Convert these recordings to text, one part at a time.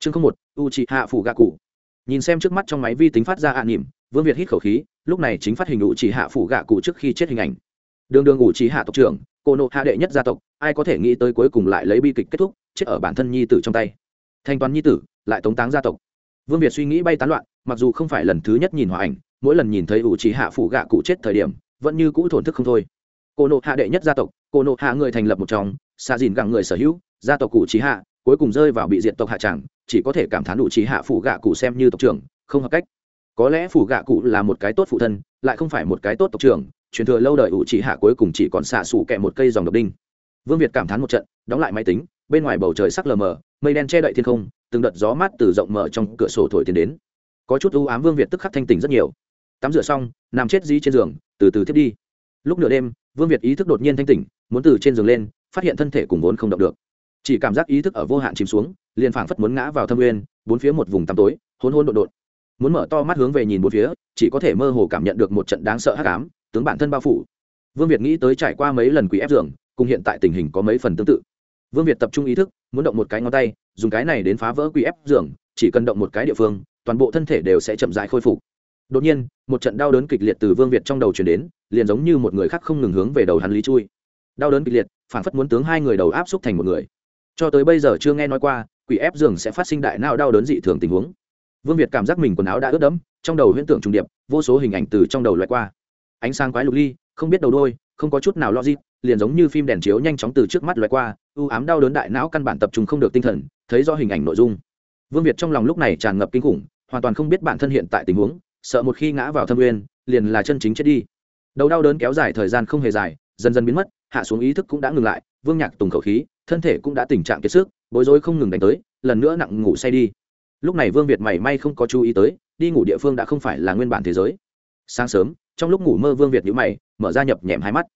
chương không một u chị hạ phủ gạ cụ nhìn xem trước mắt trong máy vi tính phát ra ạ à nỉm vương việt hít khẩu khí, lúc này chính phát hình u chị hạ phủ gạ cụ trước khi chết hình ảnh. Đường đường u chị hạ tộc trưởng cô nộ hạ đệ nhất gia tộc, ai có thể nghĩ tới cuối cùng lại lấy bi kịch kết thúc, chết ở bản thân nhi tử trong tay. Thanh toán nhi tử, lại tống táng gia tộc. Vương việt suy nghĩ bay tán loạn, mặc dù không phải lần thứ nhất nhìn hòa ảnh, mỗi lần nhìn thấy u chị hạ phủ gạ cụ chết thời điểm, vẫn như cũ thổn thức không thôi. Cô nộ hạ đệ nhất gia tộc cô nộ hạ người thành lập một trong xa dìn gặng người sở hữu, gia tộc cụ trí hạ cuối cùng rơi vào bị diệt tộc hạ tràng, chỉ có thể cảm thán đủ trí hạ phủ gạ cụ xem như tộc trưởng, không hợp cách. Có lẽ phủ gạ cụ là một cái tốt phụ thân, lại không phải một cái tốt tộc trưởng, truyền thừa lâu đời ủ trí hạ cuối cùng chỉ còn xạ sủ kẹ một cây dòng độc đinh. Vương việt cảm thán một trận, đóng lại máy tính, bên ngoài bầu trời sắc lờ mờ, mây đen che đậy thiên không, từng đợt gió mát từ rộng mở trong cửa sổ thổi tiến đến. Có chút ưu ám vương việt tức khắc thanh tỉnh rất nhiều. Tắm rửa xong, nằm chết dí trên giường, từ từ thiết đi. Lúc nửa đêm, vương việt ý thức đột nhiên thanh tỉnh, muốn từ trên giường lên, phát hiện thân thể cùng vốn không động được chỉ cảm giác ý thức ở vô hạn chìm xuống, liền phảng phất muốn ngã vào thâm nguyên, bốn phía một vùng tăm tối hôn hôn đột đột muốn mở to mắt hướng về nhìn bốn phía, chỉ có thể mơ hồ cảm nhận được một trận đáng sợ hắc ám, tướng bản thân bao phủ. Vương việt nghĩ tới trải qua mấy lần quỷ ép giường, cùng hiện tại tình hình có mấy phần tương tự. Vương việt tập trung ý thức, muốn động một cái ngón tay, dùng cái này đến phá vỡ quỷ ép giường, chỉ cần động một cái địa phương, toàn bộ thân thể đều sẽ chậm dại khôi phục. Đột nhiên, một trận đau đớn kịch liệt từ vương việt trong đầu chuyển đến, liền giống như một người khác không ngừng hướng về đầu hắn lý chui. Đau đớn kịch liệt phản phất muốn tướng hai người đầu áp xúc thành một người cho tới bây giờ chưa nghe nói qua, quỷ ép giường sẽ phát sinh đại não đau đớn dị thường tình huống. Vương việt cảm giác mình quần áo đã ướt đẫm, trong đầu huyễn tưởng trùng điệp, vô số hình ảnh từ trong đầu loại qua. Ánh sáng quái lục ly, không biết đầu đôi, không có chút nào lo gì liền giống như phim đèn chiếu nhanh chóng từ trước mắt loại qua ưu ám đau đớn đại não căn bản tập trung không được tinh thần, thấy do hình ảnh nội dung. Vương việt trong lòng lúc này tràn ngập kinh khủng, hoàn toàn không biết bản thân hiện tại tình huống, sợ một khi ngã vào thâm nguyên, liền là chân chính chết đi. Đầu đau đớn kéo dài thời gian không hề dài, dần dần biến mất, hạ xuống ý thức cũng đã ngừng lại, vương nhạc tùng khẩu khí thân thể cũng đã tình trạng kiệt sức, bối rối không ngừng đánh tới, lần nữa nặng ngủ say đi. Lúc này vương việt mảy may không có chú ý tới, đi ngủ địa phương đã không phải là nguyên bản thế giới. Sáng sớm, trong lúc ngủ mơ vương việt nhữ mày, mở ra nhập nhèm hai mắt.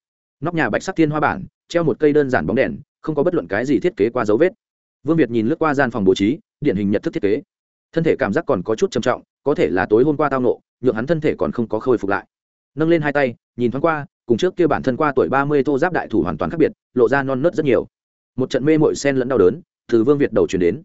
Nóc nhà bạch sắc thiên hoa bản, treo một cây đơn giản bóng đèn, không có bất luận cái gì thiết kế qua dấu vết. Vương việt nhìn lướt qua gian phòng bố trí, điển hình nhận thức thiết kế. Thân thể cảm giác còn có chút trầm trọng, có thể là tối hôm qua tao nộ, nhượng hắn thân thể còn không có khôi phục lại. Nâng lên hai tay, nhìn thoáng qua, cùng trước kia bản thân qua tuổi ba mươi thô giáp đại thủ hoàn toàn khác biệt, lộ ra non nớt rất nhiều một trận mê mội sen lẫn đau đớn, từ vương việt đầu chuyển đến.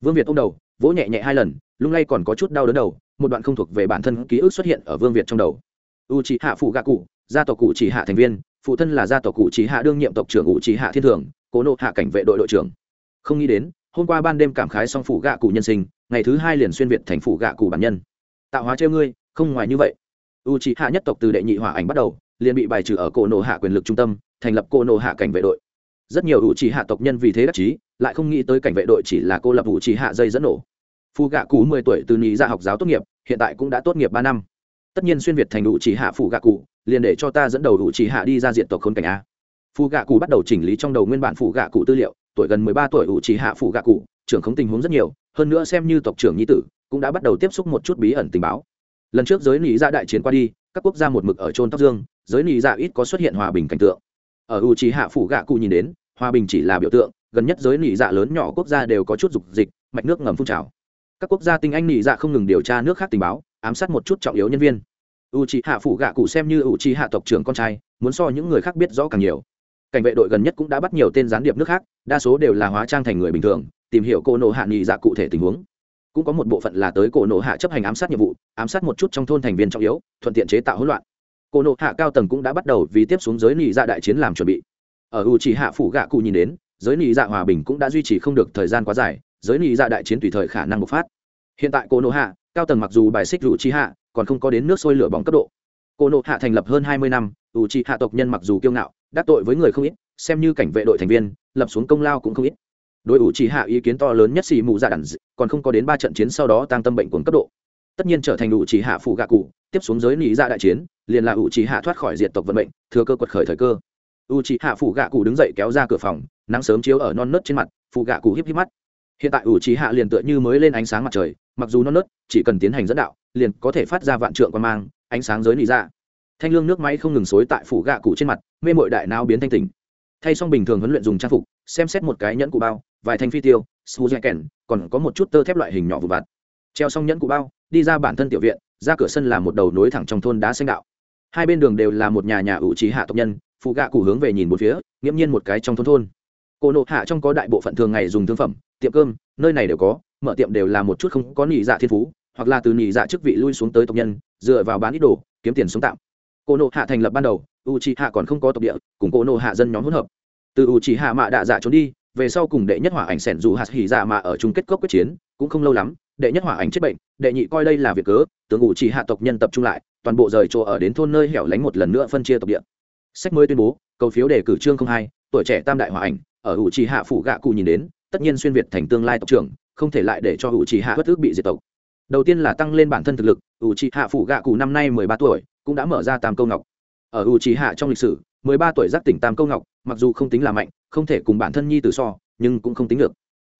Vương việt ô m đầu, vỗ nhẹ nhẹ hai lần, lung lay còn có chút đau đớn đầu, một đoạn không thuộc về bản thân ký ức xuất hiện ở vương việt trong đầu. U chỉ hạ phụ gạ cụ, gia tộc cụ chỉ hạ thành viên, phụ thân là gia tộc cụ chỉ hạ đương nhiệm tộc trưởng cụ chỉ hạ thiên thường, cố nộ hạ cảnh vệ đội đội trưởng. Không nghĩ đến, hôm qua ban đêm cảm khái xong phủ gạ cụ nhân sinh, ngày thứ hai liền xuyên việt thành phủ gạ cụ bản nhân. Tạo hóa treo ngươi, không ngoài như vậy. U chỉ hạ nhất tộc từ đệ nhị hỏa ảnh bắt đầu, liền bị bài trừ ở cổ nộ hạ quyền lực trung tâm, thành lập cổ nộ hạ cảnh vệ đội rất nhiều u chỉ hạ tộc nhân vì thế đắc chí, lại không nghĩ tới cảnh vệ đội chỉ là cô lập u chỉ hạ dây dẫn nổ. Phu gạ cụ mười tuổi từ nhị ra dạ học giáo tốt nghiệp, hiện tại cũng đã tốt nghiệp ba năm. Tất nhiên xuyên việt thành u chỉ hạ phù gạ cụ, liền để cho ta dẫn đầu u chỉ hạ đi ra diện tộc khốn cảnh a. Phu gạ cụ bắt đầu chỉnh lý trong đầu nguyên bản phù gạ cụ tư liệu, tuổi gần mười ba tuổi u chỉ hạ phù gạ cụ, trưởng không tình huống rất nhiều, hơn nữa xem như tộc trưởng nhi tử, cũng đã bắt đầu tiếp xúc một chút bí ẩn tình báo. Lần trước giới nị ra dạ đại chiến qua đi, các quốc gia một mực ở trôn tóc dương, giới nị ra dạ ít có xuất hiện hòa bình cảnh tượng. Ở u trí hạ phủ gạ cụ nhìn đến hòa bình chỉ là biểu tượng, gần nhất giới Nỉ dạ lớn nhỏ quốc gia đều có chút dục dịch, mạch nước ngầm phun trào. Các quốc gia tinh anh Nỉ dạ không ngừng điều tra nước khác tình báo, ám sát một chút trọng yếu nhân viên. U trí hạ phủ gạ cụ xem như u trí hạ tộc trưởng con trai, muốn so những người khác biết rõ càng nhiều. Cảnh vệ đội gần nhất cũng đã bắt nhiều tên gián điệp nước khác, đa số đều là hóa trang thành người bình thường, tìm hiểu cô nộ hạ nghị dạ cụ thể tình huống. Cũng có một bộ phận là tới cổ nộ hạ chấp hành ám sát nhiệm vụ, ám sát một chút trong thôn thành viên trọng yếu, thuận tiện chế tạo hỗn loạn. Cổ nộ hạ cao tầng cũng đã bắt đầu vì tiếp xuống giới nghị dạ đại chiến làm chuẩn bị ở u chỉ hạ phủ gạ cụ nhìn đến giới nị dạ hòa bình cũng đã duy trì không được thời gian quá dài giới nị dạ đại chiến tùy thời khả năng bộc phát. Hiện tại cô nộ hạ cao tầng mặc dù bài xích u Chỉ hạ còn không có đến nước sôi lửa bỏng cấp độ. Cô nộ hạ thành lập hơn hai mươi năm u Chỉ hạ tộc nhân mặc dù kiêu ngạo đắc tội với người không ít xem như cảnh vệ đội thành viên lập xuống công lao cũng không ít. Đội U chỉ hạ ý kiến to lớn nhất xì mù dạ đàn còn không có đến ba trận chiến sau đó tăng tâm bệnh cuồng cấp độ. Tất nhiên trở thành U chỉ hạ phủ gạ cụ tiếp xuống giới nỉ dạ đại chiến liền là U chỉ hạ thoát khỏi diện tộc vận mệnh, thừa cơ quật khởi thời cơ ủ chỉ hạ phụ gạ cụ đứng dậy kéo ra cửa phòng, nắng sớm chiếu ở non nớt trên mặt phụ gạ cụ híp híp mắt. Hiện tại ủ chỉ hạ liền tựa như mới lên ánh sáng mặt trời, mặc dù non nớt, chỉ cần tiến hành dẫn đạo, liền có thể phát ra vạn trượng quan mang, ánh sáng giới nị ra dạ. thanh lương nước máy không ngừng xối tại phủ gạ cụ trên mặt, mê mội đại não biến thanh tỉnh. Thay xong bình thường huấn luyện dùng trang phục, xem xét một cái nhẫn cụ bao, vài thanh phi tiêu, sù kèn còn có một chút tơ thép loại hình nhỏ vụ vặt. Treo xong nhẫn cụ bao, đi ra bản thân tiểu viện, ra cửa sân là một đầu nối thẳng trong thôn đá xanh đạo hai bên đường đều là một nhà nhà ủ trí hạ tộc nhân phụ gạ cụ hướng về nhìn một phía, nghiễm nhiên một cái trong thôn thôn. Cô nộ hạ trong có đại bộ phận thường ngày dùng thương phẩm, tiệm cơm, nơi này đều có, mở tiệm đều là một chút không có nhị dạ thiên phú, hoặc là từ nhị dạ chức vị lui xuống tới tộc nhân, dựa vào bán ít đồ, kiếm tiền sống tạm. Cô nộ hạ thành lập ban đầu u trí hạ còn không có tộc địa, cùng cô nộ hạ dân nhóm hỗn hợp. Từ u trí hạ mạ đạ dạ trốn đi, về sau cùng đệ nhất hỏa ảnh sẻn dù hạt hỉ dạ mạ ở chung kết cốc quyết chiến, cũng không lâu lắm, đệ nhất hỏa ảnh chết bệnh, đệ nhị coi đây là việc cớ, tướng u trí hạ tộc nhân tập trung lại toàn bộ rời chỗ ở đến thôn nơi hẻo lánh một lần nữa phân chia tộc địa. Sách mới tuyên bố, cầu phiếu đề cử trương không hai, tuổi trẻ tam đại hòa ảnh, ở u trì hạ phủ gạ cụ nhìn đến, tất nhiên xuyên việt thành tương lai tộc trưởng, không thể lại để cho u trì hạ bất ước bị diệt tộc. Đầu tiên là tăng lên bản thân thực lực u trì hạ phủ gạ cụ năm nay mười ba tuổi, cũng đã mở ra tam câu ngọc. Ở u trì hạ trong lịch sử, mười ba tuổi giác tỉnh tam câu ngọc, mặc dù không tính là mạnh, không thể cùng bản thân nhi từ so, nhưng cũng không tính được.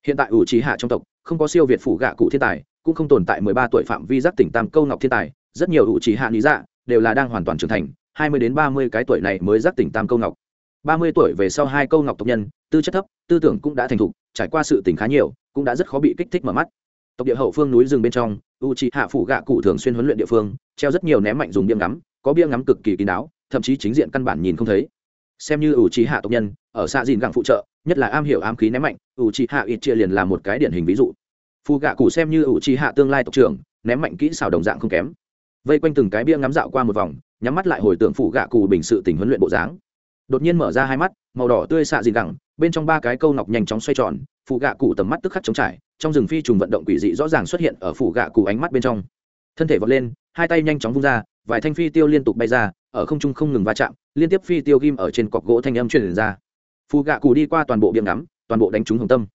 Hiện tại u c hạ trong tộc, không có siêu việt phủ gạ cụ thiên tài, cũng không tồn tại mười ba tuổi phạm vi giác tỉnh tam câu ngọc thiên tài rất nhiều ủ trì hạ lý dạ đều là đang hoàn toàn trưởng thành, hai mươi đến ba mươi cái tuổi này mới giác tỉnh tam câu ngọc. ba mươi tuổi về sau hai câu ngọc tộc nhân, tư chất thấp, tư tưởng cũng đã thành thục, trải qua sự tỉnh khá nhiều, cũng đã rất khó bị kích thích mở mắt. Tộc địa hậu phương núi rừng bên trong u c hạ phủ gạ cụ thường xuyên huấn luyện địa phương, treo rất nhiều ném mạnh dùng biếng ngắm, có bia ngắm cực kỳ kín đáo, thậm chí chính diện căn bản nhìn không thấy. Xem như ủ trì hạ tộc nhân, ở xa dìn gặng phụ trợ, nhất là am hiểu ám khí ném mạnh, ủ trì hạ ít chia liền là một cái điển hình ví dụ. Phù gạ cụ xem như ủ trì hạ tương lai tộc trưởng, ném mạnh kỹ xảo đồng dạng không kém vây quanh từng cái bia ngắm dạo qua một vòng nhắm mắt lại hồi tưởng phủ gạ cụ bình sự tình huấn luyện bộ dáng. Đột nhiên mở ra hai mắt màu đỏ tươi xạ dìn đẳng, bên trong ba cái câu ngọc nhanh chóng xoay tròn phụ gạ cụ tầm mắt tức khắc chống trải trong rừng phi trùng vận động quỷ dị rõ ràng xuất hiện ở phủ gạ cụ ánh mắt bên trong. Thân thể vọt lên hai tay nhanh chóng vung ra vài thanh phi tiêu liên tục bay ra ở không trung không ngừng va chạm liên tiếp phi tiêu ghim ở trên cọc gỗ thanh âm truyền ra. Phụ gạ cụ đi qua toàn bộ biếng ngắm toàn bộ đánh trúng hồng tâm.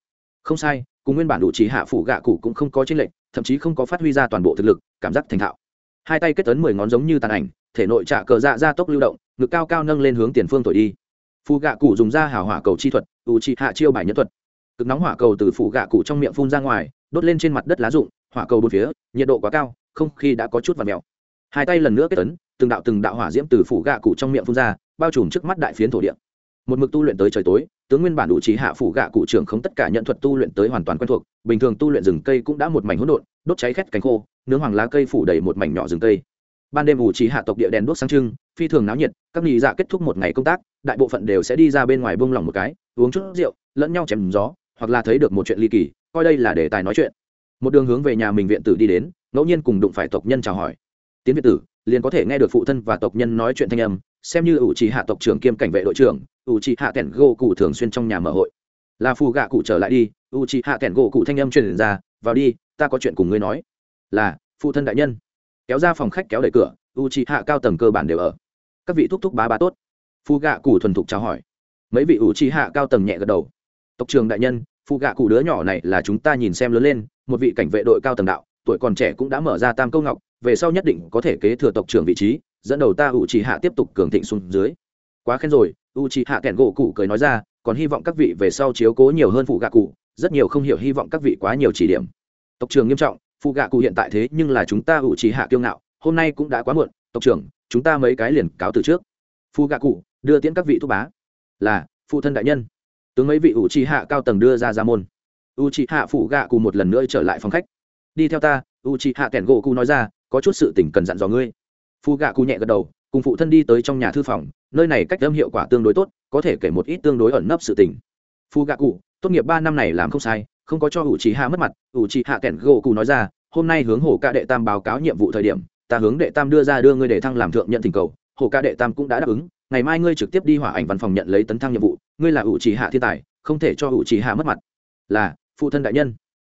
Không sai cùng nguyên bản đủ trí hạ phủ gạ cụ cũng không có chênh lệch thậm chí không có phát huy ra toàn bộ thực lực cảm giác thành thạo hai tay kết tấn mười ngón giống như tàn ảnh, thể nội trả cờ dạ ra tốc lưu động, ngực cao cao nâng lên hướng tiền phương thổi đi. Phù gạ cụ dùng ra hào hỏa cầu chi thuật ủ trị hạ chiêu bài nhân thuật. Cực nóng hỏa cầu từ phủ gạ cụ trong miệng phun ra ngoài, đốt lên trên mặt đất lá rụng, hỏa cầu bốn phía, nhiệt độ quá cao, không khí đã có chút và mèo. Hai tay lần nữa kết tấn, từng đạo từng đạo hỏa diễm từ phủ gạ cụ trong miệng phun ra, bao trùm trước mắt đại phiến thổ địa. Một mực tu luyện tới trời tối tướng nguyên bản đủ trí hạ phủ gạ cụ trưởng không tất cả nhận thuật tu luyện tới hoàn toàn quen thuộc, bình thường tu luyện rừng cây cũng đã một mảnh hỗn độn, đốt cháy khét cánh khô, nướng hoàng lá cây phủ đầy một mảnh nhỏ rừng cây. Ban đêm ủ trí hạ tộc địa đèn đốt sáng trưng, phi thường náo nhiệt, các nghị dạ kết thúc một ngày công tác, đại bộ phận đều sẽ đi ra bên ngoài bông lỏng một cái, uống chút rượu, lẫn nhau chém gió, hoặc là thấy được một chuyện ly kỳ, coi đây là đề tài nói chuyện. Một đường hướng về nhà mình viện tử đi đến, ngẫu nhiên cùng đụng phải tộc nhân chào hỏi. Tiến viện tử, liền có thể nghe được phụ thân và tộc nhân nói chuyện thanh âm xem như ủ trì hạ tộc trưởng kiêm cảnh vệ đội trưởng, ủ trì hạ kẻn gỗ cụ thường xuyên trong nhà mở hội. Là phù gạ cụ trở lại đi, ủ trì hạ kẻn gỗ cụ thanh âm truyền ra, vào đi, ta có chuyện cùng ngươi nói. Là, phụ thân đại nhân. Kéo ra phòng khách kéo đẩy cửa u trì hạ cao tầng cơ bản đều ở. Các vị thúc thúc bá bá tốt. Phù gạ cụ thuần thục chào hỏi. Mấy vị ủ trì hạ cao tầng nhẹ gật đầu. Tộc trưởng đại nhân phụ gạ cụ đứa nhỏ này là chúng ta nhìn xem lớn lên, một vị cảnh vệ đội cao tầng đạo, tuổi còn trẻ cũng đã mở ra tam câu ngọc về sau nhất định có thể kế thừa tộc trưởng vị trí, dẫn đầu ta u trì hạ tiếp tục cường thịnh xuống dưới. Quá khen rồi u trì hạ kẹn gỗ cụ cười nói ra, còn hy vọng các vị về sau chiếu cố nhiều hơn phụ gạ cụ, rất nhiều không hiểu hy vọng các vị quá nhiều chỉ điểm. Tộc trưởng nghiêm trọng, phụ gạ cụ hiện tại thế nhưng là chúng ta u trì hạ kiêu ngạo, hôm nay cũng đã quá muộn, tộc trưởng, chúng ta mấy cái liền cáo từ trước. Phụ gạ cụ, đưa tiễn các vị thúc bá. Là, phụ thân đại nhân. Tướng mấy vị u trì hạ cao tầng đưa ra ra môn. U trì hạ phụ gạ cụ một lần nữa trở lại phòng khách. Đi theo ta u c hạ kẹn gỗ cụ nói ra có chút sự tỉnh cần dặn dò ngươi. Phu gạ cụ nhẹ gật đầu, cùng phụ thân đi tới trong nhà thư phòng, nơi này cách âm hiệu quả tương đối tốt, có thể kể một ít tương đối ẩn nấp sự tình. Phu gạ cụ, tốt nghiệp ba năm này làm không sai, không có cho ủ trì hạ mất mặt, ủ trì hạ kẻn gỗ cụ nói ra, hôm nay hướng hồ ca đệ tam báo cáo nhiệm vụ thời điểm, ta hướng đệ tam đưa ra đưa ngươi để thăng làm thượng nhận thỉnh cầu, hồ ca đệ tam cũng đã đáp ứng, ngày mai ngươi trực tiếp đi hỏa ảnh văn phòng nhận lấy tấn thăng nhiệm vụ, ngươi là ủ trì hạ thiên tài, không thể cho ủ trì hạ mất mặt. Là, phụ thân đại nhân.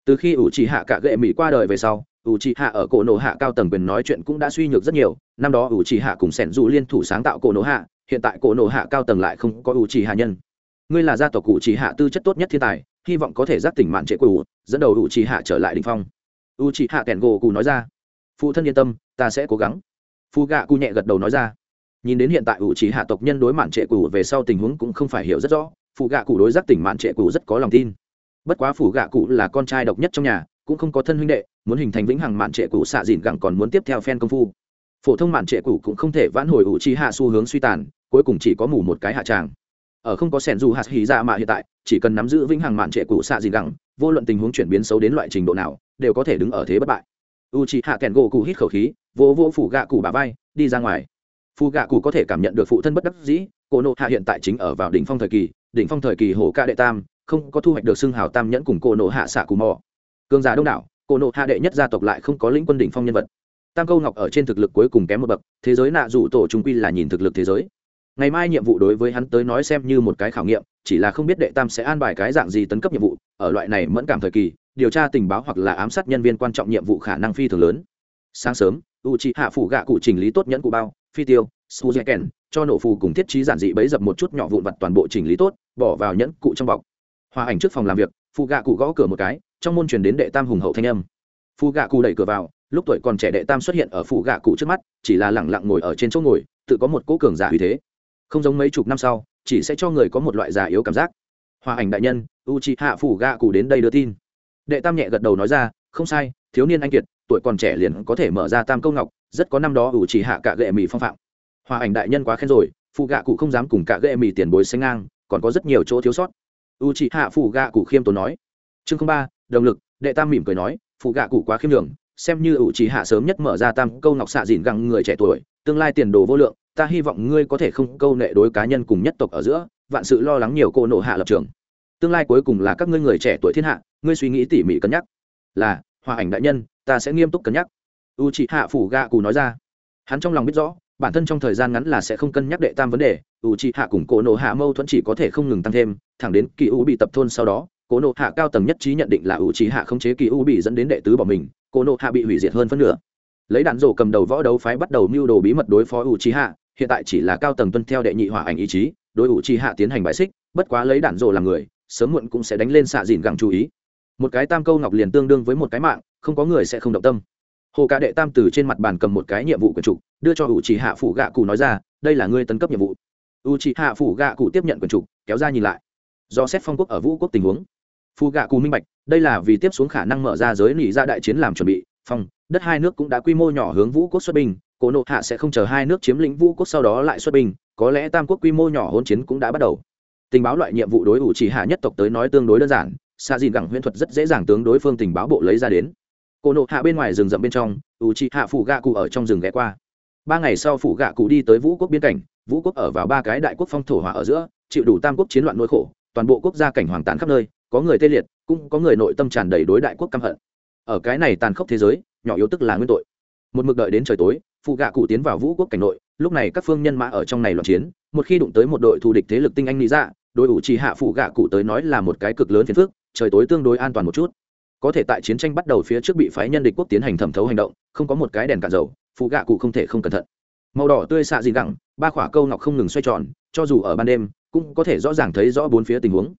Từ khi ủ trì hạ cả gệ mỹ qua đời về sau ủ trì hạ ở cổ nổ hạ cao tầng quyền nói chuyện cũng đã suy nhược rất nhiều. Năm đó ủ trì hạ cùng sẻn dù liên thủ sáng tạo cổ nổ hạ, hiện tại cổ nổ hạ cao tầng lại không có ủ trì hạ nhân. Ngươi là gia tộc ủ trì hạ tư chất tốt nhất thiên tài, hy vọng có thể giác tỉnh mạn trệ quỷ dẫn đầu ủ trì hạ trở lại đình phong. Ủ trì hạ kèn gỗ cụ nói ra. Phụ thân yên tâm, ta sẽ cố gắng. Phu gạ cụ nhẹ gật đầu nói ra. Nhìn đến hiện tại ủ trì hạ tộc nhân đối mạn trệ quỷ về sau tình huống cũng không phải hiểu rất rõ phụ gạ cụ đối giác tỉnh mạn trệ quỷ rất có lòng tin. Bất quá phủ gạ cụ là con trai độc nhất trong nhà, cũng không có thân huynh đệ muốn hình thành vĩnh hằng mạn trệ cũ xạ dìn gẳng còn muốn tiếp theo phen công phu. Phổ thông mạn trệ cũ cũng không thể vãn hồi ủ chi hạ xu hướng suy tàn, cuối cùng chỉ có mù một cái hạ tràng. Ở không có sẻn dù hạt hì ra mạ hiện tại, chỉ cần nắm giữ vĩnh hằng mạn trệ cũ xạ dìn gẳng, vô luận tình huống chuyển biến xấu đến loại trình độ nào, đều có thể đứng ở thế bất bại. U chi hạ kèn gỗ cụ hít khẩu khí, vô vỗ phủ gạ cụ bà vai, đi ra ngoài. Phù gạ cụ có thể cảm nhận được phụ thân bất đắc dĩ cổ nộ hạ hiện tại chính ở vào đỉnh phong thời kỳ, đỉnh phong thời kỳ hồ ca đệ tam, không có thu hoạch được xưng hào tam nhẫn cùng cổ nộ hạ xạ cù mò. Cường giả đông đảo cổ nộ hạ đệ nhất gia tộc lại không có lĩnh quân đỉnh phong nhân vật. Tam câu ngọc ở trên thực lực cuối cùng kém một bậc, thế giới nạ dụ tổ trung quy là nhìn thực lực thế giới. Ngày mai nhiệm vụ đối với hắn tới nói xem như một cái khảo nghiệm, chỉ là không biết đệ tam sẽ an bài cái dạng gì tấn cấp nhiệm vụ, ở loại này mẫn cảm thời kỳ, điều tra tình báo hoặc là ám sát nhân viên quan trọng nhiệm vụ khả năng phi thường lớn. Sáng sớm u c hạ phủ gạ cụ chỉnh lý tốt nhẫn cụ bao, phi tiêu su dạy kèn cho nổ phù cùng thiết trí giản dị bấy dập một chút nhỏ vụn vặt toàn bộ chỉnh lý tốt, bỏ vào nhẫn cụ trong bọc. Hòa ảnh trước phòng làm việc phụ gạ cụ gõ cửa một cái trong môn truyền đến đệ tam hùng hậu thanh âm. Phụ gạ cụ đẩy cửa vào, lúc tuổi còn trẻ đệ tam xuất hiện ở phụ gạ cụ trước mắt, chỉ là lẳng lặng ngồi ở trên chỗ ngồi, tự có một cỗ cường giả uy thế. Không giống mấy chục năm sau, chỉ sẽ cho người có một loại giả yếu cảm giác. Hòa ảnh đại nhân u c hạ phủ gạ cụ đến đây đưa tin. Đệ tam nhẹ gật đầu nói ra, không sai, thiếu niên anh kiệt, tuổi còn trẻ liền có thể mở ra tam câu ngọc, rất có năm đó u c hạ cả gệ mỹ phong phạm. Hòa ảnh đại nhân quá khen rồi phụ gạ cụ không dám cùng cả gệ mỹ tiền bối xanh ngang, còn có rất nhiều chỗ thiếu sót. U c hạ phủ gạ cụ khiêm tốn nói, chương ba đồng lực, đệ tam mỉm cười nói, phụ gạ cụ quá khiêm đường xem như ủ trì hạ sớm nhất mở ra tam câu ngọc xạ dìn găng người trẻ tuổi, tương lai tiền đồ vô lượng, ta hy vọng ngươi có thể không câu nệ đối cá nhân cùng nhất tộc ở giữa, vạn sự lo lắng nhiều cô nộ hạ lập trường. Tương lai cuối cùng là các ngươi người trẻ tuổi thiên hạ, ngươi suy nghĩ tỉ mỉ cân nhắc. Là, hòa ảnh đại nhân, ta sẽ nghiêm túc cân nhắc. U chị hạ phủ gạ cù nói ra. Hắn trong lòng biết rõ, bản thân trong thời gian ngắn là sẽ không cân nhắc đệ tam vấn đề u chị hạ cùng cổ nộ hạ mâu thuẫn chỉ có thể không ngừng tăng thêm, thẳng đến kỳ u bị tập thôn sau đó Cô nộ hạ cao tầng nhất trí nhận định là u trí hạ không chế kỳ u bị dẫn đến đệ tứ bỏ mình Cô nộ hạ bị hủy diệt hơn phân nửa. Lấy đạn rổ cầm đầu võ đấu phái bắt đầu mưu đồ bí mật đối phó u trí hạ, hiện tại chỉ là cao tầng tuân theo đệ nhị hỏa ảnh ý chí, đối u trí hạ tiến hành bãi xích, bất quá lấy đạn rổ làm người, sớm muộn cũng sẽ đánh lên xạ dìn gẳng chú ý. Một cái tam câu ngọc liền tương đương với một cái mạng, không có người sẽ không động tâm. Hồ cả đệ tam từ trên mặt bàn cầm một cái nhiệm vụ quyền trục, đưa cho u chỉ hạ phủ gạ cụ nói ra, đây là ngươi tấn cấp nhiệm vụ. U chỉ hạ phủ gạ cụ tiếp nhận quyền trục, kéo ra nhìn lại. Do xét phong quốc ở vũ quốc tình huống phù gạ cù minh bạch, đây là vì tiếp xuống khả năng mở ra giới nỉ ra đại chiến làm chuẩn bị, phong, đất hai nước cũng đã quy mô nhỏ hướng vũ quốc xuất binh, cổ nộ hạ sẽ không chờ hai nước chiếm lĩnh vũ quốc sau đó lại xuất binh, có lẽ tam quốc quy mô nhỏ hôn chiến cũng đã bắt đầu. Tình báo loại nhiệm vụ đối ủ chỉ hạ nhất tộc tới nói tương đối đơn giản xa dìn gẳng huyễn thuật rất dễ dàng tướng đối phương tình báo bộ lấy ra đến. Cổ nộ hạ bên ngoài rừng rậm bên trong, ủ chỉ hạ phủ gạ cụ ở trong rừng ghé qua. Ba ngày sau phủ gạ cụ đi tới vũ quốc biên cảnh, vũ quốc ở vào ba cái đại quốc phong thổ hỏa ở giữa, chịu đủ tam quốc chiến loạn nỗi khổ, toàn bộ quốc gia cảnh hoàng tán khắp nơi có người tê liệt, cũng có người nội tâm tràn đầy đối đại quốc căm hận. Ở cái này tàn khốc thế giới, nhỏ yếu tức là nguyên tội. Một mực đợi đến trời tối, phụ gạ cụ tiến vào vũ quốc cảnh nội, lúc này các phương nhân mã ở trong này loạn chiến, một khi đụng tới một đội thù địch thế lực tinh anh lý dạ đội ủ trì hạ phụ gạ cụ tới nói là một cái cực lớn phiền phức, trời tối tương đối an toàn một chút. Có thể tại chiến tranh bắt đầu phía trước bị phái nhân địch quốc tiến hành thẩm thấu hành động, không có một cái đèn cạn dầu, phụ gạ cụ không thể không cẩn thận. Màu đỏ tươi xạ gì gẳng, ba khỏa câu ngọc không ngừng xoay tròn, cho dù ở ban đêm, cũng có thể rõ ràng thấy rõ bốn phía tình huống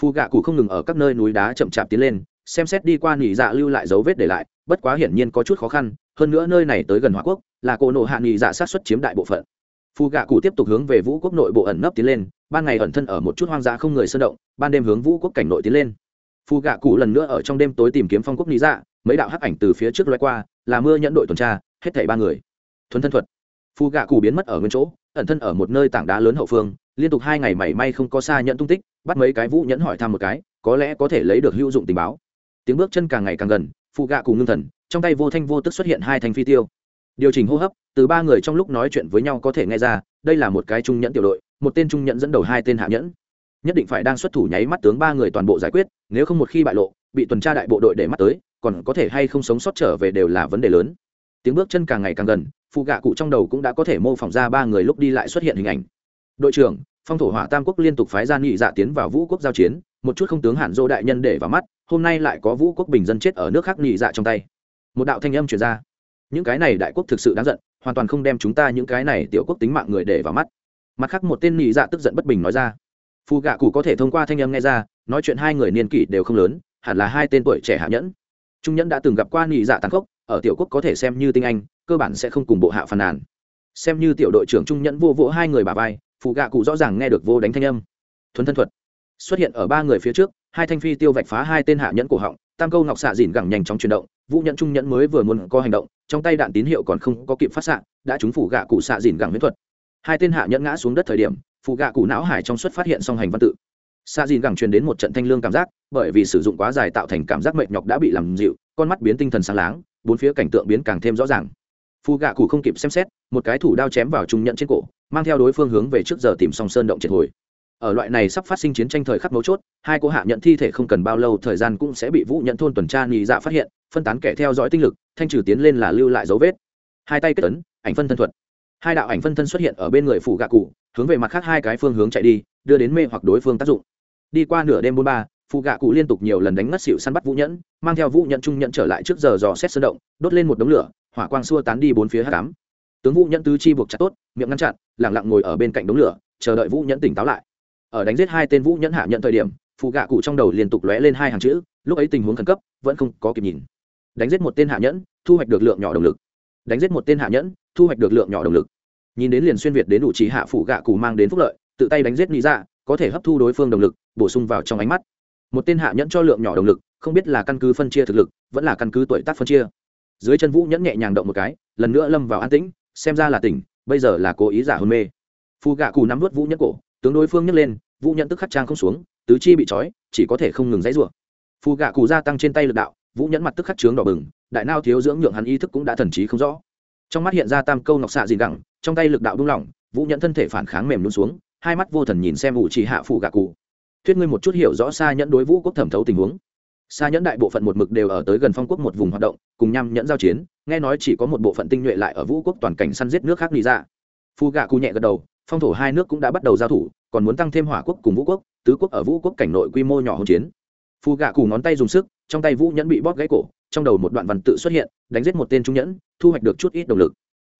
phù gạ cụ không ngừng ở các nơi núi đá chậm chạp tiến lên, xem xét đi qua nỉ dạ lưu lại dấu vết để lại, bất quá hiển nhiên có chút khó khăn, hơn nữa nơi này tới gần hòa quốc, là cổ nộ hạ nghỉ dạ sát xuất chiếm đại bộ phận. Phù gạ cụ tiếp tục hướng về vũ quốc nội bộ ẩn nấp tiến lên, ban ngày ẩn thân ở một chút hoang dã không người sơn động, ban đêm hướng vũ quốc cảnh nội tiến lên. Phù gạ cụ lần nữa ở trong đêm tối tìm kiếm phong quốc nghỉ dạ mấy đạo hắc ảnh từ phía trước loay qua, là mưa nhận đội tuần tra, hết thảy ba người. Thuần thân thuật. Phù gạ cụ biến mất ở nguyên chỗ, ẩn thân ở một nơi tảng đá lớn hậu phương, liên tục hai ngày mảy may không có xa nhận tung tích bắt mấy cái vũ nhẫn hỏi thăm một cái, có lẽ có thể lấy được hữu dụng tình báo. Tiếng bước chân càng ngày càng gần, phụ gạ cùng ngưng thần, trong tay vô thanh vô tức xuất hiện hai thanh phi tiêu. Điều chỉnh hô hấp, từ ba người trong lúc nói chuyện với nhau có thể nghe ra, đây là một cái trung nhẫn tiểu đội, một tên trung nhẫn dẫn đầu hai tên hạ nhẫn. Nhất định phải đang xuất thủ nháy mắt tướng ba người toàn bộ giải quyết, nếu không một khi bại lộ, bị tuần tra đại bộ đội để mắt tới, còn có thể hay không sống sót trở về đều là vấn đề lớn. Tiếng bước chân càng ngày càng gần, phụ gạ cụ trong đầu cũng đã có thể mô phỏng ra ba người lúc đi lại xuất hiện hình ảnh. Đội trưởng phong thổ hỏa tam quốc liên tục phái ra nghị dạ tiến vào vũ quốc giao chiến, một chút không tướng hạn dô đại nhân để vào mắt, hôm nay lại có vũ quốc bình dân chết ở nước khác nghị dạ trong tay. Một đạo thanh âm truyền ra. Những cái này đại quốc thực sự đáng giận, hoàn toàn không đem chúng ta những cái này tiểu quốc tính mạng người để vào mắt. Mặt khác một tên nghị dạ tức giận bất bình nói ra. Phù gạ cụ có thể thông qua thanh âm nghe ra, nói chuyện hai người niên kỷ đều không lớn, hẳn là hai tên tuổi trẻ hạ nhẫn. Trung nhẫn đã từng gặp qua nghị dạ tàn khốc, ở tiểu quốc có thể xem như tinh anh, cơ bản sẽ không cùng bộ hạ phàn nàn. Xem như tiểu đội trưởng trung nhẫn vô vỗ hai người bà vai phụ gạ cụ rõ ràng nghe được vô đánh thanh âm. Thuấn thân thuật. Xuất hiện ở ba người phía trước, hai thanh phi tiêu vạch phá hai tên hạ nhẫn cổ họng, tam câu ngọc xạ dìn gẳng nhanh chóng chuyển động, vũ nhẫn trung nhẫn mới vừa muốn có hành động, trong tay đạn tín hiệu còn không có kịp phát xạ, đã trúng phủ gạ cụ xạ dìn gẳng miễn thuật. Hai tên hạ nhẫn ngã xuống đất thời điểm phụ gạ cụ não hải trong suất phát hiện song hành văn tự. Xạ dìn gẳng truyền đến một trận thanh lương cảm giác, bởi vì sử dụng quá dài tạo thành cảm giác mệt nhọc đã bị làm dịu, con mắt biến tinh thần sáng láng, bốn phía cảnh tượng biến càng thêm rõ ràng. Phụ gạ cụ không kịp xem xét, một cái thủ đao chém vào trung nhẫn trên cổ mang theo đối phương hướng về trước giờ tìm song sơn động triệt hồi. Ở loại này sắp phát sinh chiến tranh thời khắc mấu chốt, hai cô hạ nhận thi thể không cần bao lâu, thời gian cũng sẽ bị vũ nhận thôn tuần tra nhị dạ phát hiện, phân tán kẻ theo dõi tinh lực, thanh trừ tiến lên là lưu lại dấu vết. Hai tay kết tấn ảnh phân thân thuật. Hai đạo ảnh phân thân xuất hiện ở bên người phủ gạ cụ, hướng về mặt khác hai cái phương hướng chạy đi, đưa đến mê hoặc đối phương tác dụng. Đi qua nửa đêm bốn ba phụ gạ cụ liên tục nhiều lần đánh ngất xịu săn bắt vũ nhẫn, mang theo vũ nhẫn trung nhẫn trở lại trước giờ dò xét sơn động, đốt lên một đống lửa, hỏa quang xua tán đi bốn phía h tám tướng vũ nhẫn tứ chi buộc chặt tốt, miệng ngăn chặn, lẳng lặng ngồi ở bên cạnh đống lửa, chờ đợi vũ nhẫn tỉnh táo lại. Ở đánh giết hai tên vũ nhẫn hạ nhận thời điểm phụ gạ cụ trong đầu liên tục lóe lên hai hàng chữ, lúc ấy tình huống khẩn cấp, vẫn không có kịp nhìn. Đánh giết một tên hạ nhẫn, thu hoạch được lượng nhỏ động lực. Đánh giết một tên hạ nhẫn, thu hoạch được lượng nhỏ động lực. Nhìn đến liền xuyên việt đến đủ trí hạ phụ gạ cụ mang đến phúc lợi, tự tay đánh giết nghĩ ra dạ, có thể hấp thu đối phương động lực, bổ sung vào trong ánh mắt. Một tên hạ nhẫn cho lượng nhỏ động lực, không biết là căn cứ phân chia thực lực, vẫn là căn cứ tuổi tác phân chia. Dưới chân vũ nhẫn nhẹ nhàng động một cái, lần nữa lâm vào an tĩnh xem ra là tỉnh, bây giờ là cố ý giả hôn mê. Phù gạ cù nắm vớt vũ nhẫn cổ, tướng đối phương nhấc lên, vũ nhẫn tức khắc trang không xuống, tứ chi bị trói, chỉ có thể không ngừng dãy rủa. Phù gạ cù gia tăng trên tay lực đạo, vũ nhẫn mặt tức khắc trướng đỏ bừng, đại nao thiếu dưỡng nhượng hắn ý thức cũng đã thần trí không rõ. Trong mắt hiện ra tam câu nọc xạ dìn gẳng, trong tay lực đạo đung lỏng, vũ nhẫn thân thể phản kháng mềm luôn xuống, hai mắt vô thần nhìn xem ủ chỉ hạ phù gạ cụ thuyết ngươi một chút hiểu rõ xa nhẫn đối vũ quốc thẩm thấu tình huống xa nhẫn đại bộ phận một mực đều ở tới gần phong quốc một vùng hoạt động, cùng nhằm nhẫn giao chiến, nghe nói chỉ có một bộ phận tinh nhuệ lại ở vũ quốc toàn cảnh săn giết nước khác đi ra. Phu gạ cụ nhẹ gật đầu, phong thổ hai nước cũng đã bắt đầu giao thủ, còn muốn tăng thêm hỏa quốc cùng vũ quốc, tứ quốc ở vũ quốc cảnh nội quy mô nhỏ hỗn chiến. Phu gạ cụ ngón tay dùng sức, trong tay vũ nhẫn bị bóp gãy cổ, trong đầu một đoạn văn tự xuất hiện, đánh giết một tên trung nhẫn, thu hoạch được chút ít động lực.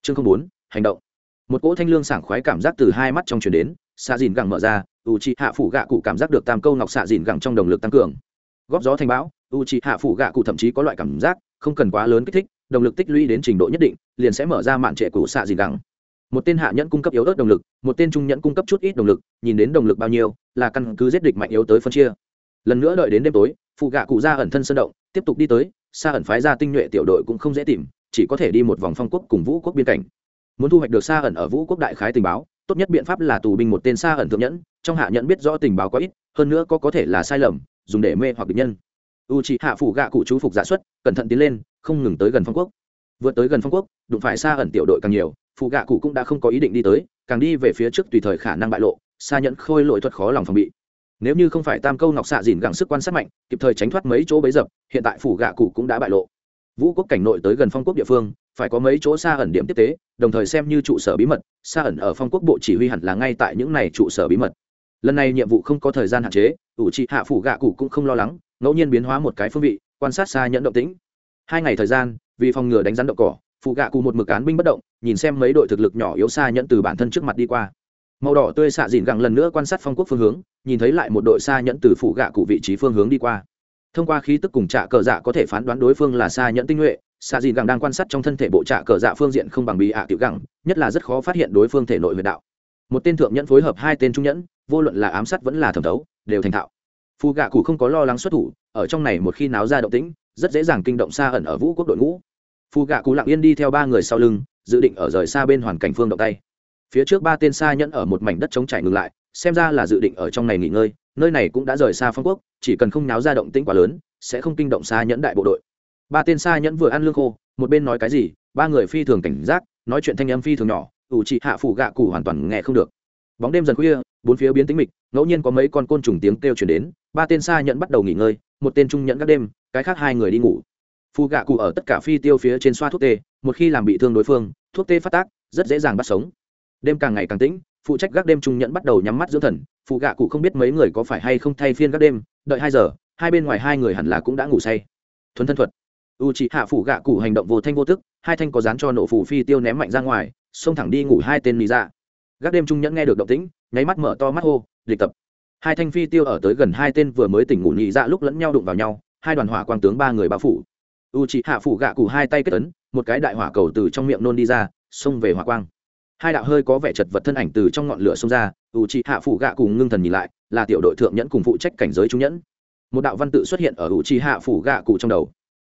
Chương không bốn, hành động. Một cỗ thanh lương sảng khoái cảm giác từ hai mắt trong truyền đến xạ dìn gẳng mở ra u c hạ phủ gạ cụ cảm giác được tam câu ngọc xạ dìn gẳng trong động lực tăng cường góp gió thành bão, u c hạ phủ gạ cụ thậm chí có loại cảm giác không cần quá lớn kích thích, động lực tích lũy đến trình độ nhất định, liền sẽ mở ra mạn trệ cụ xạ dìn gẳng. Một tên hạ nhẫn cung cấp yếu ớt động lực, một tên trung nhẫn cung cấp chút ít động lực, nhìn đến động lực bao nhiêu, là căn cứ giết địch mạnh yếu tới phân chia. Lần nữa đợi đến đêm tối, phụ gạ cụ ra ẩn thân sân động, tiếp tục đi tới, xa ẩn phái ra tinh nhuệ tiểu đội cũng không dễ tìm, chỉ có thể đi một vòng phong quốc cùng vũ quốc biên cảnh. Muốn thu hoạch được xa ẩn ở vũ quốc đại khái tình báo, tốt nhất biện pháp là tù binh một tên xa ẩn thượng nhẫn, trong hạ nhẫn biết rõ tình báo có ít, hơn nữa có có thể là sai lầm dùng để mê hoặc địch nhân. U c hạ phủ gạ cụ chú phục giả xuất, cẩn thận tiến lên, không ngừng tới gần phong quốc. Vượt tới gần phong quốc, đụng phải xa ẩn tiểu đội càng nhiều phụ gạ cụ cũng đã không có ý định đi tới, càng đi về phía trước tùy thời khả năng bại lộ, xa nhẫn khôi lội thuật khó lòng phòng bị. Nếu như không phải tam câu ngọc xạ dìn gẳng sức quan sát mạnh, kịp thời tránh thoát mấy chỗ bấy dập, hiện tại phủ gạ cụ cũng đã bại lộ. Vũ quốc cảnh nội tới gần phong quốc địa phương, phải có mấy chỗ xa ẩn điểm tiếp tế, đồng thời xem như trụ sở bí mật, xa ẩn ở phong quốc bộ chỉ huy hẳn là ngay tại những này trụ sở bí mật lần này nhiệm vụ không có thời gian hạn chế, ủ trị hạ phủ gạ cụ cũng không lo lắng, ngẫu nhiên biến hóa một cái phương vị, quan sát xa nhẫn động tĩnh. Hai ngày thời gian, vì phòng ngừa đánh rắn đậu cỏ phụ gạ cụ một mực án binh bất động, nhìn xem mấy đội thực lực nhỏ yếu xa nhẫn từ bản thân trước mặt đi qua. Màu đỏ tươi xạ dìn gẳng lần nữa quan sát phong quốc phương hướng, nhìn thấy lại một đội xa nhẫn từ phụ gạ cụ vị trí phương hướng đi qua. Thông qua khí tức cùng trạ cờ dạ có thể phán đoán đối phương là xa nhẫn tinh nhuệ, xạ dìn gẳng đang quan sát trong thân thể bộ trạ cờ dạ phương diện không bằng bị ạ tiểu gẳng nhất là rất khó phát hiện đối phương thể nội huyệt đạo. Một tên thượng nhẫn phối hợp hai tên trung nhẫn vô luận là ám sát vẫn là thẩm thấu, đều thành thạo. Phù gạ cụ không có lo lắng xuất thủ, ở trong này một khi náo ra động tĩnh, rất dễ dàng kinh động xa ẩn ở vũ quốc đội ngũ. Phù gạ cụ lặng yên đi theo ba người sau lưng, dự định ở rời xa bên hoàn cảnh phương động tay. Phía trước ba tên xa nhẫn ở một mảnh đất trống trải ngừng lại, xem ra là dự định ở trong này nghỉ ngơi, nơi này cũng đã rời xa phong quốc, chỉ cần không náo ra động tĩnh quá lớn, sẽ không kinh động xa nhẫn đại bộ đội. Ba tên xa nhẫn vừa ăn lương khô, một bên nói cái gì, ba người phi thường cảnh giác, nói chuyện thanh âm phi thường nhỏ, ủ trị hạ phủ gạ cụ hoàn toàn nghe không được. Bóng đêm dần khuya bốn phía biến tính mịch, ngẫu nhiên có mấy con côn trùng tiếng kêu chuyển đến, ba tên xa nhận bắt đầu nghỉ ngơi, một tên trung nhận các đêm, cái khác hai người đi ngủ. Phù gạ cụ ở tất cả phi tiêu phía trên xoa thuốc tê, một khi làm bị thương đối phương, thuốc tê phát tác, rất dễ dàng bắt sống. Đêm càng ngày càng tĩnh, phụ trách gác đêm trung nhận bắt đầu nhắm mắt dưỡng thần phụ gạ cụ không biết mấy người có phải hay không thay phiên gác đêm, đợi hai giờ, hai bên ngoài hai người hẳn là cũng đã ngủ say. Thuần thân thuật. U c hạ phủ gạ cụ hành động vô thanh vô tức, hai thanh có dán cho nổ phủ phi tiêu ném mạnh ra ngoài, xông thẳng đi ngủ hai tên mì dạ. Gác đêm trung nhẫn nghe được động tĩnh nháy mắt mở to mắt hô, địch tập. Hai thanh phi tiêu ở tới gần hai tên vừa mới tỉnh ngủ nhị dạ lúc lẫn nhau đụng vào nhau, hai đoàn hỏa quang tướng ba người bao phủ. U c hạ phủ gạ cụ hai tay kết ấn, một cái đại hỏa cầu từ trong miệng nôn đi ra, xông về hỏa quang. Hai đạo hơi có vẻ chật vật thân ảnh từ trong ngọn lửa xông ra u c hạ phủ gạ cụ ngưng thần nhìn lại, là tiểu đội thượng nhẫn cùng phụ trách cảnh giới trung nhẫn. Một đạo văn tự xuất hiện ở u c hạ phủ gạ cụ trong đầu.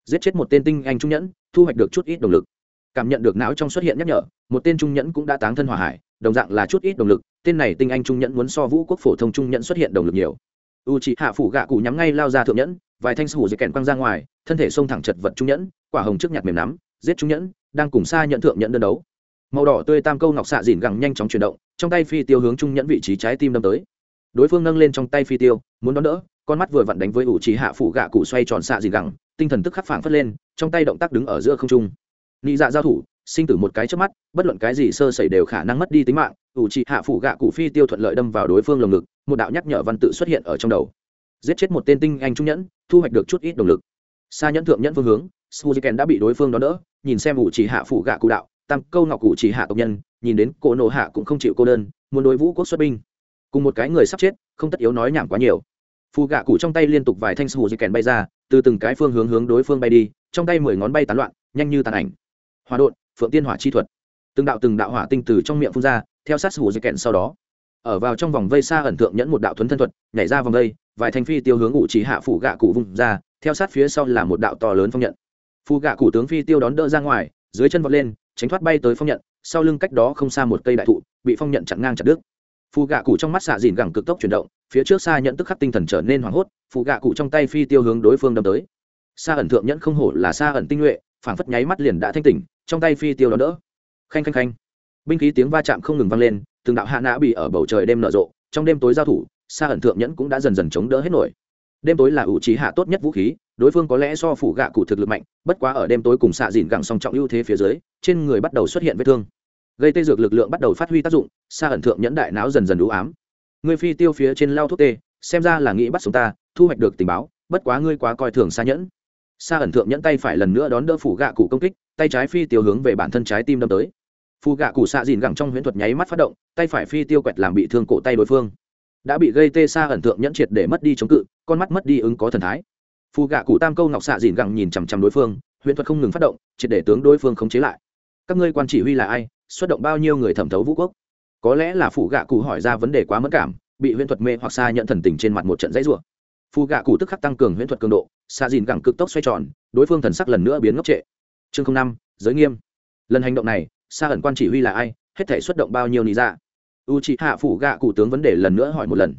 Giết chết một tên tinh anh trung nhẫn, thu hoạch được chút ít động lực. Cảm nhận được não trong xuất hiện nhắc nhở, một tên trung nhẫn cũng đã táng thân hỏa hải đồng dạng là chút ít động lực, tên này tinh anh trung nhẫn muốn so vũ quốc phổ thông trung nhẫn xuất hiện động lực nhiều. U c hạ phủ gạ cụ nhắm ngay lao ra thượng nhẫn, vài thanh sủ dây kèn quăng ra ngoài, thân thể xông thẳng chật vật trung nhẫn, quả hồng trước nhặt mềm nắm, giết trung nhẫn, đang cùng xa nhận thượng nhẫn đơn đấu. Màu đỏ tươi tam câu ngọc xạ dìn gẳng nhanh chóng chuyển động, trong tay phi tiêu hướng trung nhẫn vị trí trái tim đâm tới. Đối phương nâng lên trong tay phi tiêu, muốn đón đỡ, con mắt vừa vặn đánh với ủ trí hạ phủ gạ cụ xoay tròn xạ dìn gẳng, tinh thần tức khắc phảng phất lên, trong tay động tác đứng ở giữa không trung. Nị dạ giao thủ sinh tử một cái trước mắt, bất luận cái gì sơ sẩy đều khả năng mất đi tính mạng, ủ trị hạ phủ gạ cụ phi tiêu thuận lợi đâm vào đối phương lồng ngực, một đạo nhắc nhở văn tự xuất hiện ở trong đầu. Giết chết một tên tinh anh trung nhẫn, thu hoạch được chút ít động lực. Xa nhẫn thượng nhẫn phương hướng suzuken đã bị đối phương đón đỡ, nhìn xem ủ trị hạ phủ gạ cụ đạo tăng câu ngọc ủ chỉ hạ tộc nhân, nhìn đến cổ nộ hạ cũng không chịu cô đơn, muốn đối vũ quốc xuất binh. Cùng một cái người sắp chết, không tất yếu nói nhảm quá nhiều. Phù gạ cụ trong tay liên tục vài thanh sù bay ra, từ từng cái phương hướng hướng đối phương bay đi, trong tay mười ngón bay tán loạn, nhanh như tàn ảnh. Hòa đột phượng tiên hỏa chi thuật. Từng đạo từng đạo hỏa tinh từ trong miệng phun ra, theo sát sù dây kẹn sau đó. Ở vào trong vòng vây xa ẩn tượng nhẫn một đạo thuấn thân thuật, nhảy ra vòng vây, vài thanh phi tiêu hướng ngụ chỉ hạ phủ gạ cụ vùng ra, theo sát phía sau là một đạo to lớn phong nhận. Phù gạ cụ tướng phi tiêu đón đỡ ra ngoài, dưới chân vọt lên, tránh thoát bay tới phong nhận, sau lưng cách đó không xa một cây đại thụ, bị phong nhận chặn ngang chặt đứt. Phù gạ cụ trong mắt xạ dìn gẳng cực tốc chuyển động, phía trước xa nhận tức khắc tinh thần trở nên hoảng hốt phù gạ cụ trong tay phi tiêu hướng đối phương đâm tới. Xa ẩn thượng nhẫn không hổ là xa ẩn tinh nhuệ, phảng phất nháy mắt liền đã thanh tỉnh trong tay phi tiêu đó đỡ. Khanh khanh khanh. Binh khí tiếng va chạm không ngừng vang lên, từng đạo hạ nã bị ở bầu trời đêm nở rộ, trong đêm tối giao thủ xa ẩn thượng nhẫn cũng đã dần dần chống đỡ hết nổi. Đêm tối là ủ trí hạ tốt nhất vũ khí, đối phương có lẽ so phủ gạ cụ thực lực mạnh, bất quá ở đêm tối cùng xạ dìn gẳng song trọng ưu thế phía dưới, trên người bắt đầu xuất hiện vết thương. Gây tê dược lực lượng bắt đầu phát huy tác dụng xa ẩn thượng nhẫn đại não dần dần đủ ám. Người phi tiêu phía trên lao thuốc tê, xem ra là nghĩ bắt sống ta, thu hoạch được tình báo, bất quá ngươi quá coi thường xa nhẫn. Sa ẩn thượng nhẫn tay phải lần nữa đón đỡ phủ gạ cụ công kích, tay trái phi tiêu hướng về bản thân trái tim đâm tới. Phù gạ cụ xạ dìn gẳng trong huyễn thuật nháy mắt phát động, tay phải phi tiêu quẹt làm bị thương cổ tay đối phương. Đã bị gây tê xa ẩn thượng nhẫn triệt để mất đi chống cự, con mắt mất đi ứng có thần thái. Phù gạ cụ tam câu ngọc xạ dìn gẳng nhìn chằm chằm đối phương, huyễn thuật không ngừng phát động, triệt để tướng đối phương khống chế lại. Các ngươi quan chỉ huy là ai, xuất động bao nhiêu người thẩm thấu vũ quốc? Có lẽ là phù gạ cụ hỏi ra vấn đề quá mất cảm, bị huyễn thuật mê hoặc xa nhận thần tình trên mặt một trận dãy rủa. Phù gạ cụ tức khắc tăng cường huyễn thuật cường độ xạ dìn gẳng cực tốc xoay tròn, đối phương thần sắc lần nữa biến ngốc trệ. Chương năm, giới nghiêm. Lần hành động này xa ẩn quan chỉ huy là ai, hết thể xuất động bao nhiêu nị ra u c hạ phủ gạ cụ tướng vấn đề lần nữa hỏi một lần.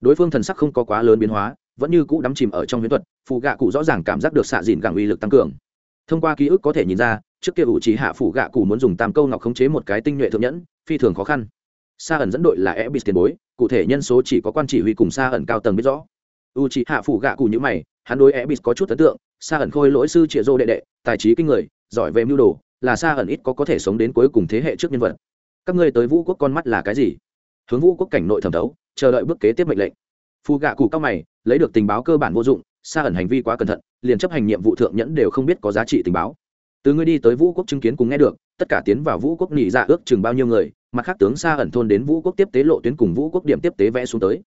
Đối phương thần sắc không có quá lớn biến hóa, vẫn như cũ đắm chìm ở trong huyễn thuật phụ gạ cụ rõ ràng cảm giác được xạ dìn gẳng uy lực tăng cường. Thông qua ký ức có thể nhìn ra, trước kia U trí hạ phủ gạ cụ muốn dùng tam câu ngọc khống chế một cái tinh nhuệ thượng nhẫn, phi thường khó khăn. Sa ẩn dẫn đội là ebis tiền bối, cụ thể nhân số chỉ có quan chỉ huy cùng sa ẩn cao tầng biết rõ. U trí hạ phủ gạ cụ như mày hắn đối ebis có chút ấn tượng sa ẩn khôi lỗi sư Triệu dô đệ đệ tài trí kinh người giỏi về mưu đồ là sa ẩn ít có có thể sống đến cuối cùng thế hệ trước nhân vật. Các ngươi tới vũ quốc con mắt là cái gì? Hướng vũ quốc cảnh nội thẩm đấu, chờ đợi bước kế tiếp mệnh lệnh. Phù gạ cụ cao mày lấy được tình báo cơ bản vô dụng sa ẩn hành vi quá cẩn thận liền chấp hành nhiệm vụ thượng nhẫn đều không biết có giá trị tình báo. Từ ngươi đi tới vũ quốc chứng kiến cùng nghe được tất cả tiến vào vũ quốc nghỉ dạ ước chừng bao nhiêu người mặt khác tướng sa ẩn thôn đến vũ quốc tiếp tế lộ tuyến cùng vũ quốc điểm tiếp tế vẽ xuống tới.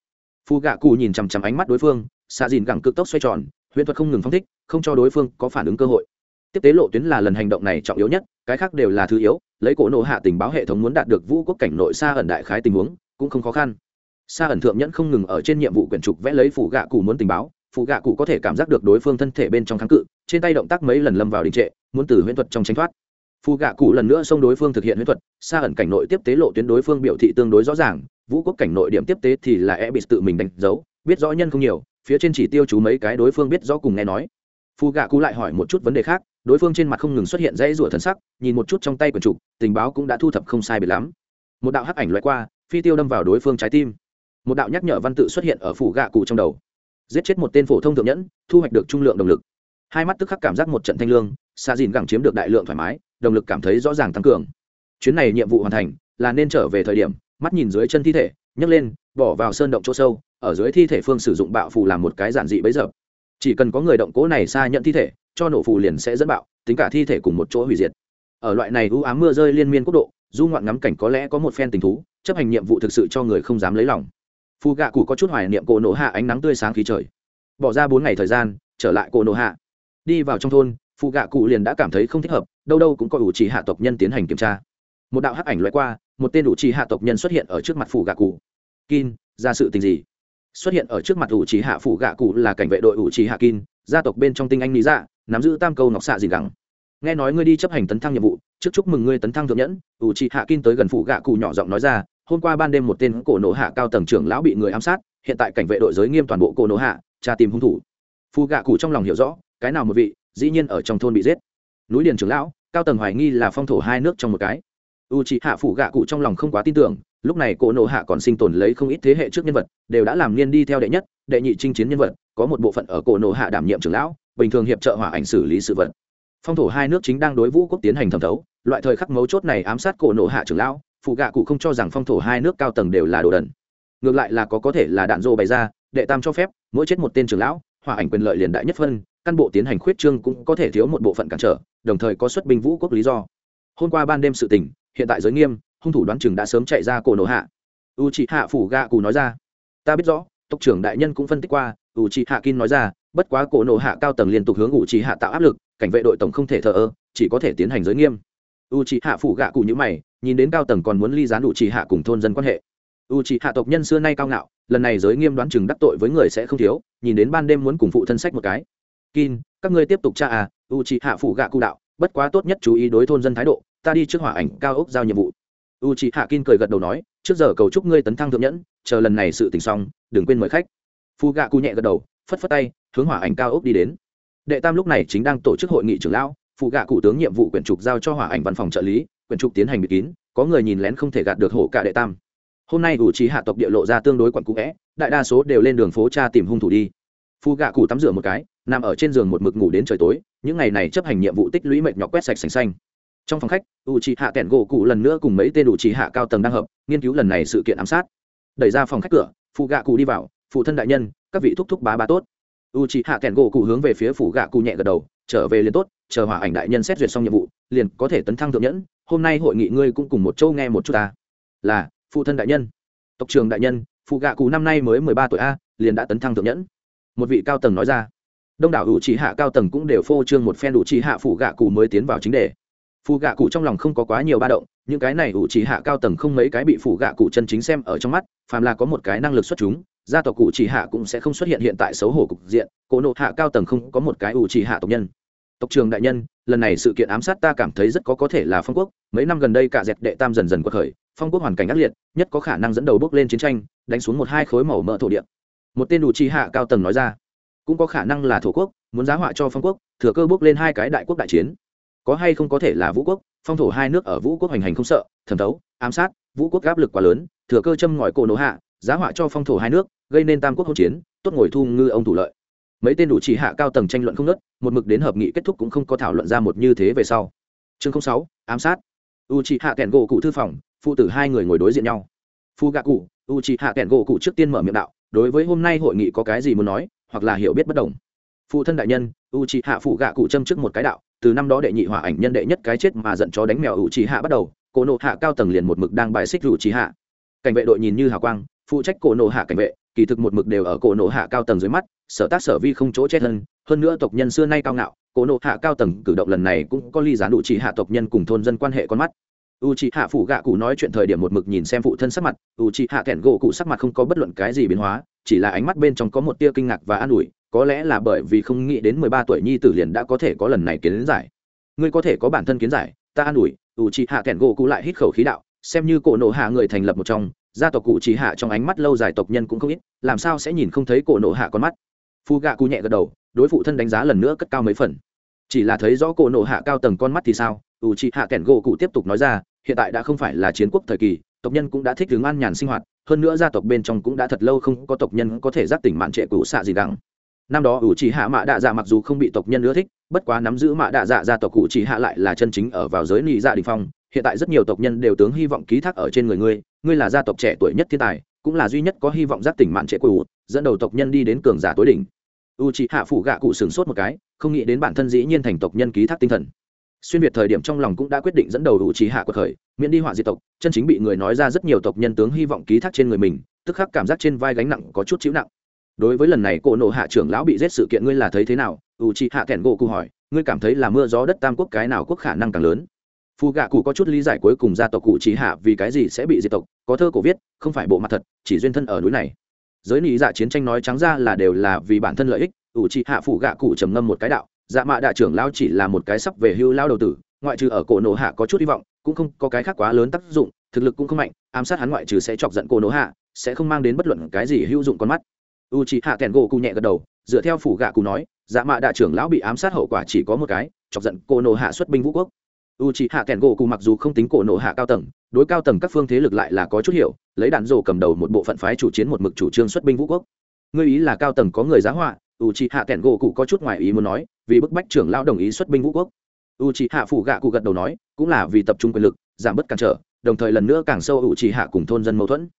Phù gạ cụ nhìn chằm chằm ánh mắt đối phương xạ dìn gẳng cực tốc xoay tròn huyễn thuật không ngừng phong thích, không cho đối phương có phản ứng cơ hội. Tiếp tế lộ tuyến là lần hành động này trọng yếu nhất, cái khác đều là thứ yếu, lấy cổ nộ hạ tình báo hệ thống muốn đạt được vũ quốc cảnh nội xa ẩn đại khái tình huống, cũng không khó khăn. Xa ẩn thượng nhẫn không ngừng ở trên nhiệm vụ quyển trục vẽ lấy phủ gạ cụ muốn tình báo phụ gạ cụ có thể cảm giác được đối phương thân thể bên trong kháng cự, trên tay động tác mấy lần lâm vào đình trệ, muốn từ huyễn thuật trong tránh thoát. Phụ gạ cụ lần nữa xông đối phương thực hiện huyễn thuật xa ẩn cảnh nội tiếp tế lộ tuyến đối phương biểu thị tương đối rõ ràng, vũ quốc cảnh nội điểm tiếp tế thì là e bị tự mình đánh dấu, biết rõ nhân không nhiều phía trên chỉ tiêu chú mấy cái đối phương biết rõ cùng nghe nói. Phù gạ cụ lại hỏi một chút vấn đề khác, đối phương trên mặt không ngừng xuất hiện dãy rủa thần sắc, nhìn một chút trong tay quần trục tình báo cũng đã thu thập không sai biệt lắm. Một đạo hắc ảnh loại qua, phi tiêu đâm vào đối phương trái tim. Một đạo nhắc nhở văn tự xuất hiện ở phủ gạ cụ trong đầu. Giết chết một tên phổ thông thượng nhẫn, thu hoạch được trung lượng động lực. Hai mắt tức khắc cảm giác một trận thanh lương xa dìn gẳng chiếm được đại lượng thoải mái, động lực cảm thấy rõ ràng tăng cường. Chuyến này nhiệm vụ hoàn thành, là nên trở về thời điểm, mắt nhìn dưới chân thi thể, nhấc lên bỏ vào sơn động chỗ sâu, ở dưới thi thể phương sử dụng bạo phù làm một cái giản dị bấy giờ. Chỉ cần có người động cố này xa nhận thi thể, cho nổ phù liền sẽ dẫn bạo, tính cả thi thể cùng một chỗ hủy diệt. Ở loại này u ám mưa rơi liên miên quốc độ, du ngoạn ngắm cảnh có lẽ có một phen tình thú, chấp hành nhiệm vụ thực sự cho người không dám lấy lòng. Phù gạ cụ có chút hoài niệm cổ nổ hạ ánh nắng tươi sáng khí trời. Bỏ ra bốn ngày thời gian, trở lại cổ nổ hạ. Đi vào trong thôn phù gạ cụ liền đã cảm thấy không thích hợp, đâu đâu cũng có ủ trì hạ tộc nhân tiến hành kiểm tra. Một đạo hắc ảnh loại qua, một tên ủ trì hạ tộc nhân xuất hiện ở trước mặt phù gạ cụ kin, ra sự tình gì? Xuất hiện ở trước mặt ủ trì hạ phủ gạ cụ là cảnh vệ đội ủ trì hạ kin, gia tộc bên trong tinh anh lý dạ nắm giữ tam câu ngọc xạ gì gắng nghe nói ngươi đi chấp hành tấn thăng nhiệm vụ, trước chúc mừng ngươi tấn thăng thượng nhẫn, ủ trì hạ kin tới gần phủ gạ cụ nhỏ giọng nói ra, hôm qua ban đêm một tên cổ nổ hạ cao tầng trưởng lão bị người ám sát, hiện tại cảnh vệ đội giới nghiêm toàn bộ cổ nổ hạ, tra tìm hung thủ. Phù gạ cụ trong lòng hiểu rõ, cái nào một vị, dĩ nhiên ở trong thôn bị giết. Núi điền trưởng lão, cao tầng hoài nghi là phong thổ hai nước trong một cái. U c hạ phủ gạ cụ trong lòng không quá tin tưởng lúc này cổ nộ hạ còn sinh tồn lấy không ít thế hệ trước nhân vật, đều đã làm niên đi theo đệ nhất, đệ nhị chinh chiến nhân vật, có một bộ phận ở cổ nộ hạ đảm nhiệm trưởng lão, bình thường hiệp trợ hỏa ảnh xử lý sự vật. Phong thổ hai nước chính đang đối vũ quốc tiến hành thẩm thấu, loại thời khắc mấu chốt này ám sát cổ nộ hạ trưởng lão, phụ gạ cụ không cho rằng phong thổ hai nước cao tầng đều là đồ đần. Ngược lại là có có thể là đạn dô bày ra, đệ tam cho phép, mỗi chết một tên trưởng lão, hỏa ảnh quyền lợi liền đại nhất phân, căn bộ tiến hành khuyết trương cũng có thể thiếu một bộ phận cản trở, đồng thời có xuất binh vũ quốc lý do. Hôm qua ban đêm sự tình, hiện tại giới nghiêm hung thủ đoán chừng đã sớm chạy ra cổ nổ hạ. U chị hạ phủ gạ cụ nói ra. Ta biết rõ, tộc trưởng đại nhân cũng phân tích qua u chị hạ kin nói ra, bất quá cổ nổ hạ cao tầng liên tục hướng u chị hạ tạo áp lực, cảnh vệ đội tổng không thể thờ ơ, chỉ có thể tiến hành giới nghiêm. U chị hạ phủ gạ cụ như mày, nhìn đến cao tầng còn muốn ly gián u chị hạ cùng thôn dân quan hệ. U chị hạ tộc nhân xưa nay cao ngạo, lần này giới nghiêm đoán chừng đắc tội với người sẽ không thiếu, nhìn đến ban đêm muốn cùng phụ thân sách một cái. Kin, các ngươi tiếp tục tra à u chị hạ phủ gạ cụ đạo, bất quá tốt nhất chú ý đối thôn dân thái độ, ta đi trước hỏa ảnh cao ốc giao nhiệm vụ u chị hạ kin cười gật đầu nói, trước giờ cầu chúc ngươi tấn thăng thượng nhẫn, chờ lần này sự tình xong, đừng quên mời khách. Phu gạ cụ nhẹ gật đầu, phất phất tay, hướng hỏa ảnh cao ốc đi đến. Đệ tam lúc này chính đang tổ chức hội nghị trưởng lão phụ gạ cụ tướng nhiệm vụ quyển trục giao cho hỏa ảnh văn phòng trợ lý, quyển trục tiến hành bịt kín, có người nhìn lén không thể gạt được hổ cả đệ tam. Hôm nay ủ trí hạ tộc địa lộ ra tương đối quặn cũ vẽ, đại đa số đều lên đường phố cha tìm hung thủ đi. Phu gạ cụ tắm rửa một cái, nằm ở trên giường một mực ngủ đến trời tối, những ngày này chấp hành nhiệm vụ tích lũy mệt nhọc quét sạch sành xanh trong phòng khách u trí hạ kẹn gỗ cụ lần nữa cùng mấy tên u trí hạ cao tầng đang hợp, nghiên cứu lần này sự kiện ám sát. Đẩy ra phòng khách cửa phụ gạ cụ đi vào, phụ thân đại nhân, các vị thúc thúc bá bá tốt. U trí hạ kẹn gỗ cụ hướng về phía phủ gạ cụ nhẹ gật đầu, trở về liền tốt, chờ hỏa ảnh đại nhân xét duyệt xong nhiệm vụ, liền có thể tấn thăng thượng nhẫn, hôm nay hội nghị ngươi cũng cùng một châu nghe một chút ta. Là, phụ thân đại nhân. Tộc trường đại nhân phụ gạ cụ năm nay mới mười ba tuổi a, liền đã tấn thăng thượng nhẫn. Một vị cao tầng nói ra. Đông đảo ủ trì hạ cao tầng cũng đều phô trương một phen đủ trì hạ phụ gạ cụ mới tiến vào chính đề phụ gạ cụ trong lòng không có quá nhiều ba động, những cái này ủ chỉ hạ cao tầng không mấy cái bị phụ gạ cụ chân chính xem ở trong mắt, phàm là có một cái năng lực xuất chúng, gia tộc cụ chỉ hạ cũng sẽ không xuất hiện hiện tại xấu hổ cục diện, cổ nộ hạ cao tầng không có một cái ủ chỉ hạ tộc nhân. Tộc trường đại nhân, lần này sự kiện ám sát ta cảm thấy rất có có thể là phong quốc, mấy năm gần đây cả dẹp đệ tam dần dần quật khởi, phong quốc hoàn cảnh ác liệt, nhất có khả năng dẫn đầu bước lên chiến tranh, đánh xuống một hai khối màu mỡ thổ địa. Một tên đủ chi hạ cao tầng nói ra, cũng có khả năng là thổ quốc, muốn giá họa cho phong quốc, thừa cơ bước lên hai cái đại quốc đại chiến có hay không có thể là vũ quốc, phong thổ hai nước ở vũ quốc hành hành không sợ, thẩm thấu, ám sát, vũ quốc áp lực quá lớn, thừa cơ châm ngòi cổ nổ hạ, giá họa cho phong thổ hai nước, gây nên tam quốc hỗn chiến, tốt ngồi thu ngư ông thủ lợi. Mấy tên đủ chỉ hạ cao tầng tranh luận không nớt một mực đến hợp nghị kết thúc cũng không có thảo luận ra một như thế về sau. Chương sáu, ám sát. U chỉ hạ kẹn gỗ cụ thư phòng, phụ tử hai người ngồi đối diện nhau. Phu gạ cụ u chỉ hạ kẹn gỗ cụ trước tiên mở miệng đạo, đối với hôm nay hội nghị có cái gì muốn nói, hoặc là hiểu biết bất đồng. Phụ thân đại nhân u chỉ hạ phụ gạ cụ châm trước một cái đạo từ năm đó đệ nhị hỏa ảnh nhân đệ nhất cái chết mà giận chó đánh mèo u trì hạ bắt đầu, cổ nộ hạ cao tầng liền một mực đang bài xích rủ trì hạ. Cảnh vệ đội nhìn như hào quang, phụ trách cổ nộ hạ cảnh vệ, kỳ thực một mực đều ở cổ nộ hạ cao tầng dưới mắt, sở tác sở vi không chỗ chết hơn hơn nữa tộc nhân xưa nay cao ngạo, cổ nộ hạ cao tầng cử động lần này cũng có ly gián đủ trì hạ tộc nhân cùng thôn dân quan hệ con mắt. U c h hạ phụ gạ cụ nói chuyện thời điểm một mực nhìn xem phụ thân sắc mặt u c h hạ kẹn gỗ cụ sắc mặt không có bất luận cái gì biến hóa, chỉ là ánh mắt bên trong có một tia kinh ngạc và an ủi có lẽ là bởi vì không nghĩ đến mười ba tuổi nhi tử liền đã có thể có lần này kiến giải. Ngươi có thể có bản thân kiến giải, ta an ủi u c hạ kẹn gỗ cụ lại hít khẩu khí đạo, xem như cổ nộ hạ người thành lập một trong, gia tộc cụ chỉ hạ trong ánh mắt lâu dài tộc nhân cũng không ít, làm sao sẽ nhìn không thấy cổ nộ hạ con mắt. Phu gạ cụ nhẹ gật đầu, đối phụ thân đánh giá lần nữa cất cao mấy phần. Chỉ là thấy rõ cổ nộ hạ cao tầng con mắt thì sao u c hạ kẻn gỗ cụ tiếp tục nói ra, hiện tại đã không phải là chiến quốc thời kỳ, tộc nhân cũng đã thích hướng an nhàn sinh hoạt, hơn nữa gia tộc bên trong cũng đã thật lâu không có tộc nhân có thể giác tỉnh mạn trệ cụ xạ gì đẳng năm đó ủ chỉ hạ mạ đạ dạ mặc dù không bị tộc nhân ưa thích, bất quá nắm giữ mạ đạ dạ gia tộc cụ chỉ hạ lại là chân chính ở vào giới nị dạ đình phong. Hiện tại rất nhiều tộc nhân đều tướng hy vọng ký thác ở trên người ngươi ngươi là gia tộc trẻ tuổi nhất thiên tài, cũng là duy nhất có hy vọng giác tỉnh mạn trệ cụ dẫn đầu tộc nhân đi đến cường giả tối đỉnh. U chỉ hạ phủ gạ cụ sửng sốt một cái, không nghĩ đến bản thân dĩ nhiên thành tộc nhân ký thác tinh thần. Xuyên việt thời điểm trong lòng cũng đã quyết định dẫn đầu u trí hạ của khởi miễn đi họa diệt tộc, chân chính bị người nói ra rất nhiều tộc nhân tướng hy vọng ký thác trên người mình, tức khắc cảm giác trên vai gánh nặng có chút chịu nặng đối với lần này cổ nộ hạ trưởng lão bị giết sự kiện ngươi là thấy thế nào? U trí hạ kẻn gỗ cụ hỏi, ngươi cảm thấy là mưa gió đất tam quốc cái nào quốc khả năng càng lớn? Phù gạ cụ có chút lý giải cuối cùng gia tộc cụ trí hạ vì cái gì sẽ bị diệt tộc, có thơ cổ viết, không phải bộ mặt thật, chỉ duyên thân ở núi này. Giới lý dạ chiến tranh nói trắng ra là đều là vì bản thân lợi ích, ủ trị hạ phụ gạ cụ trầm ngâm một cái đạo dạ mạ đại trưởng lao chỉ là một cái sắp về hưu lao đầu tử, ngoại trừ ở cổ nổ hạ có chút hy vọng, cũng không có cái khác quá lớn tác dụng, thực lực cũng không mạnh, ám sát hắn ngoại trừ sẽ chọc giận cổ nổ hạ, sẽ không mang đến bất luận cái gì hữu dụng con mắt u c hạ kèn gỗ cụ nhẹ gật đầu, dựa theo phủ gạ cụ nói dạ mạ đại trưởng lão bị ám sát hậu quả chỉ có một cái, chọc giận cổ nộ hạ xuất binh vũ quốc. U c hạ kèn gỗ cụ mặc dù không tính cổ nộ hạ cao tầng, đối cao tầng các phương thế lực lại là có chút hiểu, lấy đạn rổ cầm đầu một bộ phận phái chủ chiến một mực chủ trương xuất binh vũ quốc. Ngươi ý là cao tầng có người giá họa u c hạ kèn gỗ cụ có chút ngoài ý muốn nói, vì bức bách trưởng lão đồng ý xuất binh vũ quốc. U c hạ phủ gạ cụ gật đầu nói, cũng là vì tập trung quyền lực, giảm bớt cản trở, đồng thời lần nữa càng sâu u c hạ cùng thôn dân mâu thuẫn.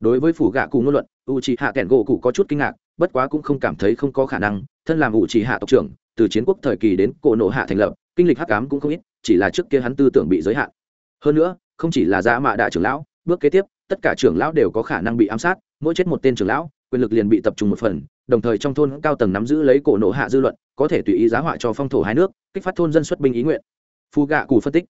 Đối với phủ gạ cụ ngôn luận u c hạ kẹn gỗ cụ có chút kinh ngạc, bất quá cũng không cảm thấy không có khả năng. Thân làm u c hạ tộc trưởng, từ chiến quốc thời kỳ đến cổ nộ hạ thành lập, kinh lịch hắc ám cũng không ít, chỉ là trước kia hắn tư tưởng bị giới hạn. Hơn nữa, không chỉ là giá mạ đại trưởng lão, bước kế tiếp, tất cả trưởng lão đều có khả năng bị ám sát, mỗi chết một tên trưởng lão, quyền lực liền bị tập trung một phần, đồng thời trong thôn cao tầng nắm giữ lấy cổ nộ hạ dư luận, có thể tùy ý giá họa cho phong thổ hai nước, kích phát thôn dân xuất binh ý nguyện. Phu gạ cù phân tích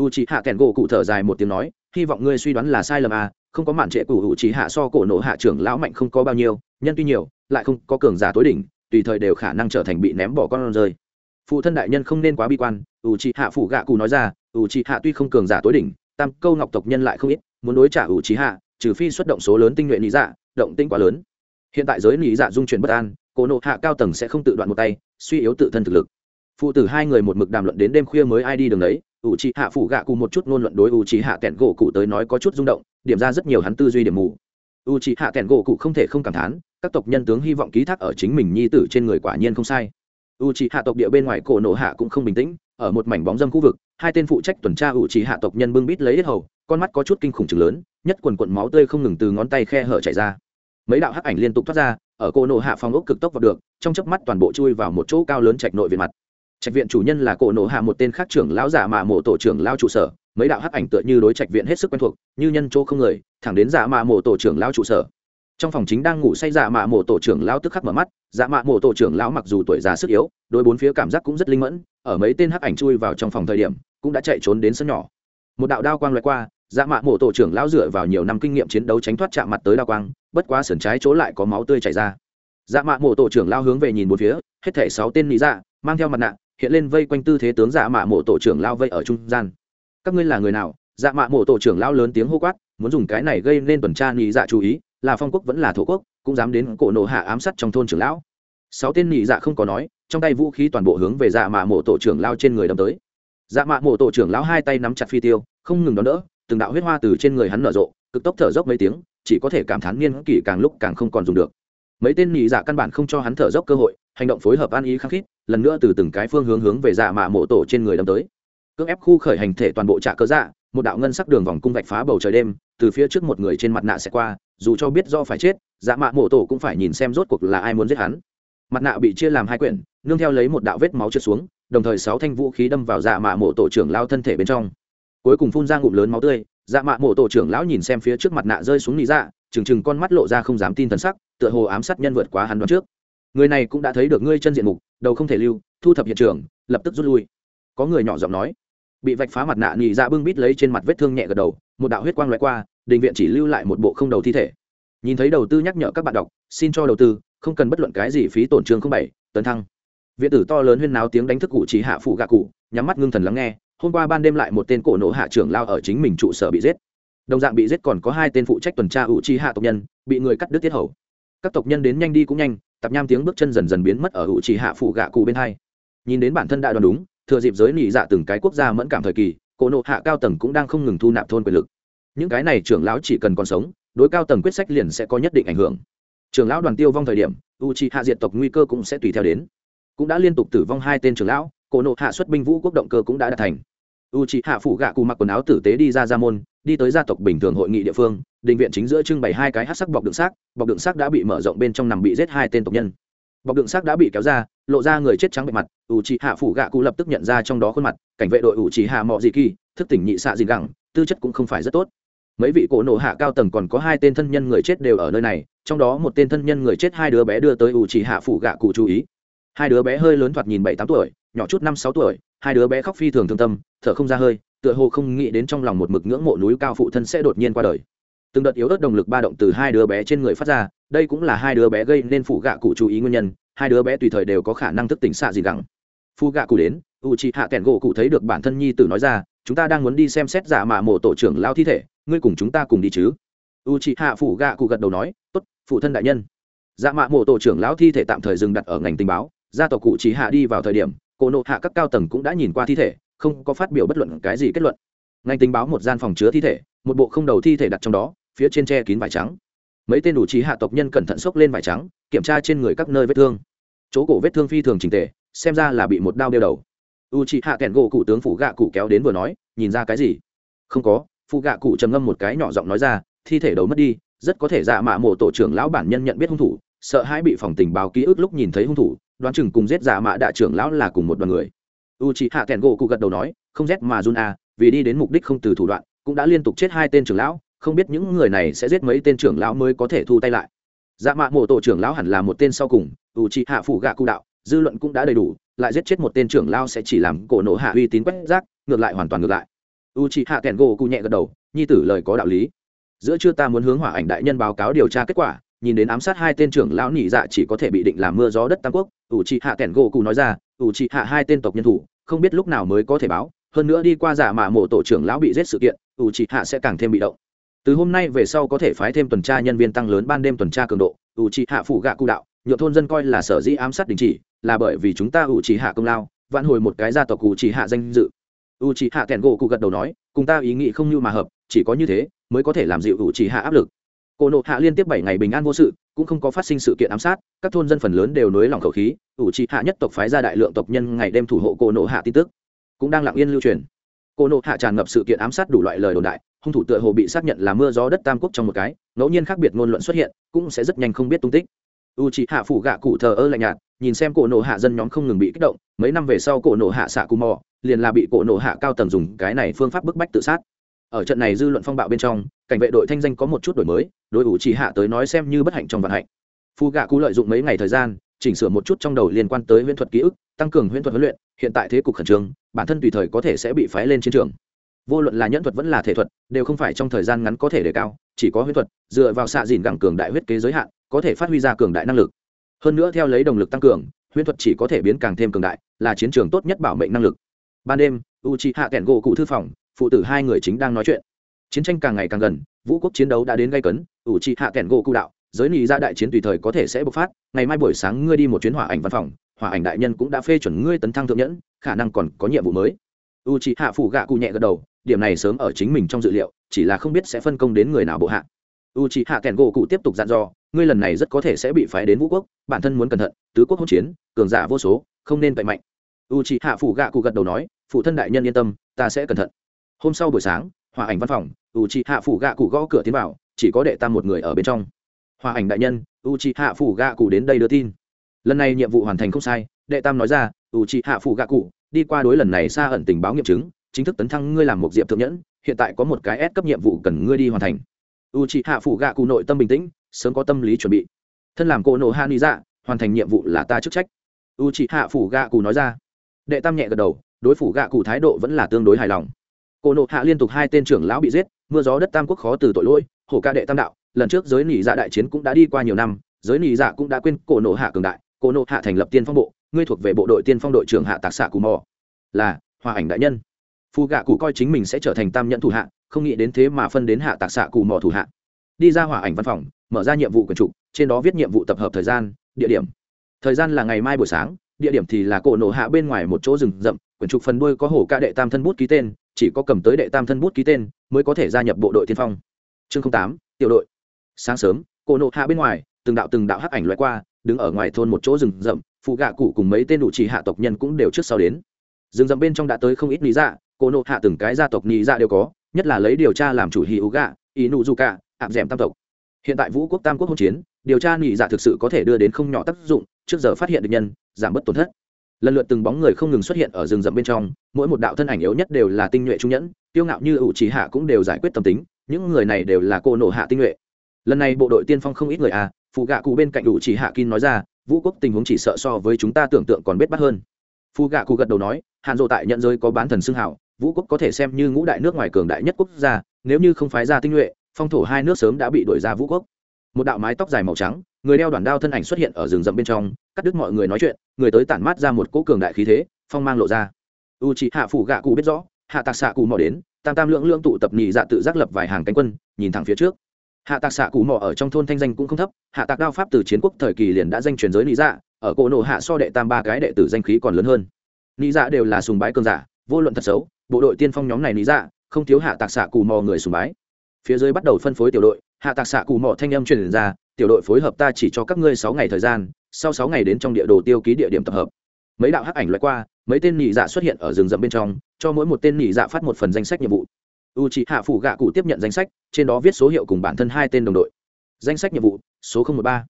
u chỉ hạ kèn gỗ cụ thở dài một tiếng nói, hy vọng ngươi suy đoán là sai lầm à không có mạn trệ cụ u chỉ hạ so cổ nổ hạ trưởng lão mạnh không có bao nhiêu, nhân tuy nhiều, lại không có cường giả tối đỉnh, tùy thời đều khả năng trở thành bị ném bỏ con rơi. Phụ thân đại nhân không nên quá bi quan u chỉ hạ phủ gạ cụ nói ra u chỉ hạ tuy không cường giả tối đỉnh, tam câu ngọc tộc nhân lại không ít, muốn đối trả u chỉ hạ trừ phi xuất động số lớn tinh nhuệ lý dạ động tinh quá lớn. Hiện tại giới lý dạ dung chuyển bất an, cổ nộ hạ cao tầng sẽ không tự đoạn một tay, suy yếu tự thân thực lực phụ tử hai người một mực đàm luận đến đêm khuya mới ai đi đường đấy. Ủ trì hạ phủ gạ cụ một chút ngôn luận đối ủ trì hạ kẹn gỗ cụ tới nói có chút rung động, điểm ra rất nhiều hắn tư duy điểm mù. Ủ trì hạ kẹn gỗ cụ không thể không cảm thán, các tộc nhân tướng hy vọng ký thác ở chính mình nhi tử trên người quả nhiên không sai. Ủ trì hạ tộc địa bên ngoài cổ nổ hạ cũng không bình tĩnh, ở một mảnh bóng dâm khu vực, hai tên phụ trách tuần tra ủ trì hạ tộc nhân bưng bít lấy hết hầu, con mắt có chút kinh khủng chừng lớn, nhất quần quận máu tươi không ngừng từ ngón tay khe hở chảy ra. Mấy đạo hắc ảnh liên tục thoát ra, ở cổ nổ hạ phòng ốc cực tốc vào được, trong chớp mắt toàn bộ chui vào một chỗ cao lớn trạch nội viện mặt trạch viện chủ nhân là cổ nổ hạ một tên khác trưởng lão giả mạ mộ tổ trưởng lao trụ sở. Mấy đạo hắc ảnh tựa như đối trạch viện hết sức quen thuộc, như nhân chỗ không người, thẳng đến giả mạ mộ tổ trưởng lao trụ sở. Trong phòng chính đang ngủ say giả mạ mộ tổ trưởng lao tức khắc mở mắt, giả mạ mộ tổ trưởng lão mặc dù tuổi già sức yếu đôi bốn phía cảm giác cũng rất linh mẫn, ở mấy tên hắc ảnh chui vào trong phòng thời điểm, cũng đã chạy trốn đến sân nhỏ. Một đạo đao quang loại qua, giả mạ mộ tổ trưởng lão dựa vào nhiều năm kinh nghiệm chiến đấu tránh thoát chạm mặt tới đao quang, bất quá sườn trái chỗ lại có máu tươi chảy ra. Giả mạ mộ tổ trưởng lao hướng về nhìn một phía, hết thể sáu tên lý dạ mang theo mặt nạ hiện lên vây quanh tư thế tướng dạ mạ mộ tổ trưởng lao vây ở trung gian. Các ngươi là người nào? Dạ mạ mộ tổ trưởng lao lớn tiếng hô quát, muốn dùng cái này gây nên tuần tra nhị dạ chú ý, là phong quốc vẫn là thổ quốc, cũng dám đến cổ nộ hạ ám sát trong thôn trưởng lão. Sáu tên nhị dạ không có nói, trong tay vũ khí toàn bộ hướng về dạ mạ mộ tổ trưởng lao trên người đâm tới. Dạ mạ mộ tổ trưởng lão hai tay nắm chặt phi tiêu, không ngừng đón đỡ, từng đạo huyết hoa từ trên người hắn nở rộ, cực tốc thở dốc mấy tiếng, chỉ có thể cảm thán niên kỷ càng lúc càng không còn dùng được mấy tên nhị dạ căn bản không cho hắn thở dốc cơ hội, hành động phối hợp an ý khăng khít, lần nữa từ từng cái phương hướng hướng về dạ mạ mộ tổ trên người đâm tới. Cưỡng ép khu khởi hành thể toàn bộ trạ cơ dạ một đạo ngân sắc đường vòng cung vạch phá bầu trời đêm, từ phía trước một người trên mặt nạ sẽ qua, dù cho biết do phải chết dạ mạ mộ tổ cũng phải nhìn xem rốt cuộc là ai muốn giết hắn. Mặt nạ bị chia làm hai quyển, nương theo lấy một đạo vết máu trượt xuống, đồng thời sáu thanh vũ khí đâm vào dạ mạ mộ tổ trưởng lao thân thể bên trong. Cuối cùng phun ra ngụm lớn máu tươi dạ mạ mộ tổ trưởng lão nhìn xem phía trước mặt nạ rơi xuống nị dạ trừng trừng con mắt lộ ra không dám tin thần sắc tựa hồ ám sát nhân vượt quá hắn đoán trước. Người này cũng đã thấy được ngươi chân diện mục, đầu không thể lưu, thu thập hiện trường, lập tức rút lui. Có người nhỏ giọng nói. Bị vạch phá mặt nạ nhị dạ bưng bít lấy trên mặt vết thương nhẹ gật đầu, một đạo huyết quang loại qua, đình viện chỉ lưu lại một bộ không đầu thi thể. Nhìn thấy đầu tư nhắc nhở các bạn đọc, xin cho đầu tư, không cần bất luận cái gì phí tổn trường không bảy, tấn thăng. Viện tử to lớn huyên náo tiếng đánh thức cụ chỉ hạ phụ gạ cụ, nhắm mắt ngưng thần lắng nghe, hôm qua ban đêm lại một tên cổ nổ hạ trưởng lao ở chính mình trụ sở bị giết. Đồng dạng bị giết còn có hai tên phụ trách tuần tra ủ chi hạ tộc nhân, bị người cắt đứt tiết hầu các tộc nhân đến nhanh đi cũng nhanh tập nham tiếng bước chân dần dần biến mất ở hữu trì hạ phụ gạ cụ bên hai. Nhìn đến bản thân đại đoàn đúng, thừa dịp giới nỉ dạ từng cái quốc gia mẫn cảm thời kỳ, cổ nộ hạ cao tầng cũng đang không ngừng thu nạp thôn quyền lực. Những cái này trưởng lão chỉ cần còn sống, đối cao tầng quyết sách liền sẽ có nhất định ảnh hưởng. Trưởng lão đoàn tiêu vong thời điểm u chi hạ diện tộc nguy cơ cũng sẽ tùy theo đến. Cũng đã liên tục tử vong hai tên trưởng lão, cổ nộ hạ xuất binh vũ quốc động cơ cũng đã đạt thành u c h ị hạ phụ gạ cụ mặc quần áo tử tế đi ra ra môn, đi tới gia tộc bình thường hội nghị địa phương, định viện chính giữa trưng bày hai cái hát sắc bọc đựng xác, bọc đựng xác đã bị mở rộng bên trong nằm bị giết hai tên tộc nhân. Bọc đựng xác đã bị kéo ra, lộ ra người chết trắng bề mặt, u c h ị hạ phụ gạ cụ lập tức nhận ra trong đó khuôn mặt, cảnh vệ đội u c h ị hạ mọ dị kỳ, thức tỉnh nhị xạ dị gẳng, tư chất cũng không phải rất tốt. Mấy vị cổ nộ hạ cao tầng còn có hai tên thân nhân người chết đều ở nơi này, trong đó một tên thân nhân người chết hai đứa bé đưa tới u c h ị hạ phụ gạ cụ chú ý. Hai đứa bé hơi lớn thoạt nhìn bảy tám tuổi nhỏ chút năm sáu tuổi, hai đứa bé khóc phi thường thương tâm, thở không ra hơi, tựa hồ không nghĩ đến trong lòng một mực ngưỡng mộ núi cao phụ thân sẽ đột nhiên qua đời. Từng đợt yếu ớt động lực ba động từ hai đứa bé trên người phát ra, đây cũng là hai đứa bé gây nên phụ gạ cụ chú ý nguyên nhân, hai đứa bé tùy thời đều có khả năng thức tỉnh xạ gì gẳng. Phụ gạ cụ đến u chị hạ kẹn gỗ cụ thấy được bản thân nhi tử nói ra, chúng ta đang muốn đi xem xét giả mạ mộ tổ trưởng lao thi thể, ngươi cùng chúng ta cùng đi chứ? U chị hạ phụ gạ cụ gật đầu nói, tốt, phụ thân đại nhân. Giả mạ mộ tổ trưởng lão thi thể tạm thời dừng đặt ở ngành tình báo, gia tộc cụ chỉ hạ đi vào thời điểm cổ nộ hạ các cao tầng cũng đã nhìn qua thi thể, không có phát biểu bất luận cái gì kết luận. Ngành tình báo một gian phòng chứa thi thể, một bộ không đầu thi thể đặt trong đó, phía trên che kín vải trắng. Mấy tên đủ trí hạ tộc nhân cẩn thận xốc lên vải trắng, kiểm tra trên người các nơi vết thương. Chỗ cổ vết thương phi thường trình tề, xem ra là bị một đao đeo đầu. U chị hạ kẹn gỗ cụ tướng phủ gạ cụ kéo đến vừa nói, nhìn ra cái gì? Không có. Phụ gạ cụ trầm ngâm một cái nhỏ giọng nói ra, thi thể đầu mất đi, rất có thể dạ mạ mộ tổ trưởng lão bản nhân nhận biết hung thủ, sợ hãi bị phòng tình báo ký ức lúc nhìn thấy hung thủ đoán chừng cùng giết giả mạ đại trưởng lão là cùng một đoàn người. U chị hạ kẹn gỗ cụ gật đầu nói, không rét mà run à vì đi đến mục đích không từ thủ đoạn, cũng đã liên tục chết hai tên trưởng lão, không biết những người này sẽ giết mấy tên trưởng lão mới có thể thu tay lại. Dạ mạ mộ tổ trưởng lão hẳn là một tên sau cùng u chị hạ phủ gạ cụ đạo, dư luận cũng đã đầy đủ, lại giết chết một tên trưởng lão sẽ chỉ làm cổ nổ hạ uy tín quét rác, ngược lại hoàn toàn ngược lại. U chị hạ kẹn gỗ cụ nhẹ gật đầu, nhi tử lời có đạo lý. Giữa chưa ta muốn hướng hỏa ảnh đại nhân báo cáo điều tra kết quả nhìn đến ám sát hai tên trưởng lão nỉ dạ chỉ có thể bị định làm mưa gió đất tam quốc u trị hạ kẻn gỗ cụ nói ra u trị hạ hai tên tộc nhân thủ, không biết lúc nào mới có thể báo, hơn nữa đi qua giả mạ mộ tổ trưởng lão bị giết sự kiện u trị hạ sẽ càng thêm bị động. Từ hôm nay về sau có thể phái thêm tuần tra nhân viên tăng lớn ban đêm tuần tra cường độ u trị hạ phủ gạ cụ đạo nhựa thôn dân coi là sở dĩ ám sát đình chỉ, là bởi vì chúng ta u trị hạ công lao, vạn hồi một cái gia tộc ủ trị hạ danh dự. U trị hạ kẻn gỗ cụ gật đầu nói, cùng ta ý nghĩ không như mà hợp, chỉ có như thế, mới có thể làm dịu u trị hạ áp lực cô nộ hạ liên tiếp bảy ngày bình an vô sự, cũng không có phát sinh sự kiện ám sát, các thôn dân phần lớn đều nới lỏng khẩu khí u trị hạ nhất tộc phái ra đại lượng tộc nhân ngày đêm thủ hộ cô nộ hạ tin tức. Cũng đang lặng yên lưu truyền. Cô nộ hạ tràn ngập sự kiện ám sát đủ loại lời đồn đại, hung thủ tựa hồ bị xác nhận là mưa gió đất tam quốc trong một cái, ngẫu nhiên khác biệt ngôn luận xuất hiện, cũng sẽ rất nhanh không biết tung tích. U trị hạ phủ gạ cụ thờ ơ lạnh nhạt, nhìn xem cổ nộ hạ dân nhóm không ngừng bị kích động, mấy năm về sau cổ nộ hạ xạ cù mò, liền là bị cổ nộ hạ cao tầng dùng cái này phương pháp bức bách tự sát. Ở trận này dư luận phong bạo bên trong cảnh vệ đội thanh danh có một chút đổi mới đội ủ chỉ hạ tới nói xem như bất hạnh trong vận hạnh. Phu gạ cụ lợi dụng mấy ngày thời gian, chỉnh sửa một chút trong đầu liên quan tới huyễn thuật ký ức, tăng cường huyễn thuật huấn luyện, hiện tại thế cục khẩn trương, bản thân tùy thời có thể sẽ bị phái lên chiến trường. Vô luận là nhẫn thuật vẫn là thể thuật, đều không phải trong thời gian ngắn có thể đề cao, chỉ có huyễn thuật, dựa vào xạ dìn gẳng cường đại huyết kế giới hạn, có thể phát huy ra cường đại năng lực. Hơn nữa theo lấy động lực tăng cường, huyễn thuật chỉ có thể biến càng thêm cường đại, là chiến trường tốt nhất bảo mệnh năng lực. Ban đêm u c h hạ kẹn gỗ cụ thư phòng, phụ tử hai người chính đang nói chuyện chiến tranh càng ngày càng gần, vũ quốc chiến đấu đã đến gây cấn u trị hạ kẹn gỗ cụ đạo, giới nị ra đại chiến tùy thời có thể sẽ bộc phát, ngày mai buổi sáng ngươi đi một chuyến hỏa ảnh văn phòng, hỏa ảnh đại nhân cũng đã phê chuẩn ngươi tấn thăng thượng nhẫn, khả năng còn có nhiệm vụ mới. U trị hạ phủ gạ cụ nhẹ gật đầu, điểm này sớm ở chính mình trong dự liệu, chỉ là không biết sẽ phân công đến người nào bộ hạ. U trị hạ kẹn gỗ cụ tiếp tục dặn dò, ngươi lần này rất có thể sẽ bị phái đến vũ quốc, bản thân muốn cẩn thận, tứ quốc hỗn chiến, cường giả vô số, không nên cậy mạnh. U trị hạ phủ gạ cụ gật đầu nói, phụ thân đại nhân yên tâm, ta sẽ cẩn thận. Hôm sau buổi sáng hòa ảnh văn phòng u c h i hạ phủ gạ cụ gõ cửa tiến vào, chỉ có đệ tam một người ở bên trong. Hòa ảnh đại nhân u c h i hạ phủ gạ cụ đến đây đưa tin. Lần này nhiệm vụ hoàn thành không sai, đệ tam nói ra u c h i hạ phủ gạ cụ đi qua đối lần này xa ẩn tình báo nghiệm chứng, chính thức tấn thăng ngươi làm một diệp thượng nhẫn, hiện tại có một cái ép cấp nhiệm vụ cần ngươi đi hoàn thành. U c h i hạ phủ gạ cụ nội tâm bình tĩnh, sớm có tâm lý chuẩn bị. Thân làm cô nộ hạ ni dạ hoàn thành nhiệm vụ là ta chức trách. U c h hạ phủ gạ cụ nói ra. Đệ tam nhẹ gật đầu, đối phủ gạ cụ thái độ vẫn là tương đối hài lòng. Cô nộ hạ liên tục hai tên trưởng lão bị giết mưa gió đất tam quốc khó từ tội lỗi, hổ ca đệ tam đạo, lần trước giới nỉ dạ đại chiến cũng đã đi qua nhiều năm, giới nỉ dạ cũng đã quên cổ nộ hạ cường đại, cổ nộ hạ thành lập tiên phong bộ, ngươi thuộc về bộ đội tiên phong đội trưởng hạ tạc xạ cù mò. Là, hòa ảnh đại nhân. Phù gạ cụ coi chính mình sẽ trở thành tam nhẫn thủ hạ, không nghĩ đến thế mà phân đến hạ tạc xạ cù mò thủ hạ. Đi ra hòa ảnh văn phòng, mở ra nhiệm vụ quần trục, trên đó viết nhiệm vụ tập hợp thời gian, địa điểm. Thời gian là ngày mai buổi sáng, địa điểm thì là cổ nổ hạ bên ngoài một chỗ rừng rậm quyển trục phần đuôi có hổ ca đệ tam thân bút ký tên chỉ có cầm tới đệ tam thân bút ký tên mới có thể gia nhập bộ đội tiên phong. Chương tám, tiểu đội. Sáng sớm cổ nộ hạ bên ngoài, từng đạo từng đạo hắc ảnh loại qua, đứng ở ngoài thôn một chỗ rừng rậm, phụ gạ cụ cùng mấy tên đủ chỉ hạ tộc nhân cũng đều trước sau đến. Rừng rậm bên trong đã tới không ít lý dạ cổ nộ hạ từng cái gia tộc lý dạ đều có, nhất là lấy điều tra làm chủ hì ú gạ, ý nụ du cả ạp d tam tộc. Hiện tại vũ quốc tam quốc hỗn chiến, điều tra nghỉ dạ thực sự có thể đưa đến không nhỏ tác dụng, trước giờ phát hiện được nhân, giảm bớt tổn thất lần lượt từng bóng người không ngừng xuất hiện ở rừng rậm bên trong, mỗi một đạo thân ảnh yếu nhất đều là tinh nhuệ trung nhẫn tiêu ngạo như ủ trí hạ cũng đều giải quyết tâm tính, những người này đều là cô nổ hạ tinh nhuệ. Lần này bộ đội tiên phong không ít người à phụ gạ cụ bên cạnh ủ trí hạ kin nói ra, vũ quốc tình huống chỉ sợ so với chúng ta tưởng tượng còn bết bắt hơn. Phụ gạ cụ gật đầu nói hạn dộ tại nhận giới có bán thần xưng hảo, vũ quốc có thể xem như ngũ đại nước ngoài cường đại nhất quốc gia, nếu như không phái ra tinh nhuệ, phong thổ hai nước sớm đã bị đuổi ra vũ quốc. Một đạo mái tóc dài màu trắng người đeo đoàn đao thân ảnh xuất hiện ở rừng rậm bên trong, cắt đứt mọi người nói chuyện, người tới tản mát ra một cỗ cường đại khí thế, phong mang lộ ra. U c h ị hạ phủ gạ cụ biết rõ, hạ tạc xạ cụ mò đến, tam tam lưỡng lưỡng tụ tập nhị dạ tự giác lập vài hàng cánh quân, nhìn thẳng phía trước. Hạ tạc xạ cụ mò ở trong thôn thanh danh cũng không thấp, hạ tạc đao pháp từ chiến quốc thời kỳ liền đã danh truyền giới nhị dạ ở cỗ nổ hạ so đệ tam ba cái đệ tử danh khí còn lớn hơn. Nhị dạ đều là sùng bái cường giả, vô luận thật xấu, bộ đội tiên phong nhóm này lý dạ không thiếu hạ tạc xạ cụ mò người sùng bái. Phía dưới bắt đầu phân phối tiểu đội, hạ tạc xạ cụ mò thanh âm truyền ra tiểu đội phối hợp ta chỉ cho các ngươi sáu ngày thời gian, sau sáu ngày đến trong địa đồ tiêu ký địa điểm tập hợp. Mấy đạo hắc ảnh loại qua, mấy tên nhị dạ xuất hiện ở rừng rậm bên trong, cho mỗi một tên nhị dạ phát một phần danh sách nhiệm vụ. U c hạ phủ gạ cụ tiếp nhận danh sách, trên đó viết số hiệu cùng bản thân hai tên đồng đội. Danh sách nhiệm vụ, số một ba.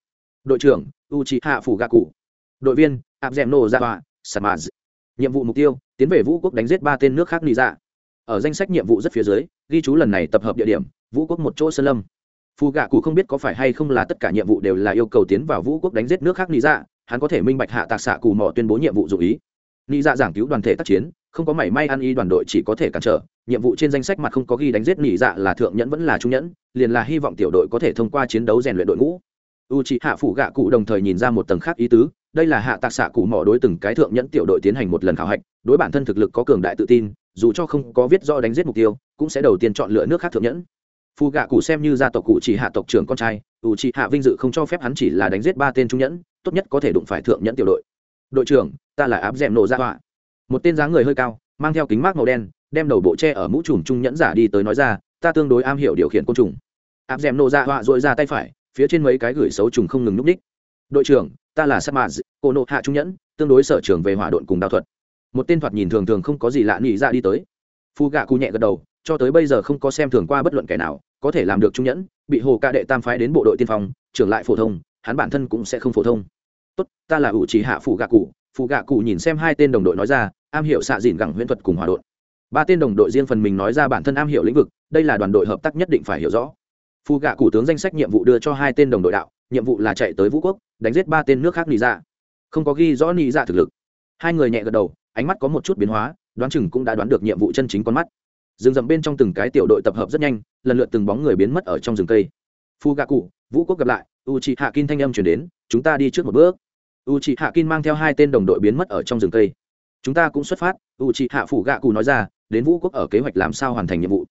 Đội trưởng u c hạ phủ gạ cụ đội viên abzemno d ra samaz. Nhiệm vụ mục tiêu, tiến về vũ quốc đánh giết ba tên nước khác nhị dạ. Ở danh sách nhiệm vụ rất phía dưới, ghi chú lần này tập hợp địa điểm, vũ quốc một chỗ sơn lâm phù gạ cụ không biết có phải hay không là tất cả nhiệm vụ đều là yêu cầu tiến vào vũ quốc đánh giết nước khác lý dạ hắn có thể minh bạch hạ tạc xạ cù mò tuyên bố nhiệm vụ dụ ý. Lý dạ giảng cứu đoàn thể tác chiến, không có mảy may ăn y đoàn đội chỉ có thể cản trở, nhiệm vụ trên danh sách mặt không có ghi đánh giết lý dạ là thượng nhẫn vẫn là trung nhẫn, liền là hy vọng tiểu đội có thể thông qua chiến đấu rèn luyện đội ngũ. U c hạ phủ gạ cụ đồng thời nhìn ra một tầng khác ý tứ, đây là hạ tạc xạ cụ mò đối từng cái thượng nhẫn tiểu đội tiến hành một lần khảo hạch, đối bản thân thực lực có cường đại tự tin, dù cho không có viết do đánh giết mục tiêu, cũng sẽ đầu tiên chọn lựa nước khác thượng nhẫn phù gạ cụ xem như gia tộc cụ chỉ hạ tộc trưởng con trai, ủ chỉ hạ vinh dự không cho phép hắn chỉ là đánh giết ba tên trung nhẫn, tốt nhất có thể đụng phải thượng nhẫn tiểu đội. Đội trưởng, ta là áp d nổ ra tọa một tên dáng người hơi cao, mang theo kính mát màu đen, đem đầu bộ tre ở mũ trùm trung nhẫn giả đi tới nói ra, ta tương đối am hiểu điều khiển côn trùng. Áp d nổ ra tọa dội ra tay phải, phía trên mấy cái gửi xấu trùng không ngừng núp đích đội trưởng, ta là sa mạ cô nộ hạ trung nhẫn, tương đối sở trường về hỏa độn cùng đạo thuật. Một tên thoạt nhìn thường thường không có gì lạ nghĩ ra dạ đi tới. Phu gạ cụ nhẹ gật đầu cho tới bây giờ không có xem thường qua bất luận kẻ nào, có thể làm được trung nhẫn, bị hồ ca đệ tam phái đến bộ đội tiên phong, trưởng lại phổ thông, hắn bản thân cũng sẽ không phổ thông. Tốt, ta là ủ chỉ hạ phụ gạ cụ. Phụ gạ cụ nhìn xem hai tên đồng đội nói ra, am hiểu xạ dìn gẳng huyễn thuật cùng hòa đội ba tên đồng đội riêng phần mình nói ra bản thân am hiểu lĩnh vực, đây là đoàn đội hợp tác nhất định phải hiểu rõ. Phụ gạ cụ tướng danh sách nhiệm vụ đưa cho hai tên đồng đội đạo, nhiệm vụ là chạy tới vũ quốc, đánh giết ba tên nước khác nị dạ. Không có ghi rõ nị dạ thực lực. Hai người nhẹ gật đầu, ánh mắt có một chút biến hóa, đoán chừng cũng đã đoán được nhiệm vụ chân chính con mắt rừng rậm bên trong từng cái tiểu đội tập hợp rất nhanh, lần lượt từng bóng người biến mất ở trong rừng cây. Phu gạ cụ vũ quốc gặp lại u chị hạ kin thanh âm chuyển đến, chúng ta đi trước một bước. U chị hạ kin mang theo hai tên đồng đội biến mất ở trong rừng cây. Chúng ta cũng xuất phát u chị hạ phủ gạ cụ nói ra, đến vũ quốc ở kế hoạch làm sao hoàn thành nhiệm vụ?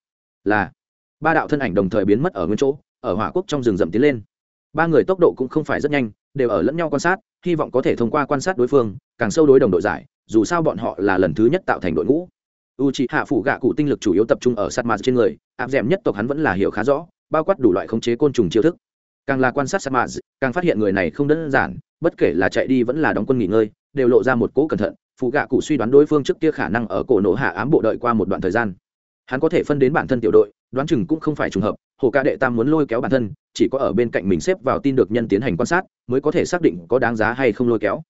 Là, ba đạo thân ảnh đồng thời biến mất ở nguyên chỗ, ở hỏa quốc trong rừng rậm tiến lên. Ba người tốc độ cũng không phải rất nhanh, đều ở lẫn nhau quan sát, hy vọng có thể thông qua quan sát đối phương, càng sâu đối đồng đội giải, dù sao bọn họ là lần thứ nhất tạo thành đội ngũ u c h ị hạ phủ gạ cụ tinh lực chủ yếu tập trung ở sát mạt trên người, áp d ẻ m nhất tộc hắn vẫn là hiểu khá rõ, bao quát đủ loại khống chế côn trùng chiêu thức. Càng là quan sát sát mạt càng phát hiện người này không đơn giản, bất kể là chạy đi vẫn là đóng quân nghỉ ngơi, đều lộ ra một cỗ cẩn thận phụ gạ cụ suy đoán đối phương trước kia khả năng ở cổ nổ hạ ám bộ đợi qua một đoạn thời gian. Hắn có thể phân đến bản thân tiểu đội, đoán chừng cũng không phải trùng hợp, hồ ca đệ tam muốn lôi kéo bản thân, chỉ có ở bên cạnh mình xếp vào tin được nhân tiến hành quan sát, mới có thể xác định có đáng giá hay không lôi kéo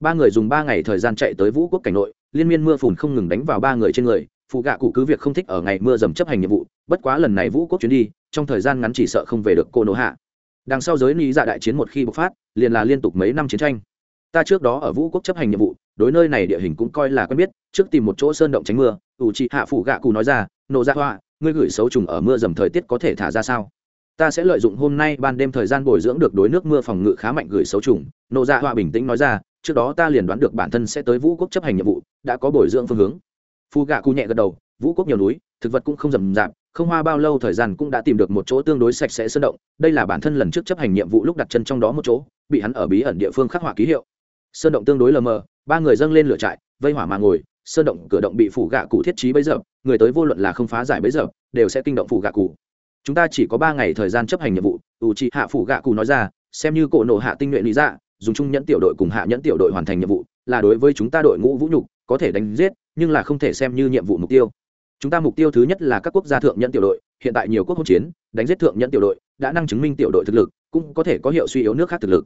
ba người dùng ba ngày thời gian chạy tới vũ quốc cảnh nội, liên miên mưa phùn không ngừng đánh vào ba người trên người, phụ gạ cụ cứ việc không thích ở ngày mưa dầm chấp hành nhiệm vụ, bất quá lần này vũ quốc chuyến đi, trong thời gian ngắn chỉ sợ không về được cô nỗ hạ. Đằng sau giới lý dạ đại chiến một khi bộc phát, liền là liên tục mấy năm chiến tranh. Ta trước đó ở vũ quốc chấp hành nhiệm vụ, đối nơi này địa hình cũng coi là quen biết, trước tìm một chỗ sơn động tránh mưa, ủ trị hạ phụ gạ cụ nói ra nộ ra dạ hoa, ngươi gửi xấu trùng ở mưa dầm thời tiết có thể thả ra sao? Ta sẽ lợi dụng hôm nay ban đêm thời gian bồi dưỡng được đối nước mưa phòng ngự khá mạnh gửi xấu trùng. Nộ ra dạ hoa bình tĩnh nói ra trước đó ta liền đoán được bản thân sẽ tới vũ quốc chấp hành nhiệm vụ, đã có bồi dưỡng phương hướng. Phu gạ cụ nhẹ gật đầu, vũ quốc nhiều núi, thực vật cũng không rầm rạp, không hoa bao lâu thời gian cũng đã tìm được một chỗ tương đối sạch sẽ sơn động, đây là bản thân lần trước chấp hành nhiệm vụ lúc đặt chân trong đó một chỗ, bị hắn ở bí ẩn địa phương khắc họa ký hiệu. Sơn động tương đối lờ mờ, ba người dâng lên lửa trại, vây hỏa mà ngồi, sơn động cửa động bị phủ gạ cụ thiết trí bấy giờ, người tới vô luận là không phá giải bấy giờ, đều sẽ kinh động phủ gạ cụ chúng ta chỉ có ba ngày thời gian chấp hành nhiệm vụ ủ trị hạ phủ gạ cụ nói ra, xem như cổ nổ hạ tinh nhuệ lý dạ dùng trung nhẫn tiểu đội cùng hạ nhẫn tiểu đội hoàn thành nhiệm vụ, là đối với chúng ta đội ngũ vũ nhục, có thể đánh giết, nhưng là không thể xem như nhiệm vụ mục tiêu. Chúng ta mục tiêu thứ nhất là các quốc gia thượng nhẫn tiểu đội, hiện tại nhiều quốc hỗn chiến, đánh giết thượng nhẫn tiểu đội, đã năng chứng minh tiểu đội thực lực, cũng có thể có hiệu suy yếu nước khác thực lực.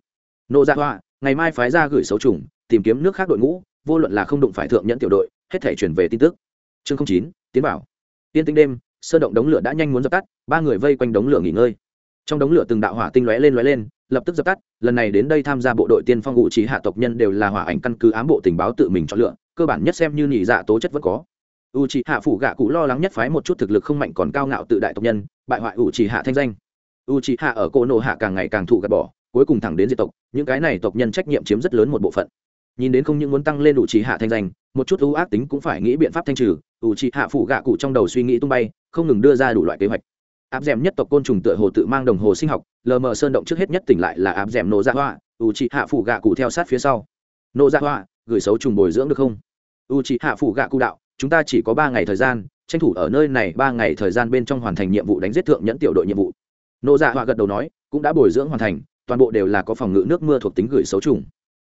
Nô gia hoa, ngày mai phái ra gửi xấu trùng, tìm kiếm nước khác đội ngũ, vô luận là không đụng phải thượng nhẫn tiểu đội, hết thể chuyển về tin tức. Chương chín, tiến bảo. Tiên tinh đêm sơ động đống lửa đã nhanh muốn dập tắt, ba người vây quanh đống lửa nghỉ ngơi. Trong đống lửa từng đạo hỏa tinh lóe lên lóe lên lập tức dập tắt, lần này đến đây tham gia bộ đội tiên phong ngụ trí hạ tộc nhân đều là hỏa ảnh căn cứ ám bộ tình báo tự mình chọn lựa, cơ bản nhất xem như nhị dạ tố chất vẫn có. U trí hạ phủ gạ cụ lo lắng nhất phái một chút thực lực không mạnh còn cao ngạo tự đại tộc nhân, bại hoại u trí hạ thanh danh. U trí hạ ở cô nộ hạ càng ngày càng thụ gạt bỏ, cuối cùng thẳng đến diệt tộc, những cái này tộc nhân trách nhiệm chiếm rất lớn một bộ phận. Nhìn đến không những muốn tăng lên u trí hạ thanh danh, một chút ưu ác tính cũng phải nghĩ biện pháp thanh trừ, u trí hạ phủ gạ cụ trong đầu suy nghĩ tung bay, không ngừng đưa ra đủ loại kế hoạch áp d nhất tộc côn trùng tựa hồ tự mang đồng hồ sinh học, lờ mờ sơn động trước hết nhất tỉnh lại là áp d nổ ra hoa, u chị hạ phủ gạ cụ theo sát phía sau. Nổ ra dạ hoa, gửi xấu trùng bồi dưỡng được không? U chị hạ phủ gạ cụ đạo, chúng ta chỉ có ba ngày thời gian, tranh thủ ở nơi này ba ngày thời gian bên trong hoàn thành nhiệm vụ đánh giết thượng nhẫn tiểu đội nhiệm vụ. Nộ dạ họa gật đầu nói, cũng đã bồi dưỡng hoàn thành, toàn bộ đều là có phòng ngự nước mưa thuộc tính gửi xấu trùng.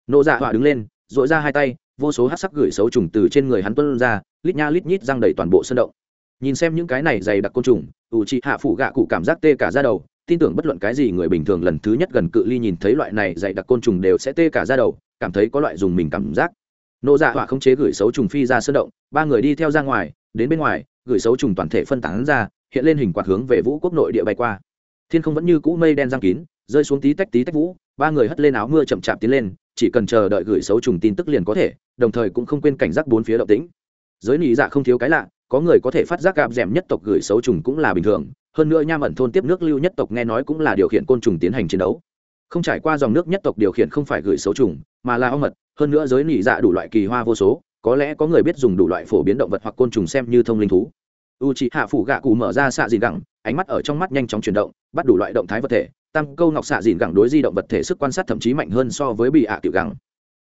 Nộ dạ họa đứng lên dội ra hai tay, vô số hát sắc gửi xấu trùng từ trên người hắn tuân ra, lít nha lít nhít răng đầy toàn bộ sân động. Nhìn xem những cái này dày đặc côn trùng ủ trị hạ phủ gạ cụ cảm giác tê cả ra đầu, tin tưởng bất luận cái gì người bình thường lần thứ nhất gần cự ly nhìn thấy loại này dạy đặc côn trùng đều sẽ tê cả ra đầu, cảm thấy có loại dùng mình cảm giác. Nộ dạ họa không chế gửi xấu trùng phi ra sân động, ba người đi theo ra ngoài, đến bên ngoài, gửi xấu trùng toàn thể phân tán ra, hiện lên hình quạt hướng về vũ quốc nội địa bay qua. Thiên không vẫn như cũ mây đen giang kín, rơi xuống tí tách tí tách vũ, ba người hất lên áo mưa chậm chạp tiến lên, chỉ cần chờ đợi gửi xấu trùng tin tức liền có thể, đồng thời cũng không quên cảnh giác bốn phía động tĩnh. Giới nị dạ không thiếu cái lạ có người có thể phát giác gạp rèm nhất tộc gửi xấu trùng cũng là bình thường, hơn nữa nham ẩn thôn tiếp nước lưu nhất tộc nghe nói cũng là điều khiển côn trùng tiến hành chiến đấu. Không trải qua dòng nước nhất tộc điều khiển không phải gửi xấu trùng, mà là ong mật, hơn nữa giới nỉ dạ đủ loại kỳ hoa vô số, có lẽ có người biết dùng đủ loại phổ biến động vật hoặc côn trùng xem như thông linh thú. U c hạ phủ gạ cụ mở ra xạ dìn gẳng, ánh mắt ở trong mắt nhanh chóng chuyển động, bắt đủ loại động thái vật thể, tăng câu ngọc xạ dìn gẳng đối di động vật thể sức quan sát thậm chí mạnh hơn so với bị ạ tiểu gẳng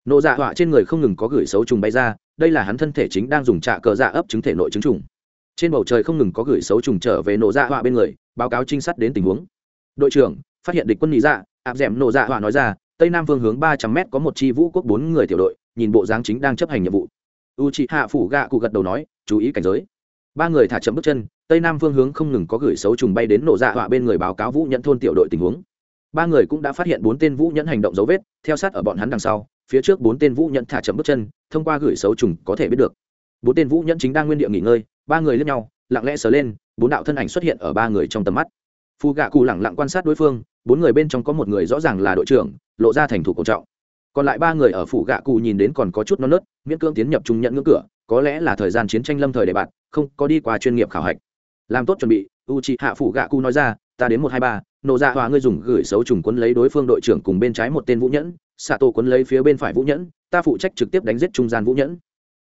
nộ dạ họa trên người không ngừng có gửi xấu trùng bay ra, đây là hắn thân thể chính đang dùng trạ cờ dạ ấp chứng thể nội chứng trùng. Trên bầu trời không ngừng có gửi xấu trùng trở về nộ dạ họa bên người, báo cáo trinh sát đến tình huống. Đội trưởng, phát hiện địch quân nhị dạ áp d ẻ m nộ dạ họa nói ra, tây nam phương hướng ba trăm m có một chi vũ quốc bốn người tiểu đội, nhìn bộ dáng chính đang chấp hành nhiệm vụ. U chị hạ phủ gạ cụ gật đầu nói, chú ý cảnh giới. Ba người thả chậm bước chân, tây nam phương hướng không ngừng có gửi xấu trùng bay đến nổ dạ họa bên người báo cáo vũ nhẫn thôn tiểu đội tình huống. Ba người cũng đã phát hiện bốn tên vũ nhẫn hành động dấu vết, theo sát ở bọn hắn đằng sau phía trước bốn tên vũ nhẫn thả chậm bước chân, thông qua gửi xấu trùng có thể biết được. Bốn tên vũ nhẫn chính đang nguyên địa nghỉ ngơi, ba người lướt nhau, lặng lẽ sờ lên, bốn đạo thân ảnh xuất hiện ở ba người trong tầm mắt. Phù gạ cụ lẳng lặng quan sát đối phương, bốn người bên trong có một người rõ ràng là đội trưởng, lộ ra thành thủ cổ trọng. Còn lại ba người ở phủ gạ cụ nhìn đến còn có chút non nớt, miễn cưỡng tiến nhập trung nhận ngưỡng cửa, có lẽ là thời gian chiến tranh lâm thời để bạn, không có đi qua chuyên nghiệp khảo hạch. Làm tốt chuẩn bị u chị hạ phủ gạ cụ nói ra, ta đến một hai ba nộ ra hòa ngươi dùng gửi xấu trùng quấn lấy đối phương đội trưởng cùng bên trái một tên vũ nhẫn xạ tổ quấn lấy phía bên phải vũ nhẫn, ta phụ trách trực tiếp đánh giết trung gian vũ nhẫn.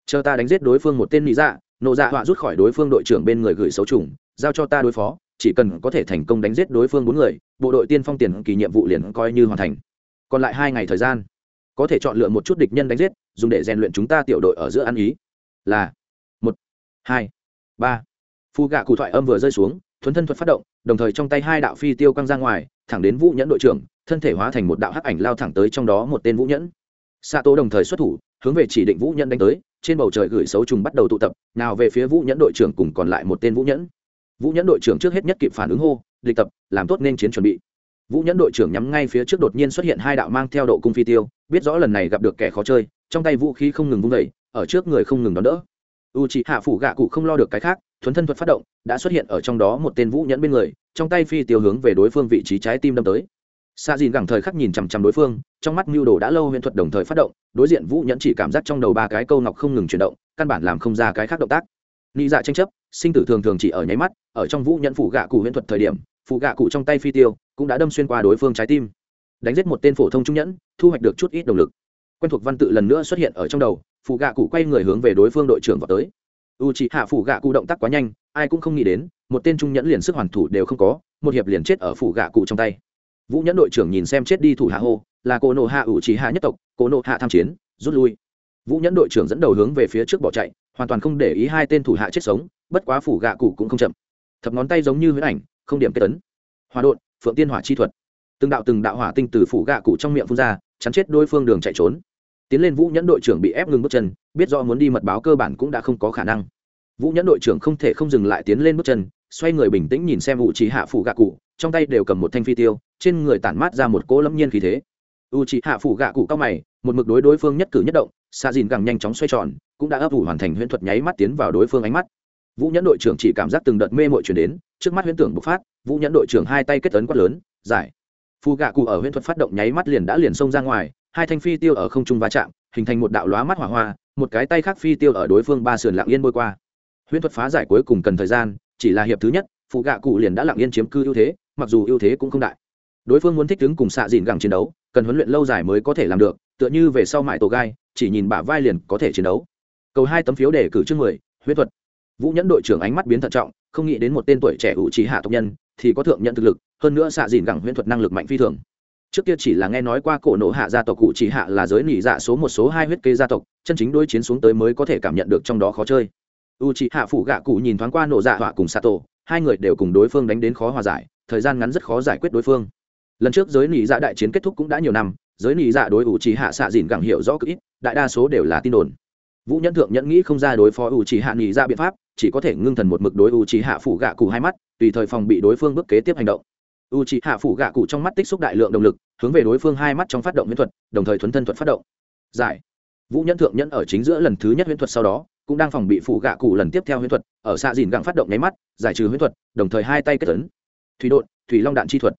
Chờ ta đánh giết đối phương một tên nị dạ nộ dạ họa rút khỏi đối phương đội trưởng bên người gửi xấu trùng, giao cho ta đối phó, chỉ cần có thể thành công đánh giết đối phương bốn người, bộ đội tiên phong tiền kỳ nhiệm vụ liền coi như hoàn thành. Còn lại hai ngày thời gian, có thể chọn lựa một chút địch nhân đánh giết, dùng để rèn luyện chúng ta tiểu đội ở giữa ăn ý. Là, một, hai, ba. Phu gạ cụ thoại âm vừa rơi xuống, thuấn thân thuật phát động, đồng thời trong tay hai đạo phi tiêu căng ra ngoài thẳng đến vũ nhẫn đội trưởng, thân thể hóa thành một đạo hắc ảnh lao thẳng tới trong đó một tên vũ nhẫn. Xạ tố đồng thời xuất thủ, hướng về chỉ định vũ nhẫn đánh tới, trên bầu trời gửi xấu trùng bắt đầu tụ tập, nào về phía vũ nhẫn đội trưởng cùng còn lại một tên vũ nhẫn. Vũ nhẫn đội trưởng trước hết nhất kịp phản ứng hô lịch tập, làm tốt nên chiến chuẩn bị. Vũ nhẫn đội trưởng nhắm ngay phía trước đột nhiên xuất hiện hai đạo mang theo độ cung phi tiêu, biết rõ lần này gặp được kẻ khó chơi, trong tay vũ khí không ngừng vung vẩy ở trước người không ngừng đón đỡ. U c hạ phủ gạ cụ không lo được cái khác thuấn thân thuật phát động, đã xuất hiện ở trong đó một tên vũ nhẫn bên người, trong tay phi tiêu hướng về đối phương vị trí trái tim đâm tới. Xa dìn gẳng thời khắc nhìn chằm chằm đối phương, trong mắt mưu đồ đã lâu huyễn thuật đồng thời phát động, đối diện vũ nhẫn chỉ cảm giác trong đầu ba cái câu ngọc không ngừng chuyển động, căn bản làm không ra cái khác động tác. Nghĩ dạ tranh chấp, sinh tử thường thường chỉ ở nháy mắt, ở trong vũ nhẫn phủ gạ cụ huyễn thuật thời điểm phụ gạ cụ trong tay phi tiêu cũng đã đâm xuyên qua đối phương trái tim. Đánh giết một tên phổ thông trung nhẫn, thu hoạch u c hạ phủ gạ cụ động tác quá nhanh, ai cũng không nghĩ đến, một tên trung nhẫn liền sức hoàn thủ đều không có, một hiệp liền chết ở phủ gạ cụ trong tay. Vũ nhẫn đội trưởng nhìn xem chết đi thủ hạ hô, là cổ nộ hạ u trí hạ nhất tộc, cổ nộ hạ tham chiến, rút lui. Vũ nhẫn đội trưởng dẫn đầu hướng về phía trước bỏ chạy, hoàn toàn không để ý hai tên thủ hạ chết sống, bất quá phủ gạ cụ cũng không chậm. Thập ngón tay giống như huyết ảnh, không điểm kết tấn hòa đột phượng tiên hỏa chi thuật. Từng đạo từng đạo hỏa tinh từ phủ gạ cụ trong miệng phun ra, chắn chết đối phương đường chạy trốn tiến lên vũ nhẫn đội trưởng bị ép ngừng bước chân, biết do muốn đi mật báo cơ bản cũng đã không có khả năng. Vũ nhẫn đội trưởng không thể không dừng lại tiến lên bước chân, xoay người bình tĩnh nhìn xem u trí hạ phủ gạ cụ, trong tay đều cầm một thanh phi tiêu, trên người tản mát ra một cỗ lâm nhiên khí thế. U trí hạ phủ gạ cụ cao mày, một mực đối đối phương nhất cử nhất động xa dìn càng nhanh chóng xoay tròn, cũng đã ấp ủ hoàn thành huyễn thuật nháy mắt tiến vào đối phương ánh mắt. Vũ nhẫn đội trưởng chỉ cảm giác từng đợt mê mội chuyển đến, trước mắt huyễn tưởng bộc phát, vũ nhẫn đội trưởng hai tay kết tấn quát lớn, giải. Phù gạ cụ ở huyễn thuật phát động nháy mắt liền đã liền xông ra ngoài hai thanh phi tiêu ở không trung va chạm, hình thành một đạo lóa mắt hỏa hoa, một cái tay khác phi tiêu ở đối phương ba sườn lặng yên bôi qua. Huyễn thuật phá giải cuối cùng cần thời gian, chỉ là hiệp thứ nhất, phụ gạ cụ liền đã lặng yên chiếm cư ưu thế, mặc dù ưu thế cũng không đại. Đối phương muốn thích ứng cùng xạ dìn gẳng chiến đấu, cần huấn luyện lâu dài mới có thể làm được, tựa như về sau mại tổ gai, chỉ nhìn bả vai liền có thể chiến đấu. Cầu hai tấm phiếu để cử trước mười, huyễn thuật. Vũ nhẫn đội trưởng ánh mắt biến thận trọng, không nghĩ đến một tên tuổi trẻ ủ trí hạ tộc nhân, thì có thượng nhận thực lực, hơn nữa xạ dìn gẳng huyễn thuật năng lực mạnh phi thường trước kia chỉ là nghe nói qua cổ nộ hạ gia tộc cụ chỉ hạ là giới nỉ dạ số một số hai huyết kế gia tộc, chân chính đối chiến xuống tới mới có thể cảm nhận được trong đó khó chơi. U chỉ hạ phủ gạ cụ nhìn thoáng qua nổ dạ họa cùng sato, hai người đều cùng đối phương đánh đến khó hòa giải, thời gian ngắn rất khó giải quyết đối phương. Lần trước giới nỉ dạ đại chiến kết thúc cũng đã nhiều năm, giới nỉ dạ đối u chỉ hạ xạ dìn gẳng hiểu rõ cực ít, đại đa số đều là tin đồn. Vũ nhẫn thượng nhẫn nghĩ không ra đối phó u chỉ hạ nỉ dạ biện pháp, chỉ có thể ngưng thần một mực đối u chỉ hạ phủ gạ cụ hai mắt, tùy thời phòng bị đối phương bước kế tiếp hành động u c hạ phủ gạ cụ trong mắt tích xúc đại lượng động lực, hướng về đối phương hai mắt trong phát động huyễn thuật, đồng thời thuấn thân thuật phát động. Giải. Vũ nhẫn thượng nhẫn ở chính giữa lần thứ nhất huyễn thuật sau đó, cũng đang phòng bị phụ gạ cụ lần tiếp theo huyễn thuật, ở xạ dìn gặng phát động nháy mắt, giải trừ huyễn thuật, đồng thời hai tay kết tấn thủy đột thủy long đạn chi thuật.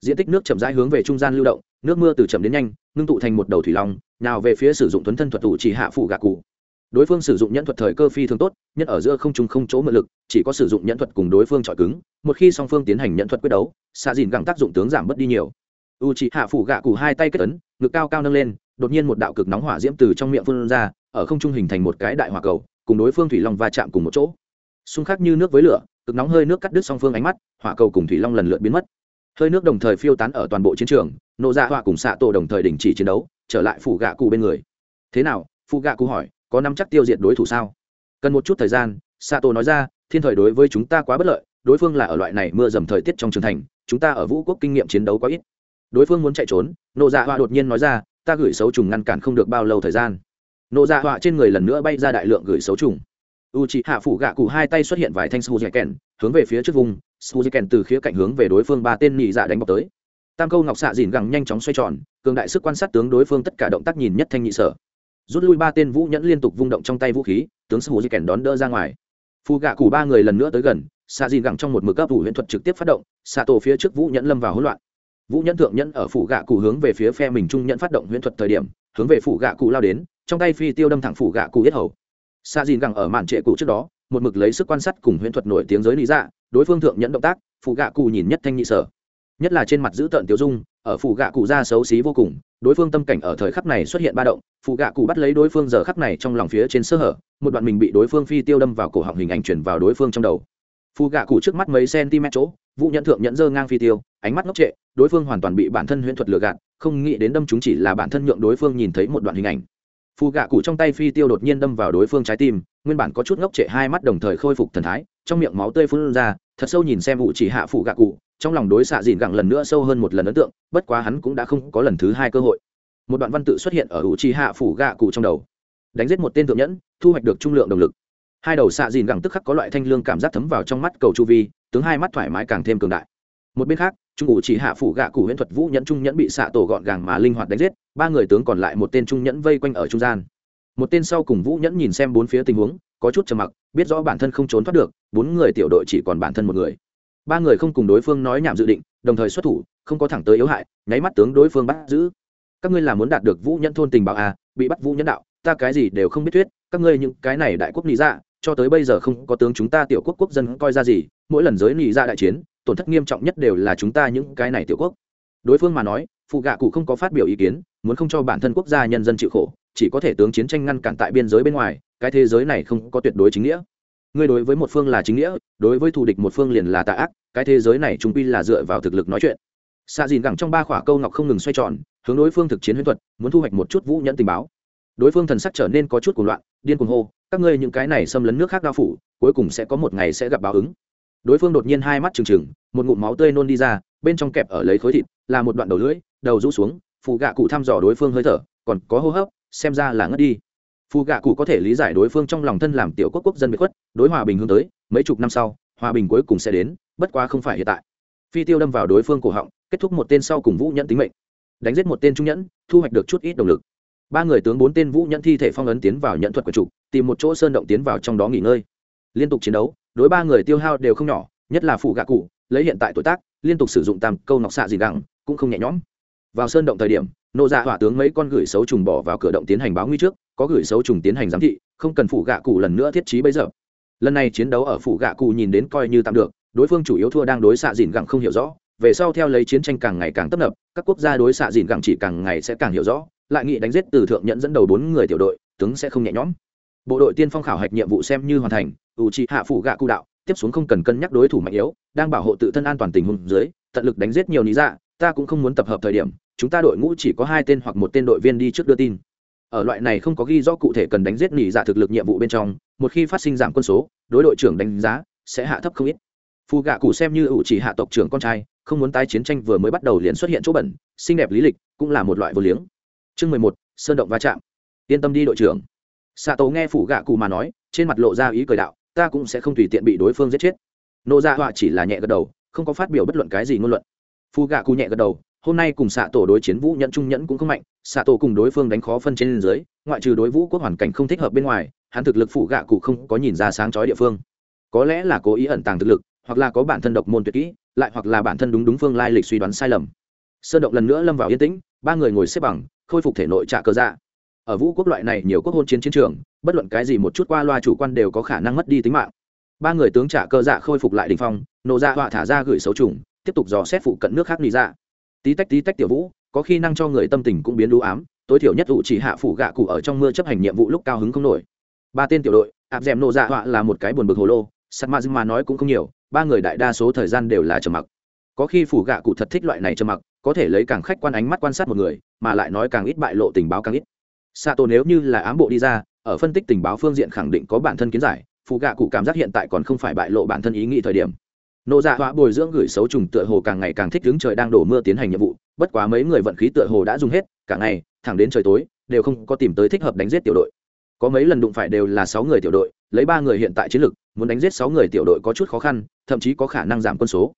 Diện tích nước chậm rãi hướng về trung gian lưu động, nước mưa từ chậm đến nhanh, ngưng tụ thành một đầu thủy long nào về phía sử dụng thuấn thân thuật tụ chỉ hạ phụ gạ cụ đối phương sử dụng nhẫn thuật thời cơ phi thường tốt, nhất ở giữa không trung không chỗ mượn lực, chỉ có sử dụng nhẫn thuật cùng đối phương chọi cứng, một khi song phương tiến hành nhẫn thuật quyết đấu xạ dìn gẳng tác dụng tướng giảm mất đi nhiều. U chỉ hạ phủ gạ cụ hai tay kết tấn ngực cao cao nâng lên, đột nhiên một đạo cực nóng hỏa diễm từ trong miệng phun ra, ở không trung hình thành một cái đại hỏa cầu, cùng đối phương thủy long va chạm cùng một chỗ. Xung khắc như nước với lửa, cực nóng hơi nước cắt đứt song phương ánh mắt, hỏa cầu cùng thủy long lần lượt biến mất. Hơi nước đồng thời phiêu tán ở toàn bộ chiến trường nộ ra hỏa cùng xạ tổ đồng thời đình chỉ chiến đấu, trở lại phủ gạ cụ bên người. Thế nào? Phụ gạ cụ hỏi có nắm chắc tiêu diệt đối thủ sao? Cần một chút thời gian, sato nói ra, thiên thời đối với chúng ta quá bất lợi, đối phương là ở loại này mưa dầm thời tiết trong trường thành, chúng ta ở vũ quốc kinh nghiệm chiến đấu quá ít. Đối phương muốn chạy trốn, nộ dạ họa đột nhiên nói ra, ta gửi xấu trùng ngăn cản không được bao lâu thời gian. Nộ dạ họa trên người lần nữa bay ra đại lượng gửi xấu trùng. U c h ị hạ phủ gạ cụ hai tay xuất hiện vài thanh su kèn hướng về phía trước vùng su kèn từ khía cạnh hướng về đối phương ba tên nhị dạ đánh bọc tới. Tam câu ngọc xạ dìn gẳng nhanh chóng xoay tròn, cường đại sức quan sát tướng đối phương tất cả động tác nhìn nhất thanh nhị sở rút lui ba tên vũ nhẫn liên tục vung động trong tay vũ khí, tướng su kèn đón đỡ ra ngoài. Phù gạ cụ ba người lần nữa tới gần xạ dìn gẳng trong một mực cấp vụ huyễn thuật trực tiếp phát động xạ tổ phía trước vũ nhẫn lâm vào hỗn loạn. Vũ nhẫn thượng nhẫn ở phủ gạ cụ hướng về phía phe mình trung nhẫn phát động huyễn thuật thời điểm, hướng về phủ gạ cụ lao đến, trong tay phi tiêu đâm thẳng phủ gạ cụ yết hầu. Xạ dìn gẳng ở màn trệ cụ trước đó, một mực lấy sức quan sát cùng huyễn thuật nổi tiếng giới lý dạ đối phương thượng nhẫn động tác phủ gạ cụ nhìn nhất thanh nhị sở. Nhất là trên mặt giữ tợn tiêu dung, ở phủ gạ cụ ra xấu xí vô cùng đối phương tâm cảnh ở thời khắc này xuất hiện ba động, phụ gạ cụ bắt lấy đối phương giờ khắc này trong lòng phía trên sơ hở, một đoạn mình bị đối phương phi tiêu đâm vào cổ họng hình ảnh chuyển vào đối phương trong đầu. Phù gạ cụ trước mắt mấy cm chỗ, vũ nhẫn thượng nhẫn dơ ngang phi tiêu, ánh mắt ngốc trệ, đối phương hoàn toàn bị bản thân huyễn thuật lừa gạt, không nghĩ đến đâm chúng chỉ là bản thân nhượng đối phương nhìn thấy một đoạn hình ảnh. Phù gạ cụ trong tay phi tiêu đột nhiên đâm vào đối phương trái tim, nguyên bản có chút ngốc trệ hai mắt đồng thời khôi phục thần thái, trong miệng máu tươi phun ra, thật sâu nhìn xem vụ chỉ hạ phù gạ cụ trong lòng đối xạ dìn gẳng lần nữa sâu hơn một lần ấn tượng, bất quá hắn cũng đã không có lần thứ hai cơ hội. Một đoạn văn tự xuất hiện ở ủ trì hạ phủ gạ cụ trong đầu. Đánh giết một tên thượng nhẫn, thu hoạch được trung lượng động lực. Hai đầu xạ dìn gẳng tức khắc có loại thanh lương cảm giác thấm vào trong mắt cầu chu vi, tướng hai mắt thoải mái càng thêm cường đại. Một bên khác, trung ủ chỉ hạ phủ gạ cụ huyễn thuật vũ nhẫn trung nhẫn bị xạ tổ gọn gàng mà linh hoạt đánh giết, ba người tướng còn lại một tên trung nhẫn vây quanh ở trung gian. Một tên sau cùng vũ nhẫn nhìn xem bốn phía tình huống, có chút trầm mặc, biết rõ bản thân không trốn thoát được, bốn người tiểu đội chỉ còn bản thân một người ba người không cùng đối phương nói nhảm dự định, đồng thời xuất thủ, không có thẳng tới yếu hại, nháy mắt tướng đối phương bắt giữ. Các ngươi là muốn đạt được vũ nhẫn thôn tình báo à bị bắt vũ nhẫn đạo, ta cái gì đều không biết thuyết, các ngươi những cái này đại quốc lý ra dạ, cho tới bây giờ không có tướng chúng ta tiểu quốc quốc dân coi ra gì, mỗi lần giới lý ra dạ đại chiến, tổn thất nghiêm trọng nhất đều là chúng ta những cái này tiểu quốc. Đối phương mà nói, phụ gạ cụ không có phát biểu ý kiến, muốn không cho bản thân quốc gia nhân dân chịu khổ, chỉ có thể tướng chiến tranh ngăn cản tại biên giới bên ngoài, cái thế giới này không có tuyệt đối chính nghĩa. Ngươi đối với một phương là chính nghĩa, đối với thù địch một phương liền là tà ác, cái thế giới này chúng quy là dựa vào thực lực nói chuyện. Xạ dìn gẳng trong ba khỏa câu ngọc không ngừng xoay tròn, hướng đối phương thực chiến huyễn thuật, muốn thu hoạch một chút vũ nhẫn tình báo. Đối phương thần sắc trở nên có chút cuồng loạn, điên cuồng hô, các ngươi những cái này xâm lấn nước khác đao phủ, cuối cùng sẽ có một ngày sẽ gặp báo ứng. Đối phương đột nhiên hai mắt trừng trừng, một ngụm máu tươi nôn đi ra, bên trong kẹp ở lấy khối thịt, là một đoạn đầu lưỡi, đầu rũ xuống, phù gạ cụ thăm dò đối phương hơi thở, còn có hô hấp, xem ra là ngất đi. Phù gạ cụ có thể lý giải đối phương trong lòng thân làm tiểu quốc quốc dân bị khuất đối hòa bình hướng tới, mấy chục năm sau, hòa bình cuối cùng sẽ đến, bất quá không phải hiện tại. Phi tiêu đâm vào đối phương cổ họng, kết thúc một tên sau cùng vũ nhẫn tính mệnh. Đánh giết một tên trung nhẫn, thu hoạch được chút ít động lực. Ba người tướng bốn tên vũ nhẫn thi thể phong ấn tiến vào nhận thuật của trục tìm một chỗ sơn động tiến vào trong đó nghỉ ngơi. Liên tục chiến đấu, đối ba người tiêu hao đều không nhỏ, nhất là phụ gạ cụ, lấy hiện tại tuổi tác, liên tục sử dụng tam câu nọc xạ gì gẳng cũng không nhẹ nhõm. Vào sơn động thời điểm nộ dạ hỏa tướng mấy con gửi xấu trùng bỏ vào cửa động tiến hành báo nguy trước, có gửi xấu trùng tiến hành giám thị, không cần phụ gạ cụ lần nữa thiết trí bây giờ lần này chiến đấu ở phủ gạ cụ nhìn đến coi như tạm được, đối phương chủ yếu thua đang đối xạ dìn gẳng không hiểu rõ, về sau theo lấy chiến tranh càng ngày càng tấp nập, các quốc gia đối xạ dìn gẳng chỉ càng ngày sẽ càng hiểu rõ, lại nghị đánh giết từ thượng nhận dẫn đầu bốn người tiểu đội, tướng sẽ không nhẹ nhõm. Bộ đội tiên phong khảo hạch nhiệm vụ xem như hoàn thành, ủ trị hạ phủ gạ cụ đạo, tiếp xuống không cần cân nhắc đối thủ mạnh yếu, đang bảo hộ tự thân an toàn tình huống dưới, tận lực đánh giết nhiều lý dạ ta cũng không muốn tập hợp thời điểm, chúng ta đội ngũ chỉ có hai tên hoặc một tên đội viên đi trước đưa tin. Ở loại này không có ghi rõ cụ thể cần đánh giết nỉ dạ thực lực nhiệm vụ bên trong một khi phát sinh giảm quân số, đối đội trưởng đánh giá sẽ hạ thấp không ít. Phù gạ cụ xem như ủ chỉ hạ tộc trưởng con trai, không muốn tái chiến tranh vừa mới bắt đầu liền xuất hiện chỗ bẩn, xinh đẹp lý lịch cũng là một loại vô liếng. Chương mười một, sơn động va chạm. Yên tâm đi đội trưởng. Xạ tổ nghe phủ gạ cụ mà nói, trên mặt lộ ra ý cười đạo, ta cũng sẽ không tùy tiện bị đối phương giết chết. Nộ ra dạ họa chỉ là nhẹ gật đầu, không có phát biểu bất luận cái gì ngôn luận. Phù gạ cụ nhẹ gật đầu hôm nay cùng xạ tổ đối chiến vũ nhẫn trung nhẫn cũng không mạnh, xạ tổ cùng đối phương đánh khó phân trên dưới, ngoại trừ đối vũ quốc hoàn cảnh không thích hợp bên ngoài, hắn thực lực phụ gạ cụ không có nhìn ra sáng chói địa phương. Có lẽ là cố ý ẩn tàng thực lực, hoặc là có bản thân độc môn tuyệt kỹ, lại hoặc là bản thân đúng đúng phương lai lịch suy đoán sai lầm. Sơn động lần nữa lâm vào yên tĩnh, ba người ngồi xếp bằng, khôi phục thể nội trả cơ dạ. Ở vũ quốc loại này nhiều quốc hôn chiến chiến trường, bất luận cái gì một chút qua loa chủ quan đều có khả năng mất đi tính mạng. Ba người tướng trả cơ dạ khôi phục lại đình phong nổ ra dạ họa thả ra gửi xấu trùng, tiếp tục dò xét phụ cận nước khác nỉ ra dạ tí tách tí tách tiểu vũ, có khi năng cho người tâm tình cũng biến đũ ám, tối thiểu nhất ủ chỉ hạ phủ gạ cụ ở trong mưa chấp hành nhiệm vụ lúc cao hứng không nổi. Ba tên tiểu đội áp d nô dạ họa là một cái buồn bực hồ lô sắt ma mà nói cũng không nhiều, ba người đại đa số thời gian đều là trầm mặc. Có khi phủ gạ cụ thật thích loại này trầm mặc, có thể lấy càng khách quan ánh mắt quan sát một người, mà lại nói càng ít bại lộ tình báo càng ít. Xạ tổ nếu như là ám bộ đi ra, ở phân tích tình báo phương diện khẳng định có bản thân kiến giải phụ gạ cụ cảm giác hiện tại còn không phải bại lộ bản thân ý nghĩ thời điểm nộ dạ họa bồi dưỡng gửi xấu trùng tựa hồ càng ngày càng thích đứng trời đang đổ mưa tiến hành nhiệm vụ, bất quá mấy người vận khí tựa hồ đã dùng hết, cả ngày, thẳng đến trời tối, đều không có tìm tới thích hợp đánh giết tiểu đội. Có mấy lần đụng phải đều là sáu người tiểu đội, lấy ba người hiện tại chiến lực, muốn đánh giết sáu người tiểu đội có chút khó khăn, thậm chí có khả năng giảm quân số.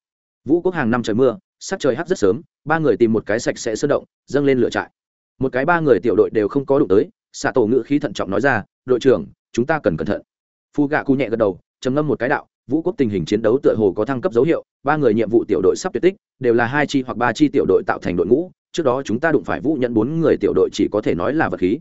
Vũ quốc hàng năm trời mưa, sắc trời hắt rất sớm, ba người tìm một cái sạch sẽ sơn động, dâng lên lửa trại. Một cái ba người tiểu đội đều không có đụng tới xạ tổ ngữ khí thận trọng nói ra, đội trưởng, chúng ta cần cẩn thận. Phu gạ cụ nhẹ gật đầu, trầm ngâm một cái đạo vũ quốc tình hình chiến đấu tựa hồ có thăng cấp dấu hiệu, ba người nhiệm vụ tiểu đội sắp tuyệt tích, đều là hai chi hoặc ba chi tiểu đội tạo thành đội ngũ, trước đó chúng ta đụng phải vũ nhận bốn người tiểu đội chỉ có thể nói là vật khí.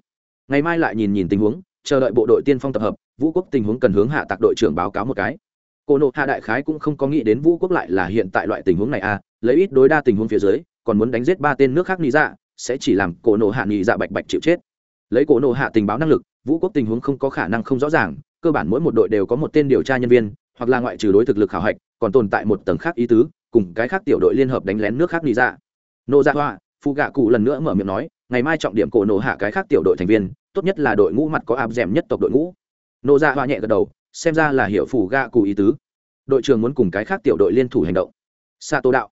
Ngày mai lại nhìn nhìn tình huống, chờ đợi bộ đội tiên phong tập hợp, vũ quốc tình huống cần hướng hạ tạc đội trưởng báo cáo một cái. Cô nộ hạ đại khái cũng không có nghĩ đến vũ quốc lại là hiện tại loại tình huống này à lấy ít đối đa tình huống phía dưới, còn muốn đánh giết ba tên nước khác nghĩ dạ sẽ chỉ làm cổ nộ hạ nghĩ dạ bạch bạch chịu chết. Lấy cổ nộ hạ tình báo năng lực, vũ quốc tình huống không có khả năng không rõ ràng, cơ bản mỗi một đội đều có một tên điều tra nhân viên hoặc là ngoại trừ đối thực lực khảo hạch, còn tồn tại một tầng khác ý tứ, cùng cái khác tiểu đội liên hợp đánh lén nước khác nghĩ ra. Dạ. nộ dạ hoa phụ gạ cụ lần nữa mở miệng nói, ngày mai trọng điểm cổ nổ hạ cái khác tiểu đội thành viên, tốt nhất là đội ngũ mặt có áp d nhất tộc đội ngũ. Nộ dạ hoa nhẹ gật đầu, xem ra là hiệu phụ gạ cụ ý tứ. Đội trưởng muốn cùng cái khác tiểu đội liên thủ hành động. Sa tô đạo.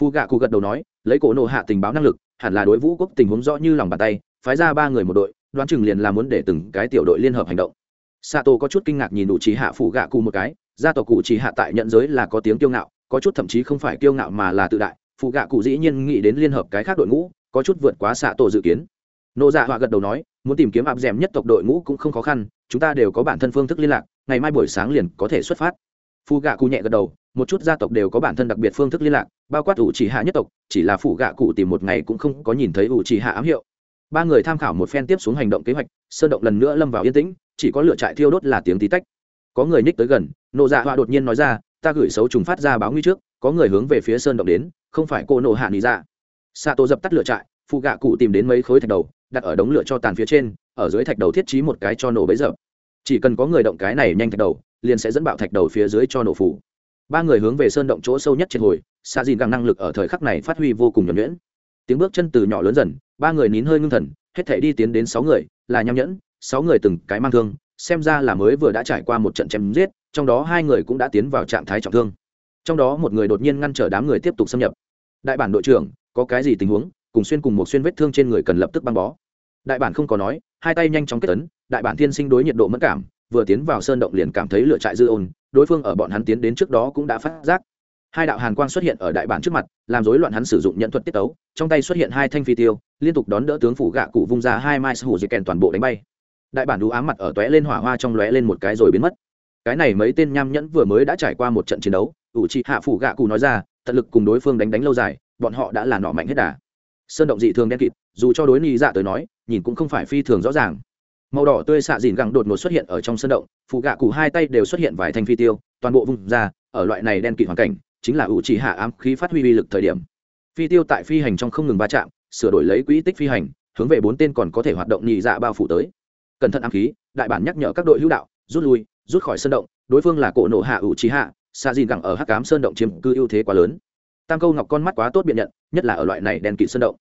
Phu gạ cụ gật đầu nói, lấy cổ nổ hạ tình báo năng lực, hẳn là đối vũ quốc tình huống rõ như lòng bàn tay, phái ra ba người một đội, đoán chừng liền là muốn để từng cái tiểu đội liên hợp hành động. Sa tô có chút kinh ngạc nhìn đủ trí hạ phủ gạ cụ một cái gia tộc cụ chỉ hạ tại nhận giới là có tiếng kiêu ngạo, có chút thậm chí không phải kiêu ngạo mà là tự đại, phụ gạ cụ dĩ nhiên nghĩ đến liên hợp cái khác đội ngũ, có chút vượt quá xạ tổ dự kiến. Nô dạ họa gật đầu nói, muốn tìm kiếm áp d nhất tộc đội ngũ cũng không khó khăn, chúng ta đều có bản thân phương thức liên lạc, ngày mai buổi sáng liền có thể xuất phát. Phụ gạ cụ nhẹ gật đầu, một chút gia tộc đều có bản thân đặc biệt phương thức liên lạc, bao quát ủ chỉ hạ nhất tộc, chỉ là phụ gạ cụ tìm một ngày cũng không có nhìn thấy ủ chỉ hạ ám hiệu. Ba người tham khảo một phen tiếp xuống hành động kế hoạch, sơn động lần nữa lâm vào yên tĩnh, chỉ có lựa trại thiêu đốt là tiếng tí tách có người ních tới gần, nộ dạ họa đột nhiên nói ra, ta gửi xấu trùng phát ra báo nguy trước, có người hướng về phía sơn động đến, không phải cô nộ hạ nghĩ ra xạ tổ dập tắt lửa trại phụ gạ cụ tìm đến mấy khối thạch đầu, đặt ở đống lửa cho tàn phía trên, ở dưới thạch đầu thiết trí một cái cho nổ bấy giờ. Chỉ cần có người động cái này nhanh thạch đầu, liền sẽ dẫn bạo thạch đầu phía dưới cho nổ phủ. Ba người hướng về sơn động chỗ sâu nhất trên hồi xạ dìn càng năng lực ở thời khắc này phát huy vô cùng nhuẩn nhuyễn. Tiếng bước chân từ nhỏ lớn dần, ba người nín hơi ngưng thần, hết thể đi tiến đến sáu người, là nham nhẫn, sáu người từng cái mang thương xem ra là mới vừa đã trải qua một trận chém giết, trong đó hai người cũng đã tiến vào trạng thái trọng thương. Trong đó một người đột nhiên ngăn trở đám người tiếp tục xâm nhập. Đại bản đội trưởng, có cái gì tình huống? Cùng xuyên cùng một xuyên vết thương trên người cần lập tức băng bó. Đại bản không có nói, hai tay nhanh chóng kết tấn đại bản thiên sinh đối nhiệt độ mất cảm, vừa tiến vào sơn động liền cảm thấy lửa trại dư ôn đối phương ở bọn hắn tiến đến trước đó cũng đã phát giác. Hai đạo hàn quang xuất hiện ở đại bản trước mặt, làm rối loạn hắn sử dụng nhận thuật tiết tấu, trong tay xuất hiện hai thanh phi tiêu, liên tục đón đỡ tướng phủ gạ cụ vung ra hai mai hủ dây kèn toàn bộ đánh bay đại bản đũ ám mặt ở tóe lên hỏa hoa trong lóe lên một cái rồi biến mất. Cái này mấy tên nham nhẫn vừa mới đã trải qua một trận chiến đấu, ủ trị hạ phủ gạ cụ nói ra, tận lực cùng đối phương đánh đánh lâu dài, bọn họ đã là nọ mạnh hết đà. Sơn động dị thường đen kịt, dù cho đối ni dạ tới nói, nhìn cũng không phải phi thường rõ ràng. Màu đỏ tươi xạ dìn gẳng đột ngột xuất hiện ở trong sơn động phụ gạ cụ hai tay đều xuất hiện vài thanh phi tiêu, toàn bộ vùng ra, ở loại này đen kịt hoàn cảnh, chính là ủ chỉ hạ ám khí phát huy uy lực thời điểm. Phi tiêu tại phi hành trong không ngừng va chạm, sửa đổi lấy quỹ tích phi hành, hướng về bốn tên còn có thể hoạt động nhị dạ bao phủ tới cẩn thận ám khí, đại bản nhắc nhở các đội hữu đạo, rút lui, rút khỏi sơn động, đối phương là cổ nổ hạ ủ trí hạ, xa dìn gẳng ở hắc cám sơn động chiếm cư ưu thế quá lớn. Tam câu ngọc con mắt quá tốt biện nhận, nhất là ở loại này đèn kịt sơn động.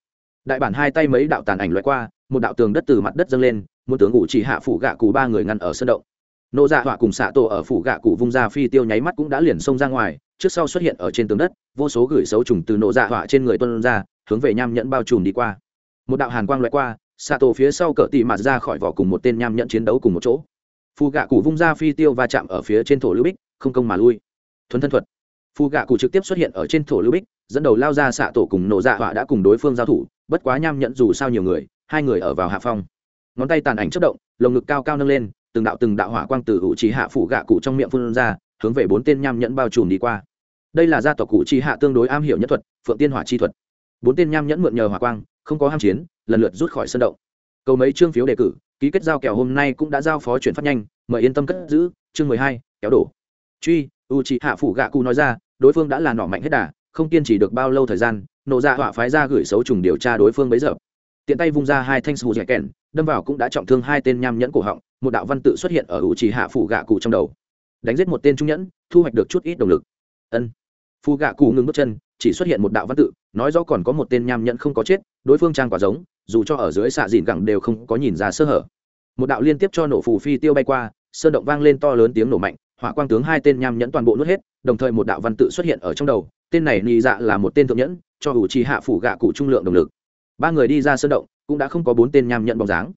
Đại bản hai tay mấy đạo tàn ảnh loại qua, một đạo tường đất từ mặt đất dâng lên, một tướng ủ chỉ hạ phủ gạ cù ba người ngăn ở sơn động. Nộ dạ họa cùng xạ tổ ở phủ gạ cụ vung ra phi tiêu nháy mắt cũng đã liền xông ra ngoài, trước sau xuất hiện ở trên tường đất, vô số gửi xấu trùng từ nộ dạ họa trên người tuân ra, hướng về nham nhẫn bao trùm đi qua. Một đạo hàn quang loại qua xạ tổ phía sau cỡ tỉ mạt ra khỏi vỏ cùng một tên nham nhận chiến đấu cùng một chỗ. Phù gạ cụ vung ra phi tiêu va chạm ở phía trên thổ lưu bích, không công mà lui. Thuấn thân thuật. Phù gạ cụ trực tiếp xuất hiện ở trên thổ lưu bích, dẫn đầu lao ra xạ tổ cùng nổ dạ họa đã cùng đối phương giao thủ, bất quá nham nhận dù sao nhiều người, hai người ở vào hạ phong. Ngón tay tàn ảnh chất động, lồng ngực cao cao nâng lên, từng đạo từng đạo hỏa quang từ hữu trí hạ phủ gạ cụ trong miệng phun ra, hướng về bốn tên nham nhẫn bao trùm đi qua. Đây là gia tộc cụ trí hạ tương đối am hiểu nhất thuật, phượng tiên hỏa chi thuật. Bốn tên nham nhẫn mượn nhờ hỏa quang không có ham chiến, lần lượt rút khỏi sân động. Cầu mấy chương phiếu đề cử, ký kết giao kèo hôm nay cũng đã giao phó chuyển phát nhanh, mời yên tâm cất giữ, chương mười hai, kéo đổ. Truy u trí hạ phủ gạ cụ nói ra, đối phương đã là nỏ mạnh hết đà, không kiên trì được bao lâu thời gian nộ ra họa phái ra gửi xấu trùng điều tra đối phương bấy giờ. Tiện tay vung ra hai thanh sù dẻ kèn đâm vào cũng đã trọng thương hai tên nham nhẫn cổ họng, một đạo văn tự xuất hiện ở ủ trì hạ phủ gạ cụ trong đầu. Đánh giết một tên trung nhẫn, thu hoạch được chút ít động lực. Ân. Phù gạ cụ ngừng bước chân, chỉ xuất hiện một đạo văn tự, nói rõ còn có một tên nham nhẫn không có chết đối phương trang quả giống, dù cho ở dưới xạ dìn gẳng đều không có nhìn ra sơ hở. Một đạo liên tiếp cho nổ phù phi tiêu bay qua, sơn động vang lên to lớn tiếng nổ mạnh, hỏa quang tướng hai tên nham nhẫn toàn bộ nuốt hết, đồng thời một đạo văn tự xuất hiện ở trong đầu, tên này nhị dạ là một tên thượng nhẫn, cho ủ trì hạ phủ gạ cụ trung lượng động lực. Ba người đi ra sơn động, cũng đã không có bốn tên nham nhẫn bóng dáng.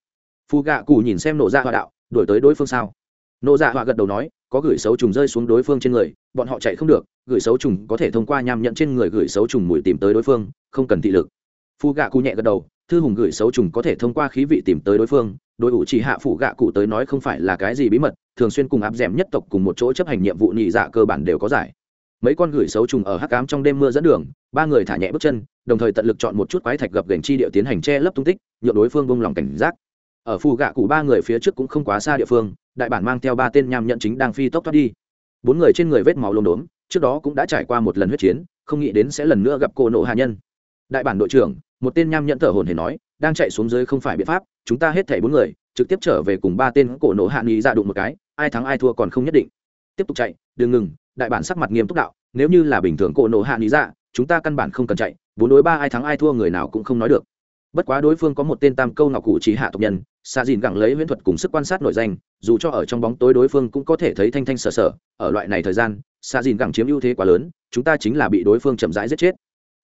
Phù gạ cụ nhìn xem nổ ra hỏa đạo, đuổi tới đối phương sao? Nổ dạ hỏa gật đầu nói, có gửi xấu trùng rơi xuống đối phương trên người, bọn họ chạy không được, gửi xấu trùng có thể thông qua nham nhẫn trên người gửi xấu trùng mùi tìm tới đối phương, không cần thị lực phù gạ cụ nhẹ gật đầu, thư hùng gửi xấu trùng có thể thông qua khí vị tìm tới đối phương, đối ủ chỉ hạ phụ gạ cụ tới nói không phải là cái gì bí mật, thường xuyên cùng áp d nhất tộc cùng một chỗ chấp hành nhiệm vụ nhị dạ cơ bản đều có giải. Mấy con gửi xấu trùng ở hắc cám trong đêm mưa dẫn đường, ba người thả nhẹ bước chân, đồng thời tận lực chọn một chút quái thạch gập gành chi địa tiến hành che lấp tung tích nhựa đối phương bông lòng cảnh giác. Ở phù gạ cụ ba người phía trước cũng không quá xa địa phương, đại bản mang theo ba tên nham nhận chính đang phi tốc thoát đi. Bốn người trên người vết máu lốm đốm, trước đó cũng đã trải qua một lần huyết chiến, không nghĩ đến sẽ lần nữa gặp cô nộ hạ nhân đại bản đội trưởng, một tên nham nhận thở hồn hề nói, đang chạy xuống dưới không phải biện pháp, chúng ta hết thảy bốn người, trực tiếp trở về cùng ba tên cổ nổ hạ nghi ra dạ đụng một cái, ai thắng ai thua còn không nhất định. Tiếp tục chạy, đừng ngừng, đại bản sắc mặt nghiêm túc đạo, nếu như là bình thường cổ nổ hạ nghi ra dạ, chúng ta căn bản không cần chạy, bốn đối ba ai thắng ai thua người nào cũng không nói được. Bất quá đối phương có một tên tam câu ngọc cụ trí hạ tộc nhân xa dìn gẳng lấy huyễn thuật cùng sức quan sát nổi danh, dù cho ở trong bóng tối đối phương cũng có thể thấy thanh thanh sờ sờ ở loại này thời gian xa dìn gẳng chiếm ưu thế quá lớn, chúng ta chính là bị đối phương chậm rãi giết chết.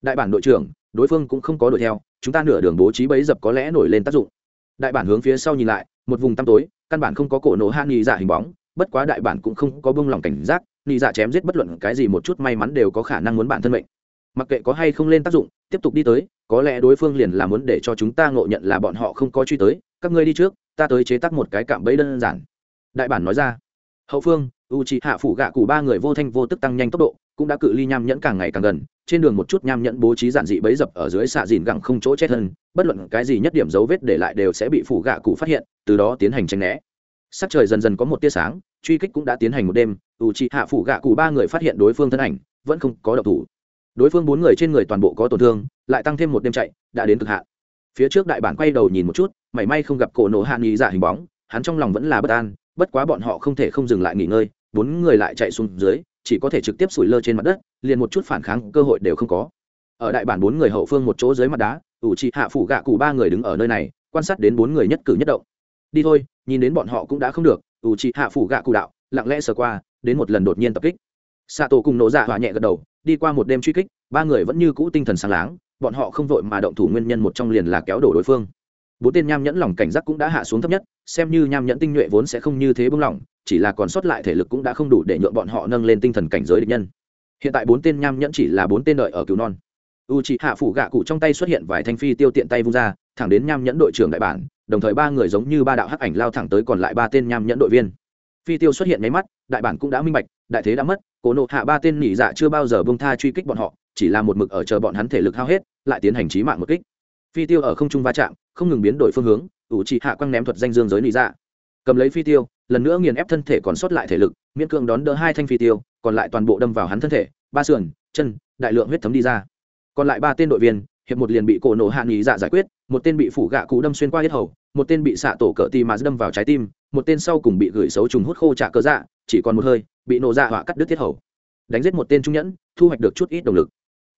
Đại bản đội trưởng đối phương cũng không có đuổi theo, chúng ta nửa đường bố trí bấy dập có lẽ nổi lên tác dụng. Đại bản hướng phía sau nhìn lại, một vùng tăm tối, căn bản không có cổ nổ hạ nghi dạ hình bóng, bất quá đại bản cũng không có bông lòng cảnh giác, nghi dạ chém giết bất luận cái gì một chút may mắn đều có khả năng muốn bản thân mệnh. Mặc kệ có hay không lên tác dụng, tiếp tục đi tới, có lẽ đối phương liền là muốn để cho chúng ta ngộ nhận là bọn họ không có truy tới, các ngươi đi trước, ta tới chế tác một cái cạm bẫy đơn giản. Đại bản nói ra, hậu phương u c hạ phủ gạ cụ ba người vô thanh vô tức tăng nhanh tốc độ cũng đã cự ly nham nhẫn càng ngày càng gần, trên đường một chút nham nhẫn bố trí giản dị bấy dập ở dưới xạ dìn gẳng không chỗ chết hơn, bất luận cái gì nhất điểm dấu vết để lại đều sẽ bị phủ gạ cụ phát hiện, từ đó tiến hành tranh né. Sắc trời dần dần có một tia sáng, truy kích cũng đã tiến hành một đêm u trị hạ phủ gạ cụ ba người phát hiện đối phương thân ảnh, vẫn không có độc thủ. Đối phương bốn người trên người toàn bộ có tổn thương, lại tăng thêm một đêm chạy, đã đến cực hạn. Phía trước đại bản quay đầu nhìn một chút, mảy may không gặp cổ nổ hạ nghi giả hình bóng, hắn trong lòng vẫn là bất an, bất quá bọn họ không thể không dừng lại nghỉ ngơi, bốn người lại chạy xuống dưới chỉ có thể trực tiếp sủi lơ trên mặt đất, liền một chút phản kháng cơ hội đều không có. Ở đại bản bốn người hậu phương một chỗ dưới mặt đá, ủ trị hạ phủ gạ cụ ba người đứng ở nơi này, quan sát đến bốn người nhất cử nhất động. Đi thôi, nhìn đến bọn họ cũng đã không được, ủ trị hạ phủ gạ cụ đạo, lặng lẽ sờ qua, đến một lần đột nhiên tập kích. Xạ tổ cùng nổ dạ hòa nhẹ gật đầu, đi qua một đêm truy kích, ba người vẫn như cũ tinh thần sáng láng, bọn họ không vội mà động thủ nguyên nhân một trong liền là kéo đổ đối phương bốn tên nham nhẫn lòng cảnh giác cũng đã hạ xuống thấp nhất, xem như nham nhẫn tinh nhuệ vốn sẽ không như thế bưng lỏng chỉ là còn sót lại thể lực cũng đã không đủ để nhượng bọn họ nâng lên tinh thần cảnh giới địch nhân. Hiện tại bốn tên nham nhẫn chỉ là bốn tên đợi ở cứu non. U c hạ phủ gạ cụ trong tay xuất hiện vài thanh phi tiêu tiện tay vung ra, thẳng đến nham nhẫn đội trưởng đại bản, đồng thời ba người giống như ba đạo hắc ảnh lao thẳng tới còn lại ba tên nham nhẫn đội viên. Phi tiêu xuất hiện nháy mắt, đại bản cũng đã minh bạch, đại thế đã mất cổ nộ hạ ba tên nỉ dạ chưa bao giờ bông tha truy kích bọn họ, chỉ là một mực ở chờ bọn hắn thể lực hao hết, lại tiến hành trí mạng một kích. Phi tiêu ở không trung va chạm không ngừng biến đổi phương hướng, ủ trị hạ quăng ném thuật danh dương giới lý dạ. Cầm lấy phi tiêu, lần nữa nghiền ép thân thể còn sót lại thể lực, miễn cưỡng đón đỡ hai thanh phi tiêu, còn lại toàn bộ đâm vào hắn thân thể, ba sườn, chân, đại lượng huyết thấm đi ra. Còn lại ba tên đội viên, hiệp một liền bị cổ nổ hạ nghỉ dạ giải quyết, một tên bị phủ gạ cụ đâm xuyên qua hết hầu, một tên bị xạ tổ cỡ tì mà đâm vào trái tim, một tên sau cùng bị gửi xấu trùng hút khô trả cớ dạ chỉ còn một hơi, bị nổ dạ họa cắt đứt tiết hầu. Đánh giết một tên trung nhẫn, thu hoạch được chút ít động lực.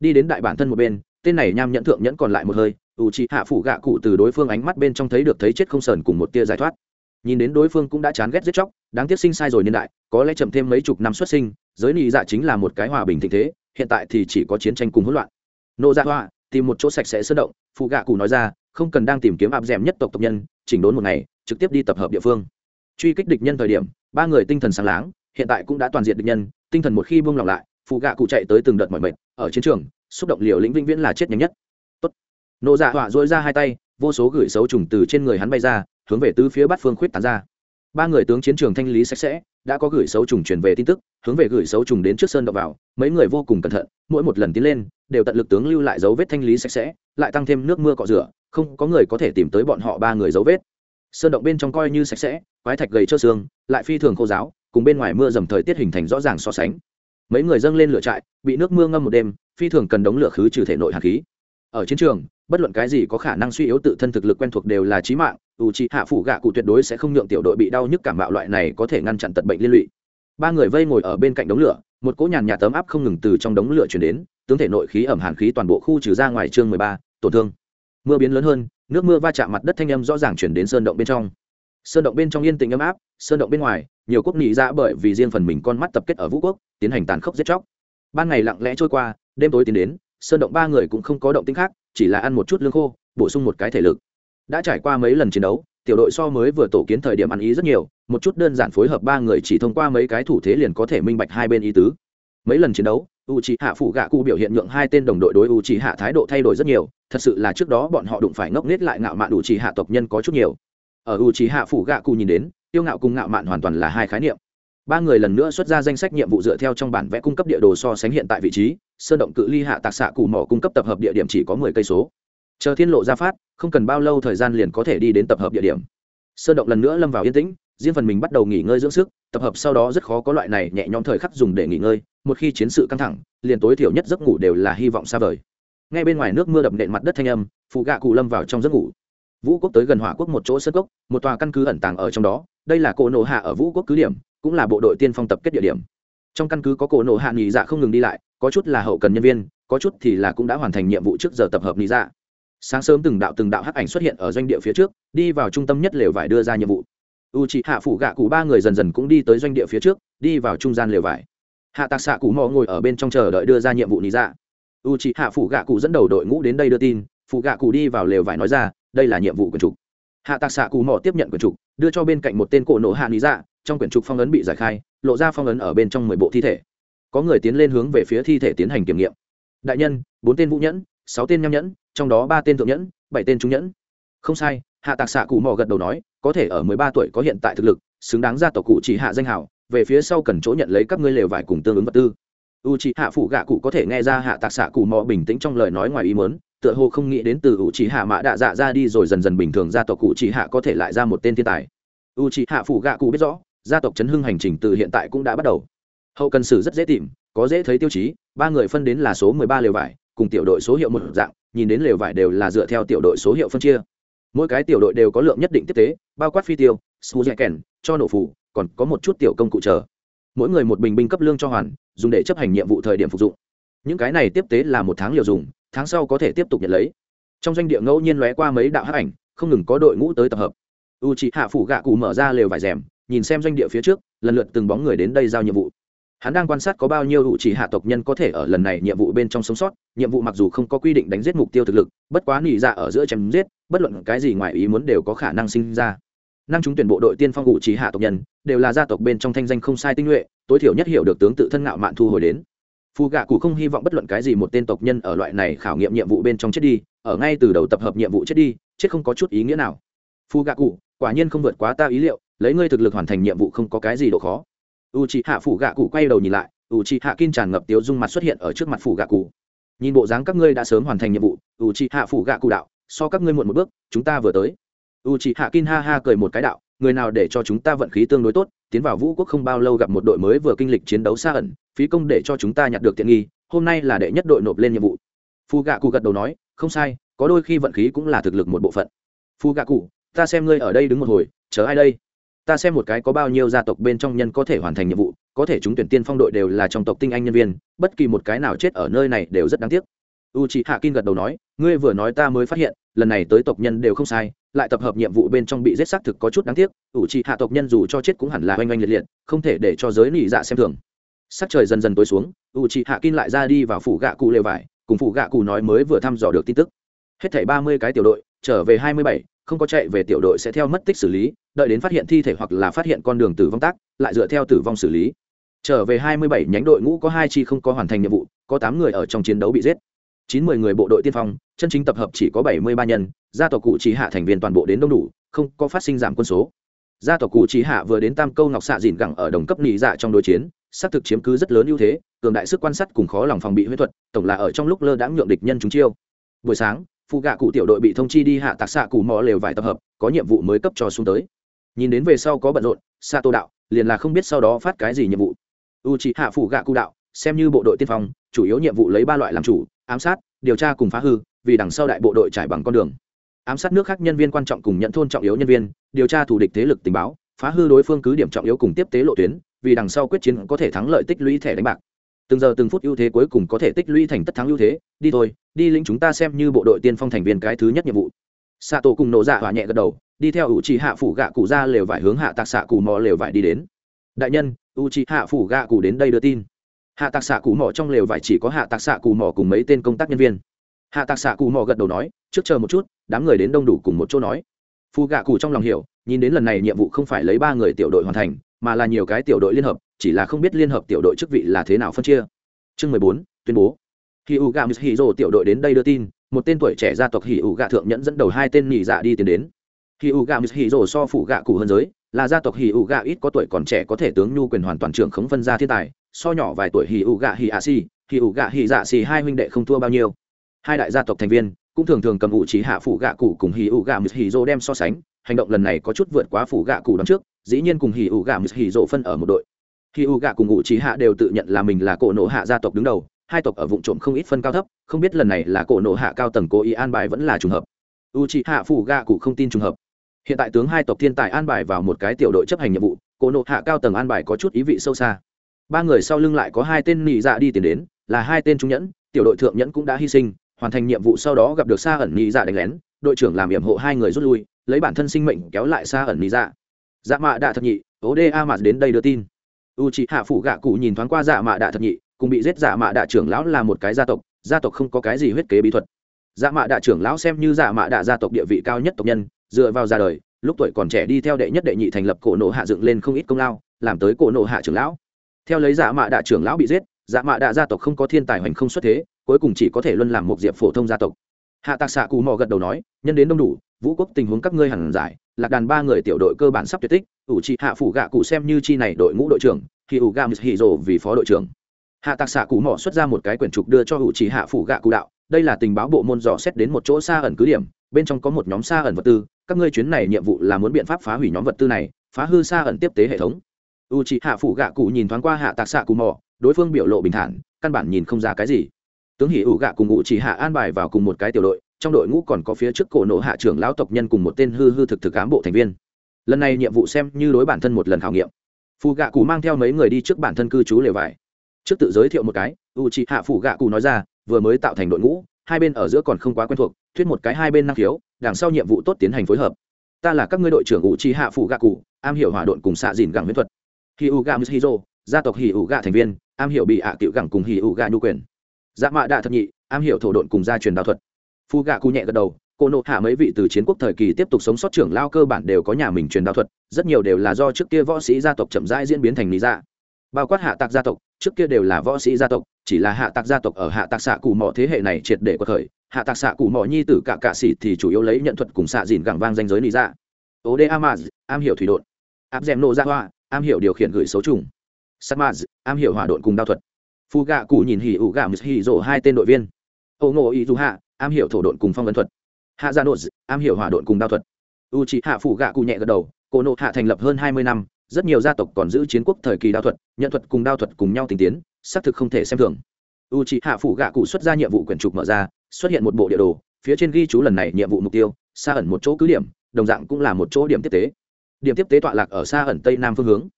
Đi đến đại bản thân một bên, tên này nham nhẫn thượng nhẫn còn lại một hơi ủ trị hạ phủ gạ cụ từ đối phương ánh mắt bên trong thấy được thấy chết không sờn cùng một tia giải thoát. Nhìn đến đối phương cũng đã chán ghét giết chóc, đáng tiếc sinh sai rồi niên đại, có lẽ chậm thêm mấy chục năm xuất sinh, giới nị dạ chính là một cái hòa bình thịnh thế, hiện tại thì chỉ có chiến tranh cùng hỗn loạn. Nộ dạ hoa, tìm một chỗ sạch sẽ sơn động, phụ gạ cụ nói ra, không cần đang tìm kiếm áp d nhất tộc tộc nhân, chỉnh đốn một ngày, trực tiếp đi tập hợp địa phương. Truy kích địch nhân thời điểm, ba người tinh thần sáng láng, hiện tại cũng đã toàn diện địch nhân, tinh thần một khi buông lỏng lại, phụ gạ cụ chạy tới từng đợt mọi mệt, ở chiến trường, xúc động liều lĩnh vĩnh viễn là chết nhanh nhất nộ dạ họa dỗi ra hai tay, vô số gửi xấu trùng từ trên người hắn bay ra, hướng về tứ phía bát phương khuyết tán ra. Ba người tướng chiến trường thanh lý sạch sẽ, đã có gửi xấu trùng truyền về tin tức, hướng về gửi xấu trùng đến trước sơn đọc vào, mấy người vô cùng cẩn thận, mỗi một lần tiến lên, đều tận lực tướng lưu lại dấu vết thanh lý sạch sẽ, lại tăng thêm nước mưa cọ rửa, không có người có thể tìm tới bọn họ ba người dấu vết. Sơn động bên trong coi như sạch sẽ, quái thạch gầy trơ xương, lại phi thường khô giáo cùng bên ngoài mưa dầm thời tiết hình thành rõ ràng so sánh. Mấy người dâng lên lửa trại, bị nước mưa ngâm một đêm, phi thường cần đống lửa khứ trừ thể nội hạt khí. Ở chiến trường bất luận cái gì có khả năng suy yếu tự thân thực lực quen thuộc đều là chí mạng u chi hạ phủ gạ cụ tuyệt đối sẽ không nhượng tiểu đội bị đau nhức cảm mạo loại này có thể ngăn chặn tật bệnh liên lụy. Ba người vây ngồi ở bên cạnh đống lửa, một cỗ nhàn nhạt tấm áp không ngừng từ trong đống lửa chuyển đến, tướng thể nội khí ẩm hàn khí toàn bộ khu trừ ra ngoài chương mười ba, tổn thương. Mưa biến lớn hơn, nước mưa va chạm mặt đất thanh âm rõ ràng chuyển đến sơn động bên trong. Sơn động bên trong yên tĩnh ấm áp, sơn động bên ngoài, nhiều quốc nghị ra bởi vì riêng phần mình con mắt tập kết ở vũ quốc, tiến hành tàn khốc giết chóc. Ban ngày lặng lẽ trôi qua, đêm tối tiến đến sơn động ba người cũng không có động tĩnh khác, chỉ là ăn một chút lương khô, bổ sung một cái thể lực. Đã trải qua mấy lần chiến đấu, tiểu đội so mới vừa tổ kiến thời điểm ăn ý rất nhiều, một chút đơn giản phối hợp ba người chỉ thông qua mấy cái thủ thế liền có thể minh bạch hai bên ý tứ. Mấy lần chiến đấu u c hạ phụ gạ cụ biểu hiện nhượng hai tên đồng đội đối u c hạ thái độ thay đổi rất nhiều, thật sự là trước đó bọn họ đụng phải ngốc nghếch lại ngạo mạn u c hạ tộc nhân có chút nhiều. Ở u c hạ phụ gạ cụ nhìn đến, tiêu ngạo cùng ngạo mạn hoàn toàn là hai khái niệm ba người lần nữa xuất ra danh sách nhiệm vụ dựa theo trong bản vẽ cung cấp địa đồ so sánh hiện tại vị trí, sơn động cự ly hạ tạc xạ cù mỏ cung cấp tập hợp địa điểm chỉ có mười cây số. Chờ thiên lộ ra phát, không cần bao lâu thời gian liền có thể đi đến tập hợp địa điểm. Sơn động lần nữa lâm vào yên tĩnh, riêng phần mình bắt đầu nghỉ ngơi dưỡng sức, tập hợp sau đó rất khó có loại này nhẹ nhõm thời khắc dùng để nghỉ ngơi, một khi chiến sự căng thẳng, liền tối thiểu nhất giấc ngủ đều là hy vọng xa vời. Ngay bên ngoài nước mưa đập nện mặt đất thanh âm, phụ gạ cụ lâm vào trong giấc ngủ. Vũ quốc tới gần hỏa quốc một chỗ sơ cốc, một tòa căn cứ ẩn tàng ở trong đó, đây là cỗ nổ hạ ở vũ quốc cứ điểm cũng là bộ đội tiên phong tập kết địa điểm. Trong căn cứ có cỗ nổ hạ nghỉ dạ không ngừng đi lại, có chút là hậu cần nhân viên, có chút thì là cũng đã hoàn thành nhiệm vụ trước giờ tập hợp nghỉ dạ. Sáng sớm từng đạo từng đạo hắc ảnh xuất hiện ở doanh địa phía trước, đi vào trung tâm nhất lều vải đưa ra nhiệm vụ. U c hạ phủ gạ cụ ba người dần dần cũng đi tới doanh địa phía trước, đi vào trung gian lều vải. Hạ tạc xạ cụ mò ngồi ở bên trong chờ đợi đưa ra nhiệm vụ lý dạ. u c hạ phủ gạ cụ dẫn đầu đội ngũ đến đây đưa tin phụ gạ cụ đi vào lều vải nói ra, đây là nhiệm vụ quần trục hạ tạc xạ cụ mò tiếp nhận quyển trục đưa cho bên cạnh một tên cổ nổ hạ lý dạ trong quyển trục phong ấn bị giải khai, lộ ra phong ấn ở bên trong mười bộ thi thể. Có người tiến lên hướng về phía thi thể tiến hành kiểm nghiệm. Đại nhân, bốn tên vũ nhẫn, sáu tên nham nhẫn, trong đó ba tên thượng nhẫn, bảy tên trung nhẫn. Không sai, hạ tạc xạ cụ mò gật đầu nói, có thể ở mười ba tuổi có hiện tại thực lực, xứng đáng ra tổ cụ chỉ hạ danh hảo về phía sau cần chỗ nhận lấy các ngươi lều vải cùng tương ứng vật tư. U chỉ hạ phụ gạ cụ có thể nghe ra hạ tạc xạ cụ mò bình tĩnh trong lời nói ngoài ý mớn tựa hồ không nghĩ đến từ u chỉ hạ mã đạ dạ ra đi rồi dần dần bình thường gia tổ cụ chỉ hạ có thể lại ra một tên thiên tài. U chỉ hạ phụ gạ cụ biết rõ gia tộc chấn hưng hành trình từ hiện tại cũng đã bắt đầu. Hậu cần sử rất dễ tìm, có dễ thấy tiêu chí, ba người phân đến là số mười ba lều vải, cùng tiểu đội số hiệu một dạng, nhìn đến lều vải đều là dựa theo tiểu đội số hiệu phân chia. Mỗi cái tiểu đội đều có lượng nhất định tiếp tế, bao quát phi tiêu su dạy kèn, cho nổ phủ còn có một chút tiểu công cụ chờ. Mỗi người một bình binh cấp lương cho hoàn, dùng để chấp hành nhiệm vụ thời điểm phục dụng. Những cái này tiếp tế là một tháng liều dùng, tháng sau có thể tiếp tục nhận lấy. Trong doanh địa ngẫu nhiên lóe qua mấy đạo hát ảnh, không ngừng có đội ngũ tới tập hợp. U c hạ phủ gạ cụ mở ra lều vải rèm nhìn xem doanh địa phía trước, lần lượt từng bóng người đến đây giao nhiệm vụ. Hắn đang quan sát có bao nhiêu hữu chỉ hạ tộc nhân có thể ở lần này nhiệm vụ bên trong sống sót, nhiệm vụ mặc dù không có quy định đánh giết mục tiêu thực lực, bất quá nỉ dạ ở giữa chém giết, bất luận cái gì ngoài ý muốn đều có khả năng sinh ra. Năng chúng tuyển bộ đội tiên phong hữu chỉ hạ tộc nhân, đều là gia tộc bên trong thanh danh không sai tinh nhuệ, tối thiểu nhất hiểu được tướng tự thân ngạo mạn thu hồi đến. Phù gạ cụ không hy vọng bất luận cái gì một tên tộc nhân ở loại này khảo nghiệm nhiệm vụ bên trong chết đi, ở ngay từ đầu tập hợp nhiệm vụ chết đi, chết không có chút ý nghĩa nào. Phù gạ cụ, quả nhiên không vượt quá ta ý liệu lấy ngươi thực lực hoàn thành nhiệm vụ không có cái gì độ khó. U c h ị hạ phủ gạ cụ quay đầu nhìn lại u c h ị hạ kin tràn ngập tiếu dung mặt xuất hiện ở trước mặt phủ gạ cụ. Nhìn bộ dáng các ngươi đã sớm hoàn thành nhiệm vụ u c h ị hạ phủ gạ cụ đạo, so các ngươi muộn một bước, chúng ta vừa tới. U c h ị hạ kin ha ha cười một cái đạo, người nào để cho chúng ta vận khí tương đối tốt, tiến vào vũ quốc không bao lâu gặp một đội mới vừa kinh lịch chiến đấu xa ẩn, phí công để cho chúng ta nhặt được tiện nghi, hôm nay là đệ nhất đội nộp lên nhiệm vụ. Phù gạ cụ gật đầu nói, không sai, có đôi khi vận khí cũng là thực lực một bộ phận. Phù gạ cụ, ta xem ngươi ở đây đứng một hồi, chờ ai đây? Ta xem một cái có bao nhiêu gia tộc bên trong nhân có thể hoàn thành nhiệm vụ, có thể chúng tuyển tiên phong đội đều là trong tộc tinh anh nhân viên, bất kỳ một cái nào chết ở nơi này đều rất đáng tiếc. U c h ị hạ kin gật đầu nói, ngươi vừa nói ta mới phát hiện, lần này tới tộc nhân đều không sai, lại tập hợp nhiệm vụ bên trong bị giết xác thực có chút đáng tiếc ủ trị hạ tộc nhân dù cho chết cũng hẳn là oanh oanh liệt liệt, không thể để cho giới nỉ dạ xem thường. Sắc trời dần dần tối xuống ủ trị hạ kin lại ra đi vào phủ gạ cụ lều vải, cùng phủ gạ cụ nói mới vừa thăm dò được tin tức. Hết thảy ba mươi cái tiểu đội, trở về hai mươi bảy, không có chạy về tiểu đội sẽ theo mất tích xử lý đợi đến phát hiện thi thể hoặc là phát hiện con đường tử vong tác, lại dựa theo tử vong xử lý. Trở về hai mươi bảy nhánh đội ngũ có hai chi không có hoàn thành nhiệm vụ, có tám người ở trong chiến đấu bị giết. Chín mươi người bộ đội tiên phong, chân chính tập hợp chỉ có bảy mươi ba nhân, gia tộc cụ chỉ hạ thành viên toàn bộ đến đông đủ, không có phát sinh giảm quân số. Gia tộc cụ chỉ hạ vừa đến tam câu ngọc xạ dìn gẳng ở đồng cấp nị dạ trong đối chiến, xác thực chiếm cứ rất lớn ưu thế, cường đại sức quan sát cùng khó lòng phòng bị huyết thuật, tổng là ở trong lúc lơ đãng nhượng địch nhân chúng chiêu. Buổi sáng phụ gạ cụ tiểu đội bị thông chi đi hạ tạc xạ cụ mò lều vải tập hợp, có nhiệm vụ mới cấp cho xuống tới nhìn đến về sau có bận rộn xa tô đạo, liền là không biết sau đó phát cái gì nhiệm vụ. U c hạ phủ gạ cụ đạo, xem như bộ đội tiên phong, chủ yếu nhiệm vụ lấy ba loại làm chủ, ám sát, điều tra cùng phá hư, vì đằng sau đại bộ đội trải bằng con đường. Ám sát nước khác nhân viên quan trọng cùng nhận thôn trọng yếu nhân viên, điều tra thù địch thế lực tình báo, phá hư đối phương cứ điểm trọng yếu cùng tiếp tế lộ tuyến, vì đằng sau quyết chiến có thể thắng lợi tích lũy thẻ đánh bạc. Từng giờ từng phút ưu thế cuối cùng có thể tích lũy thành tất thắng ưu thế, đi thôi, đi lĩnh chúng ta xem như bộ đội tiên phong thành viên cái thứ nhất nhiệm vụ xạ tổ cùng nổ dạ hỏa nhẹ gật đầu, đi theo ủ trì hạ phủ gạ cụ ra lều vải hướng hạ tạc xạ cụ mò lều vải đi đến. Đại nhân u trì hạ phủ gạ cụ đến đây đưa tin. Hạ tạc xạ cụ mò trong lều vải chỉ có hạ tạc xạ cụ mò cùng mấy tên công tác nhân viên. Hạ tạc xạ cụ mò gật đầu nói, trước chờ một chút, đám người đến đông đủ cùng một chỗ nói. Phù gạ cụ trong lòng hiểu, nhìn đến lần này nhiệm vụ không phải lấy ba người tiểu đội hoàn thành, mà là nhiều cái tiểu đội liên hợp, chỉ là không biết liên hợp tiểu đội chức vị là thế nào phân chia. Chương mười bốn, tuyên bố. Khi u gà hì rồ tiểu đội đến đây đưa tin một tên tuổi trẻ gia tộc Hỉ u Gạ thượng nhẫn dẫn đầu hai tên nhị dạ đi tiến đến. Hỉ u gà hỉ rồ so phụ gạ cụ hơn giới, là gia tộc Hỉ u Gạ ít có tuổi còn trẻ có thể tướng nhu quyền hoàn toàn trưởng khống phân ra thiên tài, so nhỏ vài tuổi Hỉ u gạ hỉ ạ xì, hỉ u Gạ Hỉ dạ xì hai huynh đệ không thua bao nhiêu. Hai đại gia tộc thành viên cũng thường thường cầm ủ trí hạ phụ gạ cụ cùng Hỉ ủ gạ mít hỉ rổ đem so sánh, hành động lần này có chút vượt quá phụ gạ cụ đón trước, dĩ nhiên cùng Hỉ ủ gạ mít hỉ rổ phân ở một đội. Hỉ ủ gạ cùng ủ trí hạ đều tự nhận là mình là cổ nộ hạ gia tộc đứng đầu hai tộc ở vụ trộm không ít phân cao thấp, không biết lần này là cổ nộ hạ cao tầng cố ý an bài vẫn là trùng hợp. U trí hạ phủ gạ cụ không tin trùng hợp. Hiện tại tướng hai tộc thiên tài an bài vào một cái tiểu đội chấp hành nhiệm vụ, cổ nộ hạ cao tầng an bài có chút ý vị sâu xa. Ba người sau lưng lại có hai tên nị dạ đi tìm đến, là hai tên trung nhẫn, tiểu đội thượng nhẫn cũng đã hy sinh, hoàn thành nhiệm vụ sau đó gặp được xa ẩn nhị dạ đánh lén, đội trưởng làm yểm hộ hai người rút lui, lấy bản thân sinh mệnh kéo lại xa ẩn nhị dạ. Dạ mạ đạ thật nhị ố đê a mạt đến đây đưa tin. U chị hạ phủ gạ cụ nhìn thoáng qua dạ mạ đạ thật nhị cùng bị giết dạ mạ đạ trưởng lão là một cái gia tộc gia tộc không có cái gì huyết kế bí thuật. Dạ mạ đạ trưởng lão xem như dạ mạ đạ gia tộc địa vị cao nhất tộc nhân, dựa vào ra đời, lúc tuổi còn trẻ đi theo đệ nhất đệ nhị thành lập cổ nộ hạ dựng lên không ít công lao, làm tới cổ nộ hạ trưởng lão. Theo lấy dạ mạ đạ trưởng lão bị giết dạ mạ đạ gia tộc không có thiên tài hoành không xuất thế, cuối cùng chỉ có thể luân làm một diệp phổ thông gia tộc. Hạ tạc xạ cù mò gật đầu nói, nhân đến đông đủ, vũ quốc tình huống các ngươi hẳn giải, lạc đàn ba người tiểu đội cơ bản sắp tuyệt tích, ủ trị hạ phủ gạ cụ xem như chi này đội ngũ đội trưởng thì ủ gà hì rồ vì phó đội trưởng hạ tạc xạ cụ mỏ xuất ra một cái quyển trục đưa cho hữu trí hạ phủ gạ cụ đạo, đây là tình báo bộ môn dò xét đến một chỗ xa ẩn cứ điểm, bên trong có một nhóm xa ẩn vật tư, các ngươi chuyến này nhiệm vụ là muốn biện pháp phá hủy nhóm vật tư này, phá hư xa ẩn tiếp tế hệ thống. U c hạ phủ gạ cụ nhìn thoáng qua hạ tạc xạ cụ mò đối phương biểu lộ bình thản, căn bản nhìn không ra cái gì. Tướng hỉ ủ gạ cùng ngụ chỉ hạ an bài vào cùng một cái tiểu đội, trong đội ngũ còn có phía trước cổ nộ hạ trưởng lão tộc nhân cùng một tên hư hư thực thực cán bộ thành viên. Lần này nhiệm vụ xem như đối bản thân một lần khảo nghiệm. Phù gạ cụ mang theo mấy người đi trước bản thân cư trú lều vải trước tự giới thiệu một cái u chị hạ phủ gạ cụ nói ra, vừa mới tạo thành đội ngũ, hai bên ở giữa còn không quá quen thuộc, thuyết một cái hai bên năng khiếu, đằng sau nhiệm vụ tốt tiến hành phối hợp. Ta là các ngươi đội trưởng u chị hạ phủ gạ cụ am hiểu hỏa độn cùng xạ dìn gẳng huyễn thuật. Hi u gà mishiro gia tộc hi u gà thành viên, am hiểu bị ạ à cựu gẳng cùng hi u gà nhu quyền. Dạ mạ đạ thập nhị, am hiểu thổ độn cùng gia truyền đạo thuật. Phu gạ cụ nhẹ gật đầu, cô nộ hạ mấy vị từ chiến quốc thời kỳ tiếp tục sống sót trưởng lao cơ bản đều có nhà mình truyền đạo thuật, rất nhiều đều là do trước kia võ sĩ gia tộc chậm rãi diễn biến thành lý dạ bao quát hạ tạc gia tộc, trước kia đều là võ sĩ gia tộc, chỉ là hạ tạc gia tộc ở hạ tạc xạ cụ mò thế hệ này triệt để có thời hạ tạc xạ cụ mò nhi tử cả cạ xỉ thì chủ yếu lấy nhận thuật cùng xạ dìn gẳng vang danh giới lý ra dạ. ô đê amaz am hiểu thủy độn. Áp dèm nô ra dạ hoa, am hiểu điều khiển gửi số trùng. Satmaz am hiểu hỏa độn cùng đao thuật. Phu gạ cụ nhìn hỉ ủ gạ mứt hỉ rổ hai tên đội viên. Ô ngộ ý dù hạ, am hiểu thổ độn cùng phong ấn thuật. Hạ dạ gia nội am hiểu hỏa độn cùng đao thuật. U c hạ phụ gạ cụ nhẹ gật đầu cổ nộ hạ thành lập hơn hai mươi năm rất nhiều gia tộc còn giữ chiến quốc thời kỳ đao thuật, nhận thuật cùng đao thuật cùng nhau tình tiến, xác thực không thể xem thường. U c hạ phủ gạ cụ xuất ra nhiệm vụ quyển trục mở ra, xuất hiện một bộ địa đồ, phía trên ghi chú lần này nhiệm vụ mục tiêu, xa ẩn một chỗ cứ điểm, đồng dạng cũng là một chỗ điểm tiếp tế. Điểm tiếp tế tọa lạc ở xa ẩn tây nam phương hướng.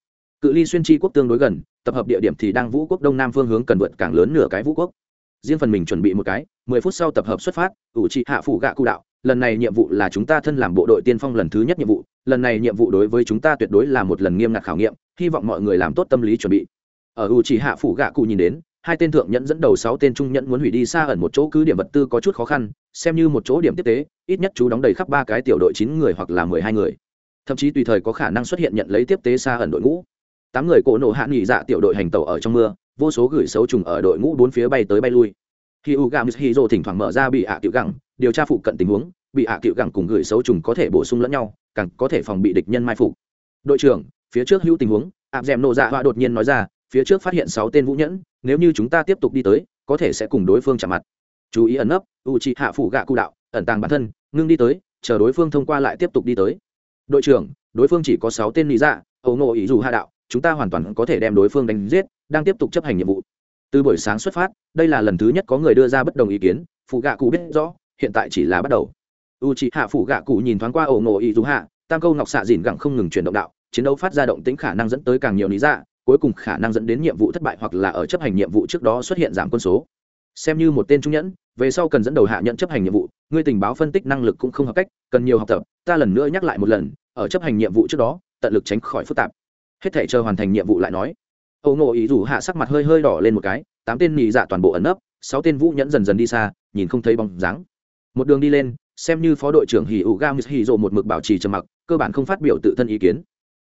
Cự ly xuyên tri quốc tương đối gần, tập hợp địa điểm thì đang vũ quốc đông nam phương hướng cần vượt càng lớn nửa cái vũ quốc. Riêng phần mình chuẩn bị một cái, mười phút sau tập hợp xuất phát ủ trị hạ phủ gạ cụ đạo lần này nhiệm vụ là chúng ta thân làm bộ đội tiên phong lần thứ nhất nhiệm vụ, lần này nhiệm vụ đối với chúng ta tuyệt đối là một lần nghiêm ngặt khảo nghiệm, hy vọng mọi người làm tốt tâm lý chuẩn bị. Ở u chỉ hạ phủ gạ cụ nhìn đến, hai tên thượng nhẫn dẫn đầu sáu tên trung nhẫn muốn hủy đi xa ẩn một chỗ cứ điểm vật tư có chút khó khăn, xem như một chỗ điểm tiếp tế, ít nhất chú đóng đầy khắp ba cái tiểu đội chín người hoặc là mười hai người. Thậm chí tùy thời có khả năng xuất hiện nhận lấy tiếp tế xa ẩn đội ngũ. Tám người cổ nổ hạ nghỉ dạ tiểu đội hành tàu ở trong mưa, vô số gửi xấu trùng ở đội ngũ bốn phía bay tới bay lui. Khi u gam hi rô thỉnh thoảng mở ra bị ạ à tiểu gẳng điều tra phụ cận tình huống, bị hạ à tiểu gẳng cùng gửi xấu trùng có thể bổ sung lẫn nhau, càng có thể phòng bị địch nhân mai phục. Đội trưởng, phía trước hữu tình huống áp dẻm nổ dạ họa đột nhiên nói ra, phía trước phát hiện sáu tên vũ nhẫn, nếu như chúng ta tiếp tục đi tới, có thể sẽ cùng đối phương chạm mặt. Chú ý ẩn nấp, u trị hạ phủ gạ cụ đạo, ẩn tàng bản thân, ngưng đi tới, chờ đối phương thông qua lại tiếp tục đi tới. Đội trưởng, đối phương chỉ có sáu tên lý dạ ấu nộ ý dù hạ đạo, chúng ta hoàn toàn có thể đem đối phương đánh giết, đang tiếp tục chấp hành nhiệm vụ. Từ buổi sáng xuất phát, đây là lần thứ nhất có người đưa ra bất đồng ý kiến, phụ gạ cụ biết rõ hiện tại chỉ là bắt đầu. U c hạ phủ gạ cụ nhìn thoáng qua ổ ngộ ý dù hạ, tam câu ngọc xạ dìn gẳng không ngừng chuyển động đạo, chiến đấu phát ra động tính khả năng dẫn tới càng nhiều lý dạ cuối cùng khả năng dẫn đến nhiệm vụ thất bại hoặc là ở chấp hành nhiệm vụ trước đó xuất hiện giảm quân số. Xem như một tên trung nhẫn, về sau cần dẫn đầu hạ nhận chấp hành nhiệm vụ, ngươi tình báo phân tích năng lực cũng không hợp cách, cần nhiều học tập, ta lần nữa nhắc lại một lần, ở chấp hành nhiệm vụ trước đó, tận lực tránh khỏi phức tạp. Hết thể chờ hoàn thành nhiệm vụ lại nói. Âu nộ ý rủ hạ sắc mặt hơi hơi đỏ lên một cái, tám tên nhị dạ toàn bộ ẩn nấp, sáu tên vũ nhẫn dần dần đi xa, nhìn không thấy bóng dáng một đường đi lên, xem như phó đội trưởng hì ủ ga hì rộ một mực bảo trì trầm mặc, cơ bản không phát biểu tự thân ý kiến.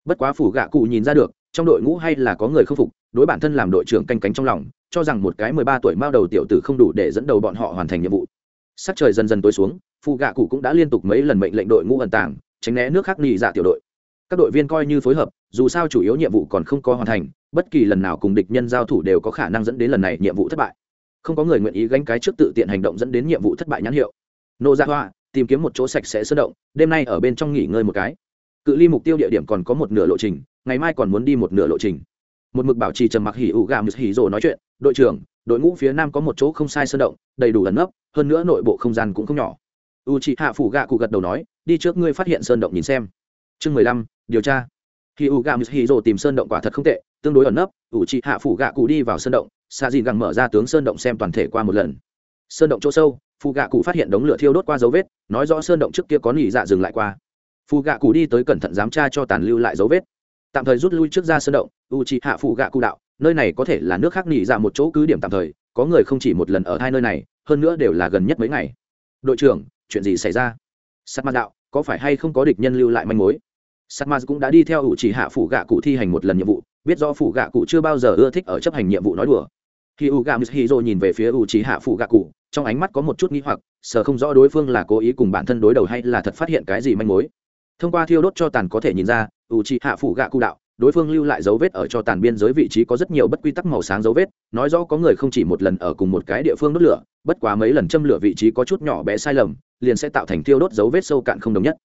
Bất quá phủ gạ cụ nhìn ra được, trong đội ngũ hay là có người không phục, đối bản thân làm đội trưởng canh cánh trong lòng, cho rằng một cái mười ba tuổi mao đầu tiểu tử không đủ để dẫn đầu bọn họ hoàn thành nhiệm vụ. Sắc trời dần dần tối xuống phụ gạ cụ cũng đã liên tục mấy lần mệnh lệnh đội ngũ ẩn tàng, tránh né nước khác nghỉ dạ tiểu đội. Các đội viên coi như phối hợp, dù sao chủ yếu nhiệm vụ còn không có hoàn thành, bất kỳ lần nào cùng địch nhân giao thủ đều có khả năng dẫn đến lần này nhiệm vụ thất bại. Không có người nguyện ý gánh cái trước tự tiện hành động dẫn đến nhiệm vụ thất bại nhãn hiệu nô ra hoa, tìm kiếm một chỗ sạch sẽ sơn động, đêm nay ở bên trong nghỉ ngơi một cái. Cự ly mục tiêu địa điểm còn có một nửa lộ trình, ngày mai còn muốn đi một nửa lộ trình. Một mực bảo trì trầm mặc hỉ ủ gà mực hỉ rồ nói chuyện, đội trưởng, đội ngũ phía nam có một chỗ không sai sơn động, đầy đủ ẩn nấp, hơn nữa nội bộ không gian cũng không nhỏ. U chị hạ phủ gạ cụ gật đầu nói, đi trước ngươi phát hiện sơn động nhìn xem. Chương mười lăm, điều tra. Khi u gà mực hỉ rồ tìm sơn động quả thật không tệ, tương đối ẩn nấp u chị hạ phủ gạ cụ đi vào sơn động xa dìn gẳng mở ra tướng sơn động xem toàn thể qua một lần. Sơn động chỗ sâu phụ gạ cụ phát hiện đống lửa thiêu đốt qua dấu vết, nói rõ sơn động trước kia có nỉ dạ dừng lại qua. Phụ gạ cụ đi tới cẩn thận giám tra cho tàn lưu lại dấu vết. Tạm thời rút lui trước ra sơn động u trị hạ phụ gạ cụ đạo, nơi này có thể là nước khác nỉ dạ một chỗ cứ điểm tạm thời, có người không chỉ một lần ở hai nơi này, hơn nữa đều là gần nhất mấy ngày. Đội trưởng, chuyện gì xảy ra? Sắt ma đạo, có phải hay không có địch nhân lưu lại manh mối? Sắt ma cũng đã đi theo u trị hạ phụ gạ cụ thi hành một lần nhiệm vụ, biết do phụ gạ cụ chưa bao giờ ưa thích ở chấp hành nhiệm vụ nói đùa khi u gạ mishiro nhìn về phía u trí hạ phụ gạ cụ, trong ánh mắt có một chút nghi hoặc, sợ không rõ đối phương là cố ý cùng bản thân đối đầu hay là thật phát hiện cái gì manh mối. Thông qua thiêu đốt cho tàn có thể nhìn ra, u trí hạ phụ gạ cụ đạo, đối phương lưu lại dấu vết ở cho tàn biên giới vị trí có rất nhiều bất quy tắc màu sáng dấu vết, nói rõ có người không chỉ một lần ở cùng một cái địa phương đốt lửa, bất quá mấy lần châm lửa vị trí có chút nhỏ bé sai lầm, liền sẽ tạo thành thiêu đốt dấu vết sâu cạn không đồng nhất.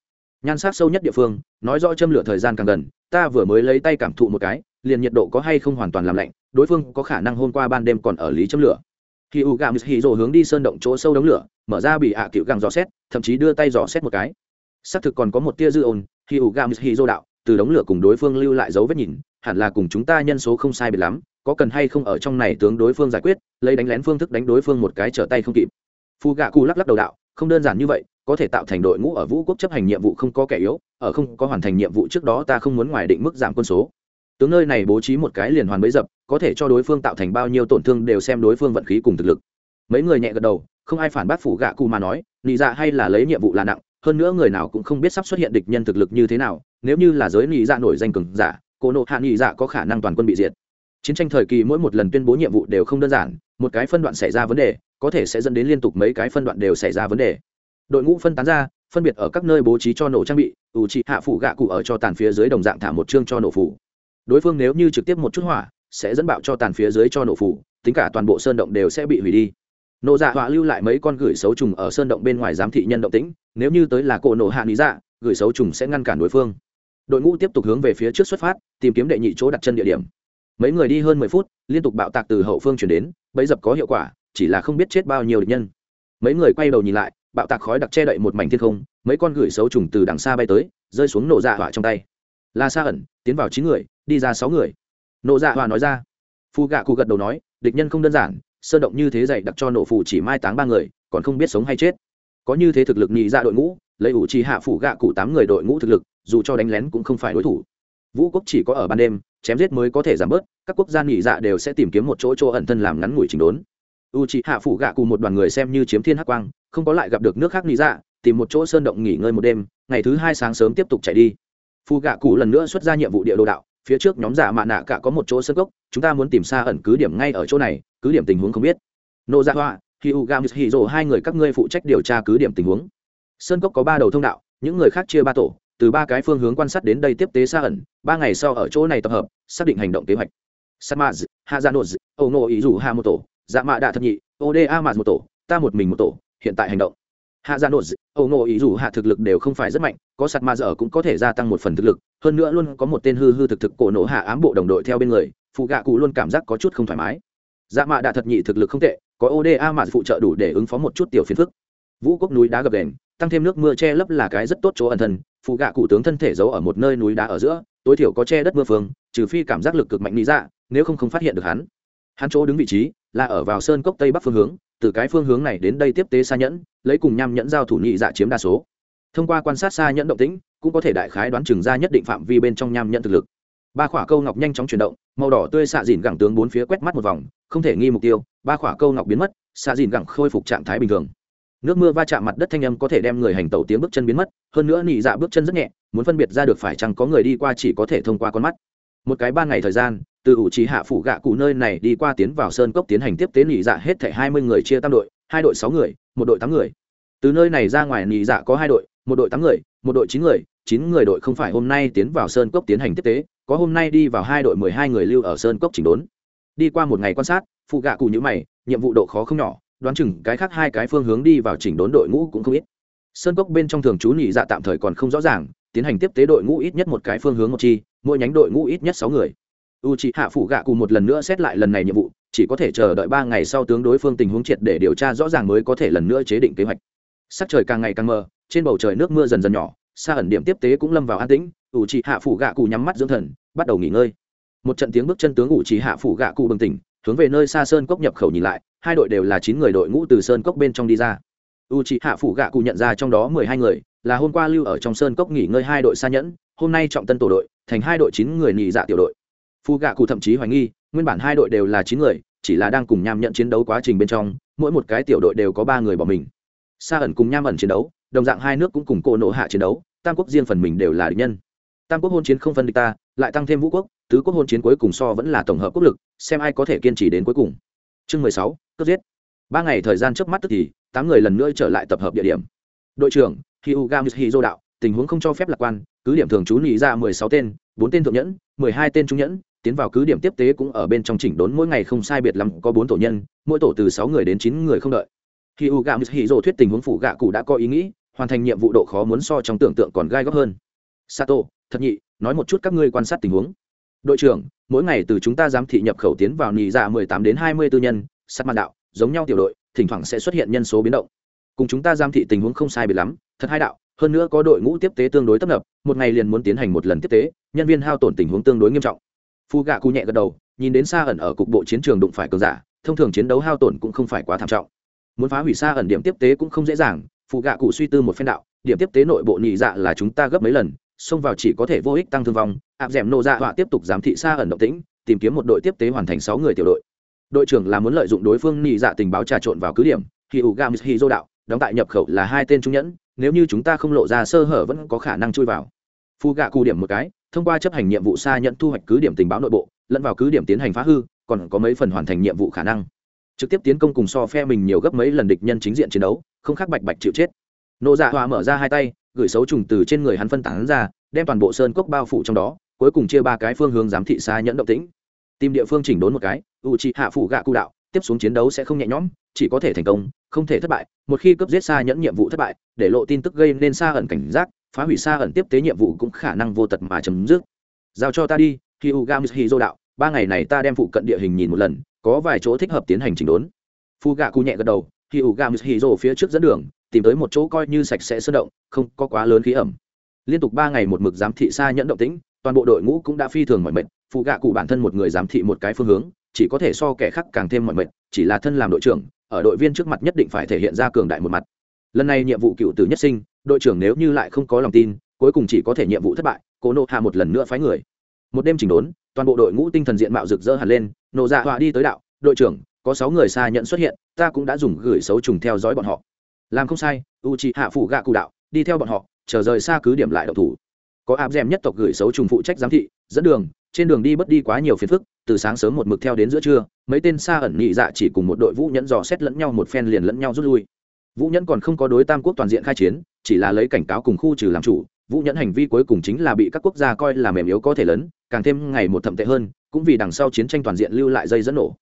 Nhan sắc sâu nhất địa phương, nói rõ châm lửa thời gian càng gần, ta vừa mới lấy tay cảm thụ một cái liền nhiệt độ có hay không hoàn toàn làm lạnh, đối phương có khả năng hôm qua ban đêm còn ở lý châm lửa. Khi u gà hì rồ hướng đi sơn động chỗ sâu đống lửa, mở ra bị ạ à cựu gàng dò xét, thậm chí đưa tay dò xét một cái. Xác thực còn có một tia dư ồn khi u gam hì rồ đạo, từ đống lửa cùng đối phương lưu lại dấu vết nhìn, hẳn là cùng chúng ta nhân số không sai biệt lắm, có cần hay không ở trong này tướng đối phương giải quyết, lấy đánh lén phương thức đánh đối phương một cái trở tay không kịp. Phu gạ cụ lắc lắc đầu đạo, không đơn giản như vậy, có thể tạo thành đội ngũ ở vũ quốc chấp hành nhiệm vụ không có kẻ yếu, ở không có hoàn thành nhiệm vụ trước đó ta không muốn ngoài định mức giảm quân số tướng nơi này bố trí một cái liền hoàn bấy dập, có thể cho đối phương tạo thành bao nhiêu tổn thương đều xem đối phương vận khí cùng thực lực. Mấy người nhẹ gật đầu, không ai phản bác phủ gạ cụ mà nói, nị dạ hay là lấy nhiệm vụ là nặng, hơn nữa người nào cũng không biết sắp xuất hiện địch nhân thực lực như thế nào, nếu như là giới nị dạ nổi danh cường giả, cổ nộ hạ nị dạ có khả năng toàn quân bị diệt. Chiến tranh thời kỳ mỗi một lần tuyên bố nhiệm vụ đều không đơn giản, một cái phân đoạn xảy ra vấn đề, có thể sẽ dẫn đến liên tục mấy cái phân đoạn đều xảy ra vấn đề. Đội ngũ phân tán ra, phân biệt ở các nơi bố trí cho nổ trang bị, ủ trị hạ phủ gạ cụ ở cho tàn phía dưới đồng dạng thả một chương cho nổ phủ đối phương nếu như trực tiếp một chút hỏa, sẽ dẫn bạo cho tàn phía dưới cho nổ phủ, tính cả toàn bộ sơn động đều sẽ bị hủy đi. Nộ dạ họa lưu lại mấy con gửi xấu trùng ở sơn động bên ngoài giám thị nhân động tĩnh, nếu như tới là cổ nổ hạ lý dạ gửi xấu trùng sẽ ngăn cản đối phương. Đội ngũ tiếp tục hướng về phía trước xuất phát, tìm kiếm đệ nhị chỗ đặt chân địa điểm. Mấy người đi hơn mười phút, liên tục bạo tạc từ hậu phương chuyển đến bấy dập có hiệu quả, chỉ là không biết chết bao nhiêu địch nhân. Mấy người quay đầu nhìn lại, bạo tạc khói đặc che đậy một mảnh thiên không, mấy con gửi xấu trùng từ đằng xa bay tới, rơi xuống nổ dạ họa trong tay. La sa ẩn, tiến vào chín người đi ra sáu người. Nộ dạ Hòa nói ra. Phu gạ cụ gật đầu nói, địch nhân không đơn giản, sơn động như thế dày đặc cho nổ phù chỉ mai táng ba người, còn không biết sống hay chết. Có như thế thực lực nhị ra đội ngũ, lấy ủ trì hạ phủ gạ cụ tám người đội ngũ thực lực, dù cho đánh lén cũng không phải đối thủ. Vũ quốc chỉ có ở ban đêm, chém giết mới có thể giảm bớt, các quốc gia nhị dạ đều sẽ tìm kiếm một chỗ chỗ ẩn thân làm ngắn ngủi chỉnh đốn. U c hạ phủ gạ cụ một đoàn người xem như chiếm thiên hắc quang, không có lại gặp được nước khác nhị dạ tìm một chỗ sơn động nghỉ ngơi một đêm, ngày thứ hai sáng sớm tiếp tục chạy đi. Phù gạ cụ lần nữa xuất ra nhiệm vụ địa đồ đạo phía trước nhóm giả mạ nạ cả có một chỗ sân gốc chúng ta muốn tìm xa ẩn cứ điểm ngay ở chỗ này, cứ điểm tình huống không biết. Nô ra dạ hoa khi u gam hi rồ hai người các ngươi phụ trách điều tra cứ điểm tình huống. Sơn cốc có ba đầu thông đạo, những người khác chia ba tổ, từ ba cái phương hướng quan sát đến đây tiếp tế xa ẩn, ba ngày sau ở chỗ này tập hợp, xác định hành động kế hoạch. Samaz hazanod dạ dạ, âu nô ý rủ hà một tổ dạ mạ đạ thập nhị oda mạt một tổ, ta một mình một tổ, hiện tại hành động hạ dạ gia nội âu ngộ ý dù hạ thực lực đều không phải rất mạnh, có sạt ma dở cũng có thể gia tăng một phần thực lực, hơn nữa luôn có một tên hư hư thực thực cổ nổ hạ ám bộ đồng đội theo bên người, phụ gạ cụ luôn cảm giác có chút không thoải mái. Dạ mạ đã thật nhị thực lực không tệ, có oda mà phụ trợ đủ để ứng phó một chút tiểu phiền phức. Vũ quốc núi đá gập đền tăng thêm nước mưa che lấp là cái rất tốt chỗ ẩn thân, phụ gạ cụ tướng thân thể giấu ở một nơi núi đá ở giữa, tối thiểu có che đất mưa phương trừ phi cảm giác lực cực mạnh lý dạ nếu không không phát hiện được hắn. Hắn chỗ đứng vị trí là ở vào sơn cốc tây bắc phương hướng từ cái phương hướng này đến đây tiếp tế xa nhẫn, lấy cùng nham nhẫn giao thủ nhị dạ chiếm đa số. Thông qua quan sát xa nhẫn động tĩnh, cũng có thể đại khái đoán chừng ra nhất định phạm vi bên trong nham nhẫn thực lực. Ba khỏa câu ngọc nhanh chóng chuyển động, màu đỏ tươi xạ dìn gẳng tướng bốn phía quét mắt một vòng, không thể nghi mục tiêu, ba khỏa câu ngọc biến mất, xạ dìn gẳng khôi phục trạng thái bình thường. Nước mưa va chạm mặt đất thanh âm có thể đem người hành tẩu tiếng bước chân biến mất, hơn nữa nị dạ bước chân rất nhẹ, muốn phân biệt ra được phải chăng có người đi qua chỉ có thể thông qua con mắt. Một cái ba ngày thời gian từ ủ trí hạ phủ gạ cụ nơi này đi qua tiến vào sơn cốc tiến hành tiếp tế nỉ dạ hết thảy hai mươi người chia tam đội, hai đội sáu người, một đội tám người. Từ nơi này ra ngoài nỉ dạ có hai đội, một đội tám người, một đội chín người chín người đội không phải hôm nay tiến vào sơn cốc tiến hành tiếp tế, có hôm nay đi vào hai đội mười hai người lưu ở sơn cốc chỉnh đốn. Đi qua một ngày quan sát, phụ gạ cụ nhữ mày, nhiệm vụ độ khó không nhỏ, đoán chừng cái khác hai cái phương hướng đi vào chỉnh đốn đội ngũ cũng không ít. Sơn cốc bên trong thường trú nhị dạ tạm thời còn không rõ ràng, tiến hành tiếp tế đội ngũ ít nhất một cái phương hướng một chi, mỗi nhánh đội ngũ ít nhất sáu người u c hạ phụ gạ cụ một lần nữa xét lại lần này nhiệm vụ, chỉ có thể chờ đợi ba ngày sau tướng đối phương tình huống triệt để điều tra rõ ràng mới có thể lần nữa chế định kế hoạch. Sắc trời càng ngày càng mờ, trên bầu trời nước mưa dần dần nhỏ, xa ẩn điểm tiếp tế cũng lâm vào an tĩnh, u c hạ phụ gạ cụ nhắm mắt dưỡng thần, bắt đầu nghỉ ngơi. Một trận tiếng bước chân tướng u c hạ phụ gạ cụ bừng tỉnh, hướng về nơi xa sơn cốc nhập khẩu nhìn lại, hai đội đều là chín người đội ngũ từ sơn cốc bên trong đi ra. U c hạ phụ gạ cụ nhận ra trong đó mười hai người, là hôm qua lưu ở trong sơn cốc nghỉ ngơi hai đội xa nhẫn, hôm nay trọng tân tổ đội, thành hai đội chín người nhị dạ tiểu đội. Phu gạ cụ thậm chí hoài nghi, nguyên bản hai đội đều là chín người, chỉ là đang cùng nham nhận chiến đấu quá trình bên trong, mỗi một cái tiểu đội đều có ba người bỏ mình. Sa ẩn cùng nham ẩn chiến đấu, đồng dạng hai nước cũng cùng cộ nộ hạ chiến đấu, tam quốc riêng phần mình đều là địch nhân. Tam quốc hôn chiến không phân địch ta, lại tăng thêm vũ quốc, tứ quốc hôn chiến cuối cùng so vẫn là tổng hợp quốc lực, xem ai có thể kiên trì đến cuối cùng. Chương mười sáu, cướp giết. Ba ngày thời gian trước mắt tức thì, tám người lần nữa trở lại tập hợp địa điểm. Đội trưởng hiuga hizo đạo, tình huống không cho phép lạc quan, cứ điểm thường trú nhị ra mười sáu tên, bốn tên thượng nhẫn, mười hai tên trung nhẫn tiến vào cứ điểm tiếp tế cũng ở bên trong chỉnh đốn mỗi ngày không sai biệt lắm, có bốn tổ nhân, mỗi tổ từ sáu người đến chín người không đợi. Khi u gạo hì dồ thuyết tình huống phụ gạ cụ đã có ý nghĩ, hoàn thành nhiệm vụ độ khó muốn so trong tưởng tượng còn gai góc hơn. Sato, thật nhị, nói một chút các ngươi quan sát tình huống. Đội trưởng, mỗi ngày từ chúng ta giám thị nhập khẩu tiến vào nhị dạ mười tám đến hai mươi tư nhân, sát mặt đạo, giống nhau tiểu đội, thỉnh thoảng sẽ xuất hiện nhân số biến động. Cùng chúng ta giám thị tình huống không sai biệt lắm, thật hai đạo, hơn nữa có đội ngũ tiếp tế tương đối tấp nập, một ngày liền muốn tiến hành một lần tiếp tế, nhân viên hao tổn tình huống tương đối nghiêm trọng phu gạ cụ nhẹ gật đầu, nhìn đến xa ẩn ở cục bộ chiến trường đụng phải cường giả, thông thường chiến đấu hao tổn cũng không phải quá thảm trọng. Muốn phá hủy xa ẩn điểm tiếp tế cũng không dễ dàng phụ gạ cụ suy tư một phen đạo, điểm tiếp tế nội bộ nhị dạ là chúng ta gấp mấy lần, xông vào chỉ có thể vô ích tăng thương vong áp d ẻ m nô dạ họa tiếp tục giám thị xa ẩn động tĩnh, tìm kiếm một đội tiếp tế hoàn thành sáu người tiểu đội. Đội trưởng là muốn lợi dụng đối phương nhị dạ tình báo trà trộn vào cứ điểm khi u gam hi dô đạo, đóng tại nhập khẩu là hai tên trung nhẫn, nếu như chúng ta không lộ ra sơ hở vẫn có khả năng chui vào. Phu gạ cụ điểm một cái thông qua chấp hành nhiệm vụ xa nhận thu hoạch cứ điểm tình báo nội bộ, lẫn vào cứ điểm tiến hành phá hư, còn có mấy phần hoàn thành nhiệm vụ khả năng. Trực tiếp tiến công cùng so phe mình nhiều gấp mấy lần địch nhân chính diện chiến đấu, không khác bạch bạch chịu chết. Nộ dạ hòa mở ra hai tay, gửi xấu trùng từ trên người hắn phân tán ra, đem toàn bộ sơn cốc bao phủ trong đó, cuối cùng chia ba cái phương hướng giám thị xa nhẫn động tĩnh. Tìm địa phương chỉnh đốn một cái, u trị hạ phủ gạ cụ đạo, tiếp xuống chiến đấu sẽ không nhẹ nhõm, chỉ có thể thành công, không thể thất bại. Một khi cướp giết xa nhẫn nhiệm vụ thất bại, để lộ tin tức gây nên xa ẩn cảnh giác phá hủy xa ẩn tiếp tế nhiệm vụ cũng khả năng vô tật mà chấm dứt. Giao cho ta đi khi u gam hi dô đạo, ba ngày này ta đem phụ cận địa hình nhìn một lần, có vài chỗ thích hợp tiến hành chỉnh đốn. Phu gạ cụ nhẹ gật đầu khi u gam hi dô phía trước dẫn đường, tìm tới một chỗ coi như sạch sẽ sơn động, không có quá lớn khí ẩm. Liên tục ba ngày một mực giám thị xa nhẫn động tĩnh, toàn bộ đội ngũ cũng đã phi thường mọi mệt phụ gạ cụ bản thân một người giám thị một cái phương hướng, chỉ có thể so kẻ khác càng thêm mọi mệt, chỉ là thân làm đội trưởng, ở đội viên trước mặt nhất định phải thể hiện ra cường đại một mặt. Lần này nhiệm vụ cựu tử nhất sinh đội trưởng nếu như lại không có lòng tin, cuối cùng chỉ có thể nhiệm vụ thất bại cô nộ hạ một lần nữa phái người. Một đêm chỉnh đốn, toàn bộ đội ngũ tinh thần diện mạo rực rỡ hẳn lên, nộ dạ họa đi tới đạo, đội trưởng, có sáu người xa nhận xuất hiện, ta cũng đã dùng gửi xấu trùng theo dõi bọn họ. Làm không sai u chị hạ phủ gạ cụ đạo, đi theo bọn họ, chờ rời xa cứ điểm lại độc thủ. Có áp d nhất tộc gửi xấu trùng phụ trách giám thị, dẫn đường, trên đường đi bất đi quá nhiều phiền phức, từ sáng sớm một mực theo đến giữa trưa, mấy tên xa ẩn nhị dạ chỉ cùng một đội vũ nhẫn dò xét lẫn nhau một phen liền lẫn nhau rút lui vũ nhẫn còn không có đối tam quốc toàn diện khai chiến, chỉ là lấy cảnh cáo cùng khu trừ làm chủ. Vũ nhẫn hành vi cuối cùng chính là bị các quốc gia coi là mềm yếu có thể lớn, càng thêm ngày một thậm tệ hơn, cũng vì đằng sau chiến tranh toàn diện lưu lại dây dẫn nổ.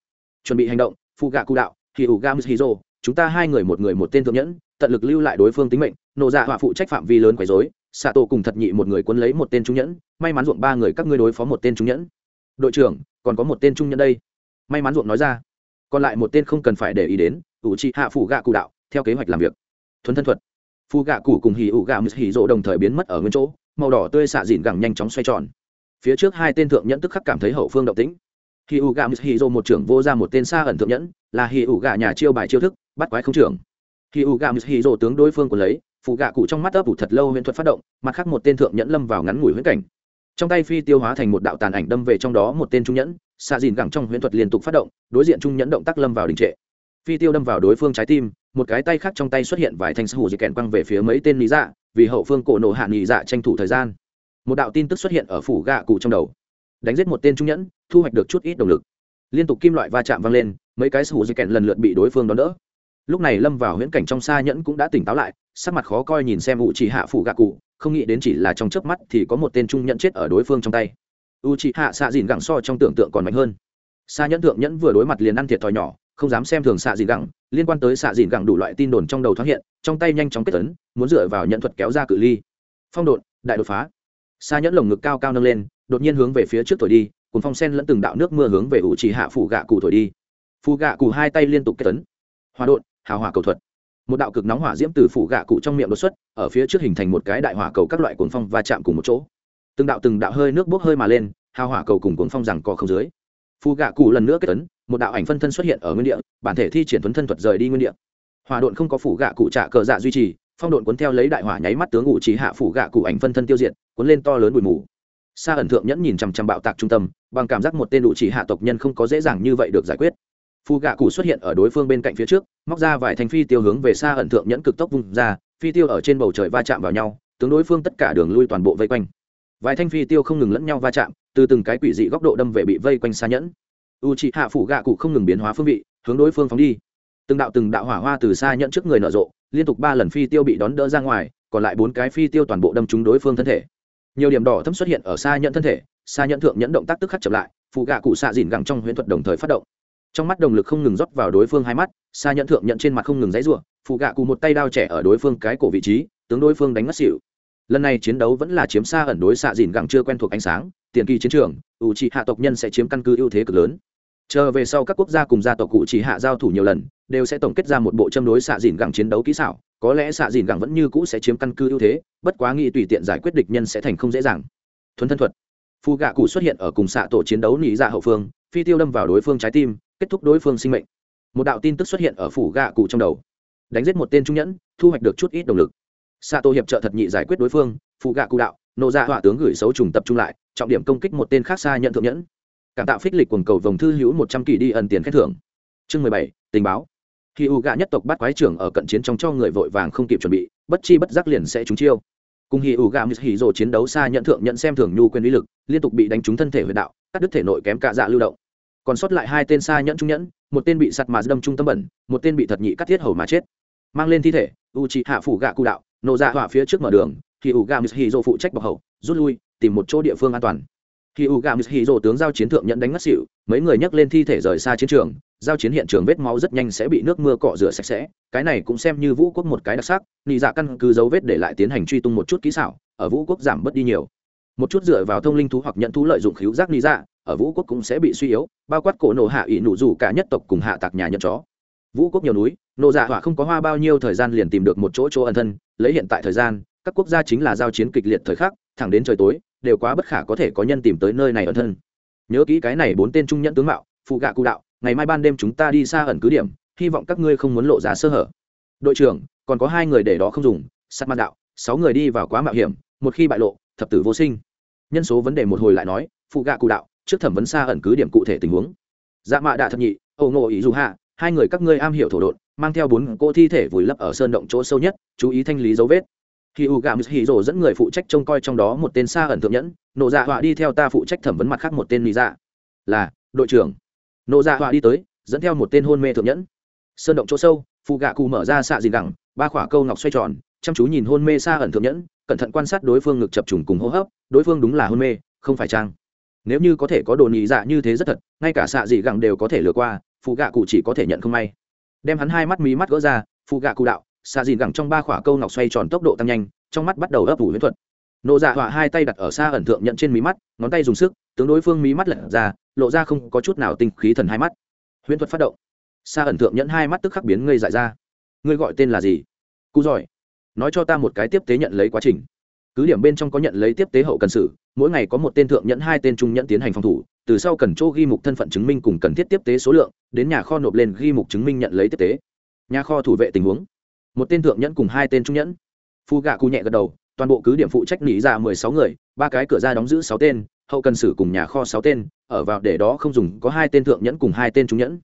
Chuẩn bị hành động phụ gạ cụ đạo thì ủ gam hizo, chúng ta hai người một người một tên thượng nhẫn, tận lực lưu lại đối phương tính mệnh. Nộ dạ họa phụ trách phạm vi lớn quấy dối xạ tổ cùng thật nhị một người quân lấy một tên trung nhẫn, may mắn ruộng ba người các ngươi đối phó một tên trung nhẫn. Đội trưởng, còn có một tên trung nhẫn đây. May mắn ruộng nói ra. Còn lại một tên không cần phải để ý đến ủ trị hạ phủ gạ cụ đạo theo kế hoạch làm việc. Thuấn thân thuật. Phù gạ cụ cùng hì ụ gạ mực hì rộ đồng thời biến mất ở nguyên chỗ, màu đỏ tươi xạ dịn gẳng nhanh chóng xoay tròn. Phía trước hai tên thượng nhẫn tức khắc cảm thấy hậu phương động tĩnh. Hì ụ gạ mực hì rộ một trưởng vô ra một tên xa ẩn thượng nhẫn, là hì ụ gạ nhà chiêu bài chiêu thức, bắt quái không trưởng. Hì ụ gạ mực hì rộ tướng đối phương của lấy phụ gạ cụ trong mắt ấp ủ thật lâu huyễn thuật phát động, mặt khác một tên thượng nhẫn lâm vào ngắn ngủi huyễn cảnh. Trong tay phi tiêu hóa thành một đạo tàn ảnh đâm về trong đó một tên trung nhẫn, xạ dìn gẳng trong huyễn thuật liên tục phát động, đối diện trung nhẫn động tác lâm vào đình trệ. Phi tiêu đâm vào đối phương trái tim một cái tay khác trong tay xuất hiện vài thanh sahù dị kèn quăng về phía mấy tên lý dạ vì hậu phương cổ nổ hạ nghỉ dạ tranh thủ thời gian. Một đạo tin tức xuất hiện ở phủ gạ cụ trong đầu. Đánh giết một tên trung nhẫn, thu hoạch được chút ít động lực. Liên tục kim loại va chạm vang lên, mấy cái sahù dị kèn lần lượt bị đối phương đón đỡ. Lúc này lâm vào huyễn cảnh trong xa nhẫn cũng đã tỉnh táo lại, sắc mặt khó coi nhìn xem u chỉ hạ phủ gạ cụ, không nghĩ đến chỉ là trong chớp mắt thì có một tên trung nhẫn chết ở đối phương trong tay. U chỉ hạ xạ dìn gẳng so trong tưởng tượng còn mạnh hơn. Xa nhẫn thượng nhẫn vừa đối mặt liền ăn thiệt thòi nhỏ không dám xem thường xạ dìn gẳng, liên quan tới xạ dìn gẳng đủ loại tin đồn trong đầu thoáng hiện, trong tay nhanh chóng kết tấn muốn dựa vào nhận thuật kéo ra cự ly. Phong độn, đại đột phá. Xa nhẫn lồng ngực cao cao nâng lên, đột nhiên hướng về phía trước thổi đi cùng phong sen lẫn từng đạo nước mưa hướng về ủ chỉ hạ phủ gạ cụ thổi đi. Phù gạ cụ hai tay liên tục kết tấn hòa đột hào hỏa cầu thuật. Một đạo cực nóng hỏa diễm từ phủ gạ cụ trong miệng đột xuất, ở phía trước hình thành một cái đại hỏa cầu các loại cuồng phong va chạm cùng một chỗ. Từng đạo từng đạo hơi nước bốc hơi mà lên, hào hỏa cầu cùng cuồng phong rằng co không dưới phù gạ cụ lần nữa kết tấn một đạo ảnh phân thân xuất hiện ở nguyên địa, bản thể thi triển tuấn thân thuật rời đi nguyên địa. Hỏa độn không có phủ gạ cụ trả cờ dạ duy trì, phong độn cuốn theo lấy đại hỏa nháy mắt tướng ngụ chỉ hạ phủ gạ cụ ảnh phân thân tiêu diệt, cuốn lên to lớn bụi mù. Sa ẩn thượng nhẫn nhìn chằm chằm bạo tạc trung tâm, bằng cảm giác một tên đủ chỉ hạ tộc nhân không có dễ dàng như vậy được giải quyết. Phù gạ cụ xuất hiện ở đối phương bên cạnh phía trước, móc ra vài thành phi tiêu hướng về xa ẩn thượng nhẫn cực tốc vung ra, phi tiêu ở trên bầu trời va chạm vào nhau, tướng đối phương tất cả đường lui toàn bộ vây quanh vài thanh phi tiêu không ngừng lẫn nhau va chạm, từ từng cái quỷ dị góc độ đâm về bị vây quanh xa nhẫn. U c h ị hạ phủ gạ cụ không ngừng biến hóa phương vị, hướng đối phương phóng đi. Từng đạo từng đạo hỏa hoa từ xa nhẫn trước người nở rộ, liên tục ba lần phi tiêu bị đón đỡ ra ngoài, còn lại bốn cái phi tiêu toàn bộ đâm trúng đối phương thân thể. Nhiều điểm đỏ thấm xuất hiện ở xa nhẫn thân thể, xa nhẫn thượng nhẫn động tác tức khắc chậm lại phụ gạ cụ xạ dìn gẳng trong huyễn thuật đồng thời phát động. Trong mắt đồng lực không ngừng rót vào đối phương hai mắt, xa nhẫn thượng nhẫn trên mặt không ngừng dãy ruộng phụ gạ cụ một tay đao trẻ ở đối phương cái cổ vị trí, tướng đối phương đánh ngất xỉu lần này chiến đấu vẫn là chiếm xa ẩn đối xạ dìn gẳng chưa quen thuộc ánh sáng, tiền kỳ chiến trường, ủ trị hạ tộc nhân sẽ chiếm căn cứ ưu thế cực lớn. Chờ về sau các quốc gia cùng gia tộc cụ chỉ hạ giao thủ nhiều lần, đều sẽ tổng kết ra một bộ châm đối xạ dìn gẳng chiến đấu kỹ xảo, có lẽ xạ dìn gẳng vẫn như cũ sẽ chiếm căn cứ ưu thế, bất quá nghĩ tùy tiện giải quyết địch nhân sẽ thành không dễ dàng. Thuần thân thuật. Phù gạ cụ xuất hiện ở cùng xạ tổ chiến đấu nỉ dạ hậu phương, phi tiêu đâm vào đối phương trái tim, kết thúc đối phương sinh mệnh. Một đạo tin tức xuất hiện ở phủ gạ cụ trong đầu. Đánh giết một tên trung nhẫn, thu hoạch được chút ít động lực xạ tổ hiệp trợ thật nhị giải quyết đối phương, phụ gạ cụ đạo nộ dạ hỏa tướng gửi xấu trùng tập trung lại, trọng điểm công kích một tên khác xa nhận thượng nhẫn. Cảm tạo phích lịch quần cầu vòng thư hữu một trăm kỳ đi ẩn tiền khen thưởng. Chương mười bảy, tình báo. Khi u gạ nhất tộc bắt quái trưởng ở cận chiến trong cho người vội vàng không kịp chuẩn bị, bất chi bất giác liền sẽ trúng chiêu. Cùng hi u gạ mít hì rồ chiến đấu xa nhận thượng nhận xem thường nhu quyền uy lực, liên tục bị đánh trúng thân thể huyệt đạo, cắt đứt thể nội kém cạ dạ lưu động. Còn sót lại hai tên xa nhẫn trung nhẫn, một tên bị sạt mà đâm trung tâm bẩn, một tên bị thật nhị cắt thiết hầu mà chết mang lên thi thể u chị hạ phủ gạ cụ đạo, nổ ra hỏa phía trước mở đường khi u gà mít phụ trách bọc hậu, rút lui, tìm một chỗ địa phương an toàn. Khi u gà mít tướng giao chiến thượng nhận đánh ngất xỉu, mấy người nhấc lên thi thể rời xa chiến trường, giao chiến hiện trường vết máu rất nhanh sẽ bị nước mưa cọ rửa sạch sẽ, cái này cũng xem như vũ quốc một cái đặc sắc, nị dạ căn cứ dấu vết để lại tiến hành truy tung một chút kỹ xảo, ở vũ quốc giảm bớt đi nhiều. Một chút dựa vào thông linh thú hoặc nhận thú lợi dụng khíu giác nị dạ ở vũ quốc cũng sẽ bị suy yếu, bao quát cổ nổ hạ ỵ nụ dù cả nhất tộc cùng hạ tạc nhà nhận chó vũ quốc nhiều núi nộ dạ hỏa không có hoa bao nhiêu thời gian liền tìm được một chỗ chỗ ẩn thân, lấy hiện tại thời gian, các quốc gia chính là giao chiến kịch liệt thời khắc, thẳng đến trời tối, đều quá bất khả có thể có nhân tìm tới nơi này ẩn thân. Nhớ kỹ cái này bốn tên trung nhẫn tướng mạo, phụ gạ cụ đạo, ngày mai ban đêm chúng ta đi xa ẩn cứ điểm, hy vọng các ngươi không muốn lộ ra sơ hở. Đội trưởng, còn có hai người để đó không dùng sắt man đạo, sáu người đi vào quá mạo hiểm, một khi bại lộ, thập tử vô sinh. Nhân số vấn đề một hồi lại nói, phụ gạ cụ đạo, trước thẩm vấn xa ẩn cứ điểm cụ thể tình huống. Dạ mạ đạ thập nhị âu ngộ ý dù hạ hai người các ngươi am hiểu thổ đột mang theo bốn cô thi thể vùi lấp ở sơn động chỗ sâu nhất, chú ý thanh lý dấu vết. Khi u gà hì rồ dẫn người phụ trách trông coi trong đó một tên xa ẩn thượng nhẫn, nộ dạ họa đi theo ta phụ trách thẩm vấn mặt khác một tên lý dạ. Là, đội trưởng. Nộ dạ họa đi tới, dẫn theo một tên hôn mê thượng nhẫn. Sơn động chỗ sâu phụ gạ cụ mở ra xạ dìn gẳng, ba khỏa câu ngọc xoay tròn, chăm chú nhìn hôn mê xa ẩn thượng nhẫn, cẩn thận quan sát đối phương ngực chập trùng cùng hô hấp, đối phương đúng là hôn mê, không phải trang nếu như có thể có đồ nhị dạ như thế rất thật, ngay cả xạ dị gẳng đều có thể lừa qua phụ gạ cụ chỉ có thể nhận không may. Đem hắn hai mắt mí mắt gỡ ra phụ gạ cụ đạo xạ dìn gẳng trong ba khỏa câu ngọc xoay tròn tốc độ tăng nhanh, trong mắt bắt đầu ấp ủ huyễn thuật. Nộ dạ họa hai tay đặt ở xa ẩn thượng nhận trên mí mắt, ngón tay dùng sức, tướng đối phương mí mắt lật ra, lộ ra không có chút nào tinh khí thần hai mắt. Huyễn thuật phát động. Xa ẩn thượng nhẫn hai mắt tức khắc biến ngây dại ra. Ngươi gọi tên là gì? Cụ giỏi. Nói cho ta một cái tiếp tế nhận lấy quá trình. Cứ điểm bên trong có nhận lấy tiếp tế hậu cần sự, mỗi ngày có một tên thượng nhẫn hai tên trung nhẫn tiến hành phòng thủ từ sau cần chỗ ghi mục thân phận chứng minh cùng cần thiết tiếp tế số lượng, đến nhà kho nộp lên ghi mục chứng minh nhận lấy tiếp tế. Nhà kho thủ vệ tình huống. Một tên thượng nhẫn cùng hai tên trung nhẫn. Phu gạ cụ nhẹ gật đầu, toàn bộ cứ điểm phụ trách nỉ ra mười sáu người, ba cái cửa ra đóng giữ sáu tên, hậu cần sử cùng nhà kho sáu tên, ở vào để đó không dùng, có hai tên thượng nhẫn cùng hai tên trung nhẫn.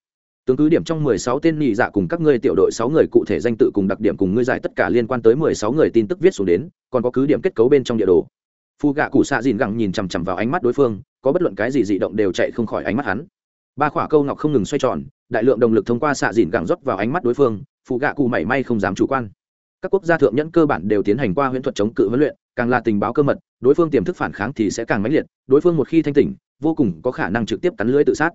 Tướng cứ điểm trong mười sáu tên nhị dạ cùng các ngươi tiểu đội sáu người cụ thể danh tự cùng đặc điểm cùng ngươi giải tất cả liên quan tới mười sáu người tin tức viết xuống đến, còn có cứ điểm kết cấu bên trong địa đồ phu gạ cụ xạ dìn gẳng nhìn chằm chằm vào ánh mắt đối phương, có bất luận cái gì dị động đều chạy không khỏi ánh mắt hắn. Ba khỏa câu ngọc không ngừng xoay tròn, đại lượng động lực thông qua xạ dìn gẳng rót vào ánh mắt đối phương phù gạ cụ mảy may không dám chủ quan. Các quốc gia thượng nhẫn cơ bản đều tiến hành qua huyễn thuật chống cự huấn luyện, càng là tình báo cơ mật, đối phương tiềm thức phản kháng thì sẽ càng mãnh liệt, đối phương một khi thanh tỉnh, vô cùng có khả năng trực tiếp cắn lưới tự sát.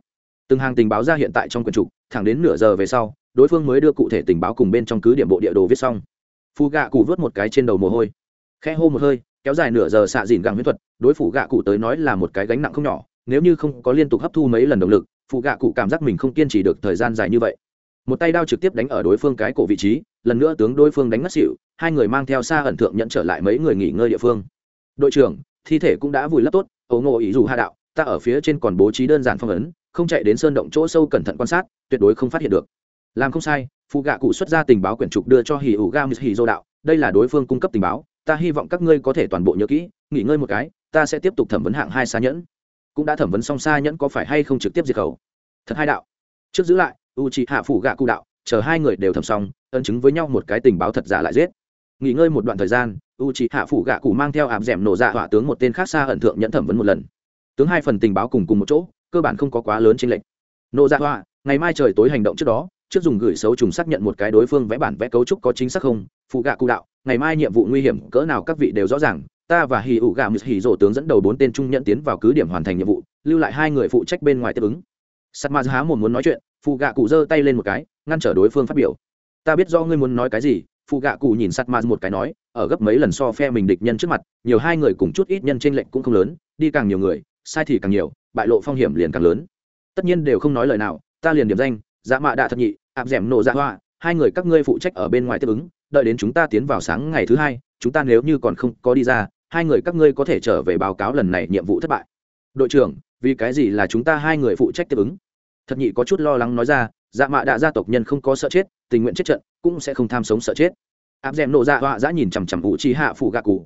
Từng hàng tình báo ra hiện tại trong quần trục thẳng đến nửa giờ về sau, đối phương mới đưa cụ thể tình báo cùng bên trong cứ điểm bộ địa đồ viết xong. Phù gạ cụ vớt một cái trên đầu mồ hôi khe hô một hơi kéo dài nửa giờ xạ dìn găng huyết thuật, đối phủ gạ cụ tới nói là một cái gánh nặng không nhỏ, nếu như không có liên tục hấp thu mấy lần động lực phụ gạ cụ cảm giác mình không kiên trì được thời gian dài như vậy. Một tay đao trực tiếp đánh ở đối phương cái cổ vị trí, lần nữa tướng đối phương đánh ngất xỉu, hai người mang theo xa ẩn thượng nhận trở lại mấy người nghỉ ngơi địa phương. Đội trưởng, thi thể cũng đã vùi lấp tốt, ấu ngộ ý dù hạ đạo, ta ở phía trên còn bố trí đơn giản phong ấn, không chạy đến sơn động chỗ sâu cẩn thận quan sát, tuyệt đối không phát hiện được. Làm không sai phụ gạ cụ xuất ra tình báo quyển trục đưa cho hì ủ ga hì dô đạo, đây là đối phương cung cấp tình báo ta hy vọng các ngươi có thể toàn bộ nhớ kỹ, nghỉ ngơi một cái, ta sẽ tiếp tục thẩm vấn hạng hai xa nhẫn. Cũng đã thẩm vấn xong xa nhẫn có phải hay không trực tiếp diệt khẩu? Thật hai đạo. Trước giữ lại u chị hạ phủ gạ cụ đạo, chờ hai người đều thẩm xong ân chứng với nhau một cái tình báo thật giả lại giết. Nghỉ ngơi một đoạn thời gian u chị hạ phủ gạ cụ mang theo ảm d nổ dạ hỏa tướng một tên khác xa ẩn thượng nhẫn thẩm vấn một lần. Tướng hai phần tình báo cùng cùng một chỗ, cơ bản không có quá lớn trên lệnh nộ dạ họa ngày mai trời tối hành động trước đó, trước dùng gửi xấu trùng xác nhận một cái đối phương vẽ bản vẽ cấu trúc có chính xác không phụ gạ cụ đạo, ngày mai nhiệm vụ nguy hiểm cỡ nào các vị đều rõ ràng, ta và hì ủ gạ mười hì rổ tướng dẫn đầu bốn tên trung nhận tiến vào cứ điểm hoàn thành nhiệm vụ, lưu lại hai người phụ trách bên ngoài tiếp ứng. Sắt ma há một muốn nói chuyện phụ gạ cụ giơ tay lên một cái, ngăn trở đối phương phát biểu. Ta biết do ngươi muốn nói cái gì phụ gạ cụ nhìn sắt ma một cái nói, ở gấp mấy lần so phe mình địch nhân trước mặt, nhiều hai người cùng chút ít nhân trên lệnh cũng không lớn, đi càng nhiều người, sai thì càng nhiều, bại lộ phong hiểm liền càng lớn. Tất nhiên đều không nói lời nào, ta liền điểm danh dạ mạ đạ thật nhị áp d ẻ m nổ dạ hoa hai người các ngươi phụ trách ở bên ngoài tiếp ứng, đợi đến chúng ta tiến vào sáng ngày thứ hai, chúng ta nếu như còn không có đi ra, hai người các ngươi có thể trở về báo cáo lần này nhiệm vụ thất bại. Đội trưởng, vì cái gì là chúng ta hai người phụ trách tiếp ứng? Thật nhị có chút lo lắng nói ra dạ mạ đạ gia tộc nhân không có sợ chết, tình nguyện chết trận, cũng sẽ không tham sống sợ chết. Áp d è m nổ dạ họa dã nhìn chằm chằm vụ trí hạ phụ gạ cụ.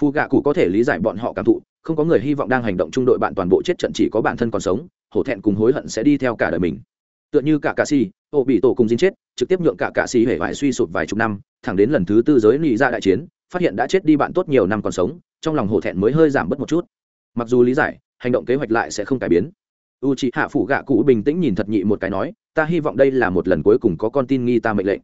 Phụ gạ cụ có thể lý giải bọn họ cảm thụ, không có người hy vọng đang hành động trung đội bạn toàn bộ chết trận chỉ có bản thân còn sống, hổ thẹn cùng hối hận sẽ đi theo cả đời mình tựa như cả cạ xì ô bị tổ cùng dính chết, trực tiếp nhượng cả cạ xì hể vải suy sụp vài chục năm, thẳng đến lần thứ tư giới lì ra dạ đại chiến, phát hiện đã chết đi bạn tốt nhiều năm còn sống, trong lòng hổ thẹn mới hơi giảm bớt một chút. Mặc dù lý giải, hành động kế hoạch lại sẽ không cải biến. U c hạ phủ gạ cụ bình tĩnh nhìn thật nhị một cái nói, ta hy vọng đây là một lần cuối cùng có con tin nghi ta mệnh lệnh.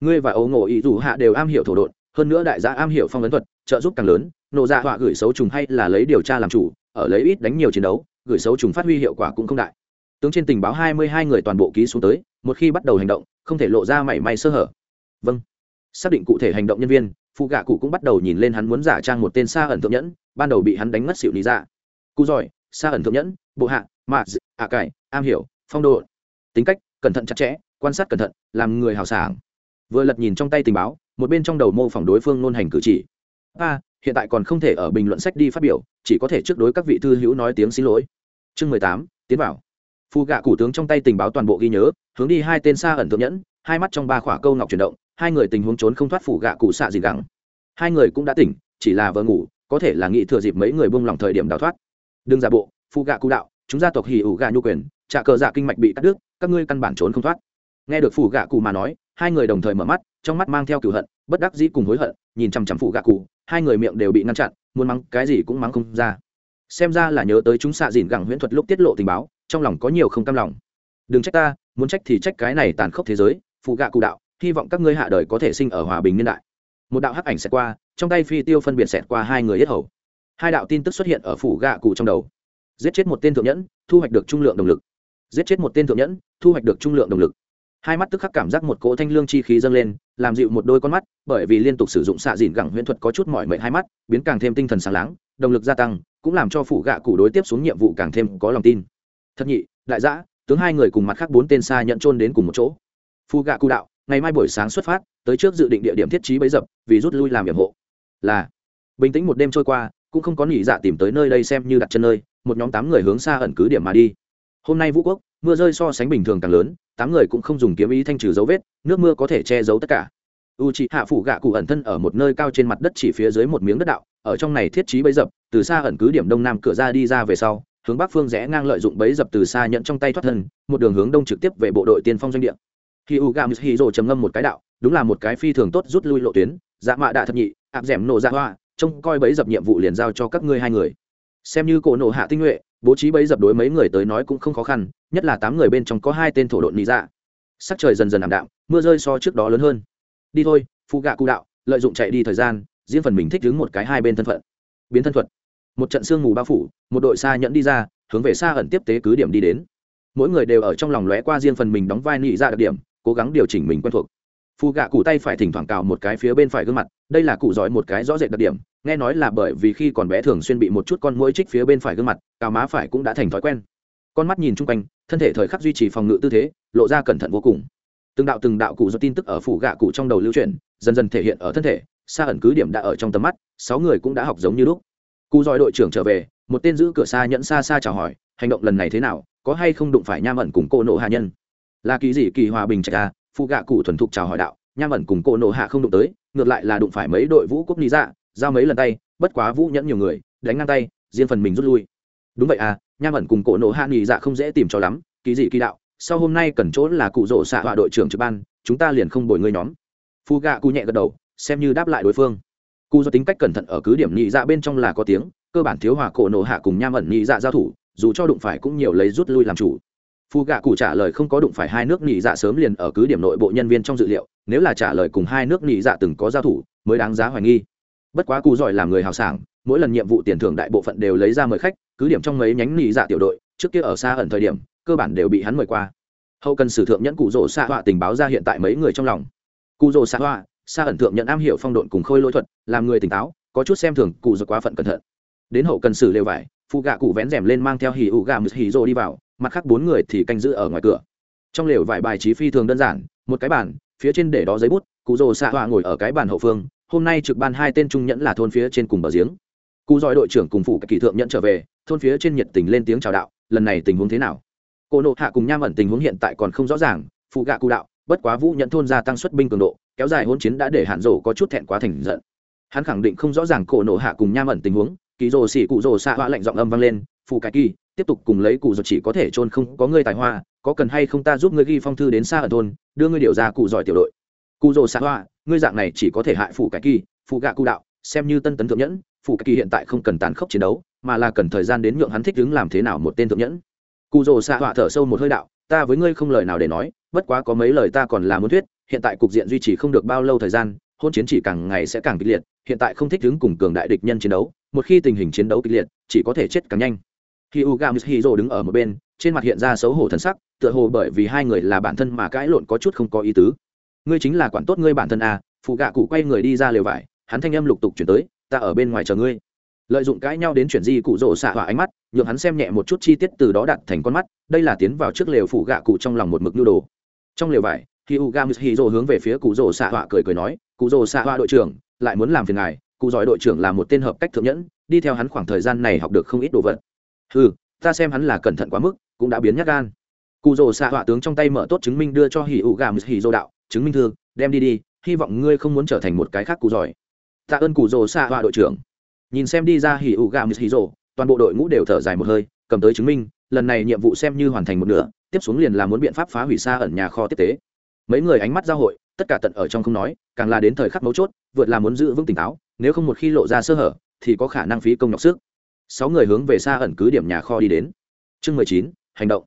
Ngươi và ấu ngộ ý dù hạ đều am hiểu thổ độn, hơn nữa đại gia am hiểu phong ấn thuật, trợ giúp càng lớn, nộ dạ họa gửi xấu trùng hay là lấy điều tra làm chủ, ở lấy ít đánh nhiều chiến đấu, gửi xấu trùng phát huy hiệu quả cũng không đại tướng trên tình báo hai mươi hai người toàn bộ ký xuống tới, một khi bắt đầu hành động, không thể lộ ra mảy may sơ hở. Vâng. Xác định cụ thể hành động nhân viên, phụ gạ cụ cũng bắt đầu nhìn lên hắn muốn giả trang một tên xa ẩn thượng nhẫn, ban đầu bị hắn đánh mất xịu lý ra cụ giỏi xa ẩn thượng nhẫn, bộ hạ, mạ ạ cải, am hiểu, phong độ. Tính cách, cẩn thận chặt chẽ, quan sát cẩn thận, làm người hào sảng. Vừa lật nhìn trong tay tình báo, một bên trong đầu mô phỏng đối phương nôn hành cử chỉ. A, hiện tại còn không thể ở bình luận sách đi phát biểu, chỉ có thể trước đối các vị thư hữu nói tiếng xin lỗi. Chương mười tám, tiến vào phù gạ cụ tướng trong tay tình báo toàn bộ ghi nhớ, hướng đi hai tên xa ẩn thượng nhẫn, hai mắt trong ba khỏa câu ngọc chuyển động, hai người tình huống trốn không thoát phủ gạ cụ xạ gì gắng. Hai người cũng đã tỉnh, chỉ là vợ ngủ, có thể là nghĩ thừa dịp mấy người buông lỏng thời điểm đào thoát. Đừng giả bộ phụ gạ cụ đạo, chúng gia tộc hì ủ gạ nhu quyền, trả cờ dạ kinh mạch bị cắt đứt, các ngươi căn bản trốn không thoát. Nghe được phủ gạ cụ mà nói, hai người đồng thời mở mắt, trong mắt mang theo cửu hận, bất đắc dĩ cùng hối hận, nhìn chằm chằm phụ gạ cụ hai người miệng đều bị ngăn chặn, muốn mắng cái gì cũng mắng không ra. Xem ra là nhớ tới chúng xạ dìn gẳng huyễn thuật lúc tiết lộ tình báo trong lòng có nhiều không cam lòng. Đừng trách ta, muốn trách thì trách cái này tàn khốc thế giới, phụ gạ cụ đạo, hy vọng các ngươi hạ đời có thể sinh ở hòa bình niên đại. Một đạo hắc ảnh xẹt qua, trong tay phi tiêu phân biệt xẹt qua hai người yết hầu. Hai đạo tin tức xuất hiện ở phủ gạ cụ trong đầu. Giết chết một tên thượng nhẫn, thu hoạch được trung lượng động lực. Giết chết một tên thượng nhẫn, thu hoạch được trung lượng động lực. Hai mắt tức khắc cảm giác một cỗ thanh lương chi khí dâng lên, làm dịu một đôi con mắt, bởi vì liên tục sử dụng xạ dìn gẳng huyễn thuật có chút mỏi mệt hai mắt, biến càng thêm tinh thần sáng láng, động lực gia tăng, cũng làm cho phủ gạ cụ đối tiếp xuống nhiệm vụ càng thêm có lòng tin thật nhị, đại giã, tướng hai người cùng mặt khác bốn tên xa nhận trôn đến cùng một chỗ. Phu gạ cụ đạo, ngày mai buổi sáng xuất phát, tới trước dự định địa điểm thiết trí bấy dập, vì rút lui làm nhiệm hộ. Là, bình tĩnh một đêm trôi qua, cũng không có nghỉ dạ tìm tới nơi đây xem như đặt chân nơi, một nhóm tám người hướng xa ẩn cứ điểm mà đi. Hôm nay vũ quốc, mưa rơi so sánh bình thường càng lớn, tám người cũng không dùng kiếm ý thanh trừ dấu vết, nước mưa có thể che giấu tất cả. U c hạ phủ gạ cụ ẩn thân ở một nơi cao trên mặt đất chỉ phía dưới một miếng đất đạo, ở trong này thiết trí bấy dập, từ xa ẩn cứ điểm đông nam cửa ra đi ra về sau hướng bắc phương rẽ ngang lợi dụng bấy dập từ xa nhận trong tay thoát thân, một đường hướng đông trực tiếp về bộ đội tiên phong doanh địa. Khi u gam hi rồ trầm ngâm một cái đạo, đúng là một cái phi thường tốt rút lui lộ tuyến dạ mạ đạ thập nhị áp d nổ ra hoa, trông coi bấy dập nhiệm vụ liền giao cho các ngươi hai người. Xem như cổ nổ hạ tinh nhuệ, bố trí bấy dập đối mấy người tới nói cũng không khó khăn, nhất là tám người bên trong có hai tên thổ độn nị dạ. Sắc trời dần dần ảm đạm, mưa rơi so trước đó lớn hơn. Đi thôi phụ gạ cụ đạo, lợi dụng chạy đi thời gian, riêng phần mình thích đứng một cái hai bên thân phận. Biến thân thuật một trận sương mù bao phủ, một đội xa nhẫn đi ra, hướng về xa ẩn tiếp tế cứ điểm đi đến. Mỗi người đều ở trong lòng lóe qua riêng phần mình đóng vai nị ra đặc điểm, cố gắng điều chỉnh mình quen thuộc. Phù gạ cụ tay phải thỉnh thoảng cào một cái phía bên phải gương mặt, đây là cụ giỏi một cái rõ rệt đặc điểm, nghe nói là bởi vì khi còn bé thường xuyên bị một chút con mũi trích phía bên phải gương mặt, cào má phải cũng đã thành thói quen. Con mắt nhìn chung quanh, thân thể thời khắc duy trì phòng ngự tư thế, lộ ra cẩn thận vô cùng. Từng đạo từng đạo cụ do tin tức ở phủ gạ cụ trong đầu lưu truyền, dần dần thể hiện ở thân thể, xa ẩn cứ điểm đã ở trong tầm mắt, sáu người cũng đã học giống như lúc cụ giỏi đội trưởng trở về, một tên giữ cửa xa nhẫn xa xa chào hỏi, hành động lần này thế nào, có hay không đụng phải nham ẩn cùng cô nộ hạ nhân? Là kỳ gì kỳ hòa bình trạch à? Phụ gạ cụ thuần thục chào hỏi đạo, nham ẩn cùng cô nộ hạ không đụng tới, ngược lại là đụng phải mấy đội vũ quốc lý dạ giao mấy lần tay, bất quá vũ nhẫn nhiều người, đánh ngang tay, riêng phần mình rút lui. Đúng vậy à nham ẩn cùng cổ nộ hạ nghỉ dạ không dễ tìm cho lắm, kỳ dị kỳ đạo, sau hôm nay cần chỗ là cụ rỗ xạ họa đội trưởng trực ban, chúng ta liền không bồi ngươi nhóm. Phu gạ cụ nhẹ gật đầu, xem như đáp lại đối phương cụ do tính cách cẩn thận ở cứ điểm nhị dạ bên trong là có tiếng, cơ bản thiếu hòa cổ nổ hạ cùng nham ẩn nhị dạ giao thủ, dù cho đụng phải cũng nhiều lấy rút lui làm chủ. Phu gạ cụ trả lời không có đụng phải hai nước nhị dạ sớm liền ở cứ điểm nội bộ nhân viên trong dự liệu, nếu là trả lời cùng hai nước nhị dạ từng có giao thủ, mới đáng giá hoài nghi. Bất quá cụ giỏi làm người hào sảng, mỗi lần nhiệm vụ tiền thưởng đại bộ phận đều lấy ra mời khách, cứ điểm trong mấy nhánh nhị dạ tiểu đội, trước kia ở xa ẩn thời điểm, cơ bản đều bị hắn mời qua. Hậu cần sử thượng nhẫn cụ rỗ xạ họa tình báo ra hiện tại mấy người trong lòng. Cụ rỗ xạ họa xa ẩn thượng nhận am hiểu phong độn cùng khôi lỗi thuật, làm người tỉnh táo, có chút xem thường, cụ giật quá phận cẩn thận. Đến hậu cần xử lều vải phụ gạ cụ vén rèm lên mang theo hì ủ gà mực hì rô đi vào, mặt khác bốn người thì canh giữ ở ngoài cửa. Trong lều vải bài trí phi thường đơn giản, một cái bàn, phía trên để đó giấy bút, cụ rồ xạ họa ngồi ở cái bàn hậu phương, hôm nay trực ban hai tên trung nhẫn là thôn phía trên cùng bờ giếng. Cụ giỏi đội trưởng cùng phụ kỳ thượng nhẫn trở về, thôn phía trên nhiệt tình lên tiếng chào đạo, lần này tình huống thế nào? Cô nộ hạ cùng nham ẩn tình huống hiện tại còn không rõ ràng phụ gạ cụ đạo, bất quá vũ nhận thôn gia tăng xuất binh cường độ kéo dài hôn chiến đã để hạn rổ có chút thẹn quá thành giận. Hắn khẳng định không rõ ràng cổ nổ hạ cùng nham ẩn tình huống kỳ rồ xỉ cụ rồ xạ hoa lệnh giọng âm vang lên phụ cái kỳ, tiếp tục cùng lấy cụ rồ chỉ có thể trôn không, có ngươi tài hoa, có cần hay không ta giúp ngươi ghi phong thư đến xa ở thôn, đưa ngươi điều ra cụ giỏi tiểu đội. Cụ rồ xạ hoa, ngươi dạng này chỉ có thể hại phụ cái kỳ phụ gạ cụ đạo, xem như tân tấn thượng nhẫn phụ cái kỳ hiện tại không cần tàn khốc chiến đấu, mà là cần thời gian đến nhượng hắn thích đứng làm thế nào một tên thượng nhẫn. Cụ rồ xạ hoa thở sâu một hơi đạo, ta với ngươi không lời nào để nói, bất quá có mấy lời ta còn là muốn thuyết hiện tại cục diện duy trì không được bao lâu thời gian, hôn chiến chỉ càng ngày sẽ càng kịch liệt, hiện tại không thích đứng cùng cường đại địch nhân chiến đấu, một khi tình hình chiến đấu kịch liệt, chỉ có thể chết càng nhanh. Khi u gam hiro đứng ở một bên, trên mặt hiện ra xấu hổ thân sắc, tựa hồ bởi vì hai người là bản thân mà cãi lộn có chút không có ý tứ. Ngươi chính là quản tốt ngươi bản thân à phụ gạ cụ quay người đi ra lều vải, hắn thanh âm lục tục chuyển tới, ta ở bên ngoài chờ ngươi. Lợi dụng cãi nhau đến chuyển di cụ rỗ xạ hỏa ánh mắt, nhượng hắn xem nhẹ một chút chi tiết từ đó đặt thành con mắt, đây là tiến vào trước lều phụ gạ cụ trong lòng một mực nhu đồ. Trong lều vải khi u gam dô hướng về phía cụ rồ xạ Họa cười cười nói cụ rồ xạ Họa đội trưởng lại muốn làm phiền ngài. Cụ giỏi đội trưởng là một tên hợp cách thượng nhẫn đi theo hắn khoảng thời gian này học được không ít đồ vật. Ừ ta xem hắn là cẩn thận quá mức cũng đã biến nhát gan. Cụ rồ xạ họa tướng trong tay mở tốt chứng minh đưa cho hỉ ụ gà mực hỉ dô đạo chứng minh thư đem đi đi hy vọng ngươi không muốn trở thành một cái khác cụ giỏi. Tạ ơn cụ rồ xạ họa đội trưởng. Nhìn xem đi ra hỉ U gà mít hỉ Dô, toàn bộ đội ngũ đều thở dài một hơi cầm tới chứng minh lần này nhiệm vụ xem như hoàn thành một nửa tiếp xuống liền là muốn biện pháp phá hủy xa ẩn nhà kho tiếp tế mấy người ánh mắt giao hội, tất cả tận ở trong không nói, càng là đến thời khắc mấu chốt, vượt là muốn giữ vững tỉnh táo, nếu không một khi lộ ra sơ hở, thì có khả năng phí công nhọc sức. Sáu người hướng về xa ẩn cứ điểm nhà kho đi đến. Chương mười chín, hành động.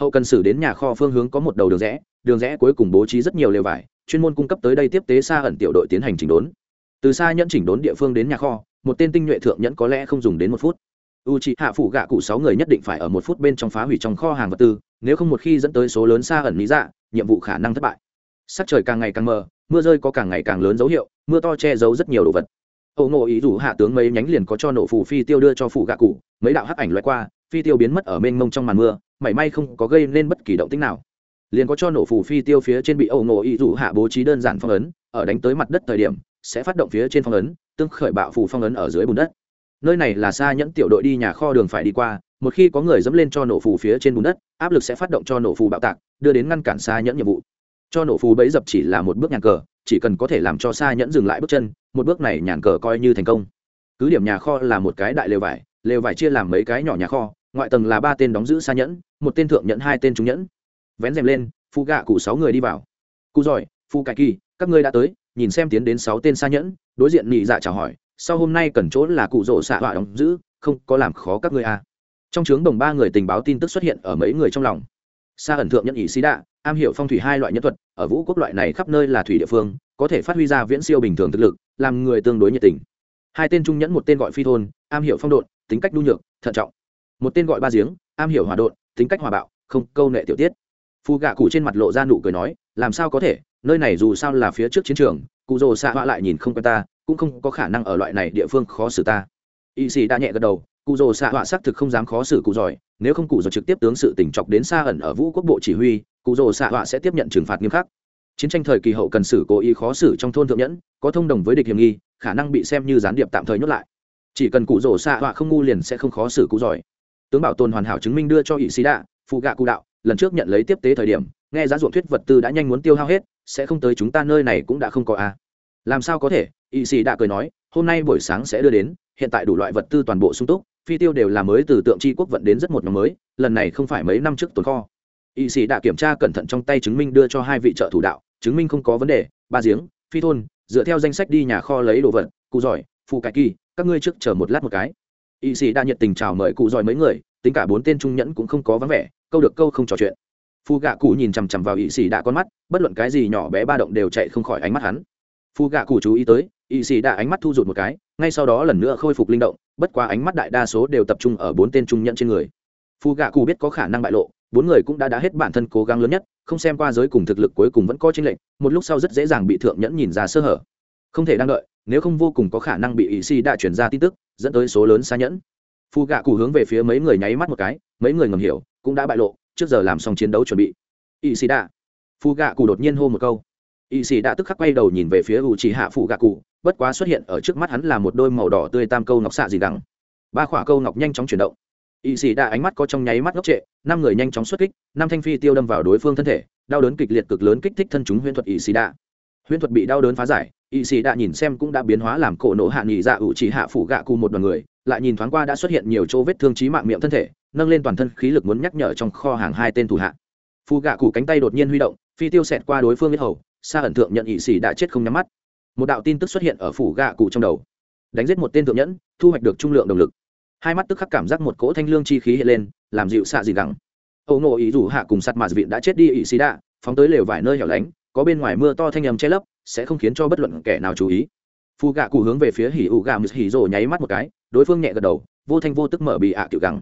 Hậu cần xử đến nhà kho phương hướng có một đầu đường rẽ đường rẽ cuối cùng bố trí rất nhiều lều vải, chuyên môn cung cấp tới đây tiếp tế xa ẩn tiểu đội tiến hành chỉnh đốn. Từ xa nhẫn chỉnh đốn địa phương đến nhà kho, một tên tinh nhuệ thượng nhẫn có lẽ không dùng đến một phút u c hạ phủ gạ cụ sáu người nhất định phải ở một phút bên trong phá hủy trong kho hàng vật tư, nếu không một khi dẫn tới số lớn xa ẩn lý dạ nhiệm vụ khả năng thất bại. Sắc trời càng ngày càng mờ, mưa rơi có càng ngày càng lớn dấu hiệu, mưa to che giấu rất nhiều đồ vật. Ẩu ngộ ý rủ hạ tướng mấy nhánh liền có cho nổ phù phi tiêu đưa cho phủ gạ cụ, mấy đạo hắc ảnh loại qua, phi tiêu biến mất ở mênh mông trong màn mưa, mảy may không có gây nên bất kỳ động tích nào. Liền có cho nổ phù phi tiêu phía trên bị ẩu ngộ ý rủ hạ bố trí đơn giản phong ấn, ở đánh tới mặt đất thời điểm, sẽ phát động phía trên phong ấn, tương khởi bạo phù phong ấn ở dưới bùn đất nơi này là xa nhẫn tiểu đội đi nhà kho đường phải đi qua, một khi có người dẫm lên cho nổ phù phía trên bùn đất, áp lực sẽ phát động cho nổ phù bạo tạc, đưa đến ngăn cản xa nhẫn nhiệm vụ. Cho nổ phù bấy dập chỉ là một bước nhàn cờ, chỉ cần có thể làm cho xa nhẫn dừng lại bước chân, một bước này nhàn cờ coi như thành công. Cứ điểm nhà kho là một cái đại lều vải lều vải chia làm mấy cái nhỏ nhà kho, ngoại tầng là ba tên đóng giữ xa nhẫn, một tên thượng nhẫn, hai tên trung nhẫn. Vén rèm lên, phu gạ cụ sáu người đi vào. Cụ giỏi, phu cải kỳ, các ngươi đã tới, nhìn xem tiến đến sáu tên xa nhẫn, đối diện nhị dạ chào hỏi sau hôm nay cần chỗ là cụ rỗ xạ họa đóng giữ, không có làm khó các ngươi à. trong trướng đồng ba người tình báo tin tức xuất hiện ở mấy người trong lòng. Xa ẩn thượng nhân ỷ xí đạ, am hiểu phong thủy hai loại nhân thuật, ở vũ quốc loại này khắp nơi là thủy địa phương, có thể phát huy ra viễn siêu bình thường thực lực, làm người tương đối nhiệt tình. Hai tên trung nhẫn một tên gọi phi thôn, am hiểu phong độn, tính cách nhu nhược, thận trọng. Một tên gọi ba giếng, am hiểu hòa độn, tính cách hòa bạo, không câu nệ tiểu tiết. Phù gạ cụ trên mặt lộ ra nụ cười nói, làm sao có thể? Nơi này dù sao là phía trước chiến trường, cụ rồ xạ họa lại nhìn không quen ta cũng không có khả năng ở loại này địa phương khó xử ta. Y sĩ đã nhẹ gật đầu, cụ rồ xạ họa xác thực không dám khó xử cụ giỏi, nếu không cụ rồ trực tiếp tướng sự tỉnh chọc đến xa ẩn ở vũ quốc bộ chỉ huy, cụ rồ xạ họa sẽ tiếp nhận trừng phạt nghiêm khắc. Chiến tranh thời kỳ hậu cần xử cố ý khó xử trong thôn thượng nhẫn, có thông đồng với địch hiểm nghi, khả năng bị xem như gián điệp tạm thời nhốt lại. Chỉ cần cụ rồ xạ họa không ngu liền sẽ không khó xử cụ giỏi. Tướng bảo tồn hoàn hảo chứng minh đưa cho ỵ sĩ đạ phụ gạ cụ đạo, lần trước nhận lấy tiếp tế thời điểm, nghe giá ruộng thuyết vật tư đã nhanh muốn tiêu hao hết, sẽ không tới chúng ta nơi này cũng đã không có a. Làm sao có thể Y sĩ đã cười nói, hôm nay buổi sáng sẽ đưa đến, hiện tại đủ loại vật tư toàn bộ sung túc, phi tiêu đều là mới từ tượng tri quốc vận đến rất một nhóm mới, lần này không phải mấy năm trước tồn kho. Y sĩ đã kiểm tra cẩn thận trong tay chứng minh đưa cho hai vị trợ thủ đạo, chứng minh không có vấn đề, ba giếng, phi thôn, dựa theo danh sách đi nhà kho lấy đồ vật, cụ giỏi phụ cải kỳ, các ngươi trước chờ một lát một cái. Y sĩ đã nhiệt tình chào mời cụ giỏi mấy người, tính cả bốn tên trung nhẫn cũng không có vắng vẻ, câu được câu không trò chuyện. Phu gạ cụ nhìn chằm chằm vào Y sĩ đã con mắt, bất luận cái gì nhỏ bé ba động đều chạy không khỏi ánh mắt hắn. Phu gạ cụ chú ý tới Y sĩ đã ánh mắt thu rụt một cái, ngay sau đó lần nữa khôi phục linh động, bất quá ánh mắt đại đa số đều tập trung ở bốn tên trung nhẫn trên người. Phu gạ cù biết có khả năng bại lộ, bốn người cũng đã đã hết bản thân cố gắng lớn nhất, không xem qua giới cùng thực lực cuối cùng vẫn có tranh lệch, một lúc sau rất dễ dàng bị thượng nhẫn nhìn ra sơ hở. Không thể đang đợi, nếu không vô cùng có khả năng bị Y sĩ đã chuyển ra tin tức, dẫn tới số lớn xa nhẫn. Phu gạ cụ hướng về phía mấy người nháy mắt một cái, mấy người ngầm hiểu, cũng đã bại lộ, trước giờ làm xong chiến đấu chuẩn bị. Y sĩ đã Phu gạ cụ đột nhiên hô một câu. Y sĩ đã tức khắc quay đầu nhìn về phía u chỉ hạ phụ gạ cụ bất quá xuất hiện ở trước mắt hắn là một đôi màu đỏ tươi tam câu ngọc xạ gì đằng. Ba khỏa câu ngọc nhanh chóng chuyển động. Ỵ sĩ đã ánh mắt có trong nháy mắt ngốc trệ, năm người nhanh chóng xuất kích, năm thanh phi tiêu đâm vào đối phương thân thể, đau đớn kịch liệt cực lớn kích thích thân chúng huyễn thuật ỵ sĩ đã huyễn thuật bị đau đớn phá giải ỵ sĩ đã nhìn xem cũng đã biến hóa làm cổ nổ hạ nghỉ dạ ủ chỉ hạ phủ gạ cụ một đoàn người, lại nhìn thoáng qua đã xuất hiện nhiều chỗ vết thương trí mạng miệng thân thể, nâng lên toàn thân khí lực muốn nhắc nhở trong kho hàng hai tên thủ hạ. Phù gạ cụ cánh tay đột nhiên huy động, phi tiêu xẹt qua đối phương biết hầu xa ẩn thượng nhận ỵ sĩ đã chết không nhắm mắt một đạo tin tức xuất hiện ở phủ gạ cụ trong đầu. Đánh giết một tên thượng nhẫn, thu hoạch được trung lượng động lực. Hai mắt tức khắc cảm giác một cỗ thanh lương chi khí hiện lên, làm dịu xạ gì gẳng. Âu nộ ý rủ hạ cùng sắt mà vịn đã chết đi ỵ xì đạ, phóng tới lều vài nơi hẻo lánh, có bên ngoài mưa to thanh nhầm che lấp, sẽ không khiến cho bất luận kẻ nào chú ý. Phù gạ cụ hướng về phía hỉ ủ gà mực hỉ rồ nháy mắt một cái, đối phương nhẹ gật đầu, vô thanh vô tức mở bị ạ à gẳng.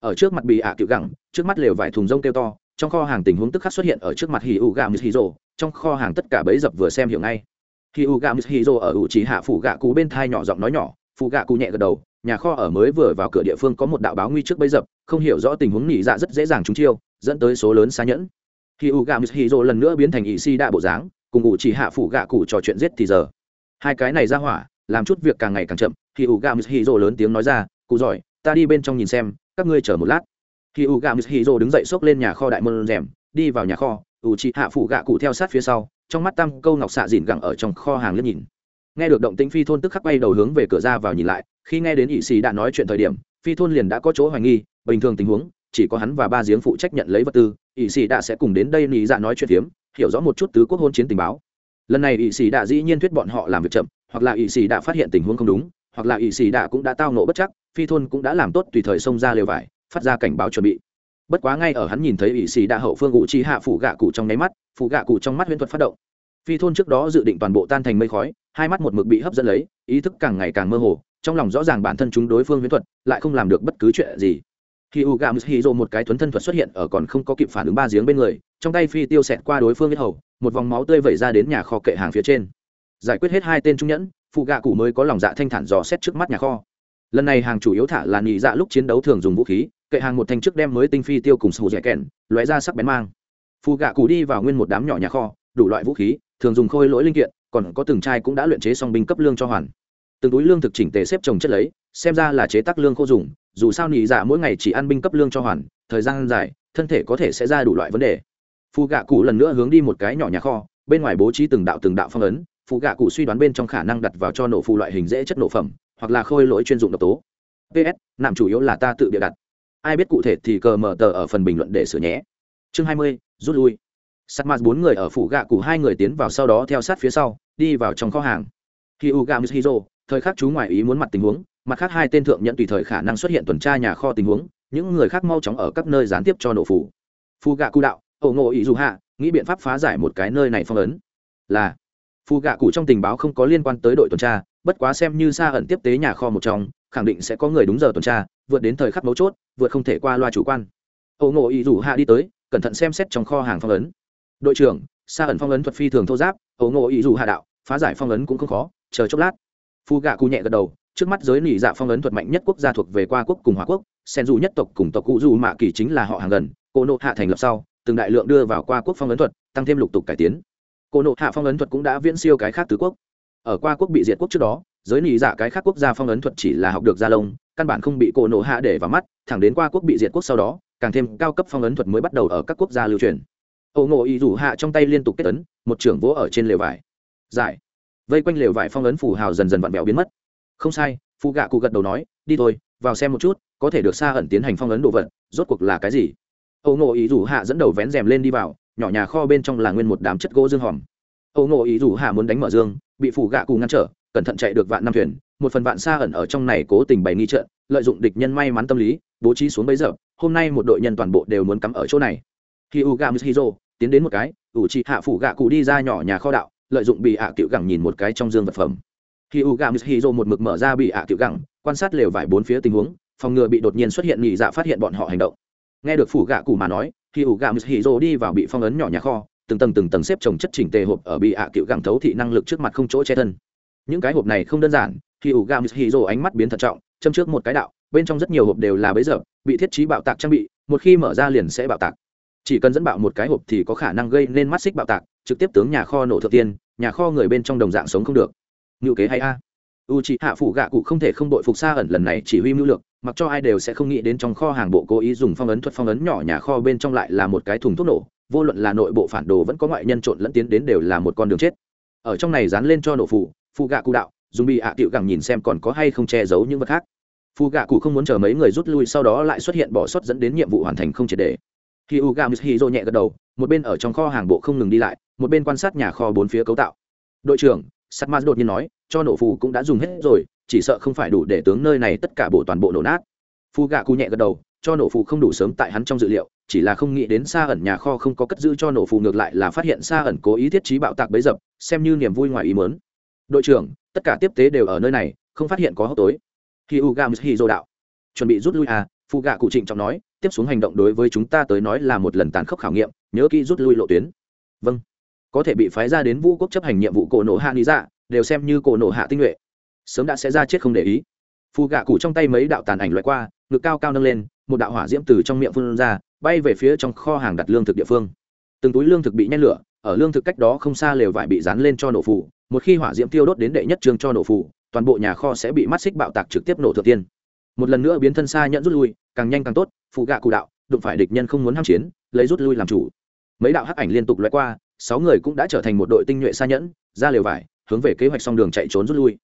Ở trước mặt bị ạ à gẳng, trước mắt lều vải thùng rông kêu to, trong kho hàng tình huống tức khắc xuất hiện ở trước mặt hỉ ủ gà mực hỉ rồ, trong kho hàng tất cả bấy dập vừa xem hiểu ngay khi u gà mishiro ở ủ chỉ hạ phủ gạ cụ bên thai nhỏ giọng nói nhỏ phụ gạ cụ nhẹ gật đầu, nhà kho ở mới vừa vào cửa địa phương có một đạo báo nguy trước bấy dập không hiểu rõ tình huống nỉ dạ rất dễ dàng trúng chiêu, dẫn tới số lớn xa nhẫn. Khi u gà mishiro lần nữa biến thành ỵ si đa bộ dáng, cùng ủ chỉ hạ phụ gạ cụ trò chuyện giết thì giờ. Hai cái này ra hỏa, làm chút việc càng ngày càng chậm, khi u gà mishiro lớn tiếng nói ra, cụ giỏi, ta đi bên trong nhìn xem, các ngươi chờ một lát. Khi u gà mishiro đứng dậy xốc lên nhà kho đại môn rèm, đi vào nhà kho, ủ chỉ hạ phụ gạ cụ theo sát phía sau trong mắt tam câu ngọc xạ dìn gẳng ở trong kho hàng liếc nhìn. Nghe được động tĩnh phi thôn tức khắc quay đầu hướng về cửa ra vào nhìn lại, khi nghe đến ỵ sĩ đã nói chuyện thời điểm, phi thôn liền đã có chỗ hoài nghi, bình thường tình huống, chỉ có hắn và ba giếng phụ trách nhận lấy vật tư ỵ sĩ đã sẽ cùng đến đây nghĩ dạ nói chuyện phiếm, hiểu rõ một chút tứ quốc hôn chiến tình báo. Lần này ỵ sĩ đã dĩ nhiên thuyết bọn họ làm việc chậm, hoặc là ỵ sĩ đã phát hiện tình huống không đúng, hoặc là ỵ sĩ đã cũng đã tao nộ bất chắc, phi thôn cũng đã làm tốt tùy thời xông ra lều vải, phát ra cảnh báo chuẩn bị bất quá ngay ở hắn nhìn thấy ỵ sĩ đa hậu phương cụ chi hạ phủ gạ cụ trong nháy mắt, phủ gạ cụ trong mắt huyễn thuật phát động. Phi thôn trước đó dự định toàn bộ tan thành mây khói, hai mắt một mực bị hấp dẫn lấy, ý thức càng ngày càng mơ hồ, trong lòng rõ ràng bản thân chúng đối phương huyễn thuật lại không làm được bất cứ chuyện gì. Khi u gam hi rô một cái thuấn thân thuật xuất hiện ở còn không có kịp phản ứng ba giếng bên người, trong tay phi tiêu xẹt qua đối phương huyết hầu, một vòng máu tươi vẩy ra đến nhà kho kệ hàng phía trên. Giải quyết hết hai tên trung nhẫn phụ gạ cụ mới có lòng dạ thanh thản dò xét trước mắt nhà kho. Lần này hàng chủ yếu thả là nhị dạ lúc chiến đấu thường dùng vũ khí kệ hàng một thanh trước đem mới tinh phi tiêu cùng sù dẻ kèn loại ra sắc bén mang. Phù gạ cụ đi vào nguyên một đám nhỏ nhà kho, đủ loại vũ khí, thường dùng khôi lỗi linh kiện, còn có từng chai cũng đã luyện chế xong binh cấp lương cho hoàn. Từng túi lương thực chỉnh tề xếp trồng chất lấy, xem ra là chế tác lương khô dùng, dù sao nhị dạ mỗi ngày chỉ ăn binh cấp lương cho hoàn, thời gian dài, thân thể có thể sẽ ra đủ loại vấn đề. Phù gạ cụ lần nữa hướng đi một cái nhỏ nhà kho, bên ngoài bố trí từng đạo từng đạo phong ấn, phù gạ cụ suy đoán bên trong khả năng đặt vào cho nổ phù loại hình dễ chất nổ phẩm, hoặc là khôi lỗi chuyên dụng độc tố. Ps nằm chủ yếu là ta tự bịa đặt ai biết cụ thể thì cờ mở tờ ở phần bình luận để sửa nhé. Chương hai mươi, rút lui. Sắt mạt bốn người ở phủ gạ cụ hai người tiến vào sau đó theo sát phía sau, đi vào trong kho hàng. Khi u gà hizo thời khắc chú ngoại ý muốn mặt tình huống, mặt khác hai tên thượng nhận tùy thời khả năng xuất hiện tuần tra nhà kho tình huống, những người khác mau chóng ở các nơi gián tiếp cho nổ phủ. Phu gạ cụ đạo ẩu ngộ ý dù hạ, nghĩ biện pháp phá giải một cái nơi này phong ấn. Là, phu gạ cụ trong tình báo không có liên quan tới đội tuần tra, bất quá xem như xa ẩn tiếp tế nhà kho một trong, khẳng định sẽ có người đúng giờ tuần tra, vượt đến thời khắc mấu chốt vượt không thể qua loa chủ quan. Ô ngộ ý rủ hạ đi tới, cẩn thận xem xét trong kho hàng phong ấn. Đội trưởng, xa ẩn phong ấn thuật phi thường thô giáp ô ngộ ý rủ hạ đạo, phá giải phong ấn cũng không khó, chờ chốc lát. Phu gạ cụ nhẹ gật đầu, trước mắt giới nỉ dạ phong ấn thuật mạnh nhất quốc gia thuộc về qua quốc cùng hòa quốc, sen dù nhất tộc cùng tộc cụ dù mạ kỳ chính là họ hàng gần, cô nộ hạ thành lập sau, từng đại lượng đưa vào qua quốc phong ấn thuật, tăng thêm lục tục cải tiến. Cô nộ hạ phong ấn thuật cũng đã viễn siêu cái khác tứ quốc. Ở qua quốc bị diệt quốc trước đó, giới nỉ dạ cái khác quốc gia phong ấn thuật chỉ là học được gia lông căn bản không bị cổ nổ hạ để vào mắt, thẳng đến qua quốc bị diệt quốc sau đó, càng thêm cao cấp phong ấn thuật mới bắt đầu ở các quốc gia lưu truyền. Ẩu ngộ ý rủ hạ trong tay liên tục kết ấn, một trưởng vỗ ở trên lều vải. Giải. Vây quanh lều vải phong ấn phủ hào dần dần vặn vẹo biến mất. Không sai phụ gạ cụ gật đầu nói, đi thôi, vào xem một chút, có thể được xa ẩn tiến hành phong ấn đồ vật, rốt cuộc là cái gì? Ẩu ngộ ý rủ hạ dẫn đầu vén rèm lên đi vào, nhỏ nhà kho bên trong là nguyên một đám chất gỗ dương hòm. Ẩu ngộ ý rủ hạ muốn đánh mở dương, bị phụ gạ cụ ngăn trở, cẩn thận chạy được vạn năm thuyền một phần vạn xa ẩn ở trong này cố tình bày nghi trận, lợi dụng địch nhân may mắn tâm lý, bố trí xuống bấy giờ, hôm nay một đội nhân toàn bộ đều muốn cắm ở chỗ này. Khi u gam hiro tiến đến một cái, ủ trị hạ phủ gạ cụ đi ra nhỏ nhà kho đạo, lợi dụng bị hạ cựu gẳng nhìn một cái trong dương vật phẩm. Khi u gam hiro một mực mở ra bị hạ cựu gẳng, quan sát lều vải bốn phía tình huống, phòng ngừa bị đột nhiên xuất hiện nhị dạ phát hiện bọn họ hành động. Nghe được phủ gạ cụ mà nói, khi u gam hiro đi vào bị phong ấn nhỏ nhà kho, từng tầng từng tầng xếp chồng chất chỉnh tề hộp ở bị hạ cựu gẳng thấu thị năng lực trước mặt không chỗ che thân. Những cái hộp này không đơn giản khi mít hì rồ ánh mắt biến thận trọng, châm trước một cái đạo, bên trong rất nhiều hộp đều là bấy giờ, bị thiết trí bạo tạc trang bị, một khi mở ra liền sẽ bạo tạc. Chỉ cần dẫn bạo một cái hộp thì có khả năng gây nên mắt xích bạo tạc, trực tiếp tướng nhà kho nổ thượng tiên, nhà kho người bên trong đồng dạng sống không được. Ngữ kế hay a? U c hạ phụ gạ cụ không thể không đội phục xa ẩn lần này chỉ huy mưu lược, mặc cho ai đều sẽ không nghĩ đến trong kho hàng bộ cố ý dùng phong ấn thuật phong ấn nhỏ nhà kho bên trong lại là một cái thùng thuốc nổ, vô luận là nội bộ phản đồ vẫn có ngoại nhân trộn lẫn tiến đến đều là một con đường chết. Ở trong này dán lên cho nổ phụ phụ gạ cụ đạo dùng bị hạ à tiệu gẳng nhìn xem còn có hay không che giấu những vật khác. Phù gạ cụ không muốn chờ mấy người rút lui sau đó lại xuất hiện bỏ sót dẫn đến nhiệm vụ hoàn thành không triệt đề khi u gam hiro nhẹ gật đầu, một bên ở trong kho hàng bộ không ngừng đi lại, một bên quan sát nhà kho bốn phía cấu tạo. Đội trưởng satmas đột nhiên nói, cho nổ phù cũng đã dùng hết rồi, chỉ sợ không phải đủ để tướng nơi này tất cả bộ toàn bộ nổ nát. Phù gạ cụ nhẹ gật đầu, cho nổ phù không đủ sớm tại hắn trong dự liệu, chỉ là không nghĩ đến xa ẩn nhà kho không có cất giữ cho nổ phù ngược lại là phát hiện xa ẩn cố ý thiết trí bạo tạc bấy dập, xem như niềm vui ngoài ý mớn đội trưởng, tất cả tiếp tế đều ở nơi này, không phát hiện có hốc tối. Khi u gam hi dô đạo, chuẩn bị rút lui à phu gạ cụ trịnh trọng nói, tiếp xuống hành động đối với chúng ta tới nói là một lần tàn khốc khảo nghiệm, nhớ kỹ rút lui lộ tuyến. Vâng. Có thể bị phái ra đến vũ quốc chấp hành nhiệm vụ cổ nổ hạ lý dạ đều xem như cổ nổ hạ tinh nhuệ. Sớm đã sẽ ra chết không để ý. Phù gạ cụ trong tay mấy đạo tàn ảnh loại qua, ngực cao cao nâng lên, một đạo hỏa diễm từ trong miệng phun ra, bay về phía trong kho hàng đặt lương thực địa phương. Từng túi lương thực bị nhét lửa, ở lương thực cách đó không xa lều vải bị dán lên cho nổ phủ một khi hỏa diễm tiêu đốt đến đệ nhất trường cho nổ phủ toàn bộ nhà kho sẽ bị mắt xích bạo tạc trực tiếp nổ thượng tiên. Một lần nữa biến thân xa nhận rút lui, càng nhanh càng tốt, phụ gạ cụ đạo, đụng phải địch nhân không muốn ham chiến, lấy rút lui làm chủ. Mấy đạo hắc ảnh liên tục loại qua, sáu người cũng đã trở thành một đội tinh nhuệ xa nhẫn, ra lều vải, hướng về kế hoạch xong đường chạy trốn rút lui.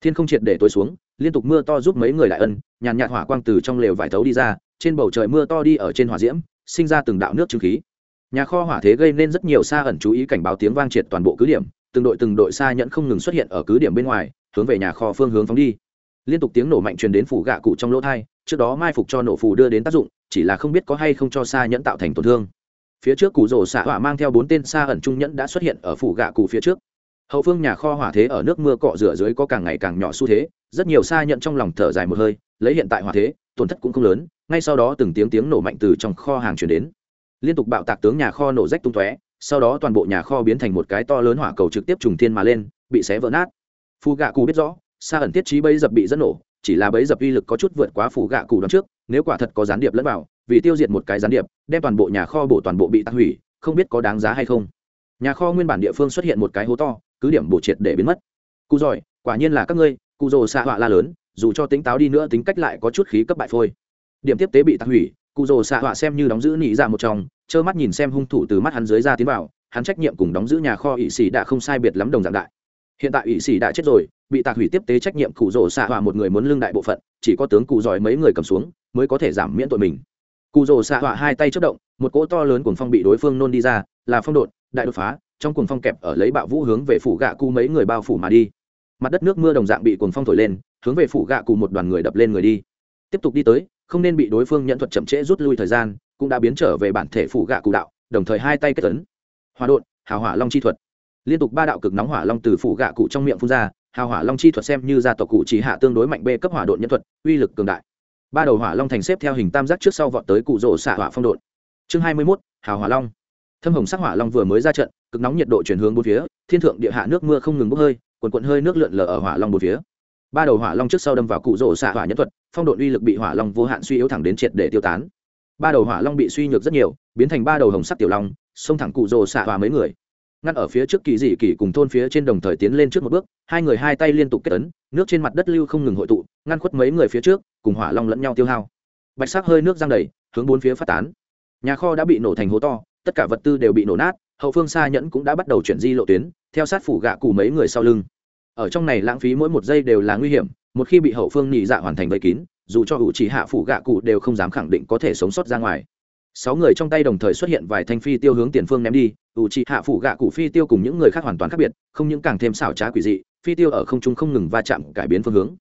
Thiên không triệt để tối xuống, liên tục mưa to giúp mấy người lại ân, nhàn nhạt hỏa quang từ trong lều vải thấu đi ra, trên bầu trời mưa to đi ở trên hỏa diễm, sinh ra từng đạo nước trừng khí. Nhà kho hỏa thế gây nên rất nhiều xa ẩn chú ý cảnh báo tiếng vang triệt toàn bộ cứ điểm từng đội từng đội xa nhẫn không ngừng xuất hiện ở cứ điểm bên ngoài, hướng về nhà kho phương hướng phóng đi. Liên tục tiếng nổ mạnh truyền đến phủ gạ cụ trong lỗ thai, trước đó mai phục cho nổ phù đưa đến tác dụng, chỉ là không biết có hay không cho xa nhẫn tạo thành tổn thương. Phía trước cụ rổ xạ hỏa mang theo bốn tên xa ẩn trung nhẫn đã xuất hiện ở phủ gạ cụ phía trước. Hậu phương nhà kho hỏa thế ở nước mưa cọ rửa dưới có càng ngày càng nhỏ xu thế, rất nhiều xa nhận trong lòng thở dài một hơi, lấy hiện tại hỏa thế, tổn thất cũng không lớn, ngay sau đó từng tiếng tiếng nổ mạnh từ trong kho hàng chuyển đến. Liên tục bạo tạc tướng nhà kho nổ rách tung tóe sau đó toàn bộ nhà kho biến thành một cái to lớn hỏa cầu trực tiếp trùng thiên mà lên, bị xé vỡ nát. Phù gạ cụ biết rõ xa ẩn tiết trí bấy dập bị dẫn nổ, chỉ là bấy dập uy lực có chút vượt quá phù gạ cụ đón trước, nếu quả thật có gián điệp lẫn vào, vì tiêu diệt một cái gián điệp, đem toàn bộ nhà kho bổ toàn bộ bị tạc hủy, không biết có đáng giá hay không. Nhà kho nguyên bản địa phương xuất hiện một cái hố to, cứ điểm bổ triệt để biến mất. Cụ giỏi, quả nhiên là các ngươi, cụ rồ xạ họa la lớn, dù cho tính táo đi nữa tính cách lại có chút khí cấp bại phôi. Điểm tiếp tế bị tạc hủy, cụ rồ xạ họa xem như đóng giữ nị ra dạ một trong trơ mắt nhìn xem hung thủ từ mắt hắn dưới ra tiến vào, hắn trách nhiệm cùng đóng giữ nhà kho ỵ sĩ đã không sai biệt lắm đồng dạng đại. Hiện tại ỵ sĩ đã chết rồi, bị tạc hủy tiếp tế trách nhiệm cụ rồ xạ hỏa một người muốn lương đại bộ phận, chỉ có tướng cụ giỏi mấy người cầm xuống, mới có thể giảm miễn tội mình. Cụ rồ xạ hỏa hai tay chất động, một cỗ to lớn cuồng phong bị đối phương nôn đi ra, là phong độn đại đột phá, trong cuồng phong kẹp ở lấy bạo vũ hướng về phủ gạ cụ mấy người bao phủ mà đi. Mặt đất nước mưa đồng dạng bị cuồng phong thổi lên, hướng về phủ gạ cụ một đoàn người đập lên người đi. Tiếp tục đi tới, không nên bị đối phương nhận thuật chậm trễ rút lui thời gian cũng đã biến trở về bản thể phủ gạ cụ đạo, đồng thời hai tay kết tấn hòa đột hào hỏa long chi thuật. Liên tục ba đạo cực nóng hỏa long từ phủ gạ cụ trong miệng phun ra, hào hỏa long chi thuật xem như gia tộc cụ chỉ hạ tương đối mạnh bê cấp hỏa đột nhân thuật, uy lực cường đại. Ba đầu hỏa long thành xếp theo hình tam giác trước sau vọt tới cụ rổ xạ hỏa phong đột. chương hai mươi mốt, hào hỏa long. Thâm hồng sắc hỏa long vừa mới ra trận, cực nóng nhiệt độ chuyển hướng bốn phía, thiên thượng địa hạ nước mưa không ngừng bốc hơi quần quận hơi nước lượn lờ ở hỏa long bốn phía. Ba đầu hỏa long trước sau đâm vào cụ rổ xạ hỏa nhân thuật, phong độn uy lực bị hỏa long vô hạn suy yếu thẳng đến triệt để tiêu tán ba đầu hỏa long bị suy nhược rất nhiều, biến thành ba đầu hồng sắc tiểu long, xông thẳng cụ rồ xạ và mấy người. Ngăn ở phía trước kỳ dị kỳ cùng thôn phía trên đồng thời tiến lên trước một bước, hai người hai tay liên tục kết tấn nước trên mặt đất lưu không ngừng hội tụ, ngăn khuất mấy người phía trước, cùng hỏa long lẫn nhau tiêu hao. Bạch sắc hơi nước giang đầy, hướng bốn phía phát tán. Nhà kho đã bị nổ thành hố to, tất cả vật tư đều bị nổ nát, hậu phương xa nhẫn cũng đã bắt đầu chuyển di lộ tuyến, theo sát phủ gạ cụ mấy người sau lưng. Ở trong này lãng phí mỗi một giây đều là nguy hiểm, một khi bị hậu phương nhị dạ hoàn thành vây kín dù cho hữu chỉ hạ phủ gạ cụ đều không dám khẳng định có thể sống sót ra ngoài. Sáu người trong tay đồng thời xuất hiện vài thanh phi tiêu hướng tiền phương ném đi, ủ trị hạ phủ gạ cụ phi tiêu cùng những người khác hoàn toàn khác biệt, không những càng thêm xảo trá quỷ dị, phi tiêu ở không trung không ngừng va chạm cải biến phương hướng.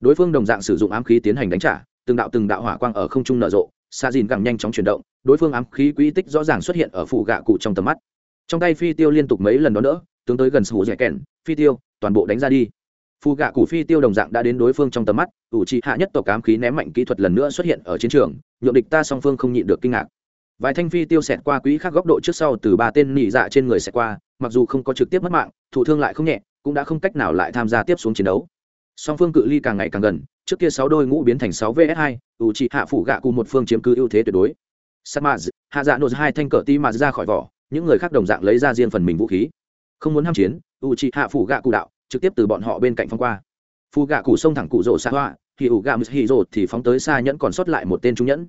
Đối phương đồng dạng sử dụng ám khí tiến hành đánh trả, từng đạo từng đạo hỏa quang ở không trung nở rộ xa dìn càng nhanh chóng chuyển động, đối phương ám khí quỹ tích rõ ràng xuất hiện ở phủ gạ cụ trong tầm mắt. Trong tay phi tiêu liên tục mấy lần đó nữa tướng tới gần sủ dẻ kèn, phi tiêu, toàn bộ đánh ra đi phù gạ cụ phi tiêu đồng dạng đã đến đối phương trong tầm mắt, ủ trị hạ nhất tộc cám khí ném mạnh kỹ thuật lần nữa xuất hiện ở chiến trường nhộn địch ta song phương không nhịn được kinh ngạc. Vài thanh phi tiêu xẹt qua quỹ khác góc độ trước sau từ ba tên nỉ dạ trên người xẹt qua, mặc dù không có trực tiếp mất mạng thủ thương lại không nhẹ, cũng đã không cách nào lại tham gia tiếp xuống chiến đấu. Song phương cự ly càng ngày càng gần, trước kia sáu đôi ngũ biến thành sáu vs hai, ủ trị hạ phủ gạ cụ một phương chiếm cứ ưu thế tuyệt đối. Samaz hạ dạ nộp hai thanh cờ ti mà ra khỏi vỏ, những người khác đồng dạng lấy ra riêng phần mình vũ khí. Không muốn ham chiến, ủ trị hạ phủ gạ cụ đạo trực tiếp từ bọn họ bên cạnh phong qua. Phù gạ cụ xông thẳng cụ rỗ xạ hoa, thì ủ gạ mứt hì rỗ thì phóng tới xa nhẫn còn sót lại một tên trung nhẫn.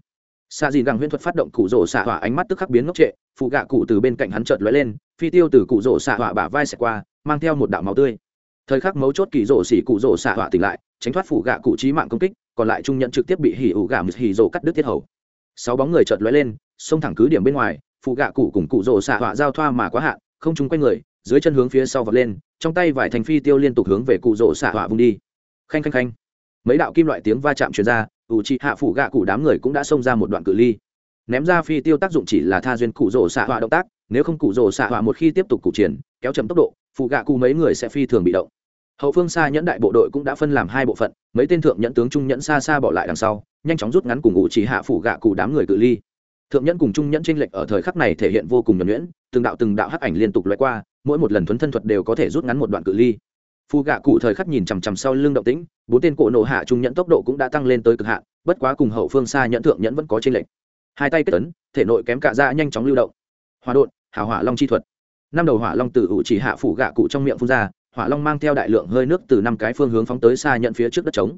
Xa dìn gàng huyễn thuật phát động cụ rỗ xạ hỏa ánh mắt tức khắc biến ngốc trệ phụ gạ cụ từ bên cạnh hắn chợt lóe lên, phi tiêu từ cụ rỗ xạ hỏa bả vai xẹt qua, mang theo một đạo máu tươi. Thời khắc mấu chốt kỳ rỗ xỉ cụ rỗ xạ hỏa tỉnh lại, tránh thoát phụ gạ cụ trí mạng công kích, còn lại trung nhận trực tiếp bị hỉ ủ gà mứt hỉ rỗ cắt đứt tiết hầu. Sáu bóng người chợt lóe lên, xông thẳng cứ điểm bên ngoài phụ gạ cụ cùng cụ rỗ xạ hỏa giao thoa mà quá hạn, không chúng quanh người, dưới chân hướng phía sau vọt lên trong tay vải thành phi tiêu liên tục hướng về cụ rỗ xạ hỏa vung đi. Khanh khanh khanh. Mấy đạo kim loại tiếng va chạm truyền ra, ủ trị hạ phủ gạ cụ đám người cũng đã xông ra một đoạn cự ly. Ném ra phi tiêu tác dụng chỉ là tha duyên cụ rỗ xạ hỏa động tác, nếu không cụ rỗ xạ hỏa một khi tiếp tục cụ triển, kéo chậm tốc độ phụ gạ cụ mấy người sẽ phi thường bị động. Hậu phương xa nhẫn đại bộ đội cũng đã phân làm hai bộ phận, mấy tên thượng nhẫn tướng trung nhẫn xa xa bỏ lại đằng sau, nhanh chóng rút ngắn cùng ủ chỉ hạ phủ gạ cụ đám người cự ly. Thượng nhẫn cùng trung nhẫn tranh lệch ở thời khắc này thể hiện vô cùng nhuẩn nhuyễn, từng đạo từng đạo hắc ảnh liên tục loại qua mỗi một lần thuấn thân thuật đều có thể rút ngắn một đoạn cự ly. Phù gạ cụ thời khắc nhìn chằm chằm sau lưng động tĩnh, bốn tên cổ nổ hạ trung nhẫn tốc độ cũng đã tăng lên tới cực hạn, bất quá cùng hậu phương xa nhẫn thượng nhẫn vẫn có trên lệnh hai tay kết tấn, thể nội kém cạ ra nhanh chóng lưu động. Hòa đột hào hỏa long chi thuật. Năm đầu hỏa long từ ủ chỉ hạ phủ gạ cụ trong miệng phun ra, hỏa long mang theo đại lượng hơi nước từ năm cái phương hướng phóng tới xa nhận phía trước đất trống.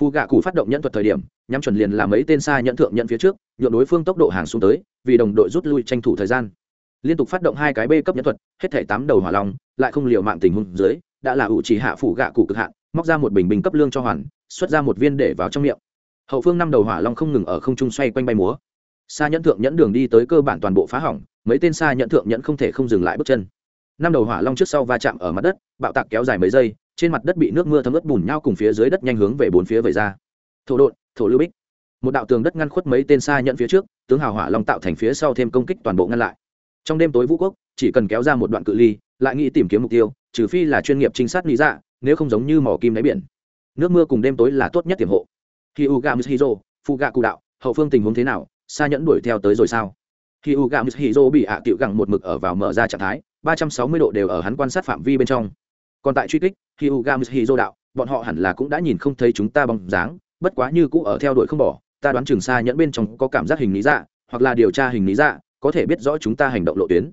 Phù gạ cụ phát động nhẫn thuật thời điểm, nhắm chuẩn liền làm mấy tên xa nhận thượng nhận phía trước nhuộm đối phương tốc độ hàng xuống tới, vì đồng đội rút lui tranh thủ thời gian liên tục phát động hai cái b cấp nhẫn thuật, hết thể tám đầu hỏa long, lại không liều mạng tình huống dưới, đã là ủ chỉ hạ phủ gạ cụ cực hạn, móc ra một bình bình cấp lương cho hoàn, xuất ra một viên để vào trong miệng. Hậu phương năm đầu hỏa long không ngừng ở không trung xoay quanh bay múa. Xa nhẫn thượng nhẫn đường đi tới cơ bản toàn bộ phá hỏng, mấy tên xa nhẫn thượng nhẫn không thể không dừng lại bước chân. Năm đầu hỏa long trước sau va chạm ở mặt đất, bạo tạc kéo dài mấy giây, trên mặt đất bị nước mưa thấm ướt bùn nhau cùng phía dưới đất nhanh hướng về bốn phía vẩy ra. Thổ đột thổ lưu bích. Một đạo tường đất ngăn khuất mấy tên xa nhẫn phía trước, tướng hào hỏa long tạo thành phía sau thêm công kích toàn bộ ngăn lại trong đêm tối vũ quốc, chỉ cần kéo ra một đoạn cự ly, lại nghĩ tìm kiếm mục tiêu, trừ phi là chuyên nghiệp trinh sát lý dạ nếu không giống như mỏ kim đáy biển. Nước mưa cùng đêm tối là tốt nhất tiềm hộ. Khi u gà hiro phụ gạ cụ đạo, hậu phương tình huống thế nào xa nhẫn đuổi theo tới rồi sao? Khi u gà hiro bị hạ tiệu gẳng một mực ở vào mở ra trạng thái, ba trăm sáu mươi độ đều ở hắn quan sát phạm vi bên trong. Còn tại truy kích khi u gà hiro đạo, bọn họ hẳn là cũng đã nhìn không thấy chúng ta bóng dáng, bất quá như cũ ở theo đuổi không bỏ, ta đoán trường xa nhẫn bên trong có cảm giác hình lý dạ hoặc là điều tra hình lý dạ có thể biết rõ chúng ta hành động lộ tuyến.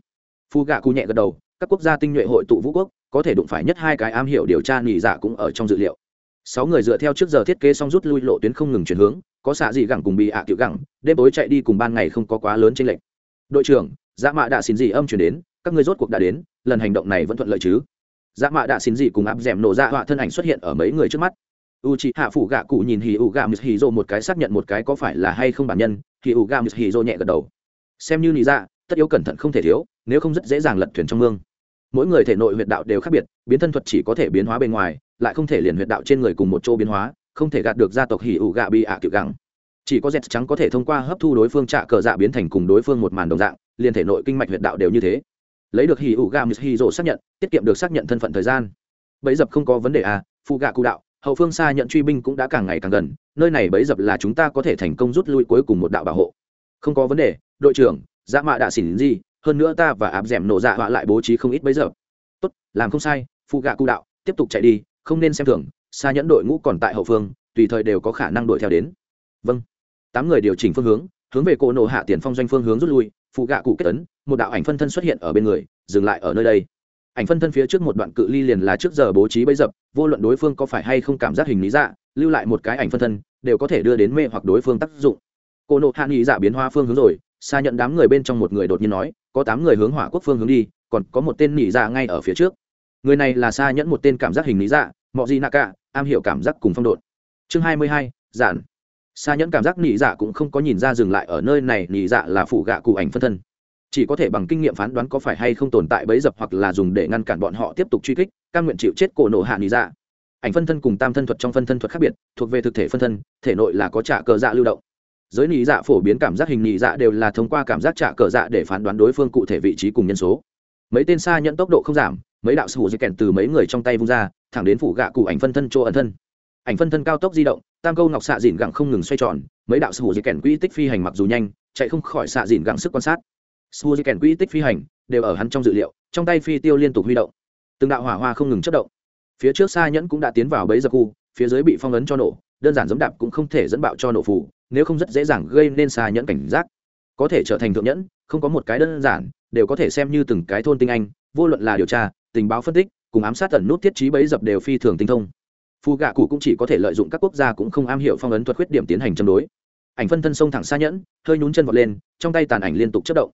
Phu gạ cụ nhẹ gật đầu, các quốc gia tinh nhuệ hội tụ vũ quốc, có thể đụng phải nhất hai cái am hiểu điều tra nghỉ dạ cũng ở trong dự liệu. Sáu người dựa theo trước giờ thiết kế xong rút lui lộ tuyến không ngừng chuyển hướng, có xạ gì gẳng cùng bị ạ à tiểu gẳng, đêm tối chạy đi cùng ban ngày không có quá lớn trên lệnh đội trưởng dạ mạ đã xin gì âm chuyển đến, các người rốt cuộc đã đến, lần hành động này vẫn thuận lợi chứ? Dạ mạ đã xin gì cùng áp d ẻ m nổ ra họa thân ảnh xuất hiện ở mấy người trước mắt. U c h ị hạ phủ gạ cụ nhìn hì u gà mít hì rô một cái xác nhận một cái có phải là hay không bản nhân hì u gà mít hì rô nhẹ gật đầu xem như lý dạ, tất yếu cẩn thận không thể thiếu nếu không rất dễ dàng lật thuyền trong mương. Mỗi người thể nội huyệt đạo đều khác biệt biến thân thuật chỉ có thể biến hóa bên ngoài lại không thể liền huyệt đạo trên người cùng một chỗ biến hóa không thể gạt được gia tộc hỉ ủ gạ bị ạ à kiểu gắng chỉ có dẹt trắng có thể thông qua hấp thu đối phương trạ cờ dạ biến thành cùng đối phương một màn đồng dạng liền thể nội kinh mạch huyệt đạo đều như thế. Lấy được hỉ ủ gạ mít hỉ rộ xác nhận tiết kiệm được xác nhận thân phận thời gian. Bấy dập không có vấn đề à phụ gạ cụ đạo hậu phương xa nhận truy binh cũng đã càng ngày càng gần nơi này bấy dập là chúng ta có thể thành công rút lui cuối cùng một đạo bảo hộ không có vấn đề đội trưởng dạ mạ đã xỉn gì hơn nữa ta và áp d ẻ m nổ dạ họa lại bố trí không ít bấy giờ. Tốt làm không sai phụ gạ cụ đạo tiếp tục chạy đi không nên xem thường xa nhẫn đội ngũ còn tại hậu phương tùy thời đều có khả năng đuổi theo đến. Vâng. Tám người điều chỉnh phương hướng hướng về cỗ nổ hạ tiền phong doanh phương hướng rút lui phụ gạ cụ kết tấn, một đạo ảnh phân thân xuất hiện ở bên người dừng lại ở nơi đây. Ảnh phân thân phía trước một đoạn cự ly liền là trước giờ bố trí bấy dập vô luận đối phương có phải hay không cảm giác hình lý dạ lưu lại một cái ảnh phân thân đều có thể đưa đến mê hoặc đối phương tác dụng cô nộ hạ nghị dạ biến hoa phương hướng rồi, xa nhận đám người bên trong một người đột nhiên nói, có tám người hướng hỏa quốc phương hướng đi, còn có một tên nỉ dạ ngay ở phía trước. Người này là xa nhẫn một tên cảm giác hình lý dạ mọi gì nạ cả am hiểu cảm giác cùng phong độn chương hai mươi hai, giản. Xa nhẫn cảm giác nỉ dạ cũng không có nhìn ra dừng lại ở nơi này nỉ dạ là phụ gạ cụ ảnh phân thân. Chỉ có thể bằng kinh nghiệm phán đoán có phải hay không tồn tại bấy dập hoặc là dùng để ngăn cản bọn họ tiếp tục truy kích căn nguyện chịu chết cổ nổ hạ nỉ dạ. Ảnh phân thân cùng tam thân thuật trong phân thân thuật khác biệt, thuộc về thực thể phân thân, thể nội là có trả cờ dạ lưu động giới nỉ dạ phổ biến cảm giác hình nỉ dạ đều là thông qua cảm giác trả cờ dạ để phán đoán đối phương cụ thể vị trí cùng nhân số. Mấy tên xa nhận tốc độ không giảm, mấy đạo sủ di kèn từ mấy người trong tay vung ra, thẳng đến phủ gạ cụ ảnh phân thân chỗ ẩn thân. Ảnh phân thân cao tốc di động, tam câu ngọc xạ dìn gặng không ngừng xoay tròn, mấy đạo sủ di kèn quỹ tích phi hành mặc dù nhanh, chạy không khỏi xạ dìn gặng sức quan sát. Sủ di kèn quỹ tích phi hành đều ở hắn trong dự liệu, trong tay phi tiêu liên tục huy động. Từng đạo hỏa hoa không ngừng chất động. Phía trước xa nhẫn cũng đã tiến vào bấy giờ khu, phía dưới bị phong ấn cho nổ đơn giản giống đạp cũng không thể dẫn bạo cho nổ phủ nếu không rất dễ dàng gây nên xa nhẫn cảnh giác. Có thể trở thành thượng nhẫn, không có một cái đơn giản, đều có thể xem như từng cái thôn tinh anh, vô luận là điều tra, tình báo phân tích, cùng ám sát tẩn nút thiết trí bấy dập đều phi thường tinh thông. Phù gạ cụ cũng chỉ có thể lợi dụng các quốc gia cũng không am hiểu phong ấn thuật khuyết điểm tiến hành châm đối. Ảnh phân thân sông thẳng xa nhẫn, hơi nhún chân vọt lên, trong tay tàn ảnh liên tục chất động.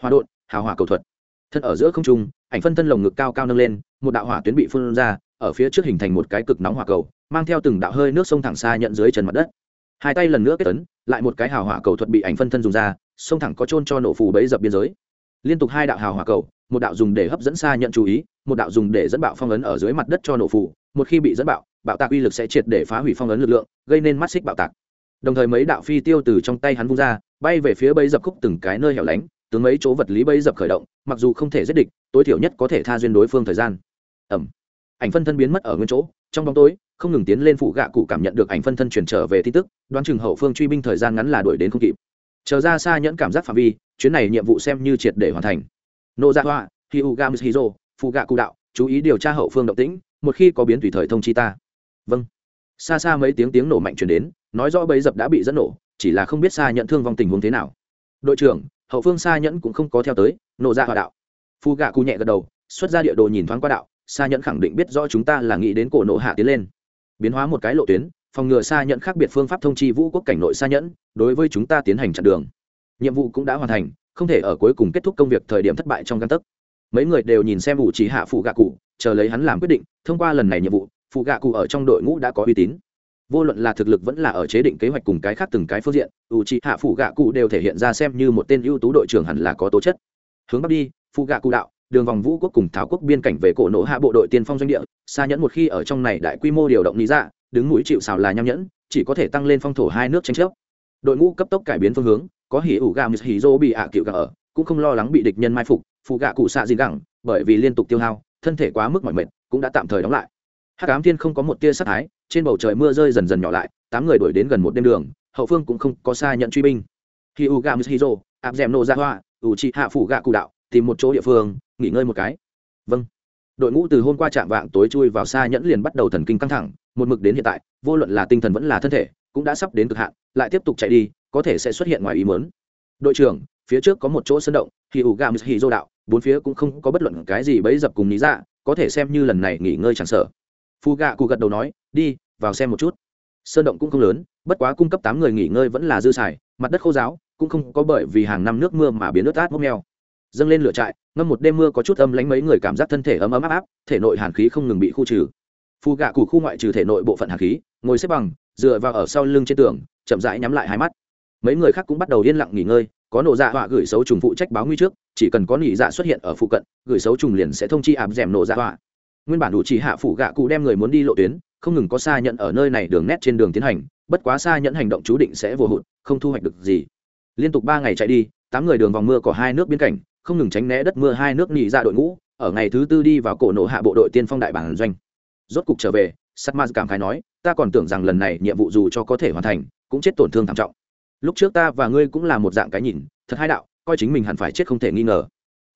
Hòa đột hào hỏa cầu thuật. Thân ở giữa không trung, ảnh phân thân lồng ngực cao cao nâng lên, một đạo hỏa tuyến bị phun ra ở phía trước hình thành một cái cực nóng hỏa cầu, mang theo từng đạo hơi nước sông thẳng xa nhận dưới chân mặt đất. Hai tay lần nữa kết tấn lại một cái hào hỏa cầu thuật bị ảnh phân thân dùng ra, sông thẳng có trôn cho nổ phù bấy dập biên giới. Liên tục hai đạo hào hỏa cầu, một đạo dùng để hấp dẫn xa nhận chú ý, một đạo dùng để dẫn bạo phong ấn ở dưới mặt đất cho nổ phù, một khi bị dẫn bạo bạo tạc uy lực sẽ triệt để phá hủy phong ấn lực lượng, gây nên mắt xích bạo tạc. Đồng thời mấy đạo phi tiêu từ trong tay hắn vung ra, bay về phía bấy dập khúc từng cái nơi hẻo lánh, tướng mấy chỗ vật lý bấy dập khởi động, mặc dù không thể giết địch, tối thiểu nhất có thể tha duyên đối phương thời gian. Ẩm ảnh phân thân biến mất ở nguyên chỗ, trong bóng tối, không ngừng tiến lên phụ gạ cụ cảm nhận được ảnh phân thân chuyển trở về tin tức, đoán chừng hậu phương truy binh thời gian ngắn là đuổi đến không kịp. Chờ ra xa nhẫn cảm giác phạm vi, chuyến này nhiệm vụ xem như triệt để hoàn thành. Nô gia hoa hi u gam hizo phụ gạ cụ đạo, chú ý điều tra hậu phương động tĩnh, một khi có biến tùy thời thông chi ta. Vâng. Xa xa mấy tiếng tiếng nổ mạnh chuyển đến, nói rõ bấy dập đã bị dẫn nổ, chỉ là không biết xa nhận thương vong tình huống thế nào. Đội trưởng, hậu phương xa nhẫn cũng không có theo tới nổ ra hòa đạo. Phu gạ cụ nhẹ gật đầu, xuất ra địa đồ nhìn thoáng qua đạo xa nhẫn khẳng định biết rõ chúng ta là nghĩ đến cổ nộ hạ tiến lên. Biến hóa một cái lộ tuyến, phòng ngừa xa nhẫn khác biệt phương pháp thông chi vũ quốc cảnh nội xa nhẫn, đối với chúng ta tiến hành chặn đường. Nhiệm vụ cũng đã hoàn thành, không thể ở cuối cùng kết thúc công việc thời điểm thất bại trong găng tấc. Mấy người đều nhìn xem ủ trí hạ phụ gạ cụ, chờ lấy hắn làm quyết định, thông qua lần này nhiệm vụ, phụ gạ cụ ở trong đội ngũ đã có uy tín. Vô luận là thực lực vẫn là ở chế định kế hoạch cùng cái khác từng cái phương diện ủ trí hạ phụ gạ cụ đều thể hiện ra xem như một tên ưu tú đội trưởng hẳn là có tố chất. Hướng bắc đi, phụ gạ cụ đạo đường vòng vũ quốc cùng thảo quốc biên cảnh về cổ nổ hạ bộ đội tiên phong doanh địa xa nhẫn một khi ở trong này đại quy mô điều động lý dạ, đứng mũi chịu xào là nham nhẫn chỉ có thể tăng lên phong thổ hai nước tranh chấp. Đội ngũ cấp tốc cải biến phương hướng có hỉ ủ gà mít hỉ dô bị ạ cựu gà ở cũng không lo lắng bị địch nhân mai phục phụ gạ cụ xạ gì gẳng bởi vì liên tục tiêu hao thân thể quá mức mỏi mệt cũng đã tạm thời đóng lại. Hát cám thiên không có một tia sát thái trên bầu trời mưa rơi dần dần nhỏ lại tám người đuổi đến gần một đêm đường hậu phương cũng không có xa nhận truy binh. Khi u gà mít hỉ dô áp dèm nô ra hoa ủ trị hạ phụ gạ cụ đạo tìm một chỗ địa phương nghỉ ngơi một cái. Vâng. Đội ngũ từ hôm qua chạm vạng tối chui vào xa nhẫn liền bắt đầu thần kinh căng thẳng, một mực đến hiện tại, vô luận là tinh thần vẫn là thân thể, cũng đã sắp đến cực hạn, lại tiếp tục chạy đi, có thể sẽ xuất hiện ngoài ý mớn đội trưởng, phía trước có một chỗ sân động thì ủ gà hì dô đạo, bốn phía cũng không có bất luận cái gì bấy dập cùng lý ra dạ, có thể xem như lần này nghỉ ngơi chẳng sợ. Phu gạ cụ gật đầu nói, đi, vào xem một chút. Sơn động cũng không lớn, bất quá cung cấp tám người nghỉ ngơi vẫn là dư xài, mặt đất khô giáo cũng không có bởi vì hàng năm nước mưa mà biến ướt át mốc meo dâng lên lửa trại, ngâm một đêm mưa có chút âm lánh mấy người cảm giác thân thể ấm ấm áp áp, thể nội hàn khí không ngừng bị khu trừ. Phù gạ cụ khu ngoại trừ thể nội bộ phận hàn khí, ngồi xếp bằng, dựa vào ở sau lưng trên tường, chậm rãi nhắm lại hai mắt. Mấy người khác cũng bắt đầu yên lặng nghỉ ngơi, có nổ dạ họa gửi xấu trùng phụ trách báo nguy trước, chỉ cần có nỉ dạ xuất hiện ở phụ cận, gửi xấu trùng liền sẽ thông chi áp d nổ dạ họa. Nguyên bản đủ chỉ hạ phủ gạ cụ đem người muốn đi lộ tuyến, không ngừng có xa nhận ở nơi này đường nét trên đường tiến hành, bất quá xa nhận hành động chú định sẽ vô hụt, không thu hoạch được gì. Liên tục ba ngày chạy đi, tám người đường vòng mưa có hai nước biên cảnh không ngừng tránh né đất mưa hai nước nỉ ra dạ đội ngũ, ở ngày thứ tư đi vào cổ nộ hạ bộ đội tiên phong đại bản doanh. Rốt cục trở về sắt cảm khái nói, ta còn tưởng rằng lần này nhiệm vụ dù cho có thể hoàn thành, cũng chết tổn thương thảm trọng. Lúc trước ta và ngươi cũng là một dạng cái nhìn, thật hai đạo, coi chính mình hẳn phải chết không thể nghi ngờ.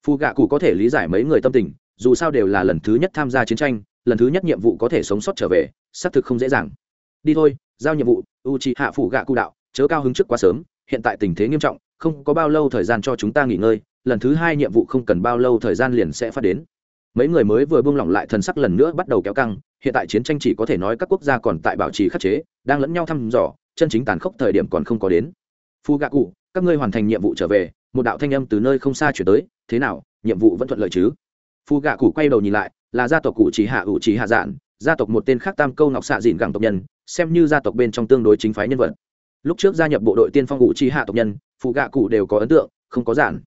Phù gạ cụ có thể lý giải mấy người tâm tình, dù sao đều là lần thứ nhất tham gia chiến tranh, lần thứ nhất nhiệm vụ có thể sống sót trở về, xác thực không dễ dàng. Đi thôi, giao nhiệm vụ u c hạ phủ gạ cụ đạo, chớ cao hứng trước quá sớm, hiện tại tình thế nghiêm trọng, không có bao lâu thời gian cho chúng ta nghỉ ngơi lần thứ hai nhiệm vụ không cần bao lâu thời gian liền sẽ phát đến. Mấy người mới vừa buông lỏng lại thần sắc lần nữa bắt đầu kéo căng, hiện tại chiến tranh chỉ có thể nói các quốc gia còn tại bảo trì khắc chế, đang lẫn nhau thăm dò, chân chính tàn khốc thời điểm còn không có đến. Phu gạ cụ các ngươi hoàn thành nhiệm vụ trở về, một đạo thanh âm từ nơi không xa chuyển tới, thế nào, nhiệm vụ vẫn thuận lợi chứ? Phu gạ cụ quay đầu nhìn lại, là gia tộc cụ chỉ hạ ủ chỉ hạ dạn gia tộc một tên khác tam câu ngọc xạ dịn gẳng tộc nhân, xem như gia tộc bên trong tương đối chính phái nhân vật. Lúc trước gia nhập bộ đội tiên phong ủ chỉ hạ tộc nhân phụ gạ cụ đều có ấn tượng, không có giản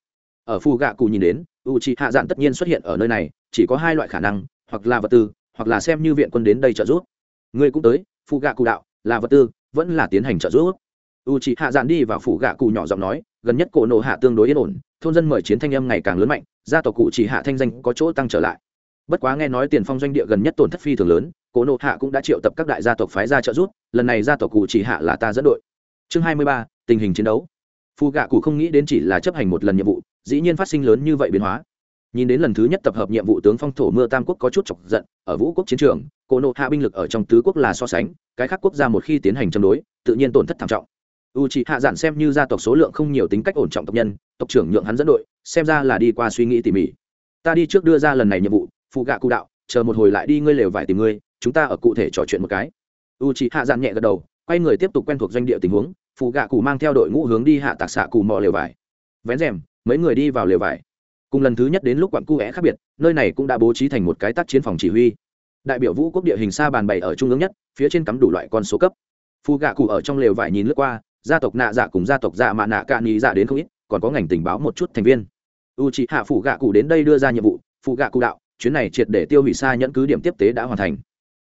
ở phù gạ cụ nhìn đến u c hạ dạn tất nhiên xuất hiện ở nơi này, chỉ có hai loại khả năng, hoặc là vật tư, hoặc là xem như viện quân đến đây trợ giúp. Ngươi cũng tới phù gạ cụ đạo, là vật tư, vẫn là tiến hành trợ giúp. U c hạ dạn đi vào phủ gạ cụ nhỏ giọng nói, gần nhất cổ nộ hạ tương đối yên ổn, thôn dân mời chiến thanh âm ngày càng lớn mạnh, gia tộc cụ chỉ hạ thanh danh có chỗ tăng trở lại. Bất quá nghe nói tiền phong doanh địa gần nhất tổn thất phi thường lớn, cổ nộ hạ cũng đã triệu tập các đại gia tộc phái ra trợ giúp, lần này gia tộc cụ chỉ hạ là ta dẫn đội. Chương hai mươi ba, tình hình chiến đấu. Phù gạ cụ không nghĩ đến chỉ là chấp hành một lần nhiệm vụ dĩ nhiên phát sinh lớn như vậy biến hóa. Nhìn đến lần thứ nhất tập hợp nhiệm vụ tướng phong thổ mưa tam quốc có chút chọc giận, ở vũ quốc chiến trường cổ nộ hạ binh lực ở trong tứ quốc là so sánh, cái khác quốc gia một khi tiến hành châm đối, tự nhiên tổn thất thảm trọng. U c hạ giản xem như gia tộc số lượng không nhiều tính cách ổn trọng tộc nhân, tộc trưởng nhượng hắn dẫn đội, xem ra là đi qua suy nghĩ tỉ mỉ. Ta đi trước đưa ra lần này nhiệm vụ, phụ gạ cụ đạo, chờ một hồi lại đi ngươi lều vải tìm ngươi, chúng ta ở cụ thể trò chuyện một cái. U c hạ giản nhẹ gật đầu, quay người tiếp tục quen thuộc doanh địa tình huống, phụ gạ cụ mang theo đội ngũ hướng đi hạ tạc xạ cù mò lều vải. Vén rèm mấy người đi vào lều vải. Cùng lần thứ nhất đến lúc quặn cu é khác biệt, nơi này cũng đã bố trí thành một cái tác chiến phòng chỉ huy. Đại biểu vũ quốc địa hình xa bàn bày ở trung ương nhất, phía trên cắm đủ loại con số cấp. Phu gạ cụ ở trong lều vải nhìn lướt qua, gia tộc nạ dạ cùng gia tộc dạ mạ nạ cạn nhì dạ đến không ít, còn có ngành tình báo một chút thành viên. U chị hạ phủ gạ cụ đến đây đưa ra nhiệm vụ phụ gạ cụ đạo, chuyến này triệt để tiêu hủy xa nhẫn cứ điểm tiếp tế đã hoàn thành.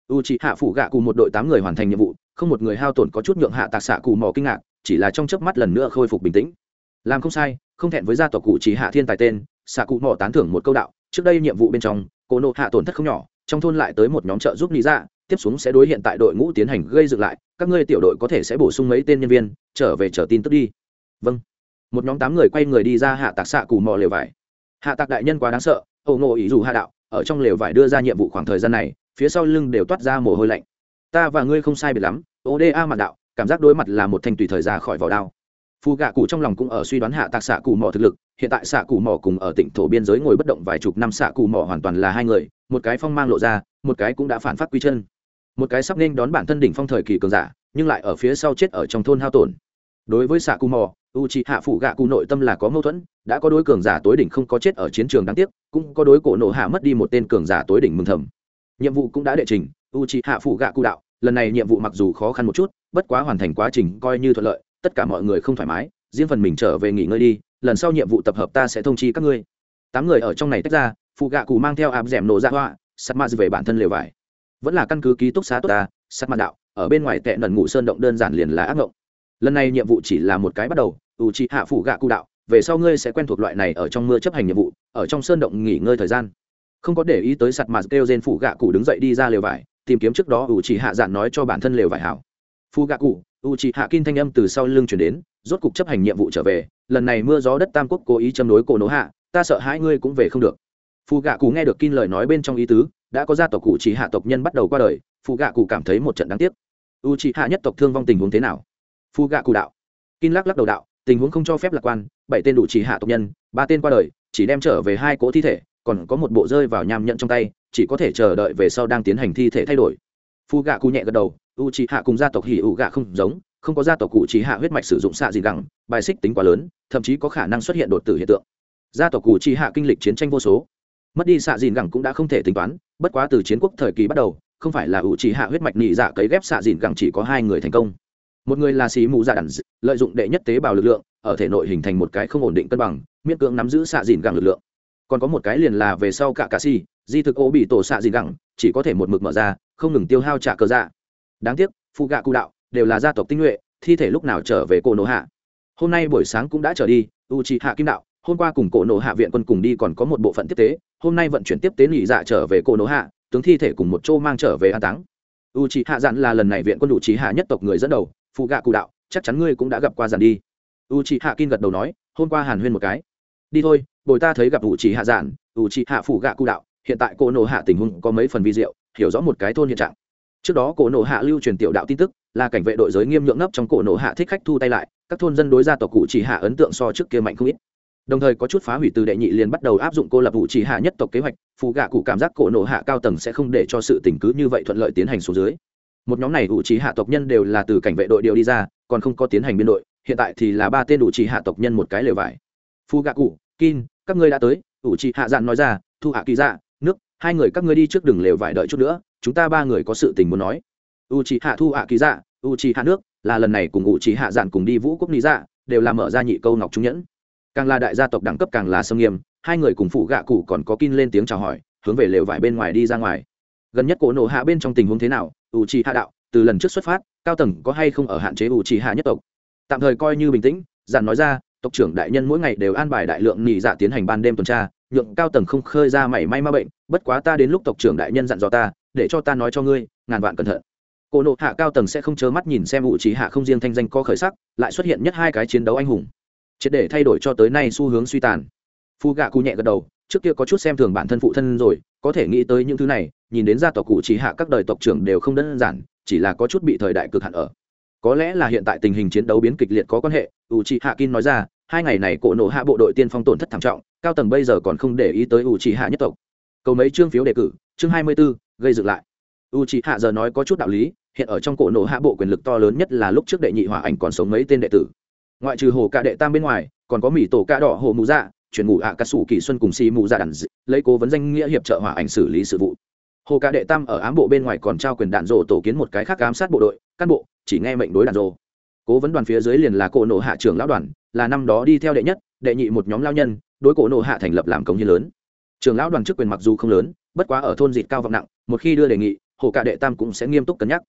U chị hạ phủ gạ cụ một đội tám người hoàn thành nhiệm vụ, không một người hao tổn có chút nhượng hạ tạc xạ cụ mò kinh ngạc, chỉ là trong chớp mắt lần nữa khôi phục bình tĩnh. Làm không sai không thẹn với gia tộc cụ chỉ hạ thiên tài tên, xạ cụ mỏ tán thưởng một câu đạo, trước đây nhiệm vụ bên trong, cô nộ hạ tổn thất không nhỏ, trong thôn lại tới một nhóm trợ giúp lý ra, tiếp xuống sẽ đối hiện tại đội ngũ tiến hành gây dựng lại, các ngươi tiểu đội có thể sẽ bổ sung mấy tên nhân viên, trở về chờ tin tức đi. Vâng. Một nhóm tám người quay người đi ra hạ tạc xạ cù mò lều vải. Hạ tạc đại nhân quá đáng sợ ẩu ngộ ý dù hạ đạo, ở trong lều vải đưa ra nhiệm vụ khoảng thời gian này, phía sau lưng đều toát ra mồ hôi lạnh. Ta và ngươi không sai biệt lắm oda mặt đạo, cảm giác đối mặt là một thanh tùy thời ra khỏi vỏ đao phù gạ cụ trong lòng cũng ở suy đoán hạ tạc xạ cụ mỏ thực lực, hiện tại xạ cụ mỏ cùng ở tỉnh thổ biên giới ngồi bất động vài chục năm xạ cụ mỏ hoàn toàn là hai người, một cái phong mang lộ ra, một cái cũng đã phản phát quy chân. Một cái sắp nên đón bản thân đỉnh phong thời kỳ cường giả, nhưng lại ở phía sau chết ở trong thôn hao tổn. Đối với xạ cụ mỏ u c hạ phủ gạ cụ nội tâm là có mâu thuẫn, đã có đối cường giả tối đỉnh không có chết ở chiến trường đáng tiếc, cũng có đối cổ nộ hạ mất đi một tên cường giả tối đỉnh mừng thầm. Nhiệm vụ cũng đã đệ trình u c hạ phủ gạ cụ đạo, lần này nhiệm vụ mặc dù khó khăn một chút, bất quá hoàn thành quá trình coi như thuận lợi tất cả mọi người không thoải mái, riêng phần mình trở về nghỉ ngơi đi, lần sau nhiệm vụ tập hợp ta sẽ thông chi các ngươi. Tám người ở trong này tách ra, phụ gạ cụ mang theo áp d ẻ m nổ ra hoa, sắt ma về bản thân lều vải. Vẫn là căn cứ ký túc xá tốt ta, sắt ma đạo, ở bên ngoài tệ nần ngủ sơn động đơn giản liền là ác ngộng. Lần này nhiệm vụ chỉ là một cái bắt đầu, ủ trị hạ phụ gạ cụ đạo, về sau ngươi sẽ quen thuộc loại này ở trong mưa chấp hành nhiệm vụ, ở trong sơn động nghỉ ngơi thời gian. Không có để ý tới sạt ma kêu trên phụ gạ cụ đứng dậy đi ra lều vải, tìm kiếm trước đó ủ trị hạ dạn nói cho bản thân lều vải hảo. Phụ gạ cụ U trị hạ kin thanh âm từ sau lưng chuyển đến, rốt cục chấp hành nhiệm vụ trở về. Lần này mưa gió đất tam quốc cố ý châm đối cổ nỗ hạ, ta sợ hai ngươi cũng về không được. Phù gạ cụ nghe được kin lời nói bên trong ý tứ, đã có gia tộc cụ chỉ hạ tộc nhân bắt đầu qua đời phù gạ cụ cảm thấy một trận đáng tiếc. U chỉ hạ nhất tộc thương vong tình huống thế nào? Phù gạ cụ đạo. Kin lắc lắc đầu đạo, tình huống không cho phép lạc quan, bảy tên đủ chỉ hạ tộc nhân, ba tên qua đời, chỉ đem trở về hai cỗ thi thể, còn có một bộ rơi vào nham nhận trong tay, chỉ có thể chờ đợi về sau đang tiến hành thi thể thay đổi. Phù gạ cụ nhẹ gật đầu u chỉ hạ cùng gia tộc hỉ ủ gạ không giống, không có gia tộc cụ chỉ hạ huyết mạch sử dụng xạ gì gẳng, bài xích tính quá lớn, thậm chí có khả năng xuất hiện đột tử hiện tượng. Gia tộc cụ chỉ hạ kinh lịch chiến tranh vô số. Mất đi xạ dìn gẳng cũng đã không thể tính toán, bất quá từ chiến quốc thời kỳ bắt đầu, không phải là ủ trì hạ huyết mạch nhị dạ cấy ghép xạ dìn gẳng chỉ có hai người thành công. Một người là xí mù dạ đàn lợi dụng đệ nhất tế bào lực lượng, ở thể nội hình thành một cái không ổn định cân bằng, miễn cưỡng nắm giữ xạ dìn gẳng lực lượng. Còn có một cái liền là về sau cả cà si di thực ô bị tổ xạ dìn gẳng, chỉ có thể một mực mở ra, không ngừng tiêu hao trả cơ dạ đáng tiếc phụ gạ cụ đạo đều là gia tộc tinh nhuệ thi thể lúc nào trở về cổ nổ hạ? Hôm nay buổi sáng cũng đã trở đi u trị hạ kim đạo hôm qua cùng cổ nổ hạ viện quân cùng đi còn có một bộ phận tiếp tế hôm nay vận chuyển tiếp tế nghỉ dạ trở về cổ nổ hạ tướng thi thể cùng một chỗ mang trở về an táng. U trị hạ dặn là lần này viện quân đủ trí hạ nhất tộc người dẫn đầu phụ gạ cụ đạo chắc chắn ngươi cũng đã gặp qua dặn đi. U trị hạ kim gật đầu nói hôm qua hàn huyên một cái. Đi thôi bồi ta thấy gặp u trị hạ dặn, u trị hạ phụ gạ cụ đạo hiện tại cổ nổ hạ tình huống có mấy phần vi diệu hiểu rõ một cái thôn hiện trạng trước đó cổ nộ hạ lưu truyền tiểu đạo tin tức, là cảnh vệ đội giới nghiêm nhượng nấp trong cổ nộ hạ thích khách thu tay lại, các thôn dân đối gia tộc cụ chỉ hạ ấn tượng so trước kia mạnh không ít. Đồng thời có chút phá hủy từ đệ nhị liền bắt đầu áp dụng cô lập vụ chỉ hạ nhất tộc kế hoạch phụ gạ cụ cảm giác cổ nộ hạ cao tầng sẽ không để cho sự tình cứ như vậy thuận lợi tiến hành xuống dưới. Một nhóm này ủ trí hạ tộc nhân đều là từ cảnh vệ đội điều đi ra, còn không có tiến hành biên đội, hiện tại thì là ba tên ủ trí hạ tộc nhân một cái lều vải. Phu gạ cụ, kin, các ngươi đã tới ủ trí hạ dạn nói ra, thu hạ kỳ dạ nước, hai người các ngươi đi trước đường lều vải đợi chút nữa chúng ta ba người có sự tình muốn nói. U trí hạ thu hạ ký dạ u trí hạ nước, là lần này cùng u trí hạ dạn cùng đi vũ quốc lý dạ đều là mở ra nhị câu ngọc trung nhẫn. Càng là đại gia tộc đẳng cấp càng là sâm nghiêm, hai người cùng phụ gạ cụ còn có kin lên tiếng chào hỏi, hướng về lều vải bên ngoài đi ra ngoài. Gần nhất cổ nổ hạ bên trong tình huống thế nào u trì hạ đạo, từ lần trước xuất phát, cao tầng có hay không ở hạn chế u trì hạ nhất tộc? Tạm thời coi như bình tĩnh giản nói ra, tộc trưởng đại nhân mỗi ngày đều an bài đại lượng nghỉ dạ tiến hành ban đêm tuần tra, nhượng cao tầng không khơi ra mảy may ma bệnh, bất quá ta đến lúc tộc trưởng đại nhân dặn dò ta để cho ta nói cho ngươi ngàn vạn cẩn thận. Cổ nộ hạ cao tầng sẽ không chớ mắt nhìn xem u trì hạ không riêng thanh danh có khởi sắc lại xuất hiện nhất hai cái chiến đấu anh hùng. Triệt để thay đổi cho tới nay xu hướng suy tàn. Phu gạ cụ nhẹ gật đầu trước kia có chút xem thường bản thân phụ thân rồi có thể nghĩ tới những thứ này nhìn đến gia tộc cụ trí hạ các đời tộc trưởng đều không đơn giản chỉ là có chút bị thời đại cực hạn ở. Có lẽ là hiện tại tình hình chiến đấu biến kịch liệt có quan hệ u c hạ kin nói ra hai ngày này cổ nộ hạ bộ đội tiên phong tổn thất thảm trọng cao tầng bây giờ còn không để ý tới u c hạ nhất tộc. Cầu mấy chương phiếu đề cử chương hai mươi 24, gây dựng lại. U c hạ giờ nói có chút đạo lý, hiện ở trong cổ nổ hạ bộ quyền lực to lớn nhất là lúc trước đệ nhị hỏa ảnh còn sống mấy tên đệ tử. Ngoại trừ hồ ca đệ tam bên ngoài, còn có mỹ tổ ca đỏ hồ mù dạ chuyển ngụ hạ ca sủ kỳ xuân cùng si mù dạ đàn lấy cố vấn danh nghĩa hiệp trợ hỏa ảnh xử lý sự vụ. Hồ ca đệ tam ở ám bộ bên ngoài còn trao quyền đạn rộ tổ kiến một cái khác ám sát bộ đội, cán bộ, chỉ nghe mệnh đối đạn rộ cố vấn đoàn phía dưới liền là cổ nổ hạ trưởng lão đoàn, là năm đó đi theo đệ nhất, đệ nhị một nhóm lao nhân, đối cổ nổ hạ thành lập làm công như lớn. Trưởng lão đoàn chức quyền mặc dù không lớn bất quá ở thôn dịt cao vọng nặng, một khi đưa đề nghị, hồ cả đệ tam cũng sẽ nghiêm túc cân nhắc.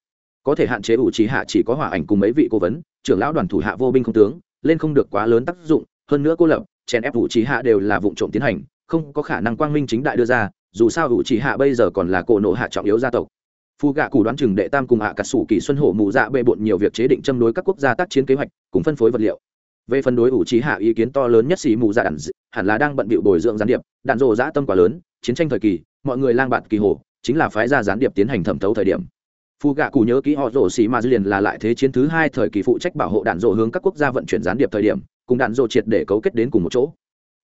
Có thể hạn chế ủ trí hạ chỉ có hỏa ảnh cùng mấy vị cố vấn, trưởng lão đoàn thủ hạ vô binh không tướng, lên không được quá lớn tác dụng, hơn nữa cô lập, chèn ép ủ trí hạ đều là vụ trộm tiến hành, không có khả năng quang minh chính đại đưa ra, dù sao ủ trí hạ bây giờ còn là cổ nộ hạ trọng yếu gia tộc. Phu gạ cù đoán chừng đệ tam cùng hạ à cà sủ kỳ xuân hổ mù dạ bê bộn nhiều việc chế định châm đối các quốc gia tác chiến kế hoạch, cùng phân phối vật liệu. Về phân đối ủ trí hạ ý kiến to lớn nhất xì mù dạ đản hẳn là đang bận bịu bồi dưỡng gián điệp, đạn rộ dã tâm quá lớn, chiến tranh thời kỳ mọi người lang bạn kỳ hồ, chính là phái ra gián điệp tiến hành thẩm thấu thời điểm. Phu gạ cụ nhớ kỹ họ rổ xì ma liền là lại thế chiến thứ hai thời kỳ phụ trách bảo hộ đạn rổ hướng các quốc gia vận chuyển gián điệp thời điểm, cùng đạn rổ triệt để cấu kết đến cùng một chỗ.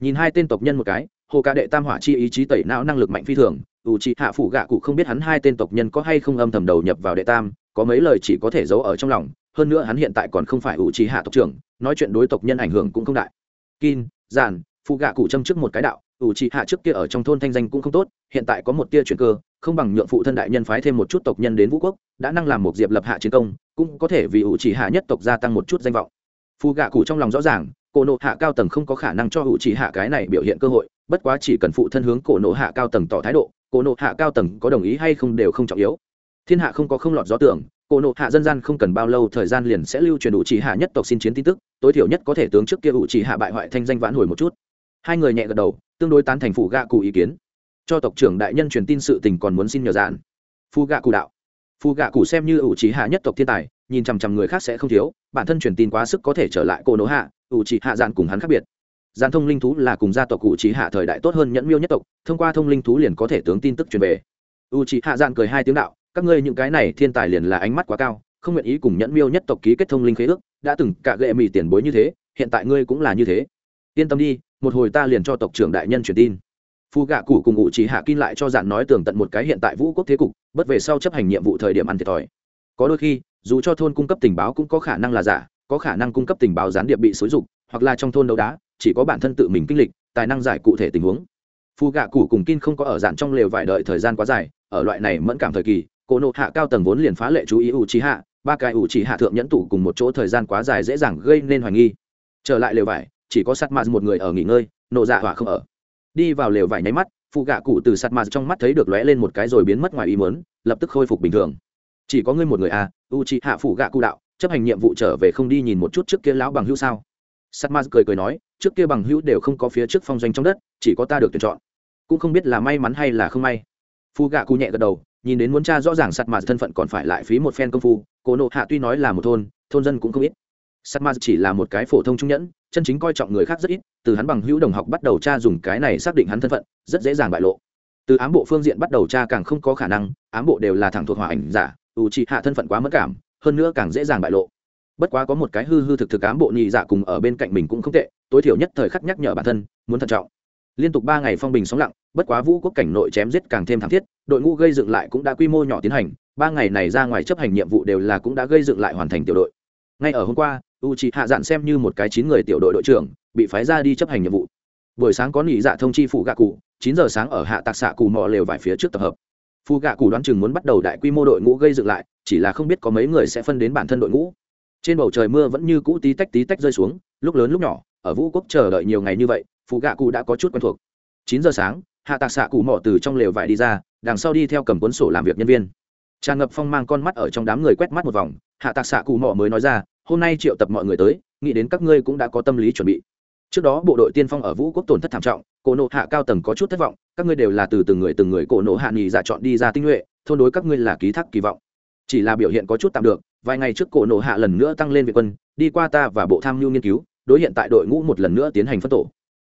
Nhìn hai tên tộc nhân một cái, hồ ca đệ tam hỏa chi ý chí tẩy não năng lực mạnh phi thường, ủ trị hạ phủ gạ cụ không biết hắn hai tên tộc nhân có hay không âm thầm đầu nhập vào đệ tam, có mấy lời chỉ có thể giấu ở trong lòng, hơn nữa hắn hiện tại còn không phải ủ trị hạ tộc trưởng, nói chuyện đối tộc nhân ảnh hưởng cũng không đại. Kin, giản phụ gạ cụ châm trước một cái đạo ủ trì hạ trước kia ở trong thôn thanh danh cũng không tốt, hiện tại có một tia chuyển cơ, không bằng nhượng phụ thân đại nhân phái thêm một chút tộc nhân đến vũ quốc, đã năng làm một diệp lập hạ chiến công, cũng có thể vì ủ trì hạ nhất tộc gia tăng một chút danh vọng. Phù gạ cụ trong lòng rõ ràng, cổ nộ hạ cao tầng không có khả năng cho ủ trì hạ cái này biểu hiện cơ hội, bất quá chỉ cần phụ thân hướng cổ nộ hạ cao tầng tỏ thái độ, cổ nộ hạ cao tầng có đồng ý hay không đều không trọng yếu. Thiên hạ không có không lọt gió tưởng, cổ nộ hạ dân gian không cần bao lâu thời gian liền sẽ lưu truyền ủ trì hạ nhất tộc xin chiến tin tức, tối thiểu nhất có thể tướng trước kia ủ trì hạ bại hoại thanh danh vãn hồi một chút. Hai người nhẹ gật đầu tương đối tán thành phụ gạ cụ ý kiến. Cho tộc trưởng đại nhân truyền tin sự tình còn muốn xin nhờ dạn. Phụ gạ cụ đạo. Phụ gạ cụ xem như ủ trí hạ nhất tộc thiên tài, nhìn chằm chằm người khác sẽ không thiếu, bản thân truyền tin quá sức có thể trở lại cô nỗ hạ, ủ trí hạ dạn cùng hắn khác biệt. Gian thông linh thú là cùng gia tộc cụ trí hạ thời đại tốt hơn nhẫn miêu nhất tộc, thông qua thông linh thú liền có thể tướng tin tức truyền về. U trí hạ dạn cười hai tiếng đạo, các ngươi những cái này thiên tài liền là ánh mắt quá cao, không nguyện ý cùng nhẫn miêu nhất tộc ký kết thông linh khế ước, đã từng cả gệ mì tiền bối như thế, hiện tại ngươi cũng là như thế. Yên tâm đi một hồi ta liền cho tộc trưởng đại nhân truyền tin. Phu gạ cụ cùng ngụ chỉ hạ kin lại cho dạn nói tường tận một cái hiện tại vũ quốc thế cục, bất về sau chấp hành nhiệm vụ thời điểm ăn thiệt thòi. Có đôi khi, dù cho thôn cung cấp tình báo cũng có khả năng là giả, có khả năng cung cấp tình báo gián điệp bị xối dục, hoặc là trong thôn đấu đá, chỉ có bản thân tự mình kinh lịch, tài năng giải cụ thể tình huống. Phu gạ cụ cùng kin không có ở dạn trong lều vải đợi thời gian quá dài, ở loại này mẫn cảm thời kỳ cổ nộ hạ cao tầng vốn liền phá lệ chú ý ủ trí hạ, ba cái ủ trí hạ thượng nhẫn tụ cùng một chỗ thời gian quá dài dễ dàng gây nên hoài nghi. Trở lại lều vải chỉ có sắt mạt một người ở nghỉ ngơi, nộ dạ hỏa không ở. Đi vào lều vải nháy mắt, phụ gạ cụ từ sắt mạt trong mắt thấy được lóe lên một cái rồi biến mất ngoài ý mớn lập tức khôi phục bình thường. Chỉ có ngươi một người à u chị hạ phụ gạ cụ đạo, chấp hành nhiệm vụ trở về không đi nhìn một chút trước kia lão bằng hữu sao? Sắt mạt cười cười nói, trước kia bằng hữu đều không có phía trước phong doanh trong đất, chỉ có ta được tuyển chọn. Cũng không biết là may mắn hay là không may. Phụ gạ cụ nhẹ gật đầu, nhìn đến muốn cha rõ ràng sắt mạt thân phận còn phải lại phí một phen công phu cổ nộ hạ tuy nói là một thôn thôn dân cũng không ít. Sắt mạt chỉ là một cái phổ thông trung nhẫn chân chính coi trọng người khác rất ít, từ hắn bằng hữu đồng học bắt đầu tra dùng cái này xác định hắn thân phận, rất dễ dàng bại lộ. Từ ám bộ phương diện bắt đầu tra càng không có khả năng, ám bộ đều là thẳng thuộc hòa ảnh giả, ủ trị hạ thân phận quá mất cảm, hơn nữa càng dễ dàng bại lộ. Bất quá có một cái hư hư thực thực ám bộ nhị dạ cùng ở bên cạnh mình cũng không tệ, tối thiểu nhất thời khắc nhắc nhở bản thân, muốn thận trọng. Liên tục ba ngày phong bình sóng lặng, bất quá vũ quốc cảnh nội chém giết càng thêm thảm thiết, đội ngũ gây dựng lại cũng đã quy mô nhỏ tiến hành, ba ngày này ra ngoài chấp hành nhiệm vụ đều là cũng đã gây dựng lại hoàn thành tiểu đội. Ngay ở hôm qua u c h ị hạ dạn xem như một cái chín người tiểu đội đội trưởng, bị phái ra đi chấp hành nhiệm vụ. Buổi sáng có nghỉ dạ thông chi phụ gạ cụ chín giờ sáng ở hạ tạc xạ cù mò lều vải phía trước tập hợp. Phụ gạ cụ đoán chừng muốn bắt đầu đại quy mô đội ngũ gây dựng lại, chỉ là không biết có mấy người sẽ phân đến bản thân đội ngũ. Trên bầu trời mưa vẫn như cũ tí tách tí tách rơi xuống, lúc lớn lúc nhỏ, ở vũ quốc chờ đợi nhiều ngày như vậy phụ gạ cụ đã có chút quen thuộc. Chín giờ sáng, hạ tạc xạ cụ mò từ trong lều vải đi ra, đằng sau đi theo cầm cuốn sổ làm việc nhân viên. Tràn ngập phong mang con mắt ở trong đám người quét mắt một vòng, hạ tạc xạ cụ mò mới nói ra hôm nay triệu tập mọi người tới, nghĩ đến các ngươi cũng đã có tâm lý chuẩn bị. Trước đó bộ đội tiên phong ở vũ quốc tổn thất thảm trọng, cổ nộ hạ cao tầng có chút thất vọng, các ngươi đều là từ từng người từng người cổ nộ hạ nghỉ dạ chọn đi ra tinh nhuệ, thôn đối các ngươi là ký thác kỳ vọng. Chỉ là biểu hiện có chút tạm được, vài ngày trước cổ nộ hạ lần nữa tăng lên viện quân, đi qua ta và bộ tham mưu nghiên cứu, đối hiện tại đội ngũ một lần nữa tiến hành phân tổ.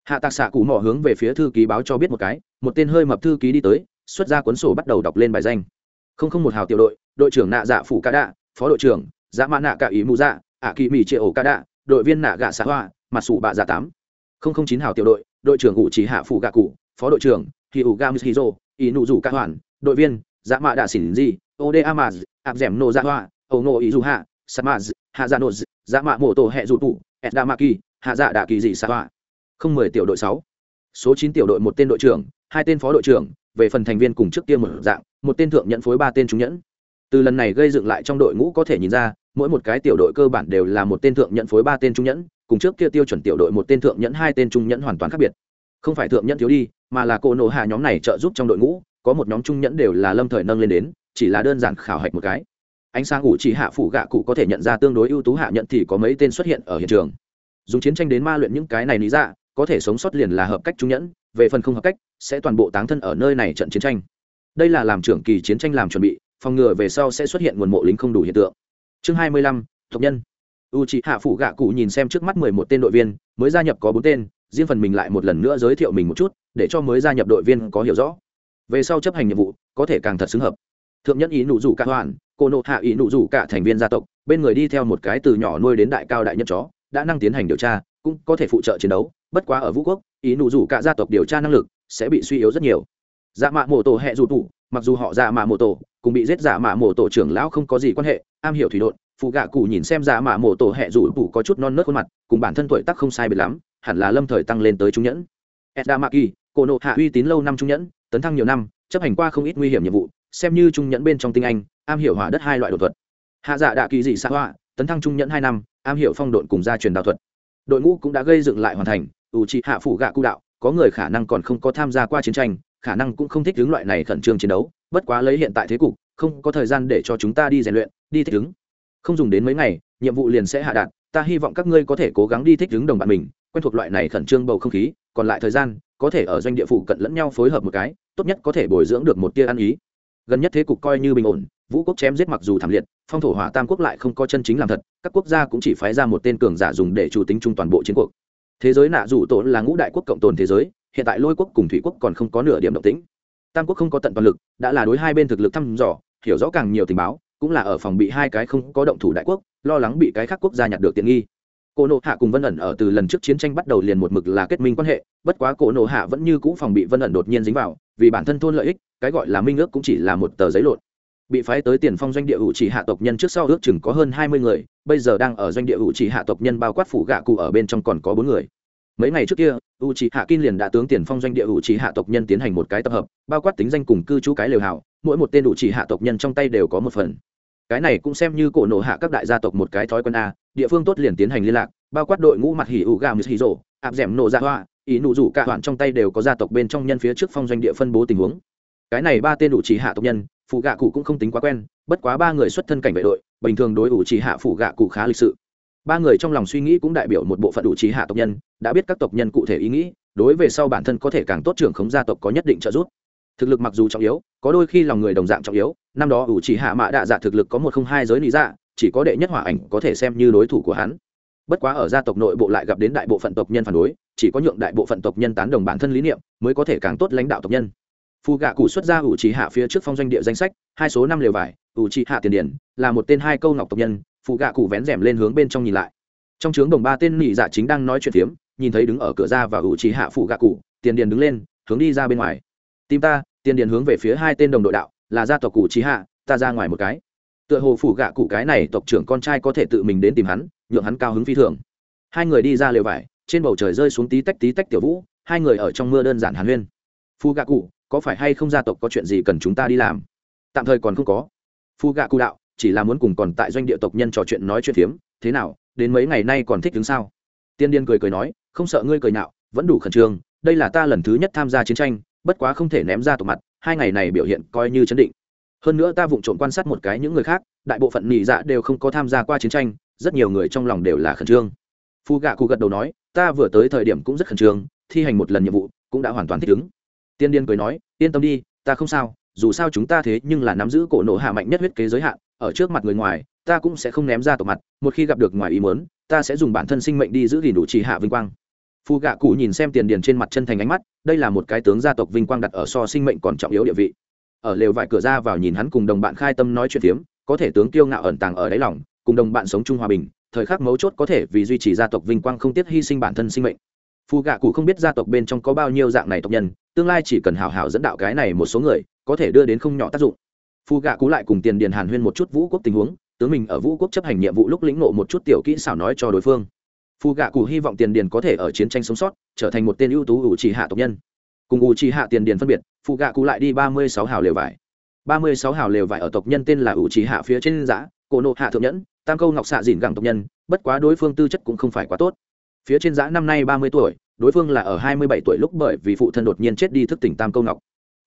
Hạ tạc xạ cụ mỏ hướng về phía thư ký báo cho biết một cái, một tên hơi mập thư ký đi tới, xuất ra cuốn sổ bắt đầu đọc lên bài danh. Không không một hào tiểu đội đội trưởng nạ dạ phủ ca đạ, phó đội trưởng Dạ dã mã nạ cả ý mù dạ ạ kỳ mỹ triệu ổ ca đạ, đội viên nạ gạ xã hoa mặt sủ bạ dạ tám. Không không chín hào tiểu đội đội trưởng ủ chỉ hạ phủ gạ cụ, phó đội trưởng hì ủ gam hizo ý nụ rủ ca hoàn, đội viên dạ dã mã đạ xỉn di ode amaz áp dẻm nô dạ hoa ẩu nô ý dù hạ samaz hạ dạ nô dạ mã mô tổ hẹ dù tụ edda ma kỳ, hạ dạ đạ kỳ dị xã hoa. Không mười tiểu đội sáu. Số chín tiểu đội một tên đội trưởng, hai tên phó đội trưởng, về phần thành viên cùng trước kia một dạng, một tên thượng nhận phối ba tên trung nhẫn từ lần này gây dựng lại trong đội ngũ có thể nhìn ra, mỗi một cái tiểu đội cơ bản đều là một tên thượng nhận phối ba tên trung nhẫn, cùng trước kia tiêu chuẩn tiểu đội một tên thượng nhẫn, hai tên trung nhẫn hoàn toàn khác biệt. Không phải thượng nhẫn thiếu đi, mà là cô nổ hạ nhóm này trợ giúp trong đội ngũ, có một nhóm trung nhẫn đều là lâm thời nâng lên đến, chỉ là đơn giản khảo hạch một cái. Ánh sáng ủ chỉ hạ phủ gạ cụ có thể nhận ra tương đối ưu tú hạ nhận thì có mấy tên xuất hiện ở hiện trường. Dùng chiến tranh đến ma luyện những cái này lý ra có thể sống sót liền là hợp cách trung nhẫn, về phần không hợp cách, sẽ toàn bộ táng thân ở nơi này trận chiến tranh. Đây là làm trưởng kỳ chiến tranh làm chuẩn bị phòng ngừa về sau sẽ xuất hiện nguồn mộ lính không đủ hiện tượng. Chương hai mươi lăm, tộc nhân. U c h ị hạ phụ gạ cụ nhìn xem trước mắt mười một tên đội viên, mới gia nhập có bốn tên, riêng phần mình lại một lần nữa giới thiệu mình một chút, để cho mới gia nhập đội viên có hiểu rõ. Về sau chấp hành nhiệm vụ, có thể càng thật xứng hợp. Thượng nhân ý nụ rủ cả hoàn, cô nộ hạ ý nụ rủ cả thành viên gia tộc, bên người đi theo một cái từ nhỏ nuôi đến đại cao đại nhân chó, đã năng tiến hành điều tra, cũng có thể phụ trợ chiến đấu, bất quá ở vũ quốc, ý nụ rủ cả gia tộc điều tra năng lực sẽ bị suy yếu rất nhiều. Dạ mạ mổ tổ hẹ dù tụ, mặc dù họ dạ mạ mổ tổ cùng bị giết giả mạ mổ tổ trưởng lão không có gì quan hệ, am hiểu thủy đột phụ gạ cụ nhìn xem giả mạ mổ tổ hẹ rủ phụ có chút non nớt khuôn mặt, cùng bản thân tuổi tác không sai biệt lắm, hẳn là lâm thời tăng lên tới trung nhẫn. Edda maki cổ nộ hạ uy tín lâu năm trung nhẫn, tấn thăng nhiều năm, chấp hành qua không ít nguy hiểm nhiệm vụ, xem như trung nhẫn bên trong tinh anh, am hiểu hỏa đất hai loại đột thuật. Hạ dạ đạ kỳ dị xã họa, tấn thăng trung nhẫn hai năm, am hiểu phong độn cùng gia truyền đạo thuật. Đội ngũ cũng đã gây dựng lại hoàn thành ủ trị hạ phủ gạ cụ đạo, có người khả năng còn không có tham gia qua chiến tranh khả năng cũng không thích hướng loại này khẩn trương chiến đấu, bất quá lấy hiện tại thế cục, không có thời gian để cho chúng ta đi rèn luyện, đi thích ứng. Không dùng đến mấy ngày, nhiệm vụ liền sẽ hạ đạt, ta hy vọng các ngươi có thể cố gắng đi thích ứng đồng bạn mình, quen thuộc loại này khẩn trương bầu không khí, còn lại thời gian, có thể ở doanh địa phụ cận lẫn nhau phối hợp một cái, tốt nhất có thể bồi dưỡng được một tia ăn ý. Gần nhất thế cục coi như bình ổn, vũ quốc chém giết mặc dù thảm liệt, phong thổ hỏa tam quốc lại không có chân chính làm thật, các quốc gia cũng chỉ phái ra một tên cường giả dùng để chủ tính chung toàn bộ chiến cuộc. Thế giới nạ dù tổ là ngũ đại quốc cộng tồn thế giới hiện tại lôi quốc cùng thủy quốc còn không có nửa điểm động tĩnh. Tam quốc không có tận toàn lực, đã là đối hai bên thực lực thăm dò, hiểu rõ càng nhiều tình báo, cũng là ở phòng bị hai cái không có động thủ đại quốc, lo lắng bị cái khác quốc gia nhặt được tiện nghi. Cổ nộ hạ cùng vân ẩn ở từ lần trước chiến tranh bắt đầu liền một mực là kết minh quan hệ, bất quá cổ nộ hạ vẫn như cũ phòng bị vân ẩn đột nhiên dính vào, vì bản thân thôn lợi ích, cái gọi là minh ước cũng chỉ là một tờ giấy lộn. Bị phái tới tiền phong doanh địa hữu chỉ hạ tộc nhân trước sau ước chừng có hơn hai mươi người, bây giờ đang ở doanh địa hữu chỉ hạ tộc nhân bao quát phủ gạ cụ ở bên trong còn có bốn người mấy ngày trước kia u chỉ hạ kim liền đã tướng tiền phong doanh địa hữu chỉ hạ tộc nhân tiến hành một cái tập hợp, bao quát tính danh cùng cư trú cái lều hảo mỗi một tên u chỉ hạ tộc nhân trong tay đều có một phần. Cái này cũng xem như cổ nộ hạ các đại gia tộc một cái thói quen a, địa phương tốt liền tiến hành liên lạc, bao quát đội ngũ mặt hỉ ủ gà mười hỉ rổ áp d nổ ra hoa, ý nụ rủ cả hoạn trong tay đều có gia tộc bên trong nhân phía trước phong doanh địa phân bố tình huống. Cái này ba tên đủ chỉ hạ tộc nhân, phụ gạ cụ cũng không tính quá quen, bất quá ba người xuất thân cảnh vệ đội, bình thường đối ủ chỉ hạ phụ gạ cụ khá lịch sự ba người trong lòng suy nghĩ cũng đại biểu một bộ phận đủ chỉ hạ tộc nhân, đã biết các tộc nhân cụ thể ý nghĩ, đối về sau bản thân có thể càng tốt trưởng khống gia tộc có nhất định trợ giúp. Thực lực mặc dù trọng yếu, có đôi khi lòng người đồng dạng trọng yếu, năm đó ủ chỉ hạ mạ đạ dạ thực lực có một không hai giới lý dạ chỉ có đệ nhất hỏa ảnh có thể xem như đối thủ của hắn. Bất quá ở gia tộc nội bộ lại gặp đến đại bộ phận tộc nhân phản đối, chỉ có nhượng đại bộ phận tộc nhân tán đồng bản thân lý niệm, mới có thể càng tốt lãnh đạo tộc nhân. Phù gạ cụ xuất ra ủ trì hạ phía trước phong doanh địa danh sách, hai số năm lều vải, ủ trì hạ tiền điển, là một tên hai câu ngọc tộc nhân Phụ gạ cụ vén rèm lên hướng bên trong nhìn lại. Trong trướng đồng ba tên nị dạ chính đang nói chuyện phiếm, nhìn thấy đứng ở cửa ra và ủ trì hạ phụ gạ cụ, tiền điền đứng lên, hướng đi ra bên ngoài. Tim ta. Tiền điền hướng về phía hai tên đồng đội đạo, là gia tộc cụ trì hạ, ta ra ngoài một cái. Tựa hồ phủ gạ cụ cái này tộc trưởng con trai có thể tự mình đến tìm hắn, nhượng hắn cao hứng phi thường. Hai người đi ra lều vải, trên bầu trời rơi xuống tí tách tí tách tiểu vũ, hai người ở trong mưa đơn giản hàn huyên. Phu gạ cụ, có phải hay không gia tộc có chuyện gì cần chúng ta đi làm? Tạm thời còn không có. Phu gạ cụ đạo chỉ là muốn cùng còn tại doanh địa tộc nhân trò chuyện nói chuyện phiếm, thế nào, đến mấy ngày nay còn thích đứng sao? Tiên điên cười cười nói, không sợ ngươi cười nạo vẫn đủ khẩn trương, đây là ta lần thứ nhất tham gia chiến tranh, bất quá không thể ném ra tộc mặt, hai ngày này biểu hiện coi như chấn định. Hơn nữa ta vụng trộm quan sát một cái những người khác, đại bộ phận nhị dạ đều không có tham gia qua chiến tranh, rất nhiều người trong lòng đều là khẩn trương. Phu gạ cụ gật đầu nói, ta vừa tới thời điểm cũng rất khẩn trương, thi hành một lần nhiệm vụ, cũng đã hoàn toàn thích ứng. Tiên điên cười nói, yên tâm đi, ta không sao, dù sao chúng ta thế nhưng là nắm giữ cổ nổ hạ mạnh nhất huyết kế giới hạn ở trước mặt người ngoài, ta cũng sẽ không ném ra tộc mặt, một khi gặp được ngoài ý mớn ta sẽ dùng bản thân sinh mệnh đi giữ gìn đủ trì hạ vinh quang. Phu gạ cụ nhìn xem tiền điền trên mặt chân thành ánh mắt, đây là một cái tướng gia tộc vinh quang đặt ở so sinh mệnh còn trọng yếu địa vị. Ở lều vải cửa ra vào nhìn hắn cùng đồng bạn khai tâm nói chuyện phiếm, có thể tướng tiêu ngạo ẩn tàng ở đáy lòng, cùng đồng bạn sống chung hòa bình, thời khắc mấu chốt có thể vì duy trì gia tộc vinh quang không tiếc hy sinh bản thân sinh mệnh. Phù gạ cụ không biết gia tộc bên trong có bao nhiêu dạng này tộc nhân, tương lai chỉ cần hào hào dẫn đạo cái này một số người, có thể đưa đến không nhỏ tác dụng phù gạ Cú lại cùng tiền điền hàn huyên một chút vũ quốc tình huống, tướng mình ở vũ quốc chấp hành nhiệm vụ lúc lĩnh nộ một chút tiểu kỹ xảo nói cho đối phương. Phù gạ cụ hy vọng tiền điền có thể ở chiến tranh sống sót, trở thành một tên ưu tú ủ trì hạ tộc nhân. Cùng ủ trì hạ tiền điền phân biệt phù gạ cụ lại đi ba mươi sáu hào lều vải. ba mươi sáu hào lều vải ở tộc nhân tên là ủ trì hạ phía trên giã, cổ nộ hạ thượng nhẫn, tam câu ngọc xạ dìn gẳng tộc nhân, bất quá đối phương tư chất cũng không phải quá tốt. Phía trên giã năm nay ba mươi tuổi, đối phương là ở hai mươi bảy tuổi lúc bởi vì phụ thân đột nhiên chết đi thức tỉnh tam câu ngọc.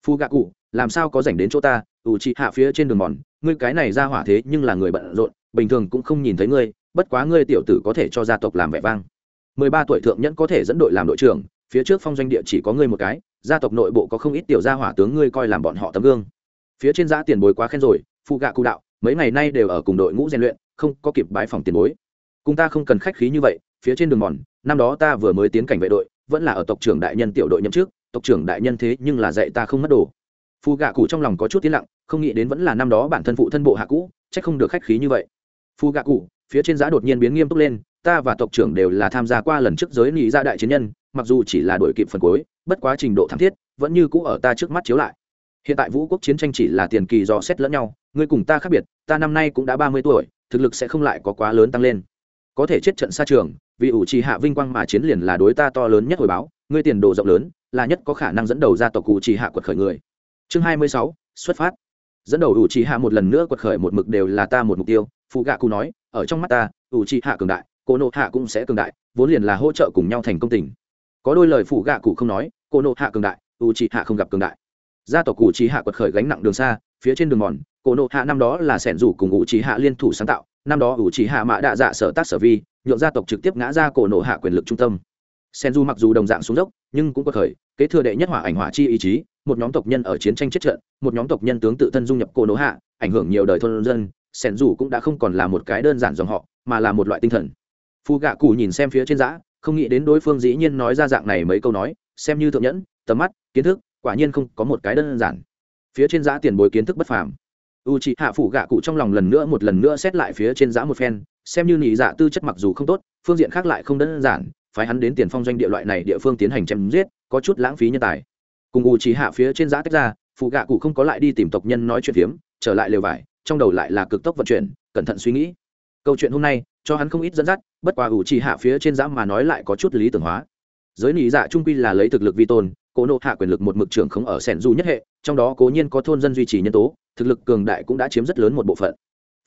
Phu gạ cụ làm sao có dành đến chỗ ta ủ trị hạ phía trên đường mòn, ngươi cái này ra hỏa thế nhưng là người bận rộn, bình thường cũng không nhìn thấy ngươi, bất quá ngươi tiểu tử có thể cho gia tộc làm vẻ vang. Mười ba tuổi thượng nhẫn có thể dẫn đội làm đội trưởng, phía trước phong doanh địa chỉ có ngươi một cái, gia tộc nội bộ có không ít tiểu gia hỏa tướng ngươi coi làm bọn họ tấm gương. Phía trên giã tiền bối quá khen rồi phụ gạ cụ đạo, mấy ngày nay đều ở cùng đội ngũ rèn luyện, không có kịp bãi phòng tiền bối. Cùng ta không cần khách khí như vậy, phía trên đường mòn, năm đó ta vừa mới tiến cảnh vệ đội, vẫn là ở tộc trưởng đại nhân tiểu đội nhậm trước tộc trưởng đại nhân thế nhưng là dạy ta không mất đồ phù gạ cụ trong lòng có chút tiến lặng, không nghĩ đến vẫn là năm đó bản thân phụ thân bộ hạ cũ trách không được khách khí như vậy. Phù gạ cụ, phía trên giá đột nhiên biến nghiêm túc lên, ta và tộc trưởng đều là tham gia qua lần trước giới nghị gia dạ đại chiến nhân, mặc dù chỉ là đội kịp phần cuối, bất quá trình độ thăng thiết, vẫn như cũ ở ta trước mắt chiếu lại. Hiện tại vũ quốc chiến tranh chỉ là tiền kỳ do xét lẫn nhau, ngươi cùng ta khác biệt, ta năm nay cũng đã ba mươi tuổi, thực lực sẽ không lại có quá lớn tăng lên. Có thể chết trận xa trường, vì ủ trì hạ vinh quang mà chiến liền là đối ta to lớn nhất hồi báo, ngươi tiền đồ rộng lớn, là nhất có khả năng dẫn đầu gia tộc cụ trì hạ quật khởi người chương hai mươi sáu, xuất phát. Dẫn đầu ủ trì hạ một lần nữa quật khởi một mực đều là ta một mục tiêu phụ gạ cụ nói, ở trong mắt ta ủ trì hạ cường đại cô nộ hạ cũng sẽ cường đại, vốn liền là hỗ trợ cùng nhau thành công tình. Có đôi lời phụ gạ cụ không nói cô nộ hạ cường đại ủ trì hạ không gặp cường đại. Gia tộc ủ trì hạ quật khởi gánh nặng đường xa, phía trên đường mòn cô nộ hạ năm đó là sẻn rủ cùng ủ trì hạ liên thủ sáng tạo, năm đó ủ trì hạ mã đạ dạ sở tác sở vi, nhượng gia tộc trực tiếp ngã ra cổ nộ hạ quyền lực trung tâm. Sen du mặc dù đồng dạng xuống dốc, nhưng cũng có thời kế thừa đệ nhất hỏa ảnh hỏa chi ý chí một nhóm tộc nhân ở chiến tranh chết trận, một nhóm tộc nhân tướng tự thân dung nhập cô nô hạ, ảnh hưởng nhiều đời thôn dân sen dù cũng đã không còn là một cái đơn giản dòng họ, mà là một loại tinh thần. Phu gạ cụ nhìn xem phía trên giã không nghĩ đến đối phương dĩ nhiên nói ra dạng này mấy câu nói, xem như thượng nhẫn, tầm mắt, kiến thức, quả nhiên không có một cái đơn giản. Phía trên giã tiền bối kiến thức bất phàm. U chị hạ phủ gạ cụ trong lòng lần nữa một lần nữa xét lại phía trên giã một phen, xem như nhị dạ tư chất mặc dù không tốt, phương diện khác lại không đơn giản phải hắn đến tiền phong doanh địa loại này địa phương tiến hành chém giết, có chút lãng phí nhân tài cùng u trí hạ phía trên giã tách ra, phụ gạ cụ không có lại đi tìm tộc nhân nói chuyện phiếm, trở lại lều vải, trong đầu lại là cực tốc vận chuyển, cẩn thận suy nghĩ. Câu chuyện hôm nay, cho hắn không ít dẫn dắt, bất quá u trì hạ phía trên giã mà nói lại có chút lý tưởng hóa. Giới nỉ dạ trung quy là lấy thực lực vi tôn, cố nộ hạ quyền lực một mực trưởng không ở sẻn du nhất hệ, trong đó cố nhiên có thôn dân duy trì nhân tố, thực lực cường đại cũng đã chiếm rất lớn một bộ phận.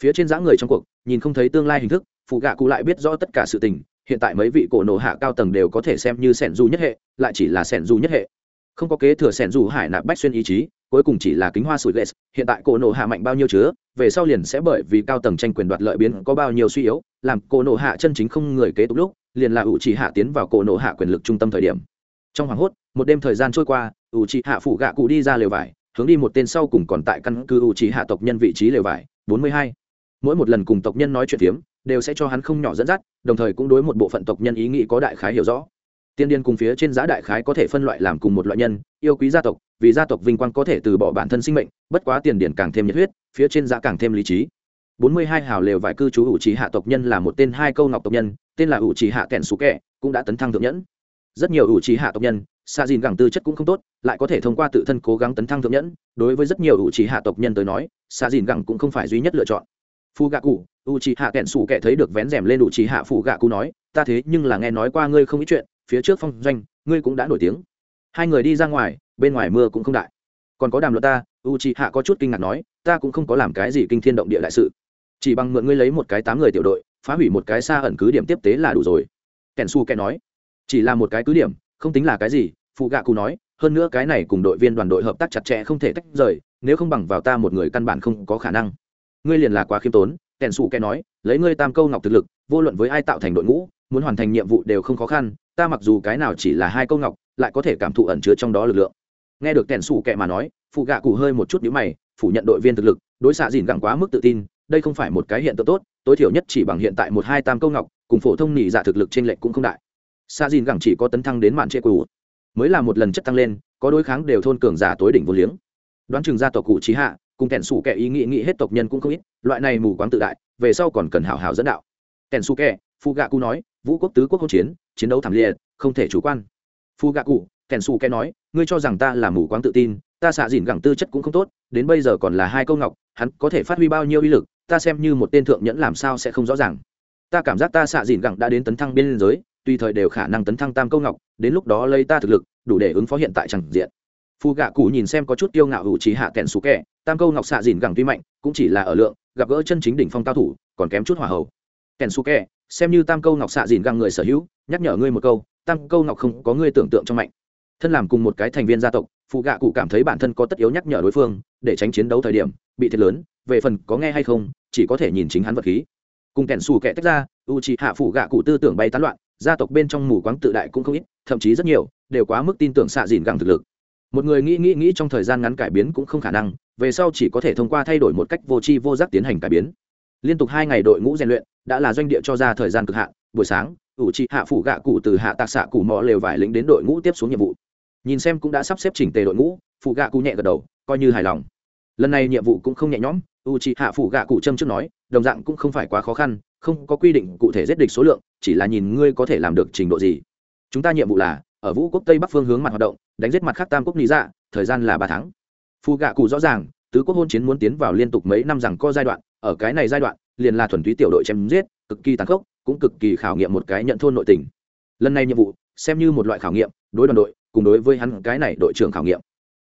Phía trên dã người trong cuộc, nhìn không thấy tương lai hình thức, phụ gạ cụ lại biết rõ tất cả sự tình, hiện tại mấy vị cổ nộ hạ cao tầng đều có thể xem như sẻn du nhất hệ, lại chỉ là sẻn du nhất hệ không có kế thừa sẻn dù hải nạp bách xuyên ý chí, cuối cùng chỉ là kính hoa sủi lệ, hiện tại cổ nộ hạ mạnh bao nhiêu chứa, về sau liền sẽ bởi vì cao tầng tranh quyền đoạt lợi biến có bao nhiêu suy yếu, làm cổ nộ hạ chân chính không người kế tục lúc, liền là ủ chỉ hạ tiến vào cổ nộ hạ quyền lực trung tâm thời điểm. Trong hoàng hốt, một đêm thời gian trôi qua, ủ chỉ hạ phụ gạ cụ đi ra lều vải, hướng đi một tên sau cùng còn tại căn cứ ủ chỉ hạ tộc nhân vị trí lều vải, bốn mươi hai. Mỗi một lần cùng tộc nhân nói chuyện phiếm, đều sẽ cho hắn không nhỏ dẫn dắt, đồng thời cũng đối một bộ phận tộc nhân ý nghĩ có đại khái hiểu rõ tiên điên cùng phía trên giá đại khái có thể phân loại làm cùng một loại nhân, yêu quý gia tộc, vì gia tộc vinh quang có thể từ bỏ bản thân sinh mệnh, bất quá tiền điển càng thêm nhiệt huyết, phía trên giá càng thêm lý trí. Bốn mươi hai hào lều vải cư trú ủ trì hạ tộc nhân là một tên hai câu ngọc tộc nhân, tên là ủ trì hạ kẻn sú kẹ cũng đã tấn thăng thượng nhẫn. Rất nhiều ủ trì hạ tộc nhân, xa dìn gẳng tư chất cũng không tốt, lại có thể thông qua tự thân cố gắng tấn thăng thượng nhẫn. Đối với rất nhiều ủ trì hạ tộc nhân tới nói, xa dìn gẳng cũng không phải duy nhất lựa chọn. Phu gạ cụ u trí hạ kẹn sủ kẻ thấy được vén rèm lên u trí hạ phụ gạ cụ nói, ta thế nhưng là nghe nói qua ngươi không ít chuyện phía trước phong doanh, ngươi cũng đã nổi tiếng. Hai người đi ra ngoài, bên ngoài mưa cũng không đại. Còn có đàm luật ta u c h i hạ có chút kinh ngạc nói, ta cũng không có làm cái gì kinh thiên động địa đại sự. Chỉ bằng mượn ngươi lấy một cái tám người tiểu đội, phá hủy một cái xa ẩn cứ điểm tiếp tế là đủ rồi. Kèn su kèn nói, chỉ là một cái cứ điểm, không tính là cái gì phụ gạ cụ nói, hơn nữa cái này cùng đội viên đoàn đội hợp tác chặt chẽ không thể tách rời, nếu không bằng vào ta một người căn bản không có khả năng. Ngươi liền là quá khiêm tốn kèn su kèn nói, lấy ngươi tam câu ngọc thực lực, vô luận với ai tạo thành đội ngũ, muốn hoàn thành nhiệm vụ đều không khó khăn ta mặc dù cái nào chỉ là hai câu ngọc lại có thể cảm thụ ẩn chứa trong đó lực lượng. Nghe được tèn xù kệ mà nói phụ gạ cụ hơi một chút nhữ mày phủ nhận đội viên thực lực đối xạ dìn gẳng quá mức tự tin đây không phải một cái hiện tượng tốt tối thiểu nhất chỉ bằng hiện tại một hai tam câu ngọc cùng phổ thông nhị dạ thực lực trên lệch cũng không đại. Xạ dìn gẳng chỉ có tấn thăng đến mạn trệ cụ mới là một lần chất tăng lên có đối kháng đều thôn cường giả tối đỉnh vô liếng. Đoán chừng gia tộc cụ trí hạ cùng tèn xù kệ ý nghĩ nghĩ hết tộc nhân cũng không ít loại này mù quáng tự đại về sau còn cần hảo hảo dẫn đạo. Tèn xù kệ, phụ gạ cụ nói vũ quốc tứ quốc hỗn chiến chiến đấu thảm liệt, không thể chủ quan. Phu gạ cụ, kèn xù kẻ nói, ngươi cho rằng ta là mù quáng tự tin, ta xạ dìn gẳng tư chất cũng không tốt, đến bây giờ còn là hai câu ngọc, hắn có thể phát huy bao nhiêu uy lực, ta xem như một tên thượng nhẫn làm sao sẽ không rõ ràng. Ta cảm giác ta xạ dìn gẳng đã đến tấn thăng biên giới, tùy thời đều khả năng tấn thăng tam câu ngọc, đến lúc đó lấy ta thực lực, đủ để ứng phó hiện tại chẳng diện. Phù gạ cụ nhìn xem có chút kiêu ngạo hữu trí hạ kèn Xù kẹ tam câu ngọc xạ dìn gẳng tuy mạnh, cũng chỉ là ở lượng, gặp gỡ chân chính đỉnh phong cao thủ, còn kém chút hỏa hầu. kèn Xù kẹ xem như tam câu ngọc xạ dìn găng người sở hữu, nhắc nhở ngươi một câu, tam câu ngọc không có ngươi tưởng tượng trong mạnh. Thân làm cùng một cái thành viên gia tộc, phụ gạ cụ cảm thấy bản thân có tất yếu nhắc nhở đối phương, để tránh chiến đấu thời điểm, bị thiệt lớn, về phần có nghe hay không, chỉ có thể nhìn chính hắn vật khí. Cùng kẻn xù kẻ tách ra u c hạ phụ gạ cụ tư tưởng bay tán loạn, gia tộc bên trong mù quáng tự đại cũng không ít, thậm chí rất nhiều, đều quá mức tin tưởng xạ dìn găng thực lực. Một người nghĩ nghĩ nghĩ trong thời gian ngắn cải biến cũng không khả năng, về sau chỉ có thể thông qua thay đổi một cách vô tri vô giác tiến hành cải biến liên tục hai ngày đội ngũ rèn luyện, đã là doanh địa cho ra thời gian cực hạn, buổi sáng, ủ trị hạ phủ gạ cụ từ hạ tạc xạ cụ mò lều vải lính đến đội ngũ tiếp xuống nhiệm vụ. Nhìn xem cũng đã sắp xếp chỉnh tề đội ngũ phụ gạ cụ nhẹ gật đầu, coi như hài lòng. Lần này nhiệm vụ cũng không nhẹ nhõm u trị hạ phủ gạ cụ châm trước nói, đồng dạng cũng không phải quá khó khăn, không có quy định cụ thể giết địch số lượng, chỉ là nhìn ngươi có thể làm được trình độ gì. Chúng ta nhiệm vụ là, ở vũ quốc tây bắc phương hướng mặt hoạt động, đánh giết mặt khác tam quốc lý dạ thời gian là ba tháng. Phụ gạ cụ rõ ràng, tứ quốc hôn chiến muốn tiến vào liên tục mấy năm rằng có giai đoạn ở cái này giai đoạn, liền là thuần túy tiểu đội chém giết, cực kỳ tàn khốc, cũng cực kỳ khảo nghiệm một cái nhận thôn nội tình. Lần này nhiệm vụ, xem như một loại khảo nghiệm, đối đoàn đội, cùng đối với hắn cái này đội trưởng khảo nghiệm.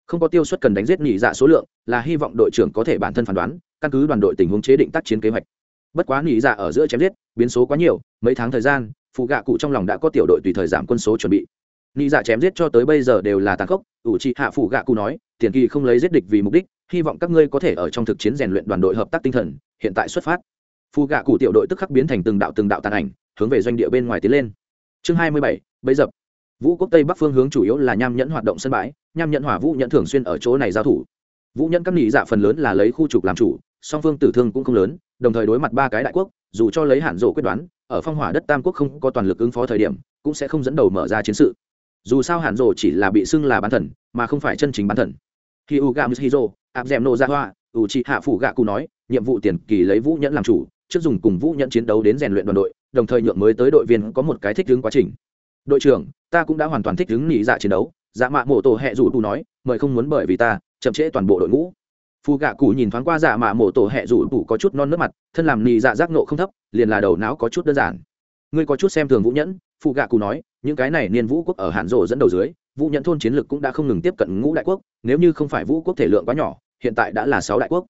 Không có tiêu suất cần đánh giết nhị dạ số lượng, là hy vọng đội trưởng có thể bản thân phán đoán, căn cứ đoàn đội tình huống chế định tác chiến kế hoạch. Bất quá nhị dạ ở giữa chém giết, biến số quá nhiều, mấy tháng thời gian, phụ gạ cụ trong lòng đã có tiểu đội tùy thời giảm quân số chuẩn bị. Nhị dạ chém giết cho tới bây giờ đều là tàn khốc, ủ trị hạ phụ gạ cụ nói, tiền kỳ không lấy giết địch vì mục đích, hy vọng các ngươi có thể ở trong thực chiến rèn luyện đoàn đội hợp tác tinh thần hiện tại xuất phát. Phù gạ cụ tiểu đội tức khắc biến thành từng đạo từng đạo tàn ảnh, hướng về doanh địa bên ngoài tiến lên. Chương hai mươi bảy bấy dập. Vũ quốc tây bắc phương hướng chủ yếu là nham nhẫn hoạt động sân bãi, nham nhẫn hỏa vũ nhẫn thường xuyên ở chỗ này giao thủ. Vũ nhẫn các nghỉ dạ phần lớn là lấy khu trục làm chủ, song phương tử thương cũng không lớn, đồng thời đối mặt ba cái đại quốc, dù cho lấy hạn rộ quyết đoán, ở phong hỏa đất tam quốc không có toàn lực ứng phó thời điểm, cũng sẽ không dẫn đầu mở ra chiến sự. Dù sao hạn rộ chỉ là bị xưng là bán thần, mà không phải chân chính bán thần. Khi u gam hizo áp d nô ra hoa u chị hạ phủ gạ cụ nói nhiệm vụ tiền kỳ lấy vũ nhẫn làm chủ, trước dùng cùng vũ nhẫn chiến đấu đến rèn luyện đoàn đội, đồng thời nhượng mới tới đội viên có một cái thích ứng quá trình. Đội trưởng, ta cũng đã hoàn toàn thích ứng nghỉ dạ chiến đấu dạ mạ mổ tổ hẹ rủ tù nói, mời không muốn bởi vì ta chậm trễ toàn bộ đội ngũ. Phù gạ cụ nhìn thoáng qua dạ mạ mổ tổ hẹ rủ tù có chút non nước mặt, thân làm nghỉ dạ giác nộ không thấp, liền là đầu não có chút đơn giản. Ngươi có chút xem thường vũ nhẫn, phù gạ cụ nói, những cái này niên vũ quốc ở hạn rộ dẫn đầu dưới, vũ nhẫn thôn chiến lược cũng đã không ngừng tiếp cận ngũ đại quốc, nếu như không phải vũ quốc thể lượng quá nhỏ, hiện tại đã là sáu đại quốc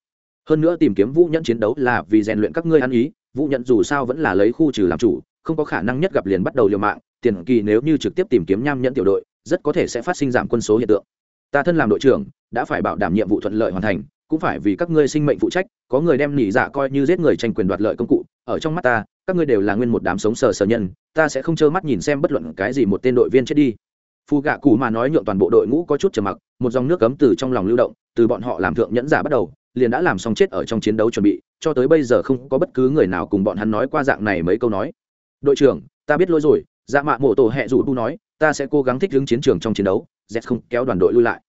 hơn nữa tìm kiếm vũ nhẫn chiến đấu là vì rèn luyện các ngươi ăn ý, vũ nhẫn dù sao vẫn là lấy khu trừ làm chủ, không có khả năng nhất gặp liền bắt đầu liều mạng, tiền kỳ nếu như trực tiếp tìm kiếm nham nhẫn tiểu đội, rất có thể sẽ phát sinh giảm quân số hiện tượng. Ta thân làm đội trưởng, đã phải bảo đảm nhiệm vụ thuận lợi hoàn thành, cũng phải vì các ngươi sinh mệnh phụ trách, có người đem nỉ dạ coi như giết người tranh quyền đoạt lợi công cụ, ở trong mắt ta, các ngươi đều là nguyên một đám sống sờ sờ nhân, ta sẽ không trơ mắt nhìn xem bất luận cái gì một tên đội viên chết đi. Phù gạ cù mà nói nhượng toàn bộ đội ngũ có chút trầm mặc, một dòng nước cấm từ trong lòng lưu động, từ bọn họ làm thượng nhẫn giả bắt đầu liền đã làm xong chết ở trong chiến đấu chuẩn bị, cho tới bây giờ không có bất cứ người nào cùng bọn hắn nói qua dạng này mấy câu nói. Đội trưởng, ta biết lỗi rồi dạ mạ mộ tổ hẹ rủ đu nói, ta sẽ cố gắng thích ứng chiến trường trong chiến đấu z không kéo đoàn đội lui lại.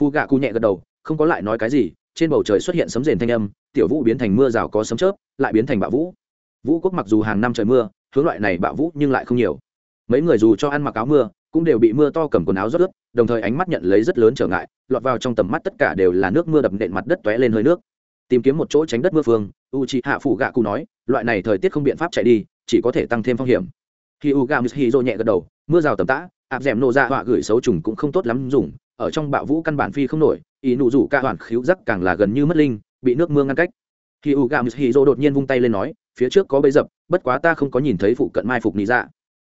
Phu gạ cụ nhẹ gật đầu, không có lại nói cái gì, trên bầu trời xuất hiện sấm rền thanh âm, tiểu vũ biến thành mưa rào có sấm chớp, lại biến thành bạo vũ. Vũ quốc mặc dù hàng năm trời mưa, hướng loại này bạo vũ nhưng lại không nhiều. Mấy người dù cho ăn mặc áo mưa cũng đều bị mưa to cầm quần áo rớt ướt, đồng thời ánh mắt nhận lấy rất lớn trở ngại, lọt vào trong tầm mắt tất cả đều là nước mưa đập nện mặt đất t lên hơi nước. Tìm kiếm một chỗ tránh đất mưa phương u c hạ phủ gạ cụ nói, loại này thời tiết không biện pháp chạy đi, chỉ có thể tăng thêm phong hiểm. Khi u nhẹ gật đầu, mưa rào tầm tã, áp d ẻ m ra họa gửi xấu trùng cũng không tốt lắm dùng, ở trong bạo vũ căn bản phi không nổi, ý nụ rủ ca hoàn khíu rắc càng là gần như mất linh, bị nước mưa ngăn cách. Khi u đột nhiên vung tay lên nói, phía trước có bấy dập, bất quá ta không có nhìn thấy phụ cận mai phục lý ra dạ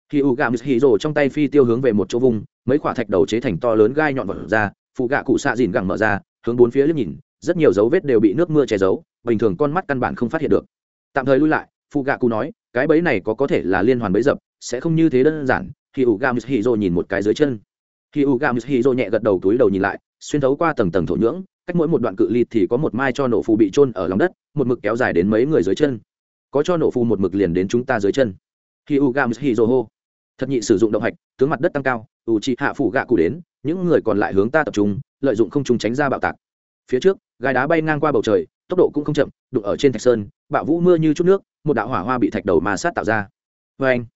khi u gà mít hì rồ trong tay phi tiêu hướng về một chỗ vùng, mấy quả thạch đầu chế thành to lớn gai nhọn vật ra phụ gạ cụ xạ dìn gẳng mở ra, hướng bốn phía liếc nhìn, rất nhiều dấu vết đều bị nước mưa che giấu, bình thường con mắt căn bản không phát hiện được. Tạm thời lui lại phụ gạ cụ nói, cái bẫy này có có thể là liên hoàn bẫy dập, sẽ không như thế đơn giản, khi u gà mít hì rồ nhìn một cái dưới chân. Khi u gà mít hì rồ nhẹ gật đầu túi đầu nhìn lại, xuyên thấu qua tầng tầng thổ nhưỡng, cách mỗi một đoạn cự ly thì có một mai cho nổ phù bị trôn ở lòng đất, một mực kéo dài đến mấy người dưới chân. Có cho nổ phù một mực liền đến chúng ta dưới chân. Khi u gam hi dô hô thật nhị sử dụng động hạch, tướng mặt đất tăng cao, ủ trị hạ phủ gạ cụ đến, những người còn lại hướng ta tập trung, lợi dụng không trung tránh ra bạo tạc. Phía trước, gai đá bay ngang qua bầu trời, tốc độ cũng không chậm, đụng ở trên thạch sơn, bạo vũ mưa như chút nước, một đạo hỏa hoa bị thạch đầu mà sát tạo ra. Vê anh,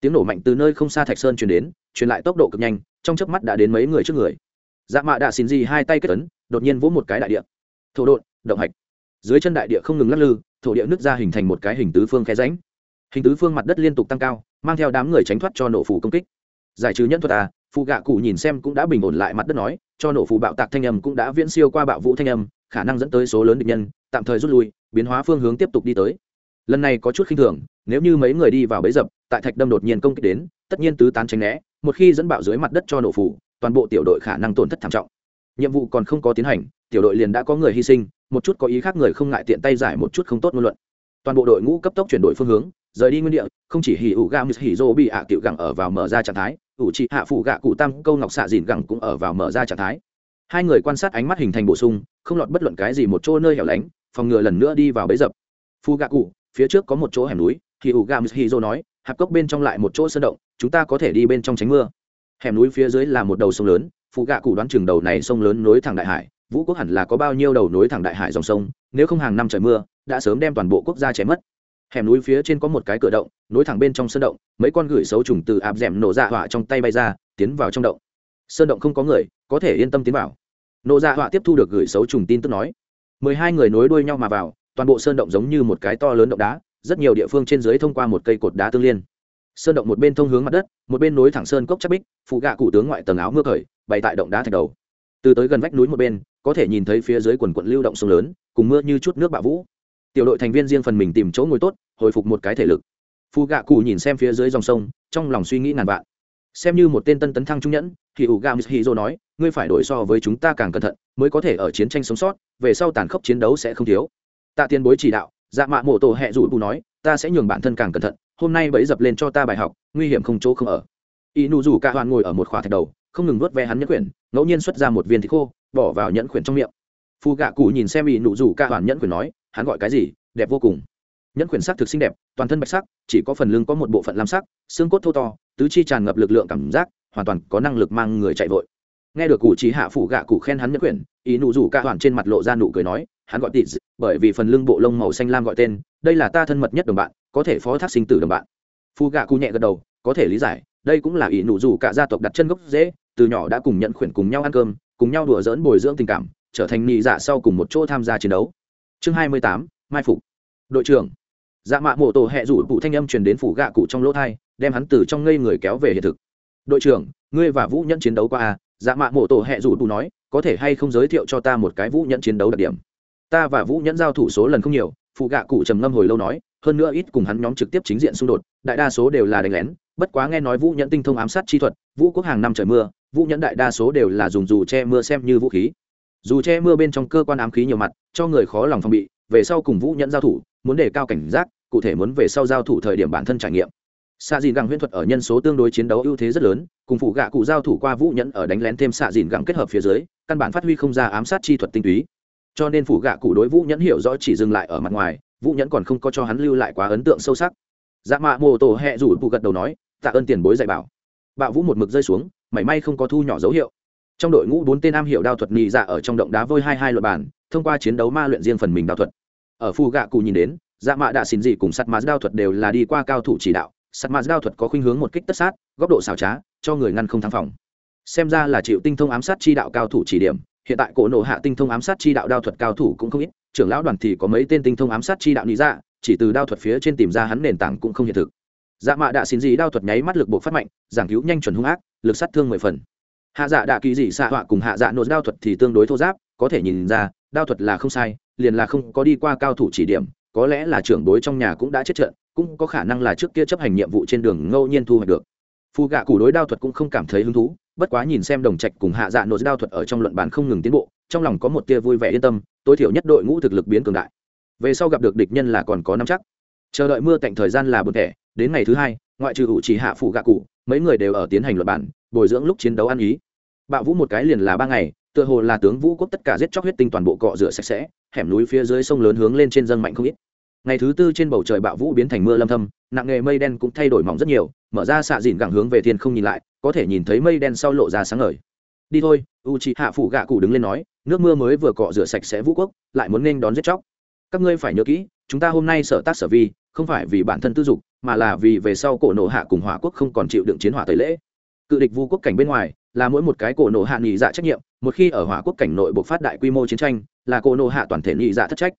tiếng nổ mạnh từ nơi không xa thạch sơn truyền đến, truyền lại tốc độ cực nhanh, trong chớp mắt đã đến mấy người trước người. Dạ mạ đã xin gì hai tay kết ấn, đột nhiên vỗ một cái đại địa. Thổ đột động hạch. Dưới chân đại địa không ngừng lắc lư, thổ địa nứt ra hình thành một cái hình tứ phương khe ránh hình tứ phương mặt đất liên tục tăng cao mang theo đám người tránh thoát cho nổ phủ công kích. Giải trừ nhân thuật à phụ gạ cụ nhìn xem cũng đã bình ổn lại mặt đất nói, cho nổ phủ bạo tạc thanh âm cũng đã viễn siêu qua bạo vũ thanh âm, khả năng dẫn tới số lớn địch nhân, tạm thời rút lui, biến hóa phương hướng tiếp tục đi tới. Lần này có chút khinh thường, nếu như mấy người đi vào bấy dập, tại thạch đâm đột nhiên công kích đến, tất nhiên tứ tán tránh né, một khi dẫn bạo dưới mặt đất cho nổ phủ toàn bộ tiểu đội khả năng tổn thất thảm trọng. Nhiệm vụ còn không có tiến hành, tiểu đội liền đã có người hy sinh, một chút có ý khác người không ngại tiện tay giải một chút không tốt ngôn luận. Toàn bộ đội ngũ cấp tốc chuyển đổi phương hướng rời đi nguyên địa, không chỉ hỉ ủ gam hì dô bị hạ cựu gẳng ở vào mở ra trạng thái, ủ trị hạ phụ gạ cụ tam câu ngọc xạ dìn gẳng cũng ở vào mở ra trạng thái. Hai người quan sát ánh mắt hình thành bổ sung, không lọt bất luận cái gì một chỗ nơi hẻo lánh, phòng ngừa lần nữa đi vào bấy dập. Phu gạ cụ, phía trước có một chỗ hẻm núi, hỉ ủ gam hì dô nói, hạp cốc bên trong lại một chỗ sơn động, chúng ta có thể đi bên trong tránh mưa. Hẻm núi phía dưới là một đầu sông lớn phụ gạ cụ đoán chừng đầu này sông lớn nối thẳng đại hải, vũ quốc hẳn là có bao nhiêu đầu nối thẳng đại hải dòng sông, nếu không hàng năm trời mưa, đã sớm đem toàn bộ quốc gia chém mất hẻm núi phía trên có một cái cửa động, nối thẳng bên trong sơn động, mấy con gửi xấu trùng từ áp d ẻ m nổ dạ họa trong tay bay ra, tiến vào trong động. Sơn động không có người, có thể yên tâm tiến vào. Nổ dạ họa tiếp thu được gửi xấu trùng tin tức nói, mười hai người nối đuôi nhau mà vào, toàn bộ sơn động giống như một cái to lớn động đá, rất nhiều địa phương trên dưới thông qua một cây cột đá tương liên. Sơn động một bên thông hướng mặt đất, một bên nối thẳng sơn cốc chắc bích, phụ gạ cụ tướng ngoại tầng áo mưa khởi bày tại động đá thạch đầu. Từ tới gần vách núi một bên, có thể nhìn thấy phía dưới quần quận lưu động sông lớn, cùng mưa như chút nước bạo vũ tiểu đội thành viên riêng phần mình tìm chỗ ngồi tốt, hồi phục một cái thể lực. Phù gạ cụ nhìn xem phía dưới dòng sông, trong lòng suy nghĩ ngàn vạn. Xem như một tên tân tấn thăng trung nhẫn, thì ủ gà hizo nói, ngươi phải đổi so với chúng ta càng cẩn thận, mới có thể ở chiến tranh sống sót, về sau tàn khốc chiến đấu sẽ không thiếu. Tạ tiền bối chỉ đạo dạ mạ mộ tổ hẹ rủ bù nói, ta sẽ nhường bản thân càng cẩn thận, hôm nay bẫy dập lên cho ta bài học, nguy hiểm không chỗ không ở. Y nụ rủ Ca hoàn ngồi ở một khóa thạch đầu, không ngừng nuốt ve hắn nhẫn quyển, ngẫu nhiên xuất ra một viên thịt khô, bỏ vào nhẫn quyển trong miệng. Phù gạ cụ nhìn xem y nụ rủ Ca hoàn nhẫn quyển nói hắn gọi cái gì, đẹp vô cùng. Nhẫn quyển sắc thực xinh đẹp, toàn thân bạch sắc, chỉ có phần lưng có một bộ phận lam sắc, xương cốt thô to, tứ chi tràn ngập lực lượng cảm giác, hoàn toàn có năng lực mang người chạy vội. Nghe được cụ trí hạ phủ gạ cụ khen hắn nhẫn quyển ý nụ rủ cả hoàn trên mặt lộ ra nụ cười nói, hắn gọi tịt bởi vì phần lưng bộ lông màu xanh lam gọi tên, đây là ta thân mật nhất đồng bạn, có thể phó thác sinh tử đồng bạn. Phu gạ cụ nhẹ gật đầu, có thể lý giải, đây cũng là ý nụ rủ cả gia tộc đặt chân gốc dễ từ nhỏ đã cùng nhận khuyển cùng nhau ăn cơm, cùng nhau đùa dỡn bồi dưỡng tình cảm, trở thành nị dạ sau cùng một chỗ tham gia chiến đấu chương hai mươi tám, mai phục. Đội trưởng. Dạ mạ mộ tổ hẹ rủ cụ thanh âm truyền đến phủ gạ cụ trong lỗ thai, đem hắn từ trong ngây người kéo về hiện thực. Đội trưởng, ngươi và vũ nhẫn chiến đấu qua à? Dạ mạ mộ tổ hẹ rủ cụ nói, có thể hay không giới thiệu cho ta một cái vũ nhẫn chiến đấu đặc điểm? Ta và vũ nhẫn giao thủ số lần không nhiều phụ gạ cụ trầm ngâm hồi lâu nói, hơn nữa ít cùng hắn nhóm trực tiếp chính diện xung đột, đại đa số đều là đánh lén, bất quá nghe nói vũ nhẫn tinh thông ám sát chi thuật, vũ quốc hàng năm trời mưa, vũ nhẫn đại đa số đều là dùng dù che mưa xem như vũ khí dù che mưa bên trong cơ quan ám khí nhiều mặt, cho người khó lòng phòng bị, về sau cùng vũ nhẫn giao thủ, muốn đề cao cảnh giác, cụ thể muốn về sau giao thủ thời điểm bản thân trải nghiệm. Xạ dìn gẳng huyễn thuật ở nhân số tương đối chiến đấu ưu thế rất lớn, cùng phụ gạ cụ giao thủ qua vũ nhẫn ở đánh lén thêm xạ dìn gẳng kết hợp phía dưới, căn bản phát huy không ra ám sát chi thuật tinh túy. Cho nên phụ gạ cụ đối vũ nhẫn hiểu rõ chỉ dừng lại ở mặt ngoài, vũ nhẫn còn không có cho hắn lưu lại quá ấn tượng sâu sắc. Dạ mạ mô tổ hẹ rủ phụ gật đầu nói, tạ ơn tiền bối dạy bảo. Bạo vũ một mực rơi xuống, mảy may không có thu nhỏ dấu hiệu trong đội ngũ bốn tên nam hiệu đao thuật nhị dạ ở trong động đá vôi hai hai luật bản, thông qua chiến đấu ma luyện riêng phần mình đao thuật. Ở phù gạ cụ nhìn đến dạ mạ đạ xin dị cùng sắt mạt đao thuật đều là đi qua cao thủ chỉ đạo, sắt mạt đao thuật có khuynh hướng một kích tất sát, góc độ xảo trá, cho người ngăn không thắng phòng. Xem ra là chịu tinh thông ám sát chi đạo cao thủ chỉ điểm, hiện tại cổ nộ hạ tinh thông ám sát chi đạo đao thuật cao thủ cũng không ít, trưởng lão đoàn thì có mấy tên tinh thông ám sát chi đạo lý dạ chỉ từ đao thuật phía trên tìm ra hắn nền tảng cũng không hiện thực. Dạ mạ đạ xin dị đao thuật nháy mắt lực buộc phát mạnh, giảng cứu nhanh chuẩn hung ác, lực sát thương mười phần hạ dạ đạ kỳ dị xạ họa cùng hạ dạ nốt đao thuật thì tương đối thô giáp, có thể nhìn ra, đao thuật là không sai, liền là không có đi qua cao thủ chỉ điểm, có lẽ là trưởng đối trong nhà cũng đã chết trận, cũng có khả năng là trước kia chấp hành nhiệm vụ trên đường ngẫu nhiên thu hoạch được. Phù gạ củ đối đao thuật cũng không cảm thấy hứng thú, bất quá nhìn xem đồng trạch cùng hạ dạ nốt đao thuật ở trong luận bàn không ngừng tiến bộ, trong lòng có một tia vui vẻ yên tâm, tối thiểu nhất đội ngũ thực lực biến cường đại. Về sau gặp được địch nhân là còn có năm chắc. Chờ đợi mưa cạnh thời gian là bực thẻ đến ngày thứ hai, ngoại trừ hữu chỉ hạ phụ gạ cụ mấy người đều ở tiến hành luận bản bồi dưỡng lúc chiến đấu ăn ý bạo vũ một cái liền là ba ngày, tựa hồ là tướng vũ quốc tất cả giết chóc huyết tinh toàn bộ cọ rửa sạch sẽ, hẻm núi phía dưới sông lớn hướng lên trên dân mạnh không ít. Ngày thứ tư trên bầu trời bạo vũ biến thành mưa lâm thâm, nặng nghề mây đen cũng thay đổi mỏng rất nhiều, mở ra xạ dìn gẳng hướng về thiên không nhìn lại, có thể nhìn thấy mây đen sau lộ ra sáng ngời. Đi thôi u chị hạ phủ gạ cụ đứng lên nói, nước mưa mới vừa cọ rửa sạch sẽ vũ quốc, lại muốn nên đón giết chóc. Các ngươi phải nhớ kỹ, chúng ta hôm nay sở tác sở vi, không phải vì bản thân tư dục, mà là vì về sau cổ nổ hạ cùng hỏa quốc không còn chịu đựng chiến hỏa tới lễ. Cự địch vu quốc cảnh bên ngoài là mỗi một cái cổ nộ hạ nghỉ dạ trách nhiệm, một khi ở hỏa quốc cảnh nội bộc phát đại quy mô chiến tranh, là cổ nộ hạ toàn thể nghỉ dạ thất trách.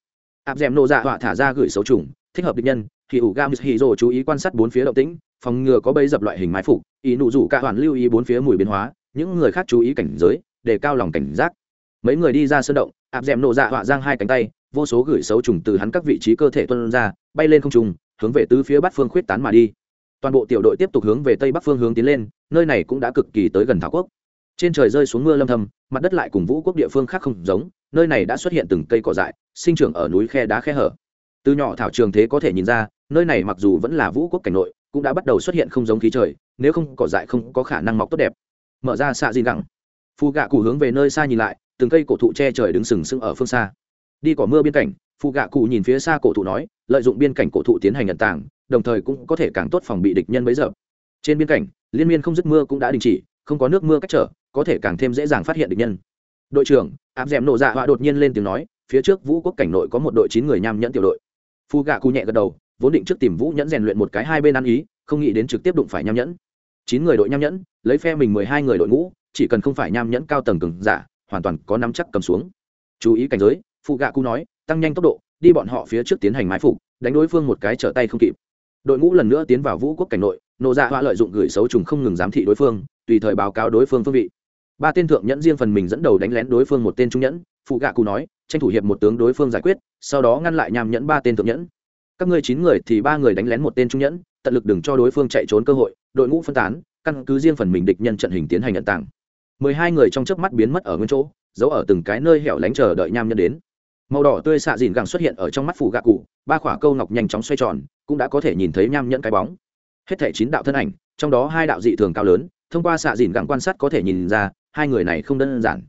Áp d nộ dạ họa thả ra gửi xấu trùng, thích hợp địch nhân, thì ủ gam hì rồ chú ý quan sát bốn phía động tĩnh, phòng ngừa có bẫy dập loại hình mái phục, ý nụ rủ cả hoàn lưu ý bốn phía mùi biến hóa, những người khác chú ý cảnh giới, để cao lòng cảnh giác. Mấy người đi ra sơn động, áp d nộ dạ họa giang hai cánh tay, vô số gửi xấu trùng từ hắn các vị trí cơ thể tuân ra, bay lên không trùng hướng về tứ phía bát phương khuyết tán mà đi toàn bộ tiểu đội tiếp tục hướng về tây bắc phương hướng tiến lên nơi này cũng đã cực kỳ tới gần thảo quốc. Trên trời rơi xuống mưa lâm thầm, mặt đất lại cùng vũ quốc địa phương khác không giống nơi này đã xuất hiện từng cây cỏ dại sinh trưởng ở núi khe đá khe hở. Từ nhỏ thảo trường thế có thể nhìn ra nơi này mặc dù vẫn là vũ quốc cảnh nội cũng đã bắt đầu xuất hiện không giống khí trời nếu không cỏ dại không có khả năng mọc tốt đẹp. Mở ra xạ gì gẳng phù gạ cụ hướng về nơi xa nhìn lại từng cây cổ thụ che trời đứng sừng sững ở phương xa. Đi cỏ mưa biên cảnh phù gạ cụ nhìn phía xa cổ thụ nói lợi dụng biên cảnh cổ thụ tiến hành nhận tảng đồng thời cũng có thể càng tốt phòng bị địch nhân bấy giờ. Trên biên cảnh, liên miên không dứt mưa cũng đã đình chỉ, không có nước mưa cách trở, có thể càng thêm dễ dàng phát hiện địch nhân. Đội trưởng, áp d ẻ m nộ dạ họa đột nhiên lên tiếng nói, phía trước vũ quốc cảnh nội có một đội chín người nham nhẫn tiểu đội. Phu gạ cụ nhẹ gật đầu, vốn định trước tìm vũ nhẫn rèn luyện một cái hai bên ăn ý, không nghĩ đến trực tiếp đụng phải nham nhẫn. Chín người đội nham nhẫn, lấy phe mình mười hai người đội ngũ, chỉ cần không phải nham nhẫn cao tầng cừng giả, hoàn toàn có nắm chắc cầm xuống. Chú ý cảnh giới phụ gạ cụ nói, tăng nhanh tốc độ, đi bọn họ phía trước tiến hành mái phục, đánh đối phương một cái trở tay không kịp đội ngũ lần nữa tiến vào vũ quốc cảnh nội nộ dạ họa lợi dụng gửi xấu trùng không ngừng giám thị đối phương, tùy thời báo cáo đối phương phương vị. Ba tên thượng nhẫn riêng phần mình dẫn đầu đánh lén đối phương một tên trung nhẫn, phụ gạ cụ nói, tranh thủ hiệp một tướng đối phương giải quyết, sau đó ngăn lại nham nhẫn ba tên thượng nhẫn. Các ngươi chín người thì ba người đánh lén một tên trung nhẫn, tận lực đừng cho đối phương chạy trốn cơ hội. Đội ngũ phân tán, căn cứ riêng phần mình địch nhân trận hình tiến hành nhận tảng mười hai người trong chớp mắt biến mất ở nguyên chỗ, giấu ở từng cái nơi hẻo lánh chờ đợi nham nhẫn đến màu đỏ tươi xạ dìn gẳng xuất hiện ở trong mắt phủ gạ cụ, ba khỏa câu ngọc nhanh chóng xoay tròn, cũng đã có thể nhìn thấy nham nhẫn cái bóng. Hết thể chín đạo thân ảnh, trong đó hai đạo dị thường cao lớn, thông qua xạ dìn gẳng quan sát có thể nhìn ra, hai người này không đơn giản.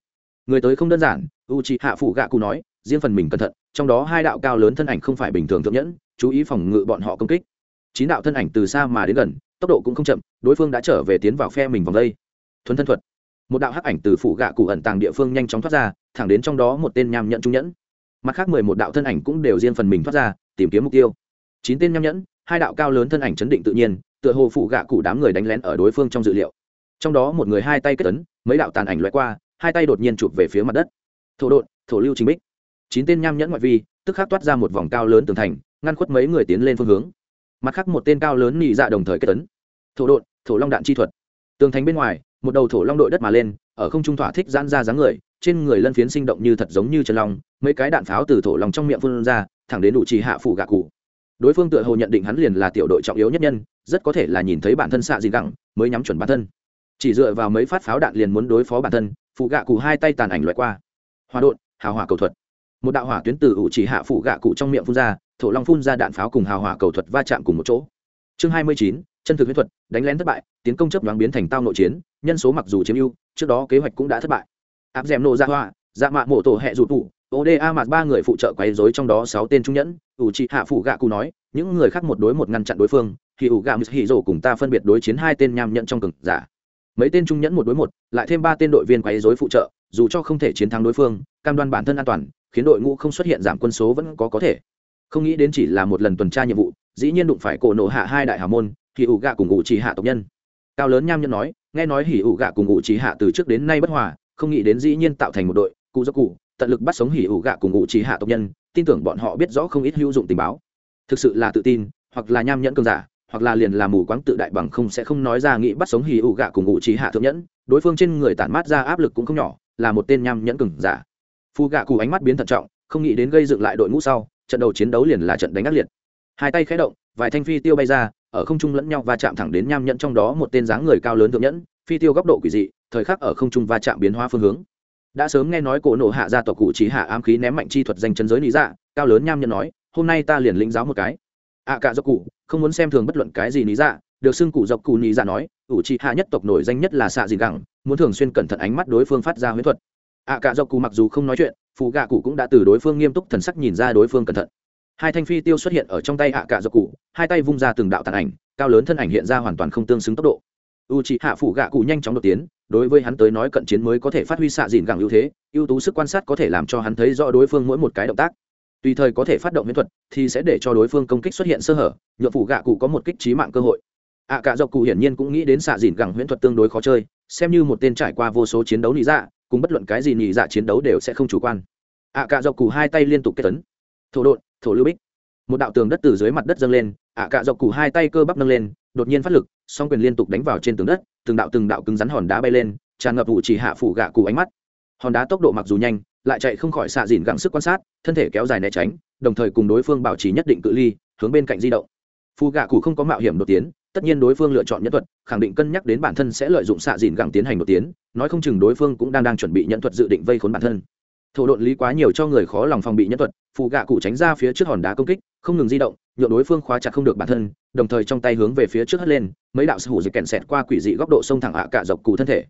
Người tới không đơn giản u c hạ phủ gạ cụ nói, riêng phần mình cẩn thận, trong đó hai đạo cao lớn thân ảnh không phải bình thường thượng nhẫn, chú ý phòng ngự bọn họ công kích. Chín đạo thân ảnh từ xa mà đến gần, tốc độ cũng không chậm, đối phương đã trở về tiến vào phe mình vòng đây. Thuấn thân thuật. Một đạo hắc ảnh từ phủ gạ cụ ẩn tàng địa phương nhanh chóng thoát ra, thẳng đến trong đó một tên nham nhẫn trung nhẫn mặt khác mười một đạo thân ảnh cũng đều riêng phần mình thoát ra, tìm kiếm mục tiêu. Chín tên nham nhẫn, hai đạo cao lớn thân ảnh chấn định tự nhiên, tựa hồ phụ gạ cụ đám người đánh lén ở đối phương trong dự liệu. Trong đó một người hai tay kết tấn mấy đạo tàn ảnh loại qua, hai tay đột nhiên chụp về phía mặt đất. Thổ đột thổ lưu chính bích. Chín tên nham nhẫn ngoại vi, tức khắc toát ra một vòng cao lớn tường thành, ngăn khuất mấy người tiến lên phương hướng. Mặt khác một tên cao lớn nhị dạ đồng thời kết tấn thổ đột thổ long đạn chi thuật. Tường thành bên ngoài một đầu thổ long đội đất mà lên, ở không trung thỏa thích giãn ra dáng người, trên người lân phiến sinh động như thật giống như chân long, mấy cái đạn pháo từ thổ lòng trong miệng phun ra, thẳng đến đủ trì hạ phủ gạ cụ. Đối phương tựa hồ nhận định hắn liền là tiểu đội trọng yếu nhất nhân, rất có thể là nhìn thấy bản thân xạ gì gẳng mới nhắm chuẩn bản thân. Chỉ dựa vào mấy phát pháo đạn liền muốn đối phó bản thân phụ gạ cụ hai tay tàn ảnh loại qua. Hòa đột hào hỏa cầu thuật. Một đạo hỏa tuyến từ ủ chỉ hạ phụ gạ cụ trong miệng phun ra, thổ long phun ra đạn pháo cùng hào hỏa cầu thuật va chạm cùng một chỗ. Chương hai mươi chín chân thực huyết thuật, đánh lén thất bại, tiến công chấp đoán biến thành tao nội chiến, nhân số mặc dù chiếm ưu, trước đó kế hoạch cũng đã thất bại. Áp d nổ ra hoa dạ mạ mộ tổ hẹ rụt tủ oda mặt ba người phụ trợ quấy dối trong đó sáu tên trung nhẫn, ủ trị hạ phụ gạ cụ nói, những người khác một đối một ngăn chặn đối phương, thì ủ gạ hì rổ cùng ta phân biệt đối chiến hai tên nham nhẫn trong cực giả. Mấy tên trung nhẫn một đối một, lại thêm ba tên đội viên quấy dối phụ trợ, dù cho không thể chiến thắng đối phương, cam đoan bản thân an toàn, khiến đội ngũ không xuất hiện giảm quân số vẫn có có thể. Không nghĩ đến chỉ là một lần tuần tra nhiệm vụ, dĩ nhiên đụng phải cổ nổ hạ hai đại hào môn hỉ ủ gạ cùng ngụ trì hạ tộc nhân. Cao lớn nham nhân nói, nghe nói hỉ ủ gạ cùng ngụ trì hạ từ trước đến nay bất hòa, không nghĩ đến dĩ nhiên tạo thành một đội, cụ do cụ, tận lực bắt sống hỉ ủ gạ cùng ngụ trì hạ tộc nhân, tin tưởng bọn họ biết rõ không ít hữu dụng tình báo. Thực sự là tự tin, hoặc là nham nhẫn cường giả, hoặc là liền là mù quáng tự đại bằng không sẽ không nói ra nghĩ bắt sống hỉ ủ gạ cùng ngụ trì hạ thượng nhẫn, đối phương trên người tản mát ra áp lực cũng không nhỏ, là một tên nham nhẫn cường giả. Phu gạ cụ ánh mắt biến thận trọng, không nghĩ đến gây dựng lại đội ngũ sau, trận đầu chiến đấu liền là trận đánh ác liệt. Hai tay khé động, vài thanh phi tiêu bay ra ở không trung lẫn nhau va chạm thẳng đến nham nhẫn trong đó một tên dáng người cao lớn thượng nhẫn phi tiêu góc độ quỷ dị thời khắc ở không trung va chạm biến hóa phương hướng. Đã sớm nghe nói cổ nổ hạ gia tộc cụ trí hạ ám khí ném mạnh chi thuật danh chân giới lý dạ cao lớn nham nhẫn nói hôm nay ta liền lĩnh giáo một cái. Ạ à, cả dọc cụ không muốn xem thường bất luận cái gì lý dạ được xưng cụ dọc cụ lý dạ nói ủ trí hạ nhất tộc nổi danh nhất là xạ gì gẳng muốn thường xuyên cẩn thận ánh mắt đối phương phát ra huyết thuật. Ạ à, cả dọc cụ mặc dù không nói chuyện phụ gạ cụ cũng đã từ đối phương nghiêm túc thần sắc nhìn ra đối phương cẩn thận hai thanh phi tiêu xuất hiện ở trong tay hạ cả dọc cụ, hai tay vung ra từng đạo tàn ảnh, cao lớn thân ảnh hiện ra hoàn toàn không tương xứng tốc độ. U c hạ phủ gạ cụ nhanh chóng đột tiến, đối với hắn tới nói cận chiến mới có thể phát huy xạ dìn gẳng ưu thế, ưu tú sức quan sát có thể làm cho hắn thấy rõ đối phương mỗi một cái động tác. Tùy thời có thể phát động miễn thuật, thì sẽ để cho đối phương công kích xuất hiện sơ hở nhựa phủ gạ cụ có một kích trí mạng cơ hội. Ạ cả dọc cụ hiển nhiên cũng nghĩ đến xạ dìn gẳng huyễn thuật tương đối khó chơi, xem như một tên trải qua vô số chiến đấu nị dạ cùng bất luận cái gì nị dạ chiến đấu đều sẽ không chủ quan. Ạ cả dọc cụ hai tay liên tục kết tấn. Thổ đột thổ lưu bích. Một đạo tường đất từ dưới mặt đất dâng lên, ạ cạ dọc cụ hai tay cơ bắp nâng lên, đột nhiên phát lực, song quyền liên tục đánh vào trên tường đất, từng đạo từng đạo cứng rắn hòn đá bay lên, tràn ngập vụ chỉ hạ phủ gạ cụ ánh mắt. Hòn đá tốc độ mặc dù nhanh, lại chạy không khỏi xạ dìn gắng sức quan sát, thân thể kéo dài né tránh, đồng thời cùng đối phương bảo trì nhất định cự ly, hướng bên cạnh di động. Phù gạ cụ không có mạo hiểm đột tiến, tất nhiên đối phương lựa chọn nhân thuật, khẳng định cân nhắc đến bản thân sẽ lợi dụng xạ dìn gẳng tiến hành đột tiến, nói không chừng đối phương cũng đang đang chuẩn bị nhân thuật dự định vây khốn bản thân thổ độn lý quá nhiều cho người khó lòng phòng bị nhân thuật phụ gạ cụ tránh ra phía trước hòn đá công kích, không ngừng di động, nhượng đối phương khóa chặt không được bản thân, đồng thời trong tay hướng về phía trước hất lên, mấy đạo sư hủ dịch kèn xẹt qua quỷ dị góc độ sông thẳng ạ cả dọc cụ thân thể.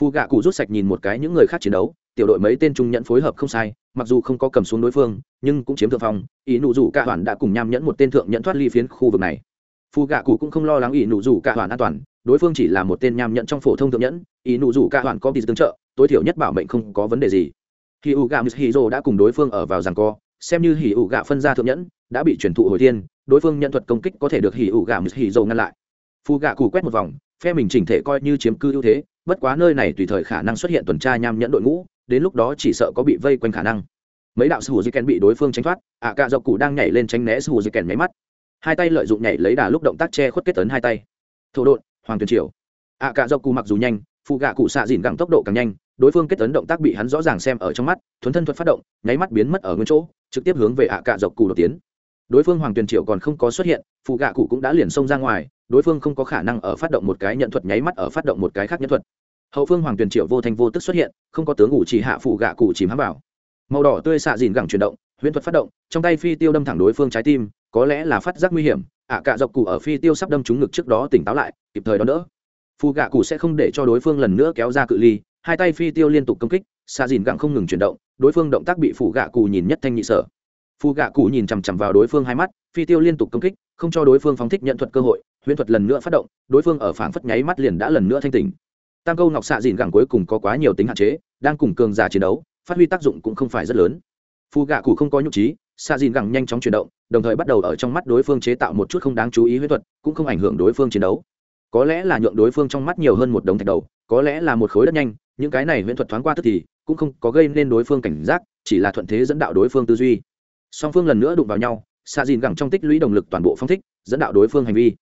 Phụ gạ cụ rút sạch nhìn một cái những người khác chiến đấu, tiểu đội mấy tên trung nhận phối hợp không sai, mặc dù không có cầm xuống đối phương, nhưng cũng chiếm thượng phong, ý nụ rủ cả hoàn đã cùng nham nhẫn một tên thượng nhận thoát ly phiến khu vực này. Phụ gạ cụ cũng không lo lắng ý nụ rủ cả hoàn an toàn, đối phương chỉ là một tên nham nhẫn trong phổ thông thượng nhẫn, ý nụ rủ cả hoàn có bị tương trợ, tối thiểu nhất bảo mệnh không có vấn đề gì. Hỉ u gạ hiro đã cùng đối phương ở vào rằng co, xem như hỉ ủ gạ phân ra thượng nhẫn, đã bị truyền thụ hồi thiên, đối phương nhận thuật công kích có thể được hỉ ủ gạ hỉ dầu ngăn lại. Phù gạ cù quét một vòng, phe mình chỉnh thể coi như chiếm cư ưu thế, bất quá nơi này tùy thời khả năng xuất hiện tuần tra nham nhẫn đội ngũ, đến lúc đó chỉ sợ có bị vây quanh khả năng. Mấy đạo sư hù di kèn bị đối phương tránh thoát, ạ cạ dọc cụ đang nhảy lên tránh né sư hù di kèn nháy mắt. Hai tay lợi dụng nhảy lấy đà lúc động tác che khuất kết tấn hai tay. Thổ đột hoàng tuyền triều. Ạ cạ dọc cụ mặc dù nhanh phụ gạ cụ xạ dìn gẳng tốc độ càng nhanh đối phương kết tấn động tác bị hắn rõ ràng xem ở trong mắt, thuấn thân thuật phát động, nháy mắt biến mất ở nguyên chỗ, trực tiếp hướng về ạ cạ dọc cụ đột tiến. Đối phương hoàng tuyền triệu còn không có xuất hiện, phụ gạ cụ cũng đã liền xông ra ngoài, đối phương không có khả năng ở phát động một cái nhận thuật nháy mắt ở phát động một cái khác nhận thuật. Hậu phương hoàng tuyền triệu vô thanh vô tức xuất hiện, không có tướng ngủ chỉ hạ phụ gạ cụ chìm hám vào. Màu đỏ tươi xạ dìn gẳng chuyển động, huyễn thuật phát động, trong tay phi tiêu đâm thẳng đối phương trái tim, có lẽ là phát giác nguy hiểm, ạ cạ dọc cụ ở phi tiêu sắp đâm trúng ngực trước đó tỉnh táo lại, kịp thời đón đỡ. Phụ gạ cụ sẽ không để cho đối phương lần nữa kéo ra cự ly hai tay phi tiêu liên tục công kích xạ dìn gặng không ngừng chuyển động, đối phương động tác bị phủ gạ cụ nhìn nhất thanh nhị sở. Phù gạ cụ nhìn chằm chằm vào đối phương hai mắt, phi tiêu liên tục công kích, không cho đối phương phóng thích nhận thuật cơ hội, huyễn thuật lần nữa phát động, đối phương ở phảng phất nháy mắt liền đã lần nữa thanh tỉnh. Tam câu ngọc xạ dìn gẳng cuối cùng có quá nhiều tính hạn chế, đang cùng cường giả chiến đấu, phát huy tác dụng cũng không phải rất lớn. Phù gạ cụ không có nhục trí xạ dìn gẳng nhanh chóng chuyển động, đồng thời bắt đầu ở trong mắt đối phương chế tạo một chút không đáng chú ý huyễn thuật, cũng không ảnh hưởng đối phương chiến đấu. Có lẽ là nhượng đối phương trong mắt nhiều hơn một đống thạch đầu, có lẽ là một khối đất nhanh những cái này huyễn thuật thoáng qua tức thì cũng không có gây nên đối phương cảnh giác chỉ là thuận thế dẫn đạo đối phương tư duy. Song phương lần nữa đụng vào nhau xạ dìn gẳng trong tích lũy động lực toàn bộ phong thích dẫn đạo đối phương hành vi.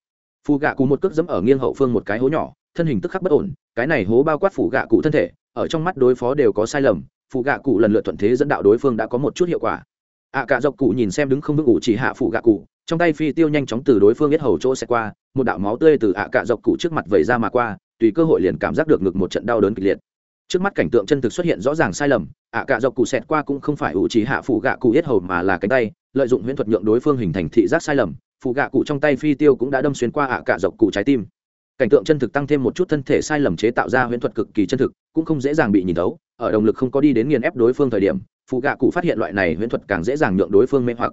Phù gạ cụ một cước dẫm ở nghiêng hậu phương một cái hố nhỏ thân hình tức khắc bất ổn cái này hố bao quát phủ gạ cụ thân thể ở trong mắt đối phó đều có sai lầm phụ gạ cụ lần lượt thuận thế dẫn đạo đối phương đã có một chút hiệu quả. Ạ à, cả dọc cụ nhìn xem đứng không vững ủ chỉ hạ phụ gạ cụ trong tay phi tiêu nhanh chóng từ đối phương biết hầu chỗ sẽ qua một đạo máu tươi từ ạ à cạ dọc cụ trước mặt vẩy ra mà qua tùy cơ hội liền cảm giác được ngực một trận đau đớn kịch liệt trước mắt cảnh tượng chân thực xuất hiện rõ ràng sai lầm, ạ à cạ dọc cụ xẹt qua cũng không phải ủ trí hạ phụ gạ cụ yết hầu mà là cánh tay, lợi dụng huyễn thuật nhượng đối phương hình thành thị giác sai lầm phụ gạ cụ trong tay phi tiêu cũng đã đâm xuyên qua ạ cạ dọc cụ trái tim. Cảnh tượng chân thực tăng thêm một chút thân thể sai lầm chế tạo ra huyễn thuật cực kỳ chân thực, cũng không dễ dàng bị nhìn thấu, ở động lực không có đi đến nghiền ép đối phương thời điểm phụ gạ cụ phát hiện loại này huyễn thuật càng dễ dàng nhượng đối phương mê hoặc.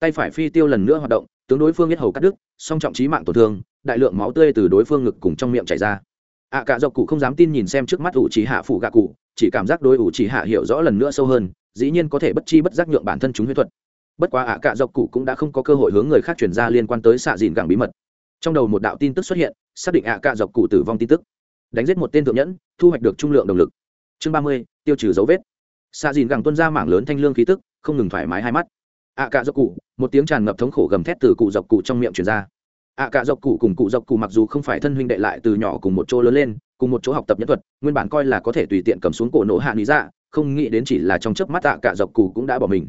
Tay phải phi tiêu lần nữa hoạt động, tướng đối phương yết hầu cắt đứt, song trọng trí mạng tổn thương, đại lượng máu tươi từ đối phương ngực cùng trong miệng chảy ra ạ à, cả dọc cụ không dám tin nhìn xem trước mắt ủ chỉ hạ phủ gạ cụ chỉ cảm giác đôi ủ chỉ hạ hiểu rõ lần nữa sâu hơn dĩ nhiên có thể bất chi bất giác nhượng bản thân chúng huyết thuật. Bất quá ạ à, cả dọc cụ cũng đã không có cơ hội hướng người khác chuyển ra liên quan tới xạ dìn gẳng bí mật. Trong đầu một đạo tin tức xuất hiện xác định ạ à, cả dọc cụ tử vong tin tức. Đánh giết một tên thượng nhẫn thu hoạch được trung lượng động lực. Chương ba mươi tiêu trừ dấu vết. Xạ dìn gẳng tuân ra mảng lớn thanh lương khí tức không ngừng thoải mái hai mắt. Ạ cả dọc cụ một tiếng tràn ngập thống khổ gầm thét từ cụ dọc cụ trong miệng truyền ra ạ cả dọc cụ cùng cụ dọc cụ mặc dù không phải thân huynh đệ lại từ nhỏ cùng một chỗ lớn lên cùng một chỗ học tập nhân thuật nguyên bản coi là có thể tùy tiện cầm xuống cổ nổ hạ lý dạ, không nghĩ đến chỉ là trong chớp mắt ạ cả dọc cụ cũng đã bỏ mình.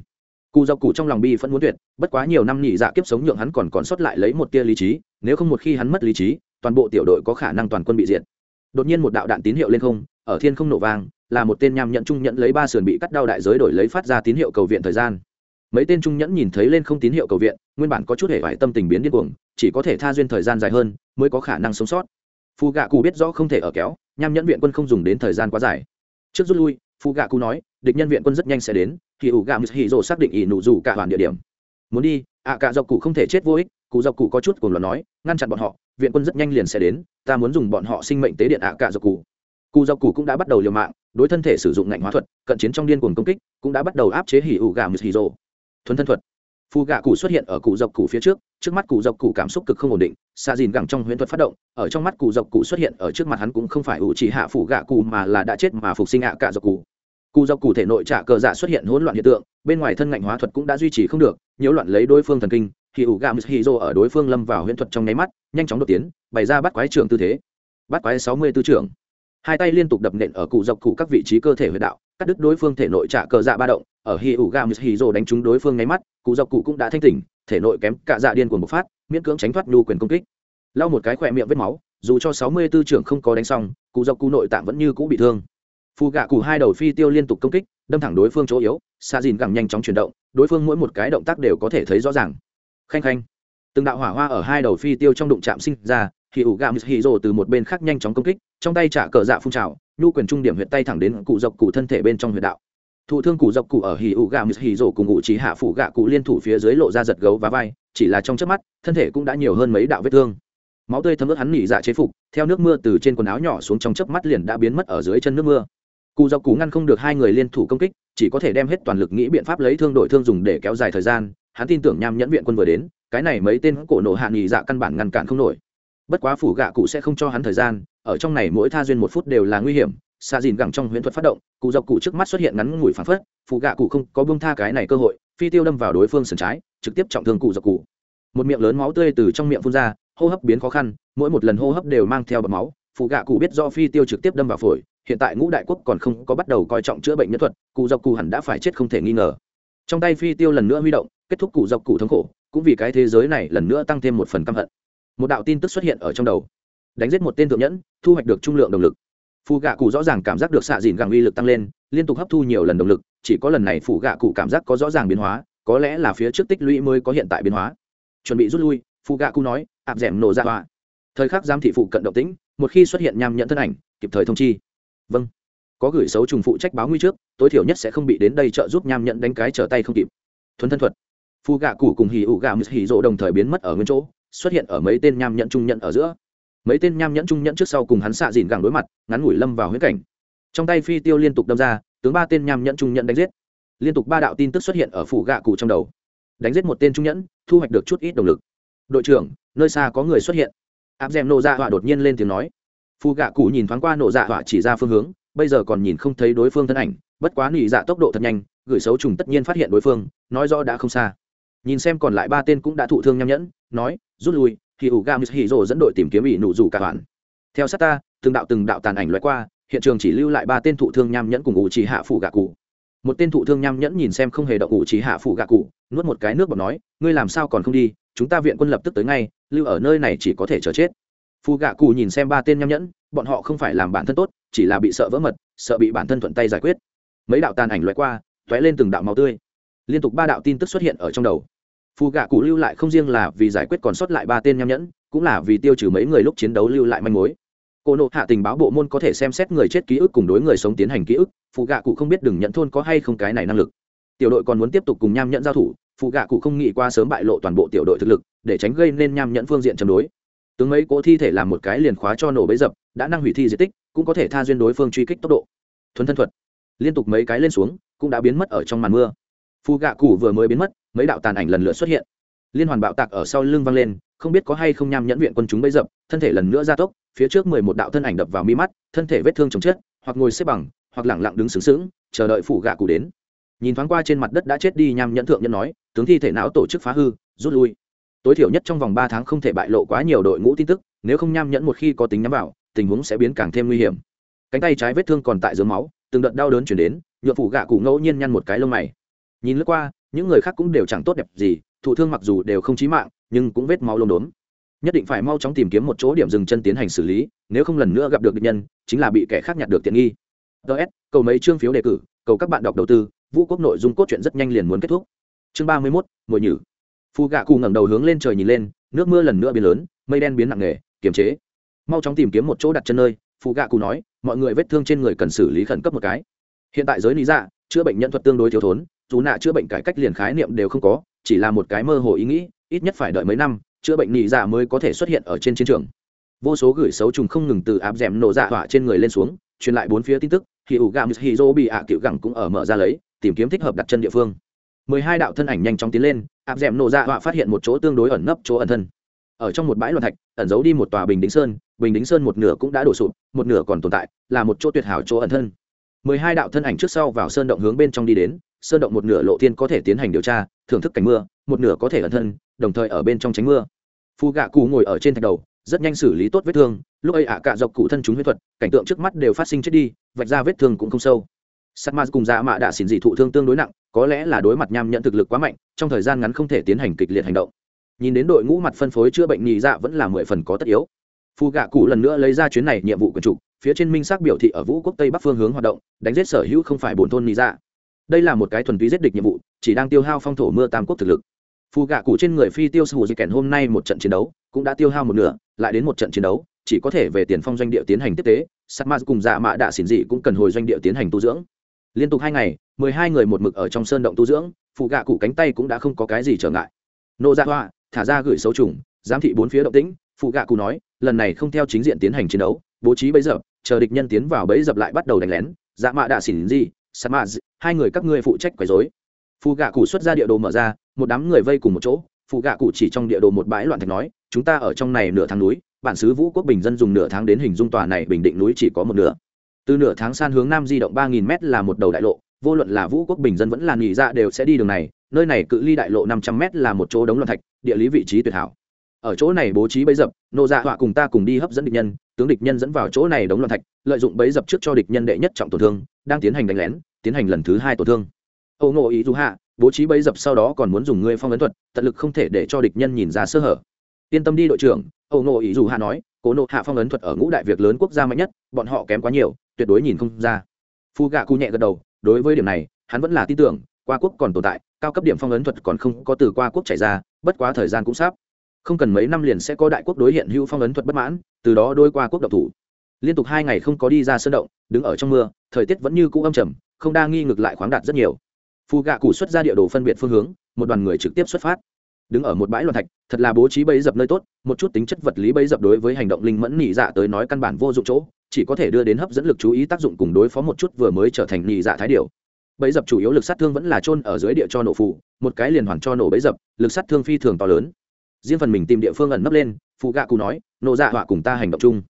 Cụ dọc cụ trong lòng bi vẫn muốn tuyệt bất quá nhiều năm nhị dạ kiếp sống nhượng hắn còn còn sót lại lấy một tia lý trí nếu không một khi hắn mất lý trí toàn bộ tiểu đội có khả năng toàn quân bị diệt. Đột nhiên một đạo đạn tín hiệu lên không ở thiên không nổ vang là một tên nham nhận trung nhận lấy ba sườn bị cắt đau đại giới đổi lấy phát ra tín hiệu cầu viện thời gian. Mấy tên trung nhẫn nhìn thấy lên không tín hiệu cầu viện nguyên bản có chút hề vải tâm tình biến điên cuồng chỉ có thể tha duyên thời gian dài hơn mới có khả năng sống sót. Phù gạ cụ biết rõ không thể ở kéo nham nhẫn viện quân không dùng đến thời gian quá dài. Trước rút lui phù gạ cụ nói địch nhân viện quân rất nhanh sẽ đến thì ủ gạ hì rồ xác định ỷ nụ dù cả hoàn địa điểm. Muốn đi ạ à, cả dọc cụ không thể chết vô ích cụ dọc cụ có chút cùng lo nói ngăn chặn bọn họ viện quân rất nhanh liền sẽ đến ta muốn dùng bọn họ sinh mệnh tế điện ạ à cả dọc cụ. Cụ dọc cụ cũng đã bắt đầu liều mạng đối thân thể sử dụng ngạnh hóa thuật cận chiến trong điên cuồng công kích cũng đã bắt đầu áp chế hỉ ủ gà mười hì rồ. Thuần thân thuật phù gạ cụ xuất hiện ở cụ dọc cụ phía trước trước mắt cụ dọc cụ cảm xúc cực không ổn định xa dìn gẳng trong huyễn thuật phát động, ở trong mắt cụ dọc cụ xuất hiện ở trước mặt hắn cũng không phải ủ chỉ hạ phù gạ cụ mà là đã chết mà phục sinh ạ cả dọc cụ. Cụ dọc cụ thể nội trả cờ dạ xuất hiện hỗn loạn hiện tượng, bên ngoài thân ngạnh hóa thuật cũng đã duy trì không được, nhiễu loạn lấy đối phương thần kinh, thì ủ gạ mười hì ở đối phương lâm vào huyễn thuật trong nháy mắt, nhanh chóng đột tiến, bày ra bắt quái trường tư thế. Bắt quái sáu mươi tư trưởng. Hai tay liên tục đập nện ở cụ dọc cụ các vị trí cơ thể huyệt đạo cắt đứt đối phương thể nội trả cờ dạ ba động, ở hi ủ gam hi rồ đánh trúng đối phương nháy mắt, cụ dọc cụ cũng đã thanh tỉnh, thể nội kém cả dạ điên cuồng bộc phát, miễn cưỡng tránh thoát nhu quyền công kích. Lau một cái khỏe miệng vết máu, dù cho sáu mươi tư trưởng không có đánh xong, cụ dọc cụ nội tạng vẫn như cũ bị thương. Phù gạ cụ hai đầu phi tiêu liên tục công kích, đâm thẳng đối phương chỗ yếu xa dìn càng nhanh chóng chuyển động, đối phương mỗi một cái động tác đều có thể thấy rõ ràng. Khanh khanh. Từng đạo hỏa hoa ở hai đầu phi tiêu trong đụng chạm sinh ra thì ủ gam hì rồ từ một bên khác nhanh chóng công kích, trong tay trả cờ dạ phun trào, nhu quyền trung điểm huyệt tay thẳng đến cụ dọc cụ thân thể bên trong huyệt đạo. Thụ thương cụ dọc cụ ở hì ủ gà mít hì rồ cùng ngụ trí hạ phủ gạ cụ liên thủ phía dưới lộ ra giật gấu và vai, chỉ là trong chớp mắt, thân thể cũng đã nhiều hơn mấy đạo vết thương. Máu tươi thấm ướt hắn nỉ dạ chế phục, theo nước mưa từ trên quần áo nhỏ xuống trong chớp mắt liền đã biến mất ở dưới chân nước mưa. Cụ dọc cụ ngăn không được hai người liên thủ công kích, chỉ có thể đem hết toàn lực nghĩ biện pháp lấy thương đổi thương dùng để kéo dài thời gian, hắn tin tưởng nham nhẫn viện quân vừa đến, cái này mấy tên cổ nổ hạ nghỉ dạ căn bản ngăn cản không nổi bất quá phủ gạ cụ sẽ không cho hắn thời gian, ở trong này mỗi tha duyên một phút đều là nguy hiểm. Xa dìn gẳng trong huyễn thuật phát động, cụ dọc cụ trước mắt xuất hiện ngắn ngủi phản phất phụ gạ cụ không có bông tha cái này cơ hội, phi tiêu đâm vào đối phương sườn trái, trực tiếp trọng thương cụ dọc cụ. Một miệng lớn máu tươi từ trong miệng phun ra, hô hấp biến khó khăn, mỗi một lần hô hấp đều mang theo bọc máu. Phụ gạ cụ biết do phi tiêu trực tiếp đâm vào phổi, hiện tại ngũ đại quốc còn không có bắt đầu coi trọng chữa bệnh nhân thuật, cụ dọc cụ hẳn đã phải chết không thể nghi ngờ. Trong tay phi tiêu lần nữa huy động, kết thúc cụ dọc cụ thống khổ, cũng vì cái thế giới này lần nữa tăng thêm một phần căm hận một đạo tin tức xuất hiện ở trong đầu. Đánh giết một tên thượng nhẫn, thu hoạch được trung lượng động lực. Phù gạ cụ rõ ràng cảm giác được xạ dìn gẳng uy lực tăng lên, liên tục hấp thu nhiều lần động lực, chỉ có lần này phù gạ cụ cảm giác có rõ ràng biến hóa, có lẽ là phía trước tích lũy mới có hiện tại biến hóa. Chuẩn bị rút lui, phù gạ cụ nói áp d nổ ra họa. Thời khắc giám thị phụ cận động tĩnh, một khi xuất hiện nham nhận thân ảnh, kịp thời thông chi. Vâng. Có gửi xấu trùng phụ trách báo nguy trước, tối thiểu nhất sẽ không bị đến đây trợ giúp nham nhận đánh cái trở tay không kịp. Thuần thân thuật. Phù gạ cụ cùng hì ụ gà mứt hì rộ đồng thời biến mất ở nguyên chỗ xuất hiện ở mấy tên nham nhẫn trung nhận ở giữa. Mấy tên nham nhẫn trung nhẫn trước sau cùng hắn xạ dìn gẳng đối mặt, ngắn ngủi lâm vào huyết cảnh. Trong tay phi tiêu liên tục đâm ra, tướng ba tên nham nhẫn trung nhẫn đánh giết. Liên tục ba đạo tin tức xuất hiện ở phủ gạ cụ trong đầu. Đánh giết một tên trung nhẫn, thu hoạch được chút ít động lực. Đội trưởng, nơi xa có người xuất hiện. Áp d è m nộ dạ họa đột nhiên lên tiếng nói. Phù gạ cụ nhìn thoáng qua nộ dạ họa chỉ ra phương hướng, bây giờ còn nhìn không thấy đối phương thân ảnh, bất quá nỉ dạ tốc độ thật nhanh, gửi xấu trùng tất nhiên phát hiện đối phương, nói rõ đã không xa. Nhìn xem còn lại ba tên cũng đã thụ thương nham nhẫn, nói rút lui, thì ủ gam hì rồ dẫn đội tìm kiếm bị nụ rủ cả đoạn theo sát ta, từng đạo từng đạo tàn ảnh loại qua, hiện trường chỉ lưu lại ba tên thụ thương nham nhẫn cùng ủ trì hạ phủ gạ cụ. Một tên thụ thương nham nhẫn nhìn xem không hề động ủ trì hạ phủ gạ cụ, nuốt một cái nước bọt nói, ngươi làm sao còn không đi? Chúng ta viện quân lập tức tới ngay, lưu ở nơi này chỉ có thể chờ chết. Phù gạ cụ nhìn xem ba tên nham nhẫn, bọn họ không phải làm bản thân tốt, chỉ là bị sợ vỡ mật, sợ bị bản thân thuận tay giải quyết. Mấy đạo tàn ảnh loại qua t ó é lên từng đạo màu tươi. Liên tục ba đạo tin tức xuất hiện ở trong đầu phù gạ cụ lưu lại không riêng là vì giải quyết còn sót lại ba tên nham nhẫn, cũng là vì tiêu trừ mấy người lúc chiến đấu lưu lại manh mối. Cô nộ hạ tình báo bộ môn có thể xem xét người chết ký ức cùng đối người sống tiến hành ký ức phụ gạ cụ không biết đừng nhận thôn có hay không cái này năng lực. Tiểu đội còn muốn tiếp tục cùng nham nhẫn giao thủ phụ gạ cụ không nghĩ qua sớm bại lộ toàn bộ tiểu đội thực lực, để tránh gây nên nham nhẫn phương diện chống đối. Tướng mấy cỗ thi thể làm một cái liền khóa cho nổ bấy dập, đã năng hủy thi di tích, cũng có thể tha duyên đối phương truy kích tốc độ. Thuần thân thuật. Liên tục mấy cái lên xuống, cũng đã biến mất ở trong màn mưa. Phù gạ cụ vừa mới biến mất mấy đạo tàn ảnh lần lượt xuất hiện. Liên hoàn bạo tạc ở sau lưng vang lên, không biết có hay không nham nhẫn viện quân chúng bấy dập, thân thể lần nữa gia tốc, phía trước mười một đạo thân ảnh đập vào mi mắt, thân thể vết thương chồng chết hoặc ngồi xếp bằng, hoặc lẳng lặng đứng sướng sướng chờ đợi phủ gạ cụ đến. Nhìn thoáng qua trên mặt đất đã chết đi nham nhẫn thượng nhân nói, tướng thi thể não tổ chức phá hư, rút lui. Tối thiểu nhất trong vòng ba tháng không thể bại lộ quá nhiều đội ngũ tin tức, nếu không nham nhẫn một khi có tính nhắm vào, tình huống sẽ biến càng thêm nguy hiểm. Cánh tay trái vết thương còn tại dưới máu, từng đợt đau đớn chuyển đến nhuộm phủ gạ cụ ngẫu nhiên nhăn một cái lông mày. Nhìn lướt qua những người khác cũng đều chẳng tốt đẹp gì, thụ thương mặc dù đều không chí mạng, nhưng cũng vết máu lông đốn nhất định phải mau chóng tìm kiếm một chỗ điểm dừng chân tiến hành xử lý, nếu không lần nữa gặp được địch nhân, chính là bị kẻ khác nhặt được tiện nghi. Ts cầu mấy chương phiếu đề cử, cầu các bạn đọc đầu tư, vũ quốc nội dung cốt truyện rất nhanh liền muốn kết thúc. Chương ba mươi mốt, mùa nhử. Phù gạ cù ngẩng đầu hướng lên trời nhìn lên, nước mưa lần nữa biến lớn, mây đen biến nặng nề, kiềm chế. Mau chóng tìm kiếm một chỗ đặt chân nơi phù gạ cù nói, mọi người vết thương trên người cần xử lý khẩn cấp một cái. Hiện tại giới lý dạ chữa bệnh nhân thuật tương đối thiếu thốn dù nạ chữa bệnh cải cách liền khái niệm đều không có, chỉ là một cái mơ hồ ý nghĩ, ít nhất phải đợi mấy năm, chữa bệnh nhị dạ mới có thể xuất hiện ở trên chiến trường. Vô số gửi xấu trùng không ngừng từ áp d ẻ m nổ dạ hỏa trên người lên xuống, truyền lại bốn phía tin tức thì ủ gam hì dô bị ạ cựu gẳng cũng ở mở ra lấy, tìm kiếm thích hợp đặt chân địa phương. Mười hai đạo thân ảnh nhanh chóng tiến lên, áp d ẻ m nổ dạ hỏa phát hiện một chỗ tương đối ẩn nấp chỗ ẩn thân. Ở trong một bãi loạn thạch, ẩn giấu đi một tòa bình đính sơn, bình đính sơn một nửa cũng đã đổ sụp, một nửa còn tồn tại, là một chỗ tuyệt hảo chỗ ẩn thân. Mười hai đạo thân ảnh trước sau vào sơn động hướng bên trong đi đến sơn động một nửa lộ thiên có thể tiến hành điều tra, thưởng thức cảnh mưa, một nửa có thể ẩn thân, đồng thời ở bên trong tránh mưa. Phù gạ cụ ngồi ở trên thạch đầu, rất nhanh xử lý tốt vết thương, lúc ấy ạ cạ dọc cụ thân chúng huyết thuật, cảnh tượng trước mắt đều phát sinh chết đi, vạch ra vết thương cũng không sâu. Sắc ma cùng dạ mạ đã xỉn dị thụ thương tương đối nặng, có lẽ là đối mặt nham nhận thực lực quá mạnh, trong thời gian ngắn không thể tiến hành kịch liệt hành động. Nhìn đến đội ngũ mặt phân phối chữa bệnh nhị dạ vẫn là mười phần có tất yếu. Phù gạ cụ lần nữa lấy ra chuyến này nhiệm vụ quần trục, phía trên minh xác biểu thị ở vũ quốc tây bắc phương hướng hoạt động, đánh giết sở hữu không phải bổn thôn nhị dạ đây là một cái thuần túy giết địch nhiệm vụ, chỉ đang tiêu hao phong thổ mưa tam quốc thực lực. Phù gạ cụ trên người phi tiêu sù di kèn hôm nay một trận chiến đấu, cũng đã tiêu hao một nửa, lại đến một trận chiến đấu, chỉ có thể về tiền phong doanh địa tiến hành tiếp tế sắt ma cùng dạ mạ đạ xỉn dị cũng cần hồi doanh địa tiến hành tu dưỡng. Liên tục hai ngày, mười hai người một mực ở trong sơn động tu dưỡng phù gạ cụ cánh tay cũng đã không có cái gì trở ngại. Nộ dạ hoa, thả ra gửi xấu trùng, giám thị bốn phía động tĩnh phù gạ cụ nói, lần này không theo chính diện tiến hành chiến đấu, bố trí bấy giờ chờ địch nhân tiến vào bấy dập lại bắt đầu đánh lén dạ mạ đạ xỉn dị samaz hai người các ngươi phụ trách quấy dối phù gạ cụ xuất ra địa đồ mở ra, một đám người vây cùng một chỗ. Phù gạ cụ chỉ trong địa đồ một bãi loạn thạch nói, chúng ta ở trong này nửa tháng núi, bản xứ vũ quốc bình dân dùng nửa tháng đến hình dung tòa này bình định núi chỉ có một nửa. Từ nửa tháng san hướng nam di động ba nghìn m là một đầu đại lộ, vô luận là vũ quốc bình dân vẫn là nghỉ dạ đều sẽ đi đường này, nơi này cự ly đại lộ năm trăm m là một chỗ đống loạn thạch, địa lý vị trí tuyệt hảo ở chỗ này bố trí bấy dập nộ dạ họa cùng ta cùng đi hấp dẫn địch nhân, tướng địch nhân dẫn vào chỗ này đống loạn thạch, lợi dụng bấy dập trước cho địch nhân đệ nhất trọng tổn thương, đang tiến hành đánh lén, tiến hành lần thứ hai tổn thương. Âu ngộ ý dù hạ, bố trí bấy dập sau đó còn muốn dùng ngươi phong ấn thuật, tận lực không thể để cho địch nhân nhìn ra sơ hở. Yên tâm đi đội trưởng âu ngộ ý dù hạ nói, cố nộ hạ phong ấn thuật ở ngũ đại việc lớn quốc gia mạnh nhất, bọn họ kém quá nhiều, tuyệt đối nhìn không ra. Phu gạ cụ nhẹ gật đầu, đối với điểm này, hắn vẫn là tin tưởng, qua quốc còn tồn tại, cao cấp điểm phong ấn thuật còn không có từ qua quốc chảy ra, bất quá thời gian cũng sắp không cần mấy năm liền sẽ có đại quốc đối hiện hữu phong ấn thuật bất mãn, từ đó đôi qua quốc độc thủ. Liên tục hai ngày không có đi ra sơn động, đứng ở trong mưa, thời tiết vẫn như cũ âm trầm, không đa nghi ngược lại khoáng đạt rất nhiều. Phù gạ cụ xuất ra địa đồ phân biệt phương hướng, một đoàn người trực tiếp xuất phát. Đứng ở một bãi loạn thạch, thật là bố trí bẫy dập nơi tốt, một chút tính chất vật lý bẫy dập đối với hành động linh mẫn nhị dạ tới nói căn bản vô dụng chỗ, chỉ có thể đưa đến hấp dẫn lực chú ý tác dụng cùng đối phó một chút vừa mới trở thành nhị dạ thái điều. Bẫy dập chủ yếu lực sát thương vẫn là chôn ở dưới địa cho nổ phụ một cái liền hoàn cho nổ bẫy dập, lực sát thương phi thường to lớn riêng phần mình tìm địa phương ẩn nấp lên, phụ gạ cụ nói nộ dạ họa cùng ta hành động chung.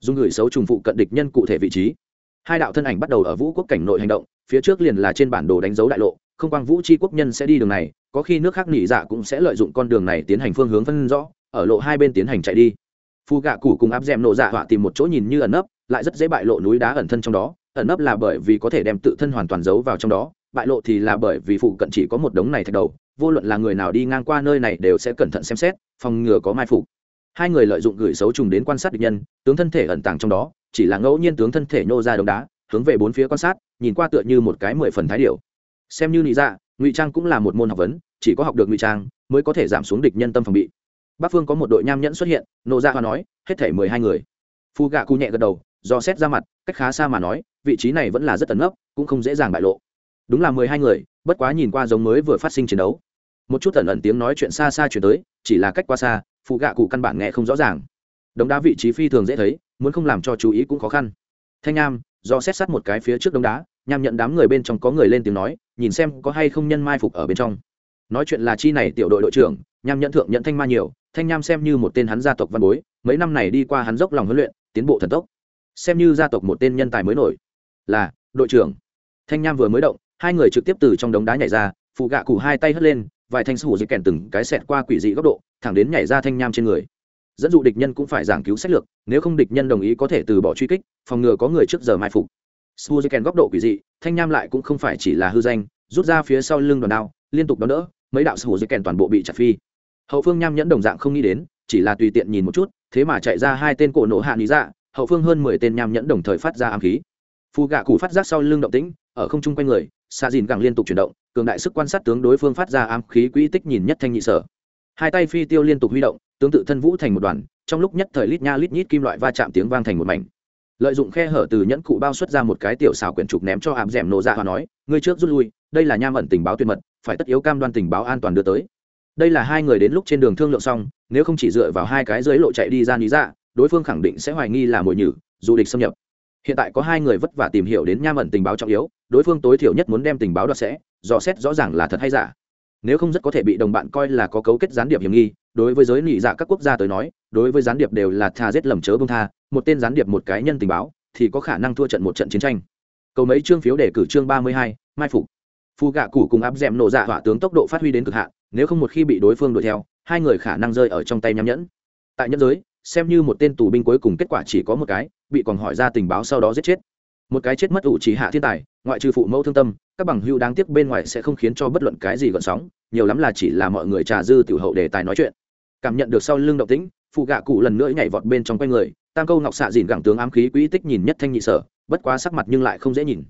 Dùng gửi xấu trùng phụ cận địch nhân cụ thể vị trí. Hai đạo thân ảnh bắt đầu ở vũ quốc cảnh nội hành động, phía trước liền là trên bản đồ đánh dấu đại lộ, không quang vũ c quốc nhân sẽ đi đường này, có khi nước khác nỉ dạ cũng sẽ lợi dụng con đường này tiến hành phương hướng phân rõ, ở lộ hai bên tiến hành chạy đi. Phu gạ cụ cùng áp d nộ dạ họa tìm một chỗ nhìn như ẩn nấp, lại rất dễ bại lộ núi đá ẩn thân trong đó, ẩn nấp là bởi vì có thể đem tự thân hoàn toàn giấu vào trong đó, bại lộ thì là bởi vì phụ cận chỉ có một đống này thạch đầu vô luận là người nào đi ngang qua nơi này đều sẽ cẩn thận xem xét phòng ngừa có mai phục. Hai người lợi dụng gửi xấu trùng đến quan sát địch nhân tướng thân thể ẩn tàng trong đó chỉ là ngẫu nhiên tướng thân thể nhô ra đống đá hướng về bốn phía quan sát nhìn qua tựa như một cái mười phần thái điệu xem như nị dạ, ngụy trang cũng là một môn học vấn chỉ có học được ngụy trang mới có thể giảm xuống địch nhân tâm phòng bị. Bắc phương có một đội nham nhẫn xuất hiện nộ ra và nói hết thể mười hai người. Phu gạ cụ nhẹ gật đầu do xét ra mặt cách khá xa mà nói vị trí này vẫn là rất tấn ấp cũng không dễ dàng bại lộ. Đúng là mười hai người bất quá nhìn qua giống mới vừa phát sinh chiến đấu một chút tẩn ẩn tiếng nói chuyện xa xa chuyển tới, chỉ là cách qua xa, phụ gạ cụ căn bản nghe không rõ ràng. Đống đá vị trí phi thường dễ thấy, muốn không làm cho chú ý cũng khó khăn. Thanh nham do xét sát một cái phía trước đống đá nham nhận đám người bên trong có người lên tiếng nói, nhìn xem có hay không nhân mai phục ở bên trong. Nói chuyện là chi này tiểu đội đội trưởng nham nhận thượng nhận thanh ma nhiều, thanh nham xem như một tên hắn gia tộc văn bối, mấy năm này đi qua hắn dốc lòng huấn luyện, tiến bộ thần tốc. Xem như gia tộc một tên nhân tài mới nổi. Là, đội trưởng. Thanh nham vừa mới động, hai người trực tiếp từ trong đống đá nhảy ra, phụ gạ cụ hai tay hất lên vài thanh sủ dây kèn từng cái xẹt qua quỷ dị góc độ, thẳng đến nhảy ra thanh nham trên người. Dẫn dụ địch nhân cũng phải giảng cứu sách lược, nếu không địch nhân đồng ý có thể từ bỏ truy kích, phòng ngừa có người trước giờ mai phục. Sủ dây kèn góc độ quỷ dị, thanh nham lại cũng không phải chỉ là hư danh, rút ra phía sau lưng đoàn đao, liên tục đón đỡ, mấy đạo sủ dây kèn toàn bộ bị chặt phi. Hậu phương nham nhẫn đồng dạng không nghĩ đến, chỉ là tùy tiện nhìn một chút, thế mà chạy ra hai tên cổ nổ hạ lý dạ hậu phương hơn mười tên nham nhẫn đồng thời phát ra ám khí. Phù gạ cụ phát giác sau lưng động tĩnh, ở không trung quanh người, xạ dìn càng liên tục chuyển động cường đại sức quan sát tướng đối phương phát ra ám khí quỹ tích nhìn nhất thanh nhị sở. Hai tay phi tiêu liên tục huy động, tướng tự thân vũ thành một đoàn, trong lúc nhất thời lít nha lít nhít kim loại va chạm tiếng vang thành một mảnh. Lợi dụng khe hở từ nhẫn cụ bao xuất ra một cái tiểu xào quyển trục ném cho ám d nổ dạ ra và nói, ngươi trước rút lui, đây là nham ẩn tình báo tuyệt mật, phải tất yếu cam đoan tình báo an toàn đưa tới. Đây là hai người đến lúc trên đường thương lượng xong, nếu không chỉ dựa vào hai cái dưới lộ chạy đi ra lý ra dạ, đối phương khẳng định sẽ hoài nghi là mồi nhử du địch xâm nhập hiện tại có hai người vất vả tìm hiểu đến nham ẩn tình báo trọng yếu, đối phương tối thiểu nhất muốn đem tình báo đoạt sẽ, dò xét rõ ràng là thật hay giả. Nếu không rất có thể bị đồng bạn coi là có cấu kết gián điệp hiểm nghi, đối với giới nị dạ các quốc gia tới nói, đối với gián điệp đều là tha giết lầm chớ bông tha, một tên gián điệp một cái nhân tình báo, thì có khả năng thua trận một trận chiến tranh. Cầu mấy chương phiếu để cử chương ba mươi hai, mai phục. Phu gạ củ cùng áp d ẹ m nổ dạ hỏa tướng tốc độ phát huy đến cực hạn, nếu không một khi bị đối phương đuổi theo, hai người khả năng rơi ở trong tay nham nhẫn. Tại nhẫn giới xem như một tên tù binh cuối cùng kết quả chỉ có một cái, bị còn hỏi ra tình báo sau đó giết chết. Một cái chết mất ủ chỉ hạ thiên tài, ngoại trừ phụ mẫu thương tâm, các bằng hưu đáng tiếc bên ngoài sẽ không khiến cho bất luận cái gì gợn sóng, nhiều lắm là chỉ là mọi người trà dư tiểu hậu đề tài nói chuyện. Cảm nhận được sau lưng động tĩnh, phụ gạ cụ lần nữa nhảy vọt bên trong quanh người, tam câu ngọc xạ dìn gẳng tướng ám khí quỹ tích nhìn nhất thanh nhị sở, bất quá sắc mặt nhưng lại không dễ nhìn.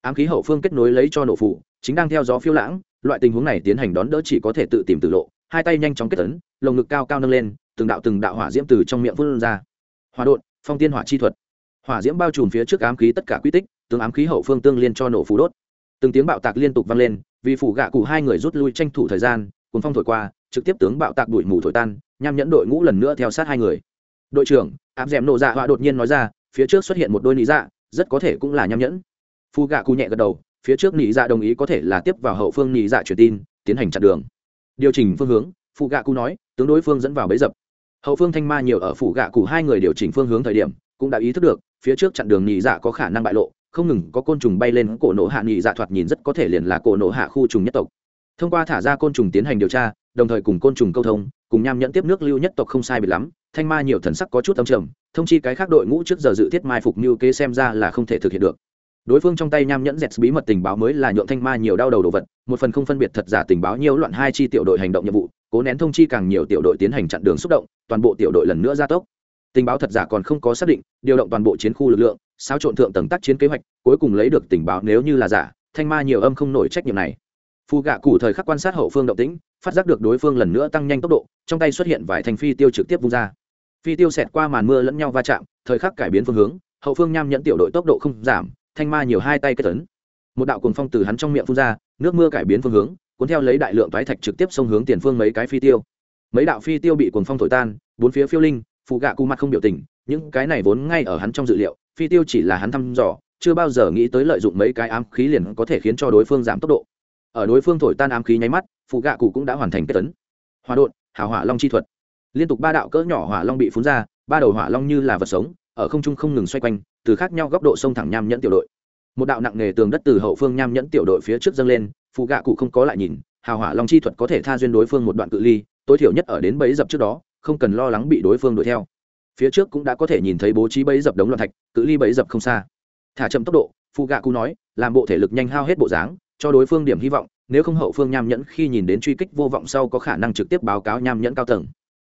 Ám khí hậu phương kết nối lấy cho nổ phụ, chính đang theo gió phiêu lãng, loại tình huống này tiến hành đón đỡ chỉ có thể tự tìm tự lộ, hai tay nhanh chóng kết tấn lồng ngực cao cao nâng lên từng đạo từng đạo hỏa diễm từ trong miệng phun ra. Hòa đột phong tiên hỏa chi thuật. Hỏa diễm bao trùm phía trước ám khí tất cả quy tích, tướng ám khí hậu phương tương liên cho nổ phù đốt. Từng tiếng bạo tạc liên tục vang lên, vì phủ gạ cụ hai người rút lui tranh thủ thời gian cùng phong thổi qua, trực tiếp tướng bạo tạc đuổi mù thổi tan, nham nhẫn đội ngũ lần nữa theo sát hai người. Đội trưởng áp dẻm nổ dạ họa đột nhiên nói ra, phía trước xuất hiện một đôi nị dạ rất có thể cũng là nham nhẫn. Phu gạ cụ nhẹ gật đầu, phía trước nị dạ đồng ý có thể là tiếp vào hậu phương nị dạ truyền tin, tiến hành chặn đường. Điều chỉnh phương hướng phụ gạ cụ nói, tướng đối phương dẫn vào bấy dập hậu phương thanh ma nhiều ở phủ gạ cụ hai người điều chỉnh phương hướng thời điểm, cũng đã ý thức được, phía trước chặn đường nhị dạ có khả năng bại lộ, không ngừng có côn trùng bay lên, cổ nổ hạ nhị dạ thoạt nhìn rất có thể liền là cổ nổ hạ khu trùng nhất tộc. Thông qua thả ra côn trùng tiến hành điều tra, đồng thời cùng côn trùng câu thông, cùng nham nhẫn tiếp nước lưu nhất tộc không sai biệt lắm, thanh ma nhiều thần sắc có chút âm trầm, thông chi cái khác đội ngũ trước giờ dự thiết mai phục như kế xem ra là không thể thực hiện được. Đối phương trong tay nham nhẫn dẹt bí mật tình báo mới là nhượng thanh ma nhiều đau đầu đồ vật, một phần không phân biệt thật giả tình báo nhiều loạn hai chi tiểu đội hành động nhiệm vụ cố nén thông chi càng nhiều tiểu đội tiến hành chặn đường xúc động, toàn bộ tiểu đội lần nữa gia tốc. Tình báo thật giả còn không có xác định, điều động toàn bộ chiến khu lực lượng sao trộn thượng tầng tác chiến kế hoạch, cuối cùng lấy được tình báo nếu như là giả, thanh ma nhiều âm không nổi trách nhiệm này. Phù gạ cụ thời khắc quan sát hậu phương động tĩnh, phát giác được đối phương lần nữa tăng nhanh tốc độ, trong tay xuất hiện vài thành phi tiêu trực tiếp vung ra. Phi tiêu xẹt qua màn mưa lẫn nhau va chạm, thời khắc cải biến phương hướng, hậu phương nham nhẫn tiểu đội tốc độ không giảm, thanh ma nhiều hai tay kết tấn một đạo cuồng phong từ hắn trong miệng phun ra, nước mưa cải biến phương hướng cuốn theo lấy đại lượng toái thạch trực tiếp xông hướng tiền phương mấy cái phi tiêu. Mấy đạo phi tiêu bị cuồng phong thổi tan, bốn phía phiêu linh phụ gạ cụ mặt không biểu tình, những cái này vốn ngay ở hắn trong dự liệu, phi tiêu chỉ là hắn thăm dò, chưa bao giờ nghĩ tới lợi dụng mấy cái ám khí liền có thể khiến cho đối phương giảm tốc độ. Ở đối phương thổi tan ám khí nháy mắt phụ gạ cụ cũng đã hoàn thành kết tấn. Hòa đột hào hỏa long chi thuật. Liên tục ba đạo cỡ nhỏ hỏa long bị phun ra, ba đầu hỏa long như là vật sống, ở không trung không ngừng xoay quanh, từ khác nhau góc độ sông thẳng nham nhẫn tiểu đội. Một đạo nặng nề tường đất từ hậu phương nham nhẫn tiểu đội phía trước dâng lên phụ gạ cụ không có lại nhìn, hào hỏa long chi thuật có thể tha duyên đối phương một đoạn cự ly, tối thiểu nhất ở đến bẫy dập trước đó, không cần lo lắng bị đối phương đuổi theo. Phía trước cũng đã có thể nhìn thấy bố trí bẫy dập đống loạn thạch, cự ly bẫy dập không xa. Thả chậm tốc độ phụ gạ cụ nói, làm bộ thể lực nhanh hao hết bộ dáng, cho đối phương điểm hy vọng, nếu không hậu phương nham nhẫn khi nhìn đến truy kích vô vọng sau có khả năng trực tiếp báo cáo nham nhẫn cao tầng.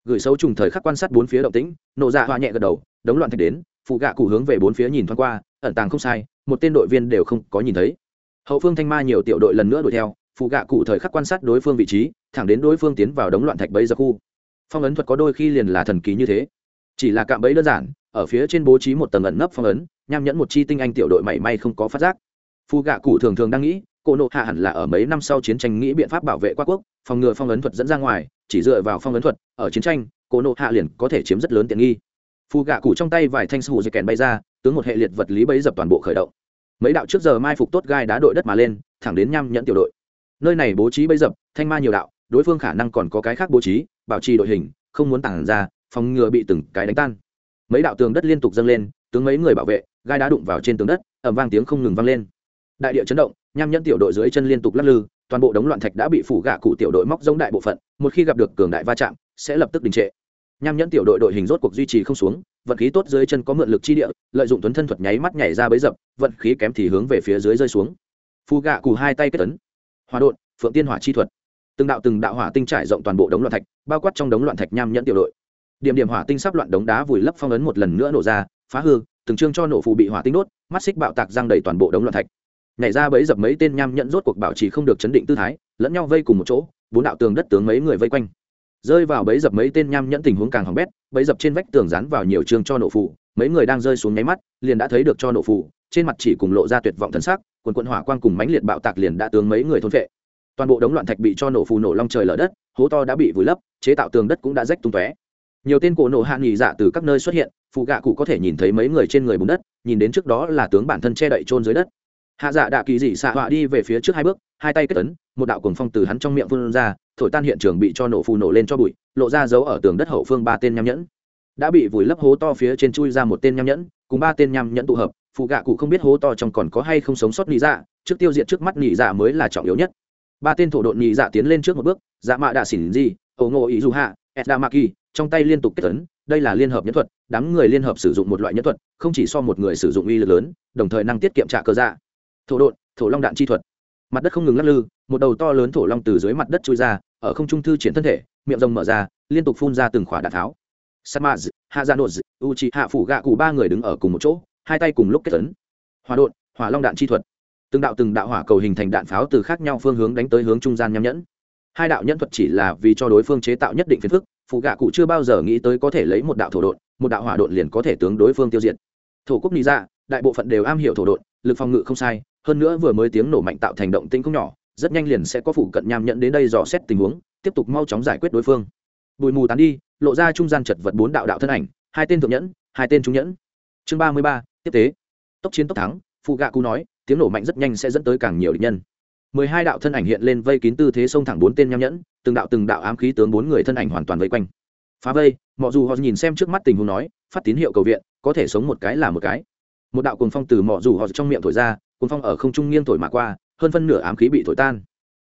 Gửi sâu trùng thời khắc quan sát bốn phía động tĩnh, nộ dạ hoa nhẹ gật đầu, đống loạn thạch đến phụ gạ cụ hướng về bốn phía nhìn thoáng qua, ẩn tàng không sai, một tên đội viên đều không có nhìn thấy hậu phương thanh ma nhiều tiểu đội lần nữa đuổi theo phụ gạ cụ thời khắc quan sát đối phương vị trí, thẳng đến đối phương tiến vào đống loạn thạch bẫy ra khu. Phong ấn thuật có đôi khi liền là thần kỳ như thế. Chỉ là cạm bẫy đơn giản, ở phía trên bố trí một tầng ẩn nấp phong ấn, nham nhẫn một chi tinh anh tiểu đội mảy may không có phát giác. Phụ gạ cụ thường thường đang nghĩ cô nộ hạ hẳn là ở mấy năm sau chiến tranh nghĩ biện pháp bảo vệ qua quốc, phòng ngừa phong ấn thuật dẫn ra ngoài, chỉ dựa vào phong ấn thuật, ở chiến tranh cô nộ hạ liền có thể chiếm rất lớn tiện nghi. Phụ gạ cụ trong tay vài thanh sù dây kèn bay ra, tướng một hệ liệt vật lý bấy dập toàn bộ khởi động mấy đạo trước giờ mai phục tốt gai đá đội đất mà lên, thẳng đến nham nhẫn tiểu đội. Nơi này bố trí bấy dập, thanh ma nhiều đạo, đối phương khả năng còn có cái khác bố trí, bảo trì đội hình, không muốn tản ra, phòng ngừa bị từng cái đánh tan. Mấy đạo tường đất liên tục dâng lên, tướng mấy người bảo vệ, gai đá đụng vào trên tường đất ẩm vang tiếng không ngừng vang lên. Đại địa chấn động, nham nhẫn tiểu đội dưới chân liên tục lắc lư, toàn bộ đống loạn thạch đã bị phủ gạ cụ tiểu đội móc giống đại bộ phận, một khi gặp được cường đại va chạm, sẽ lập tức đình trệ nham nhẫn tiểu đội đội hình rốt cuộc duy trì không xuống, vận khí tốt dưới chân có mượn lực chi địa, lợi dụng tuấn thân thuật nháy mắt nhảy ra bấy dập, vận khí kém thì hướng về phía dưới rơi xuống. Phù gạ cù hai tay kết tấn hòa đột phượng tiên hỏa chi thuật. Từng đạo từng đạo hỏa tinh trải rộng toàn bộ đống loạn thạch, bao quát trong đống loạn thạch nham nhẫn tiểu đội. Điểm điểm hỏa tinh sắp loạn đống đá vùi lấp phong ấn một lần nữa nổ ra, phá hư, từng trương cho nổ phù bị hỏa tinh đốt, mắt xích bạo tạc giang đầy toàn bộ đống loạn thạch. Nhảy ra bấy dập mấy tên nham nhẫn rốt cuộc bảo trì không được chấn định tư thái, lẫn nhau vây cùng một chỗ, bốn đạo tường đất tướng mấy người vây quanh rơi vào bẫy dập mấy tên nham nhẫn tình huống càng hỏng bét, bẫy dập trên vách tường dán vào nhiều chương cho nổ phụ mấy người đang rơi xuống nháy mắt, liền đã thấy được cho nổ phụ trên mặt chỉ cùng lộ ra tuyệt vọng thân xác quần quận hỏa quang cùng mánh liệt bạo tạc liền đã tướng mấy người thôn vệ toàn bộ đống loạn thạch bị cho nổ phù nổ long trời lở đất, hố to đã bị vùi lấp, chế tạo tường đất cũng đã rách tung tóe. Nhiều tên cổ nổ hạ nghỉ dạ từ các nơi xuất hiện phụ gạ cụ có thể nhìn thấy mấy người trên người bùn đất, nhìn đến trước đó là tướng bản thân che đậy trôn dưới đất hạ dạ đạ kỳ dị xạ họa đi về phía trước hai bước, hai tay kết tấn một đạo cuồng phong từ hắn trong miệng phun ra, thổi tan hiện trường bị cho nổ phù nổ lên cho bụi, lộ ra dấu ở tường đất hậu phương ba tên nham nhẫn. Đã bị vùi lấp hố to phía trên chui ra một tên nham nhẫn, cùng ba tên nham nhẫn tụ hợp phụ gạ cụ không biết hố to trong còn có hay không sống sót nhị dạ trước tiêu diệt trước mắt nhị dạ mới là trọng yếu nhất. Ba tên thổ độn nhị dạ tiến lên trước một bước dạ mạ đạ xỉn di ẩu ngộ ý du hạ edda maki trong tay liên tục kết tấn đây là liên hợp nhẫn thuật, đám người liên hợp sử dụng một loại nhẫn thuật, không chỉ so một người sử dụng uy lực lớn, đồng thời năng tiết kiệm trả cơ dạ thổ đột, thổ long đạn chi thuật. Mặt đất không ngừng lắc lư một đầu to lớn thổ long từ dưới mặt đất trôi ra ở không trung thư triển thân thể miệng rồng mở ra liên tục phun ra từng khỏa đạn tháo. Samaz hạ gia nột u chi hạ phủ gạ cụ ba người đứng ở cùng một chỗ hai tay cùng lúc kết tấn hỏa đột hỏa long đạn chi thuật. Từng đạo từng đạo hỏa cầu hình thành đạn pháo từ khác nhau phương hướng đánh tới hướng trung gian nhắm nhẫn. Hai đạo nhẫn thuật chỉ là vì cho đối phương chế tạo nhất định phiền phức phụ gạ cụ chưa bao giờ nghĩ tới có thể lấy một đạo thổ đột một đạo hỏa đột liền có thể tướng đối phương tiêu diệt. Thổ quốc lý ra đại bộ phận đều am hiểu thổ đột lực phòng ngự không sai hơn nữa vừa mới tiếng nổ mạnh tạo thành động tĩnh không nhỏ, rất nhanh liền sẽ có phụ cận nham nhận đến đây dò xét tình huống, tiếp tục mau chóng giải quyết đối phương. Bụi mù tán đi, lộ ra trung gian chật vật bốn đạo đạo thân ảnh, hai tên thượng nhẫn, hai tên trung nhẫn. Chương ba mươi ba, tiếp tế. Tốc chiến tốc thắng, phụ gạ cú nói, tiếng nổ mạnh rất nhanh sẽ dẫn tới càng nhiều địch nhân. Mười hai đạo thân ảnh hiện lên vây kín tư thế xông thẳng bốn tên nham nhẫn, từng đạo từng đạo ám khí tướng bốn người thân ảnh hoàn toàn vây quanh. Phá vây mọi dù họ nhìn xem trước mắt tình huống nói, phát tín hiệu cầu viện, có thể sống một cái là một cái. Một đạo cuồng phong từ mọ rủ họ trong miệng thổi ra cuồng phong ở không trung nghiêng thổi mà qua, hơn phân nửa ám khí bị thổi tan.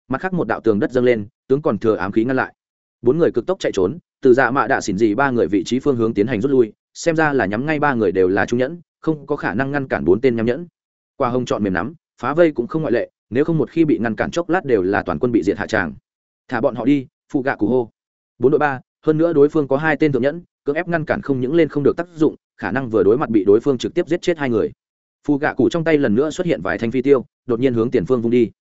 Mặt khác một đạo tường đất dâng lên, tướng còn thừa ám khí ngăn lại. Bốn người cực tốc chạy trốn, từ dạ mạ đạ xỉn gì ba người vị trí phương hướng tiến hành rút lui, xem ra là nhắm ngay ba người đều là trung nhẫn, không có khả năng ngăn cản bốn tên nhắm nhẫn. Qua hông chọn mềm nắm, phá vây cũng không ngoại lệ, nếu không một khi bị ngăn cản chốc lát đều là toàn quân bị diệt hạ tràng. Thả bọn họ đi, phụ gạ cù hô. Bốn đội ba, hơn nữa đối phương có hai tên thượng nhẫn, cưỡng ép ngăn cản không những lên không được tác dụng, khả năng vừa đối mặt bị đối phương trực tiếp giết chết hai người phù gạ cụ trong tay lần nữa xuất hiện vài thanh phi tiêu, đột nhiên hướng tiền phương vung đi.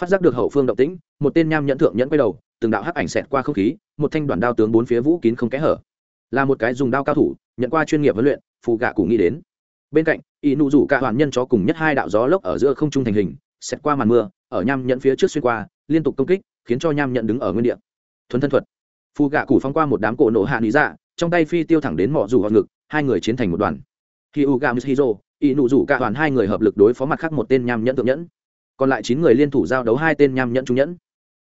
Phát giác được hậu phương động tĩnh, một tên nham nhẫn thượng nhẫn quay đầu, từng đạo hắc ảnh xẹt qua không khí, một thanh đoàn đao tướng bốn phía vũ kín không kẽ hở. Là một cái dùng đao cao thủ, nhận qua chuyên nghiệp huấn luyện, phù gạ cụ nghĩ đến. Bên cạnh, y nụ rủ cả hoàn nhân chó cùng nhất hai đạo gió lốc ở giữa không trung thành hình, xẹt qua màn mưa, ở nham nhẫn phía trước xuyên qua, liên tục công kích, khiến cho nham nhẫn đứng ở nguyên địa. Thuần thân thuật. Phù gạ cụ phong qua một đám cổ nổ hạ lý dạ trong tay phi tiêu thẳng đến mỏ rủ hoặc ngực, hai người chiến thành một đoàn. Khi u gam hizo ỷ nụ rủ cả hoàn hai người hợp lực đối phó mặt khác một tên nham nhẫn thượng nhẫn. Còn lại chín người liên thủ giao đấu hai tên nham nhẫn trung nhẫn.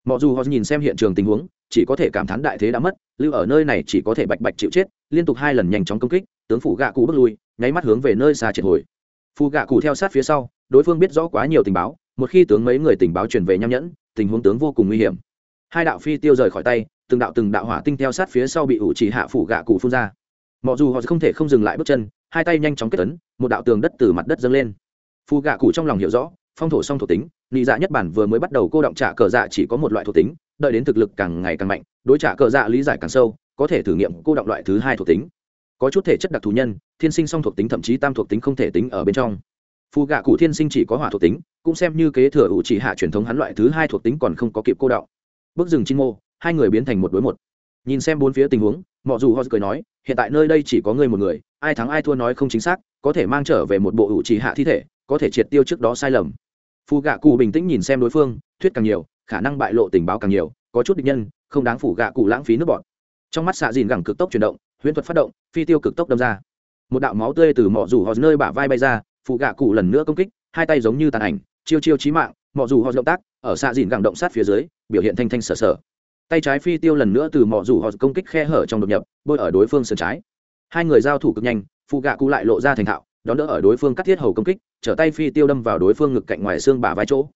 Mặc dù họ nhìn xem hiện trường tình huống, chỉ có thể cảm thán đại thế đã mất, lưu ở nơi này chỉ có thể bạch bạch chịu chết, liên tục hai lần nhanh chóng công kích, tướng phủ gạ cụ bước lui, nháy mắt hướng về nơi xa triệt hồi. Phù gạ cụ theo sát phía sau, đối phương biết rõ quá nhiều tình báo, một khi tướng mấy người tình báo truyền về nham nhẫn, tình huống tướng vô cùng nguy hiểm. Hai đạo phi tiêu rời khỏi tay, từng đạo từng đạo hỏa tinh theo sát phía sau bị ủ chỉ hạ phủ gạ cụ phun ra. Mặc dù họ không thể không dừng lại bước chân hai tay nhanh chóng kết tấn một đạo tường đất từ mặt đất dâng lên. Phù gạ cụ trong lòng hiểu rõ, phong thổ song thuộc tính, nị dạ nhất bản vừa mới bắt đầu cô động trả cờ dạ chỉ có một loại thuộc tính, đợi đến thực lực càng ngày càng mạnh, đối trả cờ dạ lý giải càng sâu, có thể thử nghiệm cô động loại thứ hai thuộc tính. Có chút thể chất đặc thù nhân, thiên sinh song thuộc tính thậm chí tam thuộc tính không thể tính ở bên trong. Phù gạ cụ thiên sinh chỉ có hỏa thuộc tính, cũng xem như kế thừa ủ chỉ hạ truyền thống hắn loại thứ hai thuộc tính còn không có kịp cô động. Bước rừng chinh mô hai người biến thành một đối một. Nhìn xem bốn phía tình huống mọi dù họ cười nói, hiện tại nơi đây chỉ có ngươi một người ai thắng ai thua nói không chính xác, có thể mang trở về một bộ ủ trì hạ thi thể, có thể triệt tiêu trước đó sai lầm. Phù gạ cụ bình tĩnh nhìn xem đối phương, thuyết càng nhiều, khả năng bại lộ tình báo càng nhiều, có chút địch nhân, không đáng phủ gạ cụ lãng phí nước bọt trong mắt xạ dìn gẳng cực tốc chuyển động, huyễn thuật phát động, phi tiêu cực tốc đâm ra. Một đạo máu tươi từ mỏ rủ họ nơi bả vai bay ra phụ gạ cụ lần nữa công kích, hai tay giống như tàn ảnh, chiêu chiêu chí mạng mỏ rủ họ động tác, ở xạ dìn gẳng động sát phía dưới, biểu hiện thanh thanh sở sở. Tay trái phi tiêu lần nữa từ mỏ rủ họ công kích khe hở trong đột nhập, bôi ở đối phương sườn trái hai người giao thủ cực nhanh phụ gạ cụ lại lộ ra thành thạo, đón đỡ ở đối phương cắt thiết hầu công kích, trở tay phi tiêu đâm vào đối phương ngực cạnh ngoài xương bả vai chỗ.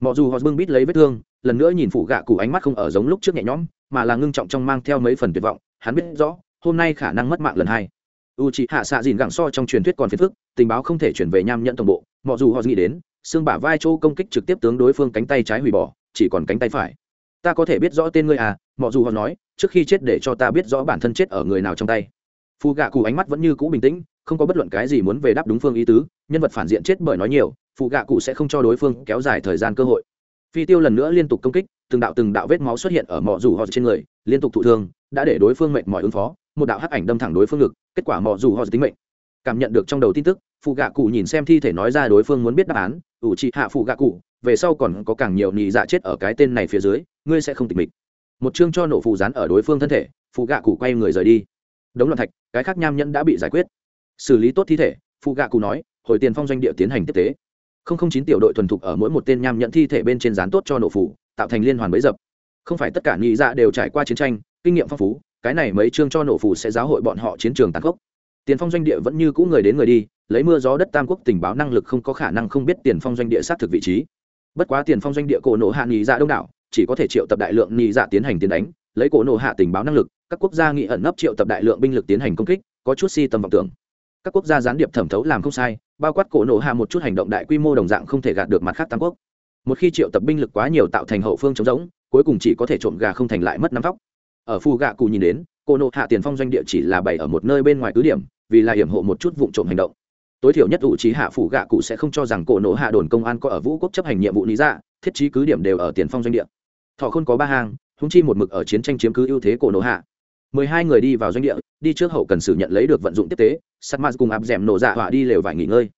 Mặc dù họ bưng bít lấy vết thương, lần nữa nhìn phụ gạ cụ ánh mắt không ở giống lúc trước nhẹ nhõm, mà là ngưng trọng trong mang theo mấy phần tuyệt vọng, hắn biết rõ, hôm nay khả năng mất mạng lần hai. U c hạ xạ dìn gẳng so trong truyền thuyết còn phiền phức, tình báo không thể chuyển về nham nhận tổng bộ, mặc dù họ nghĩ đến, xương bả vai chỗ công kích trực tiếp tướng đối phương cánh tay trái hủy bỏ, chỉ còn cánh tay phải. Ta có thể biết rõ tên ngươi à mặc dù họ nói, trước khi chết để cho ta biết rõ bản thân chết ở người nào trong tay phù gạ cụ ánh mắt vẫn như cũ bình tĩnh, không có bất luận cái gì muốn về đáp đúng phương ý tứ, nhân vật phản diện chết bởi nói nhiều phù gạ cụ sẽ không cho đối phương kéo dài thời gian cơ hội. Phi tiêu lần nữa liên tục công kích, từng đạo từng đạo vết máu xuất hiện ở mỏ rủ họ trên người, liên tục thụ thương, đã để đối phương mệt mỏi ứng phó, một đạo hắc ảnh đâm thẳng đối phương ngực, kết quả mỏ rủ họ tính mệnh. Cảm nhận được trong đầu tin tức phụ gạ cụ nhìn xem thi thể nói ra đối phương muốn biết đáp án, ủ trị hạ phụ gạ cụ, về sau còn có càng nhiều nhị dạ chết ở cái tên này phía dưới, ngươi sẽ không tịch mịch. Một chương cho nổ phụ rán ở đối phương thân thể phụ gạ cụ quay người rời đi đống loạn thạch, cái khác nham nhẫn đã bị giải quyết. Xử lý tốt thi thể phụ gạ cụ nói, hồi tiền phong doanh địa tiến hành tiếp tế. Không không chín tiểu đội thuần thục ở mỗi một tên nham nhận thi thể bên trên dán tốt cho nổ phủ, tạo thành liên hoàn bấy dập. Không phải tất cả nghĩ dạ đều trải qua chiến tranh, kinh nghiệm phong phú, cái này mấy chương cho nổ phủ sẽ giáo hội bọn họ chiến trường tàn khốc. Tiền phong doanh địa vẫn như cũ người đến người đi, lấy mưa gió đất tam quốc tình báo năng lực không có khả năng không biết tiền phong doanh địa xác thực vị trí. Bất quá tiền phong doanh địa cổ nổ hạ nhị dạ đông đảo, chỉ có thể triệu tập đại lượng nhị dạ tiến hành tiến đánh, lấy cổ nổ hạ tình báo năng lực các quốc gia nghị ẩn nấp triệu tập đại lượng binh lực tiến hành công kích, có chút si tầm vọng tưởng. Các quốc gia gián điệp thẩm thấu làm không sai, bao quát cổ nổ hạ một chút hành động đại quy mô đồng dạng không thể gạt được mặt khác tam quốc. Một khi triệu tập binh lực quá nhiều tạo thành hậu phương chống giống cuối cùng chỉ có thể trộm gà không thành lại mất năm vóc. Ở phù gạ cụ nhìn đến, cổ nổ hạ tiền phong doanh địa chỉ là bày ở một nơi bên ngoài cứ điểm, vì là hiểm hộ một chút vụ trộm hành động. Tối thiểu nhất ủ trí hạ phủ gạ cụ sẽ không cho rằng cổ nổ hạ đồn công an có ở vũ quốc chấp hành nhiệm vụ lý ra thiết trí cứ điểm đều ở tiền phong doanh địa. Thọ không có ba hàng húng chi một mực ở chiến tranh chiếm cứ ưu thế cổ nổ hạ mười hai người đi vào doanh địa, đi trước hậu cần sử nhận lấy được vận dụng tiếp tế sắt mạt cùng áp d nổ dạ họa đi lều vải nghỉ ngơi.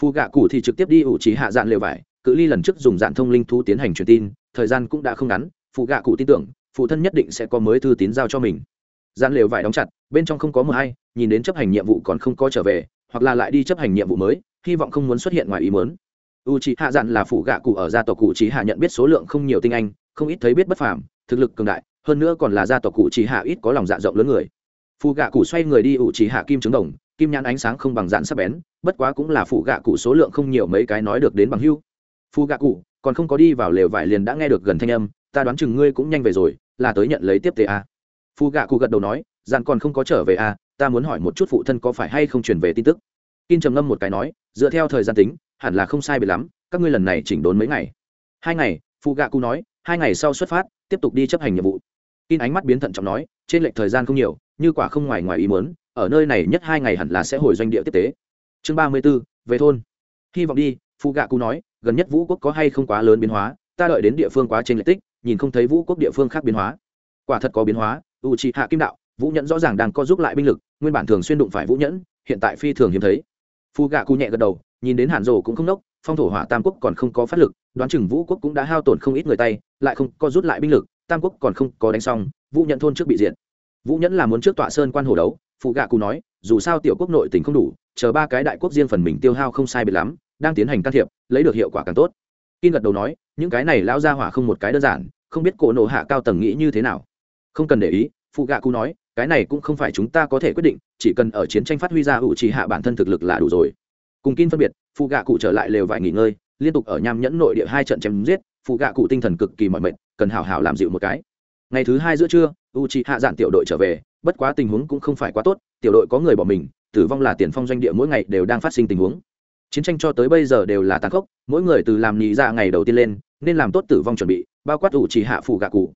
Phù gạ cụ thì trực tiếp đi ủ trí hạ dạn lều vải, cự ly lần trước dùng dạn thông linh thú tiến hành truyền tin, thời gian cũng đã không ngắn phụ gạ cụ tin tưởng, phụ thân nhất định sẽ có mới thư tín giao cho mình. Dạn lều vải đóng chặt, bên trong không có mờ hay, nhìn đến chấp hành nhiệm vụ còn không có trở về, hoặc là lại đi chấp hành nhiệm vụ mới, hy vọng không muốn xuất hiện ngoài ý muốn. U trí hạ dạn là phụ gạ cụ ở gia tộc cụ trí hạ nhận biết số lượng không nhiều tinh anh, không ít thấy biết bất phàm, thực lực cường đại hơn nữa còn là gia tộc cụ chỉ hạ ít có lòng dạ rộng lớn người. Phù gạ cụ xoay người đi ủ chỉ hạ kim trứng đồng, kim nhãn ánh sáng không bằng dạn sắc bén, bất quá cũng là phụ gạ cụ số lượng không nhiều mấy cái nói được đến bằng hưu. Phụ gạ cụ, còn không có đi vào lều vải liền đã nghe được gần thanh âm, ta đoán chừng ngươi cũng nhanh về rồi, là tới nhận lấy tiếp tế a. Phụ gạ cụ gật đầu nói, dạn còn không có trở về a, ta muốn hỏi một chút phụ thân có phải hay không truyền về tin tức. Kim trầm ngâm một cái nói, dựa theo thời gian tính, hẳn là không sai biệt lắm, các ngươi lần này chỉnh đốn mấy ngày. Hai ngày phụ gạ cụ nói, hai ngày sau xuất phát, tiếp tục đi chấp hành nhiệm vụ in ánh mắt biến thận trọng nói, trên lệch thời gian không nhiều, như quả không ngoài ngoài ý muốn, ở nơi này nhất hai ngày hẳn là sẽ hồi doanh địa tiếp tế. Chương ba mươi b ố về thôn. Hy vọng đi phụ gạ cụ nói, gần nhất vũ quốc có hay không quá lớn biến hóa, ta đợi đến địa phương quá trên lệch tích, nhìn không thấy vũ quốc địa phương khác biến hóa. Quả thật có biến hóa u trị hạ kim đạo, vũ nhẫn rõ ràng đang có giúp lại binh lực, nguyên bản thường xuyên đụng phải vũ nhẫn, hiện tại phi thường hiếm thấy. Phu gạ cụ nhẹ gật đầu, nhìn đến hàn rồ cũng không nốc, phong thổ hỏa tam quốc còn không có phát lực, đoán chừng vũ quốc cũng đã hao tổn không ít người tay, lại không có rút lại binh lực tam quốc còn không có đánh xong, vũ nhẫn thôn trước bị diện vũ nhẫn là muốn trước tọa sơn quan hồ đấu, phụ gạ cụ nói, dù sao tiểu quốc nội tỉnh không đủ, chờ ba cái đại quốc riêng phần mình tiêu hao không sai biệt lắm, đang tiến hành can thiệp, lấy được hiệu quả càng tốt. Kim gật đầu nói, những cái này lão ra hỏa không một cái đơn giản, không biết cổ nộ hạ cao tầng nghĩ như thế nào. Không cần để ý, phụ gạ cụ nói, cái này cũng không phải chúng ta có thể quyết định, chỉ cần ở chiến tranh phát huy ra hữu chỉ hạ bản thân thực lực là đủ rồi. Cùng kim phân biệt, phụ gạ cụ trở lại lều vải nghỉ ngơi, liên tục ở nham nhẫn nội địa hai trận chém giết, phụ gạ cụ tinh thần cực kỳ mỏi mệt cần hào hào làm dịu một cái. Ngày thứ hai giữa trưa u c hạ dạn tiểu đội trở về, bất quá tình huống cũng không phải quá tốt, tiểu đội có người bỏ mình, tử vong là tiền phong doanh địa mỗi ngày đều đang phát sinh tình huống. Chiến tranh cho tới bây giờ đều là tàn khốc, mỗi người từ làm nhị ra ngày đầu tiên lên, nên làm tốt tử vong chuẩn bị, bao quát ủ chỉ hạ phủ gạ cụ.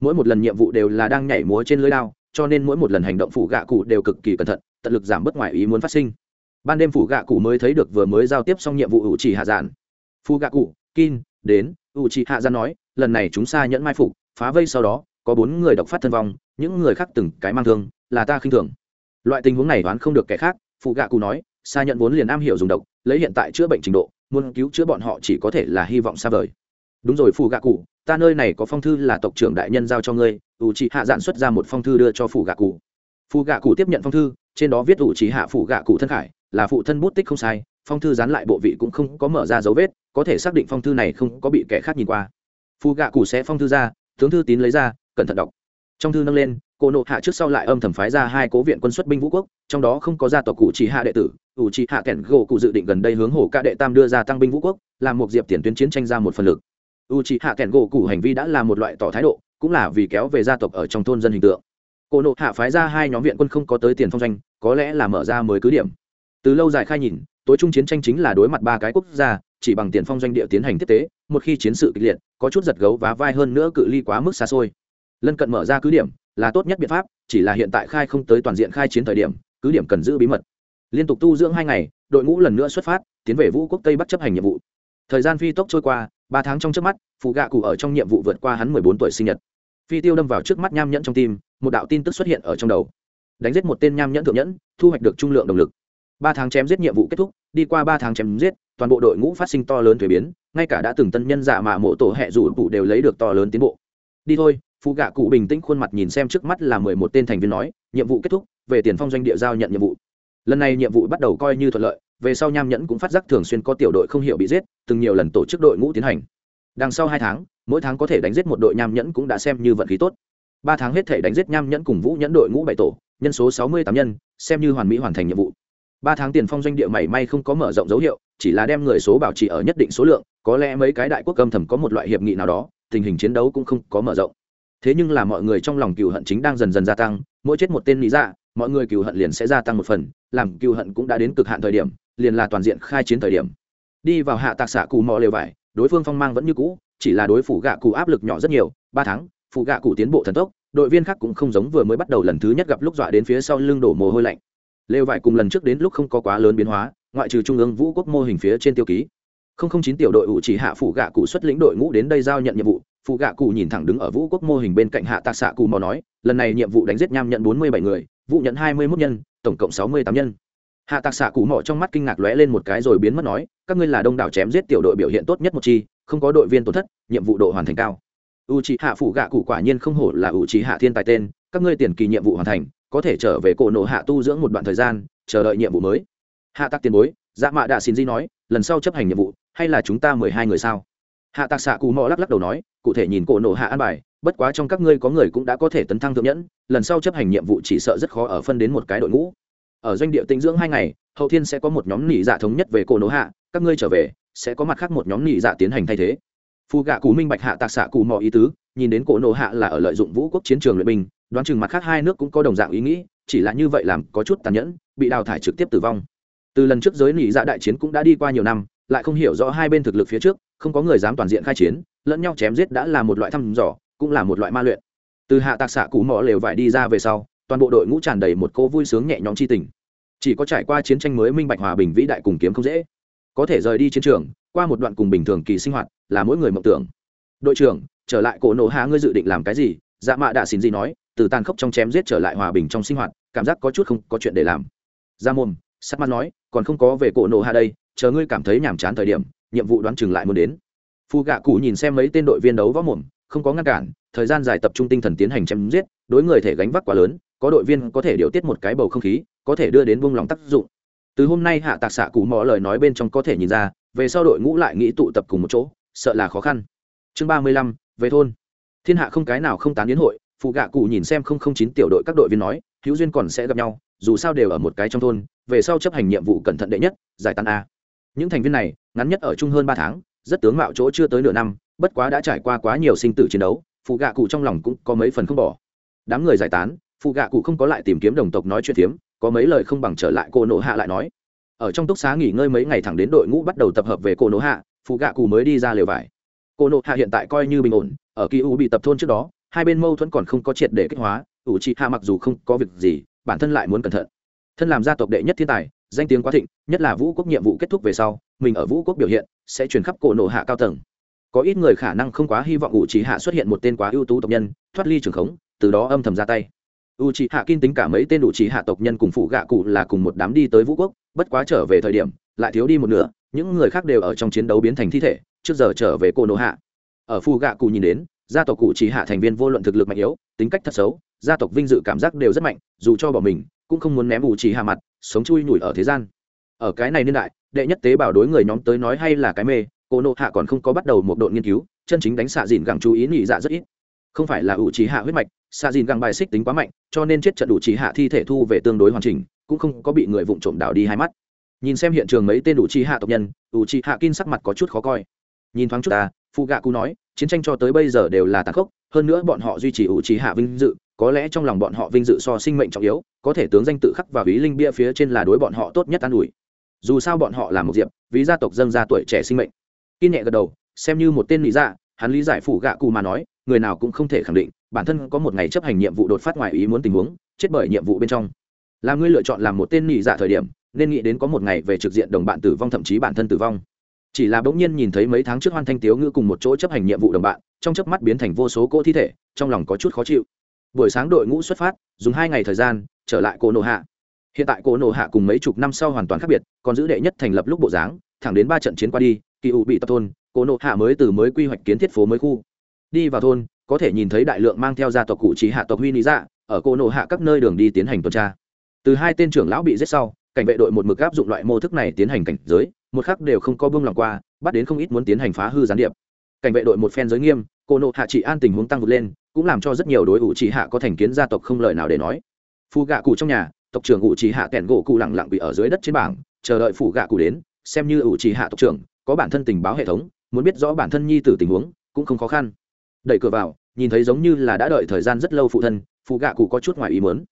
Mỗi một lần nhiệm vụ đều là đang nhảy múa trên lưới đao, cho nên mỗi một lần hành động phủ gạ cụ đều cực kỳ cẩn thận, tận lực giảm bớt ngoài ý muốn phát sinh. Ban đêm phủ gạ cụ mới thấy được vừa mới giao tiếp xong nhiệm vụ u chỉ hạ giản. Phủ gạ cụ, kin, đến u chỉ hạ giản nói lần này chúng xa nhẫn mai phục, phá vây sau đó, có bốn người độc phát thân vong, những người khác từng cái mang thương, là ta khinh thường. Loại tình huống này đoán không được kẻ khác, phụ gạ cụ nói xa nhận vốn liền am hiểu dùng độc, lấy hiện tại chữa bệnh trình độ, muốn cứu chữa bọn họ chỉ có thể là hy vọng xa vời. Đúng rồi phụ gạ cụ, ta nơi này có phong thư là tộc trưởng đại nhân giao cho ngươi ủ trị hạ dạn xuất ra một phong thư đưa cho phụ gạ cụ. Phụ gạ cụ tiếp nhận phong thư, trên đó viết ủ trị hạ phụ gạ cụ thân khải, là phụ thân bút tích không sai, phong thư dán lại bộ vị cũng không có mở ra dấu vết, có thể xác định phong thư này không có bị kẻ khác nhìn qua phù gạ cụ sẽ phong thư ra, tướng thư tín lấy ra, cẩn thận đọc. Trong thư nâng lên, cô nộ hạ trước sau lại âm thầm phái ra hai cố viện quân xuất binh vũ quốc, trong đó không có gia tộc cụ chỉ hạ đệ tử, cụ chỉ hạ kẻn gỗ cụ dự định gần đây hướng hồ ca đệ tam đưa ra tăng binh vũ quốc, làm một diệp tiền tuyến chiến tranh ra một phần lực. U chỉ hạ kẻn gỗ cụ hành vi đã là một loại tỏ thái độ, cũng là vì kéo về gia tộc ở trong thôn dân hình tượng. Cô nộ hạ phái ra hai nhóm viện quân không có tới tiền phong doanh, có lẽ là mở ra mới cứ điểm. Từ lâu dài khai nhìn, tối trung chiến tranh chính là đối mặt ba cái quốc gia chỉ bằng tiền phong doanh địa tiến hành tiếp tế, một khi chiến sự kịch liệt, có chút giật gấu và vai hơn nữa cự ly quá mức xa xôi. Lân cận mở ra cứ điểm, là tốt nhất biện pháp, chỉ là hiện tại khai không tới toàn diện khai chiến thời điểm, cứ điểm cần giữ bí mật. Liên tục tu dưỡng hai ngày, đội ngũ lần nữa xuất phát, tiến về vũ quốc tây bắc chấp hành nhiệm vụ. Thời gian phi tốc trôi qua, ba tháng trong trước mắt phụ gạ cụ ở trong nhiệm vụ vượt qua hắn mười bốn tuổi sinh nhật. Phi tiêu đâm vào trước mắt nham nhẫn trong tim, một đạo tin tức xuất hiện ở trong đầu. Đánh giết một tên nham nhẫn thượng nhẫn, thu hoạch được trung lượng động lực. Ba tháng chém giết nhiệm vụ kết thúc, đi qua ba tháng chém giết toàn bộ đội ngũ phát sinh to lớn thuế biến, ngay cả đã từng tân nhân giả mà mộ tổ hẹ rủ cụ đều lấy được to lớn tiến bộ. Đi thôi phụ gạ cụ bình tĩnh khuôn mặt nhìn xem trước mắt là mười một tên thành viên nói, nhiệm vụ kết thúc, về tiền phong doanh địa giao nhận nhiệm vụ. Lần này nhiệm vụ bắt đầu coi như thuận lợi, về sau nham nhẫn cũng phát giác thường xuyên có tiểu đội không hiểu bị giết, từng nhiều lần tổ chức đội ngũ tiến hành. Đằng sau hai tháng, mỗi tháng có thể đánh giết một đội nham nhẫn cũng đã xem như vận khí tốt. Ba tháng hết thể đánh giết nham nhẫn cùng vũ nhẫn đội ngũ bảy tổ, nhân số sáu mươi tám nhân, xem như hoàn mỹ hoàn thành nhiệm vụ. Ba tháng tiền phong doanh địa mảy may không có mở rộng dấu hiệu chỉ là đem người số bảo trì ở nhất định số lượng, có lẽ mấy cái đại quốc âm thầm có một loại hiệp nghị nào đó, tình hình chiến đấu cũng không có mở rộng. Thế nhưng là mọi người trong lòng cừu hận chính đang dần dần gia tăng, mỗi chết một tên lý dạ mọi người cừu hận liền sẽ gia tăng một phần, làm cừu hận cũng đã đến cực hạn thời điểm, liền là toàn diện khai chiến thời điểm. Đi vào hạ tạc xạ cù mò lều vải, đối phương phong mang vẫn như cũ, chỉ là đối phủ gạ cụ áp lực nhỏ rất nhiều, ba tháng phụ gạ cụ tiến bộ thần tốc, đội viên khác cũng không giống vừa mới bắt đầu lần thứ nhất gặp lúc dọa đến phía sau lưng đổ mồ hôi lạnh. Lều vải cùng lần trước đến lúc không có quá lớn biến hóa ngoại trừ trung ương vũ quốc mô hình phía trên tiêu ký. Không không chín tiểu đội ủ chỉ hạ phụ gạ cụ xuất lĩnh đội ngũ đến đây giao nhận nhiệm vụ phụ gạ cụ nhìn thẳng đứng ở vũ quốc mô hình bên cạnh hạ tạc xạ cụ mò nói, lần này nhiệm vụ đánh giết nham nhận bốn mươi bảy người vụ nhận hai mươi mốt nhân, tổng cộng sáu mươi tám nhân. Hạ tạc xạ cụ mò trong mắt kinh ngạc lóe lên một cái rồi biến mất nói, các ngươi là đông đảo chém giết tiểu đội biểu hiện tốt nhất một chi, không có đội viên tổn thất, nhiệm vụ độ hoàn thành cao. U c hạ phụ gạ cụ quả nhiên không hổ là u c hạ thiên tài tên, các ngươi tiền kỳ nhiệm vụ hoàn thành, có thể trở về cổ nổ hạ tu dưỡng một đoạn thời gian, chờ đợi nhiệm vụ mới hạ tạc tiền bối dạ mạ đạ xin di nói, lần sau chấp hành nhiệm vụ, hay là chúng ta mười hai người sao? Hạ tạc xạ cù mò lắc lắc đầu nói, cụ thể nhìn cổ nổ hạ an bài, bất quá trong các ngươi có người cũng đã có thể tấn thăng thượng nhẫn, lần sau chấp hành nhiệm vụ chỉ sợ rất khó ở phân đến một cái đội ngũ. Ở doanh địa tinh dưỡng hai ngày, hậu thiên sẽ có một nhóm nỉ dạ thống nhất về cổ nổ hạ, các ngươi trở về, sẽ có mặt khác một nhóm nỉ dạ tiến hành thay thế. Phù gạ cù minh bạch hạ tạc xạ cù mò ý tứ, nhìn đến cổ nổ hạ là ở lợi dụng vũ quốc chiến trường luyện binh, đoán chừng mặt khác hai nước cũng có đồng dạng ý nghĩ, chỉ là như vậy làm có chút tàn nhẫn, bị đào thải trực tiếp tử vong từ lần trước giới nỉ dạ đại chiến cũng đã đi qua nhiều năm lại không hiểu rõ hai bên thực lực phía trước không có người dám toàn diện khai chiến lẫn nhau chém giết đã là một loại thăm dò cũng là một loại ma luyện. Từ hạ tạc xạ cũ mỏ lều vải đi ra về sau toàn bộ đội ngũ tràn đầy một cô vui sướng nhẹ nhõm chi tình. Chỉ có trải qua chiến tranh mới minh bạch hòa bình vĩ đại cùng kiếm không dễ. Có thể rời đi chiến trường qua một đoạn cùng bình thường kỳ sinh hoạt là mỗi người mộng tưởng. Đội trưởng trở lại cổ nổ hạ ngươi dự định làm cái gì? Dạ mạ đã xin gì nói từ tàn khốc trong chém giết trở lại hòa bình trong sinh hoạt cảm giác có chút không có chuyện để làm. Ra môn, mồm sắc mắt nói còn không có về cổ nổ hạ đây, chờ ngươi cảm thấy nhàm chán thời điểm, nhiệm vụ đoán chừng lại muốn đến. Phù gạ cụ nhìn xem mấy tên đội viên đấu võ mồm, không có ngăn cản, thời gian dài tập trung tinh thần tiến hành chém giết, đối người thể gánh vác quá lớn, có đội viên có thể điều tiết một cái bầu không khí, có thể đưa đến vung lòng tác dụng. Từ hôm nay hạ tạc xạ cụ mò lời nói bên trong có thể nhìn ra, về sau đội ngũ lại nghĩ tụ tập cùng một chỗ, sợ là khó khăn. Chương ba mươi lăm, về thôn. Thiên hạ không cái nào không tán đến hội phụ gạ cụ nhìn xem không không chín tiểu đội các đội viên nói hữu duyên còn sẽ gặp nhau, dù sao đều ở một cái trong thôn, về sau chấp hành nhiệm vụ cẩn thận đệ nhất, giải tán a. Những thành viên này, ngắn nhất ở chung hơn ba tháng, rất tướng mạo chỗ chưa tới nửa năm, bất quá đã trải qua quá nhiều sinh tử chiến đấu, phụ gạ cụ trong lòng cũng có mấy phần không bỏ. Đám người giải tán, phụ gạ cụ không có lại tìm kiếm đồng tộc nói chuyện phiếm, có mấy lời không bằng trở lại cô nộ hạ lại nói. Ở trong túc xá nghỉ ngơi mấy ngày thẳng đến đội ngũ bắt đầu tập hợp về cô nộ hạ, phụ gạ cụ mới đi ra lều vải. Cô nộ hạ hiện tại coi như bình ổn, ở kỳ u bị tập thôn trước đó, hai bên mâu thuẫn còn không có triệt để kích hóa ủ trị hạ mặc dù không có việc gì, bản thân lại muốn cẩn thận. Thân làm gia tộc đệ nhất thiên tài, danh tiếng quá thịnh, nhất là vũ quốc nhiệm vụ kết thúc về sau, mình ở vũ quốc biểu hiện sẽ truyền khắp cổ nộ hạ cao tầng. Có ít người khả năng không quá hy vọng ủ trí hạ xuất hiện một tên quá ưu tú tộc nhân, thoát ly trường khống, từ đó âm thầm ra tay. U trí hạ kin tính cả mấy tên ủ trí hạ tộc nhân cùng phụ gạ cụ là cùng một đám đi tới vũ quốc, bất quá trở về thời điểm, lại thiếu đi một nửa, những người khác đều ở trong chiến đấu biến thành thi thể, trước giờ trở về cổ nộ hạ. Ở phụ gạ cụ nhìn đến, gia tộc cụ trí hạ thành viên vô luận thực lực mạnh yếu, tính cách thật xấu gia tộc vinh dự cảm giác đều rất mạnh, dù cho bỏ mình, cũng không muốn ném ủ trì hạ mặt, sống chui nhủi ở thế gian. Ở cái này niên đại, đệ nhất tế bào đối người nhóm tới nói hay là cái mê, cô nộ hạ còn không có bắt đầu một đội nghiên cứu, chân chính đánh xạ dìn gẳng chú ý nhị dạ rất ít. Không phải là ủ trì hạ huyết mạch, xạ dìn gẳng bài xích tính quá mạnh, cho nên chết trận ủ trì hạ thi thể thu về tương đối hoàn chỉnh, cũng không có bị người vụng trộm đảo đi hai mắt. Nhìn xem hiện trường mấy tên ủ trì hạ tộc nhân, ủ trì hạ kin sắc mặt có chút khó coi. Nhìn thoáng chút ta phụ gạ cụ nói, chiến tranh cho tới bây giờ đều là tàn khốc, hơn nữa bọn họ duy trì ủ trì hạ vinh dự có lẽ trong lòng bọn họ vinh dự so sinh mệnh trọng yếu, có thể tướng danh tự khắc và ví linh bia phía trên là đối bọn họ tốt nhất an ủi. Dù sao bọn họ là một diệp, vì gia tộc dâng ra tuổi trẻ sinh mệnh. Kiên nhẹ gật đầu, xem như một tên lý dạ hắn lý giải phủ gạ cù mà nói, người nào cũng không thể khẳng định, bản thân có một ngày chấp hành nhiệm vụ đột phát ngoài ý muốn tình huống, chết bởi nhiệm vụ bên trong. Là ngươi lựa chọn làm một tên nhị dạ thời điểm, nên nghĩ đến có một ngày về trực diện đồng bạn tử vong thậm chí bản thân tử vong. Chỉ là bỗng nhiên nhìn thấy mấy tháng trước hoan thanh tiếu ngữ cùng một chỗ chấp hành nhiệm vụ đồng bạn, trong chớp mắt biến thành vô số cỗ thi thể, trong lòng có chút khó chịu buổi sáng đội ngũ xuất phát, dùng hai ngày thời gian, trở lại cổ nổ hạ. Hiện tại cổ nổ hạ cùng mấy chục năm sau hoàn toàn khác biệt, còn giữ đệ nhất thành lập lúc bộ dáng, thẳng đến ba trận chiến qua đi, kỳ ủ bị tập thôn, cổ nổ hạ mới từ mới quy hoạch kiến thiết phố mới khu. Đi vào thôn, có thể nhìn thấy đại lượng mang theo gia tộc cụ trí hạ tộc huy lý dạ ở cổ nổ hạ các nơi đường đi tiến hành tuần tra. Từ hai tên trưởng lão bị giết sau, cảnh vệ đội một mực áp dụng loại mô thức này tiến hành cảnh giới, một khắc đều không có buông lòng qua, bắt đến không ít muốn tiến hành phá hư gián điệp. Cảnh vệ đội một phen giới nghiêm cô nộ hạ trị an tình huống tăng vượt lên, cũng làm cho rất nhiều đối ủ trí hạ có thành kiến gia tộc không lời nào để nói. Phù gạ cụ trong nhà, tộc trưởng ủ trí hạ kẻn gỗ cụ lẳng lặng bị ở dưới đất trên bảng, chờ đợi phủ gạ cụ đến, xem như ủ trí hạ tộc trưởng, có bản thân tình báo hệ thống, muốn biết rõ bản thân nhi tử tình huống, cũng không khó khăn. Đẩy cửa vào, nhìn thấy giống như là đã đợi thời gian rất lâu phụ thân phụ gạ cụ có chút ngoài ý muốn.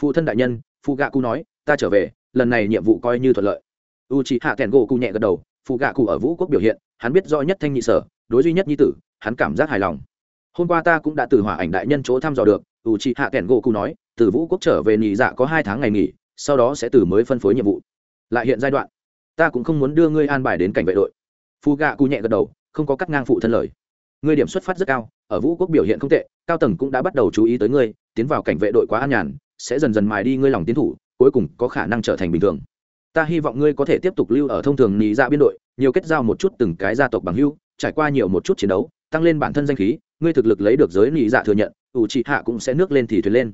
Phụ thân đại nhân phụ gạ cụ nói, ta trở về, lần này nhiệm vụ coi như thuận lợi. U c hạ kèn gỗ cụ nhẹ gật đầu phụ gạ cụ ở vũ quốc biểu hiện hắn biết rõ nhất thanh nhị sở, đối duy nhất nhi tử, hắn cảm giác hài lòng. Hôm qua ta cũng đã từ hỏa ảnh đại nhân chỗ thăm dò được u c hạ kèn gỗ cụ nói, từ vũ quốc trở về nhị dạ có hai tháng ngày nghỉ, sau đó sẽ từ mới phân phối nhiệm vụ. Lại hiện giai đoạn, ta cũng không muốn đưa ngươi an bài đến cảnh vệ đội. Phu gạ cụ nhẹ gật đầu, không có cắt ngang phụ thân lời. Ngươi điểm xuất phát rất cao, ở vũ quốc biểu hiện không tệ, cao tầng cũng đã bắt đầu chú ý tới ngươi, tiến vào cảnh vệ đội quá an nhàn, sẽ dần dần mài đi ngươi lòng tiến thủ, cuối cùng có khả năng trở thành bình thường ta hy vọng ngươi có thể tiếp tục lưu ở thông thường nhị dạ biên đội, nhiều kết giao một chút từng cái gia tộc bằng hưu trải qua nhiều một chút chiến đấu, tăng lên bản thân danh khí, ngươi thực lực lấy được giới nhị dạ thừa nhận, ủ trị hạ cũng sẽ nước lên thì thuyền lên.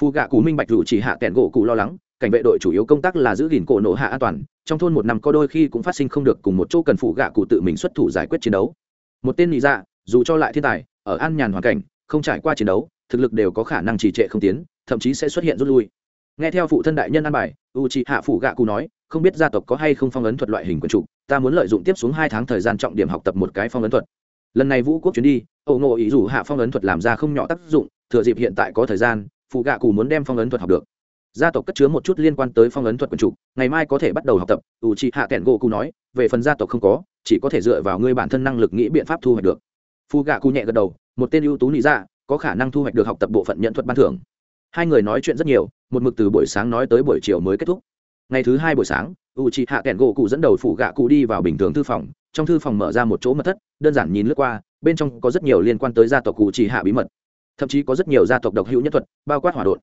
Phu gạ cụ minh bạch ủ trị hạ kẹn gỗ cụ lo lắng, cảnh vệ đội chủ yếu công tác là giữ gìn cổ nổ hạ an toàn, trong thôn một năm có đôi khi cũng phát sinh không được cùng một chỗ cần phụ gạ cụ tự mình xuất thủ giải quyết chiến đấu. Một tên nhị dạ dù cho lại thiên tài, ở an nhàn hoàn cảnh, không trải qua chiến đấu, thực lực đều có khả năng trì trệ không tiến, thậm chí sẽ xuất hiện rút lui nghe theo phụ thân đại nhân an bài u c hạ phụ gạ cụ nói, không biết gia tộc có hay không phong ấn thuật loại hình quần trục ta muốn lợi dụng tiếp xuống hai tháng thời gian trọng điểm học tập một cái phong ấn thuật. Lần này vũ quốc chuyến đi ẩu ngộ ý dù hạ phong ấn thuật làm ra không nhỏ tác dụng, thừa dịp hiện tại có thời gian phụ gạ cụ muốn đem phong ấn thuật học được. Gia tộc cất chứa một chút liên quan tới phong ấn thuật quần trục ngày mai có thể bắt đầu học tập u c hạ kẹn gỗ cụ nói, về phần gia tộc không có, chỉ có thể dựa vào ngươi bản thân năng lực nghĩ biện pháp thu hoạch được. Phụ gạ cụ nhẹ gật đầu, một tên ưu tú lý ra dạ, có khả năng thu hoạch được học tập bộ phận nhận thuật ban thưởng. Hai người nói chuyện rất nhiều một mực từ buổi sáng nói tới buổi chiều mới kết thúc. Ngày thứ hai buổi sáng u c h hạ kẹn gỗ cụ dẫn đầu phụ gạ cụ đi vào bình thường thư phòng. Trong thư phòng mở ra một chỗ mật thất, đơn giản nhìn lướt qua, bên trong có rất nhiều liên quan tới gia tộc cụ chỉ hạ bí mật. Thậm chí có rất nhiều gia tộc độc hữu nhất thuật, bao quát hỏa đột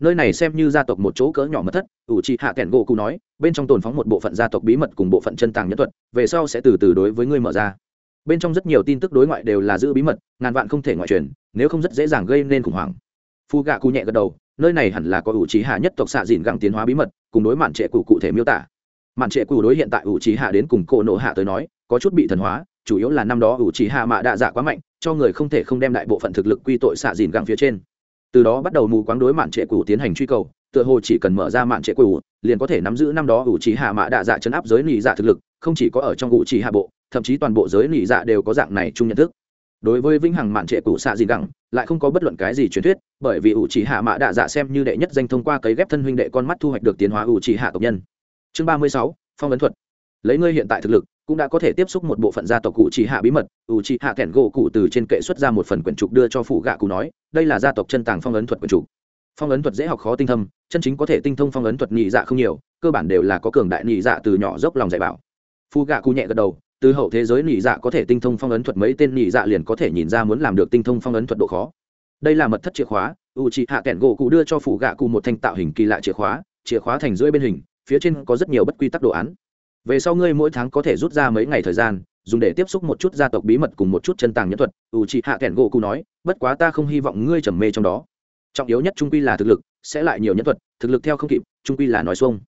nơi này xem như gia tộc một chỗ cỡ nhỏ mật thất ủ trị hạ kẹn gỗ cụ nói, bên trong tồn phóng một bộ phận gia tộc bí mật cùng bộ phận chân tàng nhất thuật, về sau sẽ từ từ đối với ngươi mở ra. Bên trong rất nhiều tin tức đối ngoại đều là giữ bí mật, ngàn vạn không thể ngoại truyền, nếu không rất dễ dàng gây nên khủng hoảng. Phu gạ cụ nhẹ gật đầu nơi này hẳn là có ủ trí hạ nhất tộc xạ dìn gặng tiến hóa bí mật, cùng đối mạn trệ cụ cụ thể miêu tả. Mạn trệ cụ đối hiện tại ủ trí hạ đến cùng cổ nộ hạ tới nói, có chút bị thần hóa, chủ yếu là năm đó ủ trí hạ mạ đạ dạ quá mạnh, cho người không thể không đem đại bộ phận thực lực quy tội xạ dìn gặng phía trên. Từ đó bắt đầu mù quáng đối mạn trệ cụ tiến hành truy cầu, tựa hồ chỉ cần mở ra mạn trệ cụ liền có thể nắm giữ năm đó ủ trí hạ mạ đạ dạ chấn áp giới nỉ dạ thực lực, không chỉ có ở trong ủ trí hạ bộ, thậm chí toàn bộ giới nỉ dạ đều có dạng này chung nhận thức đối với vĩnh hằng mạn trệ cụ xạ gì gẳng, lại không có bất luận cái gì truyền thuyết, bởi vì ủ chỉ hạ mạ đạ dạ xem như đệ nhất danh thông qua cấy ghép thân huynh đệ con mắt thu hoạch được tiến hóa ủ chỉ hạ tộc nhân. Chương ba mươi sáu, phong ấn thuật. Lấy ngươi hiện tại thực lực, cũng đã có thể tiếp xúc một bộ phận gia tộc cụ chỉ hạ bí mật ủ chỉ hạ kẻn gỗ cụ từ trên kệ xuất ra một phần quyển trục đưa cho phụ gạ cụ nói, đây là gia tộc chân tàng phong ấn thuật quyển trục. Phong ấn thuật dễ học khó tinh thâm, chân chính có thể tinh thông phong ấn thuật nhị dạ không nhiều, cơ bản đều là có cường đại nhị dạ từ nhỏ dốc lòng dạy bảo. Phụ gạ cụ nhẹ gật đầu từ hậu thế giới nhị dạ có thể tinh thông phong ấn thuật, mấy tên nhị dạ liền có thể nhìn ra muốn làm được tinh thông phong ấn thuật độ khó. Đây là mật thất chìa khóa u c hạ kẹn gỗ cụ đưa cho phủ gạ cụ một thanh tạo hình kỳ lạ chìa khóa chìa khóa thành rưỡi bên hình, phía trên có rất nhiều bất quy tắc đồ án. Về sau ngươi mỗi tháng có thể rút ra mấy ngày thời gian, dùng để tiếp xúc một chút gia tộc bí mật cùng một chút chân tàng nhân thuật u c hạ kẹn gỗ cụ nói, bất quá ta không hy vọng ngươi trầm mê trong đó. Trọng yếu nhất trung quy là thực lực, sẽ lại nhiều nhân thuật, thực lực theo không kịp, trung quy là nói xuông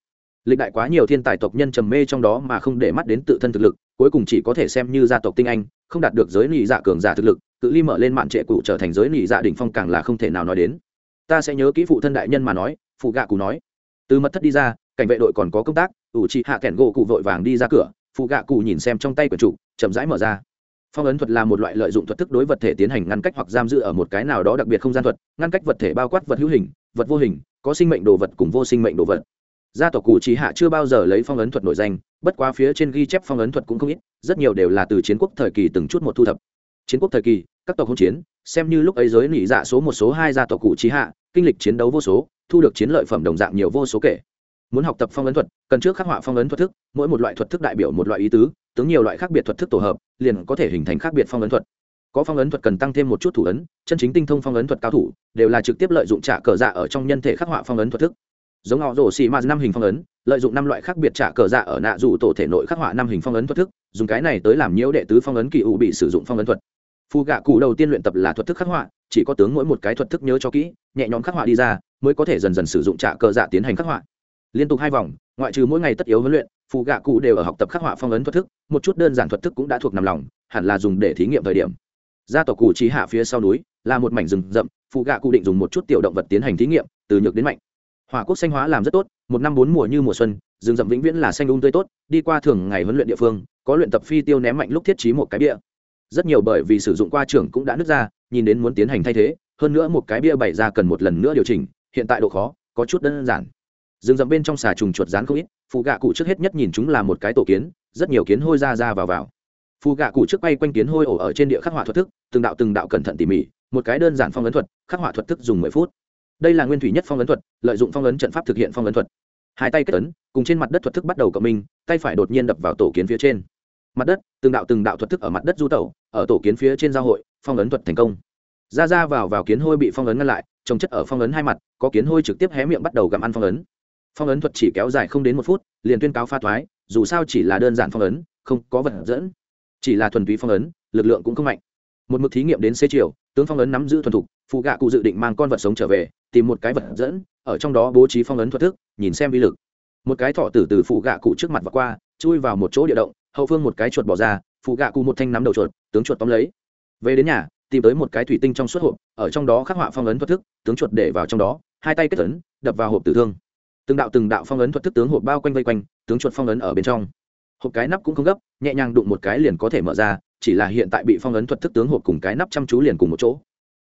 lịch đại quá nhiều thiên tài tộc nhân trầm mê trong đó mà không để mắt đến tự thân thực lực, cuối cùng chỉ có thể xem như gia tộc tinh anh, không đạt được giới nị dạ cường giả thực lực, tự ly mở lên mạn trệ cụ trở thành giới nị dạ đỉnh phong càng là không thể nào nói đến. Ta sẽ nhớ kỹ phụ thân đại nhân mà nói, phụ gạ cụ nói. Từ mật thất đi ra, cảnh vệ đội còn có công tác, ủ trị hạ kẻn gỗ cụ vội vàng đi ra cửa, phụ gạ cụ nhìn xem trong tay quyển trụ, chậm rãi mở ra. Phong ấn thuật là một loại lợi dụng thuật thức đối vật thể tiến hành ngăn cách hoặc giam giữ ở một cái nào đó đặc biệt không gian thuật, ngăn cách vật thể bao quát vật hữu hình, vật vô hình, có sinh mệnh đồ vật cùng vô sinh mệnh đồ vật gia tộc cụ trí hạ chưa bao giờ lấy phong ấn thuật nổi danh, bất quá phía trên ghi chép phong ấn thuật cũng không ít, rất nhiều đều là từ chiến quốc thời kỳ từng chút một thu thập. Chiến quốc thời kỳ, các tộc hỗn chiến, xem như lúc ấy giới nỉ dạ số một số hai gia tộc cụ trí hạ, kinh lịch chiến đấu vô số, thu được chiến lợi phẩm đồng dạng nhiều vô số kể. Muốn học tập phong ấn thuật, cần trước khắc họa phong ấn thuật thức, mỗi một loại thuật thức đại biểu một loại ý tứ, tướng nhiều loại khác biệt thuật thức tổ hợp, liền có thể hình thành khác biệt phong ấn thuật. Có phong ấn thuật cần tăng thêm một chút thủ ấn, chân chính tinh thông phong ấn thuật cao thủ, đều là trực tiếp lợi dụng trả cờ dạ ở trong nhân thể khắc họa phong ấn thuật thức giống họ rổ xì ma năm hình phong ấn, lợi dụng năm loại khác biệt trả cờ dạ ở nạ dù tổ thể nội khắc họa năm hình phong ấn thuật thức, dùng cái này tới làm nhiễu đệ tứ phong ấn kỳ ủ bị sử dụng phong ấn thuật. Phù gạ cụ đầu tiên luyện tập là thuật thức khắc họa, chỉ có tướng mỗi một cái thuật thức nhớ cho kỹ, nhẹ nhõm khắc họa đi ra, mới có thể dần dần sử dụng trả cờ dạ tiến hành khắc họa. Liên tục hai vòng, ngoại trừ mỗi ngày tất yếu huấn luyện phù gạ cụ đều ở học tập khắc họa phong ấn thuật thức, một chút đơn giản thuật thức cũng đã thuộc nằm lòng, hẳn là dùng để thí nghiệm thời điểm. Gia tộc cụ trí hạ phía sau núi, là một mảnh rừng rậm phù gạ cụ định dùng một chút tiểu động vật tiến hành thí nghiệm, từ nhược đến mạnh hỏa quốc xanh hóa làm rất tốt, một năm bốn mùa như mùa xuân, rừng rậm vĩnh viễn là xanh ung um tươi tốt, đi qua thường ngày huấn luyện địa phương, có luyện tập phi tiêu ném mạnh lúc thiết trí một cái bia. Rất nhiều bởi vì sử dụng qua trưởng cũng đã nứt ra, nhìn đến muốn tiến hành thay thế, hơn nữa một cái bia bày ra cần một lần nữa điều chỉnh, hiện tại độ khó, có chút đơn giản. Rừng rậm bên trong xà trùng chuột rán không ít phụ gạ cụ trước hết nhất nhìn chúng là một cái tổ kiến, rất nhiều kiến hôi ra ra vào vào. Phù gạ cụ trước bay quanh kiến hôi ổ ở trên địa khắc họa thuật thức, từng đạo từng đạo cẩn thận tỉ mỉ, một cái đơn giản phong ấn thuật, khắc họa thuật thức dùng mười phút đây là nguyên thủy nhất phong ấn thuật, lợi dụng phong ấn trận pháp thực hiện phong ấn thuật. Hai tay kết ấn, cùng trên mặt đất thuật thức bắt đầu cộng minh, tay phải đột nhiên đập vào tổ kiến phía trên. Mặt đất, từng đạo từng đạo thuật thức ở mặt đất du tẩu, ở tổ kiến phía trên giao hội, phong ấn thuật thành công. Ra ra vào vào kiến hôi bị phong ấn ngăn lại, trồng chất ở phong ấn hai mặt, có kiến hôi trực tiếp hé miệng bắt đầu gặm ăn phong ấn. Phong ấn thuật chỉ kéo dài không đến một phút, liền tuyên cáo pha thoái dù sao chỉ là đơn giản phong ấn, không có vật dẫn. Chỉ là thuần túy phong ấn, lực lượng cũng không mạnh. Một mực thí nghiệm đến xế chiều, tướng phong ấn nắm giữ thuần thục phụ gạ cụ dự định mang con vật sống trở về, tìm một cái vật dẫn, ở trong đó bố trí phong ấn thuật thức, nhìn xem vi lực. Một cái thọ tử từ phụ gạ cụ trước mặt và qua, chui vào một chỗ địa động, hậu phương một cái chuột bỏ ra, phụ gạ cụ một thanh nắm đầu chuột, tướng chuột tóm lấy. Về đến nhà, tìm tới một cái thủy tinh trong suốt hộp, ở trong đó khắc họa phong ấn thuật thức, tướng chuột để vào trong đó, hai tay kết ấn, đập vào hộp tử thương. Từng đạo từng đạo phong ấn thuật thức tướng hộp bao quanh vây quanh, tướng chuột phong ấn ở bên trong. Hộp cái nắp cũng không gấp, nhẹ nhàng đụng một cái liền có thể mở ra, chỉ là hiện tại bị phong ấn thuật thức tướng hộp cùng cái nắp chăm chú liền cùng một chỗ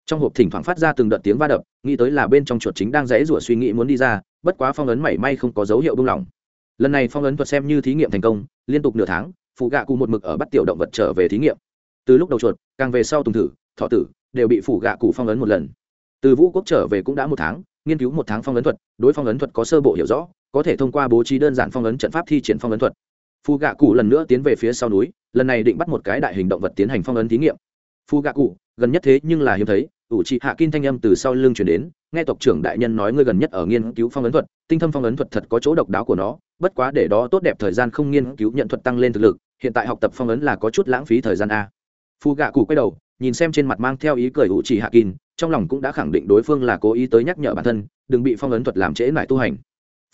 trong hộp thỉnh thoảng phát ra từng đợt tiếng va đập, nghĩ tới là bên trong chuột chính đang dãy rủa suy nghĩ muốn đi ra, bất quá phong ấn mảy may không có dấu hiệu buông lỏng. Lần này phong ấn thuật xem như thí nghiệm thành công, liên tục nửa tháng, phụ gạ cụ một mực ở bắt tiểu động vật trở về thí nghiệm. Từ lúc đầu chuột, càng về sau tùng thử, thọ tử, đều bị phủ gạ cụ phong ấn một lần. Từ vũ quốc trở về cũng đã một tháng, nghiên cứu một tháng phong ấn thuật, đối phong ấn thuật có sơ bộ hiểu rõ, có thể thông qua bố trí đơn giản phong ấn trận pháp thi triển phong ấn thuật. Phù gạ cụ lần nữa tiến về phía sau núi, lần này định bắt một cái đại hình động vật tiến hành phong ấn thí nghiệm. Phù gạ cụ gần nhất thế nhưng là hiếm thấy, ủ trị hạ kim thanh âm từ sau lưng chuyển đến, nghe tộc trưởng đại nhân nói ngươi gần nhất ở nghiên cứu phong ấn thuật, tinh thâm phong ấn thuật thật có chỗ độc đáo của nó, bất quá để đó tốt đẹp thời gian không nghiên cứu nhận thuật tăng lên thực lực, hiện tại học tập phong ấn là có chút lãng phí thời gian a. Phù gạ cụ quay đầu, nhìn xem trên mặt mang theo ý cười ủ trị hạ kim trong lòng cũng đã khẳng định đối phương là cố ý tới nhắc nhở bản thân, đừng bị phong ấn thuật làm trễ lại tu hành.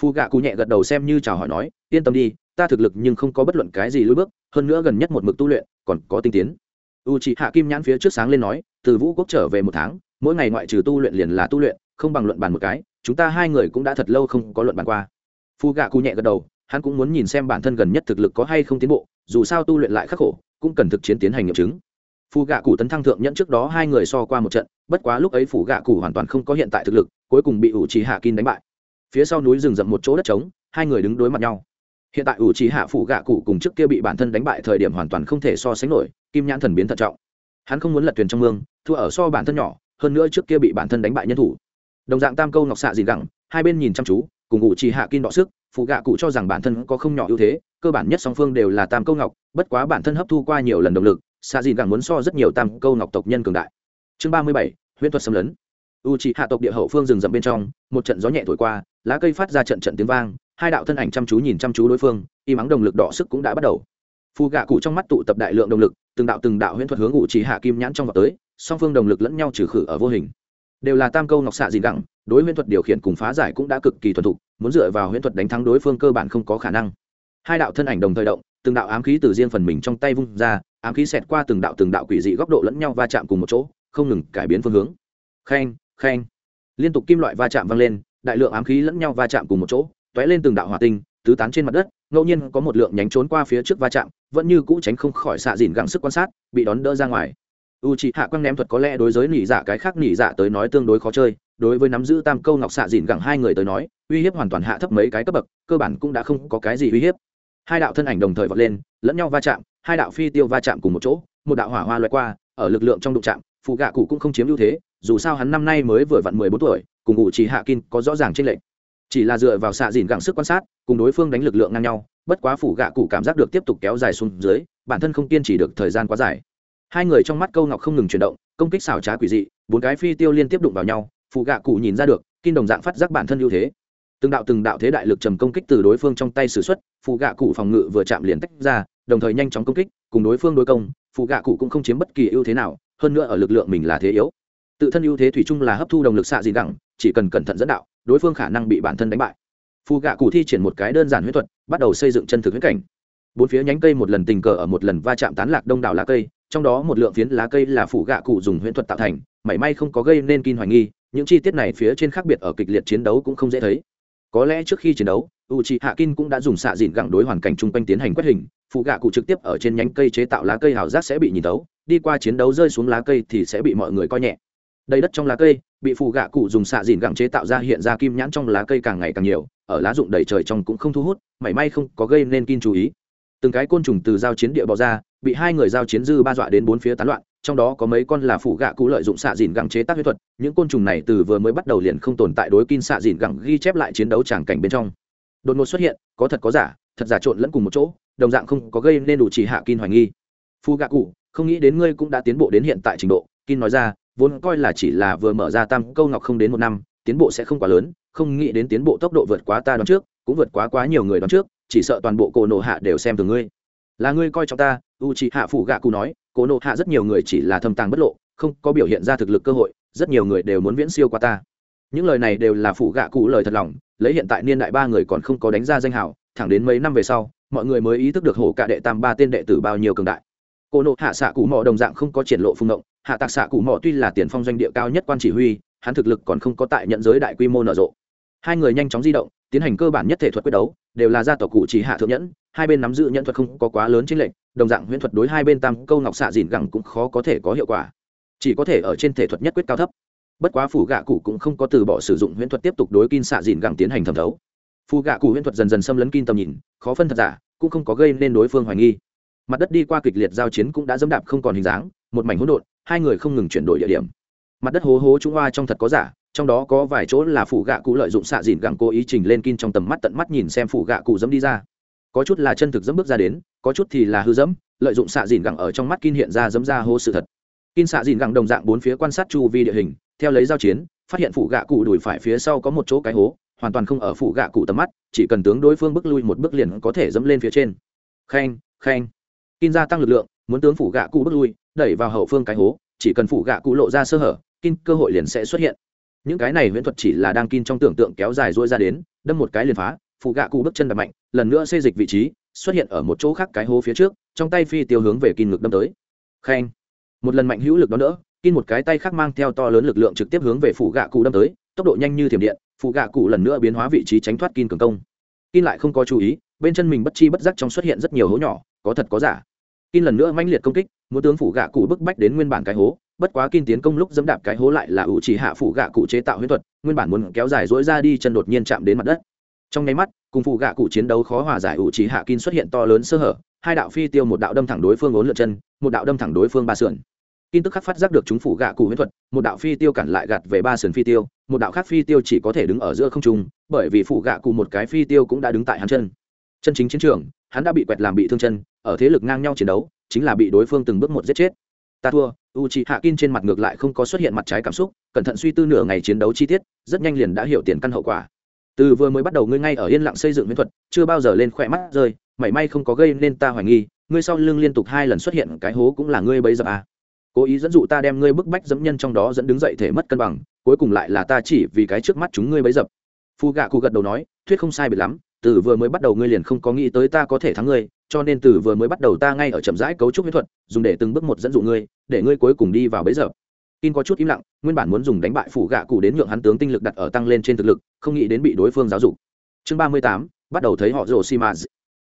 Phù gạ cụ nhẹ gật đầu xem như chào hỏi nói, yên tâm đi, ta thực lực nhưng không có bất luận cái gì lưỡi bước, hơn nữa gần nhất một mực tu luyện, còn có tinh tiến u c hạ kim nhãn phía trước sáng lên nói, từ vũ quốc trở về một tháng, mỗi ngày ngoại trừ tu luyện liền là tu luyện, không bằng luận bàn một cái, chúng ta hai người cũng đã thật lâu không có luận bàn qua. Phu gạ cụ nhẹ gật đầu, hắn cũng muốn nhìn xem bản thân gần nhất thực lực có hay không tiến bộ, dù sao tu luyện lại khắc khổ, cũng cần thực chiến tiến hành nghiệm chứng. Phu gạ cụ tấn thăng thượng nhẫn trước đó hai người so qua một trận, bất quá lúc ấy phủ gạ cụ hoàn toàn không có hiện tại thực lực, cuối cùng bị ủ trì hạ kim đánh bại. Phía sau núi rừng rậm một chỗ đất trống, hai người đứng đối mặt nhau. Hiện tại ủ trì hạ phủ gạ cụ cùng trước kia bị bản thân đánh bại thời điểm hoàn toàn không thể so sánh nổi kim nhãn thần biến thận trọng. Hắn không muốn lật thuyền trong mương, thua ở so bản thân nhỏ, hơn nữa trước kia bị bản thân đánh bại nhân thủ. Đồng dạng tam câu ngọc xạ gì gẳng, hai bên nhìn chăm chú, cùng ngụ trì hạ kim đọ sức, phụ gạ cụ cho rằng bản thân có không nhỏ ưu thế, cơ bản nhất song phương đều là tam câu ngọc, bất quá bản thân hấp thu qua nhiều lần động lực, xạ gì gẳng muốn so rất nhiều tam câu ngọc tộc nhân cường đại. Chương ba mươi bảy, huyễn thuật xâm lấn. U trì hạ tộc địa hậu phương rừng rậm bên trong, một trận gió nhẹ thổi qua, lá cây phát ra trận trận tiếng vang, hai đạo thân ảnh chăm chú nhìn chăm chú đối phương, y mắng động lực đỏ sức cũng đã bắt đầu phù gạ cụ trong mắt tụ tập đại lượng động lực từng đạo từng đạo huyễn thuật hướng ủ chỉ hạ kim nhãn trong vào tới song phương đồng lực lẫn nhau trừ khử ở vô hình. Đều là tam câu ngọc xạ gì đẳng, đối huyễn thuật điều khiển cùng phá giải cũng đã cực kỳ thuần thục muốn dựa vào huyễn thuật đánh thắng đối phương cơ bản không có khả năng. Hai đạo thân ảnh đồng thời động từng đạo ám khí từ riêng phần mình trong tay vung ra ám khí xẹt qua từng đạo từng đạo quỷ dị góc độ lẫn nhau va chạm cùng một chỗ không ngừng cải biến phương hướng. Khen khen. Liên tục kim loại va chạm vang lên đại lượng ám khí lẫn nhau va chạm cùng một chỗ t lên từng đạo hỏa tinh tứ tán trên mặt đất ngẫu nhiên có một lượng nhánh trốn qua phía trước va chạm, vẫn như cũ tránh không khỏi xạ dìn gắng sức quan sát, bị đón đỡ ra ngoài. U c h ị hạ quang ném thuật có lẽ đối với nỉ dạ cái khác nỉ dạ tới nói tương đối khó chơi, đối với nắm giữ tam câu ngọc xạ dìn gẳng hai người tới nói, uy hiếp hoàn toàn hạ thấp mấy cái cấp bậc, cơ bản cũng đã không có cái gì uy hiếp. Hai đạo thân ảnh đồng thời vọt lên, lẫn nhau va chạm, hai đạo phi tiêu va chạm cùng một chỗ, một đạo hỏa hoa loại qua, ở lực lượng trong đụng chạm phụ gạ cụ cũng không chiếm ưu thế, dù sao hắn năm nay mới vừa vặn mười bốn tuổi, cùng ngụ chỉ hạ kin có rõ ràng trên lệnh chỉ là dựa vào xạ dìn gẳng sức quan sát, cùng đối phương đánh lực lượng ngang nhau, bất quá phủ gạ cụ cảm giác được tiếp tục kéo dài xuống dưới, bản thân không kiên trì được thời gian quá dài. Hai người trong mắt câu ngọc không ngừng chuyển động, công kích xảo trá quỷ dị, bốn cái phi tiêu liên tiếp đụng vào nhau phụ gạ cụ nhìn ra được kim đồng dạng phát giác bản thân ưu thế. Từng đạo từng đạo thế đại lực trầm công kích từ đối phương trong tay xử xuất phụ gạ cụ phòng ngự vừa chạm liền tách ra, đồng thời nhanh chóng công kích, cùng đối phương đối công phụ gạ cụ cũng không chiếm bất kỳ ưu thế nào, hơn nữa ở lực lượng mình là thế yếu. Tự thân ưu thế thủy chung là hấp thu động lực xạ dị đẳng chỉ cần cẩn thận dẫn đạo đối phương khả năng bị bản thân đánh bại. Phù gạ cụ thi triển một cái đơn giản huyết thuật, bắt đầu xây dựng chân thực huyết cảnh. Bốn phía nhánh cây một lần tình cờ ở một lần va chạm tán lạc đông đảo lá cây, trong đó một lượng phiến lá cây là phủ gạ cụ dùng huyễn thuật tạo thành, mảy may không có gây nên kinh hoài nghi, những chi tiết này phía trên khác biệt ở kịch liệt chiến đấu cũng không dễ thấy. Có lẽ trước khi chiến đấu u c hạ kin cũng đã dùng xạ dịn gẳng đối hoàn cảnh chung quanh tiến hành quét hình phụ gạ cụ trực tiếp ở trên nhánh cây chế tạo lá cây hào giác sẽ bị nhìn tấu đi qua chiến đấu rơi xuống lá cây thì sẽ bị mọi người coi nhẹ đầy đất trong lá cây, bị phù gạ cụ dùng xạ dìn gẳng chế tạo ra hiện ra kim nhãn trong lá cây càng ngày càng nhiều, ở lá rụng đầy trời trong cũng không thu hút, mảy may không có gây nên kin chú ý. Từng cái côn trùng từ giao chiến địa bò ra, bị hai người giao chiến dư ba dọa đến bốn phía tán loạn, trong đó có mấy con là phủ gạ cụ lợi dụng xạ dìn gẳng chế tác huyết thuật, những côn trùng này từ vừa mới bắt đầu liền không tồn tại đối kin xạ dìn gẳng ghi chép lại chiến đấu tràng cảnh bên trong. Đột ngột xuất hiện, có thật có giả, thật giả trộn lẫn cùng một chỗ, đồng dạng không có gây nên đủ chỉ hạ kin hoài nghi. Phu gạ cụ, không nghĩ đến ngươi cũng đã tiến bộ đến hiện tại trình độ kin nói ra vốn coi là chỉ là vừa mở ra tam câu ngọc không đến một năm, tiến bộ sẽ không quá lớn, không nghĩ đến tiến bộ tốc độ vượt quá ta đoán trước, cũng vượt quá quá nhiều người đoán trước, chỉ sợ toàn bộ cổ nộ hạ đều xem từ ngươi. Là ngươi coi trọng ta u c h ị hạ phủ gạ cụ nói, cổ nộ hạ rất nhiều người chỉ là thâm tàng bất lộ, không có biểu hiện ra thực lực cơ hội, rất nhiều người đều muốn viễn siêu qua ta. Những lời này đều là phủ gạ cụ lời thật lòng, lấy hiện tại niên đại ba người còn không có đánh ra danh hào, thẳng đến mấy năm về sau, mọi người mới ý thức được hổ cả đệ tam ba tên đệ tử bao nhiêu cường đại. Cổ nộ hạ xạ cụ mò đồng dạng không có triển lộ phung động hạ tạc xạ cụ mò tuy là tiền phong doanh địa cao nhất quan chỉ huy, hắn thực lực còn không có tại nhận giới đại quy mô nở rộ. Hai người nhanh chóng di động, tiến hành cơ bản nhất thể thuật quyết đấu, đều là gia tộc cụ chỉ hạ thượng nhẫn, hai bên nắm giữ nhẫn thuật không có quá lớn trên lệnh đồng dạng huyễn thuật đối hai bên tam câu ngọc xạ dìn gẳng cũng khó có thể có hiệu quả. Chỉ có thể ở trên thể thuật nhất quyết cao thấp. Bất quá phủ gạ cụ cũng không có từ bỏ sử dụng huyễn thuật tiếp tục đối kin xạ dìn gẳng tiến hành thẩm thấu. Phù gạ cụ huyễn thuật dần dần xâm lấn kin tầm nhìn, khó phân thật giả, cũng không có gây nên đối phương hoài nghi. Mặt đất đi qua kịch liệt giao chiến cũng đã dẫm đạp không còn hình dáng, một mảnh hỗn độn hai người không ngừng chuyển đổi địa điểm. Mặt đất hố hố trung hoa trong thật có giả, trong đó có vài chỗ là phủ gạ cụ lợi dụng xạ dìn gẳng cố ý trình lên kin trong tầm mắt tận mắt nhìn xem phủ gạ cụ dẫm đi ra. Có chút là chân thực dẫm bước ra đến, có chút thì là hư dẫm, lợi dụng xạ dìn gẳng ở trong mắt kin hiện ra dẫm ra hố sự thật. Kin xạ dìn gẳng đồng dạng bốn phía quan sát chu vi địa hình, theo lấy giao chiến, phát hiện phủ gạ cụ đùi phải phía sau có một chỗ cái hố, hoàn toàn không ở phủ gạ cụ tầm mắt, chỉ cần tướng đối phương bước lui một bước liền có thể dẫm lên phía trên. Khen khen. Kin gia tăng lực lượng, muốn tướng phủ gạ cụ bước lui đẩy vào hậu phương cái hố, chỉ cần phủ gạ cụ lộ ra sơ hở kin cơ hội liền sẽ xuất hiện. Những cái này huyễn thuật chỉ là đang kin trong tưởng tượng kéo dài dỗi ra đến, đâm một cái liền phá phụ gạ cụ bước chân đập mạnh, lần nữa xây dịch vị trí, xuất hiện ở một chỗ khác cái hố phía trước, trong tay phi tiêu hướng về kin ngực đâm tới. Khen. Một lần mạnh hữu lực đó nữa kin một cái tay khác mang theo to lớn lực lượng trực tiếp hướng về phụ gạ cụ đâm tới, tốc độ nhanh như thiểm điện phụ gạ cụ lần nữa biến hóa vị trí tránh thoát kin cường công. Kin lại không có chú ý, bên chân mình bất chi bất giác trong xuất hiện rất nhiều hố nhỏ, có thật có giả. Kin lần nữa manh liệt công kích muốn tướng phủ gạ cụ bức bách đến nguyên bản cái hố, bất quá kin tiến công lúc dẫm đạp cái hố lại là ủ chỉ hạ phủ gạ cụ chế tạo huyễn thuật, nguyên bản muốn kéo dài dỗi ra đi chân đột nhiên chạm đến mặt đất. Trong nháy mắt, cùng phụ gạ cụ chiến đấu khó hòa giải ủ chỉ hạ kin xuất hiện to lớn sơ hở, hai đạo phi tiêu một đạo đâm thẳng đối phương ốn lượt chân, một đạo đâm thẳng đối phương ba sườn. Kin tức khắc phát giác được chúng phủ gạ cụ huyễn thuật, một đạo phi tiêu cản lại gạt về ba sườn phi tiêu, một đạo khác phi tiêu chỉ có thể đứng ở giữa không trung, bởi vì phủ gạ cụ một cái phi tiêu cũng đã đứng tại hắn chân. Chân chính chiến trường, hắn đã bị quẹt làm bị thương chân, ở thế lực ngang nhau chiến đấu chính là bị đối phương từng bước một giết chết. Ta thua u c h i hạ kin trên mặt ngược lại không có xuất hiện mặt trái cảm xúc, cẩn thận suy tư nửa ngày chiến đấu chi tiết, rất nhanh liền đã hiểu tiền căn hậu quả. Từ vừa mới bắt đầu ngươi ngay ở yên lặng xây dựng miễn thuật, chưa bao giờ lên khỏe mắt rơi, mảy may không có gây nên ta hoài nghi, ngươi sau lưng liên tục hai lần xuất hiện cái hố cũng là ngươi bấy giờ à. cố ý dẫn dụ ta đem ngươi bức bách dẫm nhân trong đó dẫn đứng dậy thể mất cân bằng, cuối cùng lại là ta chỉ vì cái trước mắt chúng ngươi bấy dập phu gạ cụ gật đầu nói, thuyết không sai biệt lắm, từ vừa mới bắt đầu ngươi liền không có nghĩ tới ta có thể thắng ngươi cho nên từ vừa mới bắt đầu ta ngay ở chậm rãi cấu trúc huyết thuật dùng để từng bước một dẫn dụ ngươi để ngươi cuối cùng đi vào bấy giờ kin có chút im lặng, nguyên bản muốn dùng đánh bại phủ gạ cụ đến nhượng hắn tướng tinh lực đặt ở tăng lên trên thực lực, không nghĩ đến bị đối phương giáo dục. Chương ba mươi tám, bắt đầu thấy họ rồ xi mà.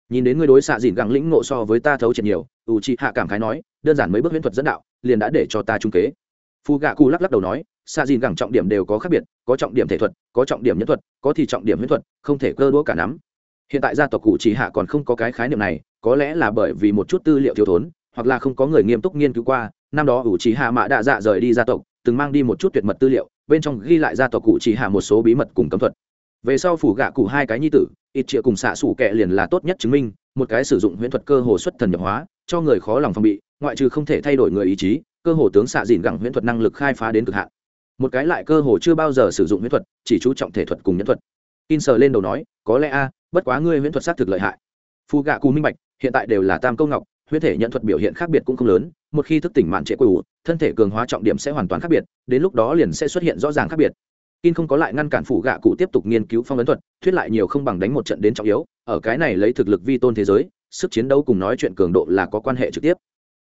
Nhìn đến ngươi đối xạ dịn gẳng lĩnh ngộ so với ta thấu triệt nhiều, Uchi hạ cảm khái nói, đơn giản mấy bước huyễn thuật dẫn đạo, liền đã để cho ta trung kế. Phù gạ cụ lắc lắc đầu nói, xạ dịn gẳng trọng điểm đều có khác biệt, có trọng điểm thể thuật, có trọng điểm nhân thuật, có thì trọng điểm huyễn thuật, không thể cơ đũa cả nắm. Hiện tại gia tộc cụ chỉ hạ còn không có cái khái niệm này, có lẽ là bởi vì một chút tư liệu thiếu thốn, hoặc là không có người nghiêm túc nghiên cứu qua, năm đó ủ trí hạ mạ đạ dạ rời đi gia tộc từng mang đi một chút tuyệt mật tư liệu bên trong ghi lại gia tộc cụ chỉ hạ một số bí mật cùng cấm thuật. Về sau phủ gạ cụ hai cái nhi tử ít chĩa cùng xạ xủ kẹ liền là tốt nhất chứng minh một cái sử dụng huyễn thuật cơ hồ xuất thần nhập hóa cho người khó lòng phòng bị ngoại trừ không thể thay đổi người ý chí cơ hồ tướng xạ dìn gẳng huyễn thuật năng lực khai phá đến cực hạn. Một cái lại cơ hồ chưa bao giờ sử dụng huyễn thuật chỉ chú trọng thể thuật cùng nhân thuật. In sờ lên đầu nói có lẽ a bất quá ngươi huyễn thuật xác thực lợi hại. Phù gạ cụ minh bạch hiện tại đều là tam câu ngọc, huyết thể nhận thuật biểu hiện khác biệt cũng không lớn, một khi thức tỉnh mạn trệ quỷ, thân thể cường hóa trọng điểm sẽ hoàn toàn khác biệt, đến lúc đó liền sẽ xuất hiện rõ ràng khác biệt. Kin không có lại ngăn cản phủ gạ cụ tiếp tục nghiên cứu phong ấn thuật, thuyết lại nhiều không bằng đánh một trận đến trọng yếu, ở cái này lấy thực lực vi tôn thế giới, sức chiến đấu cùng nói chuyện cường độ là có quan hệ trực tiếp.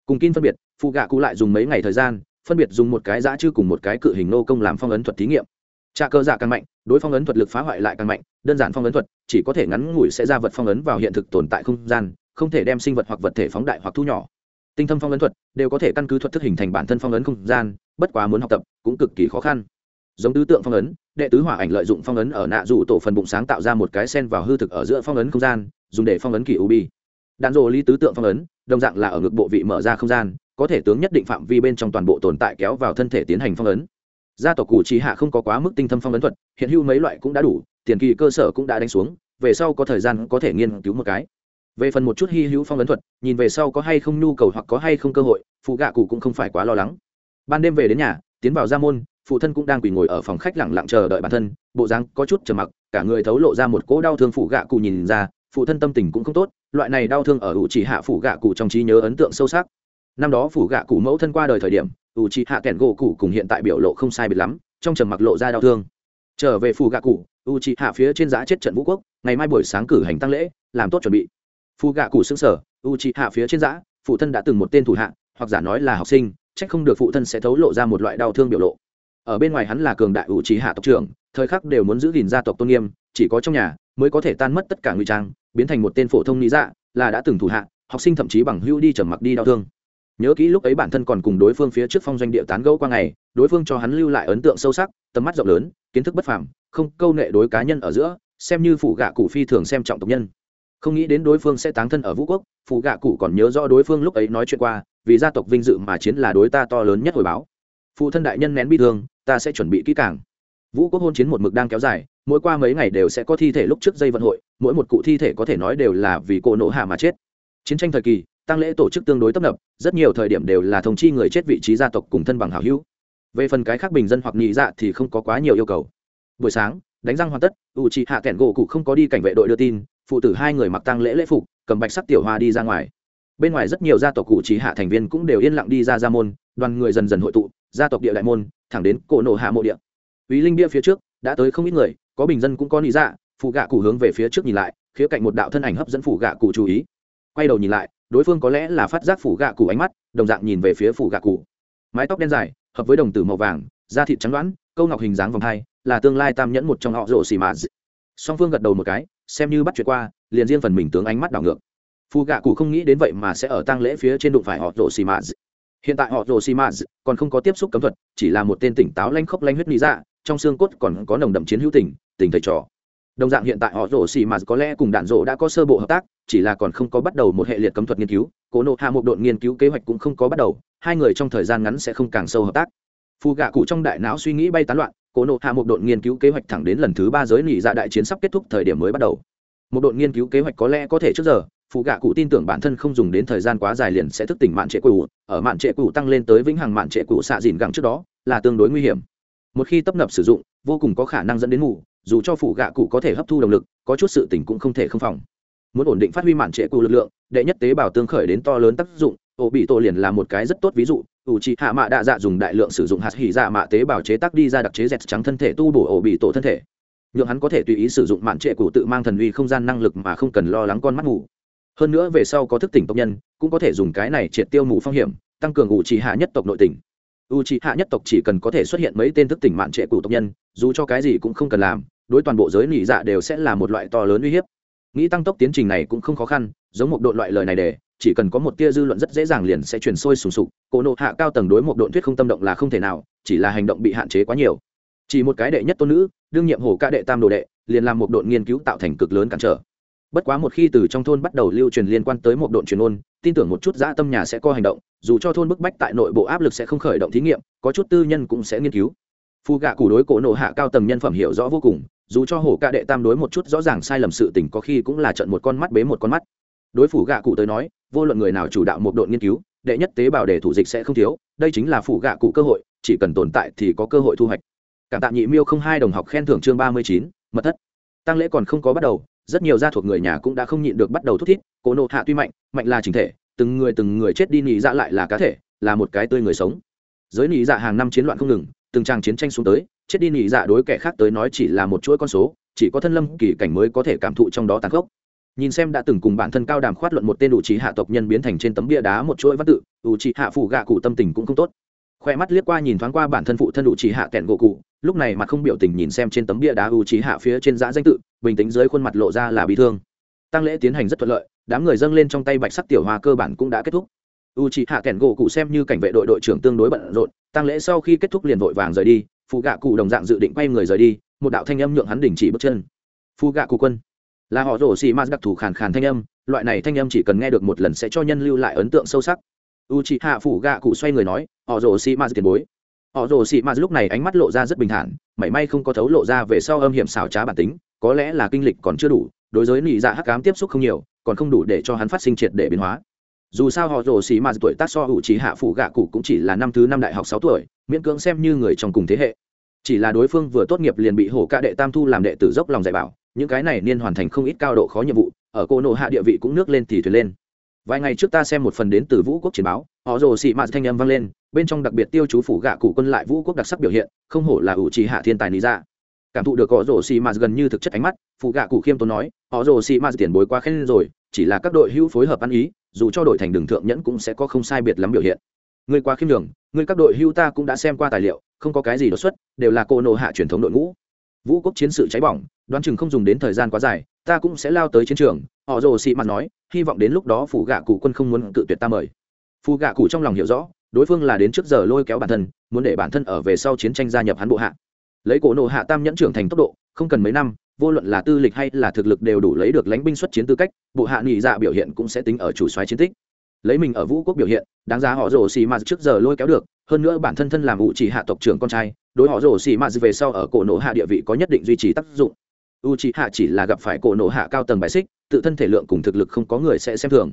Cùng kin phân biệt phụ gạ cụ lại dùng mấy ngày thời gian, phân biệt dùng một cái giã chư cùng một cái cự hình nô công làm phong ấn thuật thí nghiệm. Trà cơ dạ càng mạnh, đối phong ấn thuật lực phá hoại lại càng mạnh, đơn giản phong ấn thuật, chỉ có thể ngắn ngủi sẽ ra vật phong ấn vào hiện thực tồn tại không gian không thể đem sinh vật hoặc vật thể phóng đại hoặc thu nhỏ. Tinh thâm phong ấn thuật đều có thể căn cứ thuật thức hình thành bản thân phong ấn không gian, bất quá muốn học tập cũng cực kỳ khó khăn. Giống tứ tượng phong ấn, đệ tứ hỏa ảnh lợi dụng phong ấn ở nạ rủ tổ phần bụng sáng tạo ra một cái sen vào hư thực ở giữa phong ấn không gian, dùng để phong ấn kỳ ubi đạn rồ ly tứ tượng phong ấn, đồng dạng là ở ngực bộ vị mở ra không gian, có thể tướng nhất định phạm vi bên trong toàn bộ tồn tại kéo vào thân thể tiến hành phong ấn. Gia tộc cụ trí hạ không có quá mức tinh thâm phong ấn thuật, hiện hữu mấy loại cũng đã đủ, tiền kỳ cơ sở cũng đã đánh xuống, về sau có thời gian có thể nghiên cứu một cái về phần một chút hy hữu phong ấn thuật, nhìn về sau có hay không nhu cầu hoặc có hay không cơ hội, phụ gạ cụ cũng không phải quá lo lắng. Ban đêm về đến nhà, tiến vào gia môn, phụ thân cũng đang quỳ ngồi ở phòng khách lẳng lặng chờ đợi bản thân, bộ dáng có chút trầm mặc, cả người thấu lộ ra một cỗ đau thương phụ gạ cụ nhìn ra, phụ thân tâm tình cũng không tốt, loại này đau thương ở ủ chỉ hạ phụ gạ cụ trong trí nhớ ấn tượng sâu sắc. Năm đó phụ gạ cụ mẫu thân qua đời thời điểm, ủ chỉ hạ kẻn gỗ cụ cùng hiện tại biểu lộ không sai biệt lắm, trong trầm mặc lộ ra đau thương. Trở về phụ gạ cụ u chỉ hạ phía trên giá chết trận vũ quốc, ngày mai buổi sáng cử hành tăng lễ, làm tốt chuẩn bị phù gạ cụ xứng sở u trị hạ phía trên giã phụ thân đã từng một tên thủ hạ, hoặc giả nói là học sinh c h ắ c không được phụ thân sẽ thấu lộ ra một loại đau thương biểu lộ. Ở bên ngoài hắn là cường đại u trị hạ tộc trưởng, thời khắc đều muốn giữ gìn gia tộc tôn nghiêm, chỉ có trong nhà mới có thể tan mất tất cả ngụy trang, biến thành một tên phổ thông lý dạ là đã từng thủ hạ, học sinh thậm chí bằng hưu đi trầm mặc đi đau thương. Nhớ kỹ lúc ấy bản thân còn cùng đối phương phía trước phong doanh địa tán gẫu qua ngày, đối phương cho hắn lưu lại ấn tượng sâu sắc, tầm mắt rộng lớn, kiến thức bất phàm, không câu nệ đối cá nhân ở giữa, xem như phụ gạ cụ phi thường xem trọng tộc nhân không nghĩ đến đối phương sẽ táng thân ở vũ quốc phụ gạ cụ còn nhớ rõ đối phương lúc ấy nói chuyện qua, vì gia tộc vinh dự mà chiến là đối ta to lớn nhất hồi báo. Phụ thân đại nhân nén bi thương, ta sẽ chuẩn bị kỹ càng. Vũ quốc hôn chiến một mực đang kéo dài, mỗi qua mấy ngày đều sẽ có thi thể lúc trước dây vận hội, mỗi một cụ thi thể có thể nói đều là vì cổ nổ hạ mà chết. Chiến tranh thời kỳ, tăng lễ tổ chức tương đối tấp nập, rất nhiều thời điểm đều là thông chi người chết vị trí gia tộc cùng thân bằng hảo hữu. Về phần cái khác bình dân hoặc nhị dạ thì không có quá nhiều yêu cầu. Buổi sáng, đánh răng hoàn tất u chị hạ kẹn gỗ cụ không có đi cảnh vệ đội đưa tin phụ tử hai người mặc tăng lễ lễ phục, cầm bạch sắc tiểu hoa đi ra ngoài. Bên ngoài rất nhiều gia tộc cụ chỉ hạ thành viên cũng đều yên lặng đi ra ra môn, đoàn người dần dần hội tụ, gia tộc địa đại môn, thẳng đến cổ nổ hạ mộ địa. Ý linh bia phía trước, đã tới không ít người, có bình dân cũng có lý dạ phụ gạ cụ hướng về phía trước nhìn lại, khía cạnh một đạo thân ảnh hấp dẫn phụ gạ cụ chú ý. Quay đầu nhìn lại, đối phương có lẽ là phát giác phủ gạ cụ ánh mắt, đồng dạng nhìn về phía phủ gạ cụ. Mái tóc đen dài, hợp với đồng tử màu vàng, da thịt trắng đoán, câu ngọc hình dáng vòng hai, là tương lai tam nhẫn một trong họ rộ xì mà song phương gật đầu một cái, xem như bắt chuyện qua, liền riêng phần mình tướng ánh mắt đảo ngược. Phù gạ cụ không nghĩ đến vậy mà sẽ ở tang lễ phía trên đụng phải họ rổ xì mà hiện tại họ rổ xì mã còn không có tiếp xúc cấm thuật, chỉ là một tên tỉnh táo lanh khốc lanh huyết lý dạ trong xương cốt còn có nồng đậm chiến hữu tình tình thầy trò. Đồng dạng hiện tại họ rổ xì mã có lẽ cùng đạn rổ đã có sơ bộ hợp tác, chỉ là còn không có bắt đầu một hệ liệt cấm thuật nghiên cứu, cố nộ hạ một đội nghiên cứu kế hoạch cũng không có bắt đầu, hai người trong thời gian ngắn sẽ không càng sâu hợp tác phù gạ cụ trong đại não suy nghĩ bay tán loạn, cố nộ hạ một đội nghiên cứu kế hoạch thẳng đến lần thứ ba giới nỉ dạ đại chiến sắp kết thúc thời điểm mới bắt đầu một đội nghiên cứu kế hoạch có lẽ có thể trước giờ phụ gạ cụ tin tưởng bản thân không dùng đến thời gian quá dài liền sẽ thức tỉnh mạn trệ cụ ở mạn trệ cụ tăng lên tới vĩnh hằng mạn trệ cụ xạ dìn gẳng trước đó, là tương đối nguy hiểm một khi tấp nập sử dụng, vô cùng có khả năng dẫn đến ngủ. dù cho phụ gạ cụ có thể hấp thu động lực, có chút sự tỉnh cũng không thể không phòng muốn ổn định phát huy mạn trệ cụ lực lượng, đệ nhất tế bào tương khởi đến to lớn tác dụng ổ bị tổ liền là một cái rất tốt ví dụ ủ trị hạ mạ đạ dạ dùng đại lượng sử dụng hạt hỉ dạ mạ tế bào chế tác đi ra đặc chế dẹt trắng thân thể tu bổ ổ bị tổ thân thể. Nhượng hắn có thể tùy ý sử dụng mạn trệ cụ tự mang thần uy không gian năng lực mà không cần lo lắng con mắt ngủ. Hơn nữa về sau có thức tỉnh tộc nhân, cũng có thể dùng cái này triệt tiêu mù phong hiểm, tăng cường ủ trì hạ nhất tộc nội tỉnh u trì hạ nhất tộc chỉ cần có thể xuất hiện mấy tên thức tỉnh mạn trệ cụ tộc nhân, dù cho cái gì cũng không cần làm, đối toàn bộ giới nỉ dạ đều sẽ là một loại to lớn uy hiếp. Nghĩ tăng tốc tiến trình này cũng không khó khăn, giống một đội loại lời này để chỉ cần có một tia dư luận rất dễ dàng liền sẽ truyền sôi sùng sục. Cổ nộ hạ cao tầng đối một độn thuyết không tâm động là không thể nào, chỉ là hành động bị hạn chế quá nhiều. Chỉ một cái đệ nhất tôn nữ, đương nhiệm hồ ca đệ tam đồ đệ, liền làm một độn nghiên cứu tạo thành cực lớn cản trở. Bất quá một khi từ trong thôn bắt đầu lưu truyền liên quan tới một độn truyền ôn tin tưởng một chút dã tâm nhà sẽ có hành động, dù cho thôn bức bách tại nội bộ áp lực sẽ không khởi động thí nghiệm, có chút tư nhân cũng sẽ nghiên cứu. Phù gạ củ đối cổ nộ hạ cao tầng nhân phẩm hiểu rõ vô cùng, dù cho hổ ca đệ tam đối một chút rõ ràng sai lầm sự tình có khi cũng là trận một con mắt bế một con mắt đối phủ gạ cụ tới nói, vô luận người nào chủ đạo một đội nghiên cứu, đệ nhất tế bào để thủ dịch sẽ không thiếu, đây chính là phủ gạ cụ cơ hội, chỉ cần tồn tại thì có cơ hội thu hoạch. Cảm tạ nhị miêu không hai đồng học khen thưởng chương ba mươi chín, mật thất. Tăng lễ còn không có bắt đầu, rất nhiều gia thuộc người nhà cũng đã không nhịn được bắt đầu thúc thiết cổ nộ hạ tuy mạnh mạnh là chính thể, từng người từng người chết đi nị dạ lại là cá thể, là một cái tươi người sống. Giới nị dạ hàng năm chiến loạn không ngừng, từng trang chiến tranh xuống tới, chết đi nị dạ đối kẻ khác tới nói chỉ là một chuỗi con số, chỉ có thân lâm kỳ cảnh mới có thể cảm thụ trong đó tàn khốc nhìn xem đã từng cùng bản thân cao đàm khoát luận một tên ủ trí hạ tộc nhân biến thành trên tấm bia đá một chuỗi văn tự ủ trí hạ phủ gạ cụ tâm tình cũng không tốt. Khoe mắt liếc qua nhìn thoáng qua bản thân phụ thân ủ trí hạ kẹn gỗ cụ, lúc này mặt không biểu tình nhìn xem trên tấm bia đá ủ trí hạ phía trên giã danh tự, bình tĩnh dưới khuôn mặt lộ ra là bị thương. Tăng lễ tiến hành rất thuận lợi, đám người dâng lên trong tay bạch sắc tiểu hoa cơ bản cũng đã kết thúc. U c hạ kẻn gỗ cụ xem như cảnh vệ đội đội trưởng tương đối bận rộn, tăng lễ sau khi kết thúc liền vội vàng rời đi phụ gạ cụ đồng dạng dự định quay người rời đi, một đạo thanh âm nhượng hắn đình chỉ bước chân. Phụ gạ cụ quân là họ rổ xì ma đặc thù khàn khàn thanh âm, loại này thanh âm chỉ cần nghe được một lần sẽ cho nhân lưu lại ấn tượng sâu sắc. U chị hạ phủ gạ cụ xoay người nói, họ rổ xì ma tiền bối. Họ rồ xì ma lúc này ánh mắt lộ ra rất bình thản, mảy may không có thấu lộ ra về sau âm hiểm xảo trá bản tính, có lẽ là kinh lịch còn chưa đủ, đối với nị dạ hắc cám tiếp xúc không nhiều, còn không đủ để cho hắn phát sinh triệt để biến hóa. Dù sao họ rồ xì mà tuổi tác so hữu trí hạ phủ gạ cụ cũng chỉ là năm thứ năm đại học sáu tuổi, miễn cưỡng xem như người trong cùng thế hệ. Chỉ là đối phương vừa tốt nghiệp liền bị hổ ca đệ tam thu làm đệ tử dốc lòng dạy bảo những cái này niên hoàn thành không ít cao độ khó nhiệm vụ, ở cô nộ hạ địa vị cũng nước lên thì thuyền lên. Vài ngày trước ta xem một phần đến từ vũ quốc chiến báo, họ rồ xị mạt thanh âm vang lên, bên trong đặc biệt tiêu chú phủ gạ cụ quân lại vũ quốc đặc sắc biểu hiện, không hổ là ủ trì hạ thiên tài lý ra cảm thụ được họ rồ xị mạt gần như thực chất ánh mắt phụ gạ cụ khiêm tốn nói, họ rồ xị mạt tiền bối quá khen rồi, chỉ là các đội hữu phối hợp ăn ý, dù cho đội thành đường thượng nhẫn cũng sẽ có không sai biệt lắm biểu hiện. Người quá khiêm đường người các đội hữu ta cũng đã xem qua tài liệu, không có cái gì đột xuất, đều là cô nộ hạ truyền thống đội ngũ vũ quốc chiến sự cháy bỏng, đoán chừng không dùng đến thời gian quá dài, ta cũng sẽ lao tới chiến trường, họ rồ xị mặt nói, hy vọng đến lúc đó phủ gạ cụ quân không muốn cự tuyệt ta mời. Phù gạ cụ trong lòng hiểu rõ, đối phương là đến trước giờ lôi kéo bản thân, muốn để bản thân ở về sau chiến tranh gia nhập hắn bộ hạ. Lấy cổ nộ hạ tam nhẫn trưởng thành tốc độ, không cần mấy năm, vô luận là tư lịch hay là thực lực đều đủ lấy được lãnh binh xuất chiến tư cách, bộ hạ nghỉ dạ biểu hiện cũng sẽ tính ở chủ xoáy chiến tích lấy mình ở vũ quốc biểu hiện, đáng giá họ rồ xì m trước giờ lôi kéo được, hơn nữa bản thân thân làm ủ chỉ hạ tộc trưởng con trai, đối họ rồ xì m về sau ở cổ nổ hạ địa vị có nhất định duy trì tác dụng. U chỉ hạ chỉ là gặp phải cổ nổ hạ cao tầng bài xích, tự thân thể lượng cùng thực lực không có người sẽ xem thường.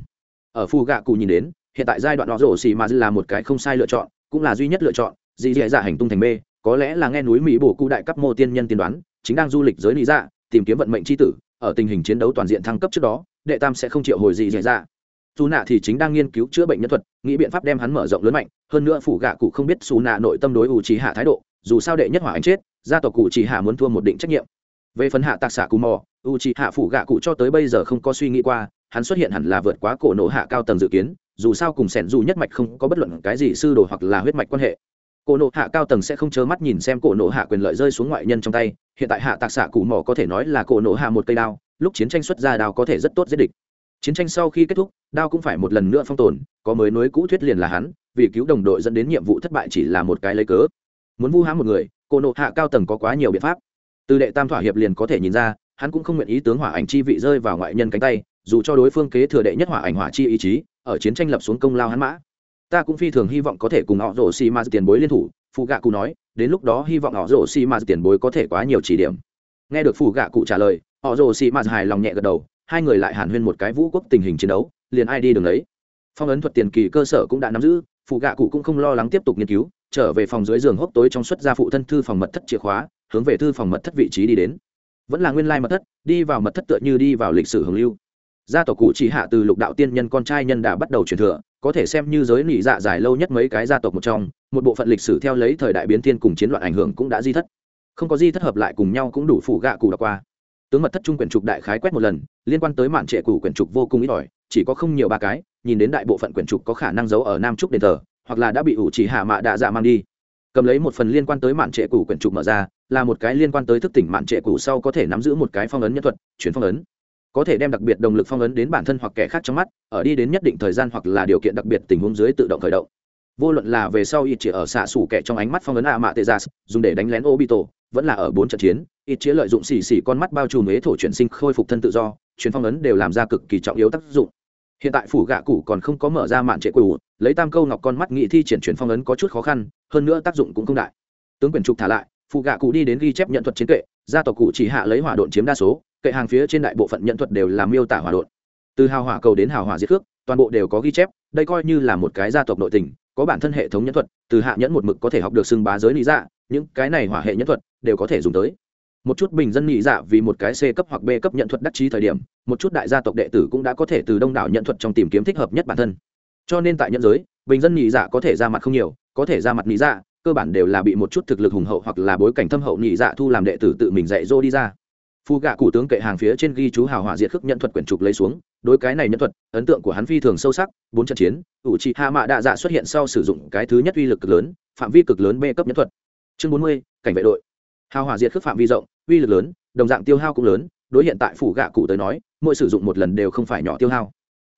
Ở phù gạ cụ nhìn đến, hiện tại giai đoạn họ rồ xì m là một cái không sai lựa chọn, cũng là duy nhất lựa chọn, dì dì dạ hành tung thành mê, có lẽ là nghe núi mỹ bổ cụ đại cấp mô tiên nhân tiên đoán, chính đang du lịch giới lý dạ tìm kiếm vận mệnh tri tử, ở tình hình chiến đấu toàn diện thăng cấp trước đó, đệ tam sẽ không chịu hồi dị dì dạ dù nạ thì chính đang nghiên cứu chữa bệnh nhân thuật, nghĩ biện pháp đem hắn mở rộng lớn mạnh. Hơn nữa phủ gạ cụ không biết xù nạ nội tâm đối ủ trì hạ thái độ, dù sao đệ nhất hỏa anh chết, gia tộc cụ chỉ hạ muốn thua một định trách nhiệm. Về phần hạ tạc xạ cù mò, u trì hạ phủ gạ cụ cho tới bây giờ không có suy nghĩ qua, hắn xuất hiện hẳn là vượt quá cổ nổ hạ cao tầng dự kiến, dù sao cùng sẻn dù nhất mạch không có bất luận cái gì sư đồ hoặc là huyết mạch quan hệ. Cổ nộ hạ cao tầng sẽ không chớ mắt nhìn xem cổ nộ hạ quyền lợi rơi xuống ngoại nhân trong tay, hiện tại hạ tạc xạ cụ mỏ có thể nói là cổ nộ hạ một cây đao, lúc chiến tranh xuất ra đao có thể rất tốt giết địch chiến tranh sau khi kết thúc, đao cũng phải một lần nữa phong tồn, có mới nối cũ thuyết liền là hắn, vì cứu đồng đội dẫn đến nhiệm vụ thất bại chỉ là một cái lấy cớ. Muốn vu hãm một người, cô nộ hạ cao tầng có quá nhiều biện pháp. Từ đệ tam thỏa hiệp liền có thể nhìn ra, hắn cũng không nguyện ý tướng hỏa ảnh chi vị rơi vào ngoại nhân cánh tay, dù cho đối phương kế thừa đệ nhất hỏa ảnh hỏa chi ý chí, ở chiến tranh lập xuống công lao hắn mã. Ta cũng phi thường hy vọng có thể cùng họ rổ xi ma tiền bối liên thủ phụ gạ cụ nói, đến lúc đó hy vọng họ rổ xi ma tiền bối có thể quá nhiều chỉ điểm. Nghe được phụ gạ cụ trả lời, họ rổ xi ma hài lòng nhẹ gật đầu hai người lại hàn huyên một cái vũ quốc tình hình chiến đấu, liền ai đi đường đấy phong ấn thuật tiền kỳ cơ sở cũng đã nắm giữ, phụ gạ cụ cũng không lo lắng tiếp tục nghiên cứu, trở về phòng dưới giường hốc tối trong suất ra phụ thân thư phòng mật thất chìa khóa, hướng về thư phòng mật thất vị trí đi đến. Vẫn là nguyên lai mật thất, đi vào mật thất tựa như đi vào lịch sử hưởng lưu. Gia tộc cụ chỉ hạ từ lục đạo tiên nhân con trai nhân đã bắt đầu truyền thừa, có thể xem như giới nỉ dạ dài lâu nhất mấy cái gia tộc một trong, một bộ phận lịch sử theo lấy thời đại biến thiên cùng chiến loạn ảnh hưởng cũng đã di thất. Không có di thất hợp lại cùng nhau cũng đủ phụ gạ cụ đọc qua tướng mật thất trung quyển trục đại khái quét một lần, liên quan tới mạn trệ cũ quyển trục vô cùng ít ỏi, chỉ có không nhiều ba cái, nhìn đến đại bộ phận quyển trục có khả năng giấu ở nam trúc đền thờ, hoặc là đã bị ủ chỉ hạ mạ đạ dạ mang đi. Cầm lấy một phần liên quan tới mạn trệ cũ quyển trục mở ra, là một cái liên quan tới thức tỉnh mạn trệ cũ sau có thể nắm giữ một cái phong ấn nhân thuật chuyển phong ấn. Có thể đem đặc biệt động lực phong ấn đến bản thân hoặc kẻ khác trong mắt, ở đi đến nhất định thời gian hoặc là điều kiện đặc biệt tình huống dưới tự động khởi động. Vô luận là về sau y chỉ ở xạ xủ kẻ trong ánh mắt phong ấn a mạ tê gia dạ, dùng để đánh lén obito vẫn là ở bốn trận chiến, ít chĩa lợi dụng xì xì con mắt bao trùm ế thổ chuyển sinh khôi phục thân tự do, chuyển phong ấn đều làm ra cực kỳ trọng yếu tác dụng. Hiện tại phủ gạ cụ còn không có mở ra mạn trệ cụ lấy tam câu ngọc con mắt nghị thi triển chuyển phong ấn có chút khó khăn, hơn nữa tác dụng cũng không đại. Tướng quyền trục thả lại phụ gạ cụ đi đến ghi chép nhận thuật chiến kệ, gia tộc cụ chỉ hạ lấy hỏa độn chiếm đa số, kệ hàng phía trên đại bộ phận nhận thuật đều làm miêu tả hỏa độn. Từ hào hỏa cầu đến hào hỏa diệt cước toàn bộ đều có ghi chép, đây coi như là một cái gia tộc nội tình, có bản thân hệ thống nhân thuật, từ hạ nhẫn một mực có thể học được xưng bá giới lý dạ những cái này hỏa hệ nhân thuật đều có thể dùng tới. Một chút bình dân nhị dạ vì một cái c cấp hoặc b cấp nhận thuật đắc chí thời điểm, một chút đại gia tộc đệ tử cũng đã có thể từ đông đảo nhận thuật trong tìm kiếm thích hợp nhất bản thân. Cho nên tại nhân giới, bình dân nhị dạ có thể ra mặt không nhiều, có thể ra mặt nhị dạ cơ bản đều là bị một chút thực lực hùng hậu hoặc là bối cảnh thâm hậu nhị dạ thu làm đệ tử tự mình dạy dỗ đi ra. Phu gạ cụ tướng kệ hàng phía trên ghi chú hào hỏa diệt khước nhận thuật quyển trục lấy xuống, đối cái này nhân thuật, ấn tượng của hắn phi thường sâu sắc, bốn trận chiến, ủ trị hạ mạ đạ dạ xuất hiện sau sử dụng cái thứ nhất uy lực cực lớn, phạm vi cực lớn b cấp nhân thuật chương bốn mươi, cảnh vệ đội. Hào hỏa diệt khước phạm vi rộng, uy lực lớn, đồng dạng tiêu hao cũng lớn, đối hiện tại phủ gạ cụ tới nói, mỗi sử dụng một lần đều không phải nhỏ tiêu hao.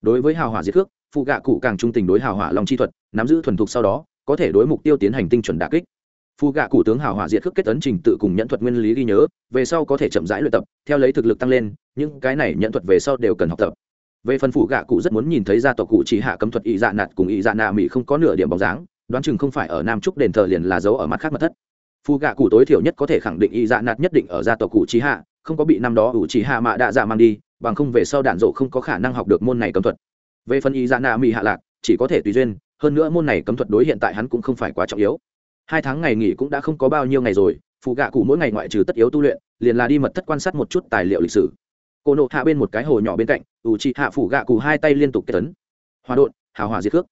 Đối với hào hỏa diệt khước phụ gạ cụ càng trung tình đối hào hỏa long chi thuật, nắm giữ thuần thục sau đó, có thể đối mục tiêu tiến hành tinh chuẩn đà kích. Phụ gạ cụ tướng hào hỏa diệt khước kết tấn trình tự cùng nhận thuật nguyên lý ghi nhớ, về sau có thể chậm rãi luyện tập, theo lấy thực lực tăng lên, những cái này nhận thuật về sau đều cần học tập. Về phần phụ gạ cụ rất muốn nhìn thấy gia tộc cụ chỉ hạ cấm thuật ý dạ nạt cùng ý dạ nạ mỹ không có nửa điểm bóng dáng, đoán chừng không phải ở nam trúc đền thờ liền là dấu ở mắt khác mật thất phù gạ cụ tối thiểu nhất có thể khẳng định Y dạ nạt nhất định ở gia tộc cụ trí hạ, không có bị năm đó ủ trí hạ mạ đạ dạ mang đi, bằng không về sau đạn dộ không có khả năng học được môn này cấm thuật. Về phần Y dạ nạ mỹ hạ lạc, chỉ có thể tùy duyên, hơn nữa môn này cấm thuật đối hiện tại hắn cũng không phải quá trọng yếu. Hai tháng ngày nghỉ cũng đã không có bao nhiêu ngày rồi phụ gạ cụ mỗi ngày ngoại trừ tất yếu tu luyện, liền là đi mật thất quan sát một chút tài liệu lịch sử. Cô nộ hạ bên một cái hồ nhỏ bên cạnh, ủ trị hạ phủ gạ cụ hai tay liên tục kết tấn hòa đột hào hỏa diệt cước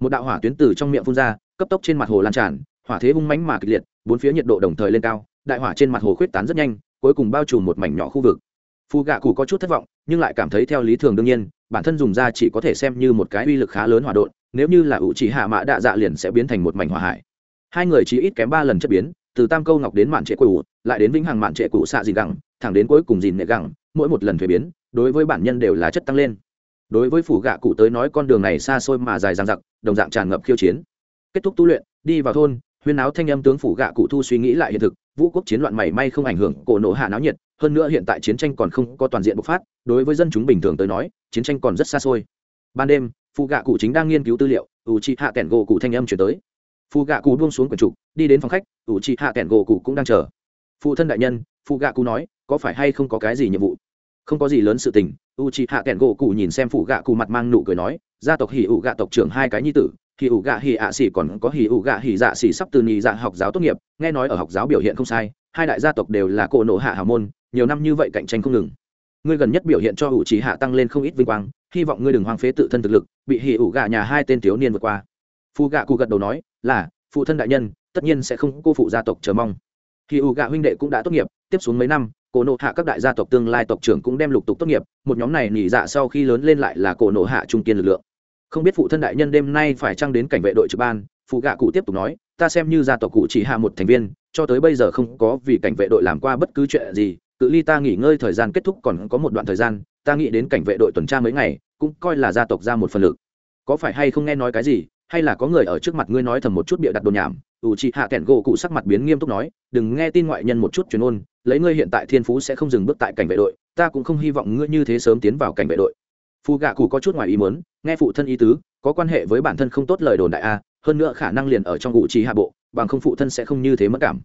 một đạo hỏa tuyến từ trong miệng phun ra, cấp tốc trên mặt hồ lan tràn, hỏa thế hung mánh mà kịch liệt bốn phía nhiệt độ đồng thời lên cao, đại hỏa trên mặt hồ khuyết tán rất nhanh, cuối cùng bao trùm một mảnh nhỏ khu vực. Phù gạ cụ có chút thất vọng, nhưng lại cảm thấy theo lý thường đương nhiên, bản thân dùng ra chỉ có thể xem như một cái uy lực khá lớn hỏa đột nếu như là ủ chỉ hạ mã đạ dạ liền sẽ biến thành một mảnh hỏa hải. Hai người chỉ ít kém ba lần chất biến, từ tam câu ngọc đến mạn trệ cụ, lại đến vĩnh hằng mạn trệ cụ xạ dị gẳng, thẳng đến cuối cùng dìn nệ gẳng, mỗi một lần thuế biến, đối với bản nhân đều là chất tăng lên. Đối với phủ gạ cụ tới nói con đường này xa xôi mà dài dằng dặc, đồng dạng tràn ngập khiêu chiến. Kết thúc tu luyện, đi vào thôn huyên áo thanh âm tướng phủ gạ cụ thu suy nghĩ lại hiện thực, vũ quốc chiến loạn mảy may không ảnh hưởng, cổ nổ hạ náo nhiệt, hơn nữa hiện tại chiến tranh còn không có toàn diện bộc phát, đối với dân chúng bình thường tới nói, chiến tranh còn rất xa xôi. Ban đêm phụ gạ cụ chính đang nghiên cứu tư liệu, ủ trị hạ kẻn gỗ cụ thanh âm chuyển tới. Phụ gạ cụ buông xuống quần trục, đi đến phòng khách, ủ trị hạ kẻn gỗ cụ cũng đang chờ. Phụ thân đại nhân phụ gạ cụ nói, có phải hay không có cái gì nhiệm vụ? Không có gì lớn sự tình u c h hạ kẹn gỗ cụ nhìn xem phụ gạ cụ mặt mang nụ cười nói, gia tộc hỉ ụ gạ tộc trưởng hai cái nhi tử hì ụ gạ hỉ ạ xỉ còn có hỉ ụ gạ hỉ dạ xỉ sắp từ nhì dạ học giáo tốt nghiệp, nghe nói ở học giáo biểu hiện không sai, hai đại gia tộc đều là cổ nộ hạ hào môn, nhiều năm như vậy cạnh tranh không ngừng. Ngươi gần nhất biểu hiện cho U trí hạ tăng lên không ít vinh quang, hy vọng ngươi đừng hoang phế tự thân thực lực, bị hỉ ụ gạ nhà hai tên thiếu niên vượt qua. Phụ gạ cụ gật đầu nói, là, phụ thân đại nhân, tất nhiên sẽ không cô phụ gia tộc chờ mong. Hì ụ gạ huynh đệ cũng đã tốt nghiệp, tiếp xuống mấy năm cổ nộ hạ các đại gia tộc tương lai tộc trưởng cũng đem lục tục tốt nghiệp, một nhóm này nghỉ dạ sau khi lớn lên lại là cổ nộ hạ trung kiên lực lượng. Không biết phụ thân đại nhân đêm nay phải trăng đến cảnh vệ đội trực ban, phụ gạ cụ tiếp tục nói, ta xem như gia tộc cụ chỉ hạ một thành viên, cho tới bây giờ không có vì cảnh vệ đội làm qua bất cứ chuyện gì, cự ly ta nghỉ ngơi thời gian kết thúc còn có một đoạn thời gian, ta nghĩ đến cảnh vệ đội tuần tra mấy ngày, cũng coi là gia tộc ra một phần lực. Có phải hay không nghe nói cái gì, hay là có người ở trước mặt ngươi nói thầm một chút bịa đặt đồ nhảm? Ủ chị hạ kẹn gỗ cụ sắc mặt biến nghiêm túc nói, đừng nghe tin ngoại nhân một chút truyền ôn lấy ngươi hiện tại thiên phú sẽ không dừng bước tại cảnh vệ đội, ta cũng không hy vọng ngươi như thế sớm tiến vào cảnh vệ đội. Phù gạ cụ có chút ngoài ý muốn, nghe phụ thân ý tứ, có quan hệ với bản thân không tốt lời đồn đại a, hơn nữa khả năng liền ở trong ngụ trí hạ bộ, bằng không phụ thân sẽ không như thế mất cảm.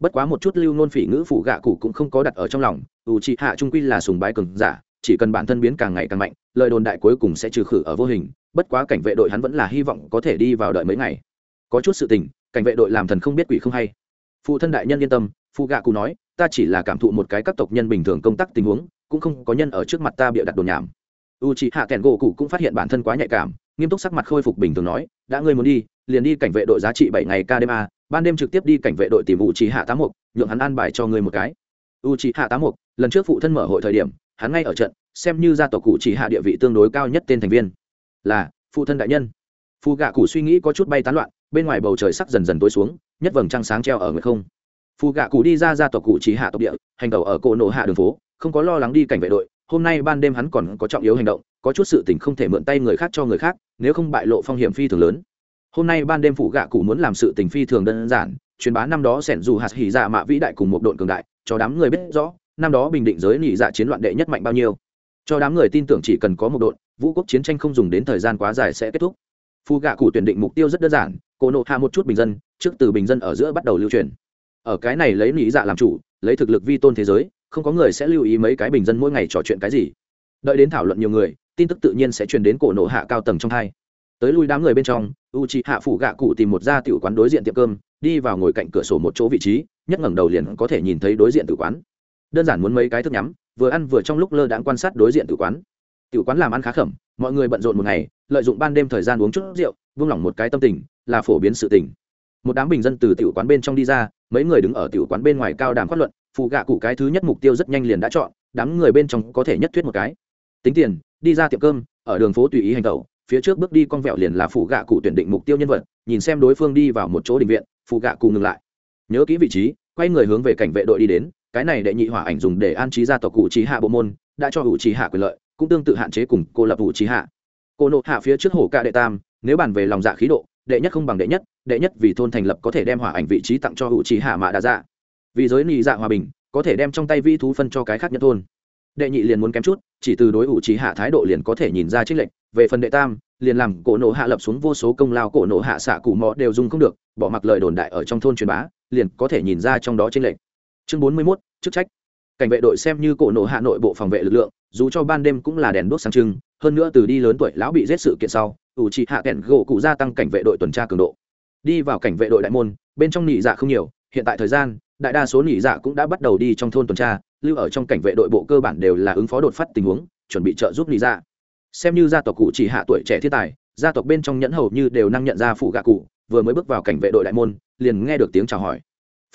Bất quá một chút lưu nôn phỉ ngữ phụ gạ cụ cũng không có đặt ở trong lòng, ủ trị hạ trung quy là sùng bái cường giả, chỉ cần bản thân biến càng ngày càng mạnh, lời đồn đại cuối cùng sẽ trừ khử ở vô hình, bất quá cảnh vệ đội hắn vẫn là hy vọng có thể đi vào đợi mấy ngày. Có chút sự tình, cảnh vệ đội làm thần không biết quỷ không hay. Phụ thân đại nhân yên tâm phụ gạ cụ nói ta chỉ là cảm thụ một cái các tộc nhân bình thường công tác tình huống, cũng không có nhân ở trước mặt ta bịa đặt đồn nhảm. U c h ị hạ kèn gỗ cụ cũng phát hiện bản thân quá nhạy cảm, nghiêm túc sắc mặt khôi phục bình thường nói, đã ngươi muốn đi, liền đi cảnh vệ đội giá trị bảy ngày ca đêm a, ban đêm trực tiếp đi cảnh vệ đội tìm u c h ị hạ tám mục nhượng hắn an bài cho ngươi một cái. U c h ị hạ tám mục lần trước phụ thân mở hội thời điểm, hắn ngay ở trận, xem như gia tộc cụ chỉ hạ địa vị tương đối cao nhất tên thành viên. Là, phụ thân đại nhân. Phù gạ cụ suy nghĩ có chút bay tán loạn, bên ngoài bầu trời sắc dần dần tối xuống, nhất vầng trăng sáng treo ở người không phù gạ cụ đi ra ra tộc cụ chỉ hạ tộc địa, hành tàu ở cổ nổ hạ đường phố, không có lo lắng đi cảnh vệ đội, hôm nay ban đêm hắn còn có trọng yếu hành động, có chút sự tình không thể mượn tay người khác cho người khác, nếu không bại lộ phong hiểm phi thường lớn. Hôm nay ban đêm phụ gạ cụ muốn làm sự tình phi thường đơn giản, truyền bá năm đó sẻn dù hạt hỉ dạ mạ vĩ đại cùng một đội cường đại, cho đám người biết rõ, năm đó bình định giới nhị dạ chiến loạn đệ nhất mạnh bao nhiêu. Cho đám người tin tưởng chỉ cần có một đội, vũ quốc chiến tranh không dùng đến thời gian quá dài sẽ kết thúc. Phụ gạ cụ tuyển định mục tiêu rất đơn giản, cổ nộ hạ một chút bình dân, trước từ bình dân ở giữa bắt đầu lưu truyền ở cái này lấy lý dạ làm chủ, lấy thực lực vi tôn thế giới, không có người sẽ lưu ý mấy cái bình dân mỗi ngày trò chuyện cái gì. Đợi đến thảo luận nhiều người, tin tức tự nhiên sẽ truyền đến cổ nộ hạ cao tầng trong hai. Tới lui đám người bên trong u c h ị hạ phủ gạ cụ tìm một gia tiểu quán đối diện tiệm cơm, đi vào ngồi cạnh cửa sổ một chỗ vị trí, nhất ngẩng đầu liền có thể nhìn thấy đối diện tử quán. Đơn giản muốn mấy cái thức nhắm, vừa ăn vừa trong lúc lơ đãng quan sát đối diện tử quán. Tiểu quán làm ăn khá khẩm, mọi người bận rộn một ngày, lợi dụng ban đêm thời gian uống chút rượu vung lỏng một cái tâm tình, là phổ biến sự tình một đám bình dân từ tiểu quán bên trong đi ra, mấy người đứng ở tiểu quán bên ngoài cao đàm phát luận, phụ gạ cụ cái thứ nhất mục tiêu rất nhanh liền đã chọn, đám người bên trong có thể nhất thuyết một cái. Tính tiền, đi ra tiệm cơm, ở đường phố tùy ý hành tẩu, phía trước bước đi con vẹo liền là phụ gạ cụ tuyển định mục tiêu nhân vật, nhìn xem đối phương đi vào một chỗ định viện, phụ gạ cụ ngừng lại. Nhớ kỹ vị trí, quay người hướng về cảnh vệ đội đi đến, cái này đệ nhị hỏa ảnh dùng để an trí gia tộc cụ trí hạ bộ môn, đã cho hữu trí hạ quyền lợi, cũng tương tự hạn chế cùng cô lập hữu trí hạ. Cô nộ hạ phía trước hổ ca đệ tam, nếu bàn về lòng dạ khí độ đệ nhất không bằng đệ nhất đệ nhất vì thôn thành lập có thể đem hỏa ảnh vị trí tặng cho hữu trí hạ mạ đa dạ. Vì giới nị dạ hòa bình có thể đem trong tay vi thú phân cho cái khác nhất thôn. Đệ nhị liền muốn kém chút chỉ từ đối ủ trí hạ thái độ liền có thể nhìn ra trích lệnh về phần đệ tam liền làm cổ nổ hạ lập xuống vô số công lao cổ nổ hạ xạ cụ mọ đều dùng không được bỏ mặc lời đồn đại ở trong thôn truyền bá liền có thể nhìn ra trong đó trích lệnh chương bốn mươi 41, chức trách. Cảnh vệ đội xem như cổ nổ hạ nội bộ phòng vệ lực lượng dù cho ban đêm cũng là đèn đuốc sáng trưng hơn nữa từ đi lớn tuổi lão bị giết sự kiện sau, ủ trị hạ kẹn gỗ cụ gia tăng cảnh vệ đội tuần tra cường độ. Đi vào cảnh vệ đội đại môn, bên trong nị dạ không nhiều, hiện tại thời gian, đại đa số nỉ dạ cũng đã bắt đầu đi trong thôn tuần tra, lưu ở trong cảnh vệ đội bộ cơ bản đều là ứng phó đột phát tình huống, chuẩn bị trợ giúp nỉ dạ. Xem như gia tộc cụ chỉ hạ tuổi trẻ thiên tài, gia tộc bên trong nhẫn hầu như đều năng nhận ra phụ gạ cụ, vừa mới bước vào cảnh vệ đội đại môn, liền nghe được tiếng chào hỏi.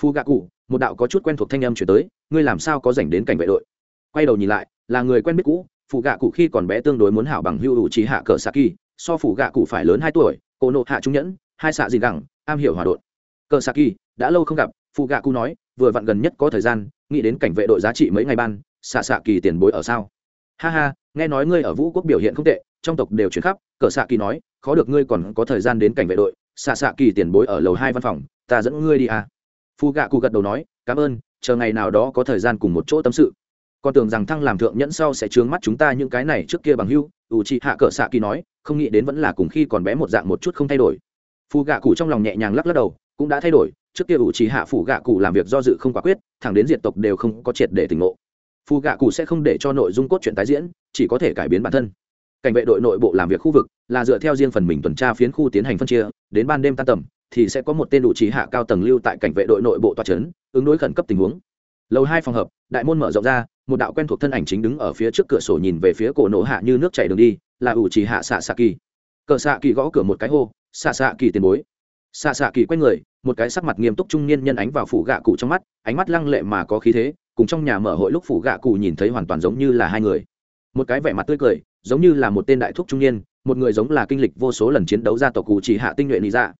Phụ gạ cụ, một đạo có chút quen thuộc thanh âm chuyển tới, ngươi làm sao có dành đến cảnh vệ đội? Quay đầu nhìn lại, là người quen biết cũ phụ gạ cụ khi còn bé tương đối muốn hảo bằng hưu đủ trí hạ cờ saki, so phụ gạ cụ phải lớn hai tuổi, cô nộ hạ trung nhẫn, hai xạ gì gẳng, am hiểu hòa đột. Cờ saki, đã lâu không gặp, phụ gạ cụ nói, vừa vặn gần nhất có thời gian, nghĩ đến cảnh vệ đội giá trị mấy ngày ban, xạ xạ kỳ tiền bối ở sao? Ha ha, nghe nói ngươi ở vũ quốc biểu hiện không tệ, trong tộc đều chuyển khắp, cờ xạ kỳ nói, khó được ngươi còn có thời gian đến cảnh vệ đội, xạ xạ kỳ tiền bối ở lầu hai văn phòng, ta dẫn ngươi đi à. Phụ gạ cụ gật đầu nói, cảm ơn, chờ ngày nào đó có thời gian cùng một chỗ tâm sự con tưởng rằng thăng làm thượng nhẫn sau sẽ trướng mắt chúng ta những cái này trước kia bằng hưu, ủ chị hạ cỡ xạ kỳ nói, không nghĩ đến vẫn là cùng khi còn bé một dạng một chút không thay đổi. Phù gạ cụ trong lòng nhẹ nhàng lắc lắc đầu, cũng đã thay đổi, trước kia ủ chỉ hạ phủ gạ cụ làm việc do dự không quả quyết, thẳng đến diệt tộc đều không có triệt để tỉnh ngộ. Phù gạ cụ sẽ không để cho nội dung cốt truyện tái diễn, chỉ có thể cải biến bản thân. Cảnh vệ đội nội bộ làm việc khu vực là dựa theo riêng phần mình tuần tra phiến khu tiến hành phân chia, đến ban đêm tan tầm, thì sẽ có một tên đủ trí hạ cao tầng lưu tại cảnh vệ đội nội bộ toa trấn ứng đối khẩn cấp tình huống. Lầu hai phòng hợp, đại môn mở rộng ra một đạo quen thuộc thân ảnh chính đứng ở phía trước cửa sổ nhìn về phía cổ nổ hạ như nước chảy đường đi là ủ Chỉ hạ xạ xạ kỳ. Cờ xạ kỳ gõ cửa một cái hô xạ xạ kỳ tiền bối. Xạ xạ kỳ quay người một cái sắc mặt nghiêm túc trung niên nhân ánh vào phủ gạ cụ trong mắt ánh mắt lăng lệ mà có khí thế cùng trong nhà mở hội lúc phủ gạ cụ nhìn thấy hoàn toàn giống như là hai người. Một cái vẻ mặt tươi cười giống như là một tên đại thúc trung niên một người giống là kinh lịch vô số lần chiến đấu gia tộc cụ chỉ hạ tinh nhuệ lý ra.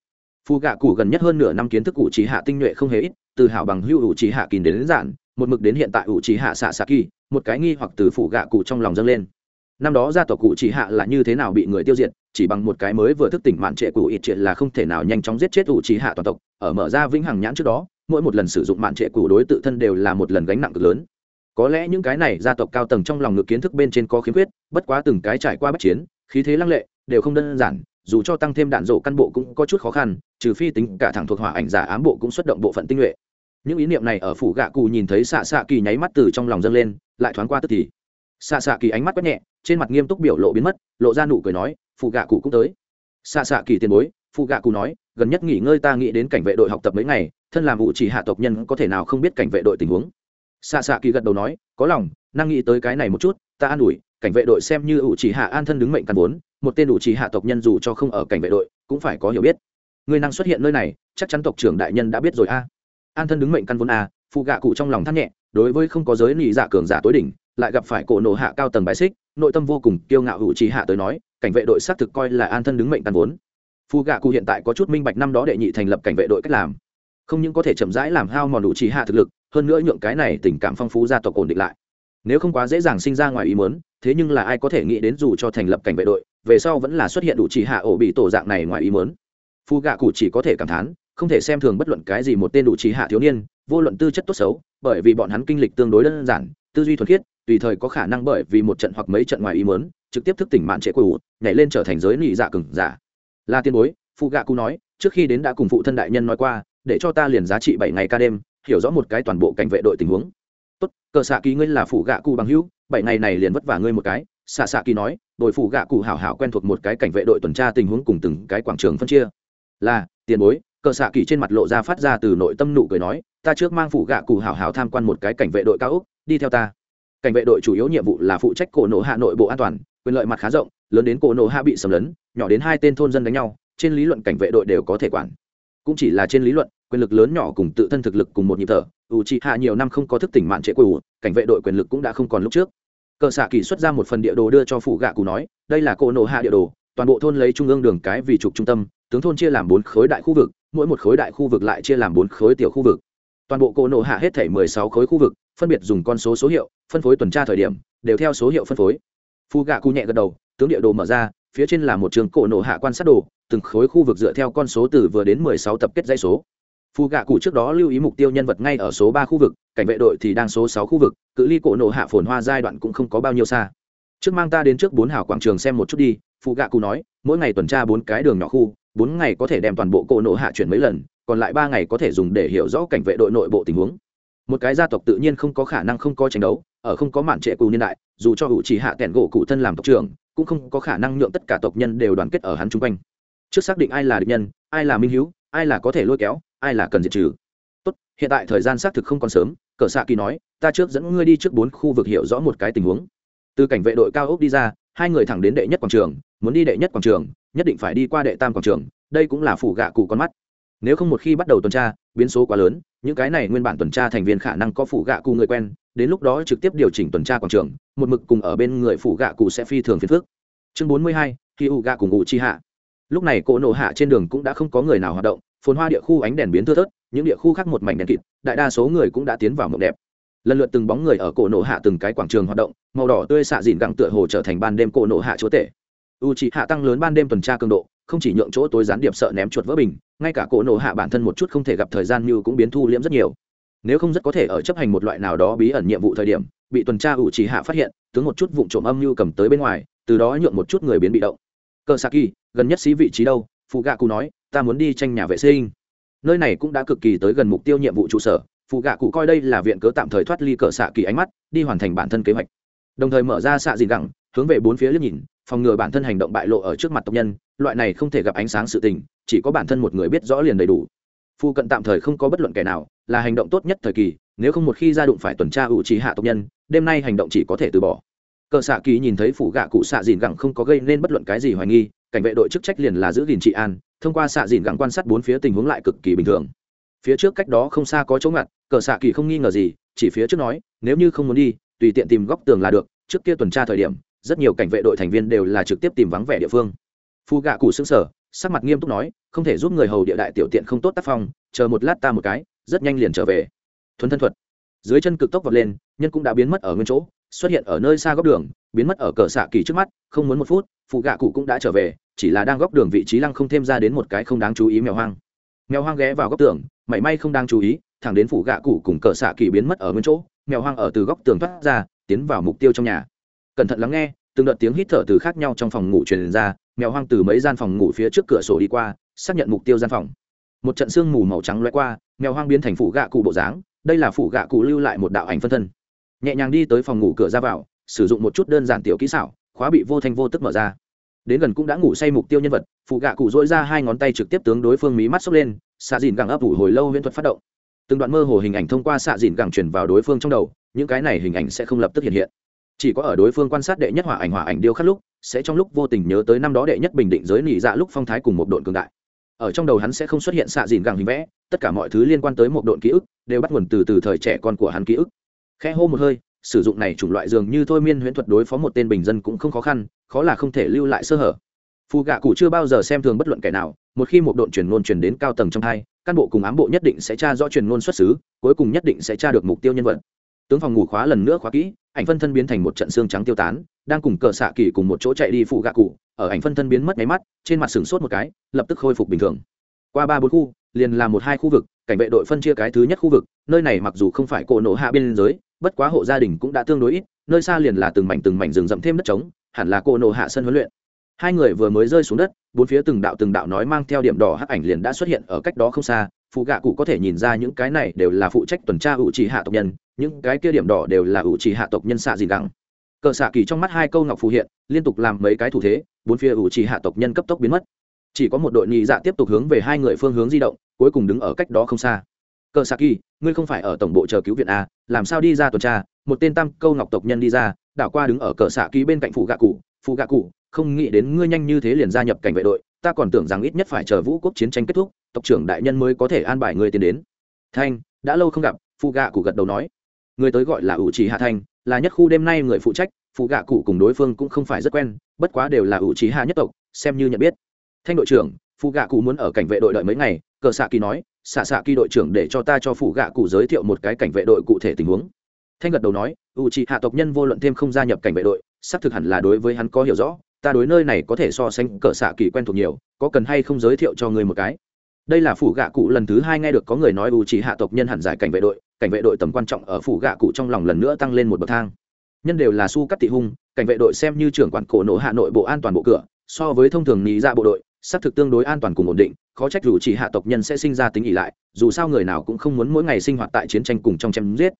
phù gạ cụ gần nhất hơn nửa năm kiến thức cụ chỉ hạ tinh nhuệ không hề ít từ hảo bằng hưu ủ chỉ hạ kín đến, đến giản một mực đến hiện tại ủ chỉ hạ xạ xạ kỳ, một cái nghi hoặc từ phủ gạ cụ trong lòng dâng lên. Năm đó gia tộc cụ chỉ hạ là như thế nào bị người tiêu diệt, chỉ bằng một cái mới vừa thức tỉnh mạn trệ cụ ít triệt là không thể nào nhanh chóng giết chết ủ chỉ hạ toàn tộc. Ở mở ra vĩnh hằng nhãn trước đó, mỗi một lần sử dụng mạn trệ cụ đối tự thân đều là một lần gánh nặng cực lớn. Có lẽ những cái này gia tộc cao tầng trong lòng ngực kiến thức bên trên có khiếm khuyết, bất quá từng cái trải qua bất chiến, khí thế lăng lệ, đều không đơn giản, dù cho tăng thêm đạn rổ căn bộ cũng có chút khó khăn, trừ phi tính cả thẳng thuộc hỏa ảnh giả ám bộ cũng xuất động bộ phận tinh nhuệ những ý niệm này ở phủ gạ cụ nhìn thấy xạ xạ kỳ nháy mắt từ trong lòng dâng lên, lại thoáng qua tức thì. Xạ xạ kỳ ánh mắt quét nhẹ, trên mặt nghiêm túc biểu lộ biến mất, lộ ra nụ cười nói phụ gạ cụ cũng tới. Xạ xạ kỳ tiền bối phụ gạ cụ nói, gần nhất nghỉ ngơi ta nghĩ đến cảnh vệ đội học tập mấy ngày, thân làm vụ chỉ hạ tộc nhân có thể nào không biết cảnh vệ đội tình huống. Xạ xạ kỳ gật đầu nói, có lòng, năng nghĩ tới cái này một chút, ta an ủi, cảnh vệ đội xem như ủ chỉ hạ an thân đứng mệnh căn vốn, một tên ủ chỉ hạ tộc nhân dù cho không ở cảnh vệ đội, cũng phải có hiểu biết. Người năng xuất hiện nơi này, chắc chắn tộc trưởng đại nhân đã biết rồi a an thân đứng mệnh căn vốn a, phụ gạ cụ trong lòng thắt nhẹ, đối với không có giới nị dạ cường giả tối đỉnh, lại gặp phải cổ nổ hạ cao tầng bài xích, nội tâm vô cùng kiêu ngạo hữu trí hạ tới nói, cảnh vệ đội xác thực coi là an thân đứng mệnh căn vốn. Phụ gạ cụ hiện tại có chút minh bạch năm đó đệ nhị thành lập cảnh vệ đội cách làm, không những có thể chậm rãi làm hao mòn đủ trí hạ thực lực, hơn nữa nhượng cái này tình cảm phong phú gia tộc ổn định lại. Nếu không quá dễ dàng sinh ra ngoài ý muốn, thế nhưng là ai có thể nghĩ đến dù cho thành lập cảnh vệ đội, về sau vẫn là xuất hiện đủ trí hạ ổ bị tổ dạng này ngoài ý muốn. Phu gạ cụ chỉ có thể cảm thán không thể xem thường bất luận cái gì một tên đủ trí hạ thiếu niên, vô luận tư chất tốt xấu, bởi vì bọn hắn kinh lịch tương đối đơn giản, tư duy thuần khiết, tùy thời có khả năng bởi vì một trận hoặc mấy trận ngoài ý muốn, trực tiếp thức tỉnh mạn trệ quỷ nhảy lên trở thành giới nị dạ cừng giả. Là tiên bối phụ gạ cụ nói, trước khi đến đã cùng phụ thân đại nhân nói qua, để cho ta liền giá trị bảy ngày ca đêm, hiểu rõ một cái toàn bộ cảnh vệ đội tình huống. Tốt, cờ xạ kỳ ngươi là phụ gạ cụ bằng hữu, bảy ngày này liền vất vả ngươi một cái, xạ xạ kỳ nói đội phụ gạ cụ hảo hảo quen thuộc một cái cảnh vệ đội tuần tra tình huống cùng từng cái quảng trường phân chia. Là tiền bối cờ xạ kỳ trên mặt lộ ra phát ra từ nội tâm nụ cười nói, ta trước mang phụ gạ cụ hảo hảo tham quan một cái cảnh vệ đội cao úc đi theo ta. Cảnh vệ đội chủ yếu nhiệm vụ là phụ trách cổ nổ hạ nội bộ an toàn, quyền lợi mặt khá rộng, lớn đến cổ nổ hạ bị sầm lấn, nhỏ đến hai tên thôn dân đánh nhau, trên lý luận cảnh vệ đội đều có thể quản. Cũng chỉ là trên lý luận, quyền lực lớn nhỏ cùng tự thân thực lực cùng một nhịp thở, ủ trị hạ nhiều năm không có thức tỉnh mạn trệ quê cảnh vệ đội quyền lực cũng đã không còn lúc trước. Cờ xạ kỳ xuất ra một phần địa đồ đưa cho phụ gạ cụ nói, đây là cổ nổ hạ địa đồ, toàn bộ thôn lấy trung ương đường cái vì trục trung tâm, tướng thôn chia làm bốn khối đại khu vực mỗi một khối đại khu vực lại chia làm bốn khối tiểu khu vực. Toàn bộ cổ nổ hạ hết thể mười sáu khối khu vực, phân biệt dùng con số số hiệu, phân phối tuần tra thời điểm, đều theo số hiệu phân phối. Phu gạ cụ nhẹ gật đầu, tướng địa đồ mở ra, phía trên là một trường cổ nổ hạ quan sát đồ, từng khối khu vực dựa theo con số từ vừa đến mười sáu tập kết dãy số. Phu gạ cụ trước đó lưu ý mục tiêu nhân vật ngay ở số ba khu vực, cảnh vệ đội thì đang số sáu khu vực, cự ly cổ nổ hạ phồn hoa giai đoạn cũng không có bao nhiêu xa. Trước mang ta đến trước bốn hảo quảng trường xem một chút đi, Phu gạ cụ nói, mỗi ngày tuần tra bốn cái đường nhỏ khu bốn ngày có thể đem toàn bộ cổ nộ hạ chuyển mấy lần, còn lại ba ngày có thể dùng để hiểu rõ cảnh vệ đội nội bộ tình huống. Một cái gia tộc tự nhiên không có khả năng không có tranh đấu, ở không có mạn trệ cù niên đại, dù cho hữu chỉ hạ tẻn gỗ cụ thân làm tộc trưởng, cũng không có khả năng nhượng tất cả tộc nhân đều đoàn kết ở hắn chung quanh. Trước xác định ai là địch nhân, ai là minh hữu ai là có thể lôi kéo, ai là cần diệt trừ. Tốt, hiện tại thời gian xác thực không còn sớm, cờ xạ kỳ nói, ta trước dẫn ngươi đi trước bốn khu vực hiểu rõ một cái tình huống. Từ cảnh vệ đội cao ốc đi ra, hai người thẳng đến đệ nhất quảng trường, muốn đi đệ nhất quảng trường nhất định phải đi qua đệ tam quảng trường, đây cũng là phủ gạ cụ con mắt. Nếu không một khi bắt đầu tuần tra, biến số quá lớn, những cái này nguyên bản tuần tra thành viên khả năng có phủ gạ cụ người quen, đến lúc đó trực tiếp điều chỉnh tuần tra quảng trường, một mực cùng ở bên người phủ gạ cụ sẽ phi thường phiền phức. Chương bốn mươi hai, khi u gạ cùng ngụ chi hạ. Lúc này cỗ nổ hạ trên đường cũng đã không có người nào hoạt động, phồn hoa địa khu ánh đèn biến thưa thớt, những địa khu khác một mảnh đèn kịt, đại đa số người cũng đã tiến vào mộng đẹp. Lần lượt từng bóng người ở cổ nổ hạ từng cái quảng trường hoạt động, màu đỏ tươi xạ dìn gẳng tựa hồ trở thành ban đêm cổ nổ hạ chúa tể u c hạ tăng lớn ban đêm tuần tra cường độ, không chỉ nhượng chỗ tối gián điệp sợ ném chuột vỡ bình, ngay cả cỗ nổ hạ bản thân một chút không thể gặp thời gian như cũng biến thu liễm rất nhiều. Nếu không rất có thể ở chấp hành một loại nào đó bí ẩn nhiệm vụ thời điểm, bị tuần tra ủ trì hạ phát hiện, tướng một chút vụ trộm âm như cầm tới bên ngoài, từ đó nhượng một chút người biến bị động. Cờ saki gần nhất xí vị trí đâu? Phụ gạ cụ nói, ta muốn đi tranh nhà vệ sinh. Nơi này cũng đã cực kỳ tới gần mục tiêu nhiệm vụ trụ sở. Phụ gạ cụ coi đây là viện cớ tạm thời thoát ly cờ xạ kỳ ánh mắt, đi hoàn thành bản thân kế hoạch. Đồng thời mở ra xạ dìn gẳng, hướng về bốn phía liếc nhìn phòng ngừa bản thân hành động bại lộ ở trước mặt tộc nhân, loại này không thể gặp ánh sáng sự tình, chỉ có bản thân một người biết rõ liền đầy đủ. Phu cận tạm thời không có bất luận kẻ nào, là hành động tốt nhất thời kỳ, nếu không một khi ra đụng phải tuần tra ủ trì hạ tộc nhân, đêm nay hành động chỉ có thể từ bỏ. Cờ xạ kỳ nhìn thấy phủ gạ cụ xạ dìn gẳng không có gây nên bất luận cái gì hoài nghi, cảnh vệ đội chức trách liền là giữ gìn trị an, thông qua xạ dìn gẳng quan sát bốn phía tình huống lại cực kỳ bình thường. Phía trước cách đó không xa có chỗ ngặt, cờ xạ kỳ không nghi ngờ gì, chỉ phía trước nói, nếu như không muốn đi, tùy tiện tìm góc tường là được, trước kia tuần tra thời điểm rất nhiều cảnh vệ đội thành viên đều là trực tiếp tìm vắng vẻ địa phương. Phu gạ cụ xứng sở sắc mặt nghiêm túc nói, không thể giúp người hầu địa đại tiểu tiện không tốt tác phong, chờ một lát ta một cái, rất nhanh liền trở về. Thuần thân thuật. Dưới chân cực tốc vọt lên, nhân cũng đã biến mất ở nguyên chỗ, xuất hiện ở nơi xa góc đường, biến mất ở cờ xạ kỳ trước mắt, không muốn một phút phụ gạ cụ cũng đã trở về, chỉ là đang góc đường vị trí lăng không thêm ra đến một cái không đáng chú ý mèo hoang. Mèo hoang ghé vào góc tường, mảy may không đáng chú ý, thẳng đến phụ gạ cụ cùng cờ xạ kỳ biến mất ở nguyên chỗ, mèo hoang ở từ góc tường thoát ra, tiến vào mục tiêu trong nhà cẩn thận lắng nghe, từng đợt tiếng hít thở từ khác nhau trong phòng ngủ truyền ra, mèo hoang từ mấy gian phòng ngủ phía trước cửa sổ đi qua, xác nhận mục tiêu gian phòng. Một trận sương mù màu trắng loay qua, mèo hoang biến thành phủ gạ cụ bộ dáng, đây là phủ gạ cụ lưu lại một đạo ảnh phân thân. Nhẹ nhàng đi tới phòng ngủ cửa ra vào, sử dụng một chút đơn giản tiểu kỹ xảo, khóa bị vô thanh vô tức mở ra. Đến gần cũng đã ngủ say mục tiêu nhân vật phụ gạ cụ dỗi ra hai ngón tay trực tiếp tướng đối phương mí mắt xốc lên, xạ dìn gẳng ấp ủ hồi lâu huyễn thuật phát động. Từng đoạn mơ hồ hình ảnh thông qua xạ dìn gẳng chuyển vào đối phương trong đầu, những cái này hình ảnh sẽ không lập tức hiện hiện chỉ có ở đối phương quan sát đệ nhất hỏa ảnh hỏa ảnh điêu khắc lúc, sẽ trong lúc vô tình nhớ tới năm đó đệ nhất bình định giới nỉ dạ lúc phong thái cùng một đội cường đại. Ở trong đầu hắn sẽ không xuất hiện xạ dìn gàng hình vẽ, tất cả mọi thứ liên quan tới một đội ký ức, đều bắt nguồn từ từ thời trẻ con của hắn ký ức. Khe hô một hơi, sử dụng này chủng loại dường như thôi miên huyễn thuật đối phó một tên bình dân cũng không khó khăn, khó là không thể lưu lại sơ hở. Phù gạ cụ chưa bao giờ xem thường bất luận kẻ nào, một khi một đội truyền ngôn truyền đến cao tầng trong hai căn bộ cùng ám bộ nhất định sẽ tra rõ truyền ngôn xuất xứ, cuối cùng nhất định sẽ tra được mục tiêu nhân vật. Tướng phòng ngủ khóa lần nữa khóa kỹ ảnh phân thân biến thành một trận xương trắng tiêu tán, đang cùng cờ xạ kỳ cùng một chỗ chạy đi phụ gạ cụ, ở ảnh phân thân biến mất máy mắt, trên mặt sừng sốt một cái, lập tức khôi phục bình thường. Qua ba bốn khu, liền là một hai khu vực, cảnh vệ đội phân chia cái thứ nhất khu vực, nơi này mặc dù không phải cổ nổ hạ biên giới, bất quá hộ gia đình cũng đã tương đối ít, nơi xa liền là từng mảnh từng mảnh rừng rậm thêm đất trống, hẳn là cổ nổ hạ sân huấn luyện. Hai người vừa mới rơi xuống đất bốn phía từng đạo từng đạo nói mang theo điểm đỏ hắc ảnh liền đã xuất hiện ở cách đó không xa, phụ gạ cụ có thể nhìn ra những cái này đều là phụ trách tuần tra ủ trì hạ tộc nhân, những cái kia điểm đỏ đều là ủ trì hạ tộc nhân xạ dìn đẳng cờ xạ kỳ trong mắt hai câu ngọc phù hiện, liên tục làm mấy cái thủ thế, bốn phía ủ trì hạ tộc nhân cấp tốc biến mất. Chỉ có một đội nhị dạ tiếp tục hướng về hai người phương hướng di động, cuối cùng đứng ở cách đó không xa. Cờ xạ kỳ, ngươi không phải ở tổng bộ chờ cứu viện a làm sao đi ra tuần tra? Một tên tam câu ngọc tộc nhân đi ra, đảo qua đứng ở cờ xạ kỳ bên cạnh phụ gạ cụ, phụ gạ cụ không nghĩ đến ngươi nhanh như thế liền gia nhập cảnh vệ đội, ta còn tưởng rằng ít nhất phải chờ vũ quốc chiến tranh kết thúc, tộc trưởng đại nhân mới có thể an bài ngươi tiến đến. Thanh, đã lâu không gặp phụ gạ cụ gật đầu nói. Người tới gọi là ủ trì hạ thanh, là nhất khu đêm nay người phụ trách phụ gạ cụ cùng đối phương cũng không phải rất quen, bất quá đều là ủ trì hạ nhất tộc, xem như nhận biết. Thanh đội trưởng phụ gạ cụ muốn ở cảnh vệ đội đợi mấy ngày, cờ xạ kỳ nói xạ xạ kỳ đội trưởng để cho ta cho phụ gạ cụ giới thiệu một cái cảnh vệ đội cụ thể tình huống. Thanh gật đầu nói, ủ trì hạ tộc nhân vô luận thêm không gia nhập cảnh vệ đội, xác thực hẳn là đối với hắn có hiểu rõ ta đối nơi này có thể so sánh cỡ xạ kỳ quen thuộc nhiều, có cần hay không giới thiệu cho người một cái? Đây là phủ gạ cụ lần thứ hai nghe được có người nói u chỉ hạ tộc nhân hẳn giải cảnh vệ đội, cảnh vệ đội tầm quan trọng ở phủ gạ cụ trong lòng lần nữa tăng lên một bậc thang. Nhân đều là su cắt tị hung, cảnh vệ đội xem như trưởng quản cổ nổ hạ nội bộ an toàn bộ cửa, so với thông thường nghĩ ra dạ bộ đội, xác thực tương đối an toàn cùng ổn định, khó trách dù chỉ hạ tộc nhân sẽ sinh ra tính ỉ lại, dù sao người nào cũng không muốn mỗi ngày sinh hoạt tại chiến tranh cùng trong chém giết.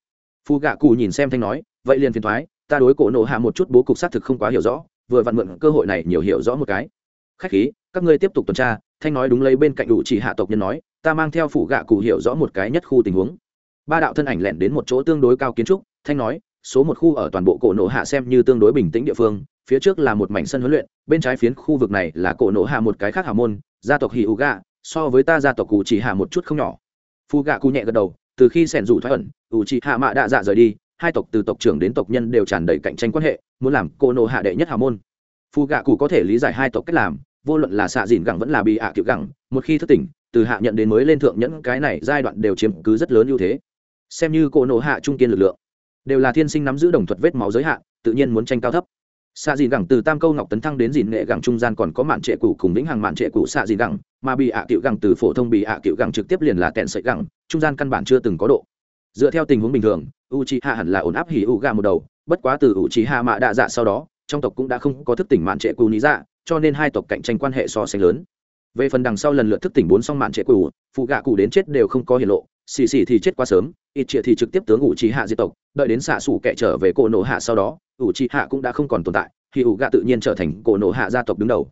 Phu gạ cụ nhìn xem thanh nói, vậy liền phiền thoái, ta đối cổ nổ hạ một chút bố cục xác thực không quá hiểu rõ vừa vặn mượn cơ hội này nhiều hiểu rõ một cái. Khách khí, các ngươi tiếp tục tuần tra, thanh nói đúng lấy bên cạnh đủ chỉ hạ tộc nhân nói, ta mang theo phủ gạ cụ hiểu rõ một cái nhất khu tình huống. Ba đạo thân ảnh lẻn đến một chỗ tương đối cao kiến trúc, thanh nói, số một khu ở toàn bộ cổ nổ hạ xem như tương đối bình tĩnh địa phương, phía trước là một mảnh sân huấn luyện, bên trái phiến khu vực này là cổ nổ hạ một cái khác hào môn, gia tộc hì ủ gạ so với ta gia tộc cụ chỉ hạ một chút không nhỏ. Phu gạ cụ nhẹ gật đầu, từ khi sẻn rủ thoát ẩn, ủ chỉ hạ mạ đạ dạ rời đi hai tộc từ tộc trưởng đến tộc nhân đều tràn đầy cạnh tranh quan hệ, muốn làm cô nô hạ đệ nhất hào môn. Phù gạ cụ có thể lý giải hai tộc cách làm, vô luận là xạ dìn gẳng vẫn là bị ạ à gẳng, một khi thất tỉnh, từ hạ nhận đến mới lên thượng nhẫn cái này giai đoạn đều chiếm cứ rất lớn ưu thế. Xem như cô nô hạ trung kiên lực lượng, đều là thiên sinh nắm giữ đồng thuật vết máu giới hạn, tự nhiên muốn tranh cao thấp. Xạ dìn gẳng từ tam câu ngọc tấn thăng đến dìn nghệ gẳng trung gian còn có mạn trệ cụ cùng lĩnh hàng mạn trệ cụ xạ dìn gẳng, mà bị ạ à cựu gẳng từ phổ thông bị ạ à cựu gẳng trực tiếp liền là tẹn sợi gẳng, trung gian căn bản chưa từng có độ dựa theo tình huống bình thường u c hạ hẳn là ổn áp hỉ u gà một đầu, bất quá từ u c hạ mạ đạ dạ sau đó, trong tộc cũng đã không có thức tỉnh mạn trệ cù lý dạ cho nên hai tộc cạnh tranh quan hệ so sánh lớn. Về phần đằng sau lần lượt thức tỉnh bốn xong mạn trệ cù, phụ gạ cụ đến chết đều không có hiện lộ, xì xì thì chết quá sớm, ít trịa thì trực tiếp tướng ủ trí hạ diệt tộc, đợi đến xạ xủ kẻ trở về cổ nộ hạ sau đó ủ trí hạ cũng đã không còn tồn tại, hỉ u gà tự nhiên trở thành cổ nộ hạ gia tộc đứng đầu.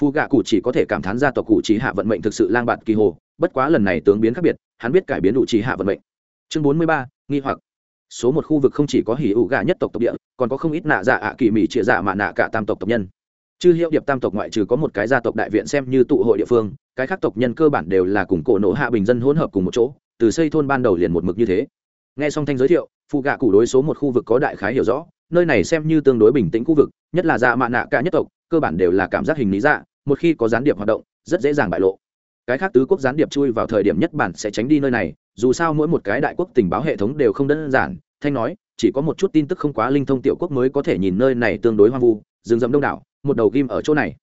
Phụ gạ cụ chỉ có thể cảm thán gia tộc cụ trí hạ vận mệnh thực sự lang bạt kỳ hồ, bất quá lần này tướng biến khác biệt, hắn biết cải biến ủ trí hạ vận mệnh chương bốn mươi ba, nghi hoặc. Số một khu vực không chỉ có hỉ ủ gạ nhất tộc tộc địa, còn có không ít nạ dạ ạ kỳ mỹ trịa dạ mà nạ cả tam tộc tộc nhân. Chư hiệu điệp tam tộc ngoại trừ có một cái gia tộc đại viện xem như tụ hội địa phương, cái khác tộc nhân cơ bản đều là cùng cổ nổ hạ bình dân hỗn hợp cùng một chỗ, từ xây thôn ban đầu liền một mực như thế. Nghe xong thanh giới thiệu phụ gạ cụ đối số một khu vực có đại khái hiểu rõ, nơi này xem như tương đối bình tĩnh khu vực, nhất là dạ mạ nạ cả nhất tộc, cơ bản đều là cảm giác hình lý dạ một khi có gián điệp hoạt động, rất dễ dàng bại lộ cái khác tứ quốc gián điệp chui vào thời điểm nhất bản sẽ tránh đi nơi này, dù sao mỗi một cái đại quốc tình báo hệ thống đều không đơn giản. Thanh nói, chỉ có một chút tin tức không quá linh thông tiểu quốc mới có thể nhìn nơi này tương đối hoang vu, rừng rậm đông đảo, một đầu ghim ở chỗ này.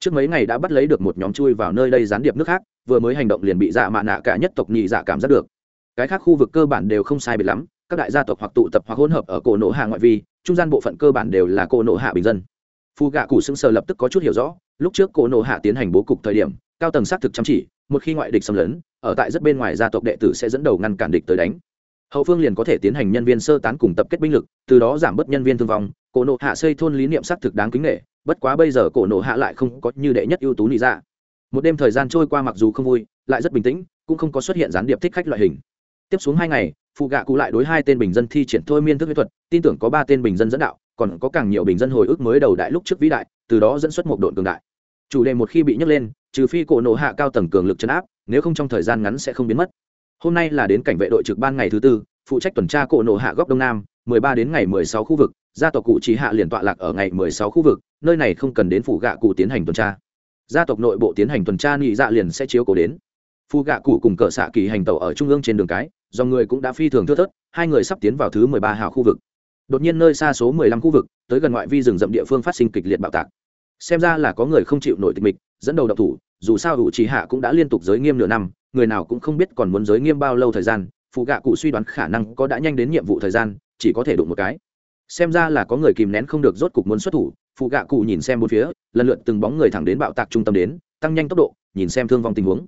Trước mấy ngày đã bắt lấy được một nhóm chui vào nơi đây gián điệp nước khác, vừa mới hành động liền bị dạ mạ nạ cả nhất tộc nhị dạ cảm giác được. Cái khác khu vực cơ bản đều không sai biệt lắm, các đại gia tộc hoặc tụ tập hoặc hỗn hợp ở cổ nộ hạ ngoại vi, trung gian bộ phận cơ bản đều là cổ nộ hạ bình dân. Phu gạ cụ xưng sờ lập tức có chút hiểu rõ, lúc trước cổ nộ hạ tiến hành bố cục thời điểm cao tầng xác thực chăm chỉ, một khi ngoại địch xâm lấn, ở tại rất bên ngoài gia tộc đệ tử sẽ dẫn đầu ngăn cản địch tới đánh. Hậu phương liền có thể tiến hành nhân viên sơ tán cùng tập kết binh lực, từ đó giảm bớt nhân viên thương vong. Cổ nộ hạ xây thôn lý niệm xác thực đáng kính nghệ bất quá bây giờ cổ nộ hạ lại không có như đệ nhất ưu tú lý ra dạ. một đêm thời gian trôi qua mặc dù không vui, lại rất bình tĩnh, cũng không có xuất hiện gián điệp thích khách loại hình. Tiếp xuống hai ngày phụ gạ cụ lại đối hai tên bình dân thi triển thôi miên thức mỹ thuật, tin tưởng có ba tên bình dân dẫn đạo, còn có càng nhiều bình dân hồi ức mới đầu đại lúc trước vĩ đại, từ đó dẫn xuất một đội cường đại. Chủ đề một khi bị nhấc lên trừ phi cổ nộ hạ cao tầng cường lực chấn áp, nếu không trong thời gian ngắn sẽ không biến mất. Hôm nay là đến cảnh vệ đội trực ban ngày thứ tư, phụ trách tuần tra cổ nộ hạ góc đông nam 13 đến ngày 16 khu vực, gia tộc cụ trí hạ liền tọa lạc ở ngày 16 khu vực, nơi này không cần đến phủ gạ cụ tiến hành tuần tra. Gia tộc nội bộ tiến hành tuần tra nhị dạ liền sẽ chiếu cố đến. Phu gạ cụ cùng cỡ xạ kỳ hành tàu ở trung ương trên đường cái, do người cũng đã phi thường thưa thớt, hai người sắp tiến vào thứ 13 hào khu vực. Đột nhiên nơi xa số 15 khu vực, tới gần ngoại vi rừng rậm địa phương phát sinh kịch liệt bạo tạc. Xem ra là có người không chịu nổi tịch mịch, dẫn đầu độc thủ dù sao ủ trì hạ cũng đã liên tục giới nghiêm nửa năm, người nào cũng không biết còn muốn giới nghiêm bao lâu thời gian, phụ gạ cụ suy đoán khả năng có đã nhanh đến nhiệm vụ thời gian, chỉ có thể đụng một cái. Xem ra là có người kìm nén không được rốt cục muốn xuất thủ, phụ gạ cụ nhìn xem bốn phía, lần lượt từng bóng người thẳng đến bạo tạc trung tâm đến, tăng nhanh tốc độ, nhìn xem thương vong tình huống.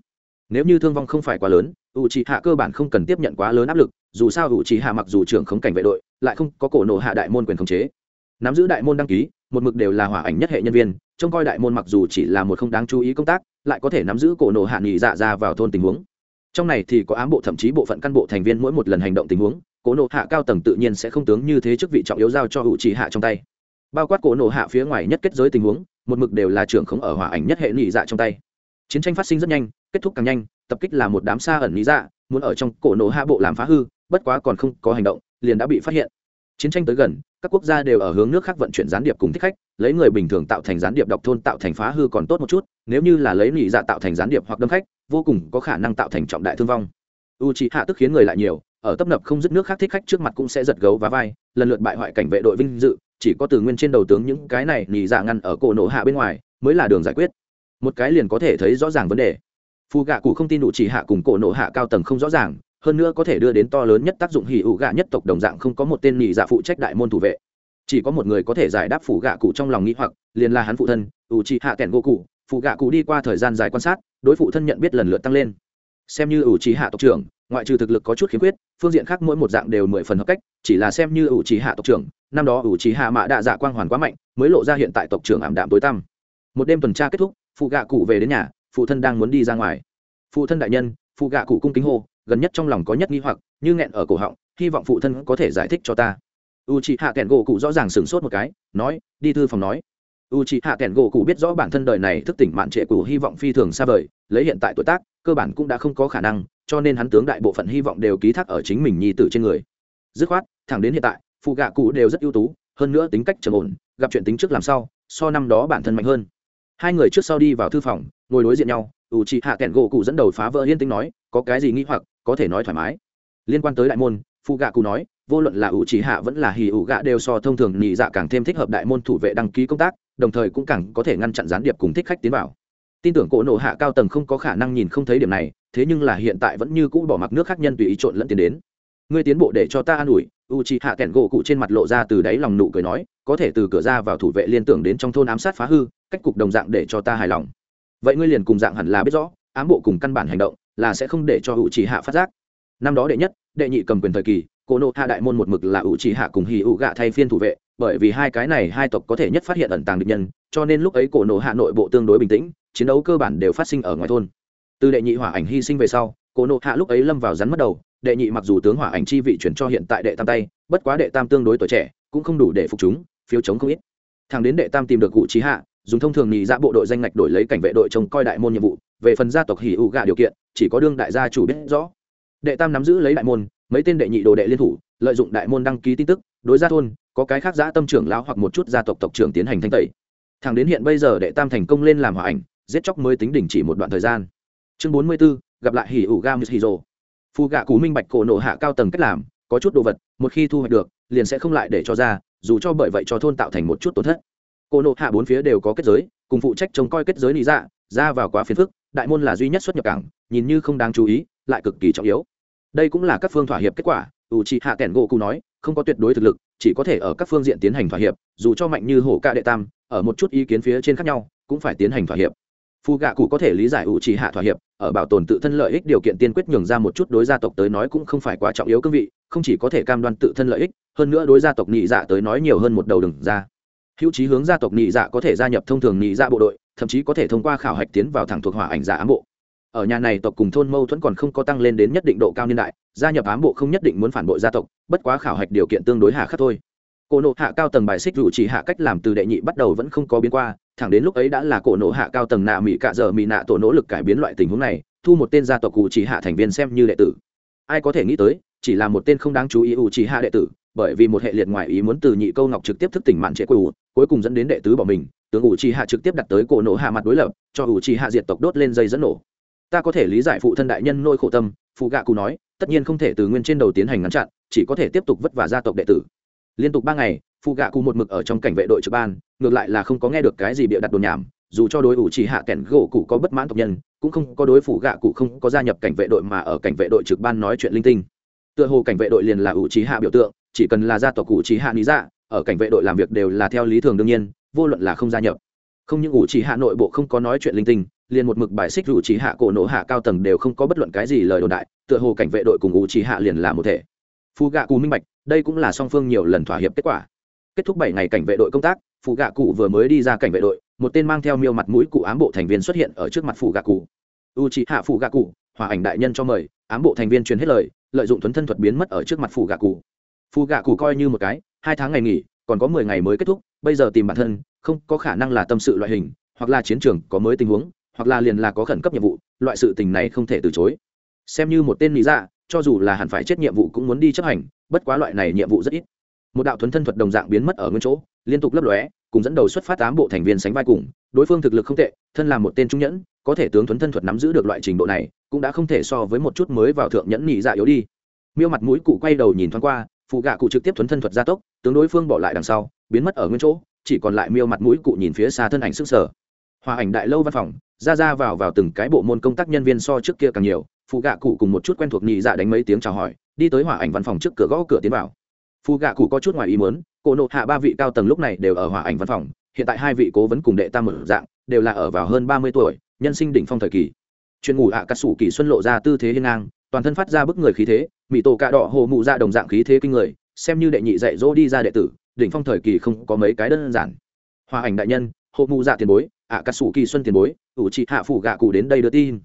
Nếu như thương vong không phải quá lớn u trì hạ cơ bản không cần tiếp nhận quá lớn áp lực, dù sao u trì hạ mặc dù trưởng khống cảnh vệ đội, lại không có cổ nộ hạ đại môn quyền khống chế. Nắm giữ đại môn đăng ký, một mực đều là hỏa ảnh nhất hệ nhân viên, trông coi đại môn mặc dù chỉ là một không đáng chú ý công tác lại có thể nắm giữ cổ nổ hạ nghỉ dạ ra vào thôn tình huống. Trong này thì có ám bộ thậm chí bộ phận căn bộ thành viên mỗi một lần hành động tình huống, cổ nổ hạ cao tầng tự nhiên sẽ không tướng như thế chức vị trọng yếu giao cho hữu trí hạ trong tay. Bao quát cổ nổ hạ phía ngoài nhất kết giới tình huống, một mực đều là trưởng khống ở hỏa ảnh nhất hệ nghỉ dạ trong tay. Chiến tranh phát sinh rất nhanh, kết thúc càng nhanh, tập kích là một đám xa ẩn lý dạ muốn ở trong cổ nổ hạ bộ làm phá hư, bất quá còn không có hành động, liền đã bị phát hiện. Chiến tranh tới gần các quốc gia đều ở hướng nước khác vận chuyển gián điệp cùng thích khách, lấy người bình thường tạo thành gián điệp độc thôn tạo thành phá hư còn tốt một chút, nếu như là lấy nỉ dạ tạo thành gián điệp hoặc đâm khách, vô cùng có khả năng tạo thành trọng đại thương vong. U c hạ tức khiến người lại nhiều, ở tấp nập không dứt nước khác thích khách trước mặt cũng sẽ giật gấu và vai, lần lượt bại hoại cảnh vệ đội vinh dự, chỉ có từ nguyên trên đầu tướng những cái này nỉ dạ ngăn ở cổ nổ hạ bên ngoài mới là đường giải quyết. Một cái liền có thể thấy rõ ràng vấn đề. Phù gạ cụ không tin đủ chỉ hạ cùng cổ nổ hạ cao tầng không rõ ràng hơn nữa có thể đưa đến to lớn nhất tác dụng hỉ ủ gạ nhất tộc đồng dạng không có một tên nhị dạ phụ trách đại môn thủ vệ. Chỉ có một người có thể giải đáp phủ gạ cụ trong lòng nghĩ hoặc, liền là hắn phụ thân ủ trì hạ kẹn gỗ cụ phụ gạ cụ đi qua thời gian dài quan sát, đối phụ thân nhận biết lần lượt tăng lên. Xem như ủ trì hạ tộc trưởng, ngoại trừ thực lực có chút khiếm khuyết, phương diện khác mỗi một dạng đều mười phần hợp cách, chỉ là xem như ủ trì hạ tộc trưởng, năm đó ủ trì hạ mạ đạ dạ quang hoàn quá mạnh, mới lộ ra hiện tại tộc trưởng ảm đạm tối tăm. Một đêm tuần tra kết thúc phụ gạ cụ về đến nhà, phụ thân đang muốn đi ra ngoài. Phụ thân đại nhân phụ gạ cụ cung kính hô gần nhất trong lòng có nhất nghi hoặc như nghẹn ở cổ họng hy vọng phụ thân có thể giải thích cho ta. U c h ị hạ kẹn gỗ cụ rõ ràng sửng sốt một cái nói đi thư phòng nói. U c h ị hạ kẹn gỗ cụ biết rõ bản thân đời này thức tỉnh mạn trệ cụ hy vọng phi thường xa vời lấy hiện tại tuổi tác cơ bản cũng đã không có khả năng cho nên hắn tướng đại bộ phận hy vọng đều ký thác ở chính mình nhi tử trên người. Dứt khoát thẳng đến hiện tại phụ gạ cụ đều rất ưu tú hơn nữa tính cách trầm ổn gặp chuyện tính trước làm sau, so năm đó bản thân mạnh hơn. Hai người trước sau đi vào thư phòng ngồi đối diện nhau u c h ị hạ kẹn gỗ cụ dẫn đầu phá vỡ yên tính nói có cái gì nghĩ hoặc có thể nói thoải mái. Liên quan tới đại môn phụ gạ cụ nói, vô luận là ủ trí hạ vẫn là hì ủ gạ đều so thông thường nhị dạ càng thêm thích hợp đại môn thủ vệ đăng ký công tác, đồng thời cũng càng có thể ngăn chặn gián điệp cùng thích khách tiến vào. Tin tưởng cỗ nộ hạ cao tầng không có khả năng nhìn không thấy điểm này, thế nhưng là hiện tại vẫn như cũ bỏ mặc nước khác nhân tùy ý trộn lẫn tiến đến. Ngươi tiến bộ để cho ta an ủi u c h i hạ kẹn gỗ cụ trên mặt lộ ra từ đáy lòng nụ cười nói, có thể từ cửa ra vào thủ vệ liên tưởng đến trong thôn ám sát phá hư, cách cục đồng dạng để cho ta hài lòng. Vậy ngươi liền cùng dạng hẳn là biết rõ, ám bộ cùng căn bản hành động là sẽ không để cho u Chỉ hạ phát giác. Năm đó đệ nhất, đệ nhị cầm quyền thời kỳ cô nộ hạ đại môn một mực là u Chỉ hạ cùng hì ụ gạ thay phiên thủ vệ, bởi vì hai cái này hai tộc có thể nhất phát hiện ẩn tàng địch nhân, cho nên lúc ấy cổ nộ hạ nội bộ tương đối bình tĩnh, chiến đấu cơ bản đều phát sinh ở ngoài thôn. Từ đệ nhị hỏa ảnh hy sinh về sau, cổ nộ hạ lúc ấy lâm vào rắn mất đầu, đệ nhị mặc dù tướng hỏa ảnh chi vị chuyển cho hiện tại đệ tam tay, bất quá đệ tam tương đối tuổi trẻ, cũng không đủ để phục chúng, phiếu chống không ít. Thằng đến đệ tam tìm được cụ trí hạ dùng thông thường nhị ra bộ đội danh ngạch đổi lấy cảnh vệ đội trông coi đại môn nhiệm vụ về phần gia tộc hỉ ủ gạ điều kiện chỉ có đương đại gia chủ biết rõ. Đệ tam nắm giữ lấy đại môn mấy tên đệ nhị đồ đệ liên thủ lợi dụng đại môn đăng ký tin tức đối gia thôn có cái khác giã tâm trưởng lão hoặc một chút gia tộc tộc trưởng tiến hành thanh tẩy. Thằng đến hiện bây giờ đệ tam thành công lên làm hỏa ảnh giết chóc mới tính đỉnh chỉ một đoạn thời gian. Chương bốn mươi 44, gặp lại hỉ ủ ga hiro phù gạ cú minh bạch cổ nổ hạ cao tầng cách làm có chút đồ vật một khi thu hoạch được liền sẽ không lại để cho ra dù cho bởi vậy cho thôn tạo thành một chút tổn thất. Cô nộ hạ bốn phía đều có kết giới, cùng phụ trách trông coi kết giới lý dạ ra vào quá phiền phức, đại môn là duy nhất xuất nhập cảng, nhìn như không đáng chú ý, lại cực kỳ trọng yếu. Đây cũng là các phương thỏa hiệp kết quả ủ trị hạ kẻn gỗ cụ nói, không có tuyệt đối thực lực, chỉ có thể ở các phương diện tiến hành thỏa hiệp, dù cho mạnh như hổ ca đệ tam, ở một chút ý kiến phía trên khác nhau, cũng phải tiến hành thỏa hiệp. Phù gạ cụ có thể lý giải ủ trì hạ thỏa hiệp, ở bảo tồn tự thân lợi ích điều kiện tiên quyết nhường ra một chút đối gia tộc tới nói cũng không phải quá trọng yếu cương vị, không chỉ có thể cam đoan tự thân lợi ích, hơn nữa đối gia tộc nhị dạ tới nói nhiều hơn một đầu đừng ra hữu trí hướng gia tộc nhị dạ có thể gia nhập thông thường nhị dạ bộ đội, thậm chí có thể thông qua khảo hạch tiến vào thẳng thuộc hỏa ảnh giả ám bộ. Ở nhà này tộc cùng thôn mâu thuẫn còn không có tăng lên đến nhất định độ cao niên đại, gia nhập ám bộ không nhất định muốn phản bội gia tộc, bất quá khảo hạch điều kiện tương đối hà khắc thôi. Cổ nộ hạ cao tầng bài xích dù chỉ hạ cách làm từ đệ nhị bắt đầu vẫn không có biến qua, thẳng đến lúc ấy đã là cổ nộ hạ cao tầng nạ mỹ cạ dở mỹ nạ tổ nỗ lực cải biến loại tình huống này, thu một tên gia tộc cụ chỉ hạ thành viên xem như đệ tử. Ai có thể nghĩ tới, chỉ là một tên không đáng chú ý ủ chỉ hạ đệ tử bởi vì một hệ liệt ngoại ý muốn từ nhị câu ngọc trực tiếp thức tỉnh mạn trệ quỷ ủ, cuối cùng dẫn đến đệ tứ bỏ mình, tướng ủ chỉ hạ trực tiếp đặt tới cổ nổ hạ mặt đối lập, cho ủ chỉ hạ diệt tộc đốt lên dây dẫn nổ. Ta có thể lý giải phụ thân đại nhân nôi khổ tâm phụ gạ cụ nói, tất nhiên không thể từ nguyên trên đầu tiến hành ngăn chặn, chỉ có thể tiếp tục vất vả gia tộc đệ tử. Liên tục ba ngày phụ gạ cụ một mực ở trong cảnh vệ đội trực ban, ngược lại là không có nghe được cái gì bịa đặt đồn nhảm, dù cho đối ủ chỉ hạ kẻn gỗ cụ có bất mãn tộc nhân, cũng không có đối phụ gạ cụ không có gia nhập cảnh vệ đội mà ở cảnh vệ đội trực ban nói chuyện linh tinh. Tựa hồ cảnh vệ đội liền là ủ chỉ hạ biểu tượng chỉ cần là gia tộc cụ chỉ hạ lý dạ ở cảnh vệ đội làm việc đều là theo lý thường đương nhiên, vô luận là không gia nhập. Không những ủ chỉ hạ nội bộ không có nói chuyện linh tinh, liền một mực bài xích ủ chỉ hạ cổ nổ hạ cao tầng đều không có bất luận cái gì lời đồn đại, tựa hồ cảnh vệ đội cùng ủ chỉ hạ liền là một thể. Phù gạ cụ minh bạch, đây cũng là song phương nhiều lần thỏa hiệp kết quả. Kết thúc bảy ngày cảnh vệ đội công tác, phù gạ cụ vừa mới đi ra cảnh vệ đội, một tên mang theo miêu mặt mũi cụ ám bộ thành viên xuất hiện ở trước mặt phù gạ cụ. U chị hạ phù gạ cụ, hòa ảnh đại nhân cho mời. Ám bộ thành viên truyền hết lời, lợi dụng thuấn thân thuật biến mất ở trước mặt phù gạ cụ phù gạ cụ coi như một cái, hai tháng ngày nghỉ, còn có mười ngày mới kết thúc, bây giờ tìm bản thân, không có khả năng là tâm sự loại hình, hoặc là chiến trường có mới tình huống, hoặc là liền là có khẩn cấp nhiệm vụ, loại sự tình này không thể từ chối. Xem như một tên lý dạ cho dù là hẳn phải chết nhiệm vụ cũng muốn đi chấp hành, bất quá loại này nhiệm vụ rất ít. Một đạo thuấn thân thuật đồng dạng biến mất ở nguyên chỗ, liên tục lấp lóe, cùng dẫn đầu xuất phát tám bộ thành viên sánh vai cùng, đối phương thực lực không tệ, thân là một tên trung nhẫn, có thể tướng thuấn thân thuật nắm giữ được loại trình độ này, cũng đã không thể so với một chút mới vào thượng nhẫn nhị dạ yếu đi. Miêu mặt mũi cụ quay đầu nhìn thoáng qua phụ gạ cụ trực tiếp thuấn thân thuật gia tốc, tướng đối phương bỏ lại đằng sau, biến mất ở nguyên chỗ, chỉ còn lại miêu mặt mũi cụ nhìn phía xa thân ảnh sức sở. Hòa ảnh đại lâu văn phòng, ra ra vào vào từng cái bộ môn công tác nhân viên so trước kia càng nhiều phụ gạ cụ cùng một chút quen thuộc nhị dạ đánh mấy tiếng chào hỏi, đi tới hòa ảnh văn phòng trước cửa gõ cửa tiến vào. Phụ gạ cụ có chút ngoài ý muốn cổ nộ hạ ba vị cao tầng lúc này đều ở hòa ảnh văn phòng, hiện tại hai vị cố vấn cùng đệ tam một dạng, đều là ở vào hơn ba mươi tuổi, nhân sinh đỉnh phong thời kỳ. Chuyện ngủ hạ à cắt sủ kỳ xuân lộ ra tư thế hiên ngang, toàn thân phát ra bức người khí thế mỹ tổ cạ đỏ hồ mụ ra đồng dạng khí thế kinh người, xem như đệ nhị dạy dỗ đi ra đệ tử, đỉnh phong thời kỳ không có mấy cái đơn giản. Hòa ảnh đại nhân, hồ mụ dạ tiền bối ạ cà sủ kỳ xuân tiền bối ủ trị hạ phủ gạ cụ đến đây đưa tin.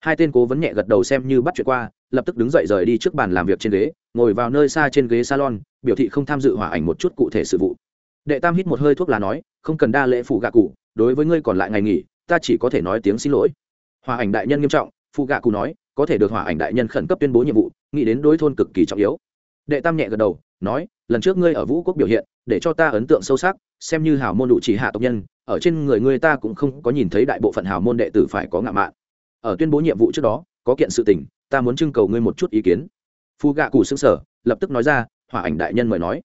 Hai tên cố vấn nhẹ gật đầu xem như bắt chuyện qua, lập tức đứng dậy rời đi trước bàn làm việc trên ghế, ngồi vào nơi xa trên ghế salon, biểu thị không tham dự hòa ảnh một chút cụ thể sự vụ. Đệ tam hít một hơi thuốc là nói, không cần đa lễ phụ gạ cụ, đối với ngươi còn lại ngày nghỉ, ta chỉ có thể nói tiếng xin lỗi. Hòa ảnh đại nhân nghiêm trọng phụ gạ cụ nói có thể được hòa ảnh đại nhân khẩn cấp tuyên bố nhiệm vụ, nghĩ đến đối thôn cực kỳ trọng yếu. Đệ tam nhẹ gật đầu, nói, lần trước ngươi ở vũ quốc biểu hiện, để cho ta ấn tượng sâu sắc, xem như hào môn đủ chỉ hạ tộc nhân, ở trên người ngươi ta cũng không có nhìn thấy đại bộ phận hào môn đệ tử phải có ngạo mạn. Ở tuyên bố nhiệm vụ trước đó, có kiện sự tình, ta muốn trưng cầu ngươi một chút ý kiến. Phù gạ cù xương sở lập tức nói ra, hỏa ảnh đại nhân mời nói.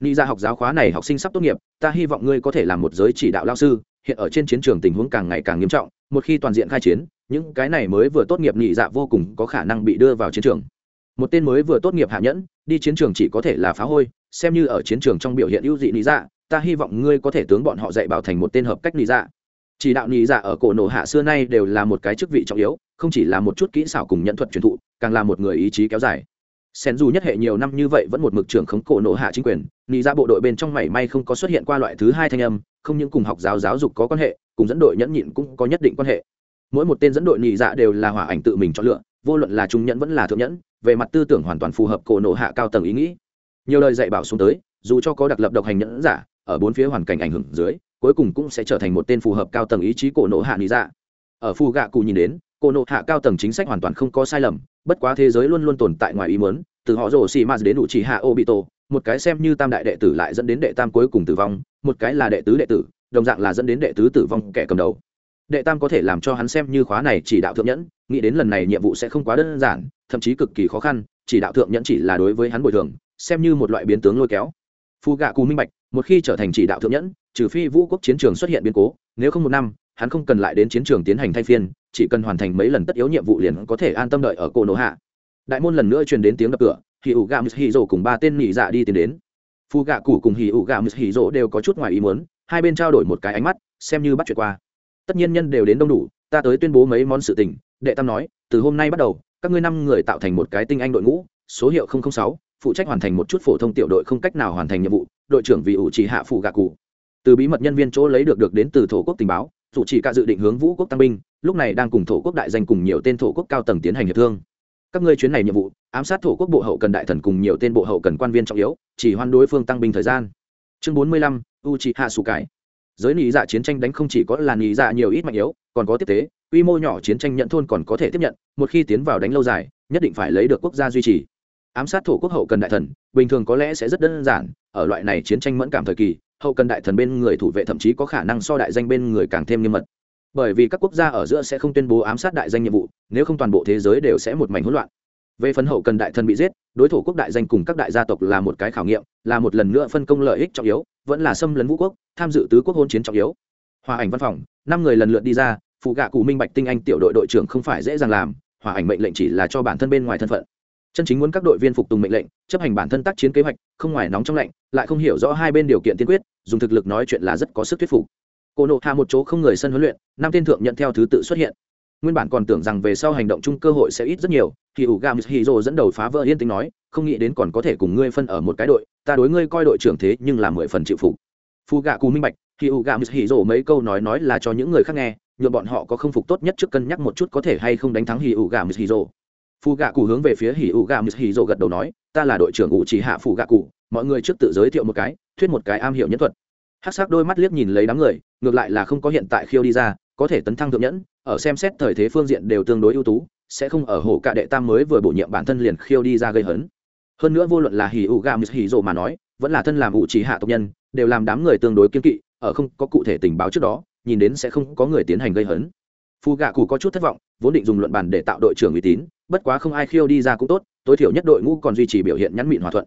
Ni ra dạ học giáo khóa này học sinh sắp tốt nghiệp, ta hy vọng ngươi có thể làm một giới chỉ đạo lao sư, hiện ở trên chiến trường tình huống càng ngày càng nghiêm trọng, một khi toàn diện khai chiến những cái này mới vừa tốt nghiệp nhị dạ vô cùng có khả năng bị đưa vào chiến trường. Một tên mới vừa tốt nghiệp hạ nhẫn, đi chiến trường chỉ có thể là phá hôi, xem như ở chiến trường trong biểu hiện ưu dị lý dạ ta hy vọng ngươi có thể tướng bọn họ dạy bảo thành một tên hợp cách lý dạ. Chỉ đạo lý dạ ở cổ nổ hạ xưa nay đều là một cái chức vị trọng yếu, không chỉ là một chút kỹ xảo cùng nhận thuật truyền thụ, càng là một người ý chí kéo dài. Sen dù nhất hệ nhiều năm như vậy vẫn một mực trưởng khống cổ nổ hạ chính quyền lý dạ bộ đội bên trong mảy may không có xuất hiện qua loại thứ hai thanh âm, không những cùng học giáo giáo dục có quan hệ, cùng dẫn đội nhẫn nhịn cũng có nhất định quan hệ mỗi một tên dẫn đội nhị dạ đều là hỏa ảnh tự mình chọn lựa, vô luận là trung nhẫn vẫn là thượng nhẫn, về mặt tư tưởng hoàn toàn phù hợp cổ nộ hạ cao tầng ý nghĩ. Nhiều lời dạy bảo xuống tới, dù cho có đặc lập độc hành nhẫn giả, ở bốn phía hoàn cảnh ảnh hưởng dưới, cuối cùng cũng sẽ trở thành một tên phù hợp cao tầng ý chí cổ nộ hạ nhị dạ. Ở phù gạ cụ nhìn đến, cổ nộ hạ cao tầng chính sách hoàn toàn không có sai lầm, bất quá thế giới luôn luôn tồn tại ngoài ý muốn, từ họ rồ xì m đến đủ chỉ hạ obito, một cái xem như tam đại đệ tử lại dẫn đến đệ tam cuối cùng tử vong, một cái là đệ tứ đệ tử, đồng dạng là dẫn đến đệ tứ tử vong kẻ cầm đầu đệ tam có thể làm cho hắn xem như khóa này chỉ đạo thượng nhẫn, nghĩ đến lần này nhiệm vụ sẽ không quá đơn giản, thậm chí cực kỳ khó khăn, chỉ đạo thượng nhẫn chỉ là đối với hắn bồi thường, xem như một loại biến tướng lôi kéo. Phu gạ cù minh bạch, một khi trở thành chỉ đạo thượng nhẫn, trừ phi vũ quốc chiến trường xuất hiện biến cố, nếu không một năm, hắn không cần lại đến chiến trường tiến hành thay phiên, chỉ cần hoàn thành mấy lần tất yếu nhiệm vụ liền có thể an tâm đợi ở cổ nổ hạ. Đại môn lần nữa truyền đến tiếng đập cửa hì ủ gà mứt hì rỗ cùng ba tên nhị dạ đi tiến đến. Phu gạ cụ cùng hì ủ gà mứt hì rỗ đều có chút ngoài ý muốn, hai bên trao đổi một cái ánh mắt, xem như bắt chuyện qua tất nhiên nhân đều đến đông đủ, ta tới tuyên bố mấy món sự tình, đệ tam nói, từ hôm nay bắt đầu, các ngươi năm người tạo thành một cái tinh anh đội ngũ, số hiệu sáu, phụ trách hoàn thành một chút phổ thông tiểu đội không cách nào hoàn thành nhiệm vụ, đội trưởng vì ủ trì hạ phụ gạ cụ. Từ bí mật nhân viên chỗ lấy được được đến từ thổ quốc tình báo chủ chỉ cả dự định hướng vũ quốc tăng binh, lúc này đang cùng thổ quốc đại danh cùng nhiều tên thổ quốc cao tầng tiến hành hiệp thương. Các ngươi chuyến này nhiệm vụ, ám sát thổ quốc bộ hậu cần đại thần cùng nhiều tên bộ hậu cần quan viên trọng yếu, chỉ hoan đối phương tăng binh thời gian. Chương bốn mươi lăm u chỉ hạ sù cải giới nị dạ chiến tranh đánh không chỉ có là nị dạ nhiều ít mạnh yếu, còn có tiếp tế, quy mô nhỏ chiến tranh nhận thôn còn có thể tiếp nhận, một khi tiến vào đánh lâu dài, nhất định phải lấy được quốc gia duy trì. Ám sát thổ quốc hậu cần đại thần, bình thường có lẽ sẽ rất đơn giản, ở loại này chiến tranh mẫn cảm thời kỳ, hậu cần đại thần bên người thủ vệ thậm chí có khả năng so đại danh bên người càng thêm nghiêm mật. Bởi vì các quốc gia ở giữa sẽ không tuyên bố ám sát đại danh nhiệm vụ, nếu không toàn bộ thế giới đều sẽ một mảnh hỗn loạn về phần hậu cần đại thần bị giết, đối thủ quốc đại danh cùng các đại gia tộc là một cái khảo nghiệm, là một lần nữa phân công lợi ích trọng yếu, vẫn là xâm lấn vũ quốc, tham dự tứ quốc hôn chiến trọng yếu. Hòa ảnh văn phòng, năm người lần lượt đi ra, phụ gạ cụ minh bạch tinh anh tiểu đội đội trưởng không phải dễ dàng làm, hòa ảnh mệnh lệnh chỉ là cho bản thân bên ngoài thân phận. Chân chính muốn các đội viên phục tùng mệnh lệnh, chấp hành bản thân tác chiến kế hoạch, không ngoài nóng trong lạnh, lại không hiểu rõ hai bên điều kiện tiên quyết, dùng thực lực nói chuyện là rất có sức thuyết phục. Cô nộ hạ một chỗ không người sân huấn luyện, năm tên thượng nhận theo thứ tự xuất hiện nguyên bản còn tưởng rằng về sau hành động chung cơ hội sẽ ít rất nhiều, thì ủ gam hiro dẫn đầu phá vỡ yên tĩnh nói, không nghĩ đến còn có thể cùng ngươi phân ở một cái đội, ta đối ngươi coi đội trưởng thế nhưng là mười phần chịu phục. Phu gạ cù minh bạch, thì ủ gam hiro mấy câu nói nói là cho những người khác nghe nhuộm bọn họ có không phục tốt nhất trước cân nhắc một chút có thể hay không đánh thắng hì ủ gà mít hì phù gạ cụ hướng về phía hì ủ gà mít hì gật đầu nói, ta là đội trưởng ủ chỉ hạ phù gạ cụ mọi người trước tự giới thiệu một cái, thuyết một cái am hiểu nhân thuật hát sắc đôi mắt liếc nhìn lấy đám người, ngược lại là không có hiện tại khiêu đi ra, có thể tấn thăng thượng nhẫn, ở xem xét thời thế phương diện đều tương đối ưu tú, sẽ không ở hổ cả đệ tam mới vừa bổ nhiệm bản thân liền khiêu đi ra gây hấn. Hơn nữa vô luận là hì u gà mít hì rộ mà nói, vẫn là thân làm ủ trí hạ tộc nhân, đều làm đám người tương đối kiên kỵ, ở không có cụ thể tình báo trước đó, nhìn đến sẽ không có người tiến hành gây hấn. Phù gạ cụ có chút thất vọng, vốn định dùng luận bàn để tạo đội trưởng uy tín, bất quá không ai khiêu đi ra cũng tốt, tối thiểu nhất đội ngũ còn duy trì biểu hiện nhắn mịn hòa thuận.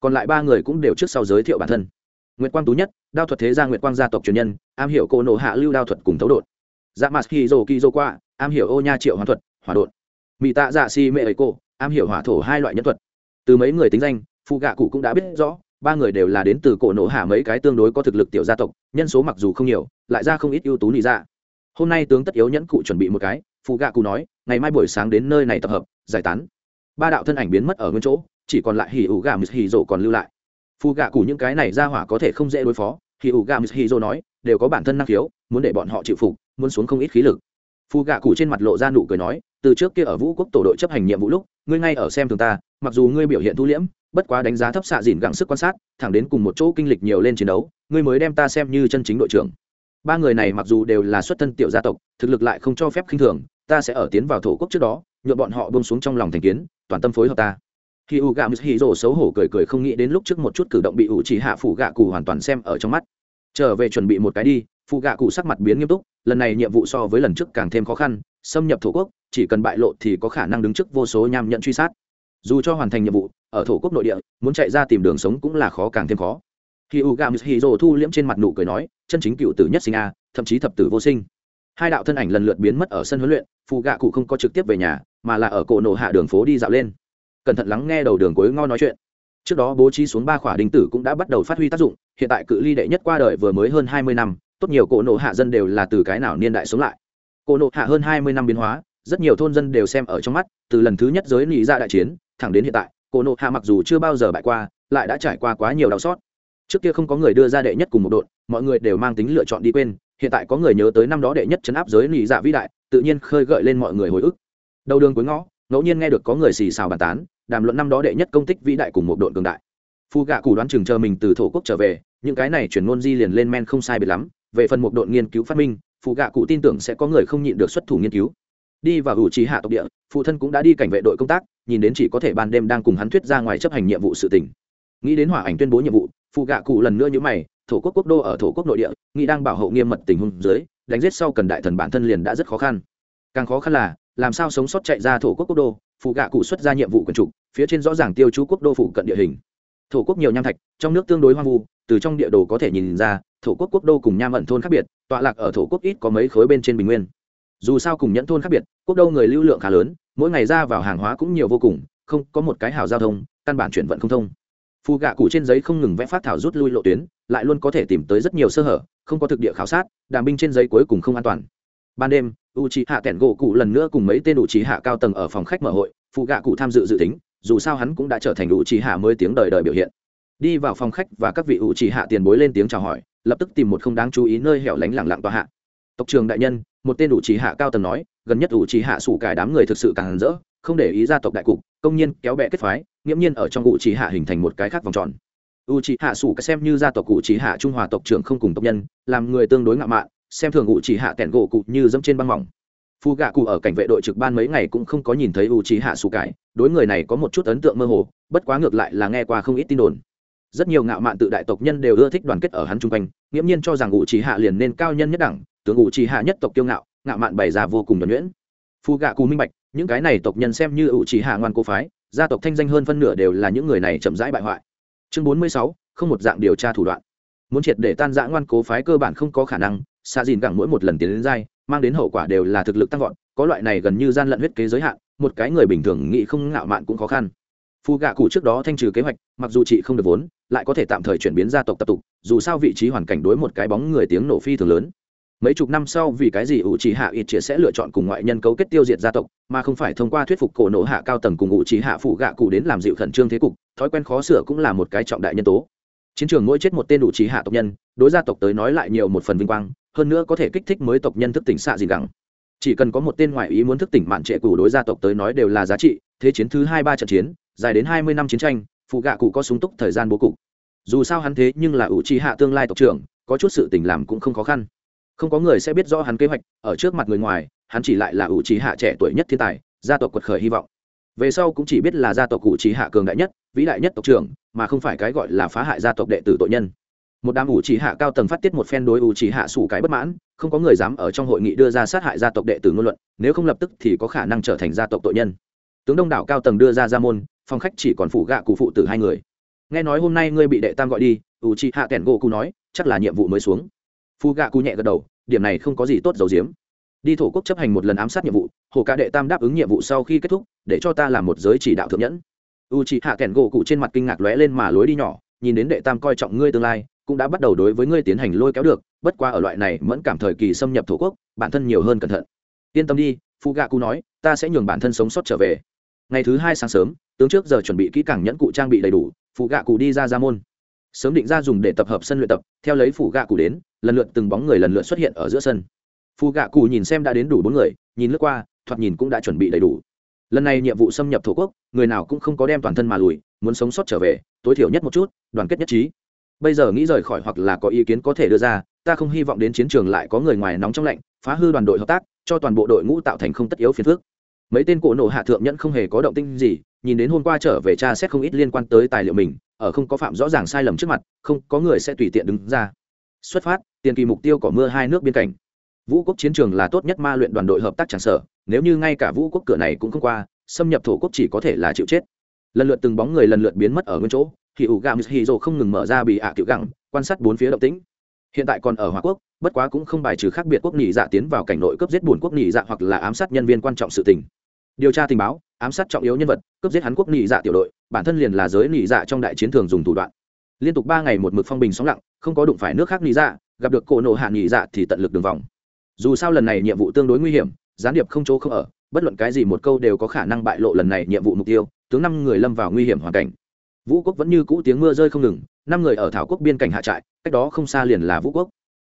Còn lại ba người cũng đều trước sau giới thiệu bản thân. Nguyệt quang tú nhất, đao thuật thế gia Nguyệt quang gia tộc truyền nhân, am hiểu cô nổ hạ lưu đao thuật cùng thấu đột. Dạ Mạc Kỳ Dỗ kỳ Dỗ qua, am hiểu ô nha triệu hoàn thuật, hỏa đột. Mị tạ dạ si mẹ ấy cô, am hiểu hỏa thổ hai loại nhân thuật. Từ mấy người tính danh phụ gạ cụ cũng đã biết rõ, ba người đều là đến từ cổ nổ hạ mấy cái tương đối có thực lực tiểu gia tộc, nhân số mặc dù không nhiều, lại ra không ít ưu tú nị ra hôm nay tướng tất yếu nhẫn cụ chuẩn bị một cái phụ gạ cụ nói, ngày mai buổi sáng đến nơi này tập hợp, giải tán. Ba đạo thân ảnh biến mất ở nguyên chỗ, chỉ còn lại Hỉ Vũ gà mị hỉ rồ còn lưu lại phù gạ cụ những cái này ra hỏa có thể không dễ đối phó. Khi ủ gà mít hì nói, đều có bản thân năng khiếu, muốn để bọn họ chịu phục, muốn xuống không ít khí lực. Phù gạ cụ trên mặt lộ ra nụ cười nói, từ trước kia ở vũ quốc tổ đội chấp hành nhiệm vụ lúc, ngươi ngay ở xem thường ta, mặc dù ngươi biểu hiện thu liễm, bất quá đánh giá thấp xạ dìn gặng sức quan sát, thẳng đến cùng một chỗ kinh lịch nhiều lên chiến đấu, ngươi mới đem ta xem như chân chính đội trưởng. Ba người này mặc dù đều là xuất thân tiểu gia tộc, thực lực lại không cho phép khinh thường, ta sẽ ở tiến vào thổ quốc trước đó nhuộm bọn họ bông xuống trong lòng thành kiến, toàn tâm phối hợp ta khi u gà hì rồ xấu hổ cười cười không nghĩ đến lúc trước một chút cử động bị ủ chỉ hạ phủ gạ cụ hoàn toàn xem ở trong mắt. Trở về chuẩn bị một cái đi phụ gạ cụ sắc mặt biến nghiêm túc, lần này nhiệm vụ so với lần trước càng thêm khó khăn, xâm nhập thổ quốc, chỉ cần bại lộ thì có khả năng đứng trước vô số nham nhận truy sát. Dù cho hoàn thành nhiệm vụ, ở thổ quốc nội địa, muốn chạy ra tìm đường sống cũng là khó càng thêm khó. Khi u gà hì rồ thu liễm trên mặt nụ cười nói, chân chính cựu tử nhất sinh a, thậm chí thập tử vô sinh. Hai đạo thân ảnh lần lượt biến mất ở sân huấn luyện phụ gạ cụ không có trực tiếp về nhà, mà là ở cổ nổ hạ đường phố đi dạo lên cẩn thận lắng nghe đầu đường cuối ngo nói chuyện. Trước đó bố trí xuống ba khỏa đình tử cũng đã bắt đầu phát huy tác dụng, hiện tại cự ly đệ nhất qua đời vừa mới hơn hai mươi năm, tốt nhiều cổ nổ hạ dân đều là từ cái nào niên đại sống lại. Cổ nổ hạ hơn hai mươi năm biến hóa, rất nhiều thôn dân đều xem ở trong mắt, từ lần thứ nhất giới lý ra dạ đại chiến, thẳng đến hiện tại, cổ nổ hạ mặc dù chưa bao giờ bại qua, lại đã trải qua quá nhiều đau xót. Trước kia không có người đưa ra đệ nhất cùng một đội mọi người đều mang tính lựa chọn đi quên, hiện tại có người nhớ tới năm đó đệ nhất chấn áp giới lý dạ vĩ đại, tự nhiên khơi gợi lên mọi người hồi ức. Đầu đường cuối ngõ ngẫu nhiên nghe được có người xì xào bàn tán, đàm luận năm đó đệ nhất công tích vĩ đại cùng một đội cường đại. Phu gạ cù đoán chừng chờ mình từ thổ quốc trở về, những cái này chuyển ngôn di liền lên men không sai biệt lắm, về phần một đội nghiên cứu phát minh phụ gạ cụ tin tưởng sẽ có người không nhịn được xuất thủ nghiên cứu. Đi vào ủ trí hạ tộc địa, phụ thân cũng đã đi cảnh vệ đội công tác, nhìn đến chỉ có thể ban đêm đang cùng hắn thuyết ra ngoài chấp hành nhiệm vụ sự tỉnh nghĩ đến hỏa ảnh tuyên bố nhiệm vụ phụ gạ cụ lần nữa như mày, thổ quốc quốc đô ở thổ quốc nội địa, nghĩ đang bảo hộ nghiêm mật tình huống dưới, đánh giết sau cần đại thần bản thân liền đã rất khó khăn càng khó khăn là, làm sao sống sót chạy ra thổ quốc quốc đô phụ gạ cụ xuất ra nhiệm vụ quần trục, phía trên rõ ràng tiêu chú quốc đô phụ cận địa hình. Thổ quốc nhiều nham thạch, trong nước tương đối hoang vu, từ trong địa đồ có thể nhìn ra, thổ quốc quốc đô cùng nham ẩn thôn khác biệt, tọa lạc ở thổ quốc ít có mấy khối bên trên bình nguyên. Dù sao cùng nhẫn thôn khác biệt, quốc đô người lưu lượng khá lớn, mỗi ngày ra vào hàng hóa cũng nhiều vô cùng, không có một cái hào giao thông, căn bản chuyển vận không thông. Phù gạ cụ trên giấy không ngừng vẽ phát thảo rút lui lộ tuyến, lại luôn có thể tìm tới rất nhiều sơ hở, không có thực địa khảo sát, đàm binh trên giấy cuối cùng không an toàn ban đêm u c hạ kẹn gỗ cụ lần nữa cùng mấy tên u c hạ cao tầng ở phòng khách mở hội phụ gạ cụ tham dự dự tính, dù sao hắn cũng đã trở thành u c hạ mới tiếng đời đời biểu hiện. Đi vào phòng khách và các vị u c hạ tiền bối lên tiếng chào hỏi, lập tức tìm một không đáng chú ý nơi hẻo lánh lặng lặng tòa hạ. Tộc trường đại nhân, một tên u c hạ cao tầng nói, gần nhất u c hạ sủ cải đám người thực sự càng rỡ, không để ý gia tộc đại cục, công nhiên kéo bè kết phái, nghiễm nhiên ở trong u c hạ hình thành một cái khác vòng tròn. U c hạ sủ xem như gia tộc u c hạ trung hòa tộc trưởng không cùng tộc nhân, làm người tương đối ngạo mạn xem thường u chỉ hạ tẻn gỗ cụ như dẫm trên băng mỏng. Phu gạ cụ ở cảnh vệ đội trực ban mấy ngày cũng không có nhìn thấy u trí hạ xù cải, đối người này có một chút ấn tượng mơ hồ, bất quá ngược lại là nghe qua không ít tin đồn. Rất nhiều ngạo mạn tự đại tộc nhân đều ưa thích đoàn kết ở hắn chung quanh, nghiễm nhiên cho rằng u trí hạ liền nên cao nhân nhất đẳng, tướng u trí hạ nhất tộc kiêu ngạo ngạo mạn bày ra vô cùng nhuẩn nhuyễn. Phu gạ cụ minh bạch, những cái này tộc nhân xem như u trí hạ ngoan cố phái, gia tộc thanh danh hơn phân nửa đều là những người này chậm rãi bại hoại. Chương bốn mươi sáu, không một dạng điều tra thủ đoạn. Muốn triệt để tan dã ngoan cố phái cơ bản không có khả năng xa dìn gẳng mỗi một lần tiến đến dai, mang đến hậu quả đều là thực lực tăng vọt, có loại này gần như gian lận huyết kế giới hạn, một cái người bình thường nghĩ không ngạo mạn cũng khó khăn. Phu gạ cụ trước đó thanh trừ kế hoạch, mặc dù chị không được vốn, lại có thể tạm thời chuyển biến gia tộc tập tục, dù sao vị trí hoàn cảnh đối một cái bóng người tiếng nổ phi thường lớn. Mấy chục năm sau vì cái gì ủ trì hạ ít chia sẽ lựa chọn cùng ngoại nhân cấu kết tiêu diệt gia tộc, mà không phải thông qua thuyết phục cổ nổ hạ cao tầng cùng ủ trì hạ phụ gạ cụ đến làm dịu khẩn trương thế cục, thói quen khó sửa cũng là một cái trọng đại nhân tố. Chiến trường mỗi chết một tên ủ trì hạ tộc nhân, đối gia tộc tới nói lại nhiều một phần vinh quang hơn nữa có thể kích thích mới tộc nhân thức tỉnh xạ gì gắng chỉ cần có một tên ngoại ý muốn thức tỉnh mạn trệ cũ đối gia tộc tới nói đều là giá trị, thế chiến thứ hai ba trận chiến, dài đến hai mươi năm chiến tranh, phụ gạ cụ có súng túc thời gian bố cục. Dù sao hắn thế nhưng là ủ trì hạ tương lai tộc trưởng, có chút sự tình làm cũng không khó khăn. Không có người sẽ biết rõ hắn kế hoạch, ở trước mặt người ngoài, hắn chỉ lại là ủ trì hạ trẻ tuổi nhất thiên tài, gia tộc quật khởi hy vọng. Về sau cũng chỉ biết là gia tộc ủ trí hạ cường đại nhất, vĩ đại nhất tộc trưởng, mà không phải cái gọi là phá hại gia tộc đệ tử tội nhân một đám ủ chỉ hạ cao tầng phát tiết một phen đối ủ chỉ hạ sủ cái bất mãn, không có người dám ở trong hội nghị đưa ra sát hại gia tộc đệ tử ngôn luận, nếu không lập tức thì có khả năng trở thành gia tộc tội nhân. Tướng đông đảo cao tầng đưa ra ra môn, phòng khách chỉ còn phụ gạ cụ phụ tử hai người. Nghe nói hôm nay ngươi bị đệ tam gọi đi ủ chỉ hạ kẻn gỗ cụ nói, chắc là nhiệm vụ mới xuống. Phụ gạ cụ nhẹ gật đầu, điểm này không có gì tốt dầu diếm đi thổ quốc chấp hành một lần ám sát nhiệm vụ, hồ ca đệ tam đáp ứng nhiệm vụ sau khi kết thúc, để cho ta làm một giới chỉ đạo thượng nhẫn. U chỉ hạ kẻn gỗ cụ trên mặt kinh ngạc lóe lên mà lối đi nhỏ, nhìn đến đệ tam coi trọng ngươi tương lai cũng đã bắt đầu đối với ngươi tiến hành lôi kéo được, bất qua ở loại này mẫn cảm thời kỳ xâm nhập thổ quốc, bản thân nhiều hơn cẩn thận. Yên tâm đi phụ gạ cụ nói, ta sẽ nhường bản thân sống sót trở về. Ngày thứ hai sáng sớm, tướng trước giờ chuẩn bị kỹ càng nhẫn cụ trang bị đầy đủ phụ gạ cụ đi ra ra môn. Sớm định ra dùng để tập hợp sân luyện tập, theo lấy phụ gạ cụ đến, lần lượt từng bóng người lần lượt xuất hiện ở giữa sân. Phụ gạ cụ nhìn xem đã đến đủ bốn người, nhìn lướt qua, thoạt nhìn cũng đã chuẩn bị đầy đủ. Lần này nhiệm vụ xâm nhập thổ quốc, người nào cũng không có đem toàn thân mà lùi, muốn sống sót trở về, tối thiểu nhất một chút, đoàn kết nhất trí bây giờ nghĩ rời khỏi hoặc là có ý kiến có thể đưa ra, ta không hy vọng đến chiến trường lại có người ngoài nóng trong lạnh, phá hư đoàn đội hợp tác, cho toàn bộ đội ngũ tạo thành không tất yếu phiền phức. Mấy tên cổ nổ hạ thượng nhẫn không hề có động tinh gì, nhìn đến hôm qua trở về cha xét không ít liên quan tới tài liệu mình, ở không có phạm rõ ràng sai lầm trước mặt, không có người sẽ tùy tiện đứng ra. Xuất phát, tiền kỳ mục tiêu của mưa hai nước biên cảnh. Vũ quốc chiến trường là tốt nhất ma luyện đoàn đội hợp tác chẳng sở nếu như ngay cả vũ quốc cửa này cũng không qua, xâm nhập thổ quốc chỉ có thể là chịu chết. Lần lượt từng bóng người lần lượt biến mất ở nguyên chỗ thì ủ gà hì rồ không ngừng mở ra bị ạ tiểu gẳng, quan sát bốn phía động tĩnh. Hiện tại còn ở hòa quốc, bất quá cũng không bài trừ khác biệt quốc nhị dạ tiến vào cảnh nội cướp giết bùn quốc nhị dạ hoặc là ám sát nhân viên quan trọng sự tình. Điều tra tình báo, ám sát trọng yếu nhân vật, cướp giết hắn quốc nhị dạ tiểu đội, bản thân liền là giới nhị dạ trong đại chiến thường dùng thủ đoạn. Liên tục ba ngày một mực phong bình sóng lặng, không có đụng phải nước khác nhị dạ gặp được cổ nộ hạ nhị dạ thì tận lực đường vòng. Dù sao lần này nhiệm vụ tương đối nguy hiểm, gián điệp không chỗ không ở, bất luận cái gì một câu đều có khả năng bại lộ lần này nhiệm vụ mục tiêu, tướng năm người lâm vào nguy hiểm hoàn cảnh vũ quốc vẫn như cũ tiếng mưa rơi không ngừng, năm người ở thảo quốc biên cảnh hạ trại, cách đó không xa liền là vũ quốc.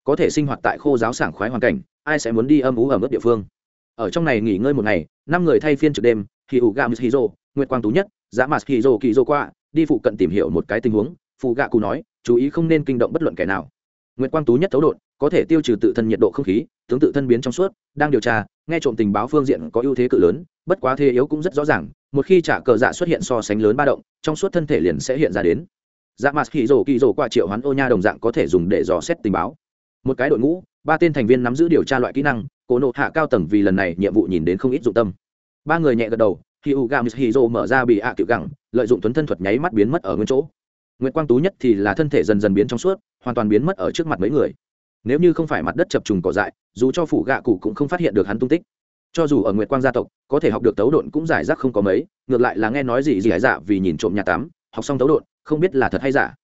Có thể sinh hoạt tại khô giáo sảng khoái hoàn cảnh, ai sẽ muốn đi âm ú ở mức địa phương? Ở trong này nghỉ ngơi một ngày, năm người thay phiên trực đêm thì ủ gà hizo, nguyệt quang tú nhất dạ giá mặt hizo kỳ dô qua, đi phụ cận tìm hiểu một cái tình huống phụ gạ cụ nói, chú ý không nên kinh động bất luận kẻ nào. Nguyệt quang tú nhất thấu đột, có thể tiêu trừ tự thân nhiệt độ không khí, tướng tự thân biến trong suốt, đang điều tra, nghe trộm tình báo phương diện có ưu thế cự lớn, bất quá thế yếu cũng rất rõ ràng một khi trả cờ dạ xuất hiện so sánh lớn ba động, trong suốt thân thể liền sẽ hiện ra đến. Dạ mặt khỉ rổ kỳ rổ qua triệu hoán ô nha đồng dạng có thể dùng để dò xét tình báo. Một cái đội ngũ, ba tên thành viên nắm giữ điều tra loại kỹ năng cổ nộ hạ cao tầng vì lần này nhiệm vụ nhìn đến không ít dụng tâm. Ba người nhẹ gật đầu khi u gam hizo mở ra bị ạ à tiểu gẳng, lợi dụng tuấn thân thuật nháy mắt biến mất ở nguyên chỗ. Nguyễn quang tú nhất thì là thân thể dần dần biến trong suốt, hoàn toàn biến mất ở trước mặt mấy người. Nếu như không phải mặt đất chập trùng cỏ dại, dù cho phủ gạ cụ cũng không phát hiện được hắn tung tích cho dù ở nguyệt quang gia tộc, có thể học được tấu độn cũng giải rác không có mấy, ngược lại là nghe nói gì gì hải dạ vì nhìn trộm nhà tắm, học xong tấu độn, không biết là thật hay giả dạ,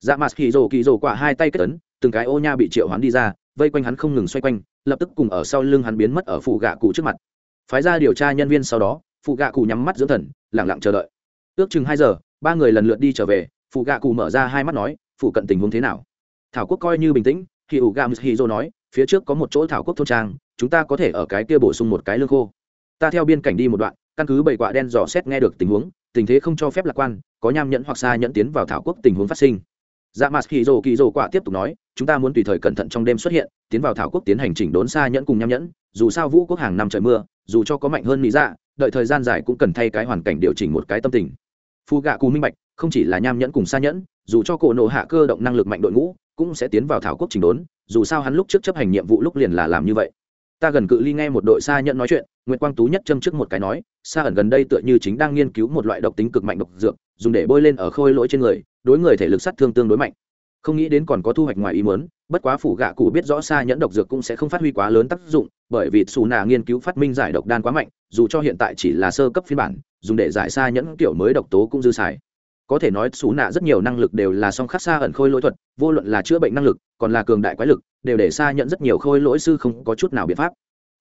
dạ mặt kỳ rồ kỳ rồ quả hai tay kết tấn từng cái ô nha bị triệu hắn đi ra, vây quanh hắn không ngừng xoay quanh, lập tức cùng ở sau lưng hắn biến mất ở phụ gạ cụ trước mặt. Phái ra điều tra nhân viên sau đó, phụ gạ cụ nhắm mắt dưỡng thần lẳng lặng chờ đợi. Ước chừng hai giờ, ba người lần lượt đi trở về, phụ gạ cụ mở ra hai mắt nói, phụ cận tình huống thế nào? Thảo quốc coi như bình tĩnh thì ủ gà hizo nói, phía trước có một chỗ thảo quốc thôn trang chúng ta có thể ở cái kia bổ sung một cái lương khô. Ta theo biên cảnh đi một đoạn, căn cứ bảy quạ đen dò xét nghe được tình huống, tình thế không cho phép lạc quan, có nham nhẫn hoặc xa nhẫn tiến vào thảo quốc tình huống phát sinh. Dạ mặt kỳ rồ kỳ rồ quả tiếp tục nói, chúng ta muốn tùy thời cẩn thận trong đêm xuất hiện, tiến vào thảo quốc tiến hành chỉnh đốn xa nhẫn cùng nham nhẫn, dù sao vũ quốc hàng năm trời mưa, dù cho có mạnh hơn mỹ dạ đợi thời gian dài cũng cần thay cái hoàn cảnh điều chỉnh một cái tâm tình. Phu gạ cù minh bạch, không chỉ là nham nhẫn cùng xa nhẫn, dù cho cổ nộ hạ cơ động năng lực mạnh đội ngũ, cũng sẽ tiến vào thảo quốc chỉnh đốn, dù sao hắn lúc trước chấp hành nhiệm vụ lúc liền là làm như vậy ta gần cự ly nghe một đội xa nhẫn nói chuyện nguyễn quang tú nhất châm trước một cái nói, xa ẩn gần đây tựa như chính đang nghiên cứu một loại độc tính cực mạnh độc dược, dùng để bôi lên ở khôi lỗi trên người, đối người thể lực sát thương tương đối mạnh. Không nghĩ đến còn có thu hoạch ngoài ý muốn, bất quá phủ gạ cụ biết rõ xa nhẫn độc dược cũng sẽ không phát huy quá lớn tác dụng, bởi vì xù nà nghiên cứu phát minh giải độc đan quá mạnh, dù cho hiện tại chỉ là sơ cấp phiên bản, dùng để giải xa nhẫn kiểu mới độc tố cũng dư xài có thể nói xú nạ rất nhiều năng lực đều là song khắc xa ẩn khôi lỗi thuật, vô luận là chữa bệnh năng lực, còn là cường đại quái lực, đều để xa nhận rất nhiều khôi lỗi sư không có chút nào biện pháp.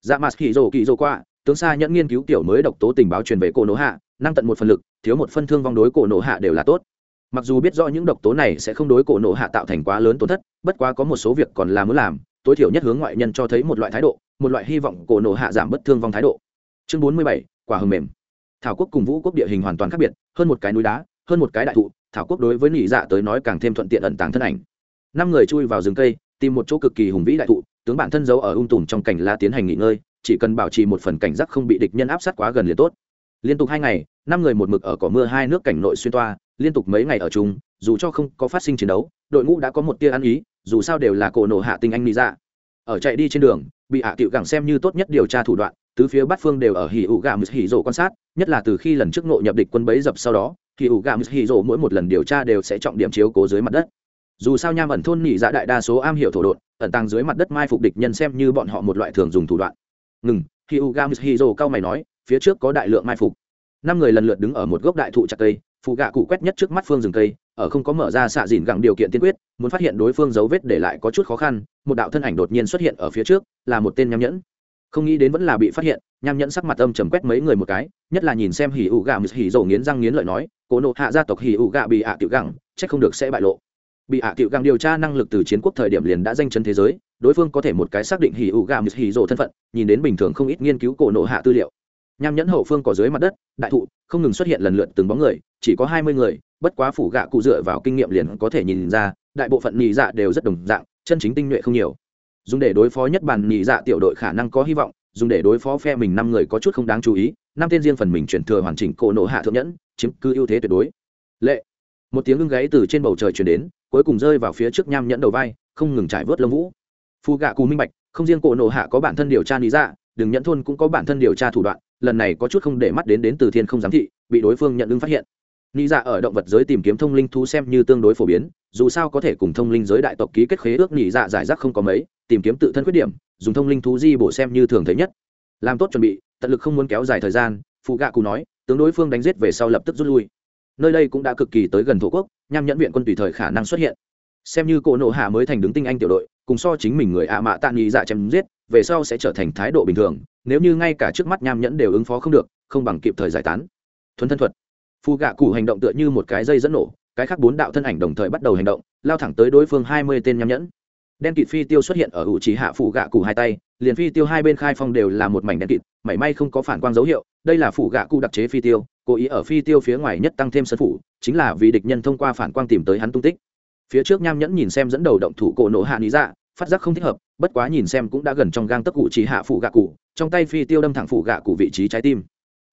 Dạ mặt kỳ rồ kỳ rồ qua, tướng xa nhận nghiên cứu tiểu mới độc tố tình báo truyền về cổ nổ hạ, năng tận một phần lực, thiếu một phân thương vong đối cổ nổ hạ đều là tốt. Mặc dù biết rõ những độc tố này sẽ không đối cổ nổ hạ tạo thành quá lớn tổn thất, bất quá có một số việc còn là muốn làm, tối thiểu nhất hướng ngoại nhân cho thấy một loại thái độ, một loại hy vọng cổ nổ hạ giảm bất thương vong thái độ. Chương bốn mươi bảy, quả hầm mềm. Thảo quốc cùng vũ quốc địa hình hoàn toàn khác biệt, hơn một cái núi đá hơn một cái đại thụ, thảo quốc đối với nỉ dạ tới nói càng thêm thuận tiện ẩn tàng thân ảnh. Năm người chui vào rừng cây, tìm một chỗ cực kỳ hùng vĩ đại thụ, tướng bản thân giấu ở ung tùm trong cảnh la tiến hành nghỉ ngơi, chỉ cần bảo trì một phần cảnh giác không bị địch nhân áp sát quá gần liền tốt. Liên tục hai ngày, năm người một mực ở cỏ mưa hai nước cảnh nội xuyên toa, liên tục mấy ngày ở chung, dù cho không có phát sinh chiến đấu, đội ngũ đã có một tia ăn ý, dù sao đều là cổ nổ hạ tinh anh nỉ dạ. Ở chạy đi trên đường, bị hạ tiệu gẳng xem như tốt nhất điều tra thủ đoạn tứ phía bát phương đều ở hỉ ủ gà mực hỉ rổ quan sát, nhất là từ khi lần trước nộ nhập địch quân bấy dập sau đó, hỉ ủ gà mực hỉ rổ mỗi một lần điều tra đều sẽ trọng điểm chiếu cố dưới mặt đất. Dù sao nham ẩn thôn nhị dạ đại đa số am hiểu thổ đột ẩn tàng dưới mặt đất mai phục địch nhân xem như bọn họ một loại thường dùng thủ đoạn. Ngừng, hỉ ủ gà mực hỉ rổ cao mày nói, phía trước có đại lượng mai phục. Năm người lần lượt đứng ở một gốc đại thụ chặt cây phụ gạ cụ quét nhất trước mắt phương rừng cây, ở không có mở ra xạ dìn gẳng điều kiện tiên quyết, muốn phát hiện đối phương dấu vết để lại có chút khó khăn, một đạo thân ảnh đột nhiên xuất hiện ở phía trước, là một tên nham nhẫn không nghĩ đến vẫn là bị phát hiện, nham nhẫn sắc mặt âm trầm quét mấy người một cái, nhất là nhìn xem hỉ ủ gà hỉ dầu nghiến răng nghiến lợi nói, cố nộ hạ gia tộc hỉ ủ gà bị ạ à tiểu gẳng, chắc không được sẽ bại lộ. Bị ạ à tiểu gẳng điều tra năng lực từ chiến quốc thời điểm liền đã danh chân thế giới, đối phương có thể một cái xác định hỉ ủ gà hỉ dầu thân phận, nhìn đến bình thường không ít nghiên cứu cổ nộ hạ tư liệu. Nham nhẫn hậu phương có dưới mặt đất, đại thụ, không ngừng xuất hiện lần lượt từng bóng người, chỉ có hai mươi người, bất quá phủ gạ cụ dựa vào kinh nghiệm liền có thể nhìn ra, đại bộ phận nhị dạ đều rất đồng dạng, chân chính tinh nhuệ không nhiều dùng để đối phó nhất bản nhị dạ tiểu đội khả năng có hy vọng, dùng để đối phó phe mình năm người có chút không đáng chú ý, năm tên riêng phần mình chuyển thừa hoàn chỉnh cổ nộ hạ thượng nhẫn, chiếm cứ ưu thế tuyệt đối. Lệ. Một tiếng ưng gáy từ trên bầu trời chuyển đến, cuối cùng rơi vào phía trước nham nhẫn đầu vai, không ngừng trải vớt lông vũ. Phu gạ cù minh bạch, không riêng cổ nộ hạ có bản thân điều tra lý dạ đừng nhẫn thôn cũng có bản thân điều tra thủ đoạn, lần này có chút không để mắt đến đến từ thiên không giám thị, bị đối phương nhận ứng phát hiện. Nị dạ ở động vật giới tìm kiếm thông linh thú xem như tương đối phổ biến, dù sao có thể cùng thông linh giới đại tộc ký kết khế ước, nị dạ giải rác không có mấy, tìm kiếm tự thân khuyết điểm, dùng thông linh thú di bổ xem như thường thấy nhất. Làm tốt chuẩn bị, tận lực không muốn kéo dài thời gian, phụ gạ cụ nói, tướng đối phương đánh giết về sau lập tức rút lui. Nơi đây cũng đã cực kỳ tới gần thổ quốc, nham nhẫn viện quân tùy thời khả năng xuất hiện. Xem như cổ nộ hạ mới thành đứng tinh anh tiểu đội, cùng so chính mình người ạ mạ tạ nị dạ chém giết, về sau sẽ trở thành thái độ bình thường, nếu như ngay cả trước mắt nham nhẫn đều ứng phó không được, không bằng kịp thời giải tán. Thuần thân thuật phù gạ cụ hành động tựa như một cái dây dẫn nổ, cái khác bốn đạo thân ảnh đồng thời bắt đầu hành động, lao thẳng tới đối phương hai mươi tên nham nhẫn. Đen kịt phi tiêu xuất hiện ở ủ trí hạ phụ gạ cụ hai tay, liền phi tiêu hai bên khai phong đều là một mảnh đen kịt, mảy may không có phản quang dấu hiệu, đây là phụ gạ cụ đặc chế phi tiêu, cố ý ở phi tiêu phía ngoài nhất tăng thêm sân phủ, chính là vì địch nhân thông qua phản quang tìm tới hắn tung tích. Phía trước nham nhẫn nhìn xem dẫn đầu động thủ cổ nổ hạ lý dạ phát giác không thích hợp, bất quá nhìn xem cũng đã gần trong gang tấc cụ chỉ hạ phụ gạ cụ, trong tay phi tiêu đâm thẳng phụ gạ cụ vị trí trái tim.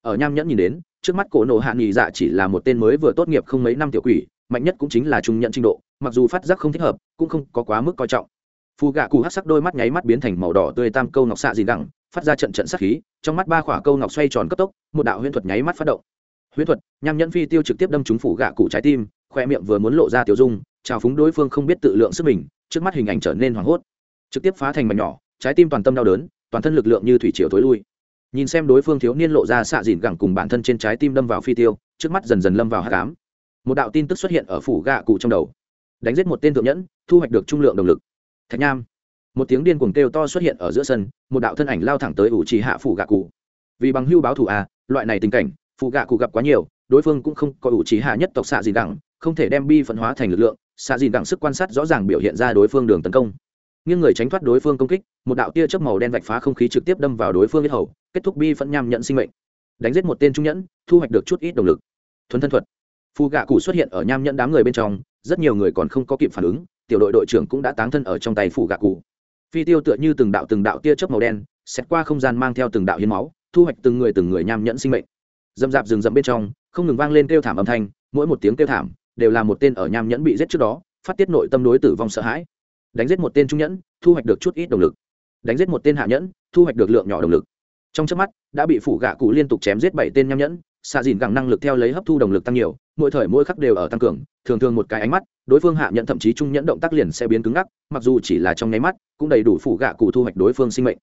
Ở nham nhẫn nhìn đến trước mắt cổ nổ hạ nghỉ dạ chỉ là một tên mới vừa tốt nghiệp không mấy năm tiểu quỷ, mạnh nhất cũng chính là trung nhận trình độ, mặc dù phát giác không thích hợp, cũng không có quá mức coi trọng. Phù gạ cụ hát sắc đôi mắt nháy mắt biến thành màu đỏ tươi tam câu ngọc xạ dìn đẳng, phát ra trận trận sắc khí, trong mắt ba khỏa câu ngọc xoay tròn cấp tốc, một đạo huyễn thuật nháy mắt phát động. Huyễn thuật, nhằm nhẫn phi tiêu trực tiếp đâm trúng phủ gạ cụ trái tim, khoe miệng vừa muốn lộ ra tiểu dung chào phúng đối phương không biết tự lượng sức mình, trước mắt hình ảnh trở nên hoảng hốt. Trực tiếp phá thành mảnh nhỏ, trái tim toàn tâm đau đớn, toàn thân lực lượng như thủy triều thối lui nhìn xem đối phương thiếu niên lộ ra xạ dìn gẳng cùng bản thân trên trái tim đâm vào phi tiêu trước mắt dần dần lâm vào hát cám một đạo tin tức xuất hiện ở phủ gạ cụ trong đầu. Đánh giết một tên thượng nhẫn thu hoạch được trung lượng động lực. Thạch nham. Một tiếng điên cuồng kêu to xuất hiện ở giữa sân một đạo thân ảnh lao thẳng tới ủ trì hạ phủ gạ cụ. Vì bằng hưu báo thủ à, loại này tình cảnh phụ gạ cụ gặp quá nhiều đối phương cũng không có ủ trì hạ nhất tộc xạ dìn gẳng không thể đem bi phân hóa thành lực lượng xạ dìn gẳng sức quan sát rõ ràng biểu hiện ra đối phương đường tấn công nghiêng người tránh thoát đối phương công kích, một đạo tia chớp màu đen vạch phá không khí trực tiếp đâm vào đối phương biết hầu, kết thúc bi phẫn nham nhận sinh mệnh. Đánh giết một tên trung nhẫn, thu hoạch được chút ít động lực. Thuấn thân thuật. Phù gạ cụ xuất hiện ở nham nhẫn đám người bên trong, rất nhiều người còn không có kịp phản ứng, tiểu đội đội trưởng cũng đã táng thân ở trong tay phù gạ cụ. Phi tiêu tựa như từng đạo từng đạo tia chớp màu đen xét qua không gian mang theo từng đạo hiến máu, thu hoạch từng người từng người nham nhẫn sinh mệnh. Dầm dạp rừng rậm bên trong, không ngừng vang lên kêu thảm âm thanh, mỗi một tiếng kêu thảm, đều là một tên ở nham nhẫn bị giết trước đó, phát tiết nội tâm đối tử vong sợ hãi đánh giết một tên trung nhẫn, thu hoạch được chút ít động lực. Đánh giết một tên hạ nhẫn, thu hoạch được lượng nhỏ động lực. Trong trước mắt, đã bị phủ gạ cụ liên tục chém giết bảy tên nham nhẫn, xạ dìn gẳng năng lực theo lấy hấp thu động lực tăng nhiều, mỗi thời mỗi khắc đều ở tăng cường, thường thường một cái ánh mắt, đối phương hạ nhận thậm chí trung nhẫn động tác liền sẽ biến cứng ngắc, mặc dù chỉ là trong nháy mắt, cũng đầy đủ phủ gạ cụ thu hoạch đối phương sinh mệnh.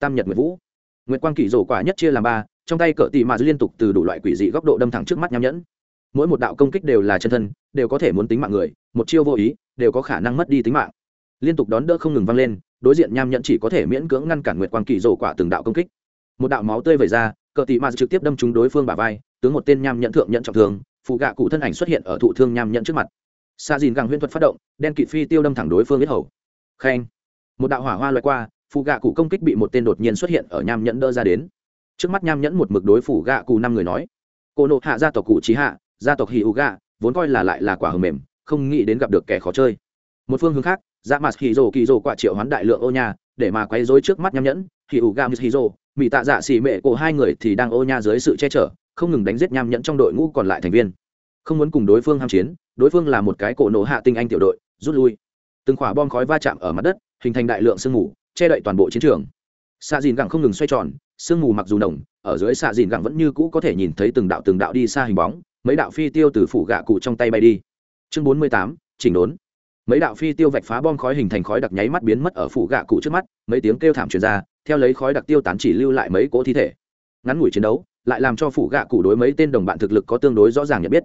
Tam nhật nguyệt vũ. Nguyệt quang kỷ rổ quả nhất chia làm ba, trong tay cỡ tì mà liên tục từ đủ loại quỷ dị góc độ đâm thẳng trước mắt nham nhẫn. Mỗi một đạo công kích đều là chân thân, đều có thể muốn tính mạng người, một chiêu vô ý, đều có khả năng mất đi tính mạng liên tục đón đỡ không ngừng vang lên, đối diện nham nhẫn chỉ có thể miễn cưỡng ngăn cản nguyệt quang kỳ rổ quả từng đạo công kích. Một đạo máu tươi vẩy ra, cờ tị ma trực tiếp đâm trúng đối phương bả vai, tướng một tên nham nhẫn thượng nhận trọng thương, phụ gạ cụ thân ảnh xuất hiện ở thụ thương nham nhẫn trước mặt. Xa dìn gàng huyễn thuật phát động, đen kịt phi tiêu đâm thẳng đối phương biết hầu. Khen. Một đạo hỏa hoa loại qua, phụ gạ cụ công kích bị một tên đột nhiên xuất hiện ở nham nhẫn đỡ ra đến. Trước mắt nham nhẫn một mực đối phủ gạ cụ năm người nói. Cô nộ hạ gia tộc cụ trí hạ, gia tộc hì ụ gạ, vốn coi là lại là quả hầm mềm, không nghĩ đến gặp được kẻ khó chơi. Một phương hướng khác dạ mặt hì rồ kỳ rồ quả triệu hoán đại lượng ô nha, để mà quay dối trước mắt nham nhẫn. Hì ụ gạ hì rồ mỹ tạ dạ xì mệ cổ hai người thì đang ô nha dưới sự che chở, không ngừng đánh giết nham nhẫn trong đội ngũ còn lại thành viên. Không muốn cùng đối phương ham chiến, đối phương là một cái cổ nổ hạ tinh anh tiểu đội, rút lui. Từng khỏa bom khói va chạm ở mặt đất, hình thành đại lượng sương mù, che đậy toàn bộ chiến trường. Xạ dìn gẳng không ngừng xoay tròn, sương mù mặc dù nồng, ở dưới xạ dìn gẳng vẫn như cũ có thể nhìn thấy từng đạo từng đạo đi xa hình bóng, mấy đạo phi tiêu từ phủ gạ cụ trong tay bay đi. Chương bốn mươi tám, chỉnh đốn mấy đạo phi tiêu vạch phá bom khói hình thành khói đặc nháy mắt biến mất ở phủ gạ cụ trước mắt, mấy tiếng kêu thảm truyền ra, theo lấy khói đặc tiêu tán chỉ lưu lại mấy cỗ thi thể. Ngắn ngủi chiến đấu, lại làm cho phủ gạ cụ đối mấy tên đồng bạn thực lực có tương đối rõ ràng nhận biết.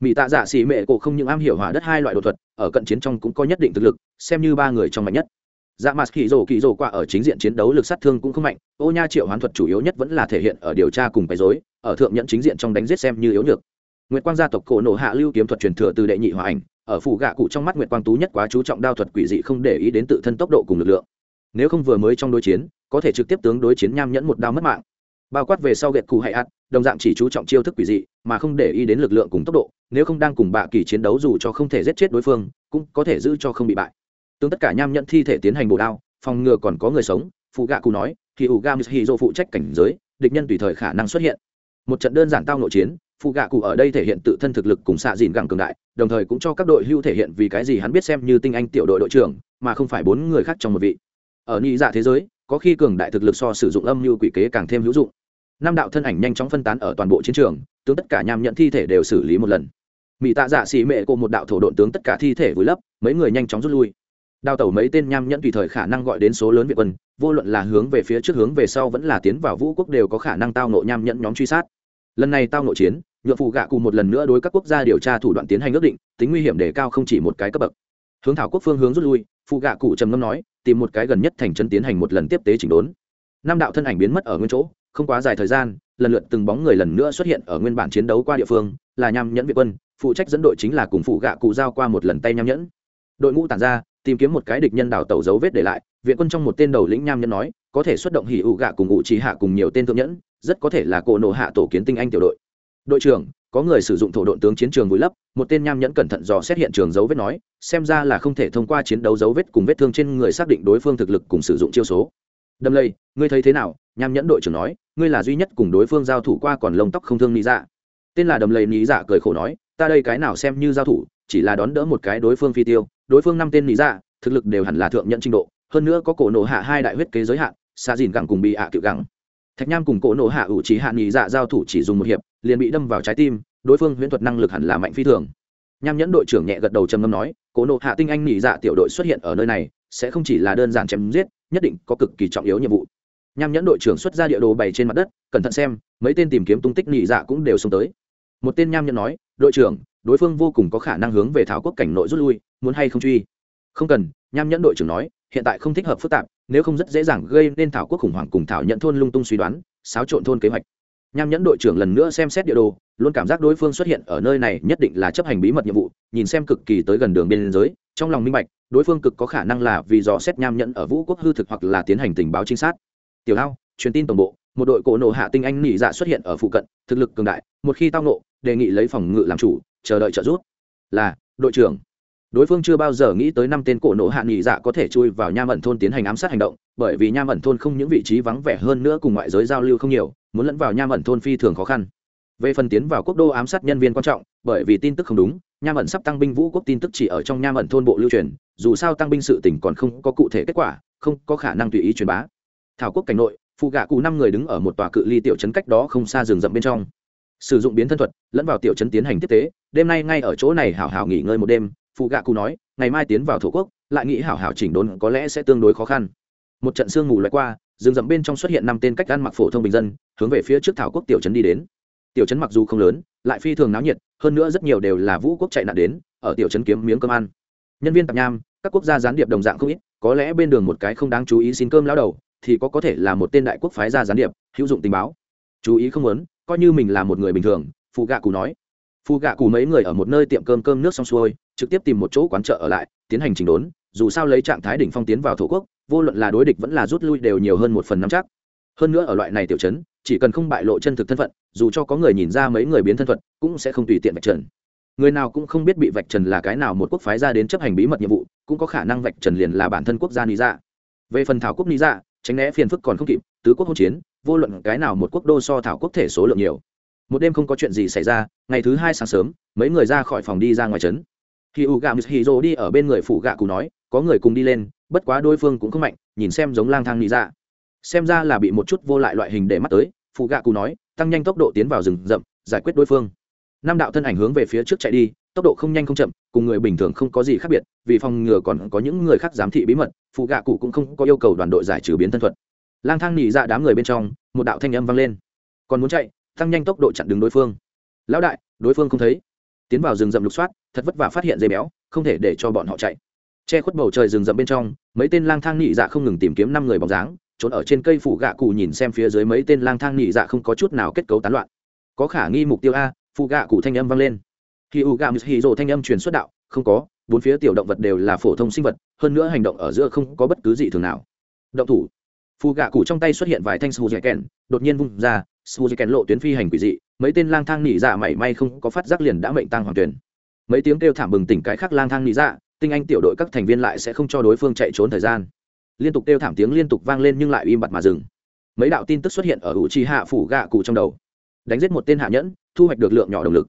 Mỹ tạ dạ xỉ mệ cổ không những am hiểu hỏa đất hai loại đột thuật, ở cận chiến trong cũng có nhất định thực lực, xem như ba người trong mạnh nhất. Dạ mặt kỳ rổ kỳ rổ qua ở chính diện chiến đấu lực sát thương cũng không mạnh, ô nha triệu hoán thuật chủ yếu nhất vẫn là thể hiện ở điều tra cùng bày dối ở thượng nhận chính diện trong đánh giết xem như yếu nhược. Nguyệt quang gia tộc cổ nổ hạ lưu kiếm thuật truyền thừa từ đệ nhị hòa ảnh ở phủ gạ cụ trong mắt nguyệt quang tú nhất quá chú trọng đao thuật quỷ dị không để ý đến tự thân tốc độ cùng lực lượng. Nếu không vừa mới trong đối chiến, có thể trực tiếp tướng đối chiến nham nhẫn một đao mất mạng. Bao quát về sau gẹt cụ hay ạt đồng dạng chỉ chú trọng chiêu thức quỷ dị, mà không để ý đến lực lượng cùng tốc độ, nếu không đang cùng bạ kỳ chiến đấu dù cho không thể giết chết đối phương, cũng có thể giữ cho không bị bại. Tướng tất cả nham nhẫn thi thể tiến hành bổ đao, phòng ngừa còn có người sống, phụ gạ cụ nói thì ủ gam hì dô phụ trách cảnh giới, địch nhân tùy thời khả năng xuất hiện. Một trận đơn giản tao nội chiến phụ gạ cụ ở đây thể hiện tự thân thực lực cùng xạ dìn gẳng cường đại, đồng thời cũng cho các đội hưu thể hiện vì cái gì hắn biết xem như tinh anh tiểu đội đội trưởng, mà không phải bốn người khác trong một vị. Ở nhị dạ thế giới, có khi cường đại thực lực so sử dụng âm mưu quỷ kế càng thêm hữu dụng. Năm đạo thân ảnh nhanh chóng phân tán ở toàn bộ chiến trường, tướng tất cả nham nhận thi thể đều xử lý một lần. Mỹ tạ dạ xì mệ cô một đạo thổ độn tướng tất cả thi thể vùi lấp, mấy người nhanh chóng rút lui. Đào tẩu mấy tên nham nhẫn tùy thời khả năng gọi đến số lớn việt quân, vô luận là hướng về phía trước hướng về sau vẫn là tiến vào vũ quốc đều có khả năng tao nộ nham nhẫn nhóm truy sát. Lần này tao nộ chiến nhựa phụ gạ cụ một lần nữa đối các quốc gia điều tra thủ đoạn tiến hành ước định, tính nguy hiểm đề cao không chỉ một cái cấp bậc. Hướng thảo quốc phương hướng rút lui phụ gạ cụ trầm ngâm nói, tìm một cái gần nhất thành chân tiến hành một lần tiếp tế chỉnh đốn. Năm đạo thân ảnh biến mất ở nguyên chỗ, không quá dài thời gian, lần lượt từng bóng người lần nữa xuất hiện ở nguyên bản chiến đấu qua địa phương, là nham nhẫn việt quân, phụ trách dẫn đội chính là cùng phụ gạ cụ giao qua một lần tay nham nhẫn. Đội ngũ tản ra, tìm kiếm một cái địch nhân đào tẩu dấu vết để lại viện quân trong một tên đầu lĩnh nham nhẫn nói, có thể xuất động hỉ ụ gạ cùng ngụ trí hạ cùng nhiều tên thượng nhẫn, rất có thể là cổ nộ hạ tổ kiến tinh anh tiểu đội đội trưởng, có người sử dụng thổ độn tướng chiến trường vùi lấp, một tên nham nhẫn cẩn thận dò xét hiện trường dấu vết nói, xem ra là không thể thông qua chiến đấu dấu vết cùng vết thương trên người xác định đối phương thực lực cùng sử dụng chiêu số. Đâm lây ngươi thấy thế nào? Nham nhẫn đội trưởng nói, ngươi là duy nhất cùng đối phương giao thủ qua còn lông tóc không thương lý dạ. Tên là đầm lầy lý dạ cười khổ nói, ta đây cái nào xem như giao thủ, chỉ là đón đỡ một cái đối phương phi tiêu, đối phương năm tên lý dạ thực lực đều hẳn là thượng nhận trình độ, hơn nữa có cổ nổ hạ hai đại huyết kế giới hạn xa dìn gẳng cùng bị hạ à cựu gẳng thạch nham cùng cỗ nộ hạ ủ trí hạ nghỉ dạ giao thủ chỉ dùng một hiệp, liền bị đâm vào trái tim, đối phương huyễn thuật năng lực hẳn là mạnh phi thường. Nham nhẫn đội trưởng nhẹ gật đầu trầm ngâm nói cỗ nộ hạ tinh anh nghỉ dạ tiểu đội xuất hiện ở nơi này, sẽ không chỉ là đơn giản chém giết, nhất định có cực kỳ trọng yếu nhiệm vụ. Nham nhẫn đội trưởng xuất ra địa đồ bày trên mặt đất, cẩn thận xem, mấy tên tìm kiếm tung tích nghỉ dạ cũng đều xông tới. Một tên nham nhẫn nói, đội trưởng, đối phương vô cùng có khả năng hướng về thảo quốc cảnh nội rút lui, muốn hay không truy? Không cần, nham nhẫn đội trưởng nói hiện tại không thích hợp phức tạp, nếu không rất dễ dàng gây nên thảo quốc khủng hoảng cùng thảo nhận thôn lung tung suy đoán, xáo trộn thôn kế hoạch. Nham nhẫn đội trưởng lần nữa xem xét địa đồ, luôn cảm giác đối phương xuất hiện ở nơi này nhất định là chấp hành bí mật nhiệm vụ, nhìn xem cực kỳ tới gần đường biên giới, trong lòng minh bạch, đối phương cực có khả năng là vì dò xét nham nhẫn ở vũ quốc hư thực hoặc là tiến hành tình báo trinh sát. Tiểu lao truyền tin tổng bộ, một đội cổ nổ hạ tinh anh nỉ dạ xuất hiện ở phụ cận, thực lực cường đại, một khi tao nộ đề nghị lấy phòng ngự làm chủ, chờ đợi trợ giúp. Là, đội trưởng đối phương chưa bao giờ nghĩ tới năm tên cổ nổ hạ nghỉ dạ có thể chui vào nham ẩn thôn tiến hành ám sát hành động, bởi vì nham ẩn thôn không những vị trí vắng vẻ hơn nữa cùng ngoại giới giao lưu không nhiều, muốn lẫn vào nham ẩn thôn phi thường khó khăn. Về phần tiến vào quốc đô ám sát nhân viên quan trọng, bởi vì tin tức không đúng, nham ẩn sắp tăng binh vũ quốc tin tức chỉ ở trong nham ẩn thôn bộ lưu truyền, dù sao tăng binh sự tỉnh còn không có cụ thể kết quả, không có khả năng tùy ý truyền bá. Thảo quốc cảnh nội phụ gạ cụ năm người đứng ở một tòa cự ly tiểu trấn cách đó không xa rừng rậm bên trong. Sử dụng biến thân thuật, lẫn vào tiểu trấn tiến hành tiếp tế, đêm nay ngay ở chỗ này hảo hảo nghỉ ngơi một đêm phụ gạ cụ nói, ngày mai tiến vào thổ quốc, lại nghĩ hảo hảo chỉnh đốn có lẽ sẽ tương đối khó khăn. Một trận sương mù loại qua, rừng rậm bên trong xuất hiện năm tên cách ăn mặc phổ thông bình dân, hướng về phía trước thảo quốc tiểu trấn đi đến. Tiểu trấn mặc dù không lớn, lại phi thường náo nhiệt, hơn nữa rất nhiều đều là vũ quốc chạy nạn đến, ở tiểu trấn kiếm miếng cơm ăn. Nhân viên tạp nham, các quốc gia gián điệp đồng dạng không ít, có lẽ bên đường một cái không đáng chú ý xin cơm lao đầu, thì có có thể là một tên đại quốc phái gia gián điệp, hữu dụng tình báo. Chú ý không muốn, coi như mình là một người bình thường, phụ gạ cù nói Phu gạ cù mấy người ở một nơi tiệm cơm cơm nước xong xuôi, trực tiếp tìm một chỗ quán chợ ở lại, tiến hành chỉnh đốn, dù sao lấy trạng thái đỉnh phong tiến vào thổ quốc, vô luận là đối địch vẫn là rút lui đều nhiều hơn một phần năm chắc. Hơn nữa ở loại này tiểu chấn chỉ cần không bại lộ chân thực thân phận, dù cho có người nhìn ra mấy người biến thân thuật, cũng sẽ không tùy tiện vạch trần. Người nào cũng không biết bị vạch trần là cái nào một quốc phái ra đến chấp hành bí mật nhiệm vụ, cũng có khả năng vạch trần liền là bản thân quốc gia lý dạ về phần thảo quốc lý dạ tránh né phiền phức còn không kịp, tứ quốc hỗn chiến, vô luận cái nào một quốc đô so thảo quốc thể số lượng nhiều một đêm không có chuyện gì xảy ra, ngày thứ hai sáng sớm, mấy người ra khỏi phòng đi ra ngoài trấn. Khi u gà hì đi ở bên người phụ gạ cụ nói, có người cùng đi lên, bất quá đối phương cũng không mạnh, nhìn xem giống lang thang nghĩ ra dạ. xem ra là bị một chút vô lại loại hình để mắt tới phụ gạ cụ nói, tăng nhanh tốc độ tiến vào rừng rậm, giải quyết đối phương. Năm đạo thân ảnh hướng về phía trước chạy đi, tốc độ không nhanh không chậm, cùng người bình thường không có gì khác biệt, vì phòng ngừa còn có những người khác giám thị bí mật phụ gạ cụ cũng không có yêu cầu đoàn đội giải trừ biến thân thuật. Lang thang nỉ dạ đám người bên trong, một đạo thanh âm vang lên. Còn muốn chạy? Tăng nhanh tốc độ chặn đứng đối phương. Lão đại, đối phương không thấy. Tiến vào rừng rậm lục soát, thật vất vả phát hiện dây béo, không thể để cho bọn họ chạy. Che khuất bầu trời rừng rậm bên trong, mấy tên lang thang nhị dạ không ngừng tìm kiếm năm người bóng dáng, trốn ở trên cây phủ gạ cụ nhìn xem phía dưới mấy tên lang thang nhị dạ không có chút nào kết cấu tán loạn. Có khả nghi mục tiêu a phụ gạ cụ thanh âm vang lên. Khi u gạ hì rồ thanh âm truyền xuất đạo, không có, bốn phía tiểu động vật đều là phổ thông sinh vật, hơn nữa hành động ở giữa không có bất cứ gì thường nào. Động thủ. Phụ gạ cụ trong tay xuất hiện vài thanh sù dẻ kèn, đột nhiên vung ra sù kèn lộ tuyến phi hành quỷ dị, mấy tên lang thang nỉ dạ mảy may không có phát giác liền đã mệnh tăng hoàng tuyển. Mấy tiếng kêu thảm bừng tỉnh cái khác lang thang nỉ dạ tinh anh tiểu đội các thành viên lại sẽ không cho đối phương chạy trốn thời gian. Liên tục kêu thảm tiếng liên tục vang lên nhưng lại im bặt mà dừng. Mấy đạo tin tức xuất hiện ở ủ trì hạ phủ gạ cụ trong đầu. Đánh giết một tên hạ nhẫn, thu hoạch được lượng nhỏ động lực.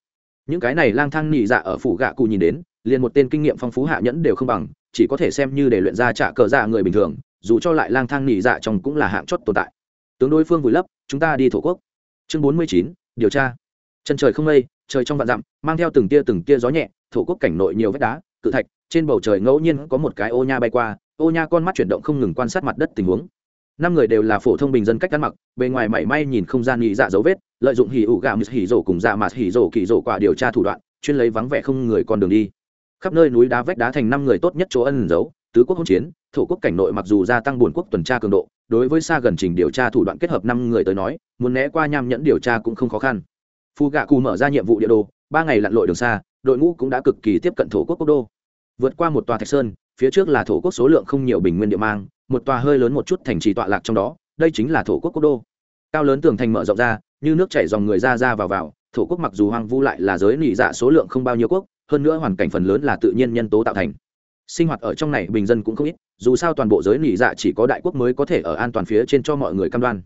Những cái này lang thang nỉ dạ ở phủ gạ cụ nhìn đến, liền một tên kinh nghiệm phong phú hạ nhẫn đều không bằng, chỉ có thể xem như để luyện ra trả cờ dạ người bình thường, dù cho lại lang thang nỉ dạ trong cũng là hạng chót tồn tại tướng đối phương vùi lấp, chúng ta đi thổ quốc. Chương bốn mươi chín, điều tra. Chân trời không mây, trời trong vạn dặm, mang theo từng tia từng tia gió nhẹ, thổ quốc cảnh nội nhiều vách đá, cự thạch, trên bầu trời ngẫu nhiên có một cái ô nha bay qua, ô nha con mắt chuyển động không ngừng quan sát mặt đất tình huống. Năm người đều là phổ thông bình dân cách ăn mặc, bề ngoài mảy may nhìn không gian nghĩ dạ dấu vết, lợi dụng hỉ ủ gạo hỉ rổ cùng dạ mạt hỉ rổ kỳ rổ quả điều tra thủ đoạn, chuyên lấy vắng vẻ không người con đường đi. Khắp nơi núi đá vách đá thành năm người tốt nhất chỗ ân giấu, tứ quốc hỗn chiến thổ quốc cảnh nội mặc dù gia tăng buồn quốc tuần tra cường độ, đối với xa gần trình điều tra thủ đoạn kết hợp năm người tới nói, muốn né qua nham nhẫn điều tra cũng không khó khăn. Phu gạ cù mở ra nhiệm vụ địa đồ, ba ngày lặn lội đường xa, đội ngũ cũng đã cực kỳ tiếp cận thổ quốc quốc đô. Vượt qua một tòa thạch sơn, phía trước là thổ quốc số lượng không nhiều bình nguyên địa mang, một tòa hơi lớn một chút thành trì tọa lạc trong đó, đây chính là thổ quốc quốc đô. Cao lớn tường thành mở rộng ra, như nước chảy dòng người ra ra vào vào, thổ quốc mặc dù hoang vu lại là giới nỉ dạ số lượng không bao nhiêu quốc, hơn nữa hoàn cảnh phần lớn là tự nhiên nhân tố tạo thành sinh hoạt ở trong này bình dân cũng không ít, dù sao toàn bộ giới nỉ dạ chỉ có đại quốc mới có thể ở an toàn phía trên cho mọi người cam đoan.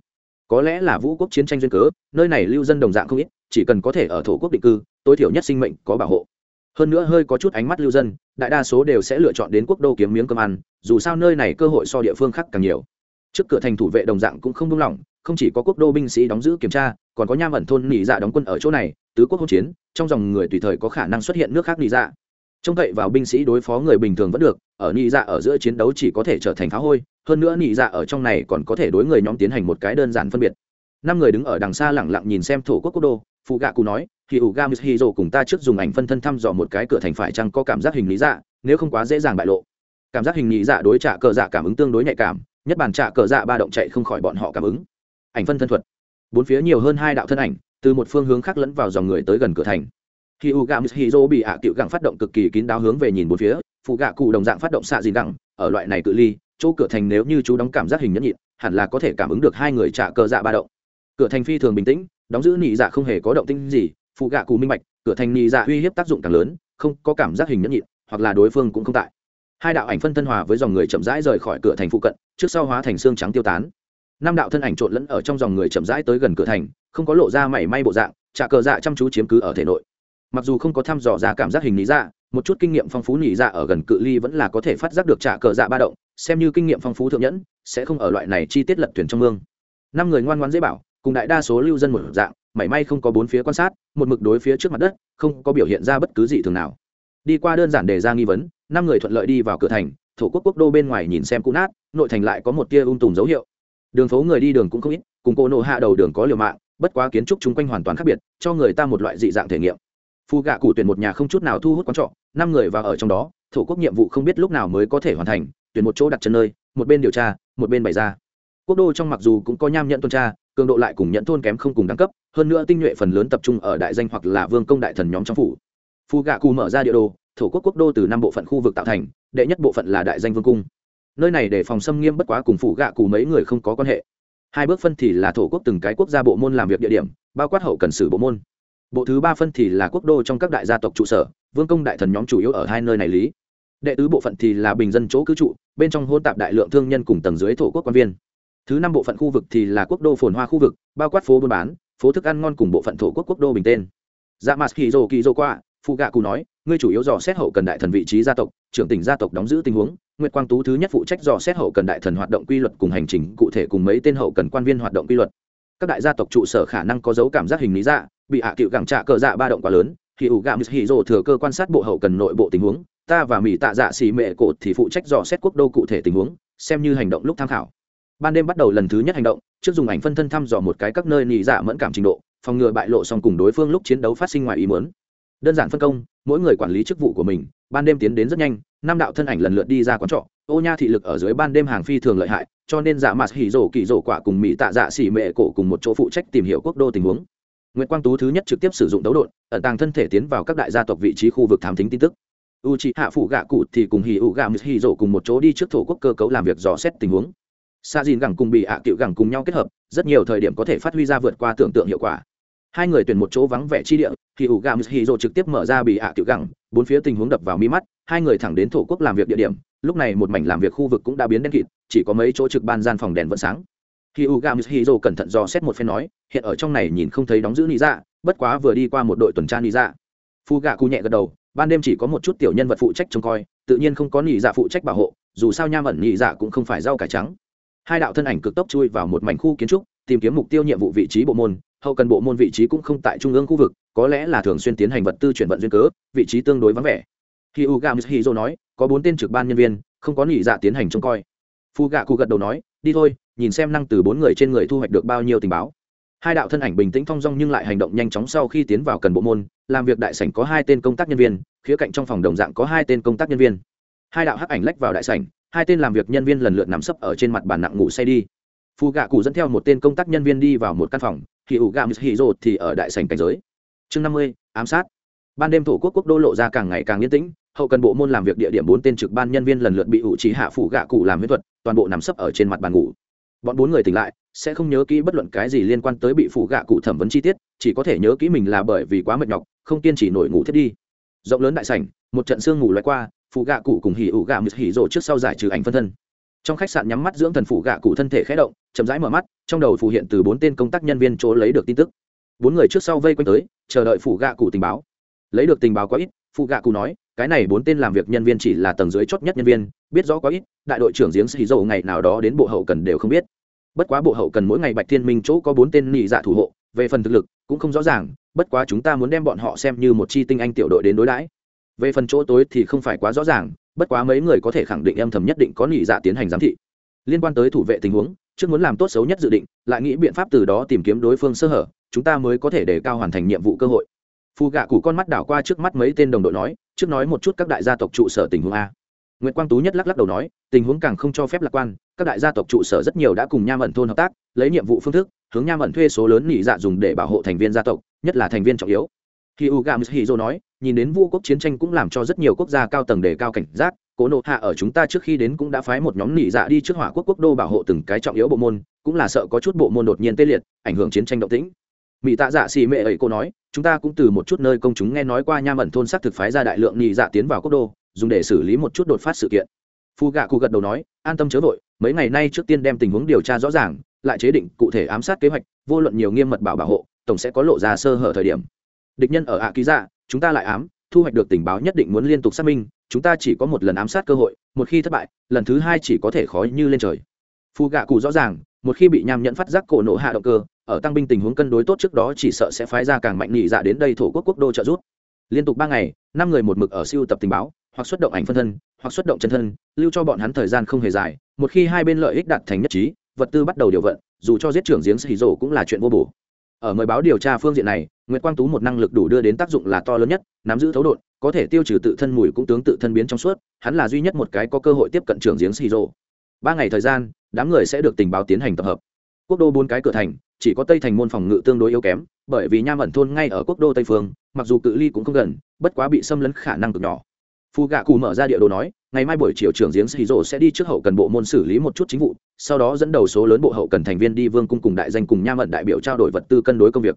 Có lẽ là vũ quốc chiến tranh duyên cớ, nơi này lưu dân đồng dạng không ít, chỉ cần có thể ở thổ quốc định cư, tối thiểu nhất sinh mệnh có bảo hộ. Hơn nữa hơi có chút ánh mắt lưu dân, đại đa số đều sẽ lựa chọn đến quốc đô kiếm miếng cơm ăn, dù sao nơi này cơ hội so địa phương khác càng nhiều. Trước cửa thành thủ vệ đồng dạng cũng không buông lỏng, không chỉ có quốc đô binh sĩ đóng giữ kiểm tra, còn có nham ẩn thôn nỉ dạ đóng quân ở chỗ này, tứ quốc hỗn chiến, trong dòng người tùy thời có khả năng xuất hiện nước khác nỉ dạ trông cậy vào binh sĩ đối phó người bình thường vẫn được, ở nị dạ ở giữa chiến đấu chỉ có thể trở thành phá hôi, hơn nữa nị dạ ở trong này còn có thể đối người nhóm tiến hành một cái đơn giản phân biệt. Năm người đứng ở đằng xa lẳng lặng nhìn xem thổ quốc quốc đô, phụ gạ cụ nói thì ủ gamis hizo cùng ta trước dùng ảnh phân thân thăm dò một cái cửa thành phải chăng có cảm giác hình lý dạ nếu không quá dễ dàng bại lộ. Cảm giác hình lý dạ đối trả cờ dạ cảm ứng tương đối nhạy cảm, nhất bản trả cờ dạ ba động chạy không khỏi bọn họ cảm ứng. Ảnh phân thân thuật. Bốn phía nhiều hơn hai đạo thân ảnh, từ một phương hướng khác lẫn vào dòng người tới gần cửa thành khi u gạo hizo bị hạ cựu gặng phát động cực kỳ kín đáo hướng về nhìn bốn phía phụ gạ cụ đồng dạng phát động xạ dìn gặng ở loại này cự ly, chỗ cửa thành nếu như chú đóng cảm giác hình nhẫn nhịn, hẳn là có thể cảm ứng được hai người trả cờ dạ ba động. Cửa thành phi thường bình tĩnh, đóng giữ nị dạ không hề có động tinh gì phụ gạ cụ minh bạch, cửa thành nị dạ uy hiếp tác dụng càng lớn, không có cảm giác hình nhẫn nhịn, hoặc là đối phương cũng không tại. Hai đạo ảnh phân thân hòa với dòng người chậm rãi rời khỏi cửa thành phụ cận, trước sau hóa thành xương trắng tiêu tán. Năm đạo thân ảnh trộn lẫn ở trong dòng người chậm rãi tới gần cửa thành, không có lộ ra mảy may bộ dạng, trả cờ dạ chăm chú chiếm cứ ở thể nội mặc dù không có thăm dò ra cảm giác hình lý dạ một chút kinh nghiệm phong phú nhị dạ ở gần cự ly vẫn là có thể phát giác được trả cờ dạ ba động, xem như kinh nghiệm phong phú thượng nhẫn, sẽ không ở loại này chi tiết lật thuyền trong mương. Năm người ngoan ngoan dễ bảo, cùng đại đa số lưu dân một dạng, mảy may không có bốn phía quan sát, một mực đối phía trước mặt đất, không có biểu hiện ra bất cứ gì thường nào. Đi qua đơn giản đề ra nghi vấn, năm người thuận lợi đi vào cửa thành, thổ quốc quốc đô bên ngoài nhìn xem cũ nát, nội thành lại có một tia ung tùm dấu hiệu. Đường phố người đi đường cũng không ít, cùng cô nộ hạ đầu đường có liều mạng, bất quá kiến trúc chung quanh hoàn toàn khác biệt, cho người ta một loại dị dạng thể nghiệm phu gạ cụ tuyển một nhà không chút nào thu hút quán trọ, năm người vào ở trong đó, thổ quốc nhiệm vụ không biết lúc nào mới có thể hoàn thành, tuyển một chỗ đặt chân nơi, một bên điều tra, một bên bày ra. Quốc đô trong mặc dù cũng có nham nhận tuần tra, cường độ lại cùng nhận thôn kém không cùng đẳng cấp, hơn nữa tinh nhuệ phần lớn tập trung ở đại danh hoặc là vương công đại thần nhóm trong phủ. Phu gạ cụ mở ra địa đồ, thổ quốc quốc đô từ năm bộ phận khu vực tạo thành, đệ nhất bộ phận là đại danh vương cung. Nơi này để phòng xâm nghiêm bất quá cùng phủ gạ cụ mấy người không có quan hệ. Hai bước phân thì là thổ quốc từng cái quốc gia bộ môn làm việc địa điểm, bao quát hậu cần sử bộ môn bộ thứ ba phân thì là quốc đô trong các đại gia tộc trụ sở, vương công đại thần nhóm chủ yếu ở hai nơi này lý. Đệ tứ bộ phận thì là bình dân chỗ cư trụ, bên trong hôn tạp đại lượng thương nhân cùng tầng dưới thổ quốc quan viên. Thứ năm bộ phận khu vực thì là quốc đô phồn hoa khu vực, bao quát phố buôn bán, phố thức ăn ngon cùng bộ phận thổ quốc quốc đô bình tên. Dạ mặt kỳ dô kỳ dô qua phụ gạ cù nói, ngươi chủ yếu dò xét hậu cần đại thần vị trí gia tộc, trưởng tỉnh gia tộc đóng giữ tình huống nguyễn quang tú thứ nhất phụ trách dò xét hậu cần đại thần hoạt động quy luật cùng hành trình cụ thể cùng mấy tên hậu cần quan viên hoạt động quy luật các đại gia tộc trụ sở khả năng có dấu cảm giác hình lý dạ bị hạ cựu gẳng trạ cờ dạ ba động quá lớn, thì ủ gạo hì dô thừa cơ quan sát bộ hậu cần nội bộ tình huống, ta và mỹ tạ dạ xì mệ cột thì phụ trách dò xét quốc đô cụ thể tình huống, xem như hành động lúc tham khảo. Ban đêm bắt đầu lần thứ nhất hành động, trước dùng ảnh phân thân thăm dò một cái các nơi nị dạ mẫn cảm trình độ, phòng ngừa bại lộ xong cùng đối phương lúc chiến đấu phát sinh ngoài ý muốn. Đơn giản phân công, mỗi người quản lý chức vụ của mình, ban đêm tiến đến rất nhanh năm đạo thân ảnh lần lượt đi ra quán trọ, ô nha thị lực ở dưới ban đêm hàng phi thường lợi hại, cho nên dạ mặt hỉ rổ kỳ rổ quả cùng mỹ tạ dạ xỉ mệ cổ cùng một chỗ phụ trách tìm hiểu quốc đô tình huống. Nguyễn quang tú thứ nhất trực tiếp sử dụng đấu đột ẩn tàng thân thể tiến vào các đại gia tộc vị trí khu vực thám tính tin tức. U c hạ phụ gạ cụ thì cùng hỉ ụ gạ hỉ rổ cùng một chỗ đi trước thổ quốc cơ cấu làm việc dò xét tình huống. Xa dìn gẳng cùng bị ạ à cựu gẳng cùng nhau kết hợp, rất nhiều thời điểm có thể phát huy ra vượt qua tưởng tượng hiệu quả. Hai người tuyển một chỗ vắng vẻ chi địa thì ủ gà hì rồ trực tiếp mở ra bị ạ à cựu gẳng, bốn phía tình huống đập vào mi mắt hai người thẳng đến thổ quốc làm việc địa điểm, lúc này một mảnh làm việc khu vực cũng đã biến đen kịt, chỉ có mấy chỗ trực ban gian phòng đèn vẫn sáng. Khi u gam hiro cẩn thận dò xét một phen nói, hiện ở trong này nhìn không thấy đóng giữ lý dạ bất quá vừa đi qua một đội tuần tra lý dạ. Phu gạ cụ nhẹ gật đầu, ban đêm chỉ có một chút tiểu nhân vật phụ trách trông coi, tự nhiên không có nhị dạ phụ trách bảo hộ, dù sao nham ẩn nhị dạ cũng không phải rau cải trắng. Hai đạo thân ảnh cực tốc chui vào một mảnh khu kiến trúc, tìm kiếm mục tiêu nhiệm vụ vị trí bộ môn, hậu cần bộ môn vị trí cũng không tại trung ương khu vực, có lẽ là thường xuyên tiến hành vật tư chuyển vận duyên cớ, vị trí tương đối vắng vẻ khi u gà nói, có bốn tên trực ban nhân viên, không có nghỉ dạ tiến hành trông coi. Phu gạ cụ gật đầu nói, đi thôi, nhìn xem năng từ bốn người trên người thu hoạch được bao nhiêu tình báo. Hai đạo thân ảnh bình tĩnh thong dong nhưng lại hành động nhanh chóng sau khi tiến vào cần bộ môn, làm việc đại sảnh có hai tên công tác nhân viên, khía cạnh trong phòng đồng dạng có hai tên công tác nhân viên. Hai đạo hắc ảnh lách vào đại sảnh, hai tên làm việc nhân viên lần lượt nằm sấp ở trên mặt bàn nặng ngủ say đi. Phù gạ cụ dẫn theo một tên công tác nhân viên đi vào một căn phòng thì ủ gạ hì rột thì ở đại sảnh cảnh giới. Chương năm mươi, ám sát ban đêm thổ quốc quốc đô lộ ra càng ngày càng yên tĩnh, hậu cần bộ môn làm việc địa điểm bốn tên trực ban nhân viên lần lượt bị ủ trí hạ phủ gạ cụ làm huyết thuật, toàn bộ nằm sấp ở trên mặt bàn ngủ. Bọn bốn người tỉnh lại, sẽ không nhớ kỹ bất luận cái gì liên quan tới bị phủ gạ cụ thẩm vấn chi tiết, chỉ có thể nhớ kỹ mình là bởi vì quá mệt nhọc, không kiên trì nổi ngủ thiết đi. Rộng lớn đại sảnh, một trận sương ngủ loại qua phụ gạ cụ cùng hỉ ủ gạ mực hỉ rộ trước sau giải trừ ảnh phân thân. Trong khách sạn nhắm mắt dưỡng thần phụ gạ cụ thân thể khé động, chậm rãi mở mắt, trong đầu phụ hiện từ bốn tên công tác nhân viên chỗ lấy được tin tức. Bốn người trước sau vây quanh tới, chờ đợi phụ gạ cụ tình báo lấy được tình báo quá ít phụ gạ cụ nói, cái này bốn tên làm việc nhân viên chỉ là tầng dưới chót nhất nhân viên, biết rõ quá ít, đại đội trưởng giếng xì dầu ngày nào đó đến bộ hậu cần đều không biết. Bất quá bộ hậu cần mỗi ngày bạch thiên minh chỗ có bốn tên nị dạ thủ hộ, về phần thực lực, cũng không rõ ràng, bất quá chúng ta muốn đem bọn họ xem như một chi tinh anh tiểu đội đến đối đãi. Về phần chỗ tối thì không phải quá rõ ràng, bất quá mấy người có thể khẳng định âm thầm nhất định có nị dạ tiến hành giám thị. Liên quan tới thủ vệ tình huống, trước muốn làm tốt xấu nhất dự định, lại nghĩ biện pháp từ đó tìm kiếm đối phương sơ hở, chúng ta mới có thể đề cao hoàn thành nhiệm vụ cơ hội phù gạ cụ con mắt đảo qua trước mắt mấy tên đồng đội nói, trước nói một chút các đại gia tộc trụ sở tình huống a. Nguyễn quang tú nhất lắc lắc đầu nói, tình huống càng không cho phép lạc quan, các đại gia tộc trụ sở rất nhiều đã cùng nham ẩn thôn hợp tác, lấy nhiệm vụ phương thức, hướng nham ẩn thuê số lớn nỉ dạ dùng để bảo hộ thành viên gia tộc, nhất là thành viên trọng yếu. Khi u gams hizo nói, nhìn đến vu quốc chiến tranh cũng làm cho rất nhiều quốc gia cao tầng đề cao cảnh giác, cố nộ hạ ở chúng ta trước khi đến cũng đã phái một nhóm nỉ dạ đi trước hỏa quốc quốc đô bảo hộ từng cái trọng yếu bộ môn, cũng là sợ có chút bộ môn đột nhiên tê liệt, ảnh hưởng chiến tranh động tĩnh mỹ tạ dạ xì mệ ấy cô nói, chúng ta cũng từ một chút nơi công chúng nghe nói qua nham ẩn thôn xác thực phái ra đại lượng nhị dạ tiến vào quốc đô, dùng để xử lý một chút đột phát sự kiện. Phu gạ cụ gật đầu nói, an tâm chớ vội, mấy ngày nay trước tiên đem tình huống điều tra rõ ràng, lại chế định cụ thể ám sát kế hoạch, vô luận nhiều nghiêm mật bảo bảo hộ, tổng sẽ có lộ ra sơ hở thời điểm. Địch nhân ở ạ ký dạ chúng ta lại ám, thu hoạch được tình báo nhất định muốn liên tục xác minh, chúng ta chỉ có một lần ám sát cơ hội, một khi thất bại, lần thứ hai chỉ có thể khó như lên trời. Phu gạ cụ rõ ràng một khi bị nham nhẫn phát giác cổ nộ hạ động cơ, ở tăng binh tình huống cân đối tốt trước đó chỉ sợ sẽ phái ra càng mạnh nhị dạ đến đây thổ quốc quốc đô trợ giúp. Liên tục ba ngày, năm người một mực ở siêu tập tình báo, hoặc xuất động ảnh phân thân, hoặc xuất động chân thân, lưu cho bọn hắn thời gian không hề dài, một khi hai bên lợi ích đạt thành nhất trí, vật tư bắt đầu điều vận, dù cho giết trưởng giếng xì rổ cũng là chuyện vô bổ. Ở mời báo điều tra phương diện này nguyễn quang tú một năng lực đủ đưa đến tác dụng là to lớn nhất, nắm giữ thấu đột có thể tiêu trừ tự thân mùi cũng tướng tự thân biến trong suốt, hắn là duy nhất một cái có cơ hội tiếp cận trưởng giếng xì rổ ba ngày thời gian, đám người sẽ được tình báo tiến hành tập hợp. Quốc đô bốn cái cửa thành, chỉ có tây thành môn phòng ngự tương đối yếu kém, bởi vì nham ẩn thôn ngay ở quốc đô tây phương, mặc dù cự ly cũng không gần, bất quá bị xâm lấn khả năng cực nhỏ. Phù gạ cù mở ra địa đồ nói, ngày mai buổi chiều trưởng giếng xì rộ sẽ đi trước hậu cần bộ môn xử lý một chút chính vụ, sau đó dẫn đầu số lớn bộ hậu cần thành viên đi vương cung cùng đại danh cùng nham ẩn đại biểu trao đổi vật tư cân đối công việc.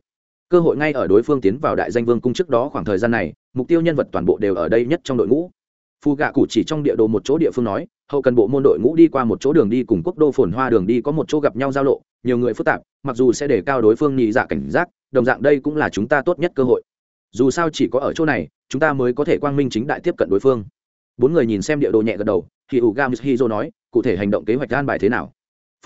Cơ hội ngay ở đối phương tiến vào đại danh vương cung trước đó khoảng thời gian này, mục tiêu nhân vật toàn bộ đều ở đây nhất trong đội ngũ phù gạ cụ chỉ trong địa đồ một chỗ địa phương nói, hậu cần bộ môn đội ngũ đi qua một chỗ đường đi cùng quốc đô phồn hoa đường đi có một chỗ gặp nhau giao lộ, nhiều người phức tạp, mặc dù sẽ để cao đối phương nhị dạ cảnh giác, đồng dạng đây cũng là chúng ta tốt nhất cơ hội. Dù sao chỉ có ở chỗ này, chúng ta mới có thể quang minh chính đại tiếp cận đối phương. Bốn người nhìn xem địa đồ nhẹ gật đầu thì u gam hizo nói, cụ thể hành động kế hoạch gan bài thế nào?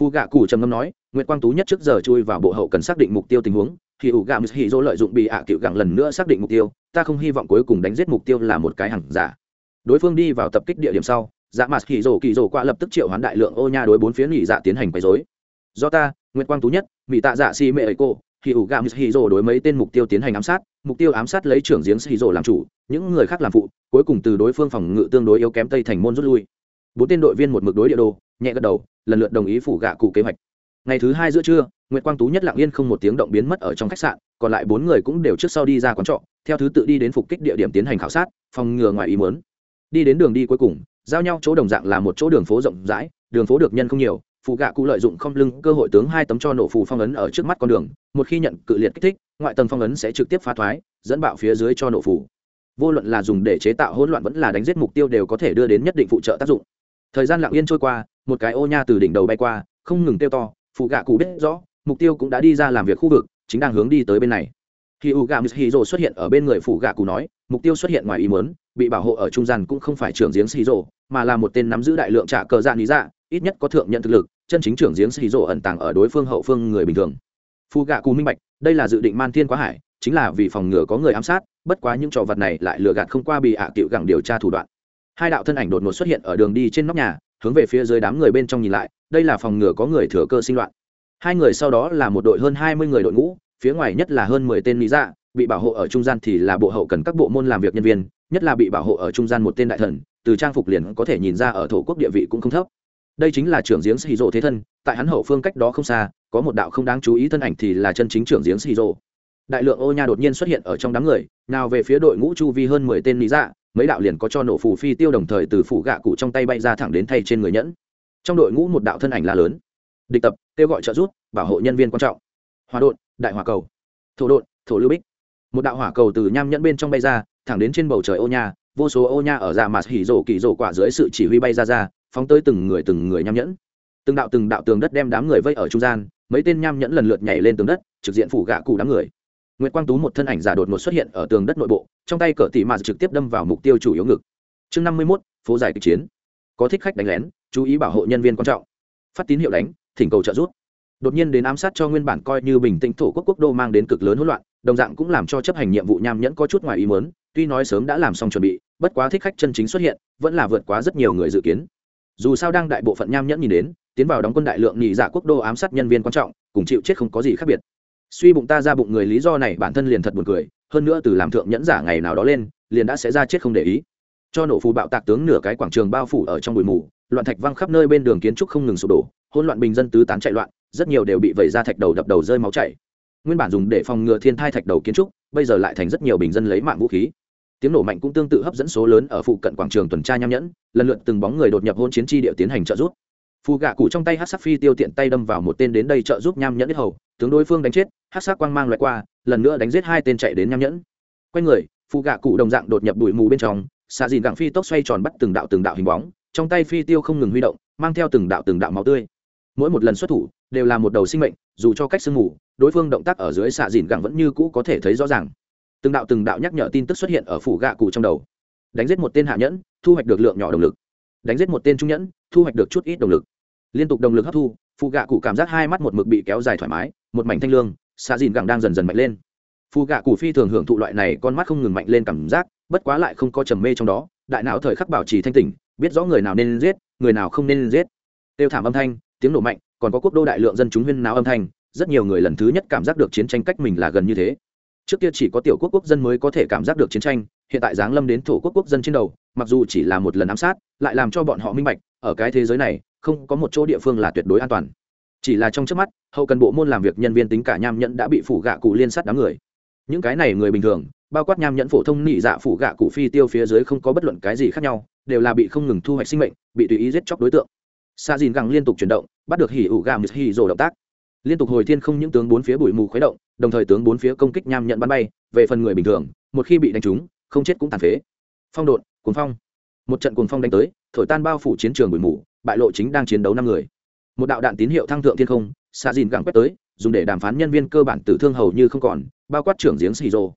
Phu gạ cụ trầm ngâm nói nguyễn quang tú nhất trước giờ chui vào bộ hậu cần xác định mục tiêu tình huống thì u gam hizo lợi dụng bị ạ à cựu gặng lần nữa xác định mục tiêu, ta không hy vọng cuối cùng đánh giết mục tiêu là một cái hàng giả đối phương đi vào tập kích địa điểm sau dạ mặt Khỉ rổ kỳ rổ qua lập tức triệu hoán đại lượng ô nha đối bốn phía nghỉ dạ tiến hành quấy dối do ta nguyễn quang tú nhất mỹ tạ dạ si mệ ấy cô thì ủ gạo hì rồ đối mấy tên mục tiêu tiến hành ám sát, mục tiêu ám sát lấy trưởng giếng hì rồ làm chủ, những người khác làm phụ, cuối cùng từ đối phương phòng ngự tương đối yếu kém tây thành môn rút lui. Bốn tên đội viên một mực đối địa đồ, nhẹ gật đầu, lần lượt đồng ý phủ gạ cụ kế hoạch. Ngày thứ hai giữa trưa nguyễn quang tú nhất lặng yên không một tiếng động biến mất ở trong khách sạn, còn lại bốn người cũng đều trước sau đi ra quán trọ, theo thứ tự đi đến phục kích địa điểm tiến hành khảo sát, phòng ngừa ngoài ý muốn đi đến đường đi cuối cùng, giao nhau chỗ đồng dạng là một chỗ đường phố rộng rãi, đường phố được nhân không nhiều, phụ gạ cụ lợi dụng không lưng cơ hội tướng hai tấm cho nổ phù phong ấn ở trước mắt con đường, một khi nhận cự liệt kích thích, ngoại tầng phong ấn sẽ trực tiếp phá thoái, dẫn bạo phía dưới cho nổ phù. Vô luận là dùng để chế tạo hỗn loạn vẫn là đánh giết mục tiêu đều có thể đưa đến nhất định phụ trợ tác dụng. Thời gian lặng yên trôi qua, một cái ô nha từ đỉnh đầu bay qua, không ngừng tiêu to, phụ gạ cụ biết rõ, mục tiêu cũng đã đi ra làm việc khu vực, chính đang hướng đi tới bên này khi u gà mishiro xuất hiện ở bên người phủ gà cụ nói, mục tiêu xuất hiện ngoài ý muốn, bị bảo hộ ở trung gian cũng không phải trưởng giếng shiro mà là một tên nắm giữ đại lượng trả cờ dạ lý dạ ít nhất có thượng nhận thực lực, chân chính trưởng giếng xì ẩn tàng ở đối phương hậu phương người bình thường. Phu gà cù minh bạch, đây là dự định man thiên quá hải, chính là vì phòng ngừa có người ám sát, bất quá những trò vật này lại lừa gạt không qua bị ạ à cựu gẳng điều tra thủ đoạn. Hai đạo thân ảnh đột ngột xuất hiện ở đường đi trên nóc nhà, hướng về phía dưới đám người bên trong nhìn lại, đây là phòng ngừa có người thừa cơ sinh loạn. Hai người sau đó là một đội hơn hai mươi người đội ngũ phía ngoài nhất là hơn mười tên lý dạ bị bảo hộ ở trung gian thì là bộ hậu cần các bộ môn làm việc nhân viên, nhất là bị bảo hộ ở trung gian một tên đại thần, từ trang phục liền có thể nhìn ra ở thổ quốc địa vị cũng không thấp. Đây chính là trưởng giếng xì rộ thế thân, tại hắn hậu phương cách đó không xa, có một đạo không đáng chú ý thân ảnh thì là chân chính trưởng giếng xì rộ đại lượng ô nha đột nhiên xuất hiện ở trong đám người, nào về phía đội ngũ chu vi hơn mười tên lý dạ mấy đạo liền có cho nổ phù phi tiêu đồng thời từ phủ gạ cụ trong tay bay ra thẳng đến thay trên người nhẫn. Trong đội ngũ một đạo thân ảnh là lớn. Địch tập, kêu gọi trợ giúp, bảo hộ nhân viên quan trọng. Hòa đột đại hỏa cầu, thổ đột thổ lưu bích. Một đạo hỏa cầu từ nham nhẫn bên trong bay ra, thẳng đến trên bầu trời ô nha, vô số ô nha ở dạ mặt hỉ rổ kỳ rổ quả dưới sự chỉ huy bay ra ra, phóng tới từng người từng người nham nhẫn. Từng đạo từng đạo tường đất đem đám người vây ở trung gian, mấy tên nham nhẫn lần lượt nhảy lên tường đất, trực diện phủ gạ cụ đám người. Nguyễn quang tú một thân ảnh giả đột ngột xuất hiện ở tường đất nội bộ, trong tay cờ tị mạt trực tiếp đâm vào mục tiêu chủ yếu ngực. Chương năm mươi mốt, phố dài kịch chiến. Có thích khách đánh lén, chú ý bảo hộ nhân viên quan trọng. Phát tín hiệu đánh, thỉnh cầu trợ giúp đột nhiên đến ám sát cho nguyên bản coi như bình tĩnh thổ quốc quốc đô mang đến cực lớn hỗn loạn, đồng dạng cũng làm cho chấp hành nhiệm vụ nham nhẫn có chút ngoài ý mớn tuy nói sớm đã làm xong chuẩn bị, bất quá thích khách chân chính xuất hiện, vẫn là vượt quá rất nhiều người dự kiến. Dù sao đang đại bộ phận nham nhẫn nhìn đến, tiến vào đóng quân đại lượng nhị giả quốc đô ám sát nhân viên quan trọng, cùng chịu chết không có gì khác biệt. Suy bụng ta ra bụng người lý do này bản thân liền thật buồn cười, hơn nữa từ làm thượng nhẫn giả ngày nào đó lên, liền đã sẽ ra chết không để ý. Cho nổ phù bạo tạc tướng nửa cái quảng trường bao phủ ở trong bụi mù, loạn thạch văng khắp nơi bên đường kiến trúc không ngừng sụp đổ, hỗn loạn bình dân tứ tán chạy loạn rất nhiều đều bị vẩy ra thạch đầu đập đầu rơi máu chảy. Nguyên bản dùng để phòng ngừa thiên thai thạch đầu kiến trúc, bây giờ lại thành rất nhiều bình dân lấy mạng vũ khí. Tiếng nổ mạnh cũng tương tự hấp dẫn số lớn ở phụ cận quảng trường tuần tra nham nhẫn, lần lượt từng bóng người đột nhập hôn chiến tri địa tiến hành trợ giúp. Phù gạ cụ trong tay hát sắc phi tiêu tiện tay đâm vào một tên đến đây trợ giúp nham nhẫn ít hầu, tướng đối phương đánh chết, hát sắc quang mang loại qua, lần nữa đánh giết hai tên chạy đến nham nhẫn. Quay người, phù gạ cụ đồng dạng đột nhập bụi mù bên trong, xạ dìn gặng phi tốc xoay tròn bắt từng đạo từng đạo hình bóng, trong tay phi tiêu không ngừng huy động, mang theo từng đạo từng đạo máu tươi. Mỗi một lần xuất thủ đều là một đầu sinh mệnh, dù cho cách sương mù, đối phương động tác ở dưới xạ dìn gặng vẫn như cũ có thể thấy rõ ràng. Từng đạo từng đạo nhắc nhở tin tức xuất hiện ở phủ gạ cụ trong đầu. Đánh giết một tên hạ nhẫn, thu hoạch được lượng nhỏ động lực. Đánh giết một tên trung nhẫn, thu hoạch được chút ít động lực. Liên tục động lực hấp thu phụ gạ cụ cảm giác hai mắt một mực bị kéo dài thoải mái, một mảnh thanh lương, xạ dìn gẳng đang dần dần mạnh lên. Phụ gạ cụ phi thường hưởng thụ loại này con mắt không ngừng mạnh lên cảm giác, bất quá lại không có trầm mê trong đó, đại não thời khắc bảo trì thanh tỉnh, biết rõ người nào nên giết, người nào không nên giết. Tiêu thảm âm thanh, tiếng nổ mạnh còn có quốc đô đại lượng dân chúng huyên náo âm thanh, rất nhiều người lần thứ nhất cảm giác được chiến tranh cách mình là gần như thế. Trước kia chỉ có tiểu quốc quốc dân mới có thể cảm giác được chiến tranh, hiện tại giáng lâm đến thổ quốc quốc dân trên đầu, mặc dù chỉ là một lần ám sát, lại làm cho bọn họ minh bạch, ở cái thế giới này, không có một chỗ địa phương là tuyệt đối an toàn. Chỉ là trong trước mắt, hậu cần bộ môn làm việc nhân viên tính cả nham nhẫn đã bị phủ gạ cụ liên sát đám người. Những cái này người bình thường, bao quát nham nhẫn phổ thông nị dạ phủ gạ cụ phi tiêu phía dưới không có bất luận cái gì khác nhau, đều là bị không ngừng thu hoạch sinh mệnh, bị tùy ý giết chóc đối tượng xa dìn gẳng liên tục chuyển động, bắt được hỉ ủ gà mít hỉ rồ động tác. Liên tục hồi thiên không những tướng bốn phía bụi mù khuấy động, đồng thời tướng bốn phía công kích nham nhận bắn bay, về phần người bình thường, một khi bị đánh trúng, không chết cũng tàn phế. Phong độn, cuồng phong. Một trận cuồng phong đánh tới, thổi tan bao phủ chiến trường bụi mù, bại lộ chính đang chiến đấu năm người. Một đạo đạn tín hiệu thăng thượng thiên không xa dìn gẳng quét tới, dùng để đàm phán nhân viên cơ bản tử thương hầu như không còn, bao quát trưởng giếng xì rồ.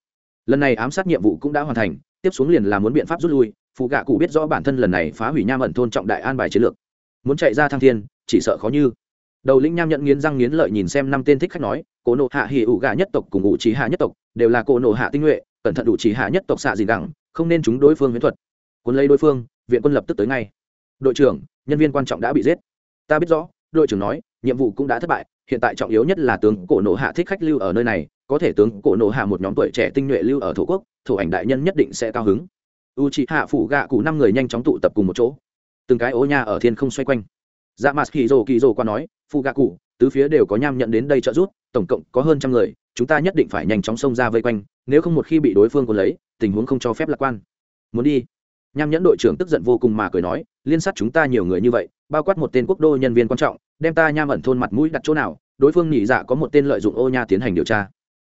Lần này ám sát nhiệm vụ cũng đã hoàn thành, tiếp xuống liền là muốn biện pháp rút lui phụ gạ cụ biết rõ bản thân lần này phá hủy nham ẩn thôn trọng đại an bài chiến lược muốn chạy ra thăng thiên, chỉ sợ khó như. Đầu lĩnh nham nhận nghiến răng nghiến lợi nhìn xem năm tên thích khách nói, cổ nộ hạ hỉ ủ gà nhất tộc cùng ủ trí hạ nhất tộc, đều là cổ nộ hạ tinh nhuệ, cẩn thận đủ trí hạ nhất tộc xạ gì gẳng không nên chúng đối phương huyễn thuật. Quân lấy đối phương, viện quân lập tức tới ngay. Đội trưởng, nhân viên quan trọng đã bị giết. Ta biết rõ, đội trưởng nói, nhiệm vụ cũng đã thất bại, hiện tại trọng yếu nhất là tướng cổ nộ hạ thích khách lưu ở nơi này, có thể tướng cổ nộ hạ một nhóm tuổi trẻ tinh nhuệ lưu ở thổ quốc, thổ ảnh đại nhân nhất định sẽ cao hứng. U c hạ phủ gạ cụ năm người nhanh chóng tụ tập cùng một chỗ từng cái ố nhà ở thiên không xoay quanh. Dạ mặt kỳ rồ kỳ rồ qua nói phụ gạ cụ, tứ phía đều có nham nhận đến đây trợ giúp, tổng cộng có hơn trăm người, chúng ta nhất định phải nhanh chóng xông ra vây quanh, nếu không một khi bị đối phương còn lấy, tình huống không cho phép lạc quan. Muốn đi. Nham nhẫn đội trưởng tức giận vô cùng mà cười nói, liên sát chúng ta nhiều người như vậy, bao quát một tên quốc đô nhân viên quan trọng, đem ta nham ẩn thôn mặt mũi đặt chỗ nào, đối phương nhị dạ có một tên lợi dụng ô nha tiến hành điều tra.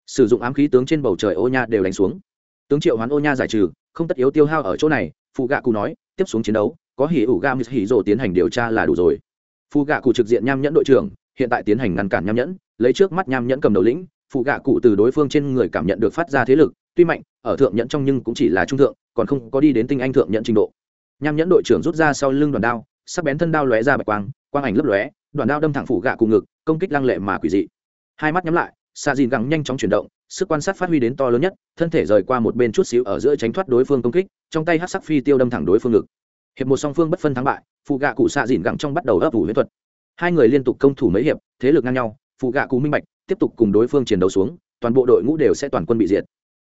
Sử dụng ám khí tướng trên bầu trời ô nha đều đánh xuống. Tướng triệu hoán ô nha giải trừ, không tất yếu tiêu hao ở chỗ này phụ gạ cụ nói, tiếp xuống chiến đấu có hỉ ủ gam hỉ rồ tiến hành điều tra là đủ rồi. Phụ gạ cụ trực diện nham nhẫn đội trưởng, hiện tại tiến hành ngăn cản nham nhẫn, lấy trước mắt nham nhẫn cầm đầu lĩnh phụ gạ cụ từ đối phương trên người cảm nhận được phát ra thế lực, tuy mạnh, ở thượng nhẫn trong nhưng cũng chỉ là trung thượng, còn không có đi đến tinh anh thượng nhẫn trình độ. Nham nhẫn đội trưởng rút ra sau lưng đoàn đao, sắc bén thân đao lóe ra bạch quang quang ảnh lấp lóe, đoàn đao đâm thẳng phụ gạ cụ ngực, công kích lăng lệ mà quỷ dị. Hai mắt nhắm lại xạ dìn gắng nhanh chóng chuyển động, sức quan sát phát huy đến to lớn nhất, thân thể rời qua một bên chút xíu ở giữa tránh thoát đối phương công kích, trong tay hát sắc phi tiêu đâm thẳng đối phương ngực hiệp một song phương bất phân thắng bại, phụ gạ cụ xạ dìn gẳng trong bắt đầu ấp ủ huyễn thuật. Hai người liên tục công thủ mấy hiệp, thế lực ngang nhau, phụ gạ cụ minh bạch, tiếp tục cùng đối phương chiến đấu xuống, toàn bộ đội ngũ đều sẽ toàn quân bị diệt.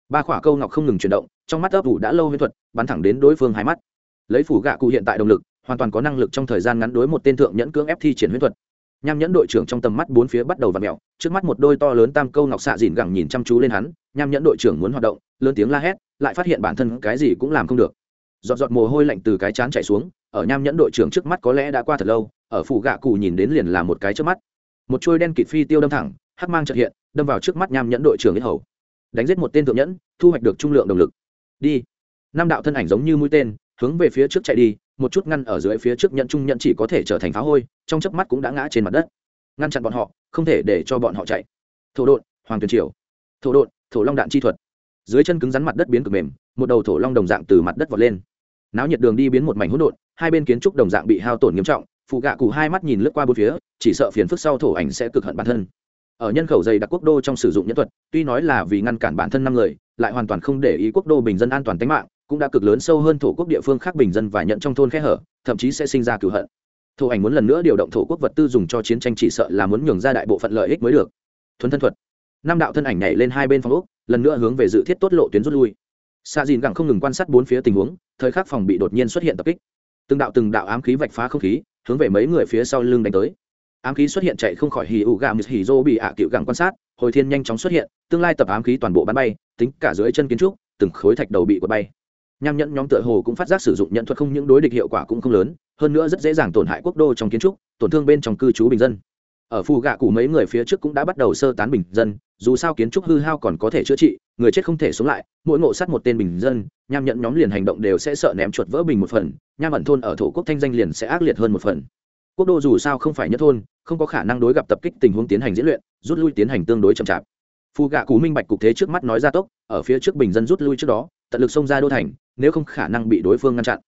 Ba khỏa câu ngọc không ngừng chuyển động, trong mắt ấp ủ đã lâu huyễn thuật, bắn thẳng đến đối phương hai mắt. Lấy phủ gạ cụ hiện tại động lực, hoàn toàn có năng lực trong thời gian ngắn đối một tên thượng nhẫn cưỡng ép thi triển huyễn thuật. Nham nhẫn đội trưởng trong tầm mắt bốn phía bắt đầu v ặ mẹo trước mắt một đôi to lớn tam câu ngọc xạ dìn gẳng nhìn chăm chú lên hắn, nham nhẫn đội trưởng muốn hoạt động, lớn tiếng la hét, lại phát hiện bản thân cái gì cũng làm không được giọt giọt mồ hôi lạnh từ cái chán chạy xuống, ở nham nhẫn đội trưởng trước mắt có lẽ đã qua thật lâu, ở phủ gạ cụ nhìn đến liền là một cái trước mắt. Một trôi đen kịt phi tiêu đâm thẳng, hắc mang trật hiện, đâm vào trước mắt nham nhẫn đội trưởng ít hầu. Đánh giết một tên thượng nhẫn, thu hoạch được trung lượng động lực. Đi. Năm đạo thân ảnh giống như mũi tên, hướng về phía trước chạy đi, một chút ngăn ở dưới phía trước nhận trung nhận chỉ có thể trở thành phá hôi, trong chớp mắt cũng đã ngã trên mặt đất. Ngăn chặn bọn họ, không thể để cho bọn họ chạy. Thổ đột hoàng tuyền triều. Thổ đột thổ long đạn chi thuật dưới chân cứng rắn mặt đất biến cực mềm, một đầu thổ long đồng dạng từ mặt đất vọt lên. Náo nhiệt đường đi biến một mảnh hỗn độn, hai bên kiến trúc đồng dạng bị hao tổn nghiêm trọng, phụ gạ cụ hai mắt nhìn lướt qua bốn phía, chỉ sợ phiền phức sau thổ ảnh sẽ cực hận bản thân. Ở nhân khẩu dày đặc quốc đô trong sử dụng nhân thuật, tuy nói là vì ngăn cản bản thân năm người, lại hoàn toàn không để ý quốc đô bình dân an toàn tính mạng, cũng đã cực lớn sâu hơn thổ quốc địa phương khác bình dân và nhận trong thôn khe hở, thậm chí sẽ sinh ra cửu hận. Thổ ảnh muốn lần nữa điều động thổ quốc vật tư dùng cho chiến tranh chỉ sợ là muốn nhường ra đại bộ phận lợi ích mới được. Thuần thân thuật. Năm đạo thân ảnh nhảy lên hai bên phòng úc lần nữa hướng về dự thiết tốt lộ tuyến rút lui. Xa dìn gẳng không ngừng quan sát bốn phía tình huống, thời khắc phòng bị đột nhiên xuất hiện tập kích. Từng đạo từng đạo ám khí vạch phá không khí, hướng về mấy người phía sau lưng đánh tới. Ám khí xuất hiện chạy không khỏi hì ụ gà mít hì dô bị ạ à cựu gẳng quan sát, hồi thiên nhanh chóng xuất hiện, tương lai tập ám khí toàn bộ bắn bay, tính cả dưới chân kiến trúc, từng khối thạch đầu bị quật bay. Nham nhẫn nhóm tựa hồ cũng phát giác sử dụng nhận thuật không những đối địch hiệu quả cũng không lớn, hơn nữa rất dễ dàng tổn hại quốc đô trong kiến trúc, tổn thương bên trong cư trú bình dân ở phù gạ cụ mấy người phía trước cũng đã bắt đầu sơ tán bình dân, dù sao kiến trúc hư hao còn có thể chữa trị, người chết không thể sống lại, mỗi ngộ sát một tên bình dân, nham nhận nhóm liền hành động đều sẽ sợ ném chuột vỡ bình một phần, nham ẩn thôn ở thổ quốc thanh danh liền sẽ ác liệt hơn một phần. Quốc đô dù sao không phải nhất thôn, không có khả năng đối gặp tập kích tình huống tiến hành diễn luyện, rút lui tiến hành tương đối chậm chạp. Phù gạ cụ minh bạch cục thế trước mắt nói ra tốc, ở phía trước bình dân rút lui trước đó, tận lực xông ra đô thành, nếu không khả năng bị đối phương ngăn chặn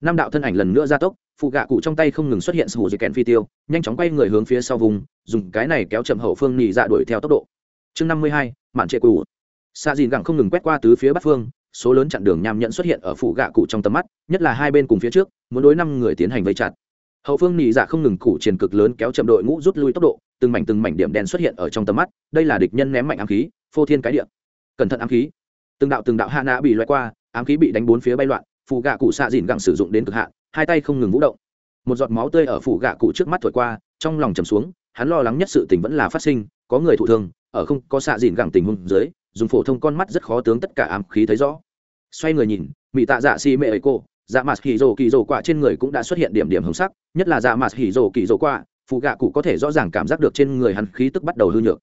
năm đạo thân ảnh lần nữa ra tốc, phụ gạ cụ trong tay không ngừng xuất hiện sự dây kèn phi tiêu, nhanh chóng quay người hướng phía sau vùng, dùng cái này kéo chậm hậu phương nhị dạ đuổi theo tốc độ. Chương năm mươi hai, mạn trệ cụ xa dìn gẳng không ngừng quét qua tứ phía bắc phương, số lớn chặn đường nham nhẫn xuất hiện ở phụ gạ cụ trong tầm mắt, nhất là hai bên cùng phía trước, muốn đối năm người tiến hành vây chặt. Hậu phương nhị dạ không ngừng cụ triển cực lớn kéo chậm đội ngũ rút lui tốc độ, từng mảnh từng mảnh điểm đen xuất hiện ở trong tầm mắt, đây là địch nhân ném mạnh ám khí, phô thiên cái địa. Cẩn thận ám khí. Từng đạo từng đạo hạ nã bị loại qua, ám khí bị đánh bốn phía bay loạn phụ gạ cụ xạ dìn gẳng sử dụng đến cực hạn, hai tay không ngừng vũ động. Một giọt máu tươi ở phụ gạ cụ trước mắt thổi qua, trong lòng trầm xuống, hắn lo lắng nhất sự tình vẫn là phát sinh, có người thụ thương, ở không có xạ dìn gẳng tình huống dưới, dùng phổ thông con mắt rất khó tướng tất cả ám khí thấy rõ. Xoay người nhìn mỹ tạ dạ si mẹ ấy cô dạ mặt hỉ rồ kỳ rồ quạ trên người cũng đã xuất hiện điểm điểm hồng sắc, nhất là dạ mặt hỉ rồ kỳ rồ quạ phụ gạ cụ có thể rõ ràng cảm giác được trên người hắn khí tức bắt đầu hư nhược.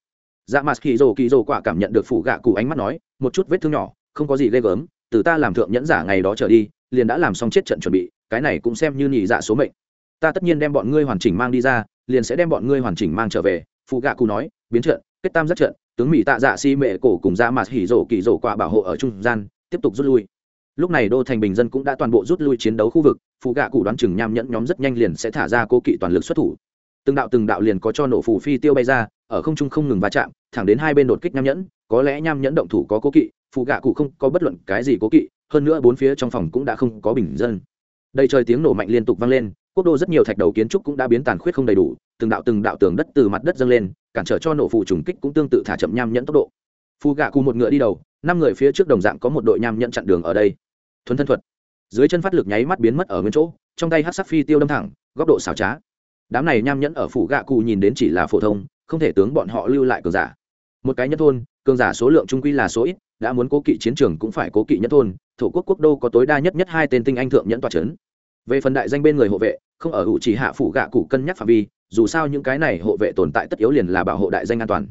Dạ mặt hỉ rồ kỳ rồ quạ cảm nhận được phụ gạ cụ ánh mắt nói, một chút vết thương nhỏ, không có gì ghê gớm, từ ta làm thượng nhẫn giả ngày đó trở đi liền đã làm xong chết trận chuẩn bị, cái này cũng xem như nhị dạ số mệnh. Ta tất nhiên đem bọn ngươi hoàn chỉnh mang đi ra, liền sẽ đem bọn ngươi hoàn chỉnh mang trở về phụ gạ cụ nói, biến trận, kết tam rất trận, tướng mỹ tạ dạ si mệ cổ cùng dạ ra mặt hỉ rổ kỳ rổ qua bảo hộ ở trung gian, tiếp tục rút lui. Lúc này đô thành bình dân cũng đã toàn bộ rút lui chiến đấu khu vực phụ gạ cụ đoán chừng nham nhẫn nhóm rất nhanh liền sẽ thả ra cố kỵ toàn lực xuất thủ. Từng đạo từng đạo liền có cho nổ phù phi tiêu bay ra, ở không trung không ngừng va chạm, thẳng đến hai bên đột kích nham nhẫn, có lẽ nham nhẫn động thủ có cố kỵ phụ gạ cụ không có bất luận cái gì cố kỵ hơn nữa bốn phía trong phòng cũng đã không có bình dân. Đây trời tiếng nổ mạnh liên tục vang lên, quốc đô rất nhiều thạch đầu kiến trúc cũng đã biến tàn khuyết không đầy đủ, từng đạo từng đạo tường đất từ mặt đất dâng lên, cản trở cho nổ phụ trùng kích cũng tương tự thả chậm nham nhẫn tốc độ. Phù gạ cù một ngựa đi đầu, năm người phía trước đồng dạng có một đội nham nhẫn chặn đường ở đây. Thuần thân thuật. Dưới chân phát lực nháy mắt biến mất ở nguyên chỗ, trong tay hát sắc phi tiêu đâm thẳng, góc độ xảo trá. Đám này nham nhẫn ở phủ gạ cụ nhìn đến chỉ là phổ thông, không thể tướng bọn họ lưu lại cường giả. Một cái nhất thôn, cường giả số lượng trung quy là số ít đã muốn cố kỵ chiến trường cũng phải cố kỵ nhất thôn, thổ quốc quốc đô có tối đa nhất nhất hai tên tinh anh thượng nhẫn tòa c h ấ n về phần đại danh bên người hộ vệ, không ở hữu chỉ hạ phủ gạ cụ cân nhắc phạm vi, dù sao những cái này hộ vệ tồn tại tất yếu liền là bảo hộ đại danh an toàn.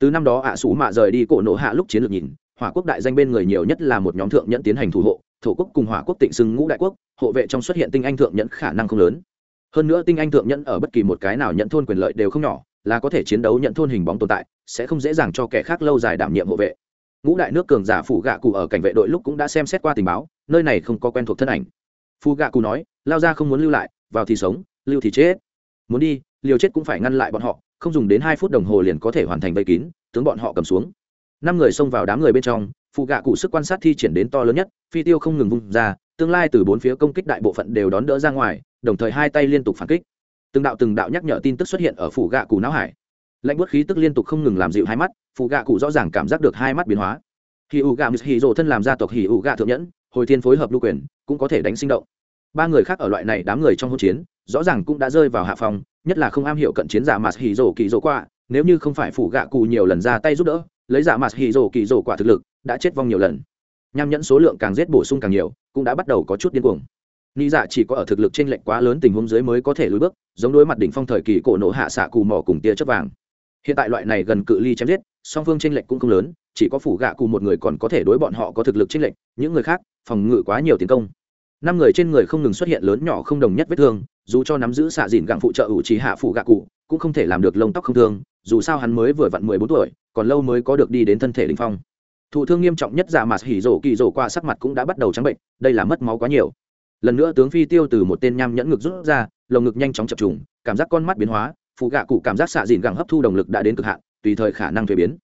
Từ năm đó ạ à sủ mạ rời đi cổ nổ hạ lúc chiến lược nhìn, hỏa quốc đại danh bên người nhiều nhất là một nhóm thượng nhẫn tiến hành thủ hộ, thổ quốc cùng hỏa quốc tịnh xưng ngũ đại quốc, hộ vệ trong xuất hiện tinh anh thượng nhẫn khả năng không lớn. Hơn nữa tinh anh thượng nhẫn ở bất kỳ một cái nào nhận thôn quyền lợi đều không nhỏ, là có thể chiến đấu nhận thôn hình bóng tồn tại, sẽ không dễ dàng cho kẻ khác lâu dài đảm nhiệm hộ vệ ngũ đại nước cường giả phụ gạ cụ ở cảnh vệ đội lúc cũng đã xem xét qua tình báo, nơi này không có quen thuộc thân ảnh. Phụ gạ cụ nói, lao ra không muốn lưu lại, vào thì sống, lưu thì chết. Muốn đi, liều chết cũng phải ngăn lại bọn họ, không dùng đến hai phút đồng hồ liền có thể hoàn thành vây kín, tướng bọn họ cầm xuống. Năm người xông vào đám người bên trong phụ gạ cụ sức quan sát thi triển đến to lớn nhất, phi tiêu không ngừng vung ra, tương lai từ bốn phía công kích đại bộ phận đều đón đỡ ra ngoài, đồng thời hai tay liên tục phản kích. Từng đạo từng đạo nhắc nhở tin tức xuất hiện ở phủ gạ cụ não hải. Lạnh bút khí tức liên tục không ngừng làm dịu hai mắt phụ gạ cụ rõ ràng cảm giác được hai mắt biến hóa. Hì ụ gạ hì rồ thân làm gia tộc hì ụ gạ thượng nhẫn, hồi thiên phối hợp lưu quyền, cũng có thể đánh sinh động. Ba người khác ở loại này đám người trong hỗn chiến, rõ ràng cũng đã rơi vào hạ phòng nhất là không am hiểu cận chiến giả mà hì rồ kỳ rồ qua nếu như không phải phụ gạ cụ nhiều lần ra tay giúp đỡ, lấy giả mà hì rồ kỳ rồ quả thực lực, đã chết vong nhiều lần. Nham nhẫn số lượng càng giết bổ sung càng nhiều, cũng đã bắt đầu có chút điên cuồng. Nghĩ dạ chỉ có ở thực lực t r ê n lệch quá lớn tình huống dưới mới có thể lùi bước, giống đối mặt đỉnh phong thời kỳ cổ nổ hạ xạ cù mỏ cùng tia chớp vàng. Hiện tại loại này gần cự ly chém giết song phương tranh lệch cũng không lớn, chỉ có phủ gạ cụ một người còn có thể đối bọn họ có thực lực tranh lệch, những người khác, phòng ngự quá nhiều tiến công. Năm người trên người không ngừng xuất hiện lớn nhỏ không đồng nhất vết thương, dù cho nắm giữ xạ dìn gặng phụ trợ ủ trí hạ phủ gạ cụ, cũng không thể làm được lông tóc không thương, dù sao hắn mới vừa vặn mười bốn tuổi, còn lâu mới có được đi đến thân thể đình phong. Thụ thương nghiêm trọng nhất giả mạt hỉ rổ kỳ rổ qua sắc mặt cũng đã bắt đầu trắng bệnh, đây là mất máu quá nhiều. Lần nữa tướng phi tiêu từ một tên nham nhẫn ngực rút ra, lồng ngực nhanh chóng chập trùng, cảm giác con mắt biến hóa phụ gạ cụ cảm giác xạ dìn gẳng hấp thu động lực đã đến cực hạn tùy thời khả năng thuế biến.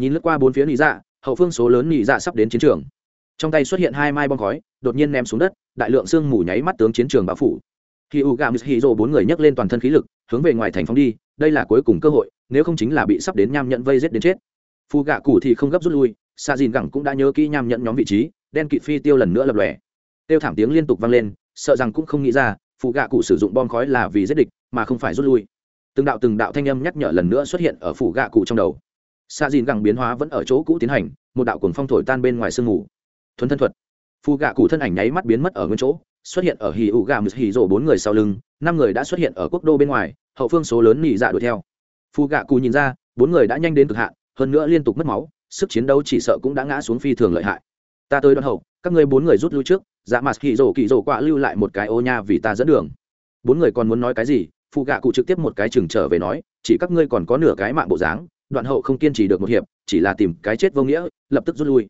Nhìn lướt qua bốn phía nị dạ hậu phương số lớn nị dạ sắp đến chiến trường. Trong tay xuất hiện hai mai bom khói, đột nhiên ném xuống đất, đại lượng sương mù nháy mắt tướng chiến trường bão phủ. Khi u gà hì rồ bốn người nhấc lên toàn thân khí lực, hướng về ngoài thành phóng đi, đây là cuối cùng cơ hội, nếu không chính là bị sắp đến nham nhận vây giết đến chết. Phù gạ cụ thì không gấp rút lui xa dìn gẳng cũng đã nhớ kỹ nham nhận nhóm vị trí, đen kịt phi tiêu lần nữa lập lòe. Tiêu thảm tiếng liên tục vang lên, sợ rằng cũng không nghĩ ra phù gạ cụ sử dụng bom khói là vì giết địch, mà không phải rút lui từng đạo từng đạo thanh âm nhắc nhở lần nữa xuất hiện ở phủ gạ cụ trong đầu. Xa dìn gẳng biến hóa vẫn ở chỗ cũ tiến hành, một đạo cuồng phong thổi tan bên ngoài sương mù. Thuấn thân thuật. Phù gạ cụ thân ảnh nháy mắt biến mất ở nguyên chỗ, xuất hiện ở hì ụ gà mực hì rổ bốn người sau lưng, năm người đã xuất hiện ở quốc đô bên ngoài, hậu phương số lớn nỉ dạ đuổi theo. Phù gạ cụ nhìn ra, bốn người đã nhanh đến cực hạn, hơn nữa liên tục mất máu, sức chiến đấu chỉ sợ cũng đã ngã xuống phi thường lợi hại. Ta tới đoạn hậu, các ngươi bốn người rút lui trước dạ mặt hì rổ kỳ rổ quạ lưu lại một cái ô nha vì ta dẫn đường. Bốn người còn muốn nói cái gì phụ gạ cụ trực tiếp một cái chừng trở về nói, chỉ các ngươi còn có nửa cái mạng bộ dáng, đoạn hậu không kiên trì được một hiệp, chỉ là tìm cái chết vô nghĩa, lập tức rút lui.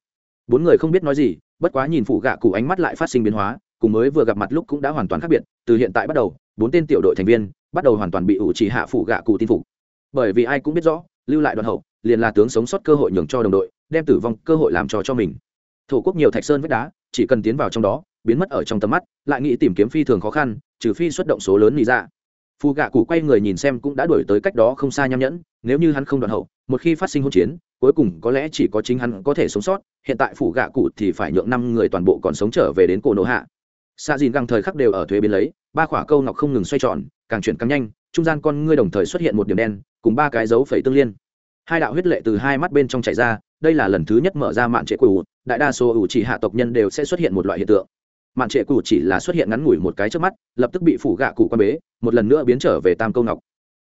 Bốn người không biết nói gì, bất quá nhìn phụ gạ cụ ánh mắt lại phát sinh biến hóa, cùng mới vừa gặp mặt lúc cũng đã hoàn toàn khác biệt, từ hiện tại bắt đầu, bốn tên tiểu đội thành viên bắt đầu hoàn toàn bị ủ chỉ hạ phụ gạ cụ tin phục. Bởi vì ai cũng biết rõ, lưu lại đoạn hậu, liền là tướng sống sót cơ hội nhường cho đồng đội, đem tử vong cơ hội làm trò cho mình. Thổ quốc nhiều thạch sơn vách đá, chỉ cần tiến vào trong đó, biến mất ở trong tầm mắt, lại nghĩ tìm kiếm phi thường khó khăn, trừ phi xuất động số lớn nghĩ ra phù gạ cụ quay người nhìn xem cũng đã đuổi tới cách đó không xa nham nhẫn, nếu như hắn không đoạn hậu, một khi phát sinh hỗn chiến, cuối cùng có lẽ chỉ có chính hắn có thể sống sót, hiện tại phủ gạ cụ thì phải nhượng năm người toàn bộ còn sống trở về đến cổ nổ hạ. Xa dìn găng thời khắc đều ở thuế biến lấy, ba khỏa câu ngọc không ngừng xoay tròn, càng chuyển càng nhanh, trung gian con ngươi đồng thời xuất hiện một điểm đen, cùng ba cái dấu phẩy tương liên. Hai đạo huyết lệ từ hai mắt bên trong chảy ra, đây là lần thứ nhất mở ra mạn trệ quỷ đại đa số ủ chỉ hạ tộc nhân đều sẽ xuất hiện một loại hiện tượng mạn trệ cụ chỉ là xuất hiện ngắn ngủi một cái trước mắt, lập tức bị phủ gạ cụ quan bế, một lần nữa biến trở về tam câu ngọc.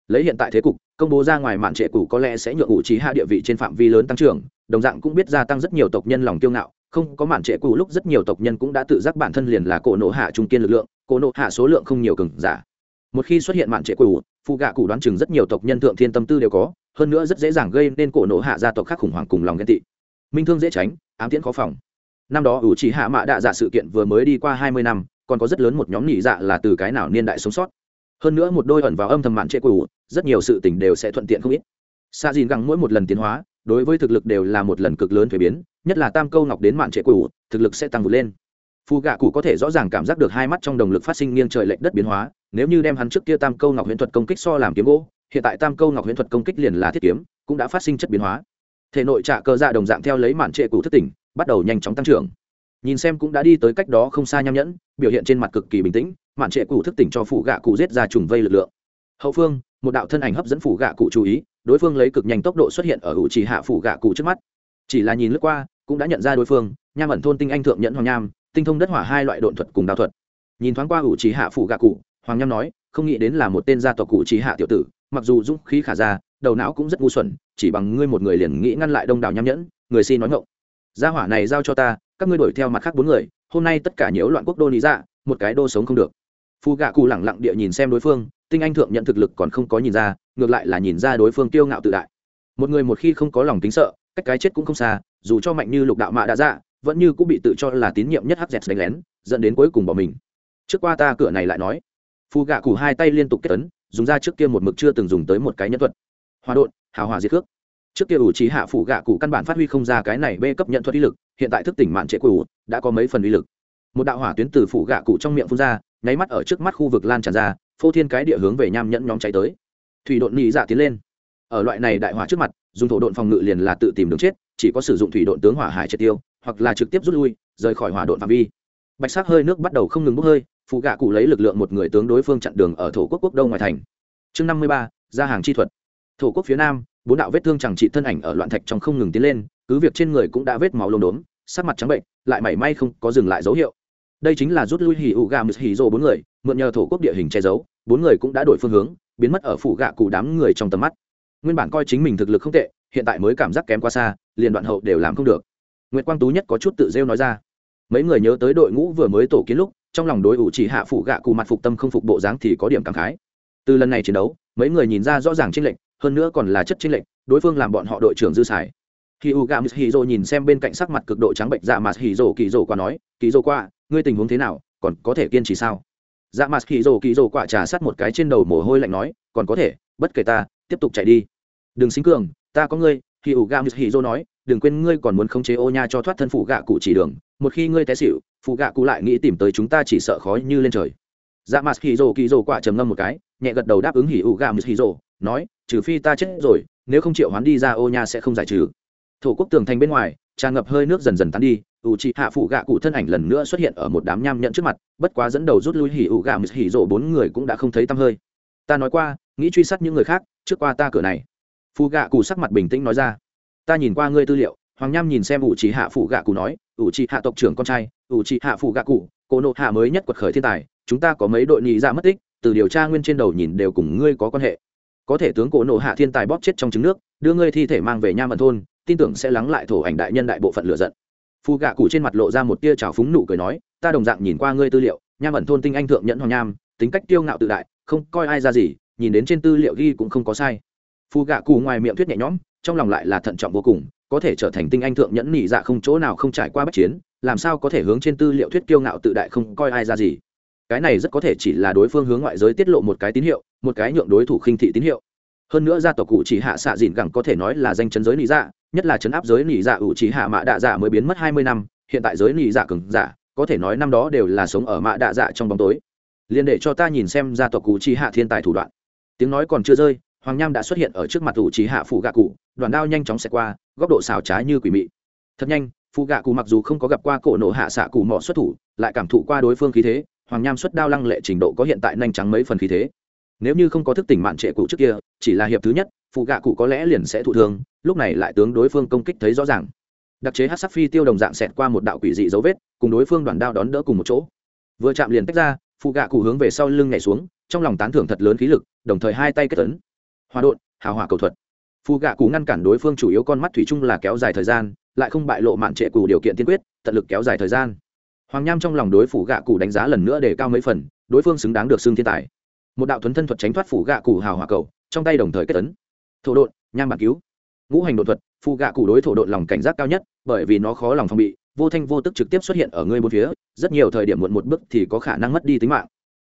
Lấy hiện tại thế cục, công bố ra ngoài mạn trệ cụ có lẽ sẽ nhượng ủ trí hạ địa vị trên phạm vi lớn tăng trưởng, đồng dạng cũng biết gia tăng rất nhiều tộc nhân lòng kiêu ngạo, không có mạn trệ cụ lúc rất nhiều tộc nhân cũng đã tự giác bản thân liền là cổ nộ hạ trung kiên lực lượng, cổ nộ hạ số lượng không nhiều cừng giả. Một khi xuất hiện mạn trệ cụ phụ gạ cụ đoán chừng rất nhiều tộc nhân thượng thiên tâm tư đều có, hơn nữa rất dễ dàng gây nên cổ nộ hạ gia tộc khác khủng hoảng cùng lòng ghen tị. Minh thương dễ tránh, ám tiễn khó phòng năm đó ủ chỉ hạ mạ đạ dạ sự kiện vừa mới đi qua hai mươi năm, còn có rất lớn một nhóm nhị dạ là từ cái nào niên đại sống sót. Hơn nữa một đôi ẩn vào âm thầm mạn trệ cũ rất nhiều sự tình đều sẽ thuận tiện không ít. Xa dìn găng mỗi một lần tiến hóa, đối với thực lực đều là một lần cực lớn thuế biến, nhất là tam câu ngọc đến mạn trệ cũ thực lực sẽ tăng vượt lên. Phù gạ cụ có thể rõ ràng cảm giác được hai mắt trong đồng lực phát sinh nghiêng trời lệch đất biến hóa, nếu như đem hắn trước kia tam câu ngọc huyễn thuật công kích so làm kiếm gỗ, hiện tại tam câu ngọc huyễn thuật công kích liền là thiết kiếm, cũng đã phát sinh chất biến hóa. Thể nội trạ cơ dạ đồng dạng theo lấy mạn trệ cụ thất tỉnh bắt đầu nhanh chóng tăng trưởng. Nhìn xem cũng đã đi tới cách đó không xa nham nhẫn, biểu hiện trên mặt cực kỳ bình tĩnh, mạn trệ cụ thức tỉnh cho phụ gạ cụ giết ra trùng vây lực lượng. Hậu phương, một đạo thân ảnh hấp dẫn phủ gạ cụ chú ý, đối phương lấy cực nhanh tốc độ xuất hiện ở ủ trì hạ phủ gạ cụ trước mắt. Chỉ là nhìn lướt qua, cũng đã nhận ra đối phương, nham ẩn thôn tinh anh thượng nhẫn hoàng nham, tinh thông đất hỏa hai loại độn thuật cùng đào thuật. Nhìn thoáng qua ủ trì hạ phủ gạ cụ, hoàng nham nói, không nghĩ đến là một tên gia tộc cụ trì hạ tiểu tử, mặc dù dũng khí khả ra, đầu não cũng rất ngu xuẩn, chỉ bằng ngươi một người liền nghĩ ngăn lại đông đảo nham nhẫn, người xin nói ngộng gia hỏa này giao cho ta, các ngươi đuổi theo mặt khác bốn người, hôm nay tất cả nhiễu loạn quốc đô lý dạ một cái đô sống không được. Phù gạ cụ lẳng lặng địa nhìn xem đối phương, tinh anh thượng nhận thực lực còn không có nhìn ra, ngược lại là nhìn ra đối phương kiêu ngạo tự đại. Một người một khi không có lòng tính sợ, cách cái chết cũng không xa, dù cho mạnh như lục đạo mạ đã ra vẫn như cũng bị tự cho là tín nhiệm nhất hắc dẹt đánh lén, dẫn đến cuối cùng bỏ mình. Trước qua ta cửa này lại nói. Phù gạ cụ hai tay liên tục kết tấn, dùng ra trước kia một mực chưa từng dùng tới một cái nhân thuật. Hòa đột hào hòa diệt cước trước kia ủ trí hạ phủ gạ cụ căn bản phát huy không ra cái này bê cấp nhận thuật uy lực, hiện tại thức tỉnh mạn trệ cụ đã có mấy phần uy lực. Một đạo hỏa tuyến từ phủ gạ cụ trong miệng phun ra, nháy mắt ở trước mắt khu vực lan tràn ra, phô thiên cái địa hướng về nham nhẫn nhóm cháy tới. Thủy độn nhị dạ tiến lên. Ở loại này đại hỏa trước mặt, dùng thổ độn phòng ngự liền là tự tìm đường chết, chỉ có sử dụng thủy độn tướng hỏa hải triệt tiêu, hoặc là trực tiếp rút lui, rời khỏi hỏa độn phạm vi. Bạch sắc hơi nước bắt đầu không ngừng bốc hơi phụ gạ cụ lấy lực lượng một người tướng đối phương chặn đường ở thổ quốc quốc đông ngoài thành. Chương năm mươi ba ra hàng chi thuật. Thổ quốc phía nam bốn đạo vết thương chẳng trị thân ảnh ở loạn thạch trong không ngừng tiến lên, cứ việc trên người cũng đã vết máu lốm đốm, sắc mặt trắng bệnh, lại mảy may không có dừng lại dấu hiệu. Đây chính là rút lui hỉ ụ gà mực hỉ rô bốn người, mượn nhờ thổ quốc địa hình che giấu, bốn người cũng đã đổi phương hướng, biến mất ở phủ gạ cụ đám người trong tầm mắt. Nguyên bản coi chính mình thực lực không tệ, hiện tại mới cảm giác kém quá xa, liền đoạn hậu đều làm không được. Nguyễn quang tú nhất có chút tự rêu nói ra. Mấy người nhớ tới đội ngũ vừa mới tổ kiến lúc, trong lòng đối ủ chỉ hạ phủ gạ cụ mặt phục tâm không phục bộ dáng thì có điểm cảm khái. Từ lần này chiến đấu, mấy người nhìn ra rõ ràng tranh lệnh hơn nữa còn là chất chính lệnh đối phương làm bọn họ đội trưởng dư xài. Khi u gà hì nhìn xem bên cạnh sắc mặt cực độ trắng bệnh dạ mặt hì kỳ dô qua nói kỳ dô qua, ngươi tình huống thế nào? Còn có thể kiên trì sao? Dạ mặt hì kỳ dô qua trà sát một cái trên đầu mồ hôi lạnh nói, còn có thể, bất kể ta, tiếp tục chạy đi. Đừng xính cường, ta có ngươi. Khi u gà hì nói, đừng quên ngươi còn muốn khống chế ô nha cho thoát thân phụ gạ cụ chỉ đường, một khi ngươi té xịu phụ gạ cụ lại nghĩ tìm tới chúng ta chỉ sợ khó như lên trời. Dạ mặt hì dô kỳ dô quả trầm ngâm một cái, nhẹ gật đầu đáp ứng hì u gà hì dô nói, trừ phi ta chết rồi, nếu không triệu hoán đi ra ô nha sẽ không giải trừ. Thổ quốc tường thành bên ngoài, tràn ngập hơi nước dần dần tán đi, ủ trị hạ phụ gạ cụ thân ảnh lần nữa xuất hiện ở một đám nham nhận trước mặt, bất quá dẫn đầu rút lui hỉ ụ gạ mịt hỉ rộ bốn người cũng đã không thấy tăm hơi. Ta nói qua, nghĩ truy sát những người khác, trước qua ta cửa này. Phụ gạ cụ sắc mặt bình tĩnh nói ra. Ta nhìn qua ngươi tư liệu, hoàng nham nhìn xem ủ trị hạ phụ gạ cụ nói, ủ trị hạ tộc trưởng con trai, ủ trị hạ phụ gạ cụ, cô nộ hạ mới nhất quật khởi thiên tài, chúng ta có mấy đội nhị ra dạ mất tích, từ điều tra nguyên trên đầu nhìn đều cùng ngươi có quan hệ có thể tướng cổ nộ hạ thiên tài bóp chết trong trứng nước, đưa ngươi thi thể mang về nham ẩn thôn, tin tưởng sẽ lắng lại thổ ảnh đại nhân đại bộ phận lựa giận. Phù gạ cụ trên mặt lộ ra một tia trào phúng nụ cười nói, ta đồng dạng nhìn qua ngươi tư liệu nham ẩn thôn tinh anh thượng nhẫn hoàng nham, tính cách tiêu ngạo tự đại, không coi ai ra gì, nhìn đến trên tư liệu ghi cũng không có sai. Phù gạ cụ ngoài miệng thuyết nhẹ nhõm, trong lòng lại là thận trọng vô cùng, có thể trở thành tinh anh thượng nhẫn nhị dạ không chỗ nào không trải qua bất chiến, làm sao có thể hướng trên tư liệu thuyết kiêu ngạo tự đại không coi ai ra gì cái này rất có thể chỉ là đối phương hướng ngoại giới tiết lộ một cái tín hiệu, một cái nhượng đối thủ khinh thị tín hiệu. Hơn nữa gia tộc cụ chỉ hạ xạ dìn gẳng có thể nói là danh chấn giới nị dạ nhất là chấn áp giới nị dạ ủ chỉ hạ mạ đạ dạ mới biến mất hai mươi năm, hiện tại giới nị dạ cường giả, có thể nói năm đó đều là sống ở mạ đạ dạ trong bóng tối. Liền để cho ta nhìn xem gia tộc cụ chỉ hạ thiên tài thủ đoạn. Tiếng nói còn chưa rơi, hoàng nham đã xuất hiện ở trước mặt ủ chỉ hạ phụ gạ cụ đoàn đao nhanh chóng xẹt qua, góc độ xào trái như quỷ mị. Thật nhanh phụ gạ cụ mặc dù không có gặp qua cổ nổ hạ xạ cụ mỏ xuất thủ, lại cảm thụ qua đối phương khí thế hoàng nham xuất đao lăng lệ trình độ có hiện tại nhanh trắng mấy phần khí thế. Nếu như không có thức tỉnh mạn trệ cụ trước kia, chỉ là hiệp thứ nhất, phụ gạ cụ có lẽ liền sẽ thụ thương, lúc này lại tướng đối phương công kích thấy rõ ràng. Đặc chế hát sắc phi tiêu đồng dạng xẹt qua một đạo quỷ dị dấu vết, cùng đối phương đoàn đao đón đỡ cùng một chỗ. Vừa chạm liền tách ra, phụ gạ cụ hướng về sau lưng nhảy xuống, trong lòng tán thưởng thật lớn khí lực, đồng thời hai tay kết tấn hòa đột hào hỏa cầu thuật. Phụ gạ cụ ngăn cản đối phương chủ yếu con mắt thủy chung là kéo dài thời gian, lại không bại lộ mạn trệ cụ điều kiện tiên quyết, tận lực kéo dài thời gian hoàng nham trong lòng đối phủ gạ cụ đánh giá lần nữa để cao mấy phần đối phương xứng đáng được xưng thiên tài. Một đạo thuấn thân thuật tránh thoát phủ gạ cụ hào hỏa cầu trong tay đồng thời kết tấn thổ đột, nham bản cứu. Ngũ hành đột thuật phụ gạ cụ đối thổ đột lòng cảnh giác cao nhất bởi vì nó khó lòng phòng bị vô thanh vô tức trực tiếp xuất hiện ở ngươi bốn phía rất nhiều thời điểm muộn một bước thì có khả năng mất đi tính mạng.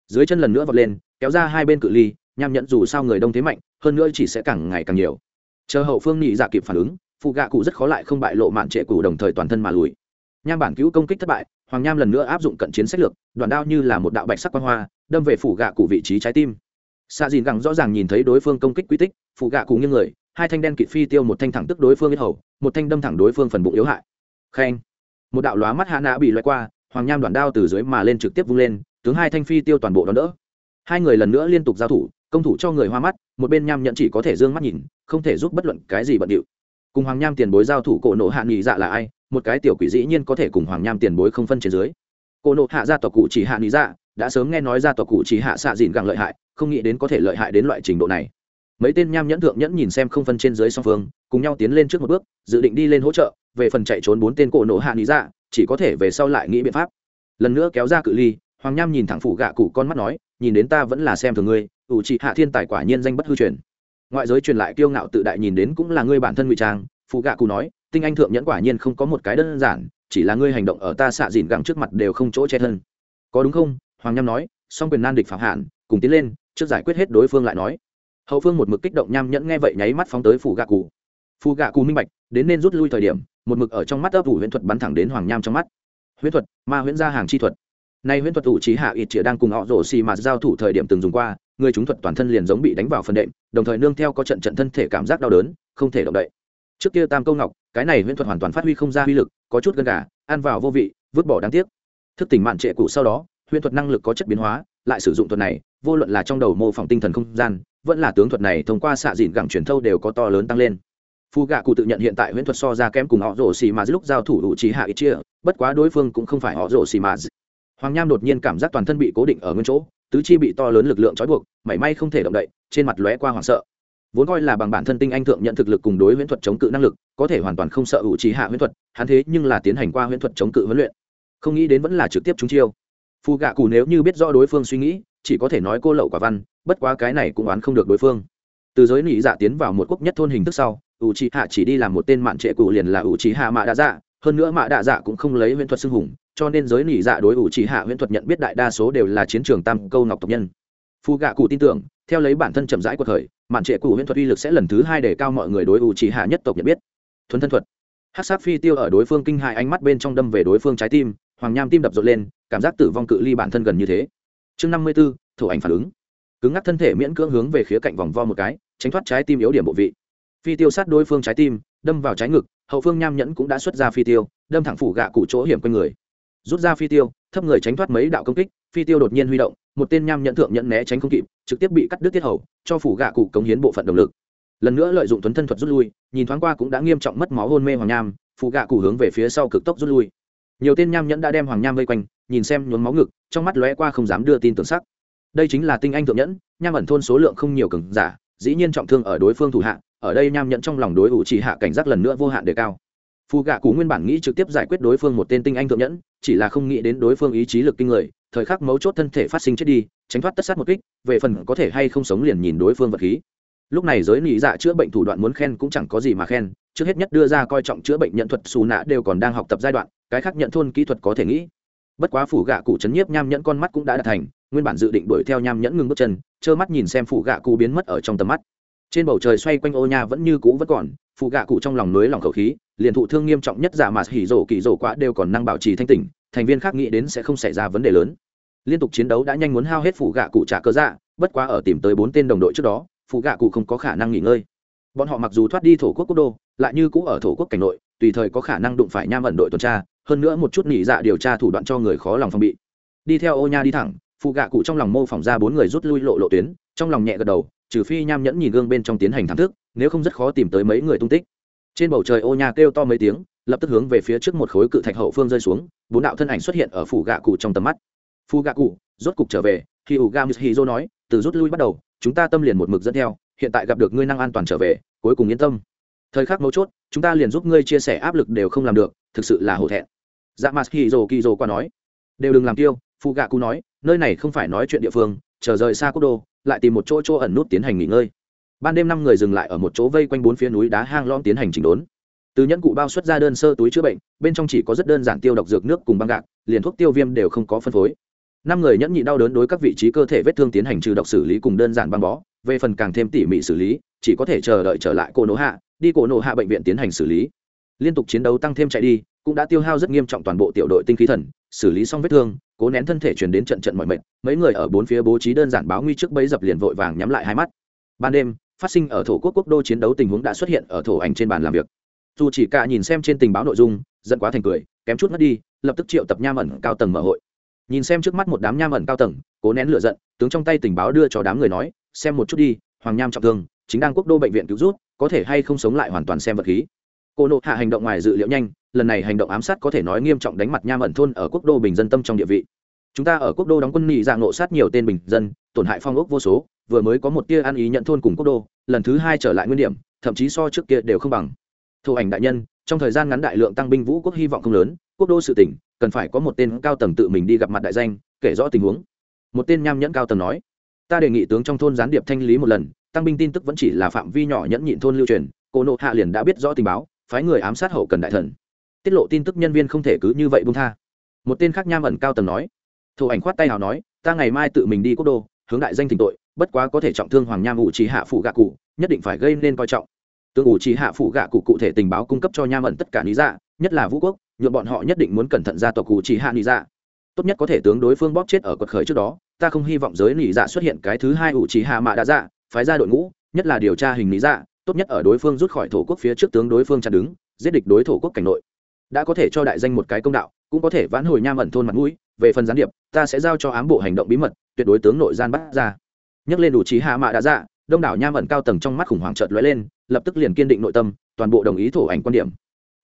Dưới chân lần nữa vọt lên kéo ra hai bên cự ly nham nhẫn dù sao người đông thế mạnh hơn nữa chỉ sẽ càng ngày càng nhiều. Chờ hậu phương nhị dạ kịp phản ứng phụ gạ cụ rất khó lại không bại lộ mạn trệ cụ đồng thời toàn thân mà lùi nham bản cứu công kích thất bại, hoàng nham lần nữa áp dụng cận chiến sách lược, đoạn đao như là một đạo bạch sắc quan hoa, đâm về phủ gạ cụ vị trí trái tim. Xạ dìn gẳng rõ ràng nhìn thấy đối phương công kích quy tích, phủ gạ cụ nghiêng người, hai thanh đen kịt phi tiêu một thanh thẳng tức đối phương yết hầu, một thanh đâm thẳng đối phương phần bụng yếu hại. Khen. Một đạo lóa mắt hạ nã bị loại qua, hoàng nham đoạn đao từ dưới mà lên trực tiếp vung lên, tướng hai thanh phi tiêu toàn bộ đón đỡ. Hai người lần nữa liên tục giao thủ, công thủ cho người hoa mắt, một bên nham nhận chỉ có thể d ư ơ n g mắt nhìn, không thể giúp bất luận cái gì bận điệu cùng hoàng nham tiền bối giao thủ, cổ nộ hạ nghị dạ là ai? Một cái tiểu quỷ dĩ nhiên có thể cùng hoàng nham tiền bối không phân trên dưới. Cổ nộ hạ gia tộc cụ chỉ hạ nghị dạ đã sớm nghe nói gia tộc cụ chỉ hạ xạ dìn gặng lợi hại, không nghĩ đến có thể lợi hại đến loại trình độ này. Mấy tên nham nhẫn thượng nhẫn nhìn xem không phân trên dưới song phương, cùng nhau tiến lên trước một bước, dự định đi lên hỗ trợ, về phần chạy trốn bốn tên cổ nộ hạ nghị dạ chỉ có thể về sau lại nghĩ biện pháp. Lần nữa kéo ra cự ly, hoàng nham nhìn thẳng phủ gạ cụ con mắt nói, nhìn đến ta vẫn là xem thường ngươi, ủ trị hạ thiên tài quả nhiên danh bất hư truyền ngoại giới truyền lại kiêu ngạo tự đại nhìn đến cũng là ngươi bản thân ngụy trang phụ gạ cụ nói, tinh anh thượng nhẫn quả nhiên không có một cái đơn giản, chỉ là ngươi hành động ở ta xạ dìn gẳng trước mặt đều không chỗ che thân. Có đúng không? Hoàng nham nói, song quyền nan địch phạm hạn, cùng tiến lên, trước giải quyết hết đối phương lại nói. Hậu phương một mực kích động nham nhẫn nghe vậy nháy mắt phóng tới phủ gạ cụ phù gạ cụ minh bạch, đến nên rút lui thời điểm, một mực ở trong mắt ấp ủ huyễn thuật bắn thẳng đến hoàng nham trong mắt. Huyễn thuật, ma huyễn gia hàng chi thuật. Nay huyễn thuật ủ trí hạ ít chĩa đang cùng họ rổ xì mà giao thủ thời điểm từng dùng qua người chúng thuật toàn thân liền giống bị đánh vào phần đệm, đồng thời nương theo có trận trận thân thể cảm giác đau đớn, không thể động đậy. Trước kia tam câu ngọc, cái này huyễn thuật hoàn toàn phát huy không ra huy lực, có chút gân gà, ăn vào vô vị, vứt bỏ đáng tiếc. Thức tỉnh mạn trệ cụ sau đó, huyễn thuật năng lực có chất biến hóa, lại sử dụng thuật này, vô luận là trong đầu mô phỏng tinh thần không gian, vẫn là tướng thuật này thông qua xạ dịn gẳng truyền thâu đều có to lớn tăng lên. Phù gạ cụ tự nhận hiện tại huyễn thuật so ra kém cùng họ rổ xì mà lúc giao thủ đủ trí hạ ít chia, bất quá đối phương cũng không phải họ rổ xì mà hoàng nham đột nhiên cảm giác toàn thân bị cố định ở nguyên chỗ tứ chi bị to lớn lực lượng trói buộc, mảy may không thể động đậy, trên mặt lóe qua hoảng sợ. Vốn coi là bằng bản thân tinh anh thượng nhận thực lực cùng đối huyễn thuật chống cự năng lực, có thể hoàn toàn không sợ ủ trí hạ huyễn thuật, hắn thế nhưng là tiến hành qua huyễn thuật chống cự huấn luyện. Không nghĩ đến vẫn là trực tiếp trúng chiêu. Phù gạ cù nếu như biết rõ đối phương suy nghĩ, chỉ có thể nói cô lậu quả văn, bất quá cái này cũng oán không được đối phương. Từ giới nỉ dạ tiến vào một quốc nhất thôn hình thức sau, ủ trí hạ chỉ đi làm một tên mạn trệ cụ liền là ủ trí hạ mạ đa dạ hơn nữa mạ đa dạ cũng không lấy huyễn thuật xưng hùng cho nên giới nỉ dạ đối ủ chỉ hạ huyễn thuật nhận biết đại đa số đều là chiến trường tam câu ngọc tộc nhân. Phù gạ cụ tin tưởng, theo lấy bản thân chậm rãi của thời, mạn trệ cụ huyễn thuật uy lực sẽ lần thứ hai để cao mọi người đối ủ chỉ hạ nhất tộc nhận biết. Thuần thân thuật. Hát sát phi tiêu ở đối phương kinh hại ánh mắt bên trong đâm về đối phương trái tim, hoàng nham tim đập rộn lên, cảm giác tử vong cự ly bản thân gần như thế. Chương năm mươi b ố thủ ảnh phản ứng. Cứng ngắc thân thể miễn cưỡng hướng về khía cạnh vòng vo một cái, tránh thoát trái tim yếu điểm bộ vị. Phi tiêu sát đối phương trái tim, đâm vào trái ngực, hậu phương nham nhẫn cũng đã xuất ra phi tiêu, đâm thẳng phủ gạ cụ chỗ hiểm quanh người rút ra phi tiêu, thấp người tránh thoát mấy đạo công kích, phi tiêu đột nhiên huy động, một tên nham nhẫn thượng nhận né tránh không kịp, trực tiếp bị cắt đứt tiết hầu, cho phủ gạ cụ cống hiến bộ phận động lực. Lần nữa lợi dụng tuấn thân thuật rút lui, nhìn thoáng qua cũng đã nghiêm trọng mất máu hôn mê hoàng nham, phủ gạ cụ hướng về phía sau cực tốc rút lui. Nhiều tên nham nhẫn đã đem hoàng nham vây quanh, nhìn xem nhuốm máu ngực, trong mắt lóe qua không dám đưa tin tưởng sắc. Đây chính là tinh anh thượng nhẫn, nham ẩn thôn số lượng không nhiều cường giả, dĩ nhiên trọng thương ở đối phương thủ hạ, ở đây nham nhẫn trong lòng đối ủ chỉ hạ cảnh giác lần nữa vô hạn đề cao phù gạ cú nguyên bản nghĩ trực tiếp giải quyết đối phương một tên tinh anh thượng nhẫn, chỉ là không nghĩ đến đối phương ý chí lực kinh người, thời khắc mấu chốt thân thể phát sinh chết đi, tránh thoát tất sát một kích, về phần có thể hay không sống liền nhìn đối phương vật khí. Lúc này giới nị dạ chữa bệnh thủ đoạn muốn khen cũng chẳng có gì mà khen, trước hết nhất đưa ra coi trọng chữa bệnh nhận thuật xù nạ đều còn đang học tập giai đoạn, cái khác nhận thôn kỹ thuật có thể nghĩ. Bất quá phủ gạ cụ chấn nhiếp nham nhẫn con mắt cũng đã đạt thành, nguyên bản dự định đuổi theo nham nhẫn ngừng bước chân, trơ mắt nhìn xem phủ gạ cụ biến mất ở trong tầm mắt trên bầu trời xoay quanh ô nha vẫn như cũ vẫn còn, phụ gạ cụ trong lòng nới lòng khẩu khí, liền thụ thương nghiêm trọng nhất giả mà hỉ rổ kỳ rổ quá đều còn năng bảo trì thanh tỉnh, thành viên khác nghĩ đến sẽ không xảy ra vấn đề lớn. Liên tục chiến đấu đã nhanh muốn hao hết phụ gạ cụ trả cơ dạ bất quá ở tìm tới bốn tên đồng đội trước đó, phụ gạ cụ không có khả năng nghỉ ngơi. Bọn họ mặc dù thoát đi thổ quốc quốc đô, lại như cũ ở thổ quốc cảnh nội, tùy thời có khả năng đụng phải nham ẩn đội tuần tra, hơn nữa một chút nghỉ dạ điều tra thủ đoạn cho người khó lòng phòng bị. Đi theo ô nha đi thẳng, phụ gạ cụ trong lòng mô phỏng ra bốn người rút lui lộ lộ tuyến, trong lòng nhẹ gật đầu trừ phi nham nhẫn nhìn gương bên trong tiến hành thám thức, nếu không rất khó tìm tới mấy người tung tích. Trên bầu trời ô nhà kêu to mấy tiếng, lập tức hướng về phía trước một khối cự thạch hậu phương rơi xuống, bốn đạo thân ảnh xuất hiện ở phủ gạ cụ trong tầm mắt. Phu gạ cụ, rốt cục trở về khi ủ ga hizo nói, từ rút lui bắt đầu, chúng ta tâm liền một mực dẫn theo, hiện tại gặp được ngươi năng an toàn trở về, cuối cùng yên tâm. Thời khắc mấu chốt, chúng ta liền giúp ngươi chia sẻ áp lực đều không làm được, thực sự là hổ thẹn. Dạ mặt kỳ rồ kỳ qua nói. Đều đừng làm tiêu, Phu gạ cụ nói, nơi này không phải nói chuyện địa phương chờ rời xa quốc đô, lại tìm một chỗ chỗ ẩn nút tiến hành nghỉ ngơi. Ban đêm năm người dừng lại ở một chỗ vây quanh bốn phía núi đá hang lõm tiến hành chỉnh đốn. Từ nhẫn cụ bao xuất ra đơn sơ túi chữa bệnh, bên trong chỉ có rất đơn giản tiêu độc dược nước cùng băng gạc, liền thuốc tiêu viêm đều không có phân phối. Năm người nhẫn nhị đau đớn đối các vị trí cơ thể vết thương tiến hành trừ độc xử lý cùng đơn giản băng bó, về phần càng thêm tỉ mỉ xử lý, chỉ có thể chờ đợi trở lại cổ nổ hạ, đi cổ nổ hạ bệnh viện tiến hành xử lý. Liên tục chiến đấu tăng thêm chạy đi cũng đã tiêu hao rất nghiêm trọng toàn bộ tiểu đội tinh khí thần, xử lý xong vết thương, cố nén thân thể chuyển đến trận trận mọi mệt, mấy người ở bốn phía bố trí đơn giản báo nguy trước bấy dập liền vội vàng nhắm lại hai mắt. Ban đêm, phát sinh ở thổ quốc quốc đô chiến đấu tình huống đã xuất hiện ở thổ ảnh trên bàn làm việc. Dù chỉ cả nhìn xem trên tình báo nội dung, giận quá thành cười, kém chút mất đi, lập tức triệu tập nham ẩn cao tầng mở hội. Nhìn xem trước mắt một đám nham ẩn cao tầng, cố nén lửa giận, tướng trong tay tình báo đưa cho đám người nói, xem một chút đi, hoàng nham trọng thương, chính đang quốc đô bệnh viện cứu rút có thể hay không sống lại hoàn toàn xem vật khí? Cô nộ hạ hành động ngoài dự liệu nhanh, lần này hành động ám sát có thể nói nghiêm trọng đánh mặt nham ẩn thôn ở quốc đô bình dân tâm trong địa vị. Chúng ta ở quốc đô đóng quân nhị dạng nộ sát nhiều tên bình dân, tổn hại phong ốc vô số, vừa mới có một tia ăn ý nhận thôn cùng quốc đô, lần thứ hai trở lại nguyên điểm, thậm chí so trước kia đều không bằng. Thủ ảnh đại nhân, trong thời gian ngắn đại lượng tăng binh vũ quốc hy vọng không lớn, quốc đô sự tỉnh, cần phải có một tên cao tầng tự mình đi gặp mặt đại danh, kể rõ tình huống. Một tên nham nhẫn cao tầng nói, ta đề nghị tướng trong thôn gián điệp thanh lý một lần, tăng binh tin tức vẫn chỉ là phạm vi nhỏ nhẫn nhịn thôn lưu truyền, cô nộ hạ liền đã biết rõ tình báo phái người ám sát hậu cần đại thần. Tiết lộ tin tức nhân viên không thể cứ như vậy buông tha. Một tên khác nham ẩn cao tầng nói. Thủ ảnh khoát tay nào nói, ta ngày mai tự mình đi quốc đô, hướng đại danh thỉnh tội, bất quá có thể trọng thương hoàng nham ủ trí hạ phụ gạ cụ, nhất định phải gây nên coi trọng. Tương ủ trí hạ phụ gạ cụ cụ thể tình báo cung cấp cho nham ẩn tất cả lý dạ nhất là vũ quốc nhuộm bọn họ nhất định muốn cẩn thận ra tộc cụ trí hạ lý dạ. Tốt nhất có thể tướng đối phương bóp chết ở quật khởi trước đó, ta không hy vọng giới lý dạ xuất hiện cái thứ hai ủ trí hạ mạ đã dạ phái ra đội ngũ, nhất là điều tra hình lý dạ tốt nhất ở đối phương rút khỏi thổ quốc phía trước tướng đối phương chặn đứng, giết địch đối thổ quốc cảnh nội. Đã có thể cho đại danh một cái công đạo, cũng có thể vãn hồi nham ẩn thôn mặt mũi, về phần gián điệp, ta sẽ giao cho ám bộ hành động bí mật, tuyệt đối tướng nội gian bắt ra. Nhắc lên đủ trí hạ mạ đã dạ đông đảo nham ẩn cao tầng trong mắt khủng hoảng chợt lóe lên, lập tức liền kiên định nội tâm, toàn bộ đồng ý thổ ảnh quan điểm.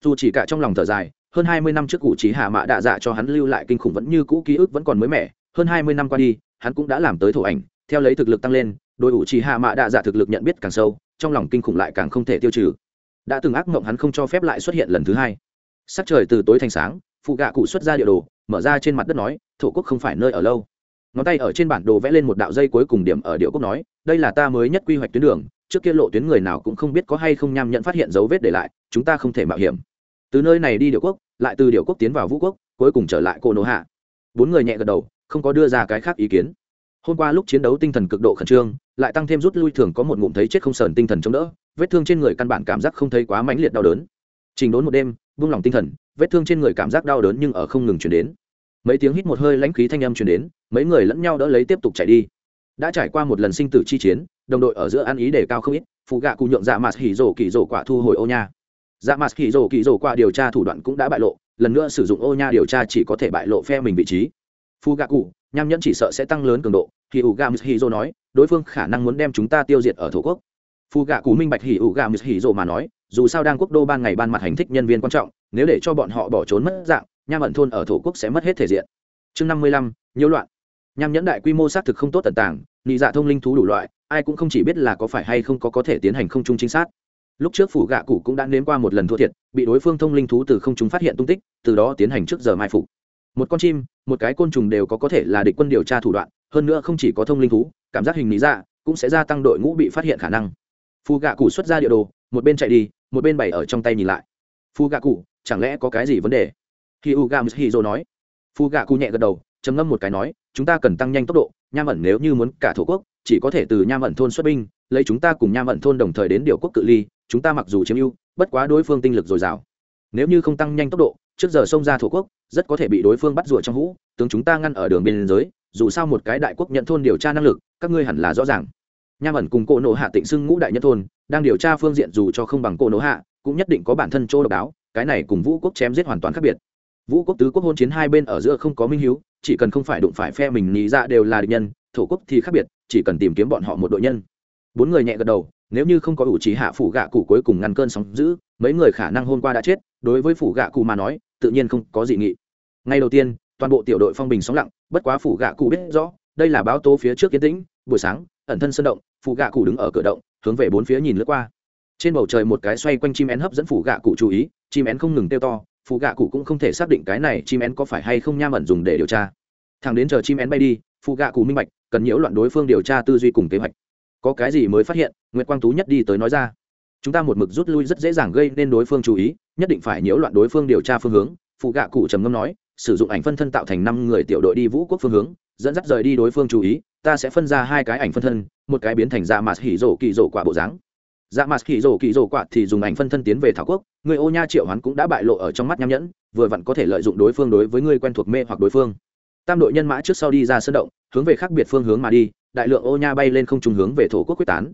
Dù chỉ cả trong lòng thở dài, hơn hai mươi năm trước cụ trí hạ mạ đạ dạ cho hắn lưu lại kinh khủng vẫn như cũ ký ức vẫn còn mới mẻ, hơn hai mươi năm qua đi, hắn cũng đã làm tới thổ ảnh, theo lấy thực lực tăng lên đôi ủ trí hạ mạ đạ dạ thực lực nhận biết càng sâu trong lòng kinh khủng lại càng không thể tiêu trừ. Đã từng ác mộng hắn không cho phép lại xuất hiện lần thứ hai. Sắc trời từ tối thành sáng, phụ gạ cụ xuất ra địa đồ, mở ra trên mặt đất nói, thổ quốc không phải nơi ở lâu. Ngón tay ở trên bản đồ vẽ lên một đạo dây cuối cùng điểm ở điệu quốc nói, đây là ta mới nhất quy hoạch tuyến đường, trước kia lộ tuyến người nào cũng không biết có hay không nham nhận phát hiện dấu vết để lại, chúng ta không thể mạo hiểm. Từ nơi này đi điệu quốc, lại từ điệu quốc tiến vào vũ quốc, cuối cùng trở lại cô nô hạ. Bốn người nhẹ gật đầu, không có đưa ra cái khác ý kiến hôm qua lúc chiến đấu tinh thần cực độ khẩn trương, lại tăng thêm rút lui thường có một ngụm thấy chết không sờn tinh thần chống đỡ, vết thương trên người căn bản cảm giác không thấy quá mãnh liệt đau đớn. Trình đốn một đêm buông lỏng tinh thần, vết thương trên người cảm giác đau đớn nhưng ở không ngừng chuyển đến. Mấy tiếng hít một hơi lãnh khí thanh âm chuyển đến, mấy người lẫn nhau đỡ lấy tiếp tục chạy đi. Đã trải qua một lần sinh tử chi chiến, đồng đội ở giữa ăn ý đề cao không ít, phụ gạ cụ nhượng dạ Mạt hỉ rổ kỳ rổ quả thu hồi ô nha. Dạ Mạt hỉ rổ kỳ rổ quả điều tra thủ đoạn cũng đã bại lộ, lần nữa sử dụng ô nha điều tra chỉ có thể bại lộ phe mình vị trí. Phụ gạ cụ nham nhẫn chỉ sợ sẽ tăng lớn cường độ hỉ ủ gà mít hì dô nói đối phương khả năng muốn đem chúng ta tiêu diệt ở thổ quốc. Phù gạ Cú minh bạch hì ủ gà mít hì dô mà nói dù sao đang quốc đô ban ngày ban mặt hành thích nhân viên quan trọng nếu để cho bọn họ bỏ trốn mất dạng nham ẩn thôn ở thổ quốc sẽ mất hết thể diện. Chương năm mươi lăm nhiễu loạn. Nham nhẫn đại quy mô xác thực không tốt tận tảng, nị dạ thông linh thú đủ loại ai cũng không chỉ biết là có phải hay không có có thể tiến hành không trung chính xác lúc trước phủ gạ cụ cũng đã nếm qua một lần thua thiệt bị đối phương thông linh thú từ không trung phát hiện tung tích từ đó tiến hành trước giờ mai phục một con chim, một cái côn trùng đều có có thể là địch quân điều tra thủ đoạn, hơn nữa không chỉ có thông linh thú, cảm giác hình lý dạ cũng sẽ gia tăng đội ngũ bị phát hiện khả năng. Phù gạ cụ xuất ra địa đồ, một bên chạy đi, một bên bày ở trong tay nhìn lại. Phù gạ cụ, chẳng lẽ có cái gì vấn đề? Khi u gam dô nói. Phù gạ cụ nhẹ gật đầu, trầm ngâm một cái nói, chúng ta cần tăng nhanh tốc độ, nham ẩn nếu như muốn cả thổ quốc, chỉ có thể từ nham ẩn thôn xuất binh, lấy chúng ta cùng nham ẩn thôn đồng thời đến điều quốc cự ly, chúng ta mặc dù chiếm ưu, bất quá đối phương tinh lực dồi dào. Nếu như không tăng nhanh tốc độ trước giờ xông ra thổ quốc, rất có thể bị đối phương bắt rùa trong hũ, tướng chúng ta ngăn ở đường biên giới, dù sao một cái đại quốc nhận thôn điều tra năng lực, các ngươi hẳn là rõ ràng. Nham ẩn cùng cỗ nộ hạ tịnh xưng ngũ đại nhân thôn, đang điều tra phương diện dù cho không bằng cỗ nộ hạ, cũng nhất định có bản thân chỗ độc đáo, cái này cùng vũ quốc chém giết hoàn toàn khác biệt. Vũ quốc tứ quốc hôn chiến hai bên ở giữa không có minh hiếu, chỉ cần không phải đụng phải phe mình nghĩ ra dạ đều là địch nhân, thổ quốc thì khác biệt, chỉ cần tìm kiếm bọn họ một đội nhân. Bốn người nhẹ gật đầu, nếu như không có ủ trí hạ phủ gạ cụ cuối cùng ngăn cơn sóng giữ mấy người khả năng hôm qua đã chết, đối với phủ gạ cụ mà nói, tự nhiên không có gì nghị. Ngay đầu tiên, toàn bộ tiểu đội phong bình sóng lặng, bất quá phủ gạ cụ biết rõ, đây là báo tố phía trước kiến tĩnh, buổi sáng, ẩn thân sân động, phủ gạ cụ đứng ở cửa động, hướng về bốn phía nhìn lướt qua. Trên bầu trời một cái xoay quanh chim én hấp dẫn phủ gạ cụ chú ý, chim én không ngừng kêu to, phủ gạ cụ cũng không thể xác định cái này chim én có phải hay không nham ẩn dùng để điều tra. Thằng đến chờ chim én bay đi phụ gạ cụ minh bạch, cần nhiễu loạn đối phương điều tra tư duy cùng kế hoạch. Có cái gì mới phát hiện nguyễn quang tú nhất đi tới nói ra chúng ta một mực rút lui rất dễ dàng gây nên đối phương chú ý, nhất định phải nhiễu loạn đối phương điều tra phương hướng phụ gạ cụ trầm ngâm nói, sử dụng ảnh phân thân tạo thành năm người tiểu đội đi vũ quốc phương hướng, dẫn dắt rời đi đối phương chú ý, ta sẽ phân ra hai cái ảnh phân thân, một cái biến thành dạ mạt hỉ rổ kỳ rổ quả bộ dáng. Dạ mạt hỉ rổ kỳ rổ quả thì dùng ảnh phân thân tiến về thảo quốc, người ô nha triệu hắn cũng đã bại lộ ở trong mắt nham nhẫn, vừa vặn có thể lợi dụng đối phương đối với người quen thuộc mê hoặc đối phương. Tam đội nhân mã trước sau đi ra sân động, hướng về khác biệt phương hướng mà đi, đại lượng ô nha bay lên không trùng hướng về thổ quốc quyết tán.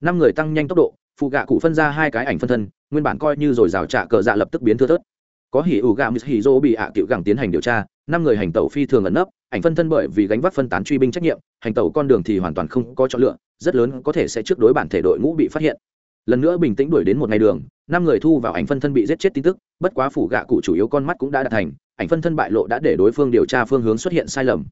Năm người tăng nhanh tốc độ phụ gạ cụ phân ra hai cái ảnh phân thân, nguyên bản coi như rồi rào trả cờ dạ lập tức biến thưa thớt. Có hỉ ủ gạ mít hỉ dô bị ạ à cựu gẳng tiến hành điều tra, năm người hành tẩu phi thường ẩn nấp, ảnh phân thân bởi vì gánh vác phân tán truy binh trách nhiệm, hành tẩu con đường thì hoàn toàn không có chọn lựa, rất lớn có thể sẽ trước đối bản thể đội ngũ bị phát hiện. Lần nữa bình tĩnh đuổi đến một ngày đường, năm người thu vào ảnh phân thân bị giết chết tin tức, bất quá phủ gạ cụ chủ yếu con mắt cũng đã đạt thành, ảnh phân thân bại lộ đã để đối phương điều tra phương hướng xuất hiện sai lầm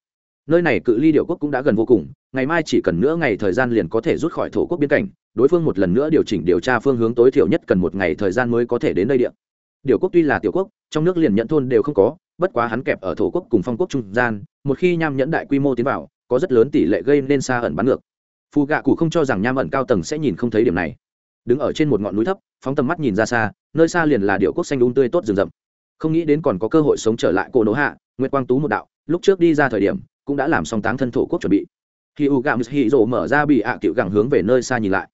nơi này cự ly điệu quốc cũng đã gần vô cùng, ngày mai chỉ cần nữa ngày thời gian liền có thể rút khỏi thổ quốc biên cảnh, đối phương một lần nữa điều chỉnh điều tra phương hướng tối thiểu nhất cần một ngày thời gian mới có thể đến đây địa. Điều quốc tuy là tiểu quốc, trong nước liền nhận thôn đều không có, bất quá hắn kẹp ở thổ quốc cùng phong quốc trung gian, một khi nham nhẫn đại quy mô tiến vào, có rất lớn tỷ lệ gây nên xa ẩn bắn ngược. Phù gạ cụ không cho rằng nham ẩn cao tầng sẽ nhìn không thấy điểm này. Đứng ở trên một ngọn núi thấp, phóng tầm mắt nhìn ra xa, nơi xa liền là điệu quốc xanh đun tươi tốt rừng rậm. Không nghĩ đến còn có cơ hội sống trở lại cổ nỗ hạ nguyễn quang tú một đạo, lúc trước đi ra thời điểm cũng đã làm xong táng thân thổ quốc chuẩn bị. Khi u gạo hì rộ mở ra bị ạ cựu gẳng hướng về nơi xa nhìn lại.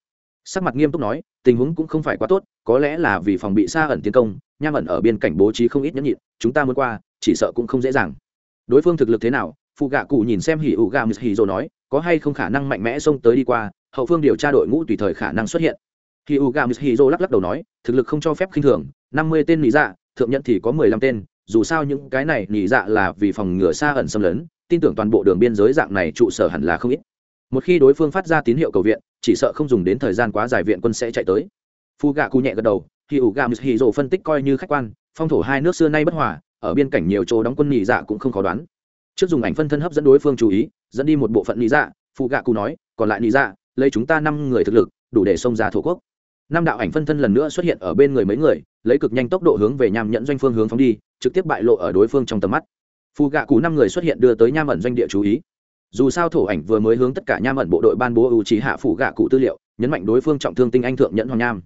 Sắc mặt nghiêm túc nói, tình huống cũng không phải quá tốt, có lẽ là vì phòng bị xa ẩn tiến công, nham ẩn ở biên cảnh bố trí không ít nhẫn nhịn, chúng ta muốn qua, chỉ sợ cũng không dễ dàng. Đối phương thực lực thế nào? Phụ gạ cụ nhìn xem hỉ ủ gà mít hỉ nói, có hay không khả năng mạnh mẽ xông tới đi qua, hậu phương điều tra đội ngũ tùy thời khả năng xuất hiện. Khi ủ gà mít hỉ lắc lắc đầu nói, thực lực không cho phép khinh thường, năm mươi tên nỉ dạ thượng nhận thì có mười lăm tên, dù sao những cái này nhị dạ là vì phòng ngừa xa ẩn xâm lấn tin tưởng toàn bộ đường biên giới dạng này trụ sở hẳn là không ít. Một khi đối phương phát ra tín hiệu cầu viện, chỉ sợ không dùng đến thời gian quá dài viện quân sẽ chạy tới. Phu gạ cụ nhẹ gật đầu khi ủ gà mít hỉ phân tích coi như khách quan, phong thổ hai nước xưa nay bất hòa, ở biên cảnh nhiều chỗ đóng quân nhị dạ cũng không khó đoán. Trước dùng ảnh phân thân hấp dẫn đối phương chú ý, dẫn đi một bộ phận nhị dạ phu gạ cụ nói, còn lại nhị dạ lấy chúng ta năm người thực lực, đủ để xông ra thổ quốc. Năm đạo ảnh phân thân lần nữa xuất hiện ở bên người mấy người, lấy cực nhanh tốc độ hướng về nham nhẫn doanh phương hướng phóng đi, trực tiếp bại lộ ở đối phương trong tầm mắt phụ gạ cụ năm người xuất hiện đưa tới nham ẩn doanh địa chú ý. Dù sao thổ ảnh vừa mới hướng tất cả nham ẩn bộ đội ban bố ưu trí hạ phủ gạ cụ tư liệu, nhấn mạnh đối phương trọng thương tinh anh thượng nhẫn hoàng nham.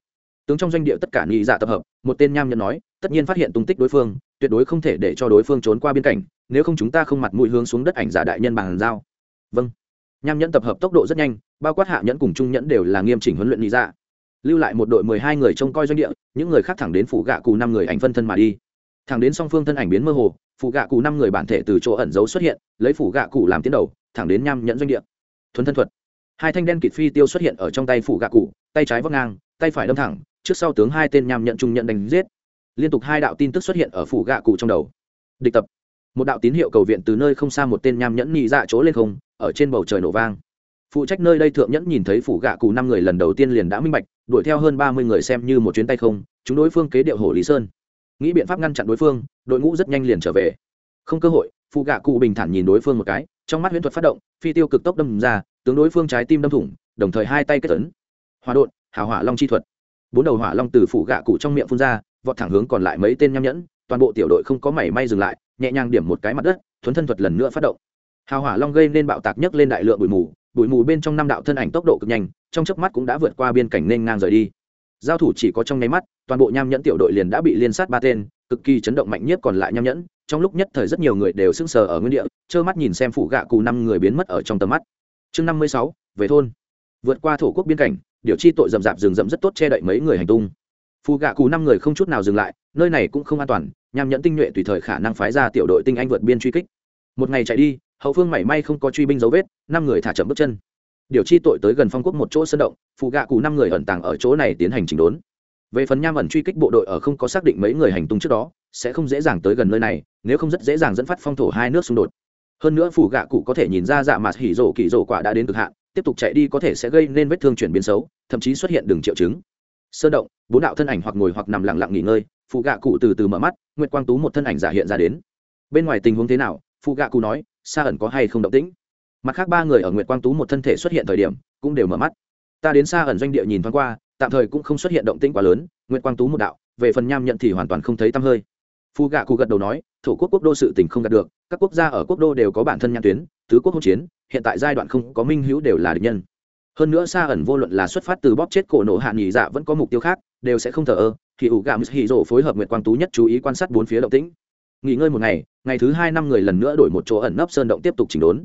Tướng trong doanh địa tất cả nghị dạ tập hợp, một tên nham nhẫn nói, tất nhiên phát hiện tung tích đối phương, tuyệt đối không thể để cho đối phương trốn qua biên cảnh, nếu không chúng ta không mặt mũi hướng xuống đất ảnh giả đại nhân bằng dao vâng. Nham nhẫn tập hợp tốc độ rất nhanh, bao quát hạ nhẫn cùng trung nhẫn đều là nghiêm chỉnh huấn luyện nghị dạ. Lưu lại một đội mười hai người trông coi doanh địa, những người khác thẳng đến phủ gạ cụ năm người ảnh phân thân mà đi. Thẳng đến song phương thân ảnh biến mơ hồ phủ gạ cụ năm người bản thể từ chỗ ẩn giấu xuất hiện, lấy phủ gạ cụ làm tiến đầu, thẳng đến nham nhẫn doanh địa. Thuấn thân thuật. Hai thanh đen kịt phi tiêu xuất hiện ở trong tay phủ gạ cụ, tay trái vóc ngang, tay phải đâm thẳng, trước sau tướng hai tên nham nhận trung nhận đánh giết. Liên tục hai đạo tin tức xuất hiện ở phủ gạ cụ trong đầu. Địch tập. Một đạo tín hiệu cầu viện từ nơi không xa một tên nham nhẫn nhị dạ chỗ lên không, ở trên bầu trời nổ vang. Phụ trách nơi đây thượng nhẫn nhìn thấy phủ gạ cụ năm người lần đầu tiên liền đã minh bạch, đuổi theo hơn ba mươi người xem như một chuyến tay không, chúng đối phương kế điệu hồ lý sơn. Nghĩ biện pháp ngăn chặn đối phương đội ngũ rất nhanh liền trở về. Không cơ hội phụ gạ cụ bình thản nhìn đối phương một cái, trong mắt huyễn thuật phát động, phi tiêu cực tốc đâm ra, tướng đối phương trái tim đâm thủng, đồng thời hai tay kết tấn hòa đột hào hỏa long chi thuật. Bốn đầu hỏa long từ phụ gạ cụ trong miệng phun ra, vọt thẳng hướng còn lại mấy tên nham nhẫn, toàn bộ tiểu đội không có mảy may dừng lại, nhẹ nhàng điểm một cái mặt đất, thuấn thân thuật lần nữa phát động. Hào hỏa long gây nên bạo tạc nhấc lên đại lượng bụi mù bụi mù bên trong năm đạo thân ảnh tốc độ cực nhanh, trong chớp mắt cũng đã vượt qua biên cảnh nên ngang rời đi. Giao thủ chỉ có trong nháy mắt, toàn bộ nham nhẫn tiểu đội liền đã bị liên sát ba tên cực kỳ chấn động mạnh nhất còn lại nham nhẫn, trong lúc nhất thời rất nhiều người đều sững sờ ở nguyên địa, trơ mắt nhìn xem phụ gạ cù năm người biến mất ở trong tầm mắt. Chương năm mươi sáu, về thôn. Vượt qua thổ quốc biên cảnh, điều chi tội rậm rạp rừng rậm rất tốt che đậy mấy người hành tung. Phù gạ cù năm người không chút nào dừng lại, nơi này cũng không an toàn, nham nhẫn tinh nhuệ tùy thời khả năng phái ra tiểu đội tinh anh vượt biên truy kích. Một ngày chạy đi, hậu phương mảy may không có truy binh dấu vết, năm người thả chậm bước chân. Điều chi tội tới gần phong quốc một chỗ sân động phù gạ cù năm người ẩn tàng ở chỗ này tiến hành chỉnh đốn về phần nham ẩn truy kích bộ đội ở không có xác định mấy người hành tung trước đó, sẽ không dễ dàng tới gần nơi này, nếu không rất dễ dàng dẫn phát phong thổ hai nước xung đột. Hơn nữa phủ gạ cụ có thể nhìn ra dạ mặt hỉ rổ kỳ rổ quả đã đến cực hạn, tiếp tục chạy đi có thể sẽ gây nên vết thương chuyển biến xấu, thậm chí xuất hiện đường triệu chứng. Sơ động, bốn đạo thân ảnh hoặc ngồi hoặc nằm lặng lặng nghỉ ngơi phụ gạ cụ từ từ mở mắt, nguyệt quang tú một thân ảnh giả hiện ra đến. Bên ngoài tình huống thế nào? Phụ gạ cụ nói xa ẩn có hay không động tĩnh? Mặt khác ba người ở nguyệt quang tú một thân thể xuất hiện thời điểm, cũng đều mở mắt. Ta đến xa ẩn doanh địa nhìn thoáng qua tạm thời cũng không xuất hiện động tĩnh quá lớn nguyễn quang tú một đạo, về phần nham nhận thì hoàn toàn không thấy tăm hơi. Phu gạ cụ gật đầu nói thủ quốc quốc đô sự tình không đạt được, các quốc gia ở quốc đô đều có bản thân nhãn tuyến, tứ quốc hỗn chiến, hiện tại giai đoạn không có minh hữu đều là địch nhân. Hơn nữa xa ẩn vô luận là xuất phát từ bóp chết cổ nổ hạ nghỉ dạ vẫn có mục tiêu khác, đều sẽ không thờ ơ, thì ủ gạ mít hì rổ phối hợp nguyệt quang tú nhất chú ý quan sát bốn phía động tĩnh. Nghỉ ngơi một ngày ngày thứ hai năm người lần nữa đổi một chỗ ẩn nấp sơn động tiếp tục chỉnh đốn.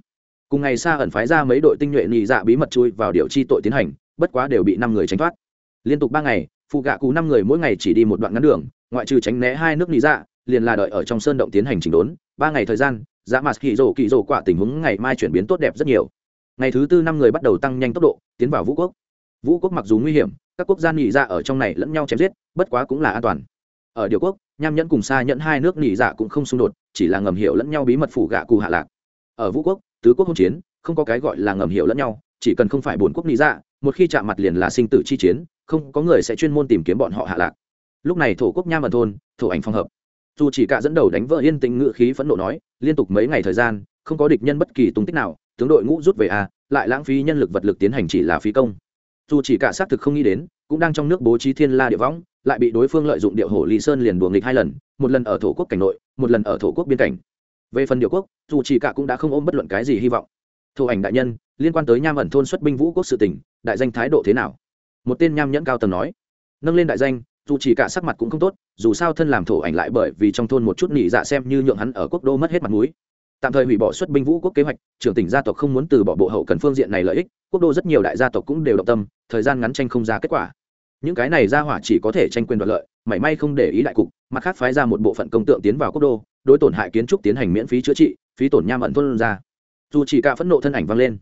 Cùng ngày xa ẩn phái ra mấy đội tinh nhuệ nghỉ dạ bí mật chui vào điều chi tội tiến hành, bất quá đều bị năm người tránh thoát liên tục ba ngày phụ gạ cụ năm người mỗi ngày chỉ đi một đoạn ngắn đường, ngoại trừ tránh né hai nước nghỉ dạ liền là đợi ở trong sơn động tiến hành chỉnh đốn. Ba ngày thời gian dạ mặt kỳ rổ kỳ rổ quả tình huống ngày mai chuyển biến tốt đẹp rất nhiều. Ngày thứ tư năm người bắt đầu tăng nhanh tốc độ, tiến vào vũ quốc. Vũ quốc mặc dù nguy hiểm, các quốc gia nghỉ dạ ở trong này lẫn nhau chém giết, bất quá cũng là an toàn. Ở điều quốc, nham nhẫn cùng xa nhẫn hai nước nghỉ dạ cũng không xung đột, chỉ là ngầm hiểu lẫn nhau bí mật phủ gạ cù hạ lạc. Ở vũ quốc, tứ quốc hôn chiến, không có cái gọi là ngầm hiểu lẫn nhau, chỉ cần không phải bốn quốc nghỉ dạ một khi chạm mặt liền là sinh tử chi chiến, không có người sẽ chuyên môn tìm kiếm bọn họ hạ lạc. Lúc này thổ quốc nham ẩn thôn, thổ ảnh phong hợp. Dù chỉ cả dẫn đầu đánh vỡ yên tĩnh ngự khí phẫn nộ nói, liên tục mấy ngày thời gian, không có địch nhân bất kỳ tung tích nào, tướng đội ngũ rút về a, lại lãng phí nhân lực vật lực tiến hành chỉ là phí công. Dù chỉ cả xác thực không nghĩ đến, cũng đang trong nước bố trí thiên la địa võng, lại bị đối phương lợi dụng điệu hổ lý sơn liền đùa nghịch hai lần, một lần ở thổ quốc cảnh nội, một lần ở thổ quốc biên cảnh. Về phần điệu quốc, dù chỉ cả cũng đã không ôm bất luận cái gì hy vọng. Thổ ảnh đại nhân, liên quan tới nham ẩn thôn xuất binh vũ quốc sự tỉnh đại danh thái độ thế nào? Một tên nham nhẫn cao tầng nói. Nâng lên đại danh, dù chỉ cả sắc mặt cũng không tốt, dù sao thân làm thổ ảnh lại bởi vì trong thôn một chút nhị dạ xem như nhượng hắn ở quốc đô mất hết mặt mũi. Tạm thời hủy bỏ xuất binh vũ quốc kế hoạch, trưởng tỉnh gia tộc không muốn từ bỏ bộ hậu cần phương diện này lợi ích, quốc đô rất nhiều đại gia tộc cũng đều động tâm, thời gian ngắn tranh không ra kết quả. Những cái này ra hỏa chỉ có thể tranh quyền đoạt lợi, mảy may không để ý đại cục, mặt khác phái ra một bộ phận công tượng tiến vào quốc đô, đối tổn hại kiến trúc tiến hành miễn phí chữa trị, phí tổn nham ẩn thôn ra. Dù chỉ cả phẫn nộ thân ảnh vang lên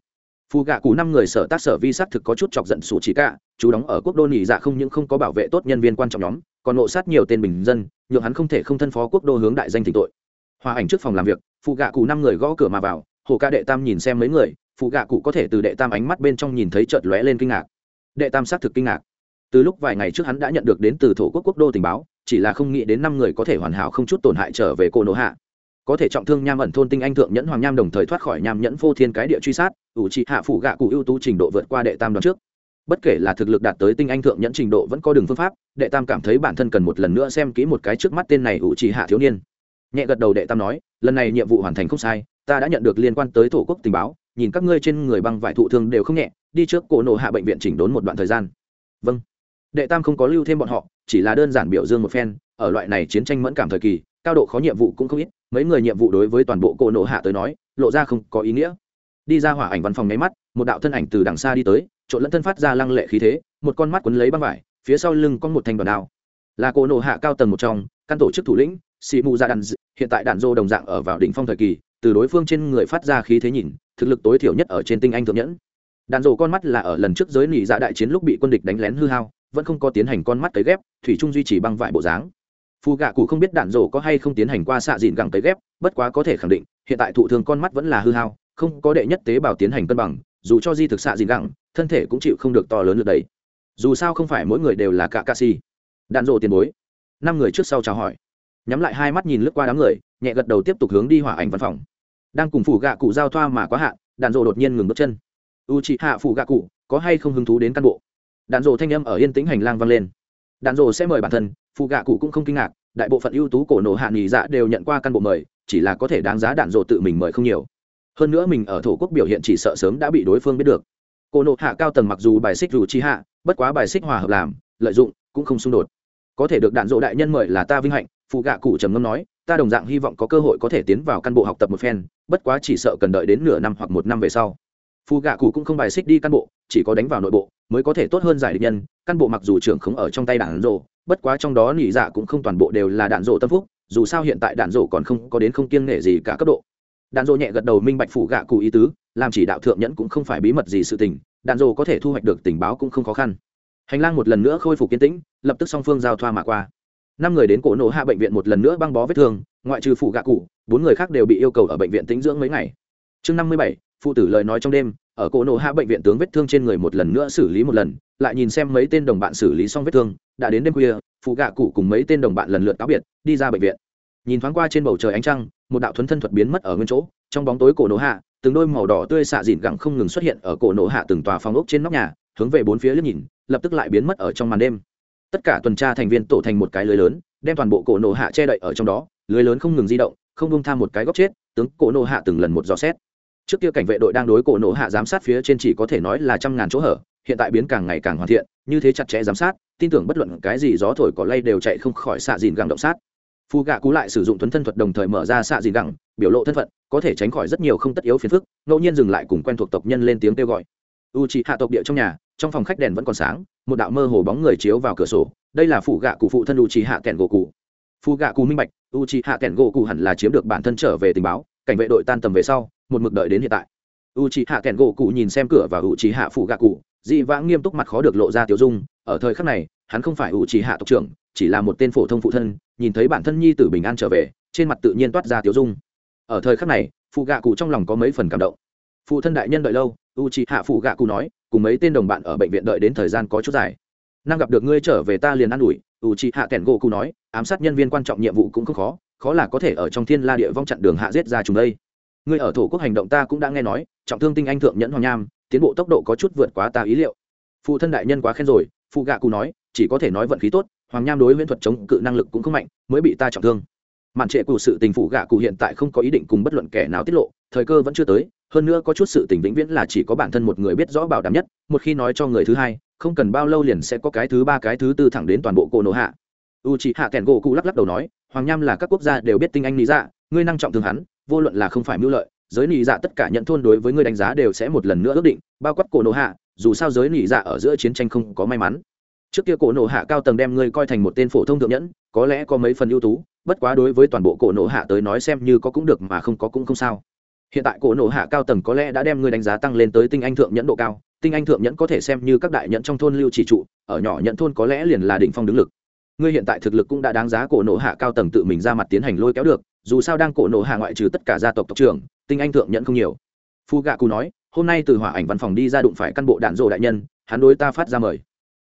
phù gạ cụ năm người sở tác sở vi sát thực có chút chọc giận sủ chỉ cả, chú đóng ở quốc đô nhị dạ không những không có bảo vệ tốt nhân viên quan trọng nhóm, còn nộ sát nhiều tên bình dân, nhượng hắn không thể không thân phó quốc đô hướng đại danh thỉnh tội. Hòa ảnh trước phòng làm việc phụ gạ cụ năm người gõ cửa mà vào, hồ ca đệ tam nhìn xem mấy người phụ gạ cụ có thể từ đệ tam ánh mắt bên trong nhìn thấy chợt lóe lên kinh ngạc. Đệ tam xác thực kinh ngạc. Từ lúc vài ngày trước hắn đã nhận được đến từ thổ quốc quốc đô tình báo, chỉ là không nghĩ đến năm người có thể hoàn hảo không chút tổn hại trở về cô nỗ hạ có thể trọng thương nham ẩn thôn tinh anh thượng nhẫn hoàng nham đồng thời thoát khỏi nham nhẫn phô thiên cái địa truy sát, ủ trị hạ phủ gạ cụ ưu tú trình độ vượt qua đệ tam đoạn trước. Bất kể là thực lực đạt tới tinh anh thượng nhẫn trình độ vẫn có đường phương pháp, đệ tam cảm thấy bản thân cần một lần nữa xem kỹ một cái trước mắt tên này ủ trị hạ thiếu niên. Nhẹ gật đầu đệ tam nói, lần này nhiệm vụ hoàn thành không sai, ta đã nhận được liên quan tới thổ quốc tình báo, nhìn các ngươi trên người băng vải thụ thương đều không nhẹ, đi trước cổ nộ hạ bệnh viện chỉnh đốn một đoạn thời gian. Vâng. Đệ tam không có lưu thêm bọn họ, chỉ là đơn giản biểu dương một phen, ở loại này chiến tranh mẫn cảm thời kỳ, cao độ khó nhiệm vụ cũng không ít mấy người nhiệm vụ đối với toàn bộ cổ nổ hạ tới nói, lộ ra không có ý nghĩa. Đi ra hỏa ảnh văn phòng nháy mắt, một đạo thân ảnh từ đằng xa đi tới, trộn lẫn thân phát ra lăng lệ khí thế, một con mắt quấn lấy băng vải, phía sau lưng có một thanh đoàn đao. Là cổ nổ hạ cao tầng một trong, căn tổ chức thủ lĩnh, sĩ mù dạ gia đàn hiện tại đạn dô đồng dạng ở vào đỉnh phong thời kỳ, từ đối phương trên người phát ra khí thế nhìn, thực lực tối thiểu nhất ở trên tinh anh thượng nhẫn. Đạn dô con mắt là ở lần trước giới nỉ dạ đại chiến lúc bị quân địch đánh lén hư hao, vẫn không có tiến hành con mắt cấy ghép, thủy trung duy trì băng vải bộ dáng phù gạ cụ không biết đạn rổ có hay không tiến hành qua xạ dìn gẳng tới ghép, bất quá có thể khẳng định, hiện tại thụ thường con mắt vẫn là hư hao, không có đệ nhất tế bào tiến hành cân bằng, dù cho di thực xạ dìn gẳng, thân thể cũng chịu không được to lớn được đấy dù sao không phải mỗi người đều là cả ca si đạn rổ tiền bối. Năm người trước sau chào hỏi. Nhắm lại hai mắt nhìn lướt qua đám người, nhẹ gật đầu tiếp tục hướng đi hỏa ảnh văn phòng. Đang cùng phủ gạ cụ giao thoa mà quá hạn đạn rộ đột nhiên ngừng bước chân. U chị hạ phủ gạ cụ, có hay không hứng thú đến căn bộ? Đạn rộ thanh âm ở yên tĩnh hành lang vang lên đạn rồ sẽ mời bản thân phụ gạ cụ cũng không kinh ngạc, đại bộ phận ưu tú cổ nổ hạ nghỉ dạ đều nhận qua căn bộ mời, chỉ là có thể đáng giá đạn rồ tự mình mời không nhiều. Hơn nữa mình ở thổ quốc biểu hiện chỉ sợ sớm đã bị đối phương biết được. Cổ nổ hạ cao tầng mặc dù bài xích dù chi hạ, bất quá bài xích hòa hợp làm, lợi dụng, cũng không xung đột. Có thể được đạn dỗ đại nhân mời là ta vinh hạnh phụ gạ cụ trầm ngâm nói, ta đồng dạng hy vọng có cơ hội có thể tiến vào căn bộ học tập một phen, bất quá chỉ sợ cần đợi đến nửa năm hoặc một năm về sau. Phụ gạ cụ cũng không bài xích đi căn bộ, chỉ có đánh vào nội bộ mới có thể tốt hơn giải địch nhân, căn bộ mặc dù trưởng không ở trong tay đạn rộ bất quá trong đó nỉ dạ cũng không toàn bộ đều là đạn rộ tâm phúc, dù sao hiện tại đạn rộ còn không có đến không kiêng nể gì cả cấp độ. Đạn rộ nhẹ gật đầu minh bạch phủ gạ cụ ý tứ, làm chỉ đạo thượng nhẫn cũng không phải bí mật gì sự tình, đạn rộ có thể thu hoạch được tình báo cũng không khó khăn. Hành lang một lần nữa khôi phục kiến tĩnh, lập tức song phương giao thoa mà qua. Năm người đến cổ nổ hạ bệnh viện một lần nữa băng bó vết thương, ngoại trừ phủ gạ cụ, bốn người khác đều bị yêu cầu ở bệnh viện tĩnh dưỡng mấy ngày. Chương năm mươi bảy phụ tử lời nói trong đêm, ở cổ nổ hạ bệnh viện tướng vết thương trên người một lần nữa xử lý một lần, lại nhìn xem mấy tên đồng bạn xử lý xong vết thương, đã đến đêm khuya, phụ gạ cụ cùng mấy tên đồng bạn lần lượt cáo biệt, đi ra bệnh viện. Nhìn thoáng qua trên bầu trời ánh trăng, một đạo thuấn thân thuật biến mất ở nguyên chỗ, trong bóng tối cổ nổ hạ, từng đôi màu đỏ tươi xạ dịn gẳng không ngừng xuất hiện ở cổ nổ hạ từng tòa phòng ốc trên nóc nhà, hướng về bốn phía liếc nhìn, lập tức lại biến mất ở trong màn đêm. Tất cả tuần tra thành viên tổ thành một cái lưới lớn, đem toàn bộ cổ nổ hạ che đậy ở trong đó, lưới lớn không ngừng di động, không bông tham một cái góc chết, tướng cổ nổ hạ từng lần một dò xét trước kia cảnh vệ đội đang đối cổ nổ hạ giám sát phía trên chỉ có thể nói là trăm ngàn chỗ hở, hiện tại biến càng ngày càng hoàn thiện, như thế chặt chẽ giám sát, tin tưởng bất luận cái gì gió thổi cỏ lay đều chạy không khỏi xạ dìn gẳng động sát. Phu gạ cú lại sử dụng thuấn thân thuật đồng thời mở ra xạ dìn gẳng, biểu lộ thân phận, có thể tránh khỏi rất nhiều không tất yếu phiền phức, ngẫu nhiên dừng lại cùng quen thuộc tộc nhân lên tiếng kêu gọi. U chị hạ tộc địa trong nhà, trong phòng khách đèn vẫn còn sáng, một đạo mơ hồ bóng người chiếu vào cửa sổ, đây là phụ gạ cụ phụ thân u chị hạ kẹn gỗ cụ Phu gạ cụ minh bạch u chị hạ kẹn gỗ cụ hẳn là chiếm được bản thân trở về tình báo, cảnh vệ đội tan tầm về sau một mực đợi đến hiện tại. U chị hạ kẹn gỗ cụ nhìn xem cửa và u chị hạ phụ gạ cụ, dị vãng nghiêm túc mặt khó được lộ ra tiểu dung. Ở thời khắc này, hắn không phải u chị hạ tộc trưởng, chỉ là một tên phổ thông phụ thân, nhìn thấy bản thân nhi tử bình an trở về, trên mặt tự nhiên toát ra tiểu dung. Ở thời khắc này, phụ gạ cụ trong lòng có mấy phần cảm động. Phụ thân đại nhân đợi lâu u chị hạ phụ gạ cụ nói, cùng mấy tên đồng bạn ở bệnh viện đợi đến thời gian có chút dài. Năng gặp được ngươi trở về ta liền an ủi u chị hạ kẹn gỗ cụ nói, ám sát nhân viên quan trọng nhiệm vụ cũng không khó khó là có thể ở trong thiên la địa vong chặn đường hạ giết ra chúng đây ngươi ở thổ quốc hành động ta cũng đã nghe nói, trọng thương tinh anh thượng nhẫn hoàng nham, tiến bộ tốc độ có chút vượt quá ta ý liệu. Phụ thân đại nhân quá khen rồi, phụ gạ cụ nói, chỉ có thể nói vận khí tốt, hoàng nham đối viễn thuật chống cự năng lực cũng không mạnh, mới bị ta trọng thương. Mạn trệ cụ sự tình phụ gạ cụ hiện tại không có ý định cùng bất luận kẻ nào tiết lộ, thời cơ vẫn chưa tới, hơn nữa có chút sự tình vĩnh viễn là chỉ có bản thân một người biết rõ bảo đảm nhất, một khi nói cho người thứ hai, không cần bao lâu liền sẽ có cái thứ ba, cái thứ tư thẳng đến toàn bộ cô nổ hạ. U chị hạ kèn gỗ cụ lắc lắc đầu nói, hoàng nham là các quốc gia đều biết tinh anh lý dạ ngươi năng trọng thương hắn vô luận là không phải mưu lợi, giới nị dạ tất cả nhận thôn đối với ngươi đánh giá đều sẽ một lần nữa ước định, bao quát cổ nộ hạ, dù sao giới nị dạ ở giữa chiến tranh không có may mắn. Trước kia cổ nộ hạ cao tầng đem ngươi coi thành một tên phổ thông thượng nhẫn, có lẽ có mấy phần ưu tú, bất quá đối với toàn bộ cổ nộ hạ tới nói xem như có cũng được mà không có cũng không sao. Hiện tại cổ nộ hạ cao tầng có lẽ đã đem ngươi đánh giá tăng lên tới tinh anh thượng nhẫn độ cao, tinh anh thượng nhẫn có thể xem như các đại nhẫn trong thôn lưu chỉ trụ, ở nhỏ nhẫn thôn có lẽ liền là đỉnh phong đứng lực. Ngươi hiện tại thực lực cũng đã đáng giá cổ nộ hạ cao tầng tự mình ra mặt tiến hành lôi kéo được dù sao đang cổ nộ hạ ngoại trừ tất cả gia tộc tộc trưởng, tinh anh thượng nhận không nhiều. Phu gạ cù nói, hôm nay từ hỏa ảnh văn phòng đi ra đụng phải căn bộ đạn rộ đại nhân, hắn đối ta phát ra mời.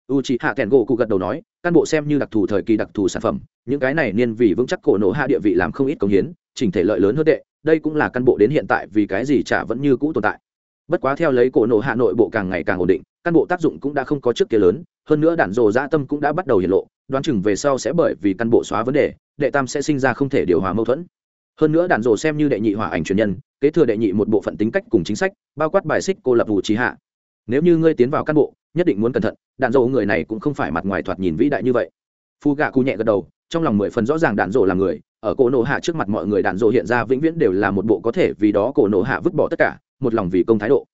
U c h ị hạ kèn gỗ cụ gật đầu nói, căn bộ xem như đặc thù thời kỳ đặc thù sản phẩm, những cái này niên vì vững chắc cổ nổ hạ địa vị làm không ít công hiến, chỉnh thể lợi lớn hơn đệ, đây cũng là căn bộ đến hiện tại vì cái gì chả vẫn như cũ tồn tại bất quá theo lấy cổ nổ hạ nội bộ càng ngày càng ổn định, căn bộ tác dụng cũng đã không có trước kia lớn, hơn nữa đạn dồ dã dạ tâm cũng đã bắt đầu hiện lộ, đoán chừng về sau sẽ bởi vì căn bộ xóa vấn đề, đệ tam sẽ sinh ra không thể điều hòa mâu thuẫn. Hơn nữa đạn dồ xem như đệ nhị hỏa ảnh truyền nhân, kế thừa đệ nhị một bộ phận tính cách cùng chính sách, bao quát bài xích cô lập vụ trí hạ. Nếu như ngươi tiến vào căn bộ, nhất định muốn cẩn thận, đạn dỗ người này cũng không phải mặt ngoài thoạt nhìn vĩ đại như vậy. Phu gạ cụ nhẹ gật đầu, trong lòng mười phần rõ ràng đạn dỗ là người, ở cổ nổ hạ trước mặt mọi người đạn dỗ hiện ra vĩnh viễn đều là một bộ có thể vì đó cổ nổ hạ vứt bỏ tất cả một lòng vì công thái độ.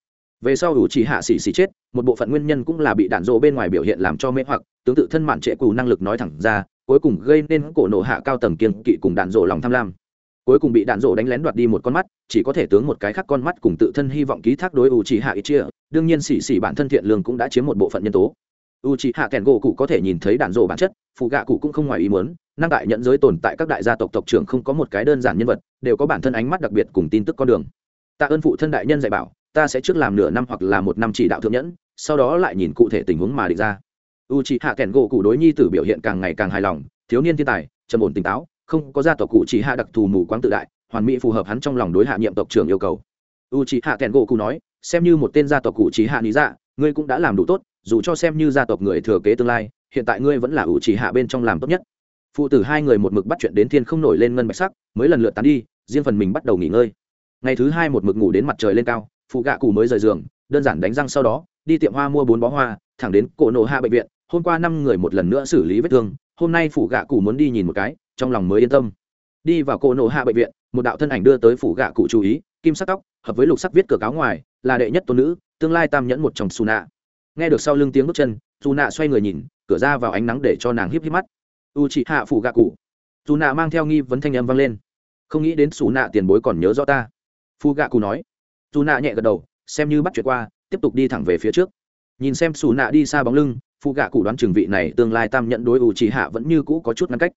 Về sau ủ chỉ hạ xỉ xỉ chết, một bộ phận nguyên nhân cũng là bị đạn dỗ bên ngoài biểu hiện làm cho mê hoặc tương tự thân mạn trệ cù năng lực nói thẳng ra, cuối cùng gây nên cổ nổ hạ cao tầng kiên kỵ cùng đạn dỗ lòng tham lam. Cuối cùng bị đạn dỗ đánh lén đoạt đi một con mắt, chỉ có thể tướng một cái khác con mắt cùng tự thân hy vọng ký thác đối u chỉ hạ ít chia, đương nhiên xỉ xỉ bản thân thiện lương cũng đã chiếm một bộ phận nhân tố. U trí hạ kèn gỗ cụ có thể nhìn thấy đạn rổ bản chất, phụ gạ cụ cũng không ngoài ý muốn, năng tại nhận giới tồn tại các đại gia tộc tộc trưởng không có một cái đơn giản nhân vật, đều có bản thân ánh mắt đặc biệt cùng tin tức con đường tạ ơn phụ thân đại nhân dạy bảo, ta sẽ trước làm nửa năm hoặc là một năm chỉ đạo thượng nhẫn, sau đó lại nhìn cụ thể tình huống mà định ra. U trí hạ kèn gỗ cụ đối nhi tử biểu hiện càng ngày càng hài lòng, thiếu niên thiên tài, trầm ổn tỉnh táo, không có gia tộc cụ chỉ hạ đặc thù mù quáng tự đại, hoàn mỹ phù hợp hắn trong lòng đối hạ nhiệm tộc trưởng yêu cầu. U chỉ hạ kèn gỗ cụ nói, xem như một tên gia tộc cụ chỉ hạ lý dạ ngươi cũng đã làm đủ tốt, dù cho xem như gia tộc người thừa kế tương lai, hiện tại ngươi vẫn là u chỉ hạ bên trong làm tốt nhất. Phụ tử hai người một mực bắt chuyện đến thiên không nổi lên ngân bạch sắc, mới lần lượt tán đi, riêng phần mình bắt đầu nghỉ ngơi ngày thứ hai một mực ngủ đến mặt trời lên cao, phụ gạ cụ mới rời giường, đơn giản đánh răng sau đó, đi tiệm hoa mua bốn bó hoa, thẳng đến cổ nổ hạ bệnh viện, hôm qua năm người một lần nữa xử lý vết thương, hôm nay phụ gạ cụ muốn đi nhìn một cái, trong lòng mới yên tâm. Đi vào cổ nổ hạ bệnh viện, một đạo thân ảnh đưa tới phủ gạ cụ chú ý, kim sắc tóc, hợp với lục sắc viết cửa cáo ngoài, là đệ nhất tôn nữ, tương lai tam nhẫn một chồng xù nạ nghe được sau lưng tiếng bước chân dù nạ xoay người nhìn, cửa ra vào ánh nắng để cho nàng híp híp mắt. U chị hạ phủ gạ cụ. Dù nạ mang theo nghi vấn thanh âm vang lên. Không nghĩ đến xù nạ tiền bối còn nhớ rõ ta phu gạ cụ nói. Dù nạ nhẹ gật đầu, xem như bắt chuyện qua, tiếp tục đi thẳng về phía trước. Nhìn xem xù nạ đi xa bóng lưng phu gạ cụ đoán trường vị này tương lai tam nhận đối u trì hạ vẫn như cũ có chút ngăn cách.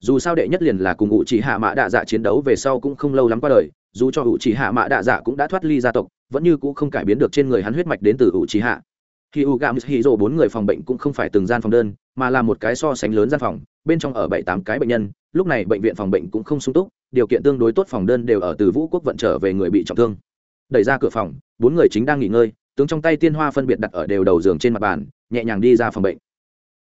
Dù sao đệ nhất liền là cùng ủ chỉ hạ mã đạ dạ chiến đấu về sau cũng không lâu lắm qua đời, dù cho ủ chỉ hạ mã đạ dạ cũng đã thoát ly gia tộc, vẫn như cũ không cải biến được trên người hắn huyết mạch đến từ ủ chỉ hạ khi u Gạ hi rồ bốn người phòng bệnh cũng không phải từng gian phòng đơn, mà là một cái so sánh lớn gian phòng bên trong ở bảy tám cái bệnh nhân, lúc này bệnh viện phòng bệnh cũng không sung túc, điều kiện tương đối tốt phòng đơn đều ở từ vũ quốc vận trở về người bị trọng thương. Đẩy ra cửa phòng, bốn người chính đang nghỉ ngơi, tướng trong tay tiên hoa phân biệt đặt ở đều đầu giường trên mặt bàn, nhẹ nhàng đi ra phòng bệnh.